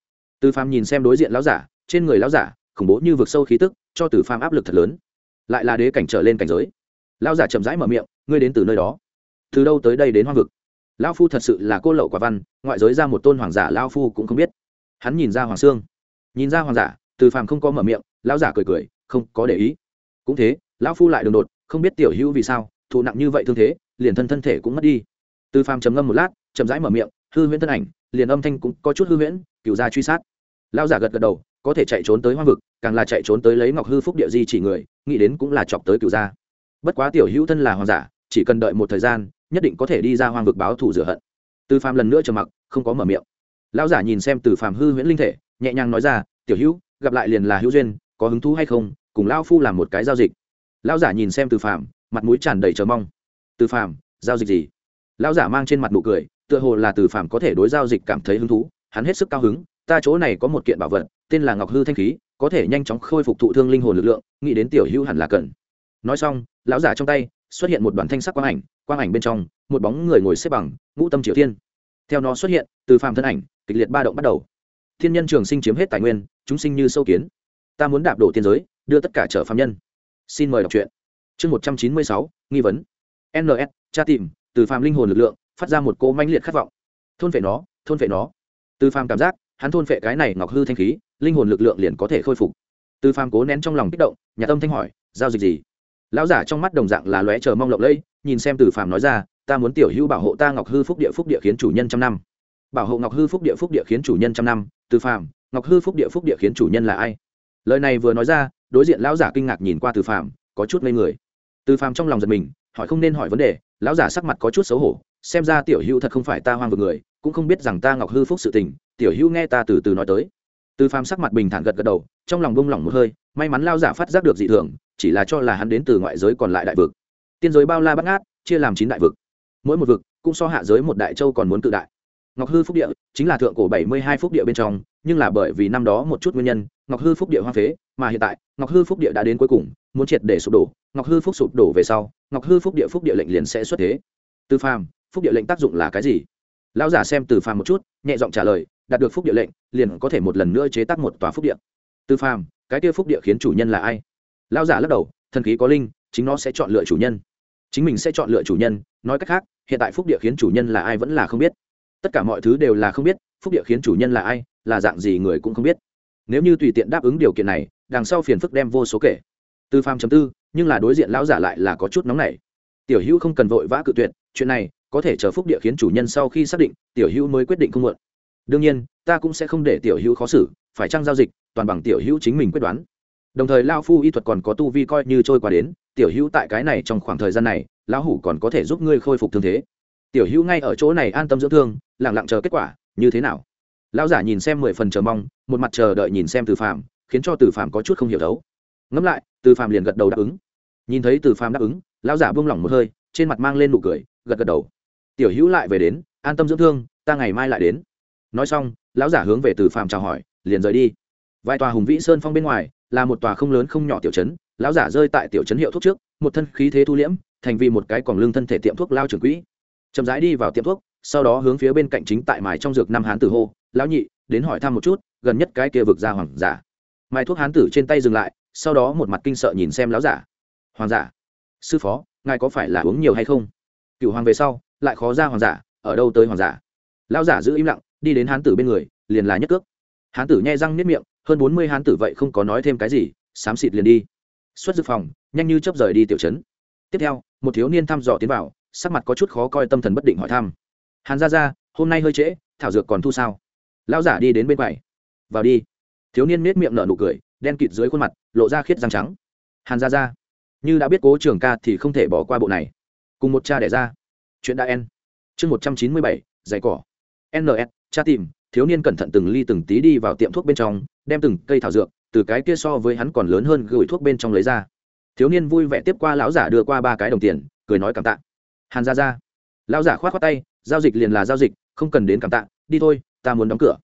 từ phàm nhìn xem đối diện lão giả, trên người lão giả, khủng bố như vực sâu khí tức, cho từ phàm áp lực thật lớn. Lại là đế cảnh trở lên cảnh giới. Lão giả chậm rãi mở miệng, ngươi đến từ nơi đó. Từ đâu tới đây đến hoang vực? Lão phu thật sự là cô lậu quả văn, ngoại giới ra một tôn hoàng giả lão phu cũng không biết. Hắn nhìn ra hoàng sương nhìn ra hoàng giả, từ phàm không có mở miệng, lão giả cười cười, không có để ý. Cũng thế, lão phu lại đường đột, không biết tiểu hữu vì sao, thụ nặng như vậy thương thế, liền thân thân thể cũng mất đi. Từ phàm trầm ngâm một lát, chậm rãi mở miệng, hư huyễn thân ảnh, liền âm thanh cũng có chút hư huyễn cựu gia truy sát lão giả gật gật đầu, có thể chạy trốn tới hoang vực, càng là chạy trốn tới lấy ngọc hư phúc địa di chỉ người, nghĩ đến cũng là chọc tới cựu gia. Bất quá tiểu hữu thân là hoàng giả, chỉ cần đợi một thời gian, nhất định có thể đi ra hoang vực báo thù rửa hận. Từ phàm lần nữa trầm mặc, không có mở miệng. Lão giả nhìn xem từ phàm hư huyễn linh thể, nhẹ nhàng nói ra, tiểu hữu, gặp lại liền là hữu duyên, có hứng thú hay không, cùng lao phu làm một cái giao dịch. Lão giả nhìn xem từ phàm, mặt mũi tràn đầy chờ mong. Từ phàm, giao dịch gì? Lão giả mang trên mặt nụ cười, tựa hồ là từ phàm có thể đối giao dịch cảm thấy hứng thú, hắn hết sức cao hứng ta chỗ này có một kiện bảo vật, tên là ngọc hư thanh khí, có thể nhanh chóng khôi phục thụ thương linh hồn lực lượng, nghĩ đến tiểu hữu hẳn là cần. Nói xong, lão giả trong tay xuất hiện một đoàn thanh sắc quang ảnh quang ảnh bên trong, một bóng người ngồi xếp bằng, ngũ tâm triều thiên. Theo nó xuất hiện, từ phàm thân ảnh, kịch liệt ba động bắt đầu. Thiên nhân trường sinh chiếm hết tài nguyên, chúng sinh như sâu kiến. Ta muốn đạp đổ tiên giới, đưa tất cả trở phạm nhân. Xin mời đọc truyện. Chương một trăm chín mươi sáu, nghi vấn. Ns tra tìm, từ phàm linh hồn lực lượng, phát ra một cỗ manh liệt khát vọng. Thôn vệ nó, thôn vệ nó. Từ phàm cảm giác hắn thôn phệ cái này ngọc hư thanh khí, linh hồn lực lượng liền có thể khôi phục. Từ phàm cố nén trong lòng kích động, nhà tâm thanh hỏi, giao dịch gì? Lão giả trong mắt đồng dạng là lóe chờ mong lộng lẫy, nhìn xem từ phàm nói ra, ta muốn tiểu hữu bảo hộ ta ngọc hư phúc địa phúc địa khiến chủ nhân trăm năm. Bảo hộ ngọc hư phúc địa phúc địa khiến chủ nhân trăm năm, từ phàm, ngọc hư phúc địa phúc địa khiến chủ nhân là ai? Lời này vừa nói ra, đối diện lão giả kinh ngạc nhìn qua từ phàm, có chút ngây người. Từ phàm trong lòng giật mình, hỏi không nên hỏi vấn đề, lão giả sắc mặt có chút xấu hổ, xem ra tiểu hữu thật không phải ta hoang vực người, cũng không biết rằng ta ngọc hư phúc sự tình tiểu hữu nghe ta từ từ nói tới. Từ phàm sắc mặt bình thản gật gật đầu, trong lòng bông lỏng một hơi, may mắn lao giả phát giác được dị thường, chỉ là cho là hắn đến từ ngoại giới còn lại đại vực. Tiên giới bao la bắt ngát, chia làm chín đại vực. Mỗi một vực cũng so hạ giới một đại châu còn muốn tự đại. Ngọc hư phúc địa chính là thượng cổ bảy mươi hai phúc địa bên trong, nhưng là bởi vì năm đó một chút nguyên nhân, ngọc hư phúc địa hoa phế, mà hiện tại, ngọc hư phúc địa đã đến cuối cùng, muốn triệt để sụp đổ. Ngọc hư phúc sụp đổ về sau, ngọc hư phúc địa phúc địa lệnh liền sẽ xuất thế. Từ phàm, phúc địa lệnh tác dụng là cái gì? Lão giả xem từ phàm một chút, nhẹ giọng trả lời đạt được phúc địa lệnh, liền có thể một lần nữa chế tác một tòa phúc địa. Tư phàm, cái kia phúc địa khiến chủ nhân là ai? Lão giả lắc đầu, thần khí có linh, chính nó sẽ chọn lựa chủ nhân. Chính mình sẽ chọn lựa chủ nhân, nói cách khác, hiện tại phúc địa khiến chủ nhân là ai vẫn là không biết. Tất cả mọi thứ đều là không biết, phúc địa khiến chủ nhân là ai, là dạng gì người cũng không biết. Nếu như tùy tiện đáp ứng điều kiện này, đằng sau phiền phức đem vô số kể. Tư Phàm chấm tư, nhưng là đối diện lão giả lại là có chút nóng nảy. Tiểu hữu không cần vội vã cự tuyệt, chuyện này có thể chờ phúc địa khiến chủ nhân sau khi xác định, tiểu hữu mới quyết định không muộn đương nhiên, ta cũng sẽ không để tiểu hữu khó xử, phải trang giao dịch, toàn bằng tiểu hữu chính mình quyết đoán. Đồng thời lao phu y thuật còn có tu vi coi như trôi qua đến, tiểu hữu tại cái này trong khoảng thời gian này, lão hủ còn có thể giúp ngươi khôi phục thương thế. Tiểu hữu ngay ở chỗ này an tâm dưỡng thương lẳng lặng chờ kết quả, như thế nào? Lão giả nhìn xem mười phần chờ mong, một mặt chờ đợi nhìn xem từ phạm khiến cho từ phạm có chút không hiểu đấu. Ngẫm lại, từ phạm liền gật đầu đáp ứng. Nhìn thấy từ phạm đáp ứng, lão giả buông lỏng một hơi, trên mặt mang lên nụ cười, gật gật đầu. Tiểu hữu lại về đến, an tâm dưỡng thương, ta ngày mai lại đến nói xong, lão giả hướng về từ phạm chào hỏi, liền rời đi. Vài tòa hùng vĩ sơn phong bên ngoài là một tòa không lớn không nhỏ tiểu trấn, lão giả rơi tại tiểu trấn hiệu thuốc trước, một thân khí thế thu liễm, thành vì một cái còn lương thân thể tiệm thuốc lao trưởng quỹ. Chậm rãi đi vào tiệm thuốc, sau đó hướng phía bên cạnh chính tại mài trong dược năm hán tử hô, lão nhị, đến hỏi thăm một chút, gần nhất cái kia vực ra hoàng giả. Mài thuốc hán tử trên tay dừng lại, sau đó một mặt kinh sợ nhìn xem lão giả. Hoàng giả, sư phó, ngài có phải là uống nhiều hay không? Cựu hoàng về sau, lại khó ra hoàng giả, ở đâu tới hoàng giả? Lão giả giữ im lặng đi đến hán tử bên người, liền là nhất cước. Hán tử nhai răng nếp miệng, hơn bốn mươi hán tử vậy không có nói thêm cái gì, xám xịt liền đi. Xuất dự phòng, nhanh như chấp rời đi tiểu trấn. Tiếp theo, một thiếu niên thăm dò tiến vào, sắc mặt có chút khó coi tâm thần bất định hỏi thăm. Hàn ra ra hôm nay hơi trễ, thảo dược còn thu sao? Lão giả đi đến bên quầy. Vào đi. Thiếu niên nết miệng nở nụ cười, đen kịt dưới khuôn mặt, lộ ra khiết răng trắng. Hàn ra ra như đã biết cố trường ca thì không thể bỏ qua bộ này. Cùng một cha đẻ ra. Chuyện đã en chương một trăm chín mươi bảy giày cỏ. Ns cha tìm, thiếu niên cẩn thận từng ly từng tí đi vào tiệm thuốc bên trong, đem từng cây thảo dược, từ cái kia so với hắn còn lớn hơn gửi thuốc bên trong lấy ra. Thiếu niên vui vẻ tiếp qua lão giả đưa qua ba cái đồng tiền, cười nói cảm tạ. Hàn ra ra. Lão giả k h o á t khoác tay, giao dịch liền là giao dịch, không cần đến cảm tạ, đi thôi, ta muốn đóng cửa.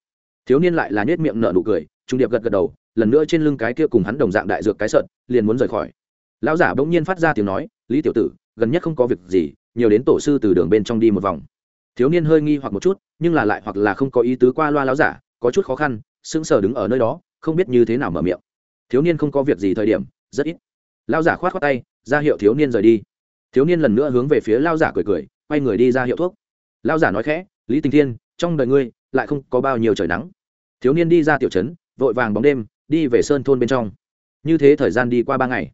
Thiếu niên lại là nhét miệng nợ nụ cười, trung điệp gật gật đầu, lần nữa trên lưng cái kia cùng hắn đồng dạng đại dược cái sợn liền muốn rời khỏi. Lão giả bỗng nhiên phát ra tiếng nói, lý tiểu tử, gần nhất không có việc gì, nhiều đến tổ sư từ đường bên trong đi một vòng thiếu niên hơi nghi hoặc một chút, nhưng là lại hoặc là không có ý tứ qua loa láo giả, có chút khó khăn, sững sờ đứng ở nơi đó, không biết như thế nào mở miệng. Thiếu niên không có việc gì thời điểm, rất ít. Lao giả khoát khoát tay, ra hiệu thiếu niên rời đi. Thiếu niên lần nữa hướng về phía lao giả cười cười, quay người đi ra hiệu thuốc. Lao giả nói khẽ, lý tình thiên, trong đời ngươi lại không có bao nhiêu trời nắng. Thiếu niên đi ra tiểu trấn, vội vàng bóng đêm, đi về sơn thôn bên trong. Như thế thời gian đi qua ba ngày,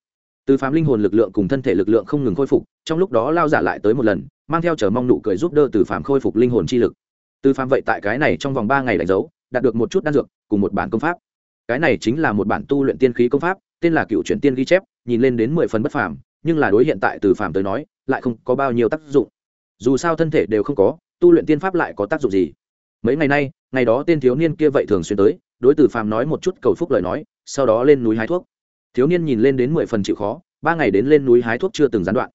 từ phám linh hồn lực lượng cùng thân thể lực lượng không ngừng khôi phục, trong lúc đó lao giả lại tới một lần mang theo chờ mong nụ cười giúp đỡ từ phàm khôi phục linh hồn chi lực. Từ phàm vậy tại cái này trong vòng ba ngày đánh dấu, đạt được một chút đan dược, cùng một bản công pháp. Cái này chính là một bản tu luyện tiên khí công pháp, tên là cựu truyện tiên ghi chép, nhìn lên đến mười phần bất phàm, nhưng là đối hiện tại từ phàm tới nói, lại không có bao nhiêu tác dụng. Dù sao thân thể đều không có, tu luyện tiên pháp lại có tác dụng gì? Mấy ngày nay, ngày đó tên thiếu niên kia vậy thường xuyên tới, đối từ phàm nói một chút cầu phúc lời nói, sau đó lên núi hái thuốc. Thiếu niên nhìn lên đến mười phần chịu khó, ba ngày đến lên núi hái thuốc chưa từng gián đoạn.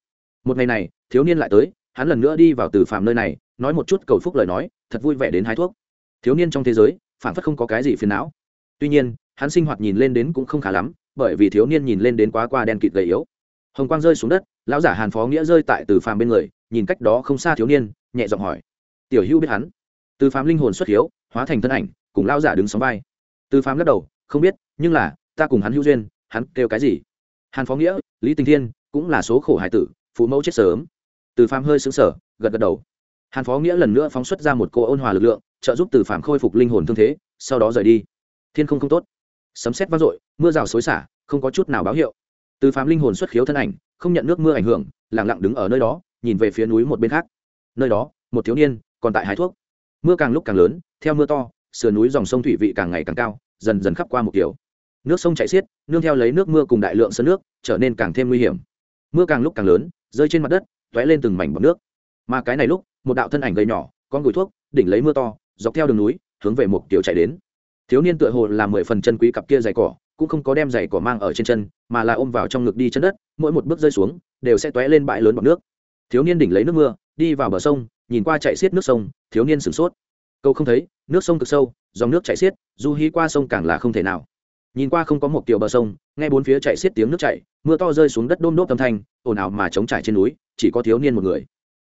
Một ngày này, thiếu niên lại tới hắn lần nữa đi vào từ phàm nơi này, nói một chút cầu phúc lời nói, thật vui vẻ đến hái thuốc. Thiếu niên trong thế giới phản phất không có cái gì phiền não. Tuy nhiên, hắn sinh hoạt nhìn lên đến cũng không khá lắm, bởi vì thiếu niên nhìn lên đến quá qua đen kịt gầy yếu. Hồng quang rơi xuống đất, lão giả hàn phó nghĩa rơi tại từ phàm bên người, nhìn cách đó không xa thiếu niên, nhẹ giọng hỏi. Tiểu hữu biết hắn? Từ phàm linh hồn xuất hiếu, hóa thành thân ảnh, cùng lão giả đứng sóng vai. Từ phàm lắc đầu, không biết, nhưng là, ta cùng hắn hữu duyên, hắn kêu cái gì? Hàn phó nghĩa, lý tình thiên, cũng là số khổ hải tử, phụ mẫu chết sớm từ phàm hơi xứng sở gật gật đầu. Hàn phó nghĩa lần nữa phóng xuất ra một cô ôn hòa lực lượng, trợ giúp từ phàm khôi phục linh hồn thương thế, sau đó rời đi. Thiên không không tốt. Sấm xét vang dội, mưa rào xối xả, không có chút nào báo hiệu. Từ phàm linh hồn xuất khiếu thân ảnh, không nhận nước mưa ảnh hưởng lẳng lặng đứng ở nơi đó, nhìn về phía núi một bên khác. Nơi đó, một thiếu niên, còn tại hái thuốc. Mưa càng lúc càng lớn, theo mưa to, sườn núi dòng sông thủy vị càng ngày càng cao, dần dần khắp qua một kiểu. Nước sông chảy xiết, nương theo lấy nước mưa cùng đại lượng sân nước, trở nên càng thêm nguy hiểm. Mưa càng lúc càng lớn, rơi trên mặt đất tóe lên từng mảnh bọt nước. Mà cái này lúc một đạo thân ảnh gầy nhỏ con gùi thuốc đỉnh lấy mưa to dọc theo đường núi hướng về một tiểu chạy đến. Thiếu niên tựa hồ là mười phần chân quý cặp kia giày cỏ cũng không có đem giày cỏ mang ở trên chân mà là ôm vào trong ngực đi chân đất mỗi một bước rơi xuống đều sẽ tóe lên bãi lớn bọt nước. Thiếu niên đỉnh lấy nước mưa đi vào bờ sông nhìn qua chạy xiết nước sông thiếu niên sửng sốt. Câu không thấy nước sông cực sâu dòng nước chạy xiết du hí qua sông càng là không thể nào. Nhìn qua không có một tiểu bờ sông nghe bốn phía chạy xiết tiếng nước chảy, mưa to rơi xuống đất đôm đốp âm thanh ồn ào mà chống trải trên núi, chỉ có thiếu niên một người.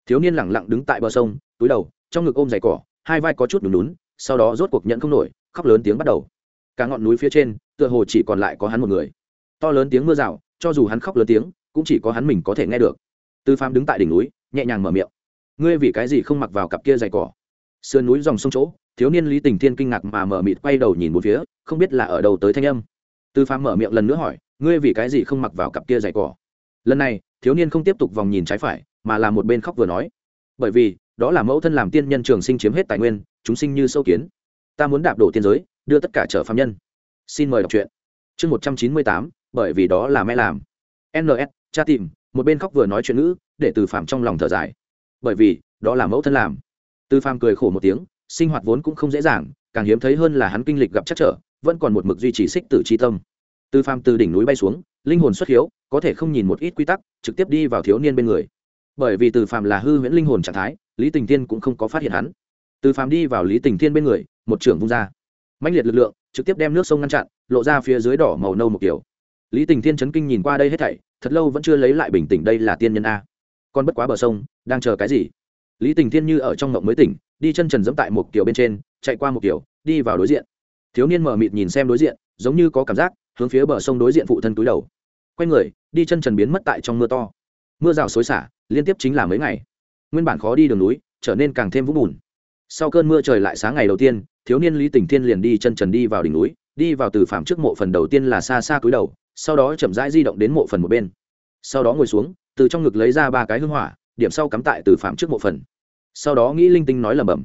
Thiếu niên lẳng lặng đứng tại bờ sông, túi đầu, trong ngực ôm giày cỏ, hai vai có chút đúng lún sau đó rốt cuộc nhận không nổi, khóc lớn tiếng bắt đầu. Cả ngọn núi phía trên, tựa hồ chỉ còn lại có hắn một người. To lớn tiếng mưa rào, cho dù hắn khóc lớn tiếng, cũng chỉ có hắn mình có thể nghe được. Tư phạm đứng tại đỉnh núi, nhẹ nhàng mở miệng. Ngươi vì cái gì không mặc vào cặp kia dày cỏ? Sườn núi dòng sông chỗ, thiếu niên lý tình thiên kinh ngạc mà mở mịt quay đầu nhìn một phía, không biết là ở đâu tới thanh âm. Tư phạm mở miệng lần nữa hỏi, ngươi vì cái gì không mặc vào cặp kia dày cỏ? Lần này thiếu niên không tiếp tục vòng nhìn trái phải, mà là một bên khóc vừa nói. Bởi vì, đó là mẫu thân làm tiên nhân trường sinh chiếm hết tài nguyên, chúng sinh như sâu kiến. Ta muốn đạp đổ tiên giới, đưa tất cả trở phạm nhân. Xin mời đọc truyện. Chương một trăm chín mươi tám, bởi vì đó là mẹ làm. Ns cha tìm, một bên khóc vừa nói chuyện ngữ, để từ phạm trong lòng thở dài. Bởi vì, đó là mẫu thân làm. Từ phạm cười khổ một tiếng, sinh hoạt vốn cũng không dễ dàng, càng hiếm thấy hơn là hắn kinh lịch gặp chắc trở, vẫn còn một mực duy trì xích tử c tâm từ phạm từ đỉnh núi bay xuống, linh hồn xuất hiếu, có thể không nhìn một ít quy tắc, trực tiếp đi vào thiếu niên bên người. Bởi vì từ phạm là hư huyễn linh hồn trạng thái, lý tình thiên cũng không có phát hiện hắn. Từ phạm đi vào lý tình thiên bên người, một trưởng vung ra. Mạnh liệt lực lượng, trực tiếp đem nước sông ngăn chặn, lộ ra phía dưới đỏ màu nâu một kiểu lý tình thiên chấn kinh nhìn qua đây hết thảy, thật lâu vẫn chưa lấy lại bình tĩnh đây là tiên nhân a. Con bất quá bờ sông, đang chờ cái gì? Lý tình thiên như ở trong ngộng mới tỉnh, đi chân trần dẫm tại một kiểu bên trên, chạy qua một kiểu đi vào đối diện. Thiếu niên mở mịt nhìn xem đối diện, giống như có cảm giác hướng phía bờ sông đối diện phụ thân túi đầu. Quay người, đi chân trần biến mất tại trong mưa to. Mưa rào xối xả, liên tiếp chính là mấy ngày. Nguyên bản khó đi đường núi, trở nên càng thêm vũng bùn. Sau cơn mưa trời lại sáng ngày đầu tiên, thiếu niên lý Tỉnh thiên liền đi chân trần đi vào đỉnh núi, đi vào từ phạm trước mộ phần đầu tiên là xa xa cúi đầu, sau đó chậm rãi di động đến mộ phần một bên. Sau đó ngồi xuống, từ trong ngực lấy ra ba cái hương hỏa, điểm sau cắm tại từ phạm trước mộ phần. Sau đó nghĩ linh tinh nói lẩm bẩm,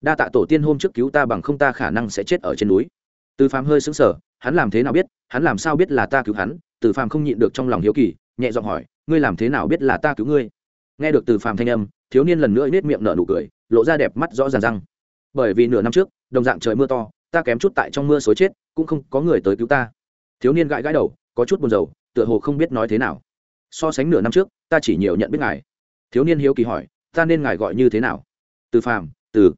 đa tạ tổ tiên hôm trước cứu ta bằng không ta khả năng sẽ chết ở trên núi. Từ phạm hơi sững sờ hắn làm thế nào biết, hắn làm sao biết là ta cứu hắn? Từ phàm không nhịn được trong lòng hiếu kỳ, nhẹ giọng hỏi, ngươi làm thế nào biết là ta cứu ngươi? Nghe được từ phàm thanh âm, thiếu niên lần nữa nết miệng nở nụ cười, lộ ra đẹp mắt rõ ràng răng. Bởi vì nửa năm trước, đồng dạng trời mưa to, ta kém chút tại trong mưa xối chết, cũng không có người tới cứu ta. Thiếu niên gãi gãi đầu, có chút buồn rầu, tựa hồ không biết nói thế nào. So sánh nửa năm trước, ta chỉ nhiều nhận biết ngài. Thiếu niên hiếu kỳ hỏi, ta nên ngài gọi như thế nào? Từ phàm, từ.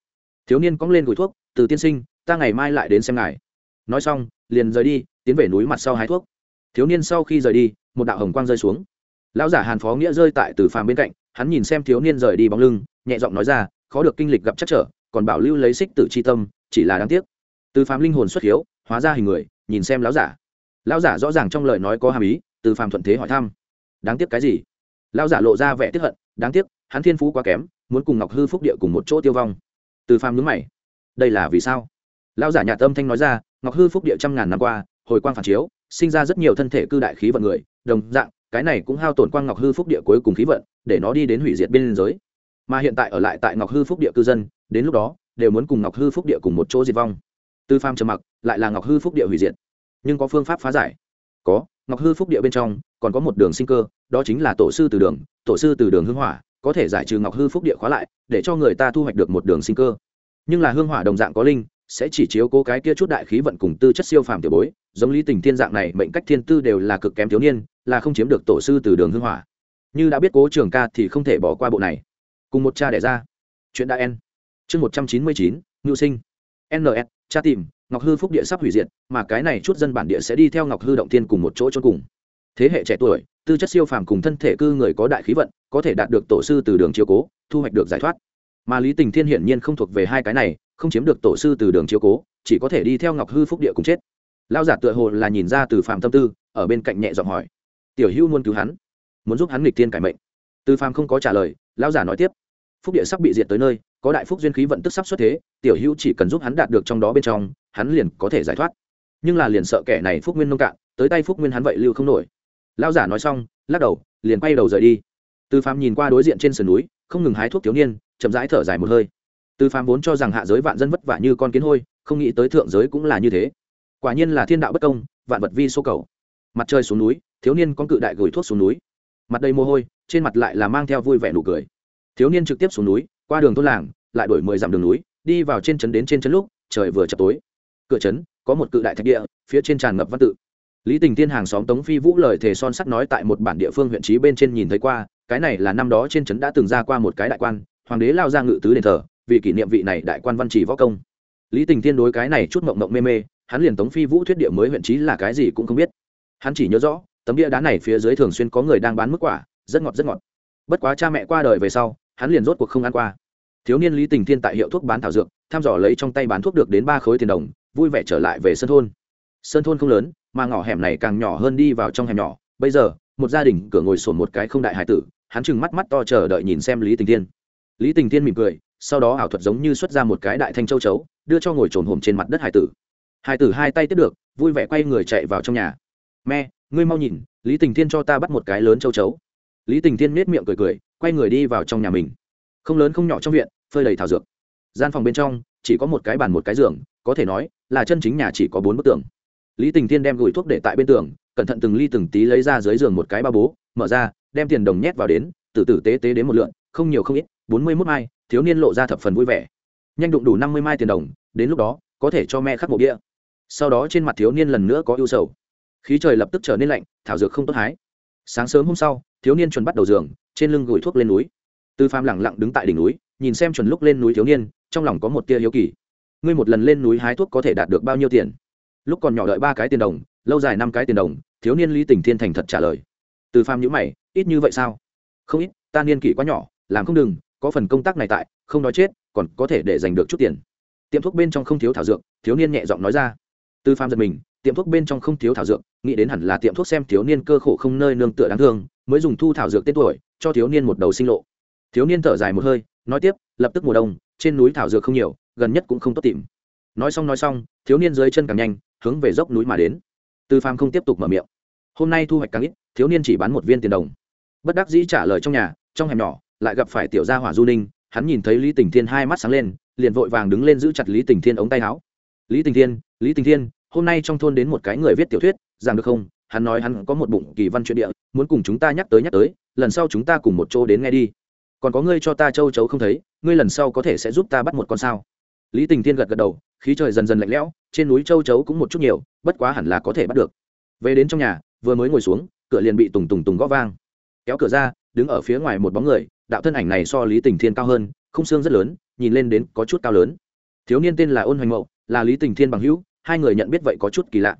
Thiếu niên cóng lên gửi thuốc, từ tiên sinh, ta ngày mai lại đến xem ngài. Nói xong liền rời đi, tiến về núi mặt sau hái thuốc. Thiếu niên sau khi rời đi, một đạo hồng quang rơi xuống. Lão giả hàn phó nghĩa rơi tại từ phàm bên cạnh, hắn nhìn xem thiếu niên rời đi bóng lưng, nhẹ giọng nói ra, khó được kinh lịch gặp chắc trở, còn bảo lưu lấy xích tử c h i tâm, chỉ là đáng tiếc. Từ phàm linh hồn xuất hiếu, hóa ra hình người, nhìn xem lão giả. Lão giả rõ ràng trong lời nói có hàm ý từ phàm thuận thế hỏi thăm. Đáng tiếc cái gì? Lão giả lộ ra vẻ tiếp hận, đáng tiếc, hắn thiên phú quá kém, muốn cùng ngọc hư phúc địa cùng một chỗ tiêu vong. Từ phàm nhúng mày, đây là vì sao? Lão giả nhà tâm thanh nói ra ngọc hư phúc địa trăm ngàn năm qua, hồi quang phản chiếu, sinh ra rất nhiều thân thể cư đại khí vận người, đồng dạng, cái này cũng hao tổn quang ngọc hư phúc địa cuối cùng khí vận, để nó đi đến hủy diệt biên giới. Mà hiện tại ở lại tại ngọc hư phúc địa cư dân, đến lúc đó, đều muốn cùng ngọc hư phúc địa cùng một chỗ diệt vong. Tư pham trầm mặc, lại là ngọc hư phúc địa hủy diệt. Nhưng có phương pháp phá giải. Có, ngọc hư phúc địa bên trong, còn có một đường sinh cơ, đó chính là tổ sư từ đường, tổ sư từ đường hương hỏa, có thể giải trừ ngọc hư phúc địa khóa lại, để cho người ta thu hoạch được một đường sinh cơ. Nhưng là hương hỏa đồng dạng có linh sẽ chỉ chiếu cố cái kia chút đại khí vận cùng tư chất siêu phàm tiểu bối, giống lý tình thiên dạng này, mệnh cách thiên tư đều là cực kém thiếu niên, là không chiếm được tổ sư từ đường hương hỏa. Như đã biết cố trường ca thì không thể bỏ qua bộ này. Cùng một cha đẻ ra. Chuyện đã en. Chương một trăm chín mươi chín, ngưu sinh. Ns cha tìm, ngọc hư phúc địa sắp hủy diệt, mà cái này chút dân bản địa sẽ đi theo ngọc hư động thiên cùng một chỗ cho cùng. Thế hệ trẻ tuổi, tư chất siêu phàm cùng thân thể cư người có đại khí vận, có thể đạt được tổ sư từ đường chiếu cố, thu hoạch được giải thoát mà lý tình thiên hiển nhiên không thuộc về hai cái này, không chiếm được tổ sư từ đường chiếu cố, chỉ có thể đi theo ngọc hư phúc địa cùng chết. Lao giả tựa hồ là nhìn ra từ phàm tâm tư, ở bên cạnh nhẹ giọng hỏi. Tiểu hữu muốn cứu hắn, muốn giúp hắn nghịch thiên cải mệnh. Từ phàm không có trả lời lao giả nói tiếp. Phúc địa sắp bị diệt tới nơi, có đại phúc duyên khí vận tức sắp xuất thế, tiểu hữu chỉ cần giúp hắn đạt được trong đó bên trong, hắn liền có thể giải thoát. Nhưng là liền sợ kẻ này phúc nguyên nông cạn, tới tay phúc nguyên hắn vậy lưu không nổi. Lao giả nói xong, lắc đầu, liền quay đầu rời đi. Từ phàm nhìn qua đối diện trên sườn núi, không ngừng hái thuốc thiếu niên chậm rãi thở dài một hơi. Từ phàm vốn cho rằng hạ giới vạn dân vất vả như con kiến hôi, không nghĩ tới thượng giới cũng là như thế. Quả nhiên là thiên đạo bất công, vạn vật vi số cầu. Mặt trời xuống núi, thiếu niên con cự đại gửi thuốc xuống núi. Mặt đầy mồ hôi, trên mặt lại là mang theo vui vẻ nụ cười. Thiếu niên trực tiếp xuống núi, qua đường thôn làng, lại đổi mười dặm đường núi, đi vào trên trấn đến trên trấn lúc, trời vừa chập tối. Cửa trấn, có một cự đại thạch địa, phía trên tràn ngập văn tự. Lý tình tiên hàng xóm tống phi vũ lời thề son sắt nói tại một bản địa phương huyện trí bên trên nhìn thấy qua, cái này là năm đó trên trấn đã từng ra qua một cái đại quan hoàng đế lao ra ngự tứ đền thờ, vì kỷ niệm vị này đại quan văn trì võ công. Lý tình tiên đối cái này chút mộng mộng mê mê, hắn liền tống phi vũ thuyết địa mới huyện trí là cái gì cũng không biết. Hắn chỉ nhớ rõ, tấm địa đá này phía dưới thường xuyên có người đang bán mức quả, rất ngọt rất ngọt. Bất quá cha mẹ qua đời về sau, hắn liền rốt cuộc không ăn qua. Thiếu niên lý tình thiên tại hiệu thuốc bán thảo dược, thăm dò lấy trong tay bán thuốc được đến ba khối tiền đồng, vui vẻ trở lại về sân thôn. Sơn thôn không lớn, mà ngõ hẻm này càng nhỏ hơn đi vào trong hẻm nhỏ. Bây giờ, một gia đình cửa ngồi sổn một cái không đại hải tử, hắn chừng mắt mắt to chờ đợi nhìn xem lý tình Thiên lý tình tiên mỉm cười, sau đó ảo thuật giống như xuất ra một cái đại thanh châu chấu, đưa cho ngồi trồn hồm trên mặt đất hải tử. Hải tử hai tay tiếp được, vui vẻ quay người chạy vào trong nhà. Mẹ, ngươi mau nhìn, lý tình thiên cho ta bắt một cái lớn châu chấu. Lý tình thiên nết miệng cười cười, quay người đi vào trong nhà mình. Không lớn không nhỏ trong viện, phơi đầy thảo dược. Gian phòng bên trong, chỉ có một cái bàn một cái giường, có thể nói là chân chính nhà chỉ có bốn bức tường. Lý tình thiên đem gửi thuốc để tại bên tường, cẩn thận từng ly từng tí lấy ra dưới giường một cái ba bố, mở ra, đem tiền đồng nhét vào đến, từ tử tế tế đến một lượn, không nhiều không ít bốn mươi mốt mai, thiếu niên lộ ra thập phần vui vẻ. Nhanh đụng đủ năm mươi mai tiền đồng, đến lúc đó, có thể cho mẹ khắc mộ đĩa sau đó trên mặt thiếu niên lần nữa có ưu sầu. Khí trời lập tức trở nên lạnh, thảo dược không tốt hái. Sáng sớm hôm sau, thiếu niên chuẩn bắt đầu giường, trên lưng gửi thuốc lên núi. Tư phàm lẳng lặng đứng tại đỉnh núi, nhìn xem chuẩn lúc lên núi thiếu niên, trong lòng có một tia hiếu kỳ. Ngươi một lần lên núi hái thuốc có thể đạt được bao nhiêu tiền? Lúc còn nhỏ đợi ba cái tiền đồng, lâu dài năm cái tiền đồng, thiếu niên lý tình thiên thành thật trả lời. Từ pham nhữ mày, ít như vậy sao? Không ít, ta niên kỷ quá nhỏ, làm không đừng có phần công tác này tại, không nói chết, còn có thể để giành được chút tiền. Tiệm thuốc bên trong không thiếu thảo dược, thiếu niên nhẹ giọng nói ra. Tư pham giật mình, tiệm thuốc bên trong không thiếu thảo dược, nghĩ đến hẳn là tiệm thuốc xem thiếu niên cơ khổ không nơi nương tựa đáng thương, mới dùng thu thảo dược tên tuổi, cho thiếu niên một đầu sinh lộ. Thiếu niên thở dài một hơi, nói tiếp, lập tức mùa đông, trên núi thảo dược không nhiều, gần nhất cũng không tốt tìm. Nói xong nói xong, thiếu niên dưới chân càng nhanh, hướng về dốc núi mà đến. Tư pham không tiếp tục mở miệng. Hôm nay thu hoạch càng ít, thiếu niên chỉ bán một viên tiền đồng. Bất đắc dĩ trả lời trong nhà, trong hẻm nhỏ lại gặp phải tiểu gia hỏa du ninh, hắn nhìn thấy lý tình thiên hai mắt sáng lên, liền vội vàng đứng lên giữ chặt lý tình thiên ống tay áo. Lý tình thiên, lý tình thiên, hôm nay trong thôn đến một cái người viết tiểu thuyết rằng được không? Hắn nói hắn có một bụng kỳ văn chuyện địa, muốn cùng chúng ta nhắc tới nhắc tới, lần sau chúng ta cùng một chỗ đến nghe đi. Còn có ngươi cho ta châu chấu không thấy, ngươi lần sau có thể sẽ giúp ta bắt một con sao? Lý tình thiên gật gật đầu, khí trời dần dần lạnh lẽo, trên núi châu chấu cũng một chút nhiều, bất quá hẳn là có thể bắt được. Về đến trong nhà, vừa mới ngồi xuống, cửa liền bị tùng tùng tùng gõ vang kéo cửa ra, đứng ở phía ngoài một bóng người, đạo thân ảnh này so lý tình thiên cao hơn không xương rất lớn, nhìn lên đến có chút cao lớn. Thiếu niên tên là ôn hoành mậu, là lý tình thiên bằng hữu, hai người nhận biết vậy có chút kỳ lạ.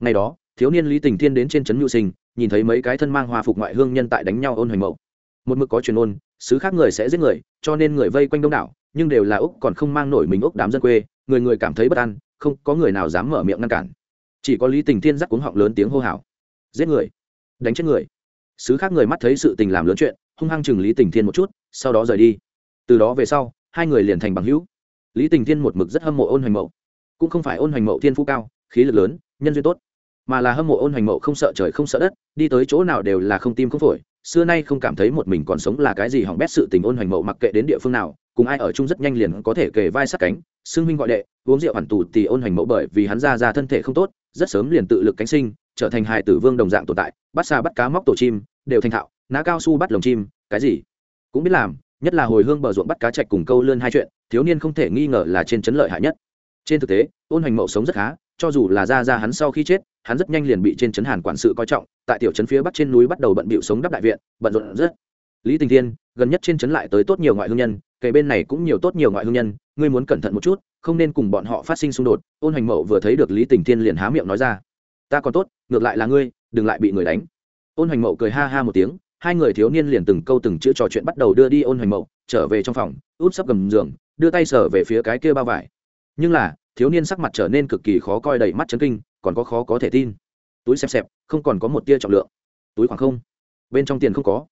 Ngày đó, thiếu niên lý tình thiên đến trên trấn nhu sinh, nhìn thấy mấy cái thân mang hoa phục ngoại hương nhân tại đánh nhau ôn hoành mậu. Một mực có truyền ôn, xứ khác người sẽ giết người, cho nên người vây quanh đông đảo, nhưng đều là úc còn không mang nổi mình úc đám dân quê, người người cảm thấy bất an, không có người nào dám mở miệng ngăn cản. Chỉ có lý tình thiên giắc cuống họng lớn tiếng hô hào. Giết người. Đánh chết người sứ khác người mắt thấy sự tình làm lớn chuyện, hung hăng chừng lý tình thiên một chút, sau đó rời đi. Từ đó về sau, hai người liền thành bằng hữu. Lý tình thiên một mực rất hâm mộ ôn hoành mậu. Cũng không phải ôn hoành mậu thiên phú cao, khí lực lớn, nhân duyên tốt, mà là hâm mộ ôn hoành mậu không sợ trời không sợ đất, đi tới chỗ nào đều là không tim không phổi, xưa nay không cảm thấy một mình còn sống là cái gì hỏng bét sự tình ôn hoành mậu mặc kệ đến địa phương nào, cùng ai ở chung rất nhanh liền có thể kề vai sát cánh, xưng minh gọi đệ, uống rượu hẳn tù thì ôn hoành mậu bởi vì hắn ra ra thân thể không tốt, rất sớm liền tự lực cánh sinh trở thành hài tử vương đồng dạng tồn tại, bắt xa bắt cá móc tổ chim, đều thành thạo, ná cao su bắt lồng chim, cái gì? Cũng biết làm, nhất là hồi hương bờ ruộng bắt cá chạch cùng câu lươn hai chuyện, thiếu niên không thể nghi ngờ là trên chấn lợi hại nhất. Trên thực tế, ôn hoành mậu sống rất khá, cho dù là ra ra hắn sau khi chết, hắn rất nhanh liền bị trên trấn hàn quản sự coi trọng, tại tiểu trấn phía bắc trên núi bắt đầu bận bịu sống đắp đại viện, bận rộn rất. Lý tình thiên, gần nhất trên trấn lại tới tốt nhiều ngoại hương nhân, kể bên này cũng nhiều tốt nhiều ngoại hương nhân, ngươi muốn cẩn thận một chút, không nên cùng bọn họ phát sinh xung đột, ôn hoành mậu vừa thấy được lý tình thiên liền há miệng nói ra ta còn tốt, ngược lại là ngươi, đừng lại bị người đánh. Ôn hoành mậu cười ha ha một tiếng, hai người thiếu niên liền từng câu từng chữ trò chuyện bắt đầu đưa đi ôn hoành mậu, trở về trong phòng út sắp gầm giường, đưa tay sở về phía cái kia bao vải. Nhưng là, thiếu niên sắc mặt trở nên cực kỳ khó coi đầy mắt chấn kinh, còn có khó có thể tin. Túi xẹp xẹp, không còn có một tia trọng lượng. Túi khoảng không. Bên trong tiền không có.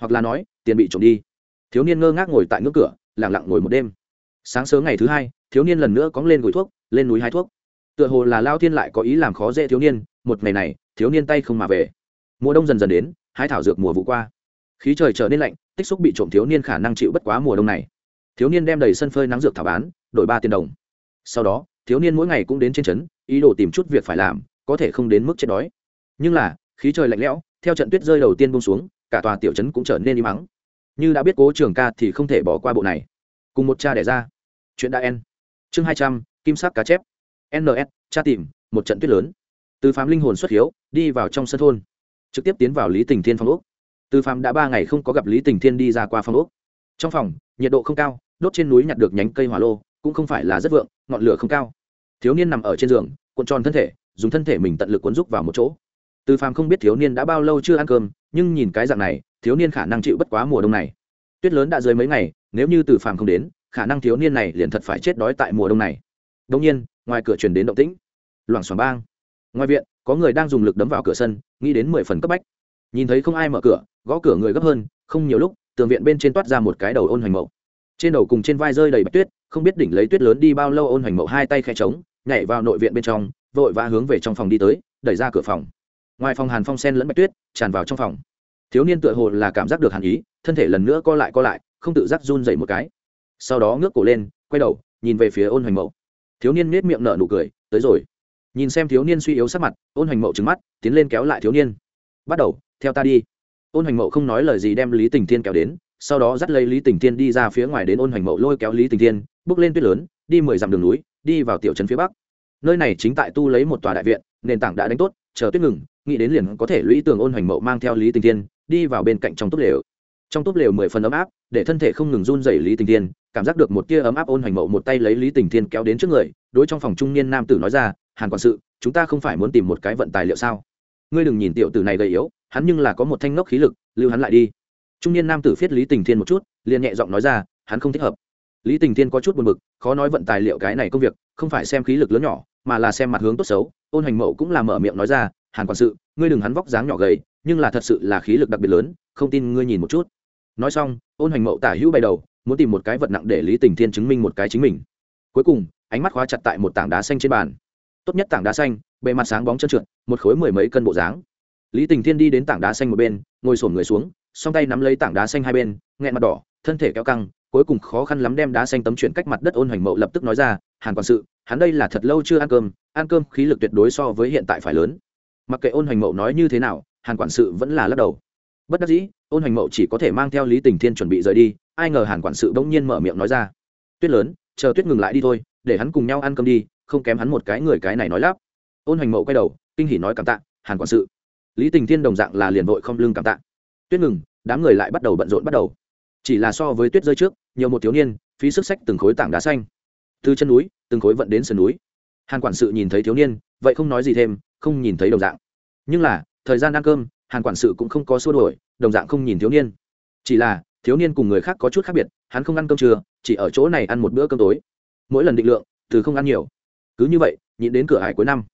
Hoặc là nói, tiền bị trộm đi. Thiếu niên ngơ ngác ngồi tại ngưỡng cửa lẳng lặng ngồi một đêm. Sáng sớm ngày thứ hai, thiếu niên lần nữa cóng lên gửi thuốc, lên núi hái thuốc tựa hồ là lao thiên lại có ý làm khó dễ thiếu niên, một ngày này, thiếu niên tay không mà về. Mùa đông dần dần đến, hái thảo dược mùa vụ qua. Khí trời trở nên lạnh, tích xúc bị trộm thiếu niên khả năng chịu bất quá mùa đông này. Thiếu niên đem đầy sân phơi nắng dược thảo bán, đổi ba tiền đồng. Sau đó, thiếu niên mỗi ngày cũng đến trên trấn, ý đồ tìm chút việc phải làm, có thể không đến mức chết đói. Nhưng là, khí trời lạnh lẽo, theo trận tuyết rơi đầu tiên bông xuống, cả tòa tiểu trấn cũng trở nên im mắng như đã biết cố trường ca thì không thể bỏ qua bộ này. Cùng một cha đẻ ra. Chuyện đã en chương hai trăm, kim sắc cá chép ns cha tìm, một trận tuyết lớn. Từ phạm linh hồn xuất hiếu, đi vào trong sân thôn. Trực tiếp tiến vào lý tình thiên phong úc từ phạm đã ba ngày không có gặp lý tình thiên đi ra qua phong úc trong phòng, nhiệt độ không cao, đốt trên núi nhặt được nhánh cây hỏa lô, cũng không phải là rất vượng, ngọn lửa không cao. Thiếu niên nằm ở trên giường, cuộn tròn thân thể, dùng thân thể mình tận lực cuốn rúc vào một chỗ. Từ phàm không biết thiếu niên đã bao lâu chưa ăn cơm, nhưng nhìn cái dạng này, thiếu niên khả năng chịu bất quá mùa đông này. Tuyết lớn đã dưới mấy ngày, nếu như từ phàm không đến, khả năng thiếu niên này liền thật phải chết đói tại mùa đông này đông nhiên, ngoài cửa truyền đến động tĩnh. Loảng xoảng bang. Ngoài viện, có người đang dùng lực đấm vào cửa sân, nghĩ đến mười phần cấp bách. Nhìn thấy không ai mở cửa, gõ cửa người gấp hơn, không nhiều lúc, tường viện bên trên toát ra một cái đầu ôn hoành mậu. Trên đầu cùng trên vai rơi đầy bạch tuyết, không biết đỉnh lấy tuyết lớn đi bao lâu ôn hoành mậu hai tay khe trống nhảy vào nội viện bên trong, vội vã hướng về trong phòng đi tới, đẩy ra cửa phòng. Ngoài phòng hàn phong sen lẫn bạch tuyết, tràn vào trong phòng. Thiếu niên tựa hồ là cảm giác được hàn ý, thân thể lần nữa co lại co lại, không tự giác run dậy một cái. Sau đó ngước cổ lên, quay đầu, nhìn về phía ôn hoành mậu thiếu niên nết miệng nở nụ cười, tới rồi. Nhìn xem thiếu niên suy yếu sắc mặt, ôn hoành mậu trứng mắt, tiến lên kéo lại thiếu niên. Bắt đầu, theo ta đi. Ôn hoành mậu không nói lời gì đem lý tình thiên kéo đến, sau đó dắt lấy lý tình thiên đi ra phía ngoài đến ôn hoành mậu lôi kéo lý tình thiên, bước lên tuyết lớn, đi mười dặm đường núi, đi vào tiểu trấn phía bắc. Nơi này chính tại tu lấy một tòa đại viện, nền tảng đã đánh tốt, chờ tuyết ngừng, nghĩ đến liền có thể lũy tường ôn hoành mậu mang theo lý tình thiên, đi vào bên cạnh trong túp lều trong túp lều mười phần ấm áp, để thân thể không ngừng run dày lý tình thiên, cảm giác được một tia ấm áp ôn hoành mậu một tay lấy lý tình thiên kéo đến trước người, đối trong phòng trung niên nam tử nói ra, hàn quản sự, chúng ta không phải muốn tìm một cái vận tài liệu sao? Ngươi đừng nhìn tiểu tử này gầy yếu, hắn nhưng là có một thanh ngốc khí lực, lưu hắn lại đi. Trung niên nam tử phiết lý tình thiên một chút, liền nhẹ giọng nói ra, hắn không thích hợp. Lý tình thiên có chút buồn b ự c khó nói vận tài liệu cái này công việc, không phải xem khí lực lớn nhỏ, mà là xem mặt hướng tốt xấu, ôn hành mậu cũng là mở miệng nói ra, hàn quản sự, ngươi đừng hắn vóc dáng nhỏ gầy, nhưng là thật sự là khí lực đặc biệt lớn, không tin ngươi nhìn một chút nói xong, ôn hoành mậu tả hữu bay đầu, muốn tìm một cái vật nặng để lý tình thiên chứng minh một cái chính mình. Cuối cùng, ánh mắt khóa chặt tại một tảng đá xanh trên bàn. Tốt nhất tảng đá xanh, bề mặt sáng bóng chân trượt, một khối mười mấy cân bộ dáng. Lý tình thiên đi đến tảng đá xanh một bên, ngồi sổm người xuống, song tay nắm lấy tảng đá xanh hai bên, nghẹn mặt đỏ, thân thể kéo căng, cuối cùng khó khăn lắm đem đá xanh tấm chuyển cách mặt đất ôn hoành mậu lập tức nói ra, hàn quản sự, hắn đây là thật lâu chưa ăn cơm ăn cơm khí lực tuyệt đối so với hiện tại phải lớn. Mặc kệ ôn hoành mậu nói như thế nào, hàn quản sự vẫn là lắc đầu bất đắc dĩ, ôn hoành mậu chỉ có thể mang theo lý tình thiên chuẩn bị rời đi, ai ngờ hàn quản sự bỗng nhiên mở miệng nói ra. Tuyết lớn, chờ tuyết ngừng lại đi thôi, để hắn cùng nhau ăn cơm đi, không kém hắn một cái người cái này nói lắp. Ôn hoành mậu quay đầu, kinh hỉ nói cảm tạ, hàn quản sự. Lý tình thiên đồng dạng là liền vội không lưng cảm tạ. Tuyết ngừng, đám người lại bắt đầu bận rộn bắt đầu. Chỉ là so với tuyết rơi trước, nhiều một thiếu niên, phí sức sách từng khối tảng đá xanh. Từ chân núi, từng khối vận đến sườn núi. Hàn quản sự nhìn thấy thiếu niên, vậy không nói gì thêm, không nhìn thấy đồng dạng. Nhưng là, thời gian ăn cơm hàn quản sự cũng không có xua đổi đồng dạng không nhìn thiếu niên. Chỉ là, thiếu niên cùng người khác có chút khác biệt, hắn không ăn cơm trưa, chỉ ở chỗ này ăn một bữa cơm tối. Mỗi lần định lượng, từ không ăn nhiều. Cứ như vậy, nhịn đến cửa hải cuối năm.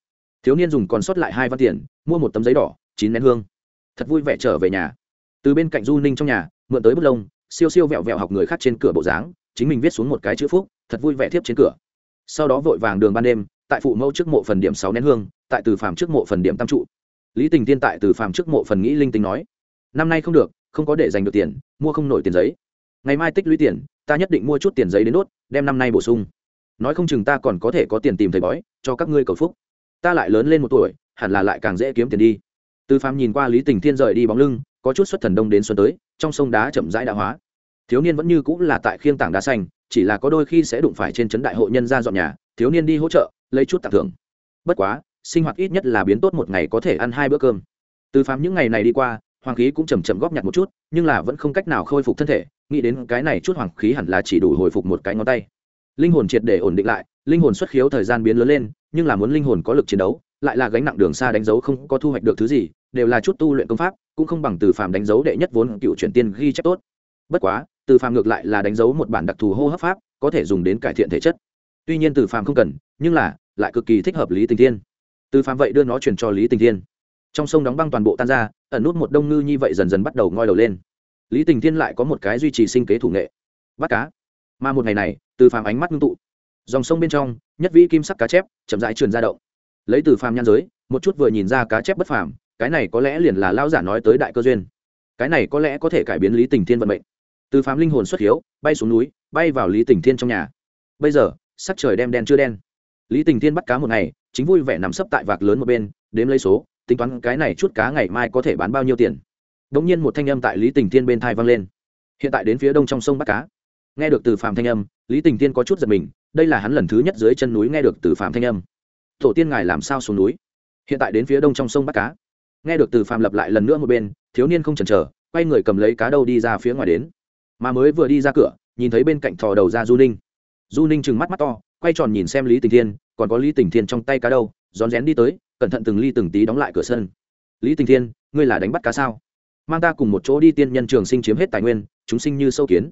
Thiếu niên dùng còn sót lại hai văn tiền, mua một tấm giấy đỏ, chín nén hương. Thật vui vẻ trở về nhà. Từ bên cạnh du ninh trong nhà, mượn tới bút lông, siêu siêu vẹo vẹo học người khác trên cửa bộ dáng, chính mình viết xuống một cái chữ phúc, thật vui vẻ thiếp trên cửa. Sau đó vội vàng đường ban đêm, tại phụ mẫu trước mộ phần điểm sáu nén hương, tại từ phàm trước mộ phần điểm tam trụ lý tình tiên tại từ phàm trước mộ phần nghĩ linh tính nói, năm nay không được, không có để dành được tiền, mua không nổi tiền giấy. Ngày mai tích lũy tiền, ta nhất định mua chút tiền giấy đến đốt, đem năm nay bổ sung. Nói không chừng ta còn có thể có tiền tìm thầy bói, cho các ngươi cầu phúc. Ta lại lớn lên một tuổi, hẳn là lại càng dễ kiếm tiền đi. Từ phàm nhìn qua lý tình thiên rời đi bóng lưng, có chút xuất thần đông đến xuân tới, trong sông đá chậm rãi đã hóa. Thiếu niên vẫn như cũng là tại khiêng tảng đá xanh, chỉ là có đôi khi sẽ đụng phải trên trấn đại hội nhân ra dọn nhà, thiếu niên đi hỗ trợ, lấy chút tặng thưởng. Bất quá sinh hoạt ít nhất là biến tốt một ngày có thể ăn hai bữa cơm. Từ phàm những ngày này đi qua, hoàng khí cũng chầm chậm góp nhặt một chút, nhưng là vẫn không cách nào khôi phục thân thể, nghĩ đến cái này chút hoàng khí hẳn là chỉ đủ hồi phục một cái ngón tay. Linh hồn triệt để ổn định lại, linh hồn xuất khiếu thời gian biến lớn lên, nhưng là muốn linh hồn có lực chiến đấu, lại là gánh nặng đường xa đánh dấu không có thu hoạch được thứ gì, đều là chút tu luyện công pháp, cũng không bằng từ phàm đánh dấu đệ nhất vốn cựu chuyển tiên ghi chép tốt. Bất quá, từ phàm ngược lại là đánh dấu một bản đặc thù hô hấp pháp, có thể dùng đến cải thiện thể chất. Tuy nhiên từ phàm không cần, nhưng là lại cực kỳ thích hợp lý tình thiên từ phàm vậy đưa nó truyền cho lý tình thiên. Trong sông đóng băng toàn bộ tan ra, ẩn nút một đông ngư như vậy dần dần bắt đầu ngoi đầu lên. Lý tình thiên lại có một cái duy trì sinh kế thủ nghệ. Bắt cá. Mà một ngày này từ phàm ánh mắt ngưng tụ. Dòng sông bên trong, nhất vĩ kim sắc cá chép chậm rãi truyền ra động. Lấy từ phàm nhan giới, một chút vừa nhìn ra cá chép bất phàm, cái này có lẽ liền là lao giả nói tới đại cơ duyên. Cái này có lẽ có thể cải biến lý tình thiên vận mệnh. Từ phàm linh hồn xuất hiếu, bay xuống núi, bay vào lý tình thiên trong nhà. Bây giờ, sắc trời đem đen chưa đen lý tình thiên bắt cá một ngày, chính vui vẻ nằm sấp tại vạc lớn một bên, đếm lấy số, tính toán cái này chút cá ngày mai có thể bán bao nhiêu tiền. Đ ỗ n g nhiên một thanh âm tại lý tình thiên bên thai vang lên. Hiện tại đến phía đông trong sông bắt cá. Nghe được từ Phạm thanh âm, lý tình thiên có chút giật mình, đây là hắn lần thứ nhất dưới chân núi nghe được từ Phạm thanh âm. Tổ tiên ngài làm sao xuống núi? Hiện tại đến phía đông trong sông bắt cá. Nghe được từ Phạm lập lại lần nữa một bên, thiếu niên không chần chờ, quay người cầm lấy cá đâu đi ra phía ngoài đến. Mà mới vừa đi ra cửa, nhìn thấy bên cạnh thò đầu ra du ninh. Du ninh trừng mắt mắt to quay tròn nhìn xem lý tình thiên, còn có lý tình thiên trong tay cá đâu, rón rén đi tới, cẩn thận từng ly từng tí đóng lại cửa sân. Lý tình thiên, ngươi là đánh bắt cá sao? Mang ta cùng một chỗ đi tiên nhân trường sinh chiếm hết tài nguyên, chúng sinh như sâu kiến.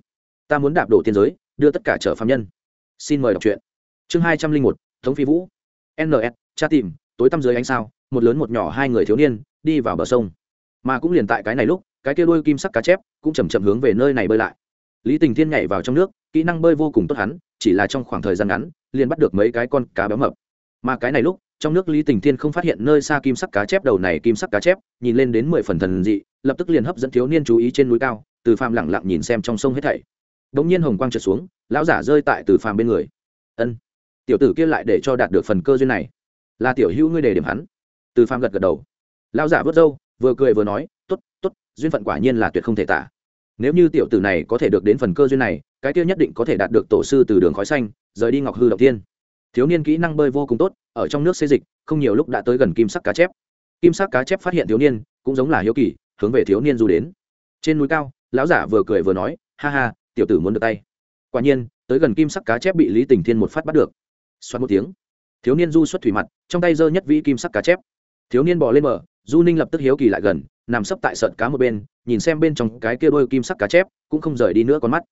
Ta muốn đạp đổ tiên giới, đưa tất cả trở phạm nhân. Xin mời đọc truyện. Chương hai trăm linh một thống phi vũ. Ns cha tìm, tối tăm dưới ánh sao, một lớn một nhỏ hai người thiếu niên, đi vào bờ sông. Mà cũng liền tại cái này lúc, cái kia đôi kim sắc cá chép cũng chầm chậm hướng về nơi này bơi lại. Lý tình thiên nhảy vào trong nước kỹ năng bơi vô cùng tốt hắn, chỉ là trong khoảng thời gian ngắn, liền bắt được mấy cái con cá béo mập. Mà cái này lúc, trong nước lý tình thiên không phát hiện nơi xa kim sắc cá chép đầu này kim sắc cá chép, nhìn lên đến mười phần thần dị, lập tức liền hấp dẫn thiếu niên chú ý trên núi cao, từ phàm lẳng lặng nhìn xem trong sông hết thảy. Đ ỗ n g nhiên hồng quang trượt xuống, lão giả rơi tại từ phàm bên người. Ân, tiểu tử kia lại để cho đạt được phần cơ duyên này. Là tiểu hữu ngươi để điểm hắn. Từ phàm gật gật đầu. Lão giả vớt râu, vừa cười vừa nói t ố t t ố t duyên phận quả nhiên là tuyệt không thể tả nếu như tiểu tử này có thể được đến phần cơ duyên này cái kia nhất định có thể đạt được tổ sư từ đường khói xanh rời đi ngọc hư động tiên thiếu niên kỹ năng bơi vô cùng tốt ở trong nước xê dịch không nhiều lúc đã tới gần kim sắc cá chép. Kim sắc cá chép phát hiện thiếu niên cũng giống là hiếu kỳ hướng về thiếu niên du đến. Trên núi cao lão giả vừa cười vừa nói ha ha tiểu tử muốn được tay. Quả nhiên tới gần kim sắc cá chép bị lý tình thiên một phát bắt được. Xoát một tiếng thiếu niên du xuất thủy mặt trong tay giơ nhất vĩ kim sắc cá chép. Thiếu niên bỏ lên mở, du ninh lập tức hiếu kỳ lại gần nằm sấp tại sợn cá một bên, nhìn xem bên trong cái kia đôi kim sắc cá chép, cũng không rời đi nữa con mắt.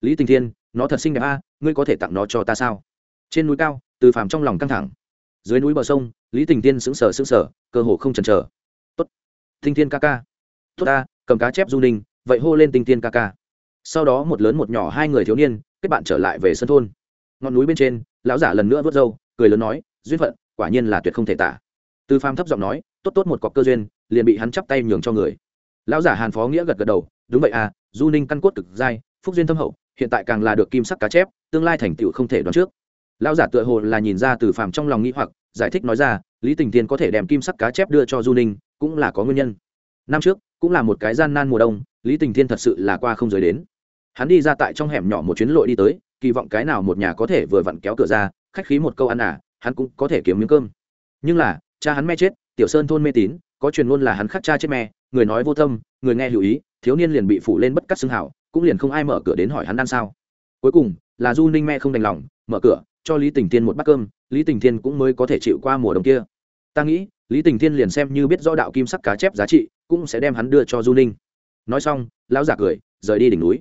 Lý tình thiên, nó thật xinh đẹp a à, ngươi có thể tặng nó cho ta sao? Trên núi cao, từ phàm trong lòng căng thẳng. Dưới núi bờ sông, lý tình thiên sững sờ sững sờ, cơ hồ không chần chờ. Tốt. Tinh thiên ca ca. Tốt ta, cầm cá chép du ninh, vậy hô lên tinh thiên ca ca. Sau đó một lớn một nhỏ hai người thiếu niên, kết bạn trở lại về sân thôn. Ngọn núi bên trên, lão giả lần nữa vớt râu, cười lớn nói, duyên phận, quả nhiên là tuyệt không thể tả. Từ phàm thấp giọng nói tốt tốt một cọc cơ duyên, liền bị hắn chắp tay nhường cho người. Lão giả hàn phó nghĩa gật gật đầu, đúng vậy à du ninh căn cốt cực dai phúc duyên thâm hậu, hiện tại càng là được kim sắc cá chép, tương lai thành tựu không thể đoán trước. Lão giả tựa hồ là nhìn ra từ phàm trong lòng nghĩ hoặc, giải thích nói ra, lý tình Thiên có thể đem kim sắc cá chép đưa cho du ninh, cũng là có nguyên nhân. Năm trước, cũng là một cái gian nan mùa đông, lý tình thiên thật sự là qua không giới đến. Hắn đi ra tại trong hẻm nhỏ một chuyến lội đi tới, kỳ vọng cái nào một nhà có thể vừa vặn kéo cửa ra, khách khí một câu ăn à hắn cũng có thể kiếm miếng cơm. Nhưng là, cha hắn me chết tiểu sơn thôn mê tín có truyền ngôn là hắn khắc cha chết mẹ, người nói vô tâm người nghe hữu ý thiếu niên liền bị phủ lên bất cắt xương hảo cũng liền không ai mở cửa đến hỏi hắn ăn sao. Cuối cùng là du ninh mẹ không đành lòng mở cửa cho lý tình thiên một bát cơm lý tình thiên cũng mới có thể chịu qua mùa đông kia. Ta nghĩ lý tình thiên liền xem như biết rõ đạo kim sắc cá chép giá trị cũng sẽ đem hắn đưa cho du ninh. Nói xong lão giả cười rời đi đỉnh núi.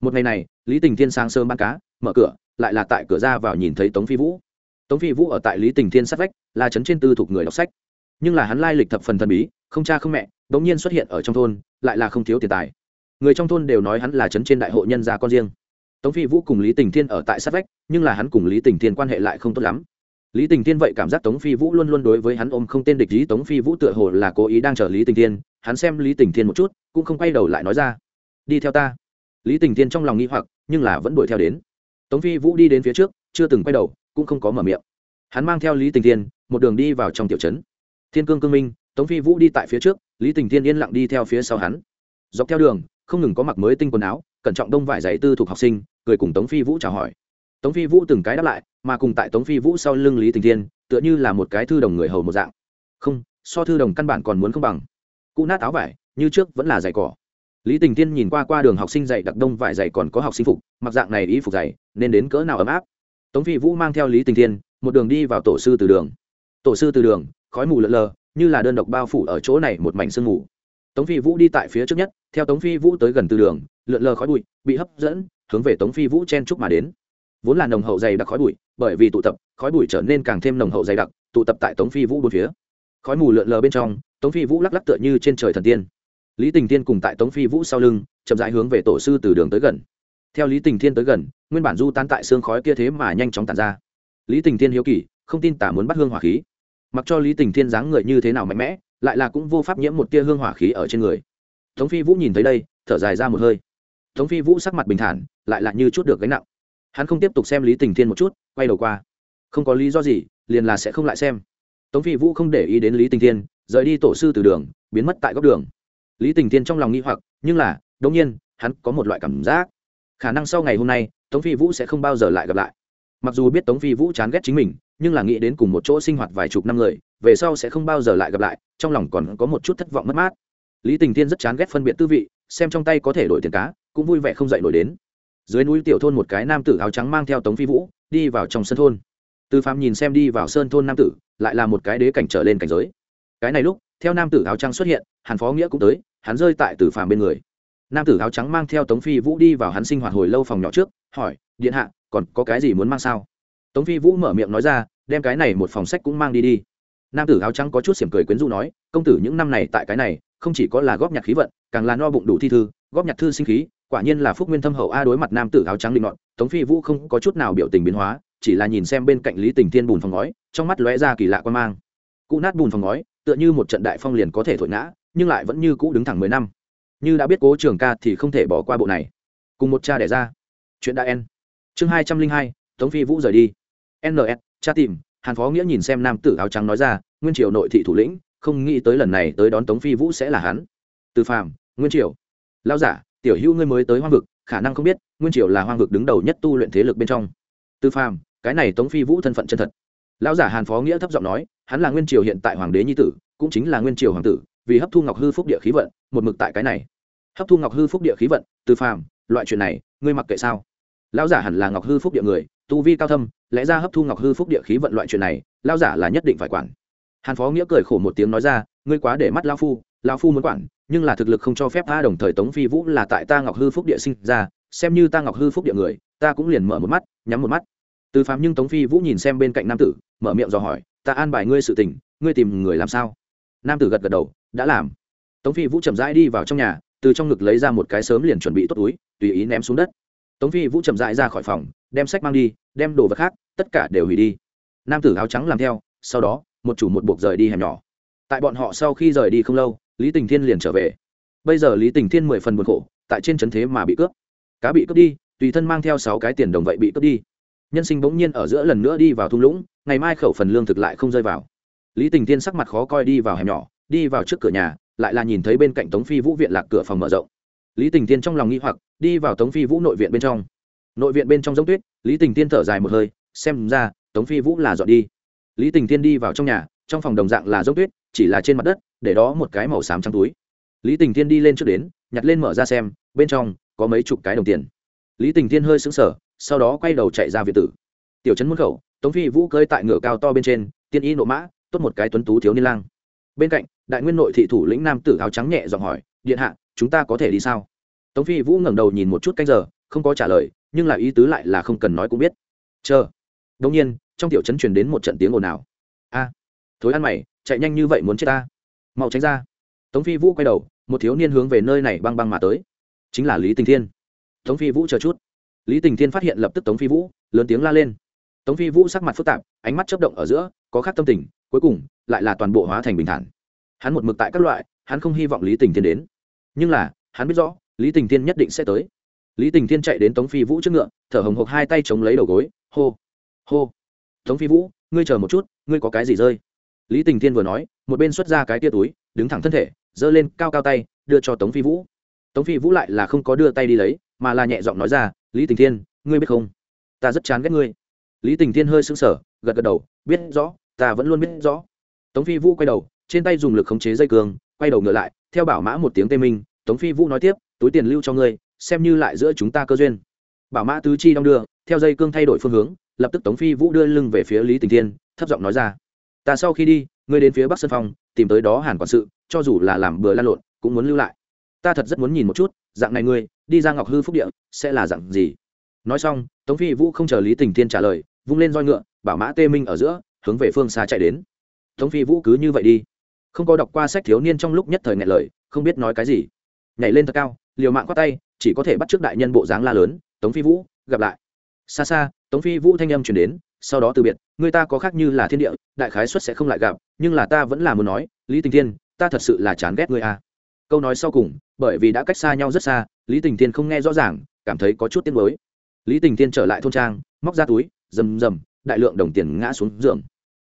Một ngày này lý tình thiên sáng sớm bán cá mở cửa lại là tại cửa ra vào nhìn thấy tống phi vũ. Tống phi vũ ở tại lý tình thiên sát vách là trấn trên tư thuộc người đọc sách nhưng là hắn lai lịch thập phần thần bí, không cha không mẹ đ ỗ n g nhiên xuất hiện ở trong thôn, lại là không thiếu tiền tài. Người trong thôn đều nói hắn là trấn trên đại hội nhân gia con riêng. Tống phi vũ cùng lý tình thiên ở tại sát vách, nhưng là hắn cùng lý tình thiên quan hệ lại không tốt lắm. Lý tình thiên vậy cảm giác tống phi vũ luôn luôn đối với hắn ôm không tên địch lý tống phi vũ tựa hồ là cố ý đang chờ lý tình thiên, hắn xem lý tình thiên một chút, cũng không quay đầu lại nói ra, đi theo ta. Lý tình thiên trong lòng nghi hoặc, nhưng là vẫn đuổi theo đến. Tống phi vũ đi đến phía trước, chưa từng quay đầu, cũng không có mở miệng. Hắn mang theo lý tình thiên, một đường đi vào trong tiểu trấn thiên cương cương minh tống phi vũ đi tại phía trước lý tình thiên yên lặng đi theo phía sau hắn. Dọc theo đường không ngừng có mặc mới tinh quần áo cẩn trọng đông vải giày tư thuộc học sinh cười cùng tống phi vũ chào hỏi. Tống phi vũ từng cái đáp lại mà cùng tại tống phi vũ sau lưng lý tình thiên tựa như là một cái thư đồng người hầu một dạng. Không so thư đồng căn bản còn muốn không bằng. Cụ nát áo vải như trước vẫn là giày cỏ. Lý tình Thiên nhìn qua qua đường học sinh dạy đặc đông vải giày còn có học sinh phục mặc dạng này y phục giày nên đến cỡ nào ấm áp. Tống phi vũ mang theo lý tình Thiên, một đường đi vào tổ sư từ đường. Tổ sư từ đường khói mù lợn lờ, như là đơn độc bao phủ ở chỗ này một mảnh sương mù. Tống phi vũ đi tại phía trước nhất, theo tống phi vũ tới gần từ đường lượn lờ khói bụi, bị hấp dẫn, hướng về tống phi vũ chen chúc mà đến. Vốn là nồng hậu dày đặc khói bụi, bởi vì tụ tập, khói bụi trở nên càng thêm nồng hậu dày đặc, tụ tập tại tống phi vũ bốn phía. Khói mù lượn lờ bên trong, tống phi vũ lắc lắc tựa như trên trời thần tiên. Lý tình tiên cùng tại tống phi vũ sau lưng, chậm rãi hướng về tổ sư từ đường tới gần. Theo lý tình thiên tới gần, nguyên bản du tan tại xương khói kia thế mà nhanh chóng tàn ra. Lý tình thiên hiếu kỳ, không tin tả muốn bắt hương hỏa khí mặc cho lý tình thiên dáng người như thế nào mạnh mẽ, lại là cũng vô pháp nhiễm một tia hương hỏa khí ở trên người. Tống phi vũ nhìn thấy đây, thở dài ra một hơi. Tống phi vũ sắc mặt bình thản, lại là như chút được gánh nặng. Hắn không tiếp tục xem lý tình thiên một chút, quay đầu qua. Không có lý do gì, liền là sẽ không lại xem. Tống phi vũ không để ý đến lý tình thiên, rời đi tổ sư từ đường, biến mất tại góc đường. Lý tình thiên trong lòng nghi hoặc, nhưng là đông nhiên, hắn có một loại cảm giác. Khả năng sau ngày hôm nay, tống phi vũ sẽ không bao giờ lại gặp lại. Mặc dù biết tống phi vũ chán ghét chính mình nhưng là nghĩ đến cùng một chỗ sinh hoạt vài chục năm người, về sau sẽ không bao giờ lại gặp lại, trong lòng còn có một chút thất vọng mất mát. Lý tình thiên rất chán ghét phân biệt tư vị, xem trong tay có thể đổi tiền cá, cũng vui vẻ không dậy nổi đến. Dưới núi tiểu thôn một cái nam tử áo trắng mang theo tống phi vũ, đi vào trong sân thôn. Tư phạm nhìn xem đi vào sơn thôn nam tử, lại là một cái đế cảnh trở lên cảnh giới. Cái này lúc, theo nam tử áo trắng xuất hiện, hàn phó nghĩa cũng tới, hắn rơi tại tử phàm bên người. Nam tử áo trắng mang theo tống phi vũ đi vào hắn sinh hoạt hồi lâu phòng nhỏ trước, hỏi, điện hạ, còn có cái gì muốn mang sao? Tống phi vũ mở miệng nói ra, đem cái này một phòng sách cũng mang đi đi. Nam tử áo trắng có chút xiểm cười quyến rũ nói, công tử, những năm này tại cái này, không chỉ có là góp nhặt khí vận, càng là no bụng đủ thi thư, góp nhặt thư sinh khí, quả nhiên là phúc nguyên thâm hậu a đối mặt nam tử áo trắng định ngọn tống phi vũ không có chút nào biểu tình biến hóa, chỉ là nhìn xem bên cạnh lý tình thiên bùn phòng ngói, trong mắt lóe ra kỳ lạ quan mang. Cụ nát bùn phòng ngói, tựa như một trận đại phong liền có thể thổi ngã, nhưng lại vẫn như cũ đứng thẳng mười năm. Như đã biết cố trường ca thì không thể bỏ qua bộ này. Cùng một cha đẻ ra. Chuyện đã en chương hai trăm linh hai, tống phi vũ rời đi ns cha tìm, hàn phó nghĩa nhìn xem nam tử áo trắng nói ra, nguyên triều nội thị thủ lĩnh, không nghĩ tới lần này tới đón tống phi vũ sẽ là hắn. Từ phàm, nguyên triều. Lao giả, tiểu hữu ngươi mới tới hoang vực, khả năng không biết, nguyên triều là hoang vực đứng đầu nhất tu luyện thế lực bên trong. Từ phàm, cái này tống phi vũ thân phận chân thật. Lão giả hàn phó nghĩa thấp giọng nói, hắn là nguyên triều hiện tại hoàng đế nhi tử, cũng chính là nguyên triều hoàng tử, vì hấp thu ngọc hư phúc địa khí vận, một mực tại cái này. Hấp thu ngọc hư phúc địa khí vận, từ phàm, loại chuyện này, ngươi mặc kệ sao? Lão giả hẳn là ngọc hư phúc địa người tu vi cao thâm, lẽ ra hấp thu ngọc hư phúc địa khí vận loại chuyện này, lão giả là nhất định phải quản. Hàn phó nghĩa cười khổ một tiếng nói ra, ngươi quá để mắt lão phu lão phu muốn quản, nhưng là thực lực không cho phép ta đồng thời tống phi vũ là tại ta ngọc hư phúc địa sinh ra, xem như ta ngọc hư phúc địa người, ta cũng liền mở một mắt, nhắm một mắt. Từ phàm nhưng tống phi vũ nhìn xem bên cạnh nam tử, mở miệng dò hỏi, ta an bài ngươi sự tình, ngươi tìm người làm sao? Nam tử gật gật đầu, đã làm. Tống phi vũ chậm rãi đi vào trong nhà, từ trong ngực lấy ra một cái sớm liền chuẩn bị tốt túi, tùy ý ném xuống đất. Tống phi vũ chậm rãi ra khỏi phòng, đem sách mang đi đem đồ vật khác, tất cả đều hủy đi. Nam tử áo trắng làm theo, sau đó, một chủ một buộc rời đi hẻm nhỏ. Tại bọn họ sau khi rời đi không lâu, lý tình thiên liền trở về. Bây giờ lý tình thiên mười phần buồn khổ, tại trên trấn thế mà bị cướp. Cá bị cướp đi, tùy thân mang theo sáu cái tiền đồng vậy bị cướp đi. Nhân sinh bỗng nhiên ở giữa lần nữa đi vào thung lũng, ngày mai khẩu phần lương thực lại không rơi vào. Lý tình thiên sắc mặt khó coi đi vào hẻm nhỏ, đi vào trước cửa nhà, lại là nhìn thấy bên cạnh tống phi vũ viện lạc cửa phòng mở rộng. Lý tình Thiên trong lòng nghi hoặc, đi vào tống phi vũ nội viện bên trong nội viện bên trong giống tuyết, lý tình tiên thở dài một hơi, xem ra, tống phi vũ là dọn đi. Lý tình tiên đi vào trong nhà, trong phòng đồng dạng là giống tuyết, chỉ là trên mặt đất, để đó một cái màu xám trắng túi. Lý tình tiên đi lên trước đến, nhặt lên mở ra xem, bên trong có mấy chục cái đồng tiền. Lý tình tiên hơi sững sờ, sau đó quay đầu chạy ra việt tử. Tiểu trấn môn khẩu, tống phi vũ cơi tại ngựa cao to bên trên, tiên y nộ mã, tốt một cái tuấn tú thiếu niên lang. Bên cạnh, đại nguyên nội thị thủ lĩnh nam tử áo trắng nhẹ giọng hỏi, điện hạ, chúng ta có thể đi sao? Tống phi vũ ngẩng đầu nhìn một chút canh giờ, không có trả lời nhưng là ý tứ lại là không cần nói cũng biết. Chờ. Đông nhiên, trong tiểu trấn truyền đến một trận tiếng ồn ào. A. Thối ăn mày, chạy nhanh như vậy muốn chết ta. Mau tránh ra. Tống phi vũ quay đầu, một thiếu niên hướng về nơi này băng băng mà tới. Chính là lý tình thiên. Tống phi vũ chờ chút. Lý tình thiên phát hiện lập tức tống phi vũ, lớn tiếng la lên. Tống phi vũ sắc mặt phức tạp, ánh mắt chấp động ở giữa, có khác tâm tình, cuối cùng, lại là toàn bộ hóa thành bình thản. Hắn một mực tại các loại, hắn không hy vọng lý tình thiên đến. Nhưng là, hắn biết rõ, lý tình thiên nhất định sẽ tới lý tình thiên chạy đến tống phi vũ trước ngựa, thở hồng hộc hai tay chống lấy đầu gối, hô hô. Tống phi vũ, ngươi chờ một chút, ngươi có cái gì rơi? Lý tình thiên vừa nói, một bên xuất ra cái tia túi, đứng thẳng thân thể, giơ lên cao cao tay, đưa cho tống phi vũ. Tống phi vũ lại là không có đưa tay đi lấy, mà là nhẹ giọng nói ra, lý tình thiên, ngươi biết không? Ta rất chán ghét ngươi. Lý tình thiên hơi sững sờ, gật gật đầu, biết rõ, ta vẫn luôn biết rõ. Tống phi vũ quay đầu, trên tay dùng lực khống chế dây cường quay đầu ngựa lại, theo bảo mã một tiếng tê minh, tống phi vũ nói tiếp, túi tiền lưu cho ngươi xem như lại giữa chúng ta cơ duyên. Bảo mã tứ chi đong đưa, theo dây cương thay đổi phương hướng, lập tức tống phi vũ đưa lưng về phía lý tình thiên, thấp giọng nói ra, ta sau khi đi, ngươi đến phía bắc sân phong, tìm tới đó hàn quản sự, cho dù là làm bừa lan lộn, cũng muốn lưu lại. Ta thật rất muốn nhìn một chút, dạng này ngươi, đi ra ngọc hư phúc địa, sẽ là dạng gì? Nói xong, tống phi vũ không chờ lý tình thiên trả lời, vung lên roi ngựa, bảo mã tê minh ở giữa, hướng về phương xa chạy đến. Tống phi vũ cứ như vậy đi. Không có đọc qua sách thiếu niên trong lúc nhất thời ngại lời, không biết nói cái gì. Nhảy lên thật cao liều mạng qua tay, chỉ có thể bắt trước đại nhân bộ dáng la lớn, tống phi vũ, gặp lại. Xa xa, tống phi vũ thanh âm chuyển đến, sau đó từ biệt, người ta có khác như là thiên địa, đại khái xuất sẽ không lại gặp, nhưng là ta vẫn là muốn nói, lý tình thiên, ta thật sự là chán ghét ngươi à. câu nói sau cùng, bởi vì đã cách xa nhau rất xa, lý tình thiên không nghe rõ ràng, cảm thấy có chút tiếc mới lý tình thiên trở lại thôn trang, móc ra túi, rầm rầm, đại lượng đồng tiền ngã xuống giường.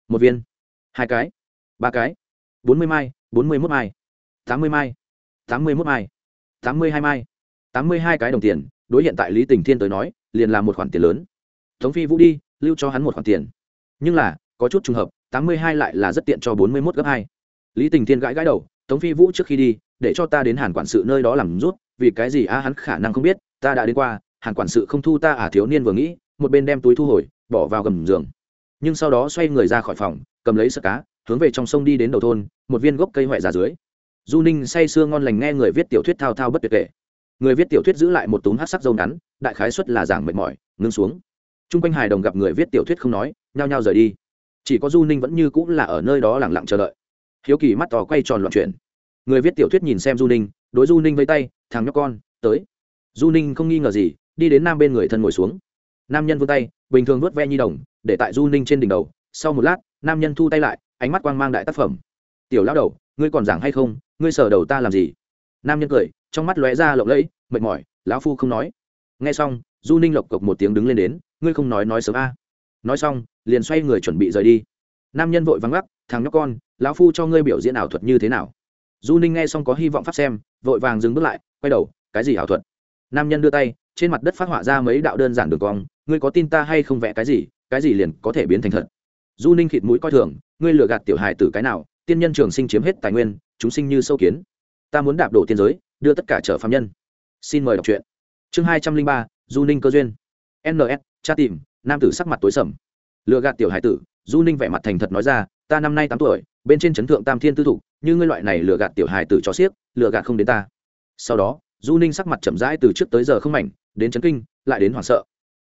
Một viên, hai cái, ba cái, bốn mươi mai, bốn mươi mốt mai, tám mươi mai, tám mươi mốt mai tám mươi hai mai. Tám mươi hai cái đồng tiền, đối hiện tại lý tình thiên tới nói, liền là một khoản tiền lớn. Tống phi vũ đi, lưu cho hắn một khoản tiền. Nhưng là, có chút trùng hợp, tám mươi hai lại là rất tiện cho bốn mươi mốt gấp hai. Lý tình thiên gãi gãi đầu, tống phi vũ trước khi đi, để cho ta đến hàn quản sự nơi đó làm rút, vì cái gì a hắn khả năng không biết, ta đã đến qua, hàn quản sự không thu ta à thiếu niên vừa nghĩ, một bên đem túi thu hồi, bỏ vào gầm giường. Nhưng sau đó xoay người ra khỏi phòng, cầm lấy sợ cá, hướng về trong sông đi đến đầu thôn, một viên gốc cây hoại giả dưới du ninh say sưa ngon lành nghe người viết tiểu thuyết thao thao bất tuyệt kể. Người viết tiểu thuyết giữ lại một túm hát sắc dâu ngắn, đại khái xuất là giảng mệt mỏi, ngưng xuống. T r u n g quanh hài đồng gặp người viết tiểu thuyết không nói, nhao nhao rời đi. Chỉ có du ninh vẫn như cũng là ở nơi đó lẳng lặng chờ đợi. Hiếu kỳ mắt to quay tròn loạn chuyển. Người viết tiểu thuyết nhìn xem du ninh, đối du ninh với tay, thằng nhóc con, tới. Du ninh không nghi ngờ gì, đi đến nam bên người thân ngồi xuống. Nam nhân vươn tay, bình thường vớt ve nhi đồng, để tại du ninh trên đỉnh đầu. Sau một lát, nam nhân thu tay lại, ánh mắt quang mang đại tác phẩm. Tiểu lão đầu ngươi còn giảng hay không? Ngươi sờ đầu ta làm gì? Nam nhân cười, trong mắt lóe ra lộng lẫy, mệt mỏi, lão phu không nói. Nghe xong, du ninh lộc cộc một tiếng đứng lên đến, ngươi không nói nói sớm a. À. Nói xong, liền xoay người chuẩn bị rời đi. Nam nhân vội vắng gắt thằng nhóc con, lão phu cho ngươi biểu diễn ảo thuật như thế nào? Du ninh nghe xong có hy vọng pháp xem, vội vàng dừng bước lại, quay đầu, cái gì ảo thuật? Nam nhân đưa tay, trên mặt đất phát họa ra mấy đạo đơn giản đường cong, ngươi có tin ta hay không vẽ cái gì? Cái gì liền có thể biến thành thật? Du ninh khịt mũi coi thường, ngươi lừa gạt tiểu hài từ cái nào? Tiên nhân trường sinh chiếm hết tài nguyên, chúng sinh như sâu kiến. Ta muốn đạp đổ tiên giới, đưa tất cả trở phạm nhân. Xin mời đọc truyện. Chương hai trăm linh ba, du ninh cơ duyên. Ns cha tìm, nam tử sắc mặt tối sầm. Lừa gạt tiểu hải tử, du ninh vẻ mặt thành thật nói ra, ta năm nay tám tuổi, bên trên chấn thượng tam thiên tư thục như ngươi loại này lừa gạt tiểu hải tử cho xiếc lừa gạt không đến ta. Sau đó, du ninh sắc mặt chậm rãi từ trước tới giờ không mảnh, đến chấn kinh, lại đến hoảng sợ.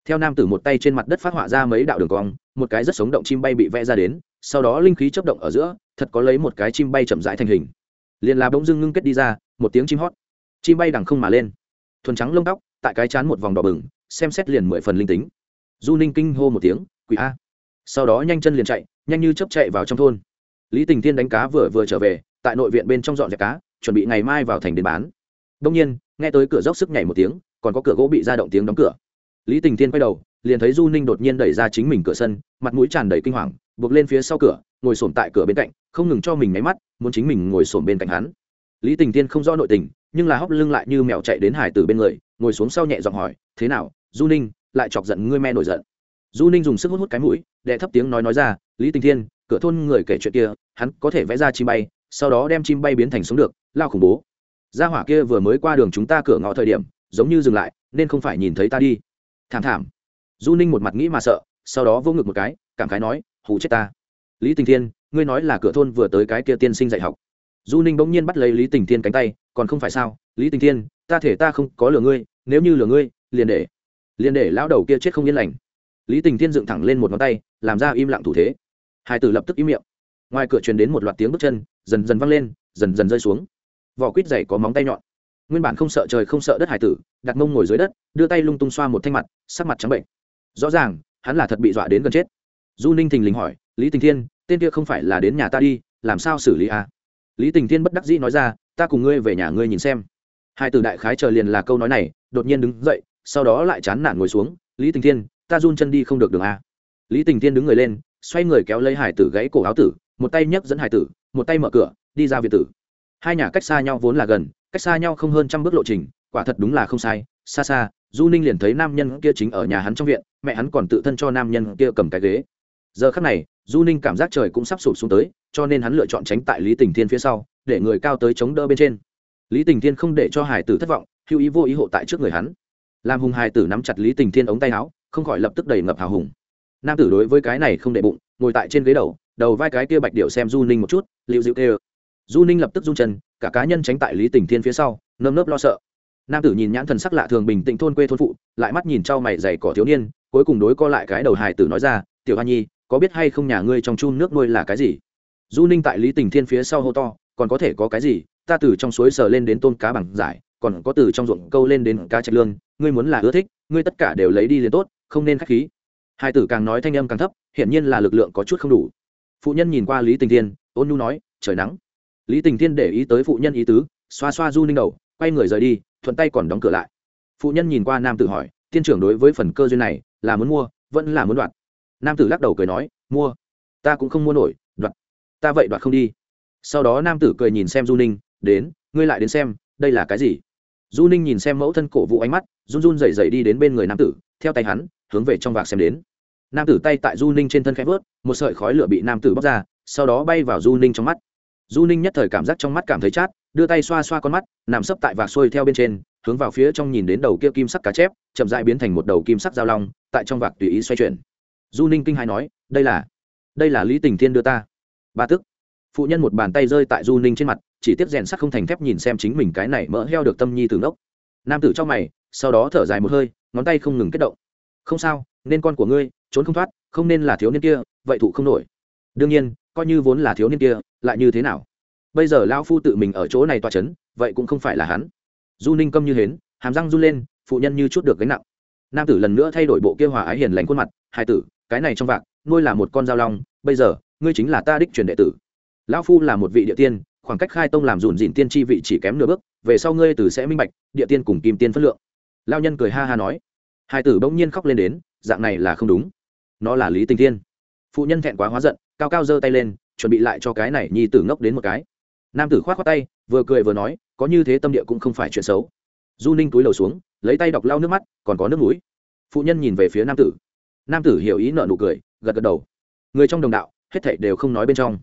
Theo nam tử một tay trên mặt đất phát họa ra mấy đạo đường cong, một cái rất sống động chim bay bị vẽ ra đến, sau đó linh khí chấp động ở giữa thật có lấy một cái chim bay chậm rãi thành hình. Liền là bỗng dưng ngưng kết đi ra, một tiếng chim hót. Chim bay đằng không mà lên. Thuần trắng lông tóc, tại cái chán một vòng đỏ bừng, xem xét liền mười phần linh tính. Du ninh kinh hô một tiếng, quỷ a! Sau đó nhanh chân liền chạy, nhanh như chấp chạy vào trong thôn. Lý tình tiên đánh cá vừa vừa trở về, tại nội viện bên trong dọn dẹp cá, chuẩn bị ngày mai vào thành đến bán. Đông nhiên, nghe tới cửa dốc sức nhảy một tiếng, còn có cửa gỗ bị ra động tiếng đóng cửa. Lý tình tiên quay đầu, liền thấy du ninh đột nhiên đẩy ra chính mình cửa sân, mặt mũi tràn đầy kinh hoàng buộc lên phía sau cửa, ngồi sổm tại cửa bên cạnh, không ngừng cho mình máy mắt, muốn chính mình ngồi sổm bên cạnh hắn. Lý tình tiên không rõ nội tình, nhưng là hóc lưng lại như mèo chạy đến hải tử bên người, ngồi xuống sau nhẹ giọng hỏi, thế nào, du ninh, lại chọc giận ngươi me nổi giận? Du ninh dùng sức hút hút cái mũi đệ thấp tiếng nói nói ra, lý tình thiên cửa thôn người kể chuyện kia, hắn có thể vẽ ra chim bay, sau đó đem chim bay biến thành sống được, lao khủng bố. Gia hỏa kia vừa mới qua đường chúng ta cửa ngõ thời điểm, giống như dừng lại, nên không phải nhìn thấy ta đi. Thảm thảm. Du ninh một mặt nghĩ mà sợ, sau đó vô ngực một cái, cảm khái nói hù chết ta. Lý tình thiên, ngươi nói là cửa thôn vừa tới cái kia tiên sinh dạy học. Du ninh bỗng nhiên bắt lấy lý tình thiên cánh tay, còn không phải sao? Lý tình thiên, ta thể ta không có lừa ngươi, nếu như lừa ngươi, liền để liền để lão đầu kia chết không yên lành. Lý tình thiên dựng thẳng lên một ngón tay, làm ra im lặng thủ thế. Hai tử lập tức im miệng. Ngoài cửa truyền đến một loạt tiếng bước chân, dần dần văng lên, dần dần rơi xuống. Vỏ quýt dày có móng tay nhọn. Nguyên bản không sợ trời không sợ đất hải tử, đặt mông ngồi dưới đất, đưa tay lung tung xoa một thanh mặt, sắc mặt trắng bệnh. Rõ ràng, hắn là thật bị dọa đến gần chết du ninh thình lình hỏi, lý tình thiên, tên kia không phải là đến nhà ta đi, làm sao xử lý à? lý tình thiên bất đắc dĩ nói ra, ta cùng ngươi về nhà ngươi nhìn xem hai từ đại khái chờ liền là câu nói này, đột nhiên đứng dậy, sau đó lại chán nản ngồi xuống, lý tình thiên, ta run chân đi không được đường à? lý tình thiên đứng người lên, xoay người kéo lấy hải tử gãy cổ áo tử, một tay nhấc dẫn hải tử, một tay mở cửa, đi ra việt tử hai nhà cách xa nhau vốn là gần, cách xa nhau không hơn trăm bước lộ trình, quả thật đúng là không sai xa xa, du ninh liền thấy nam nhân kia chính ở nhà hắn trong viện, mẹ hắn còn tự thân cho nam nhân kia cầm cái ghế giờ khắc này, du ninh cảm giác trời cũng sắp sụp xuống tới, cho nên hắn lựa chọn tránh tại lý tình thiên phía sau, để người cao tới chống đỡ bên trên. Lý tình thiên không để cho hải tử thất vọng, hữu ý vô ý hộ tại trước người hắn. Làm hùng hải tử nắm chặt lý tình thiên ống tay áo, không khỏi lập tức đầy ngập hào hùng. Nam tử đối với cái này không đệ bụng, ngồi tại trên ghế đầu đầu vai cái kia bạch điệu xem du ninh một chút liệu dịu kêu. Du ninh lập tức run chân, cả cá nhân tránh tại lý tình thiên phía sau, nơm nớp lo sợ. Nam tử nhìn nhãn thần sắc lạ thường bình tĩnh thôn quê thôn phụ, lại mắt nhìn trao mày dày cỏ thiếu niên, cuối cùng đối co lại cái đầu hài tử nói ra, tiểu hoa nhi có biết hay không nhà ngươi trong chun nước nuôi là cái gì? Du ninh tại lý tình thiên phía sau hô to, còn có thể có cái gì? Ta từ trong suối sờ lên đến tôn cá bằng giải, còn có từ trong ruộng câu lên đến cá trạch lương, ngươi muốn là ưa thích, ngươi tất cả đều lấy đi liền tốt, không nên k h á c h khí. Hai tử càng nói thanh âm càng thấp, hiển nhiên là lực lượng có chút không đủ. Phụ nhân nhìn qua lý tình thiên, ôn nhu nói, trời nắng. Lý tình thiên để ý tới phụ nhân ý tứ, xoa xoa du ninh đầu, quay người rời đi, thuận tay còn đóng cửa lại. Phụ nhân nhìn qua nam tử hỏi, tiên trưởng đối với phần cơ duyên này, là muốn mua, vẫn là muốn đoạt? Nam tử lắc đầu cười nói, mua. Ta cũng không mua nổi, đoạt. Ta vậy đoạt không đi. Sau đó nam tử cười nhìn xem du ninh, đến, ngươi lại đến xem, đây là cái gì? Du ninh nhìn xem mẫu thân cổ vũ ánh mắt, run run dậy dậy đi đến bên người nam tử, theo tay hắn, hướng về trong vạc xem đến. Nam tử tay tại du ninh trên thân khẽ vớt, một sợi khói lửa bị nam tử bóc ra, sau đó bay vào du ninh trong mắt. Du ninh nhất thời cảm giác trong mắt cảm thấy chát, đưa tay xoa xoa con mắt, nằm sấp tại vạc xuôi theo bên trên, hướng vào phía trong nhìn đến đầu kia kim sắc cá chép, chậm dại biến thành một đầu kim sắc dao long, tại trong vạc tùy ý xoay chuyển du ninh kinh hai nói, đây là đây là lý tình thiên đưa ta. Ba tức, phụ nhân một bàn tay rơi tại du ninh trên mặt, chỉ tiếp rèn sắc không thành thép nhìn xem chính mình cái này mỡ heo được tâm nhi từ ngốc. Nam tử trong mày, sau đó thở dài một hơi, ngón tay không ngừng kết động. Không sao, nên con của ngươi, trốn không thoát, không nên là thiếu niên kia, vậy thụ không nổi. Đương nhiên, coi như vốn là thiếu niên kia, lại như thế nào? Bây giờ lão phu tự mình ở chỗ này toa c h ấ n vậy cũng không phải là hắn. Du ninh câm như hến, hàm răng run lên, phụ nhân như chút được gánh nặng. Nam tử lần nữa thay đổi bộ kia hòa ái hiền lành khuôn mặt, hai tử cái này trong vạc, nuôi là một con dao long, bây giờ, ngươi chính là ta đích truyền đệ tử. Lão phu là một vị địa tiên, khoảng cách khai tông làm dùn dìn tiên tri vị chỉ kém nửa bước, về sau ngươi tử sẽ minh bạch, địa tiên cùng kim tiên phất lượng. Lao nhân cười ha ha nói. Hai tử bỗng nhiên khóc lên đến, dạng này là không đúng. Nó là lý tình tiên. phụ nhân thẹn quá hóa giận, cao cao giơ tay lên, chuẩn bị lại cho cái này nhi tử ngốc đến một cái. Nam tử k h o á t khoác tay, vừa cười vừa nói, có như thế tâm địa cũng không phải chuyện xấu. Du ninh túi lầu xuống, lấy tay đọc lau nước mắt, còn có nước mũi. Phụ nhân nhìn về phía nam tử nam tử hiểu ý nợ nụ cười, gật gật đầu. Người trong đồng đạo, hết thảy đều không nói bên trong.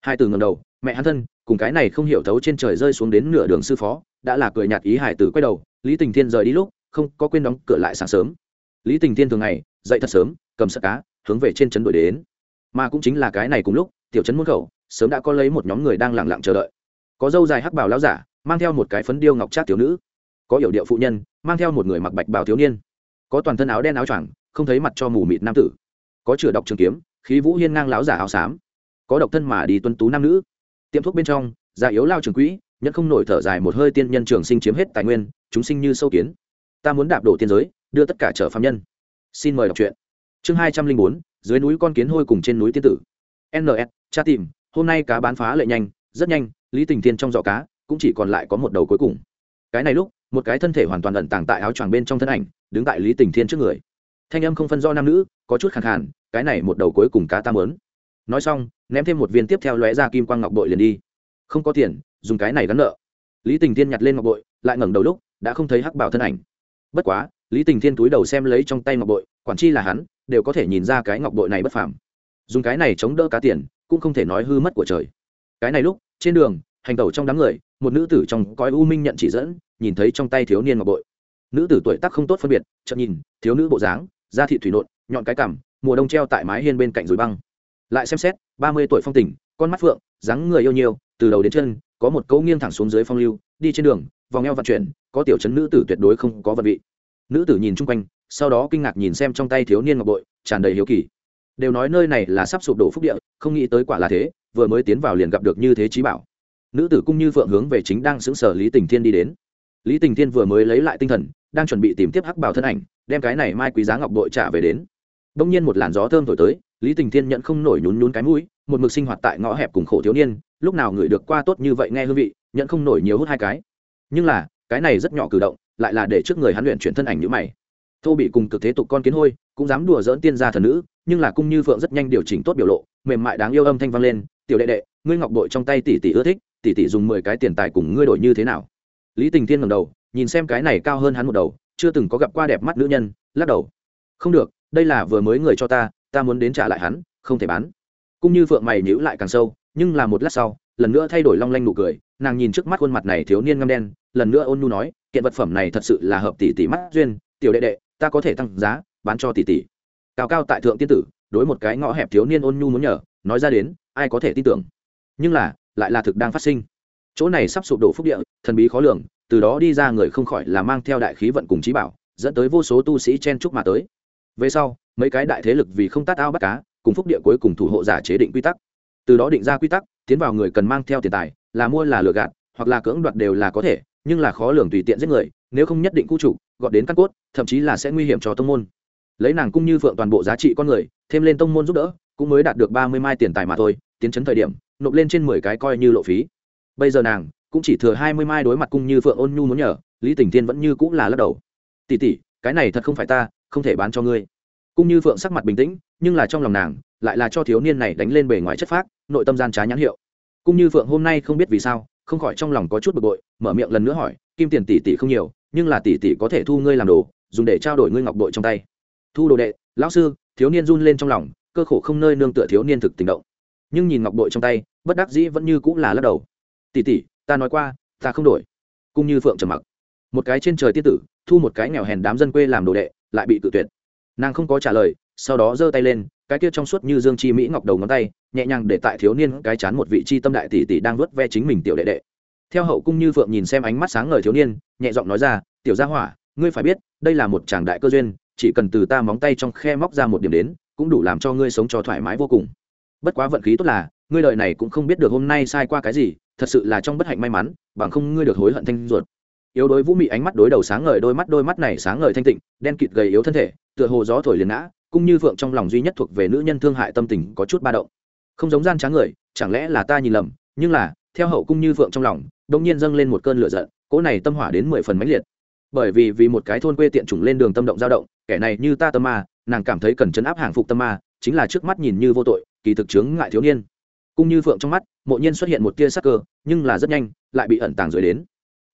Hai tử ngầm đầu, mẹ hắn thân, cùng cái này không hiểu thấu trên trời rơi xuống đến nửa đường sư phó, đã là cười nhạt ý hải tử quay đầu, lý tình thiên rời đi lúc, không có quên đóng cửa lại sáng sớm. Lý tình thiên thường ngày, dậy thật sớm, cầm sợ cá, hướng về trên trấn đuổi đến. Mà cũng chính là cái này cùng lúc, tiểu trấn môn khẩu, sớm đã có lấy một nhóm người đang lặng lặng chờ đợi. Có dâu dài hắc bào lão giả, mang theo một cái phấn điêu ngọc trác thiếu nữ. Có hiểu điệu phụ nhân, mang theo một người mặc bạch bào thiếu niên. Có toàn thân áo đen áo choàng không thấy mặt cho mù mịt nam tử. Có chửa đọc trường kiếm, khí vũ hiên ngang lão giả áo xám. Có độc thân mà đi tuân tú nam nữ. Tiệm thuốc bên trong, già yếu lao trường quỹ nhất không nổi thở dài một hơi tiên nhân trường sinh chiếm hết tài nguyên, chúng sinh như sâu kiến. Ta muốn đạp đổ tiên giới, đưa tất cả trở phạm nhân. Xin mời đọc truyện. Chương hai trăm linh bốn, dưới núi con kiến hôi cùng trên núi tiên tử. Ns cha tìm, hôm nay cá bán phá lệ nhanh, rất nhanh, lý tình thiên trong giỏ cá, cũng chỉ còn lại có một đầu cuối cùng. Cái này lúc, một cái thân thể hoàn toàn ẩn tàng tại áo choàng bên trong thân ảnh, đứng tại lý tình thiên trước người thanh âm không phân do nam nữ, có chút khẳng khàn, cái này một đầu cuối cùng cá ta mớn. Nói xong, ném thêm một viên tiếp theo lóe ra kim quang ngọc bội liền đi. Không có tiền, dùng cái này gắn nợ. Lý tình thiên nhặt lên ngọc bội, lại ngẩng đầu lúc, đã không thấy hắc bảo thân ảnh. Bất quá, lý tình thiên túi đầu xem lấy trong tay ngọc bội, quản chi là hắn, đều có thể nhìn ra cái ngọc bội này bất phàm. Dùng cái này chống đỡ cá tiền, cũng không thể nói hư mất của trời. Cái này lúc, trên đường, hành tẩu trong đám người, một nữ tử trong cõi u minh nhận chỉ dẫn, nhìn thấy trong tay thiếu niên ngọc bội. Nữ tử tuổi tác không tốt phân biệt chậm nhìn, thiếu nữ bộ dáng da thị thủy nộn, nhọn cái cằm, mùa đông treo tại mái hiên bên cạnh rồi băng. Lại xem xét, ba mươi tuổi phong tình, con mắt phượng, dáng người yêu nhiều, từ đầu đến chân, có một cấu nghiêng thẳng xuống dưới phong lưu, đi trên đường, vòng eo vận chuyển, có tiểu chấn nữ tử tuyệt đối không có vật vị. Nữ tử nhìn chung quanh, sau đó kinh ngạc nhìn xem trong tay thiếu niên ngọc bội, tràn đầy hiếu kỳ. Đều nói nơi này là sắp sụp đổ phúc địa, không nghĩ tới quả là thế, vừa mới tiến vào liền gặp được như thế trí bảo. Nữ tử cung như phượng hướng về chính đang xứng sở lý tình thiên đi đến. Lý tình thiên vừa mới lấy lại tinh thần, đang chuẩn bị tìm tiếp hắc bảo thân ảnh đem cái này mai quý giá ngọc bội trả về đến. Đông nhiên một làn gió thơm thổi tới, lý tình thiên nhận không nổi nhún nhún cái mũi, một mực sinh hoạt tại ngõ hẹp cùng khổ thiếu niên, lúc nào người được qua tốt như vậy nghe hương vị, nhận không nổi nhiều hút hai cái. Nhưng là, cái này rất nhỏ cử động, lại là để trước người hắn luyện chuyển thân ảnh như mày. Thô bị cùng cực thế tục con kiến hôi, cũng dám đùa dỡn tiên gia thần nữ, nhưng là cung như phượng rất nhanh điều chỉnh tốt biểu lộ, mềm mại đáng yêu âm thanh vang lên, tiểu đệ đệ, ngươi ngọc bội trong tay tỷ tỷ ưa thích, tỷ tỷ dùng mười cái tiền tài cùng ngươi đổi như thế nào? Lý tình thiên ngầm đầu, nhìn xem cái này cao hơn hắn một đầu chưa từng có gặp qua đẹp mắt nữ nhân, lắc đầu. Không được, đây là vừa mới người cho ta ta muốn đến trả lại hắn, không thể bán. Cũng như phượng mày nhữ lại càng sâu, nhưng là một lát sau, lần nữa thay đổi long lanh nụ cười, nàng nhìn trước mắt khuôn mặt này thiếu niên ngâm đen, lần nữa ôn nhu nói, kiện vật phẩm này thật sự là hợp tỷ tỷ mắt duyên, tiểu đệ đệ, ta có thể tăng giá, bán cho tỷ tỷ. Cao cao tại thượng tiên tử, đối một cái ngõ hẹp thiếu niên ôn nhu muốn nhờ, nói ra đến, ai có thể tin tưởng. Nhưng là, lại là thực đang phát sinh. Chỗ này sắp sụp đổ phúc địa, thần bí khó lường từ đó đi ra người không khỏi là mang theo đại khí vận cùng trí bảo, dẫn tới vô số tu sĩ chen chúc mà tới. Về sau, mấy cái đại thế lực vì không tát ao bắt cá, cùng phúc địa cuối cùng thủ hộ giả chế định quy tắc. Từ đó định ra quy tắc, tiến vào người cần mang theo tiền tài, là mua là lừa gạt, hoặc là cưỡng đoạt đều là có thể, nhưng là khó lường tùy tiện giết người, nếu không nhất định cư chủ gọt đến căn cốt, thậm chí là sẽ nguy hiểm cho tông môn. Lấy nàng cung như phượng toàn bộ giá trị con người, thêm lên tông môn giúp đỡ, cũng mới đạt được ba mươi mai tiền tài mà thôi, tiến chấn thời điểm, nộp lên trên mười cái coi như lộ phí. Bây giờ nàng cũng chỉ thừa hai mươi mai đối mặt cung như phượng ôn nhu muốn nhờ, lý tình thiên vẫn như cũng là lắc đầu. Tỉ tỉ cái này thật không phải ta, không thể bán cho ngươi. Cung như phượng sắc mặt bình tĩnh, nhưng là trong lòng nàng, lại là cho thiếu niên này đánh lên bề ngoài chất phác, nội tâm gian trá nhãn hiệu. Cung như phượng hôm nay không biết vì sao, không khỏi trong lòng có chút bực bội, mở miệng lần nữa hỏi, kim tiền tỷ tỷ không nhiều, nhưng là tỷ tỷ có thể thu ngươi làm đồ, dùng để trao đổi ngươi ngọc bội trong tay. Thu đồ đệ, lão sư, thiếu niên run lên trong lòng, cơ khổ không nơi nương tựa thiếu niên thực tình động. Nhưng nhìn ngọc bội trong tay, bất đắc dĩ vẫn như cũng là lắc đầu. Tỷ tỷ ta nói qua, ta không đổi. Cũng như phượng trầm mặc. Một cái trên trời tiết tử, thu một cái nghèo hèn đám dân quê làm đồ đệ, lại bị tự tuyệt. Nàng không có trả lời, sau đó giơ tay lên, cái kia trong suốt như dương chi mỹ ngọc đầu ngón tay, nhẹ nhàng để tại thiếu niên cái chán một vị chi tâm đại tỷ tỷ đang vớt ve chính mình tiểu đệ đệ. Theo hậu cung như phượng nhìn xem ánh mắt sáng ngời thiếu niên, nhẹ giọng nói ra, tiểu gia hỏa, ngươi phải biết, đây là một chàng đại cơ duyên, chỉ cần từ ta móng tay trong khe móc ra một điểm đến, cũng đủ làm cho ngươi sống cho thoải mái vô cùng. Bất quá vận khí tốt là, ngươi đời này cũng không biết được hôm nay sai qua cái gì thật sự là trong bất hạnh may mắn, bằng không ngươi được hối hận thanh ruột. Yếu đối vũ mị ánh mắt đối đầu sáng ngời, đôi mắt đôi mắt này sáng ngời thanh tịnh, đen kịt gầy yếu thân thể, tựa hồ gió thổi liền ngã, cũng như phượng trong lòng duy nhất thuộc về nữ nhân thương hại tâm tình có chút ba động. Không giống gian tráng người, chẳng lẽ là ta nhìn lầm, nhưng là, theo hậu cung như phượng trong lòng đông nhiên dâng lên một cơn lửa giận, cỗ này tâm hỏa đến mười phần mãnh liệt. Bởi vì vì một cái thôn quê tiện chủng lên đường tâm động dao động, kẻ này như ta tâm ma, nàng cảm thấy cần chấn áp hàng phục tâm ma, chính là trước mắt nhìn như vô tội, kỳ thực chướng ngại thiếu niên cũng như phượng trong mắt, mộ nhiên xuất hiện một tia sắc cơ, nhưng là rất nhanh, lại bị ẩn tàng dưới đến.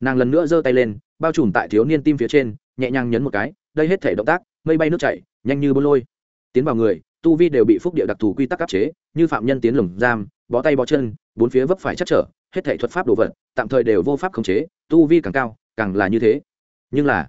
Nàng lần nữa giơ tay lên, bao trùm tại thiếu niên tim phía trên, nhẹ nhàng nhấn một cái, đây hết thể động tác, mây bay nước chảy, nhanh như bôn lôi. Tiến vào người, tu vi đều bị phúc địa đặc thù quy tắc áp chế, như phạm nhân tiến lồng giam, bó tay bó chân, bốn phía vấp phải chắc trở, hết thể thuật pháp đồ vật, tạm thời đều vô pháp khống chế, tu vi càng cao, càng là như thế. Nhưng là,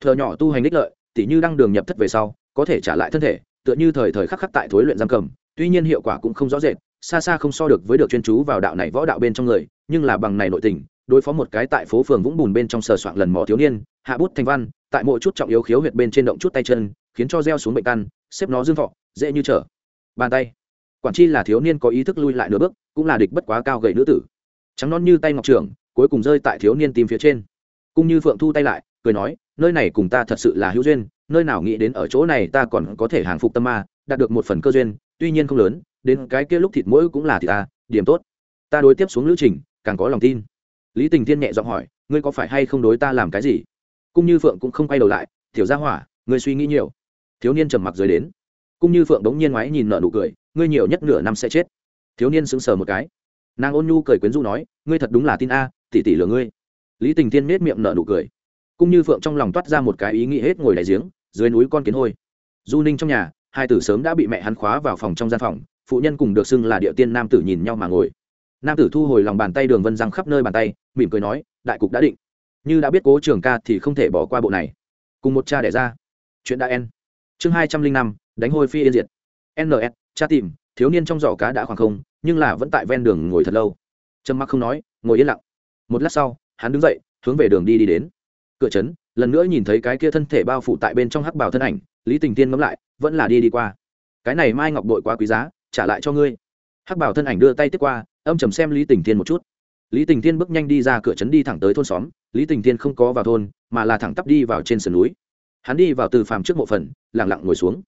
thợ nhỏ tu hành đích lợi, tỉ như đăng đường nhập thất về sau, có thể trả lại thân thể, tựa như thời thời khắc khắc tại thối luyện giam cầm, tuy nhiên hiệu quả cũng không rõ rệt xa xa không so được với được chuyên chú vào đạo này võ đạo bên trong người, nhưng là bằng này nội tình, đối phó một cái tại phố phường vũng bùn bên trong sờ soạn lần mò thiếu niên, hạ bút thành văn, tại mỗi chút trọng yếu khiếu huyệt bên trên động chút tay chân, khiến cho gieo xuống bệnh căn, xếp nó dương thọ, dễ như trở. Bàn tay. Quản chi là thiếu niên có ý thức lui lại nửa bước, cũng là địch bất quá cao gậy nữ tử. Trắng non như tay ngọc trưởng, cuối cùng rơi tại thiếu niên tìm phía trên. Cũng như phượng thu tay lại, cười nói, nơi này cùng ta thật sự là hữu duyên, nơi nào nghĩ đến ở chỗ này ta còn có thể hàng phục tâm ma, đạt được một phần cơ duyên, tuy nhiên không lớn đến cái kia lúc thịt mũi cũng là thịt ta, điểm tốt. Ta đối tiếp xuống lữ trình, càng có lòng tin. Lý tình thiên nhẹ giọng hỏi, ngươi có phải hay không đối ta làm cái gì? Cung như phượng cũng không quay đầu lại thiểu gia hỏa, ngươi suy nghĩ nhiều. Thiếu niên trầm mặc dưới đến. Cung như phượng đống nhiên ngoái nhìn nợ nụ cười, ngươi nhiều nhất nửa năm sẽ chết. Thiếu niên sững sờ một cái. Nàng ôn nhu cười quyến rũ nói, ngươi thật đúng là tin a, tỷ tỷ lừa ngươi. Lý tình thiên nết miệng nợ nụ cười. Cung như phượng trong lòng toát ra một cái ý nghĩ hết ngồi đại giếng, dưới núi con kiến hôi. Du ninh trong nhà, hai tử sớm đã bị mẹ hắn khóa vào phòng trong gian phòng phụ nhân cùng được xưng là địa tiên nam tử nhìn nhau mà ngồi. Nam tử thu hồi lòng bàn tay đường vân răng khắp nơi bàn tay, mỉm cười nói, đại cục đã định. Như đã biết cố trường ca thì không thể bỏ qua bộ này. Cùng một cha đẻ ra. Chuyện đã en. Chương hai trăm linh năm, đánh hôi phi yên diệt. Ns cha tìm, thiếu niên trong giỏ cá đã khoảng không, nhưng là vẫn tại ven đường ngồi thật lâu. Trâm mắc không nói, ngồi yên lặng. Một lát sau, hắn đứng dậy, hướng về đường đi đi đến. Cửa trấn, lần nữa nhìn thấy cái kia thân thể bao phủ tại bên trong hắc bảo thân ảnh, lý tình tiên ngẫm lại, vẫn là đi đi qua. Cái này mai ngọc đội quá quý giá trả lại cho ngươi. Hắc bảo thân ảnh đưa tay tiếp qua, âm trầm xem lý tình Thiên một chút. Lý tình Thiên bước nhanh đi ra cửa trấn đi thẳng tới thôn xóm. Lý tình Thiên không có vào thôn, mà là thẳng tắp đi vào trên sườn núi. Hắn đi vào từ phàm trước mộ phần lẳng lặng ngồi xuống.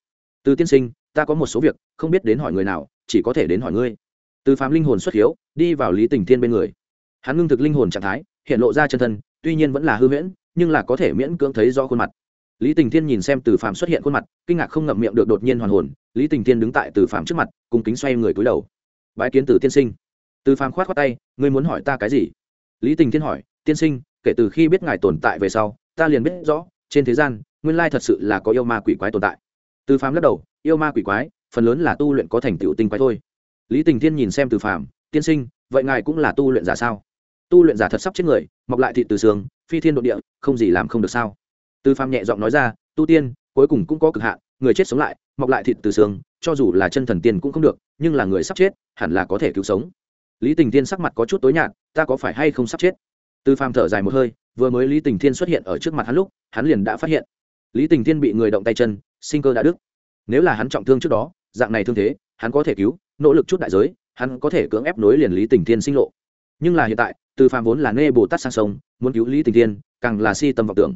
Từ tiên sinh, ta có một số việc, không biết đến hỏi người nào, chỉ có thể đến hỏi ngươi. Từ phàm linh hồn xuất hiếu, đi vào lý tình Thiên bên người. Hắn ngưng thực linh hồn trạng thái, hiện lộ ra chân thân, tuy nhiên vẫn là hư huyễn, nhưng là có thể miễn cưỡng thấy do khuôn mặt. Lý tình thiên nhìn xem từ phạm xuất hiện khuôn mặt, kinh ngạc không ngậm miệng được đột nhiên hoàn hồn lý tình thiên đứng tại từ phạm trước mặt cùng kính xoay người cúi đầu. Bãi kiến từ tiên sinh. Từ phạm khoát khoát tay, ngươi muốn hỏi ta cái gì? Lý tình thiên hỏi, tiên sinh, kể từ khi biết ngài tồn tại về sau, ta liền biết rõ, trên thế gian, nguyên lai thật sự là có yêu ma quỷ quái tồn tại. Từ phạm lắc đầu, yêu ma quỷ quái, phần lớn là tu luyện có thành tựu tinh quái thôi. Lý tình thiên nhìn xem từ phạm tiên sinh, vậy ngài cũng là tu luyện giả sao? Tu luyện giả thật sắp chết người, mọc lại thịt từ xương, phi thiên đ ộ địa, không gì làm không được sao? Từ phạm nhẹ giọng nói ra, tu tiên, cuối cùng cũng có cực hạn, người chết sống lại mọc lại thịt từ xương, cho dù là chân thần tiên cũng không được, nhưng là người sắp chết, hẳn là có thể cứu sống. Lý tình tiên sắc mặt có chút tối nhạt, ta có phải hay không sắp chết? Tư Phàm thở dài một hơi, vừa mới lý tình thiên xuất hiện ở trước mặt hắn lúc, hắn liền đã phát hiện. Lý tình thiên bị người động tay chân, sinh cơ đã đức nếu là hắn trọng thương trước đó, dạng này thương thế, hắn có thể cứu, nỗ lực chút đại giới, hắn có thể cưỡng ép nối liền lý tình thiên sinh lộ. Nhưng là hiện tại, từ phàm vốn là nê bồ tát sang sông, muốn cứu lý tình thiên, càng là si tâm vọng tưởng.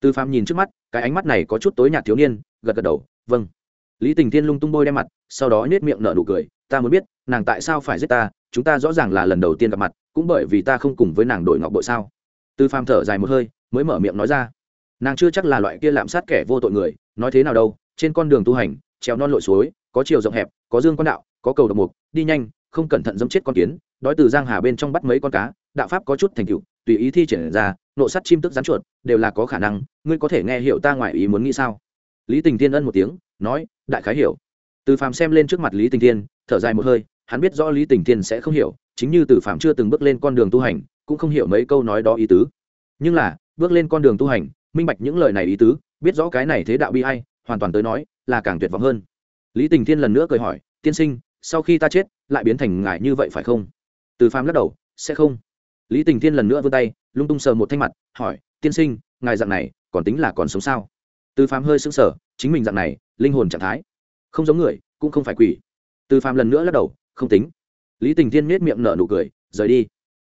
Từ phàm nhìn trước mắt, cái ánh mắt này có chút tối nhạt thiếu niên, gật gật đầu vâng lý tình thiên lung tung bôi đem mặt, sau đó nhét miệng nở nụ cười, ta muốn biết, nàng tại sao phải giết ta? Chúng ta rõ ràng là lần đầu tiên gặp mặt, cũng bởi vì ta không cùng với nàng đổi ngọc bội sao? Tư phàm thở dài một hơi, mới mở miệng nói ra, nàng chưa chắc là loại kia lạm sát kẻ vô tội người, nói thế nào đâu, trên con đường tu hành treo non lội suối, có chiều rộng hẹp, có dương quan đạo, có cầu độc mục, đi nhanh, không cẩn thận dẫm chết con kiến, đói từ giang hà bên trong bắt mấy con cá, đạo pháp có chút thành tựu, tùy ý thi triển ra, nộ sắt chim tức rắn chuột, đều là có khả năng, ngươi có thể nghe hiểu ta ngoài ý muốn nghĩ sao? Lý tình tiên ân một tiếng, nói đại khái hiểu. Từ phàm xem lên trước mặt lý tình Thiên, thở dài một hơi hắn biết rõ lý tình Thiên sẽ không hiểu chính như từ phàm chưa từng bước lên con đường tu hành cũng không hiểu mấy câu nói đó ý tứ. Nhưng là bước lên con đường tu hành minh bạch những lời này ý tứ biết rõ cái này thế đạo bi hay hoàn toàn tới nói là càng tuyệt vọng hơn. Lý tình thiên lần nữa cười hỏi tiên sinh sau khi ta chết lại biến thành ngài như vậy phải không? Từ phàm lắc đầu sẽ không. Lý tình thiên lần nữa vươn tay lung tung sờ một thanh mặt hỏi tiên sinh ngài dạng này còn tính là còn sống sao? Từ phàm hơi sững sờ, chính mình dạng này, linh hồn trạng thái, không giống người, cũng không phải quỷ. Từ phàm lần nữa lắc đầu, không tính. Lý tình thiên miết miệng nở nụ cười, rời đi.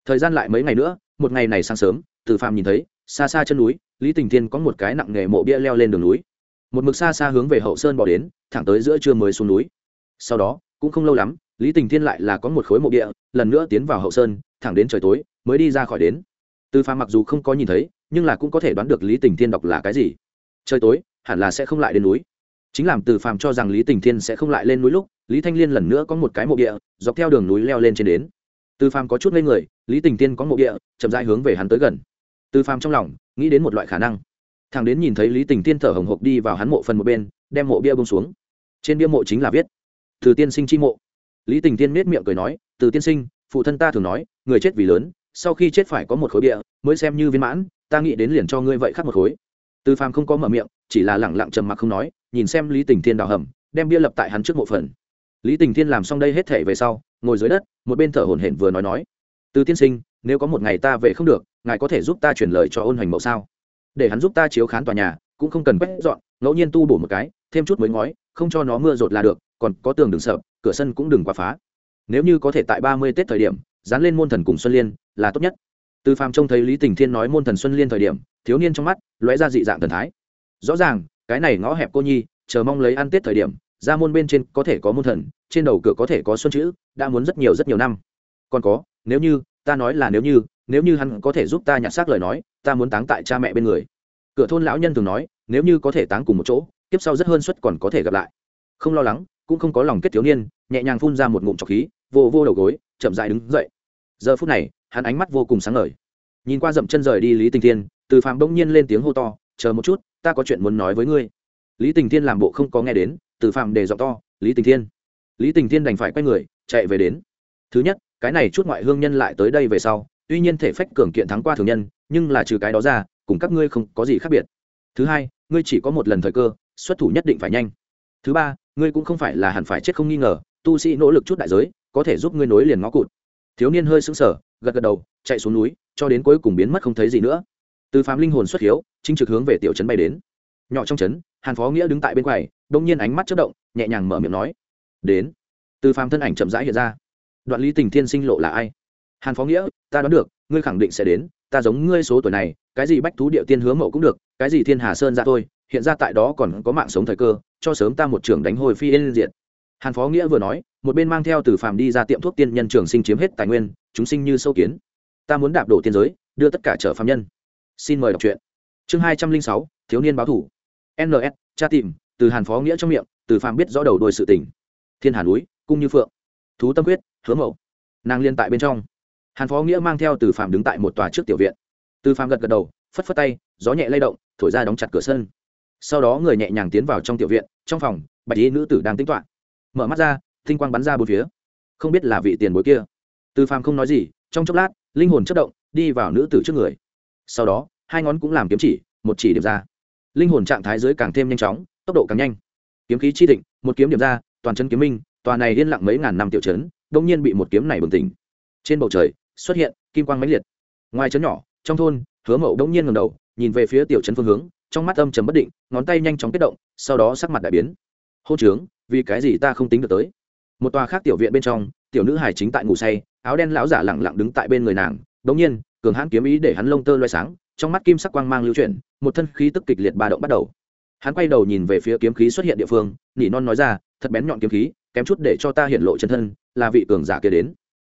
Thời gian lại mấy ngày nữa, một ngày này sáng sớm, từ phàm nhìn thấy, xa xa chân núi, lý tình thiên có một cái nặng nghề mộ bia leo lên đường núi. Một mực xa xa hướng về hậu sơn bỏ đến, thẳng tới giữa trưa mới xuống núi. Sau đó, cũng không lâu lắm, lý tình thiên lại là có một khối mộ địa lần nữa tiến vào hậu sơn, thẳng đến trời tối, mới đi ra khỏi đến. Từ phàm mặc dù không có nhìn thấy, nhưng là cũng có thể đoán được lý tình thiên đọc là cái gì trời tối, hẳn là sẽ không lại đến núi. Chính làm từ phàm cho rằng lý tình thiên sẽ không lại lên núi lúc, lý thanh liên lần nữa có một cái mộ địa, dọc theo đường núi leo lên trên đến. Từ phàm có chút lên người, lý tình thiên có mộ địa, chậm rãi hướng về hắn tới gần. Từ phàm trong lòng, nghĩ đến một loại khả năng. Thằng đến nhìn thấy lý tình thiên thở hồng hộc đi vào hắn mộ phần một bên, đem mộ bia bông xuống. Trên bia mộ chính là viết, từ tiên sinh chi mộ. Lý tình thiên nết miệng cười nói, từ tiên sinh, phụ thân ta thường nói, người chết vì lớn, sau khi chết phải có một khối bia, mới xem như viên mãn, ta nghĩ đến liền cho ngươi vậy khắc một khối từ phàm không có mở miệng, chỉ là lẳng lặng trầm mặc không nói, nhìn xem lý tình thiên đào hầm, đem bia lập tại hắn trước mộ phần. Lý tình thiên làm xong đây hết thể về sau, ngồi dưới đất, một bên thở hổn hển vừa nói nói. Từ tiên sinh, nếu có một ngày ta về không được, ngài có thể giúp ta chuyển lời cho ôn hoành mậu sao? Để hắn giúp ta chiếu khán tòa nhà, cũng không cần quét dọn, ngẫu nhiên tu bổ một cái, thêm chút mới ngói, không cho nó mưa rột là được, còn có tường đừng sợ, cửa sân cũng đừng quá phá. Nếu như có thể tại ba mươi tết thời điểm, dán lên môn thần cùng xuân liên, là tốt nhất từ phàm trông thấy lý tình thiên nói môn thần xuân liên thời điểm, thiếu niên trong mắt lóe ra dị dạng thần thái. Rõ ràng, cái này ngõ hẹp cô nhi, chờ mong lấy ăn tết thời điểm, ra môn bên trên có thể có môn thần, trên đầu cửa có thể có xuân chữ, đã muốn rất nhiều rất nhiều năm. Còn có, nếu như, ta nói là nếu như nếu như hắn có thể giúp ta nhặt xác lời nói, ta muốn táng tại cha mẹ bên người. Cửa thôn lão nhân thường nói, nếu như có thể táng cùng một chỗ tiếp sau rất hơn suất còn có thể gặp lại. Không lo lắng, cũng không có lòng kết thiếu niên, nhẹ nhàng phun ra một ngụm trọc khí, vô vô đầu gối, chậm dại đứng dậy. Giờ phút này hắn ánh mắt vô cùng sáng ngời. Nhìn qua dậm chân rời đi lý tình thiên, từ phạm bỗng nhiên lên tiếng hô to, chờ một chút, ta có chuyện muốn nói với ngươi. Lý tình thiên làm bộ không có nghe đến, từ phạm đề giọng to, lý tình thiên, lý tình thiên đành phải quay người, chạy về đến. Thứ nhất, cái này chút ngoại hương nhân lại tới đây về sau, tuy nhiên thể phách cường kiện thắng qua thường nhân, nhưng là trừ cái đó ra, cùng các ngươi không có gì khác biệt. Thứ hai, ngươi chỉ có một lần thời cơ, xuất thủ nhất định phải nhanh. Thứ ba, ngươi cũng không phải là hẳn phải chết không nghi ngờ, tu sĩ nỗ lực chút đại giới, có thể giúp ngươi nối liền ngõ cụt. Thiếu niên hơi sững sờ gật gật đầu, chạy xuống núi, cho đến cuối cùng biến mất không thấy gì nữa. Từ phàm linh hồn xuất hiếu, chính trực hướng về tiểu trấn bay đến. Nhỏ trong trấn, hàn phó nghĩa đứng tại bên quầy, đông nhiên ánh mắt chất động, nhẹ nhàng mở miệng nói, đến. Từ phàm thân ảnh chậm rãi hiện ra. Đoạn lý tình thiên sinh lộ là ai? Hàn phó nghĩa, ta đoán được, ngươi khẳng định sẽ đến, ta giống ngươi số tuổi này, cái gì bách thú địa tiên hứa mậu cũng được, cái gì thiên hà sơn ra thôi, hiện ra tại đó còn có mạng sống thời cơ, cho sớm ta một trưởng đánh hồi phi yên diện hàn phó nghĩa vừa nói một bên mang theo từ phàm đi ra tiệm thuốc tiên nhân trường sinh chiếm hết tài nguyên chúng sinh như sâu kiến. Ta muốn đạp đổ tiên giới đưa tất cả trở phạm nhân. Xin mời đọc truyện. Chương hai trăm linh sáu thiếu niên báo thủ. Ns cha tìm từ hàn phó nghĩa trong miệng từ phàm biết rõ đầu đôi sự tình. thiên hà núi cung như phượng. Thú tâm quyết hứa mộng, nàng liên tại bên trong. Hàn phó nghĩa mang theo từ phàm đứng tại một tòa trước tiểu viện. Từ phàm gật gật đầu phất phất tay gió nhẹ lay động thổi ra đóng chặt cửa sân. Sau đó người nhẹ nhàng tiến vào trong tiểu viện trong phòng bạch y nữ tử đang tính toán mở mắt ra, tinh quang bắn ra bốn phía. Không biết là vị tiền bối kia. Từ phàm không nói gì, trong chốc lát, linh hồn chất động, đi vào nữ tử trước người. Sau đó, hai ngón cũng làm kiếm chỉ, một chỉ điểm ra. Linh hồn trạng thái dưới càng thêm nhanh chóng, tốc độ càng nhanh. Kiếm khí chi thịnh, một kiếm điểm ra, toàn chân kiếm minh, tòa này yên lặng mấy ngàn năm tiểu chấn đông nhiên bị một kiếm này bừng tỉnh. Trên bầu trời, xuất hiện kim quang mãnh liệt. Ngoài chấn nhỏ, trong thôn, hứa mậu đông nhiên ngầm đầu, nhìn về phía tiểu chấn phương hướng, trong mắt âm trầm bất định, ngón tay nhanh chóng kết động, sau đó sắc mặt đại biến. Hô trướng vì cái gì ta không tính được tới? Một tòa khác tiểu viện bên trong, tiểu nữ hải chính tại ngủ say, áo đen lão giả lẳng lặng đứng tại bên người nàng. Đống nhiên, cường hãn kiếm ý để hắn lông tơ loay sáng, trong mắt kim sắc quang mang lưu chuyển, một thân khí tức kịch liệt ba động bắt đầu. Hắn quay đầu nhìn về phía kiếm khí xuất hiện địa phương, nỉ non nói ra, thật bén nhọn kiếm khí, kém chút để cho ta hiện lộ chân thân, là vị cường giả kia đến.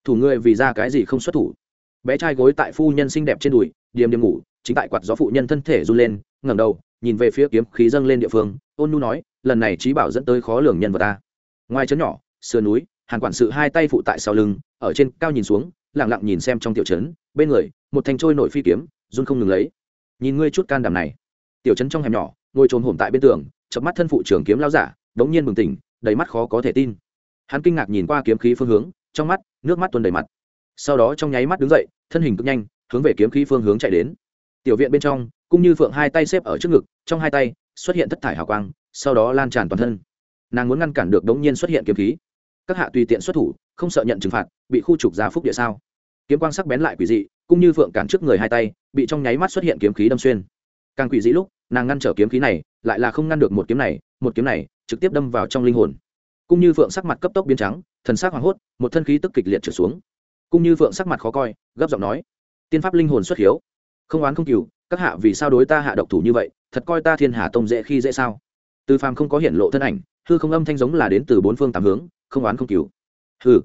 Thủ ngươi vì ra cái gì không xuất thủ? Bé trai gối tại phu nhân xinh đẹp trên đùi, điềm điềm ngủ, chính tại quạt gió phụ nhân thân thể run lên, ngẩng đầu, nhìn về phía kiếm khí dâng lên địa phương, ôn nu nói lần này trí bảo dẫn tới khó lường nhân vật ta. Ngoài chấn nhỏ, sườn núi hàn quản sự hai tay phụ tại sau lưng, ở trên cao nhìn xuống lẳng lặng nhìn xem trong tiểu trấn, bên người, một thanh trôi nổi phi kiếm, run không ngừng lấy. Nhìn ngươi chút can đảm này. Tiểu trấn trong hẻm nhỏ, ngồi trồn hổm tại bên tường chập mắt thân phụ trưởng kiếm lao giả bỗng nhiên bừng tỉnh, đầy mắt khó có thể tin. Hắn kinh ngạc nhìn qua kiếm khí phương hướng, trong mắt, nước mắt tuôn đầy mặt. Sau đó trong nháy mắt đứng dậy, thân hình cực nhanh, hướng về kiếm khí phương hướng chạy đến. Tiểu viện bên trong, cũng như phượng hai tay xếp ở trước ngực, trong hai tay xuất hiện thất thải hào quang sau đó lan tràn toàn thân. Nàng muốn ngăn cản được đống nhiên xuất hiện kiếm khí. Các hạ tùy tiện xuất thủ, không sợ nhận trừng phạt, bị khu trục ra phúc địa sao? Kiếm quang sắc bén lại quỷ dị, cũng như phượng cản trước người hai tay, bị trong nháy mắt xuất hiện kiếm khí đâm xuyên. Càng quỷ dị lúc, nàng ngăn trở kiếm khí này, lại là không ngăn được một kiếm này, một kiếm này, trực tiếp đâm vào trong linh hồn. Cũng như phượng sắc mặt cấp tốc biến trắng, thần sắc hoảng hốt, một thân khí tức kịch liệt trở xuống. Cũng như phượng sắc mặt khó coi, gấp giọng nói, tiên pháp linh hồn xuất hiếu. Không oán không cừu, các hạ vì sao đối ta hạ độc thủ như vậy, thật coi ta thiên hà tông dễ khi dễ sao? Từ phàm không có hiện lộ thân ảnh, hư không âm thanh giống là đến từ bốn phương tám hướng, không oán không cừu. Hư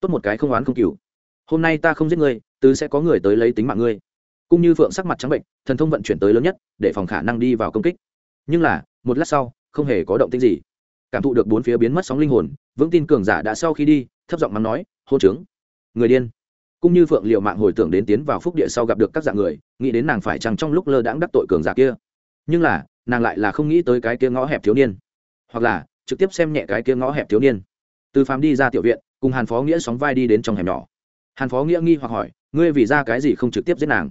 tốt một cái không oán không cừu. Hôm nay ta không giết ngươi, tứ sẽ có người tới lấy tính mạng ngươi. Cung như phượng sắc mặt trắng bệnh, thần thông vận chuyển tới lớn nhất, để phòng khả năng đi vào công kích. Nhưng là, một lát sau, không hề có động tĩnh gì. Cảm thụ được bốn phía biến mất sóng linh hồn, vững tin cường giả đã sau khi đi, thấp giọng mắng nói hô trướng, người điên. Cũng như phượng liệu mạng hồi tưởng đến tiến vào phúc địa sau gặp được các dạng người, nghĩ đến nàng phải chăng trong lúc lơ đãng đắc tội cường giả kia. Nhưng là nàng lại là không nghĩ tới cái kia ngõ hẹp thiếu niên. Hoặc là, trực tiếp xem nhẹ cái kia ngõ hẹp thiếu niên. Từ phàm đi ra tiểu viện, cùng hàn phó nghĩa sóng vai đi đến trong hẻm nhỏ. Hàn phó nghĩa nghi hoặc hỏi, ngươi vì ra cái gì không trực tiếp giết nàng?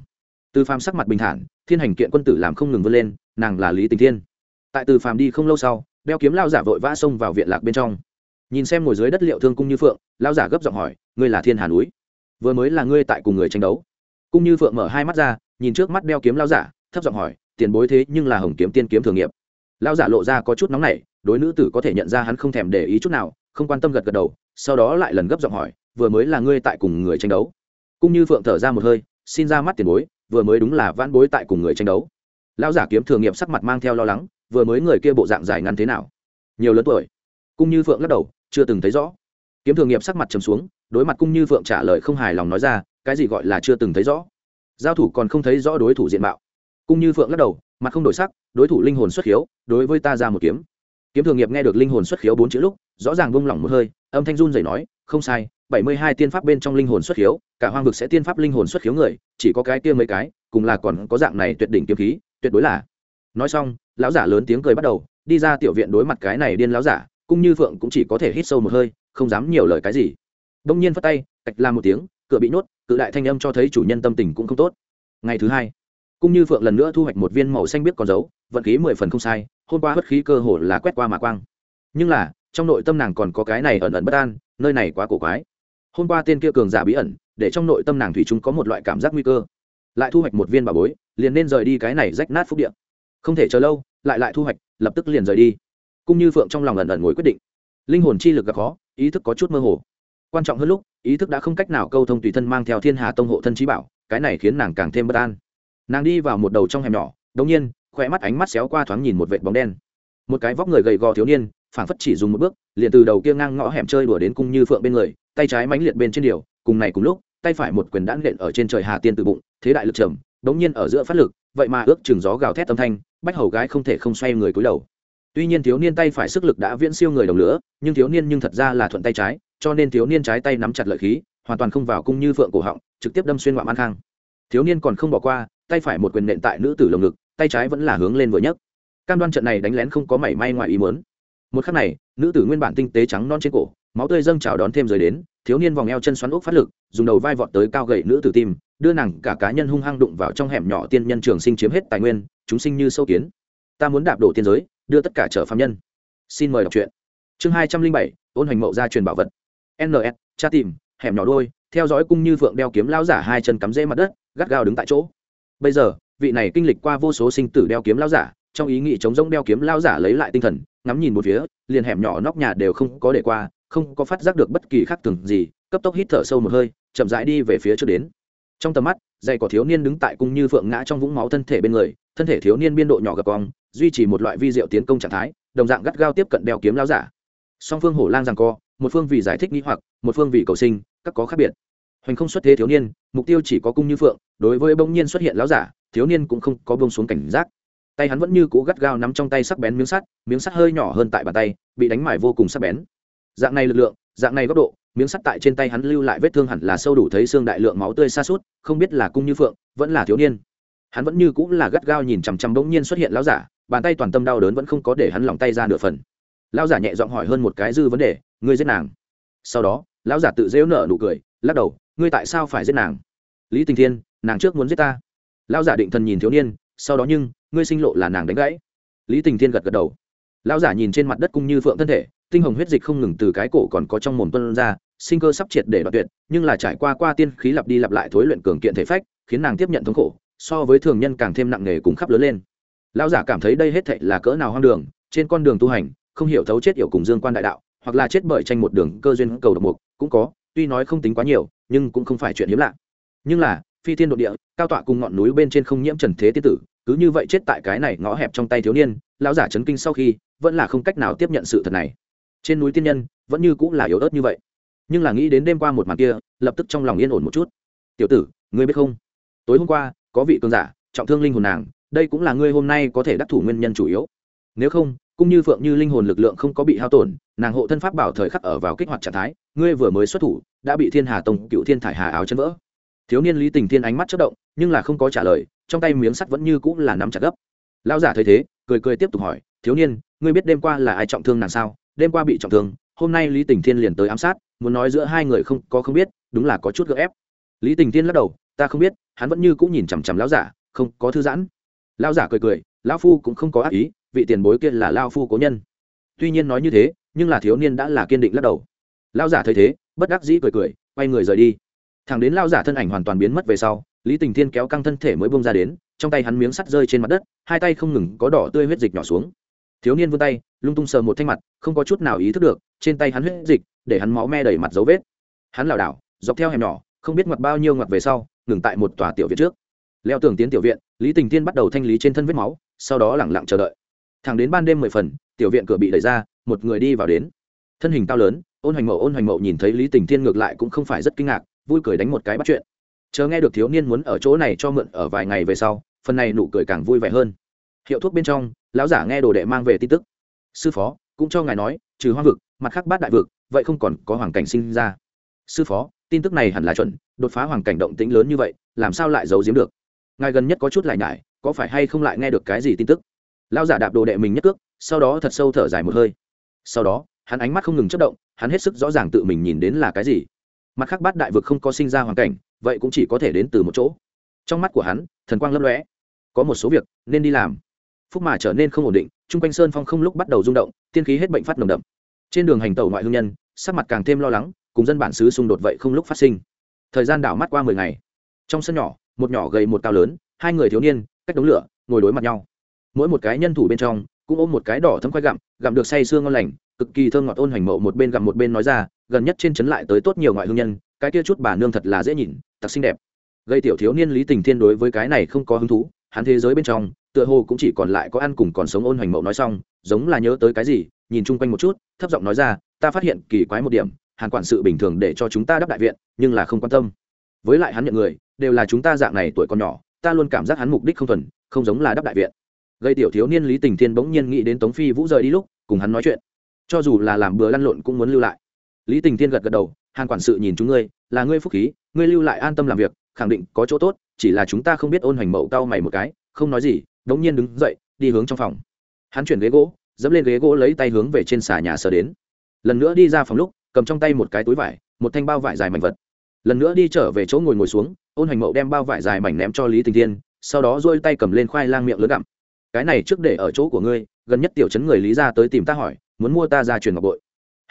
Từ phàm sắc mặt bình thản, thiên hành kiện quân tử làm không ngừng vươn lên, nàng là lý tình thiên. Tại từ phàm đi không lâu sau, đeo kiếm lao giả vội vã xông vào viện lạc bên trong. Nhìn xem ngồi dưới đất liệu thương cung như phượng lao giả gấp giọng hỏi, ngươi là thiên hà núi? Vừa mới là ngươi tại cùng người tranh đấu. Cung như phượng mở hai mắt ra, nhìn trước mắt đeo kiếm lao giả, thấp giọng hỏi tiền bối thế nhưng là hồng kiếm tiên kiếm thường nghiệp. Lão giả lộ ra có chút nóng nảy, đối nữ tử có thể nhận ra hắn không thèm để ý chút nào, không quan tâm gật gật đầu, sau đó lại lần gấp giọng hỏi, vừa mới là ngươi tại cùng người tranh đấu? Cũng như phượng thở ra một hơi, xin ra mắt tiền bối, vừa mới đúng là vãn bối tại cùng người tranh đấu. Lão giả kiếm thường nghiệp sắc mặt mang theo lo lắng, vừa mới người kia bộ dạng dài ngắn thế nào? Nhiều lớn tuổi. Cũng như phượng lắc đầu, chưa từng thấy rõ. Kiếm thường nghiệp sắc mặt trầm xuống, đối mặt cung như phượng trả lời không hài lòng nói ra, cái gì gọi là chưa từng thấy rõ? Giao thủ còn không thấy rõ đối thủ diện mạo cung như phượng lắc đầu, mặt không đổi sắc, đối thủ linh hồn xuất khiếu, đối với ta ra một kiếm. Kiếm thường nghiệp nghe được linh hồn xuất khiếu bốn chữ lúc, rõ ràng bông lỏng một hơi, âm thanh run dày nói, không sai, bảy mươi hai tiên pháp bên trong linh hồn xuất khiếu, cả hoang vực sẽ tiên pháp linh hồn xuất khiếu người, chỉ có cái kia mấy cái, cùng là còn có dạng này tuyệt đỉnh kiếm khí, tuyệt đối là. Nói xong, lão giả lớn tiếng cười bắt đầu, đi ra tiểu viện đối mặt cái này điên lão giả, cung như phượng cũng chỉ có thể hít sâu một hơi, không dám nhiều lời cái gì. Bỗng nhiên phất tay, cạch la một tiếng, cửa bị nhốt, cự đại thanh âm cho thấy chủ nhân tâm tình cũng không tốt. Ngày thứ hai cũng như phượng lần nữa thu hoạch một viên màu xanh biết còn dấu, vận khí mười phần không sai, hôm qua hất khí cơ hồ là quét qua mà quang. Nhưng là, trong nội tâm nàng còn có cái này ẩn ẩn bất an, nơi này quá cổ quái. Hôm qua tên kia cường giả bí ẩn, để trong nội tâm nàng thủy chung có một loại cảm giác nguy cơ. Lại thu hoạch một viên bà bối, liền nên rời đi cái này rách nát phúc điện không thể chờ lâu, lại lại thu hoạch, lập tức liền rời đi. Cũng như phượng trong lòng ẩn ẩn ngồi quyết định. Linh hồn chi lực gặp khó, ý thức có chút mơ hồ. Quan trọng hơn lúc, ý thức đã không cách nào câu thông tùy thân mang theo thiên hà tông hộ thân trí bảo, cái này khiến nàng càng thêm bất an nàng đi vào một đầu trong hẻm nhỏ đống nhiên khỏe mắt ánh mắt xéo qua thoáng nhìn một vệt bóng đen. Một cái vóc người gầy gò thiếu niên, phảng phất chỉ dùng một bước, liền từ đầu kia ngang ngõ hẻm chơi đùa đến cung như phượng bên người, tay trái mánh liệt bên trên điều, cùng này cùng lúc, tay phải một quyền đãn nện ở trên trời hà tiên từ bụng, thế đại lực trầm đống nhiên ở giữa phát lực, vậy mà ước chừng gió gào thét âm thanh, bách hầu gái không thể không xoay người cúi đầu. Tuy nhiên thiếu niên tay phải sức lực đã viễn siêu người đồng lửa, nhưng thiếu niên nhưng thật ra là thuận tay trái, cho nên thiếu niên trái tay nắm chặt lợi khí, hoàn toàn không vào cung như phượng cổ họng, trực tiếp đâm xuyên ngoạm an khang thiếu niên còn không bỏ qua, tay phải một quyền nện tại nữ tử lồng ngực, tay trái vẫn là hướng lên vừa nhấc. Cam đoan trận này đánh lén không có mảy may ngoài ý muốn. Một khắc này, nữ tử nguyên bản tinh tế trắng non trên cổ, máu tươi dâng trào đón thêm rồi đến, thiếu niên vòng eo chân xoắn ốc phát lực, dùng đầu vai vọt tới cao gậy nữ tử tim, đưa nàng cả cá nhân hung hăng đụng vào trong hẻm nhỏ tiên nhân trường sinh chiếm hết tài nguyên, chúng sinh như sâu kiến. Ta muốn đạp đổ tiên giới, đưa tất cả trở phạm nhân. Xin mời đọc truyện. Chương hai trăm linh bảy, ôn hoành mậu gia truyền bảo vật. Ns cha tìm, hẻm nhỏ đôi theo dõi cung như phượng đeo kiếm lao giả hai chân cắm rễ mặt đất gắt gao đứng tại chỗ. Bây giờ, vị này kinh lịch qua vô số sinh tử đeo kiếm lao giả, trong ý nghĩ chống rông đeo kiếm lao giả lấy lại tinh thần, ngắm nhìn một phía, liền hẻm nhỏ nóc nhà đều không có để qua, không có phát giác được bất kỳ khác thường gì, cấp tốc hít thở sâu một hơi, chậm rãi đi về phía trước đến. Trong tầm mắt, dày của thiếu niên đứng tại cung như phượng ngã trong vũng máu thân thể bên người, thân thể thiếu niên biên độ nhỏ gập cong, duy trì một loại vi diệu tiến công trạng thái, đồng dạng gắt gao tiếp cận đeo kiếm lao giả. Song phương hổ lang rằng co, một phương vì giải thích nghĩ hoặc, một phương vì cầu sinh, các có khác biệt hoành không xuất thế thiếu niên, mục tiêu chỉ có cung như phượng, đối với bỗng nhiên xuất hiện lão giả, thiếu niên cũng không có bông xuống cảnh giác. Tay hắn vẫn như cũ gắt gao nắm trong tay sắc bén miếng sắt miếng sắt hơi nhỏ hơn tại bàn tay, bị đánh mải vô cùng sắc bén. Dạng này lực lượng, dạng này góc độ, miếng sắt tại trên tay hắn lưu lại vết thương hẳn là sâu đủ thấy xương đại lượng máu tươi xa suốt không biết là cung như phượng, vẫn là thiếu niên. Hắn vẫn như cũng là gắt gao nhìn chằm chằm bỗng nhiên xuất hiện lão giả, bàn tay toàn tâm đau đớn vẫn không có để hắn lòng tay ra nửa phần. Lão giả nhẹ giọng hỏi hơn một cái dư vấn đề, ngươi giết nàng? Sau đó, lão giả tự dễu nở nụ cười, lắc đầu ngươi tại sao phải giết nàng? Lý tình thiên, nàng trước muốn giết ta. Lão giả định thần nhìn thiếu niên, sau đó nhưng, ngươi sinh lộ là nàng đánh gãy. Lý tình thiên gật gật đầu. Lão giả nhìn trên mặt đất cung như phượng thân thể, tinh hồng huyết dịch không ngừng từ cái cổ còn có trong mồm tuân ra, sinh cơ sắp triệt để đoạt tuyệt, nhưng là trải qua qua tiên khí lặp đi lặp lại thối luyện cường kiện thể phách, khiến nàng tiếp nhận thống khổ, so với thường nhân càng thêm nặng nề cùng khắp lớn lên. Lão giả cảm thấy đây hết thệ là cỡ nào hoang đường, trên con đường tu hành, không hiểu thấu chết yểu cùng dương quan đại đạo, hoặc là chết bởi tranh một đường cơ duyên cầu độc mục, cũng có tuy nói không tính quá nhiều, nhưng cũng không phải chuyện hiếm lạ. Nhưng là, phi thiên đ ộ địa, cao tọa cùng ngọn núi bên trên không nhiễm trần thế tiết tử, cứ như vậy chết tại cái này ngõ hẹp trong tay thiếu niên, lão giả chấn kinh sau khi, vẫn là không cách nào tiếp nhận sự thật này. Trên núi tiên nhân, vẫn như cũng là yếu ớt như vậy. Nhưng là nghĩ đến đêm qua một màn kia, lập tức trong lòng yên ổn một chút. Tiểu tử, ngươi biết không? Tối hôm qua, có vị cường giả, trọng thương linh hồn nàng, đây cũng là ngươi hôm nay có thể đắc thủ nguyên nhân chủ yếu nếu không, cũng như phượng như linh hồn lực lượng không có bị hao tổn, nàng hộ thân pháp bảo thời khắc ở vào kích hoạt trạng thái, ngươi vừa mới xuất thủ, đã bị thiên hà tông cựu thiên thải hà áo chân vỡ. Thiếu niên lý tình thiên ánh mắt chất động, nhưng là không có trả lời, trong tay miếng sắt vẫn như cũng là nắm chặt gấp. Lão giả thấy thế, cười cười tiếp tục hỏi, thiếu niên, ngươi biết đêm qua là ai trọng thương nàng sao? Đêm qua bị trọng thương, hôm nay lý tình thiên liền tới ám sát, muốn nói giữa hai người không có không biết, đúng là có chút gợ ép. Lý tình thiên lắc đầu, ta không biết, hắn vẫn như cũng nhìn chằm chằm lão giả, không có thư giãn. Lão giả cười cười, lão phu cũng không có ác ý vị tiền bối kia là lao phu cố nhân. Tuy nhiên nói như thế, nhưng là thiếu niên đã là kiên định lắc đầu. Lão giả thấy thế, bất đắc dĩ cười cười, quay người rời đi. Thẳng đến lao giả thân ảnh hoàn toàn biến mất về sau, lý tình thiên kéo căng thân thể mới bông ra đến, trong tay hắn miếng sắt rơi trên mặt đất, hai tay không ngừng có đỏ tươi huyết dịch nhỏ xuống. Thiếu niên vươn tay, lung tung sờ một thanh mặt, không có chút nào ý thức được, trên tay hắn huyết dịch, để hắn máu me đầy mặt dấu vết. Hắn lảo đảo, dọc theo hẻm nhỏ, không biết ngoặt bao nhiêu ngoặt về sau, ngừng tại một tòa tiểu viện trước. Leo tường tiến tiểu viện, lý tình thiên bắt đầu thanh lý trên thân vết máu, sau đó lẳng lặng chờ đợi thẳng đến ban đêm mười phần, tiểu viện cửa bị đẩy ra, một người đi vào đến. Thân hình cao lớn, ôn hoành mậu ôn hoành mậu nhìn thấy lý tình thiên ngược lại cũng không phải rất kinh ngạc, vui cười đánh một cái bắt chuyện. Chờ nghe được thiếu niên muốn ở chỗ này cho mượn ở vài ngày về sau, phần này nụ cười càng vui vẻ hơn. Hiệu thuốc bên trong, lão giả nghe đồ đệ mang về tin tức. Sư phó, cũng cho ngài nói, trừ hoa vực, mặt khác bát đại vực, vậy không còn có hoàng cảnh sinh ra. Sư phó, tin tức này hẳn là chuẩn, đột phá hoàng cảnh động tĩnh lớn như vậy, làm sao lại giấu giếm được? Ngài gần nhất có chút lại nhải, có phải hay không lại nghe được cái gì tin tức? Lão giả đạp đồ đệ mình nhất cước, sau đó thật sâu thở dài một hơi. Sau đó, hắn ánh mắt không ngừng chất động, hắn hết sức rõ ràng tự mình nhìn đến là cái gì. Mặt khác bát đại vực không có sinh ra hoàn cảnh, vậy cũng chỉ có thể đến từ một chỗ. Trong mắt của hắn, thần quang lấp lóe. Có một số việc, nên đi làm. Phúc mà trở nên không ổn định, chung quanh sơn phong không lúc bắt đầu rung động, tiên khí hết bệnh phát nồng đậm. Trên đường hành tàu ngoại hương nhân, sắc mặt càng thêm lo lắng, cùng dân bản xứ xung đột vậy không lúc phát sinh. Thời gian đảo mắt qua mười ngày. Trong sân nhỏ, một nhỏ gầy một cao lớn, hai người thiếu niên, cách đống lửa, ngồi đối mặt nhau mỗi một cái nhân thủ bên trong, cũng ôm một cái đỏ thấm khoai gặm gặm được say sương ngon lành, cực kỳ thơm ngọt ôn hoành mậu một bên gặm một bên nói ra, gần nhất trên trấn lại tới tốt nhiều ngoại hương nhân, cái kia chút bà nương thật là dễ nhìn, thật xinh đẹp. Gây tiểu thiếu niên lý tình thiên đối với cái này không có hứng thú, hắn thế giới bên trong, tựa hồ cũng chỉ còn lại có ăn cùng còn sống ôn hoành mậu nói xong, giống là nhớ tới cái gì, nhìn chung quanh một chút, thấp giọng nói ra, ta phát hiện kỳ quái một điểm, hàn quản sự bình thường để cho chúng ta đắp đại viện, nhưng là không quan tâm. Với lại hắn nhận người, đều là chúng ta dạng này tuổi còn nhỏ, ta luôn cảm giác hắn mục đích không thuần, không giống là đắp đại viện gây tiểu thiếu niên lý tình thiên bỗng nhiên nghĩ đến tống phi vũ rời đi lúc, cùng hắn nói chuyện. Cho dù là làm bừa lăn lộn cũng muốn lưu lại. Lý tình thiên gật gật đầu hàng quản sự nhìn chúng ngươi, là ngươi phúc khí, ngươi lưu lại an tâm làm việc, khẳng định có chỗ tốt, chỉ là chúng ta không biết ôn hoành mậu cao mày một cái, không nói gì. Đống nhiên đứng dậy, đi hướng trong phòng. Hắn chuyển ghế gỗ, dẫm lên ghế gỗ lấy tay hướng về trên xà nhà sờ đến. Lần nữa đi ra phòng lúc, cầm trong tay một cái túi vải, một thanh bao vải dài mảnh vật. Lần nữa đi trở về chỗ ngồi ngồi xuống, ôn hoành mậu đem bao vải dài mảnh ném cho lý tình thiên, sau đó dôi tay cầm lên khoai lang miệng lớn gặm cái này trước để ở chỗ của ngươi, gần nhất tiểu chấn người lý ra tới tìm ta hỏi, muốn mua ta ra truyền ngọc bội.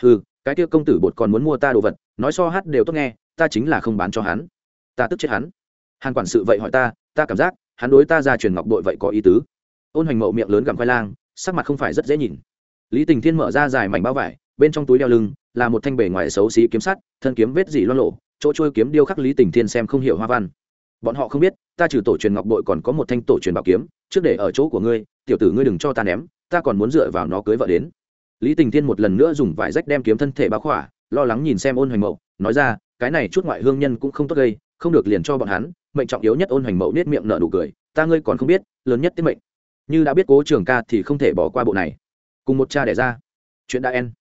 Ừ cái kia công tử bột còn muốn mua ta đồ vật, nói so hát đều tốt nghe, ta chính là không bán cho hắn. Ta tức chết hắn. Hàn quản sự vậy hỏi ta ta cảm giác, hắn đối ta ra truyền ngọc bội vậy có ý tứ. Ôn hoành mậu miệng lớn gặm khoai lang, sắc mặt không phải rất dễ nhìn. Lý tình thiên mở ra dài mảnh bao vải, bên trong túi đeo lưng, là một thanh bể ngoài xấu xí kiếm sắt, thân kiếm vết dỉ loan lộ chỗ trôi kiếm điêu khắc lý tình thiên xem không hiểu hoa văn. Bọn họ không biết ta trừ tổ truyền ngọc bội còn có một thanh tổ truyền bảo kiếm, trước để ở chỗ của ngươi, tiểu tử ngươi đừng cho ta ném, ta còn muốn dựa vào nó cưới vợ đến. Lý tình thiên một lần nữa dùng vải rách đem kiếm thân thể báo khỏa, lo lắng nhìn xem ôn hoành mậu, nói ra, cái này chút ngoại hương nhân cũng không tốt gây, không được liền cho bọn hắn, mệnh trọng yếu nhất ôn hoành mậu nết miệng nở nụ cười, ta ngươi còn không biết, lớn nhất tiết mệnh. Như đã biết cố trường ca thì không thể bỏ qua bộ này. Cùng một cha đẻ ra. Chuyện đã en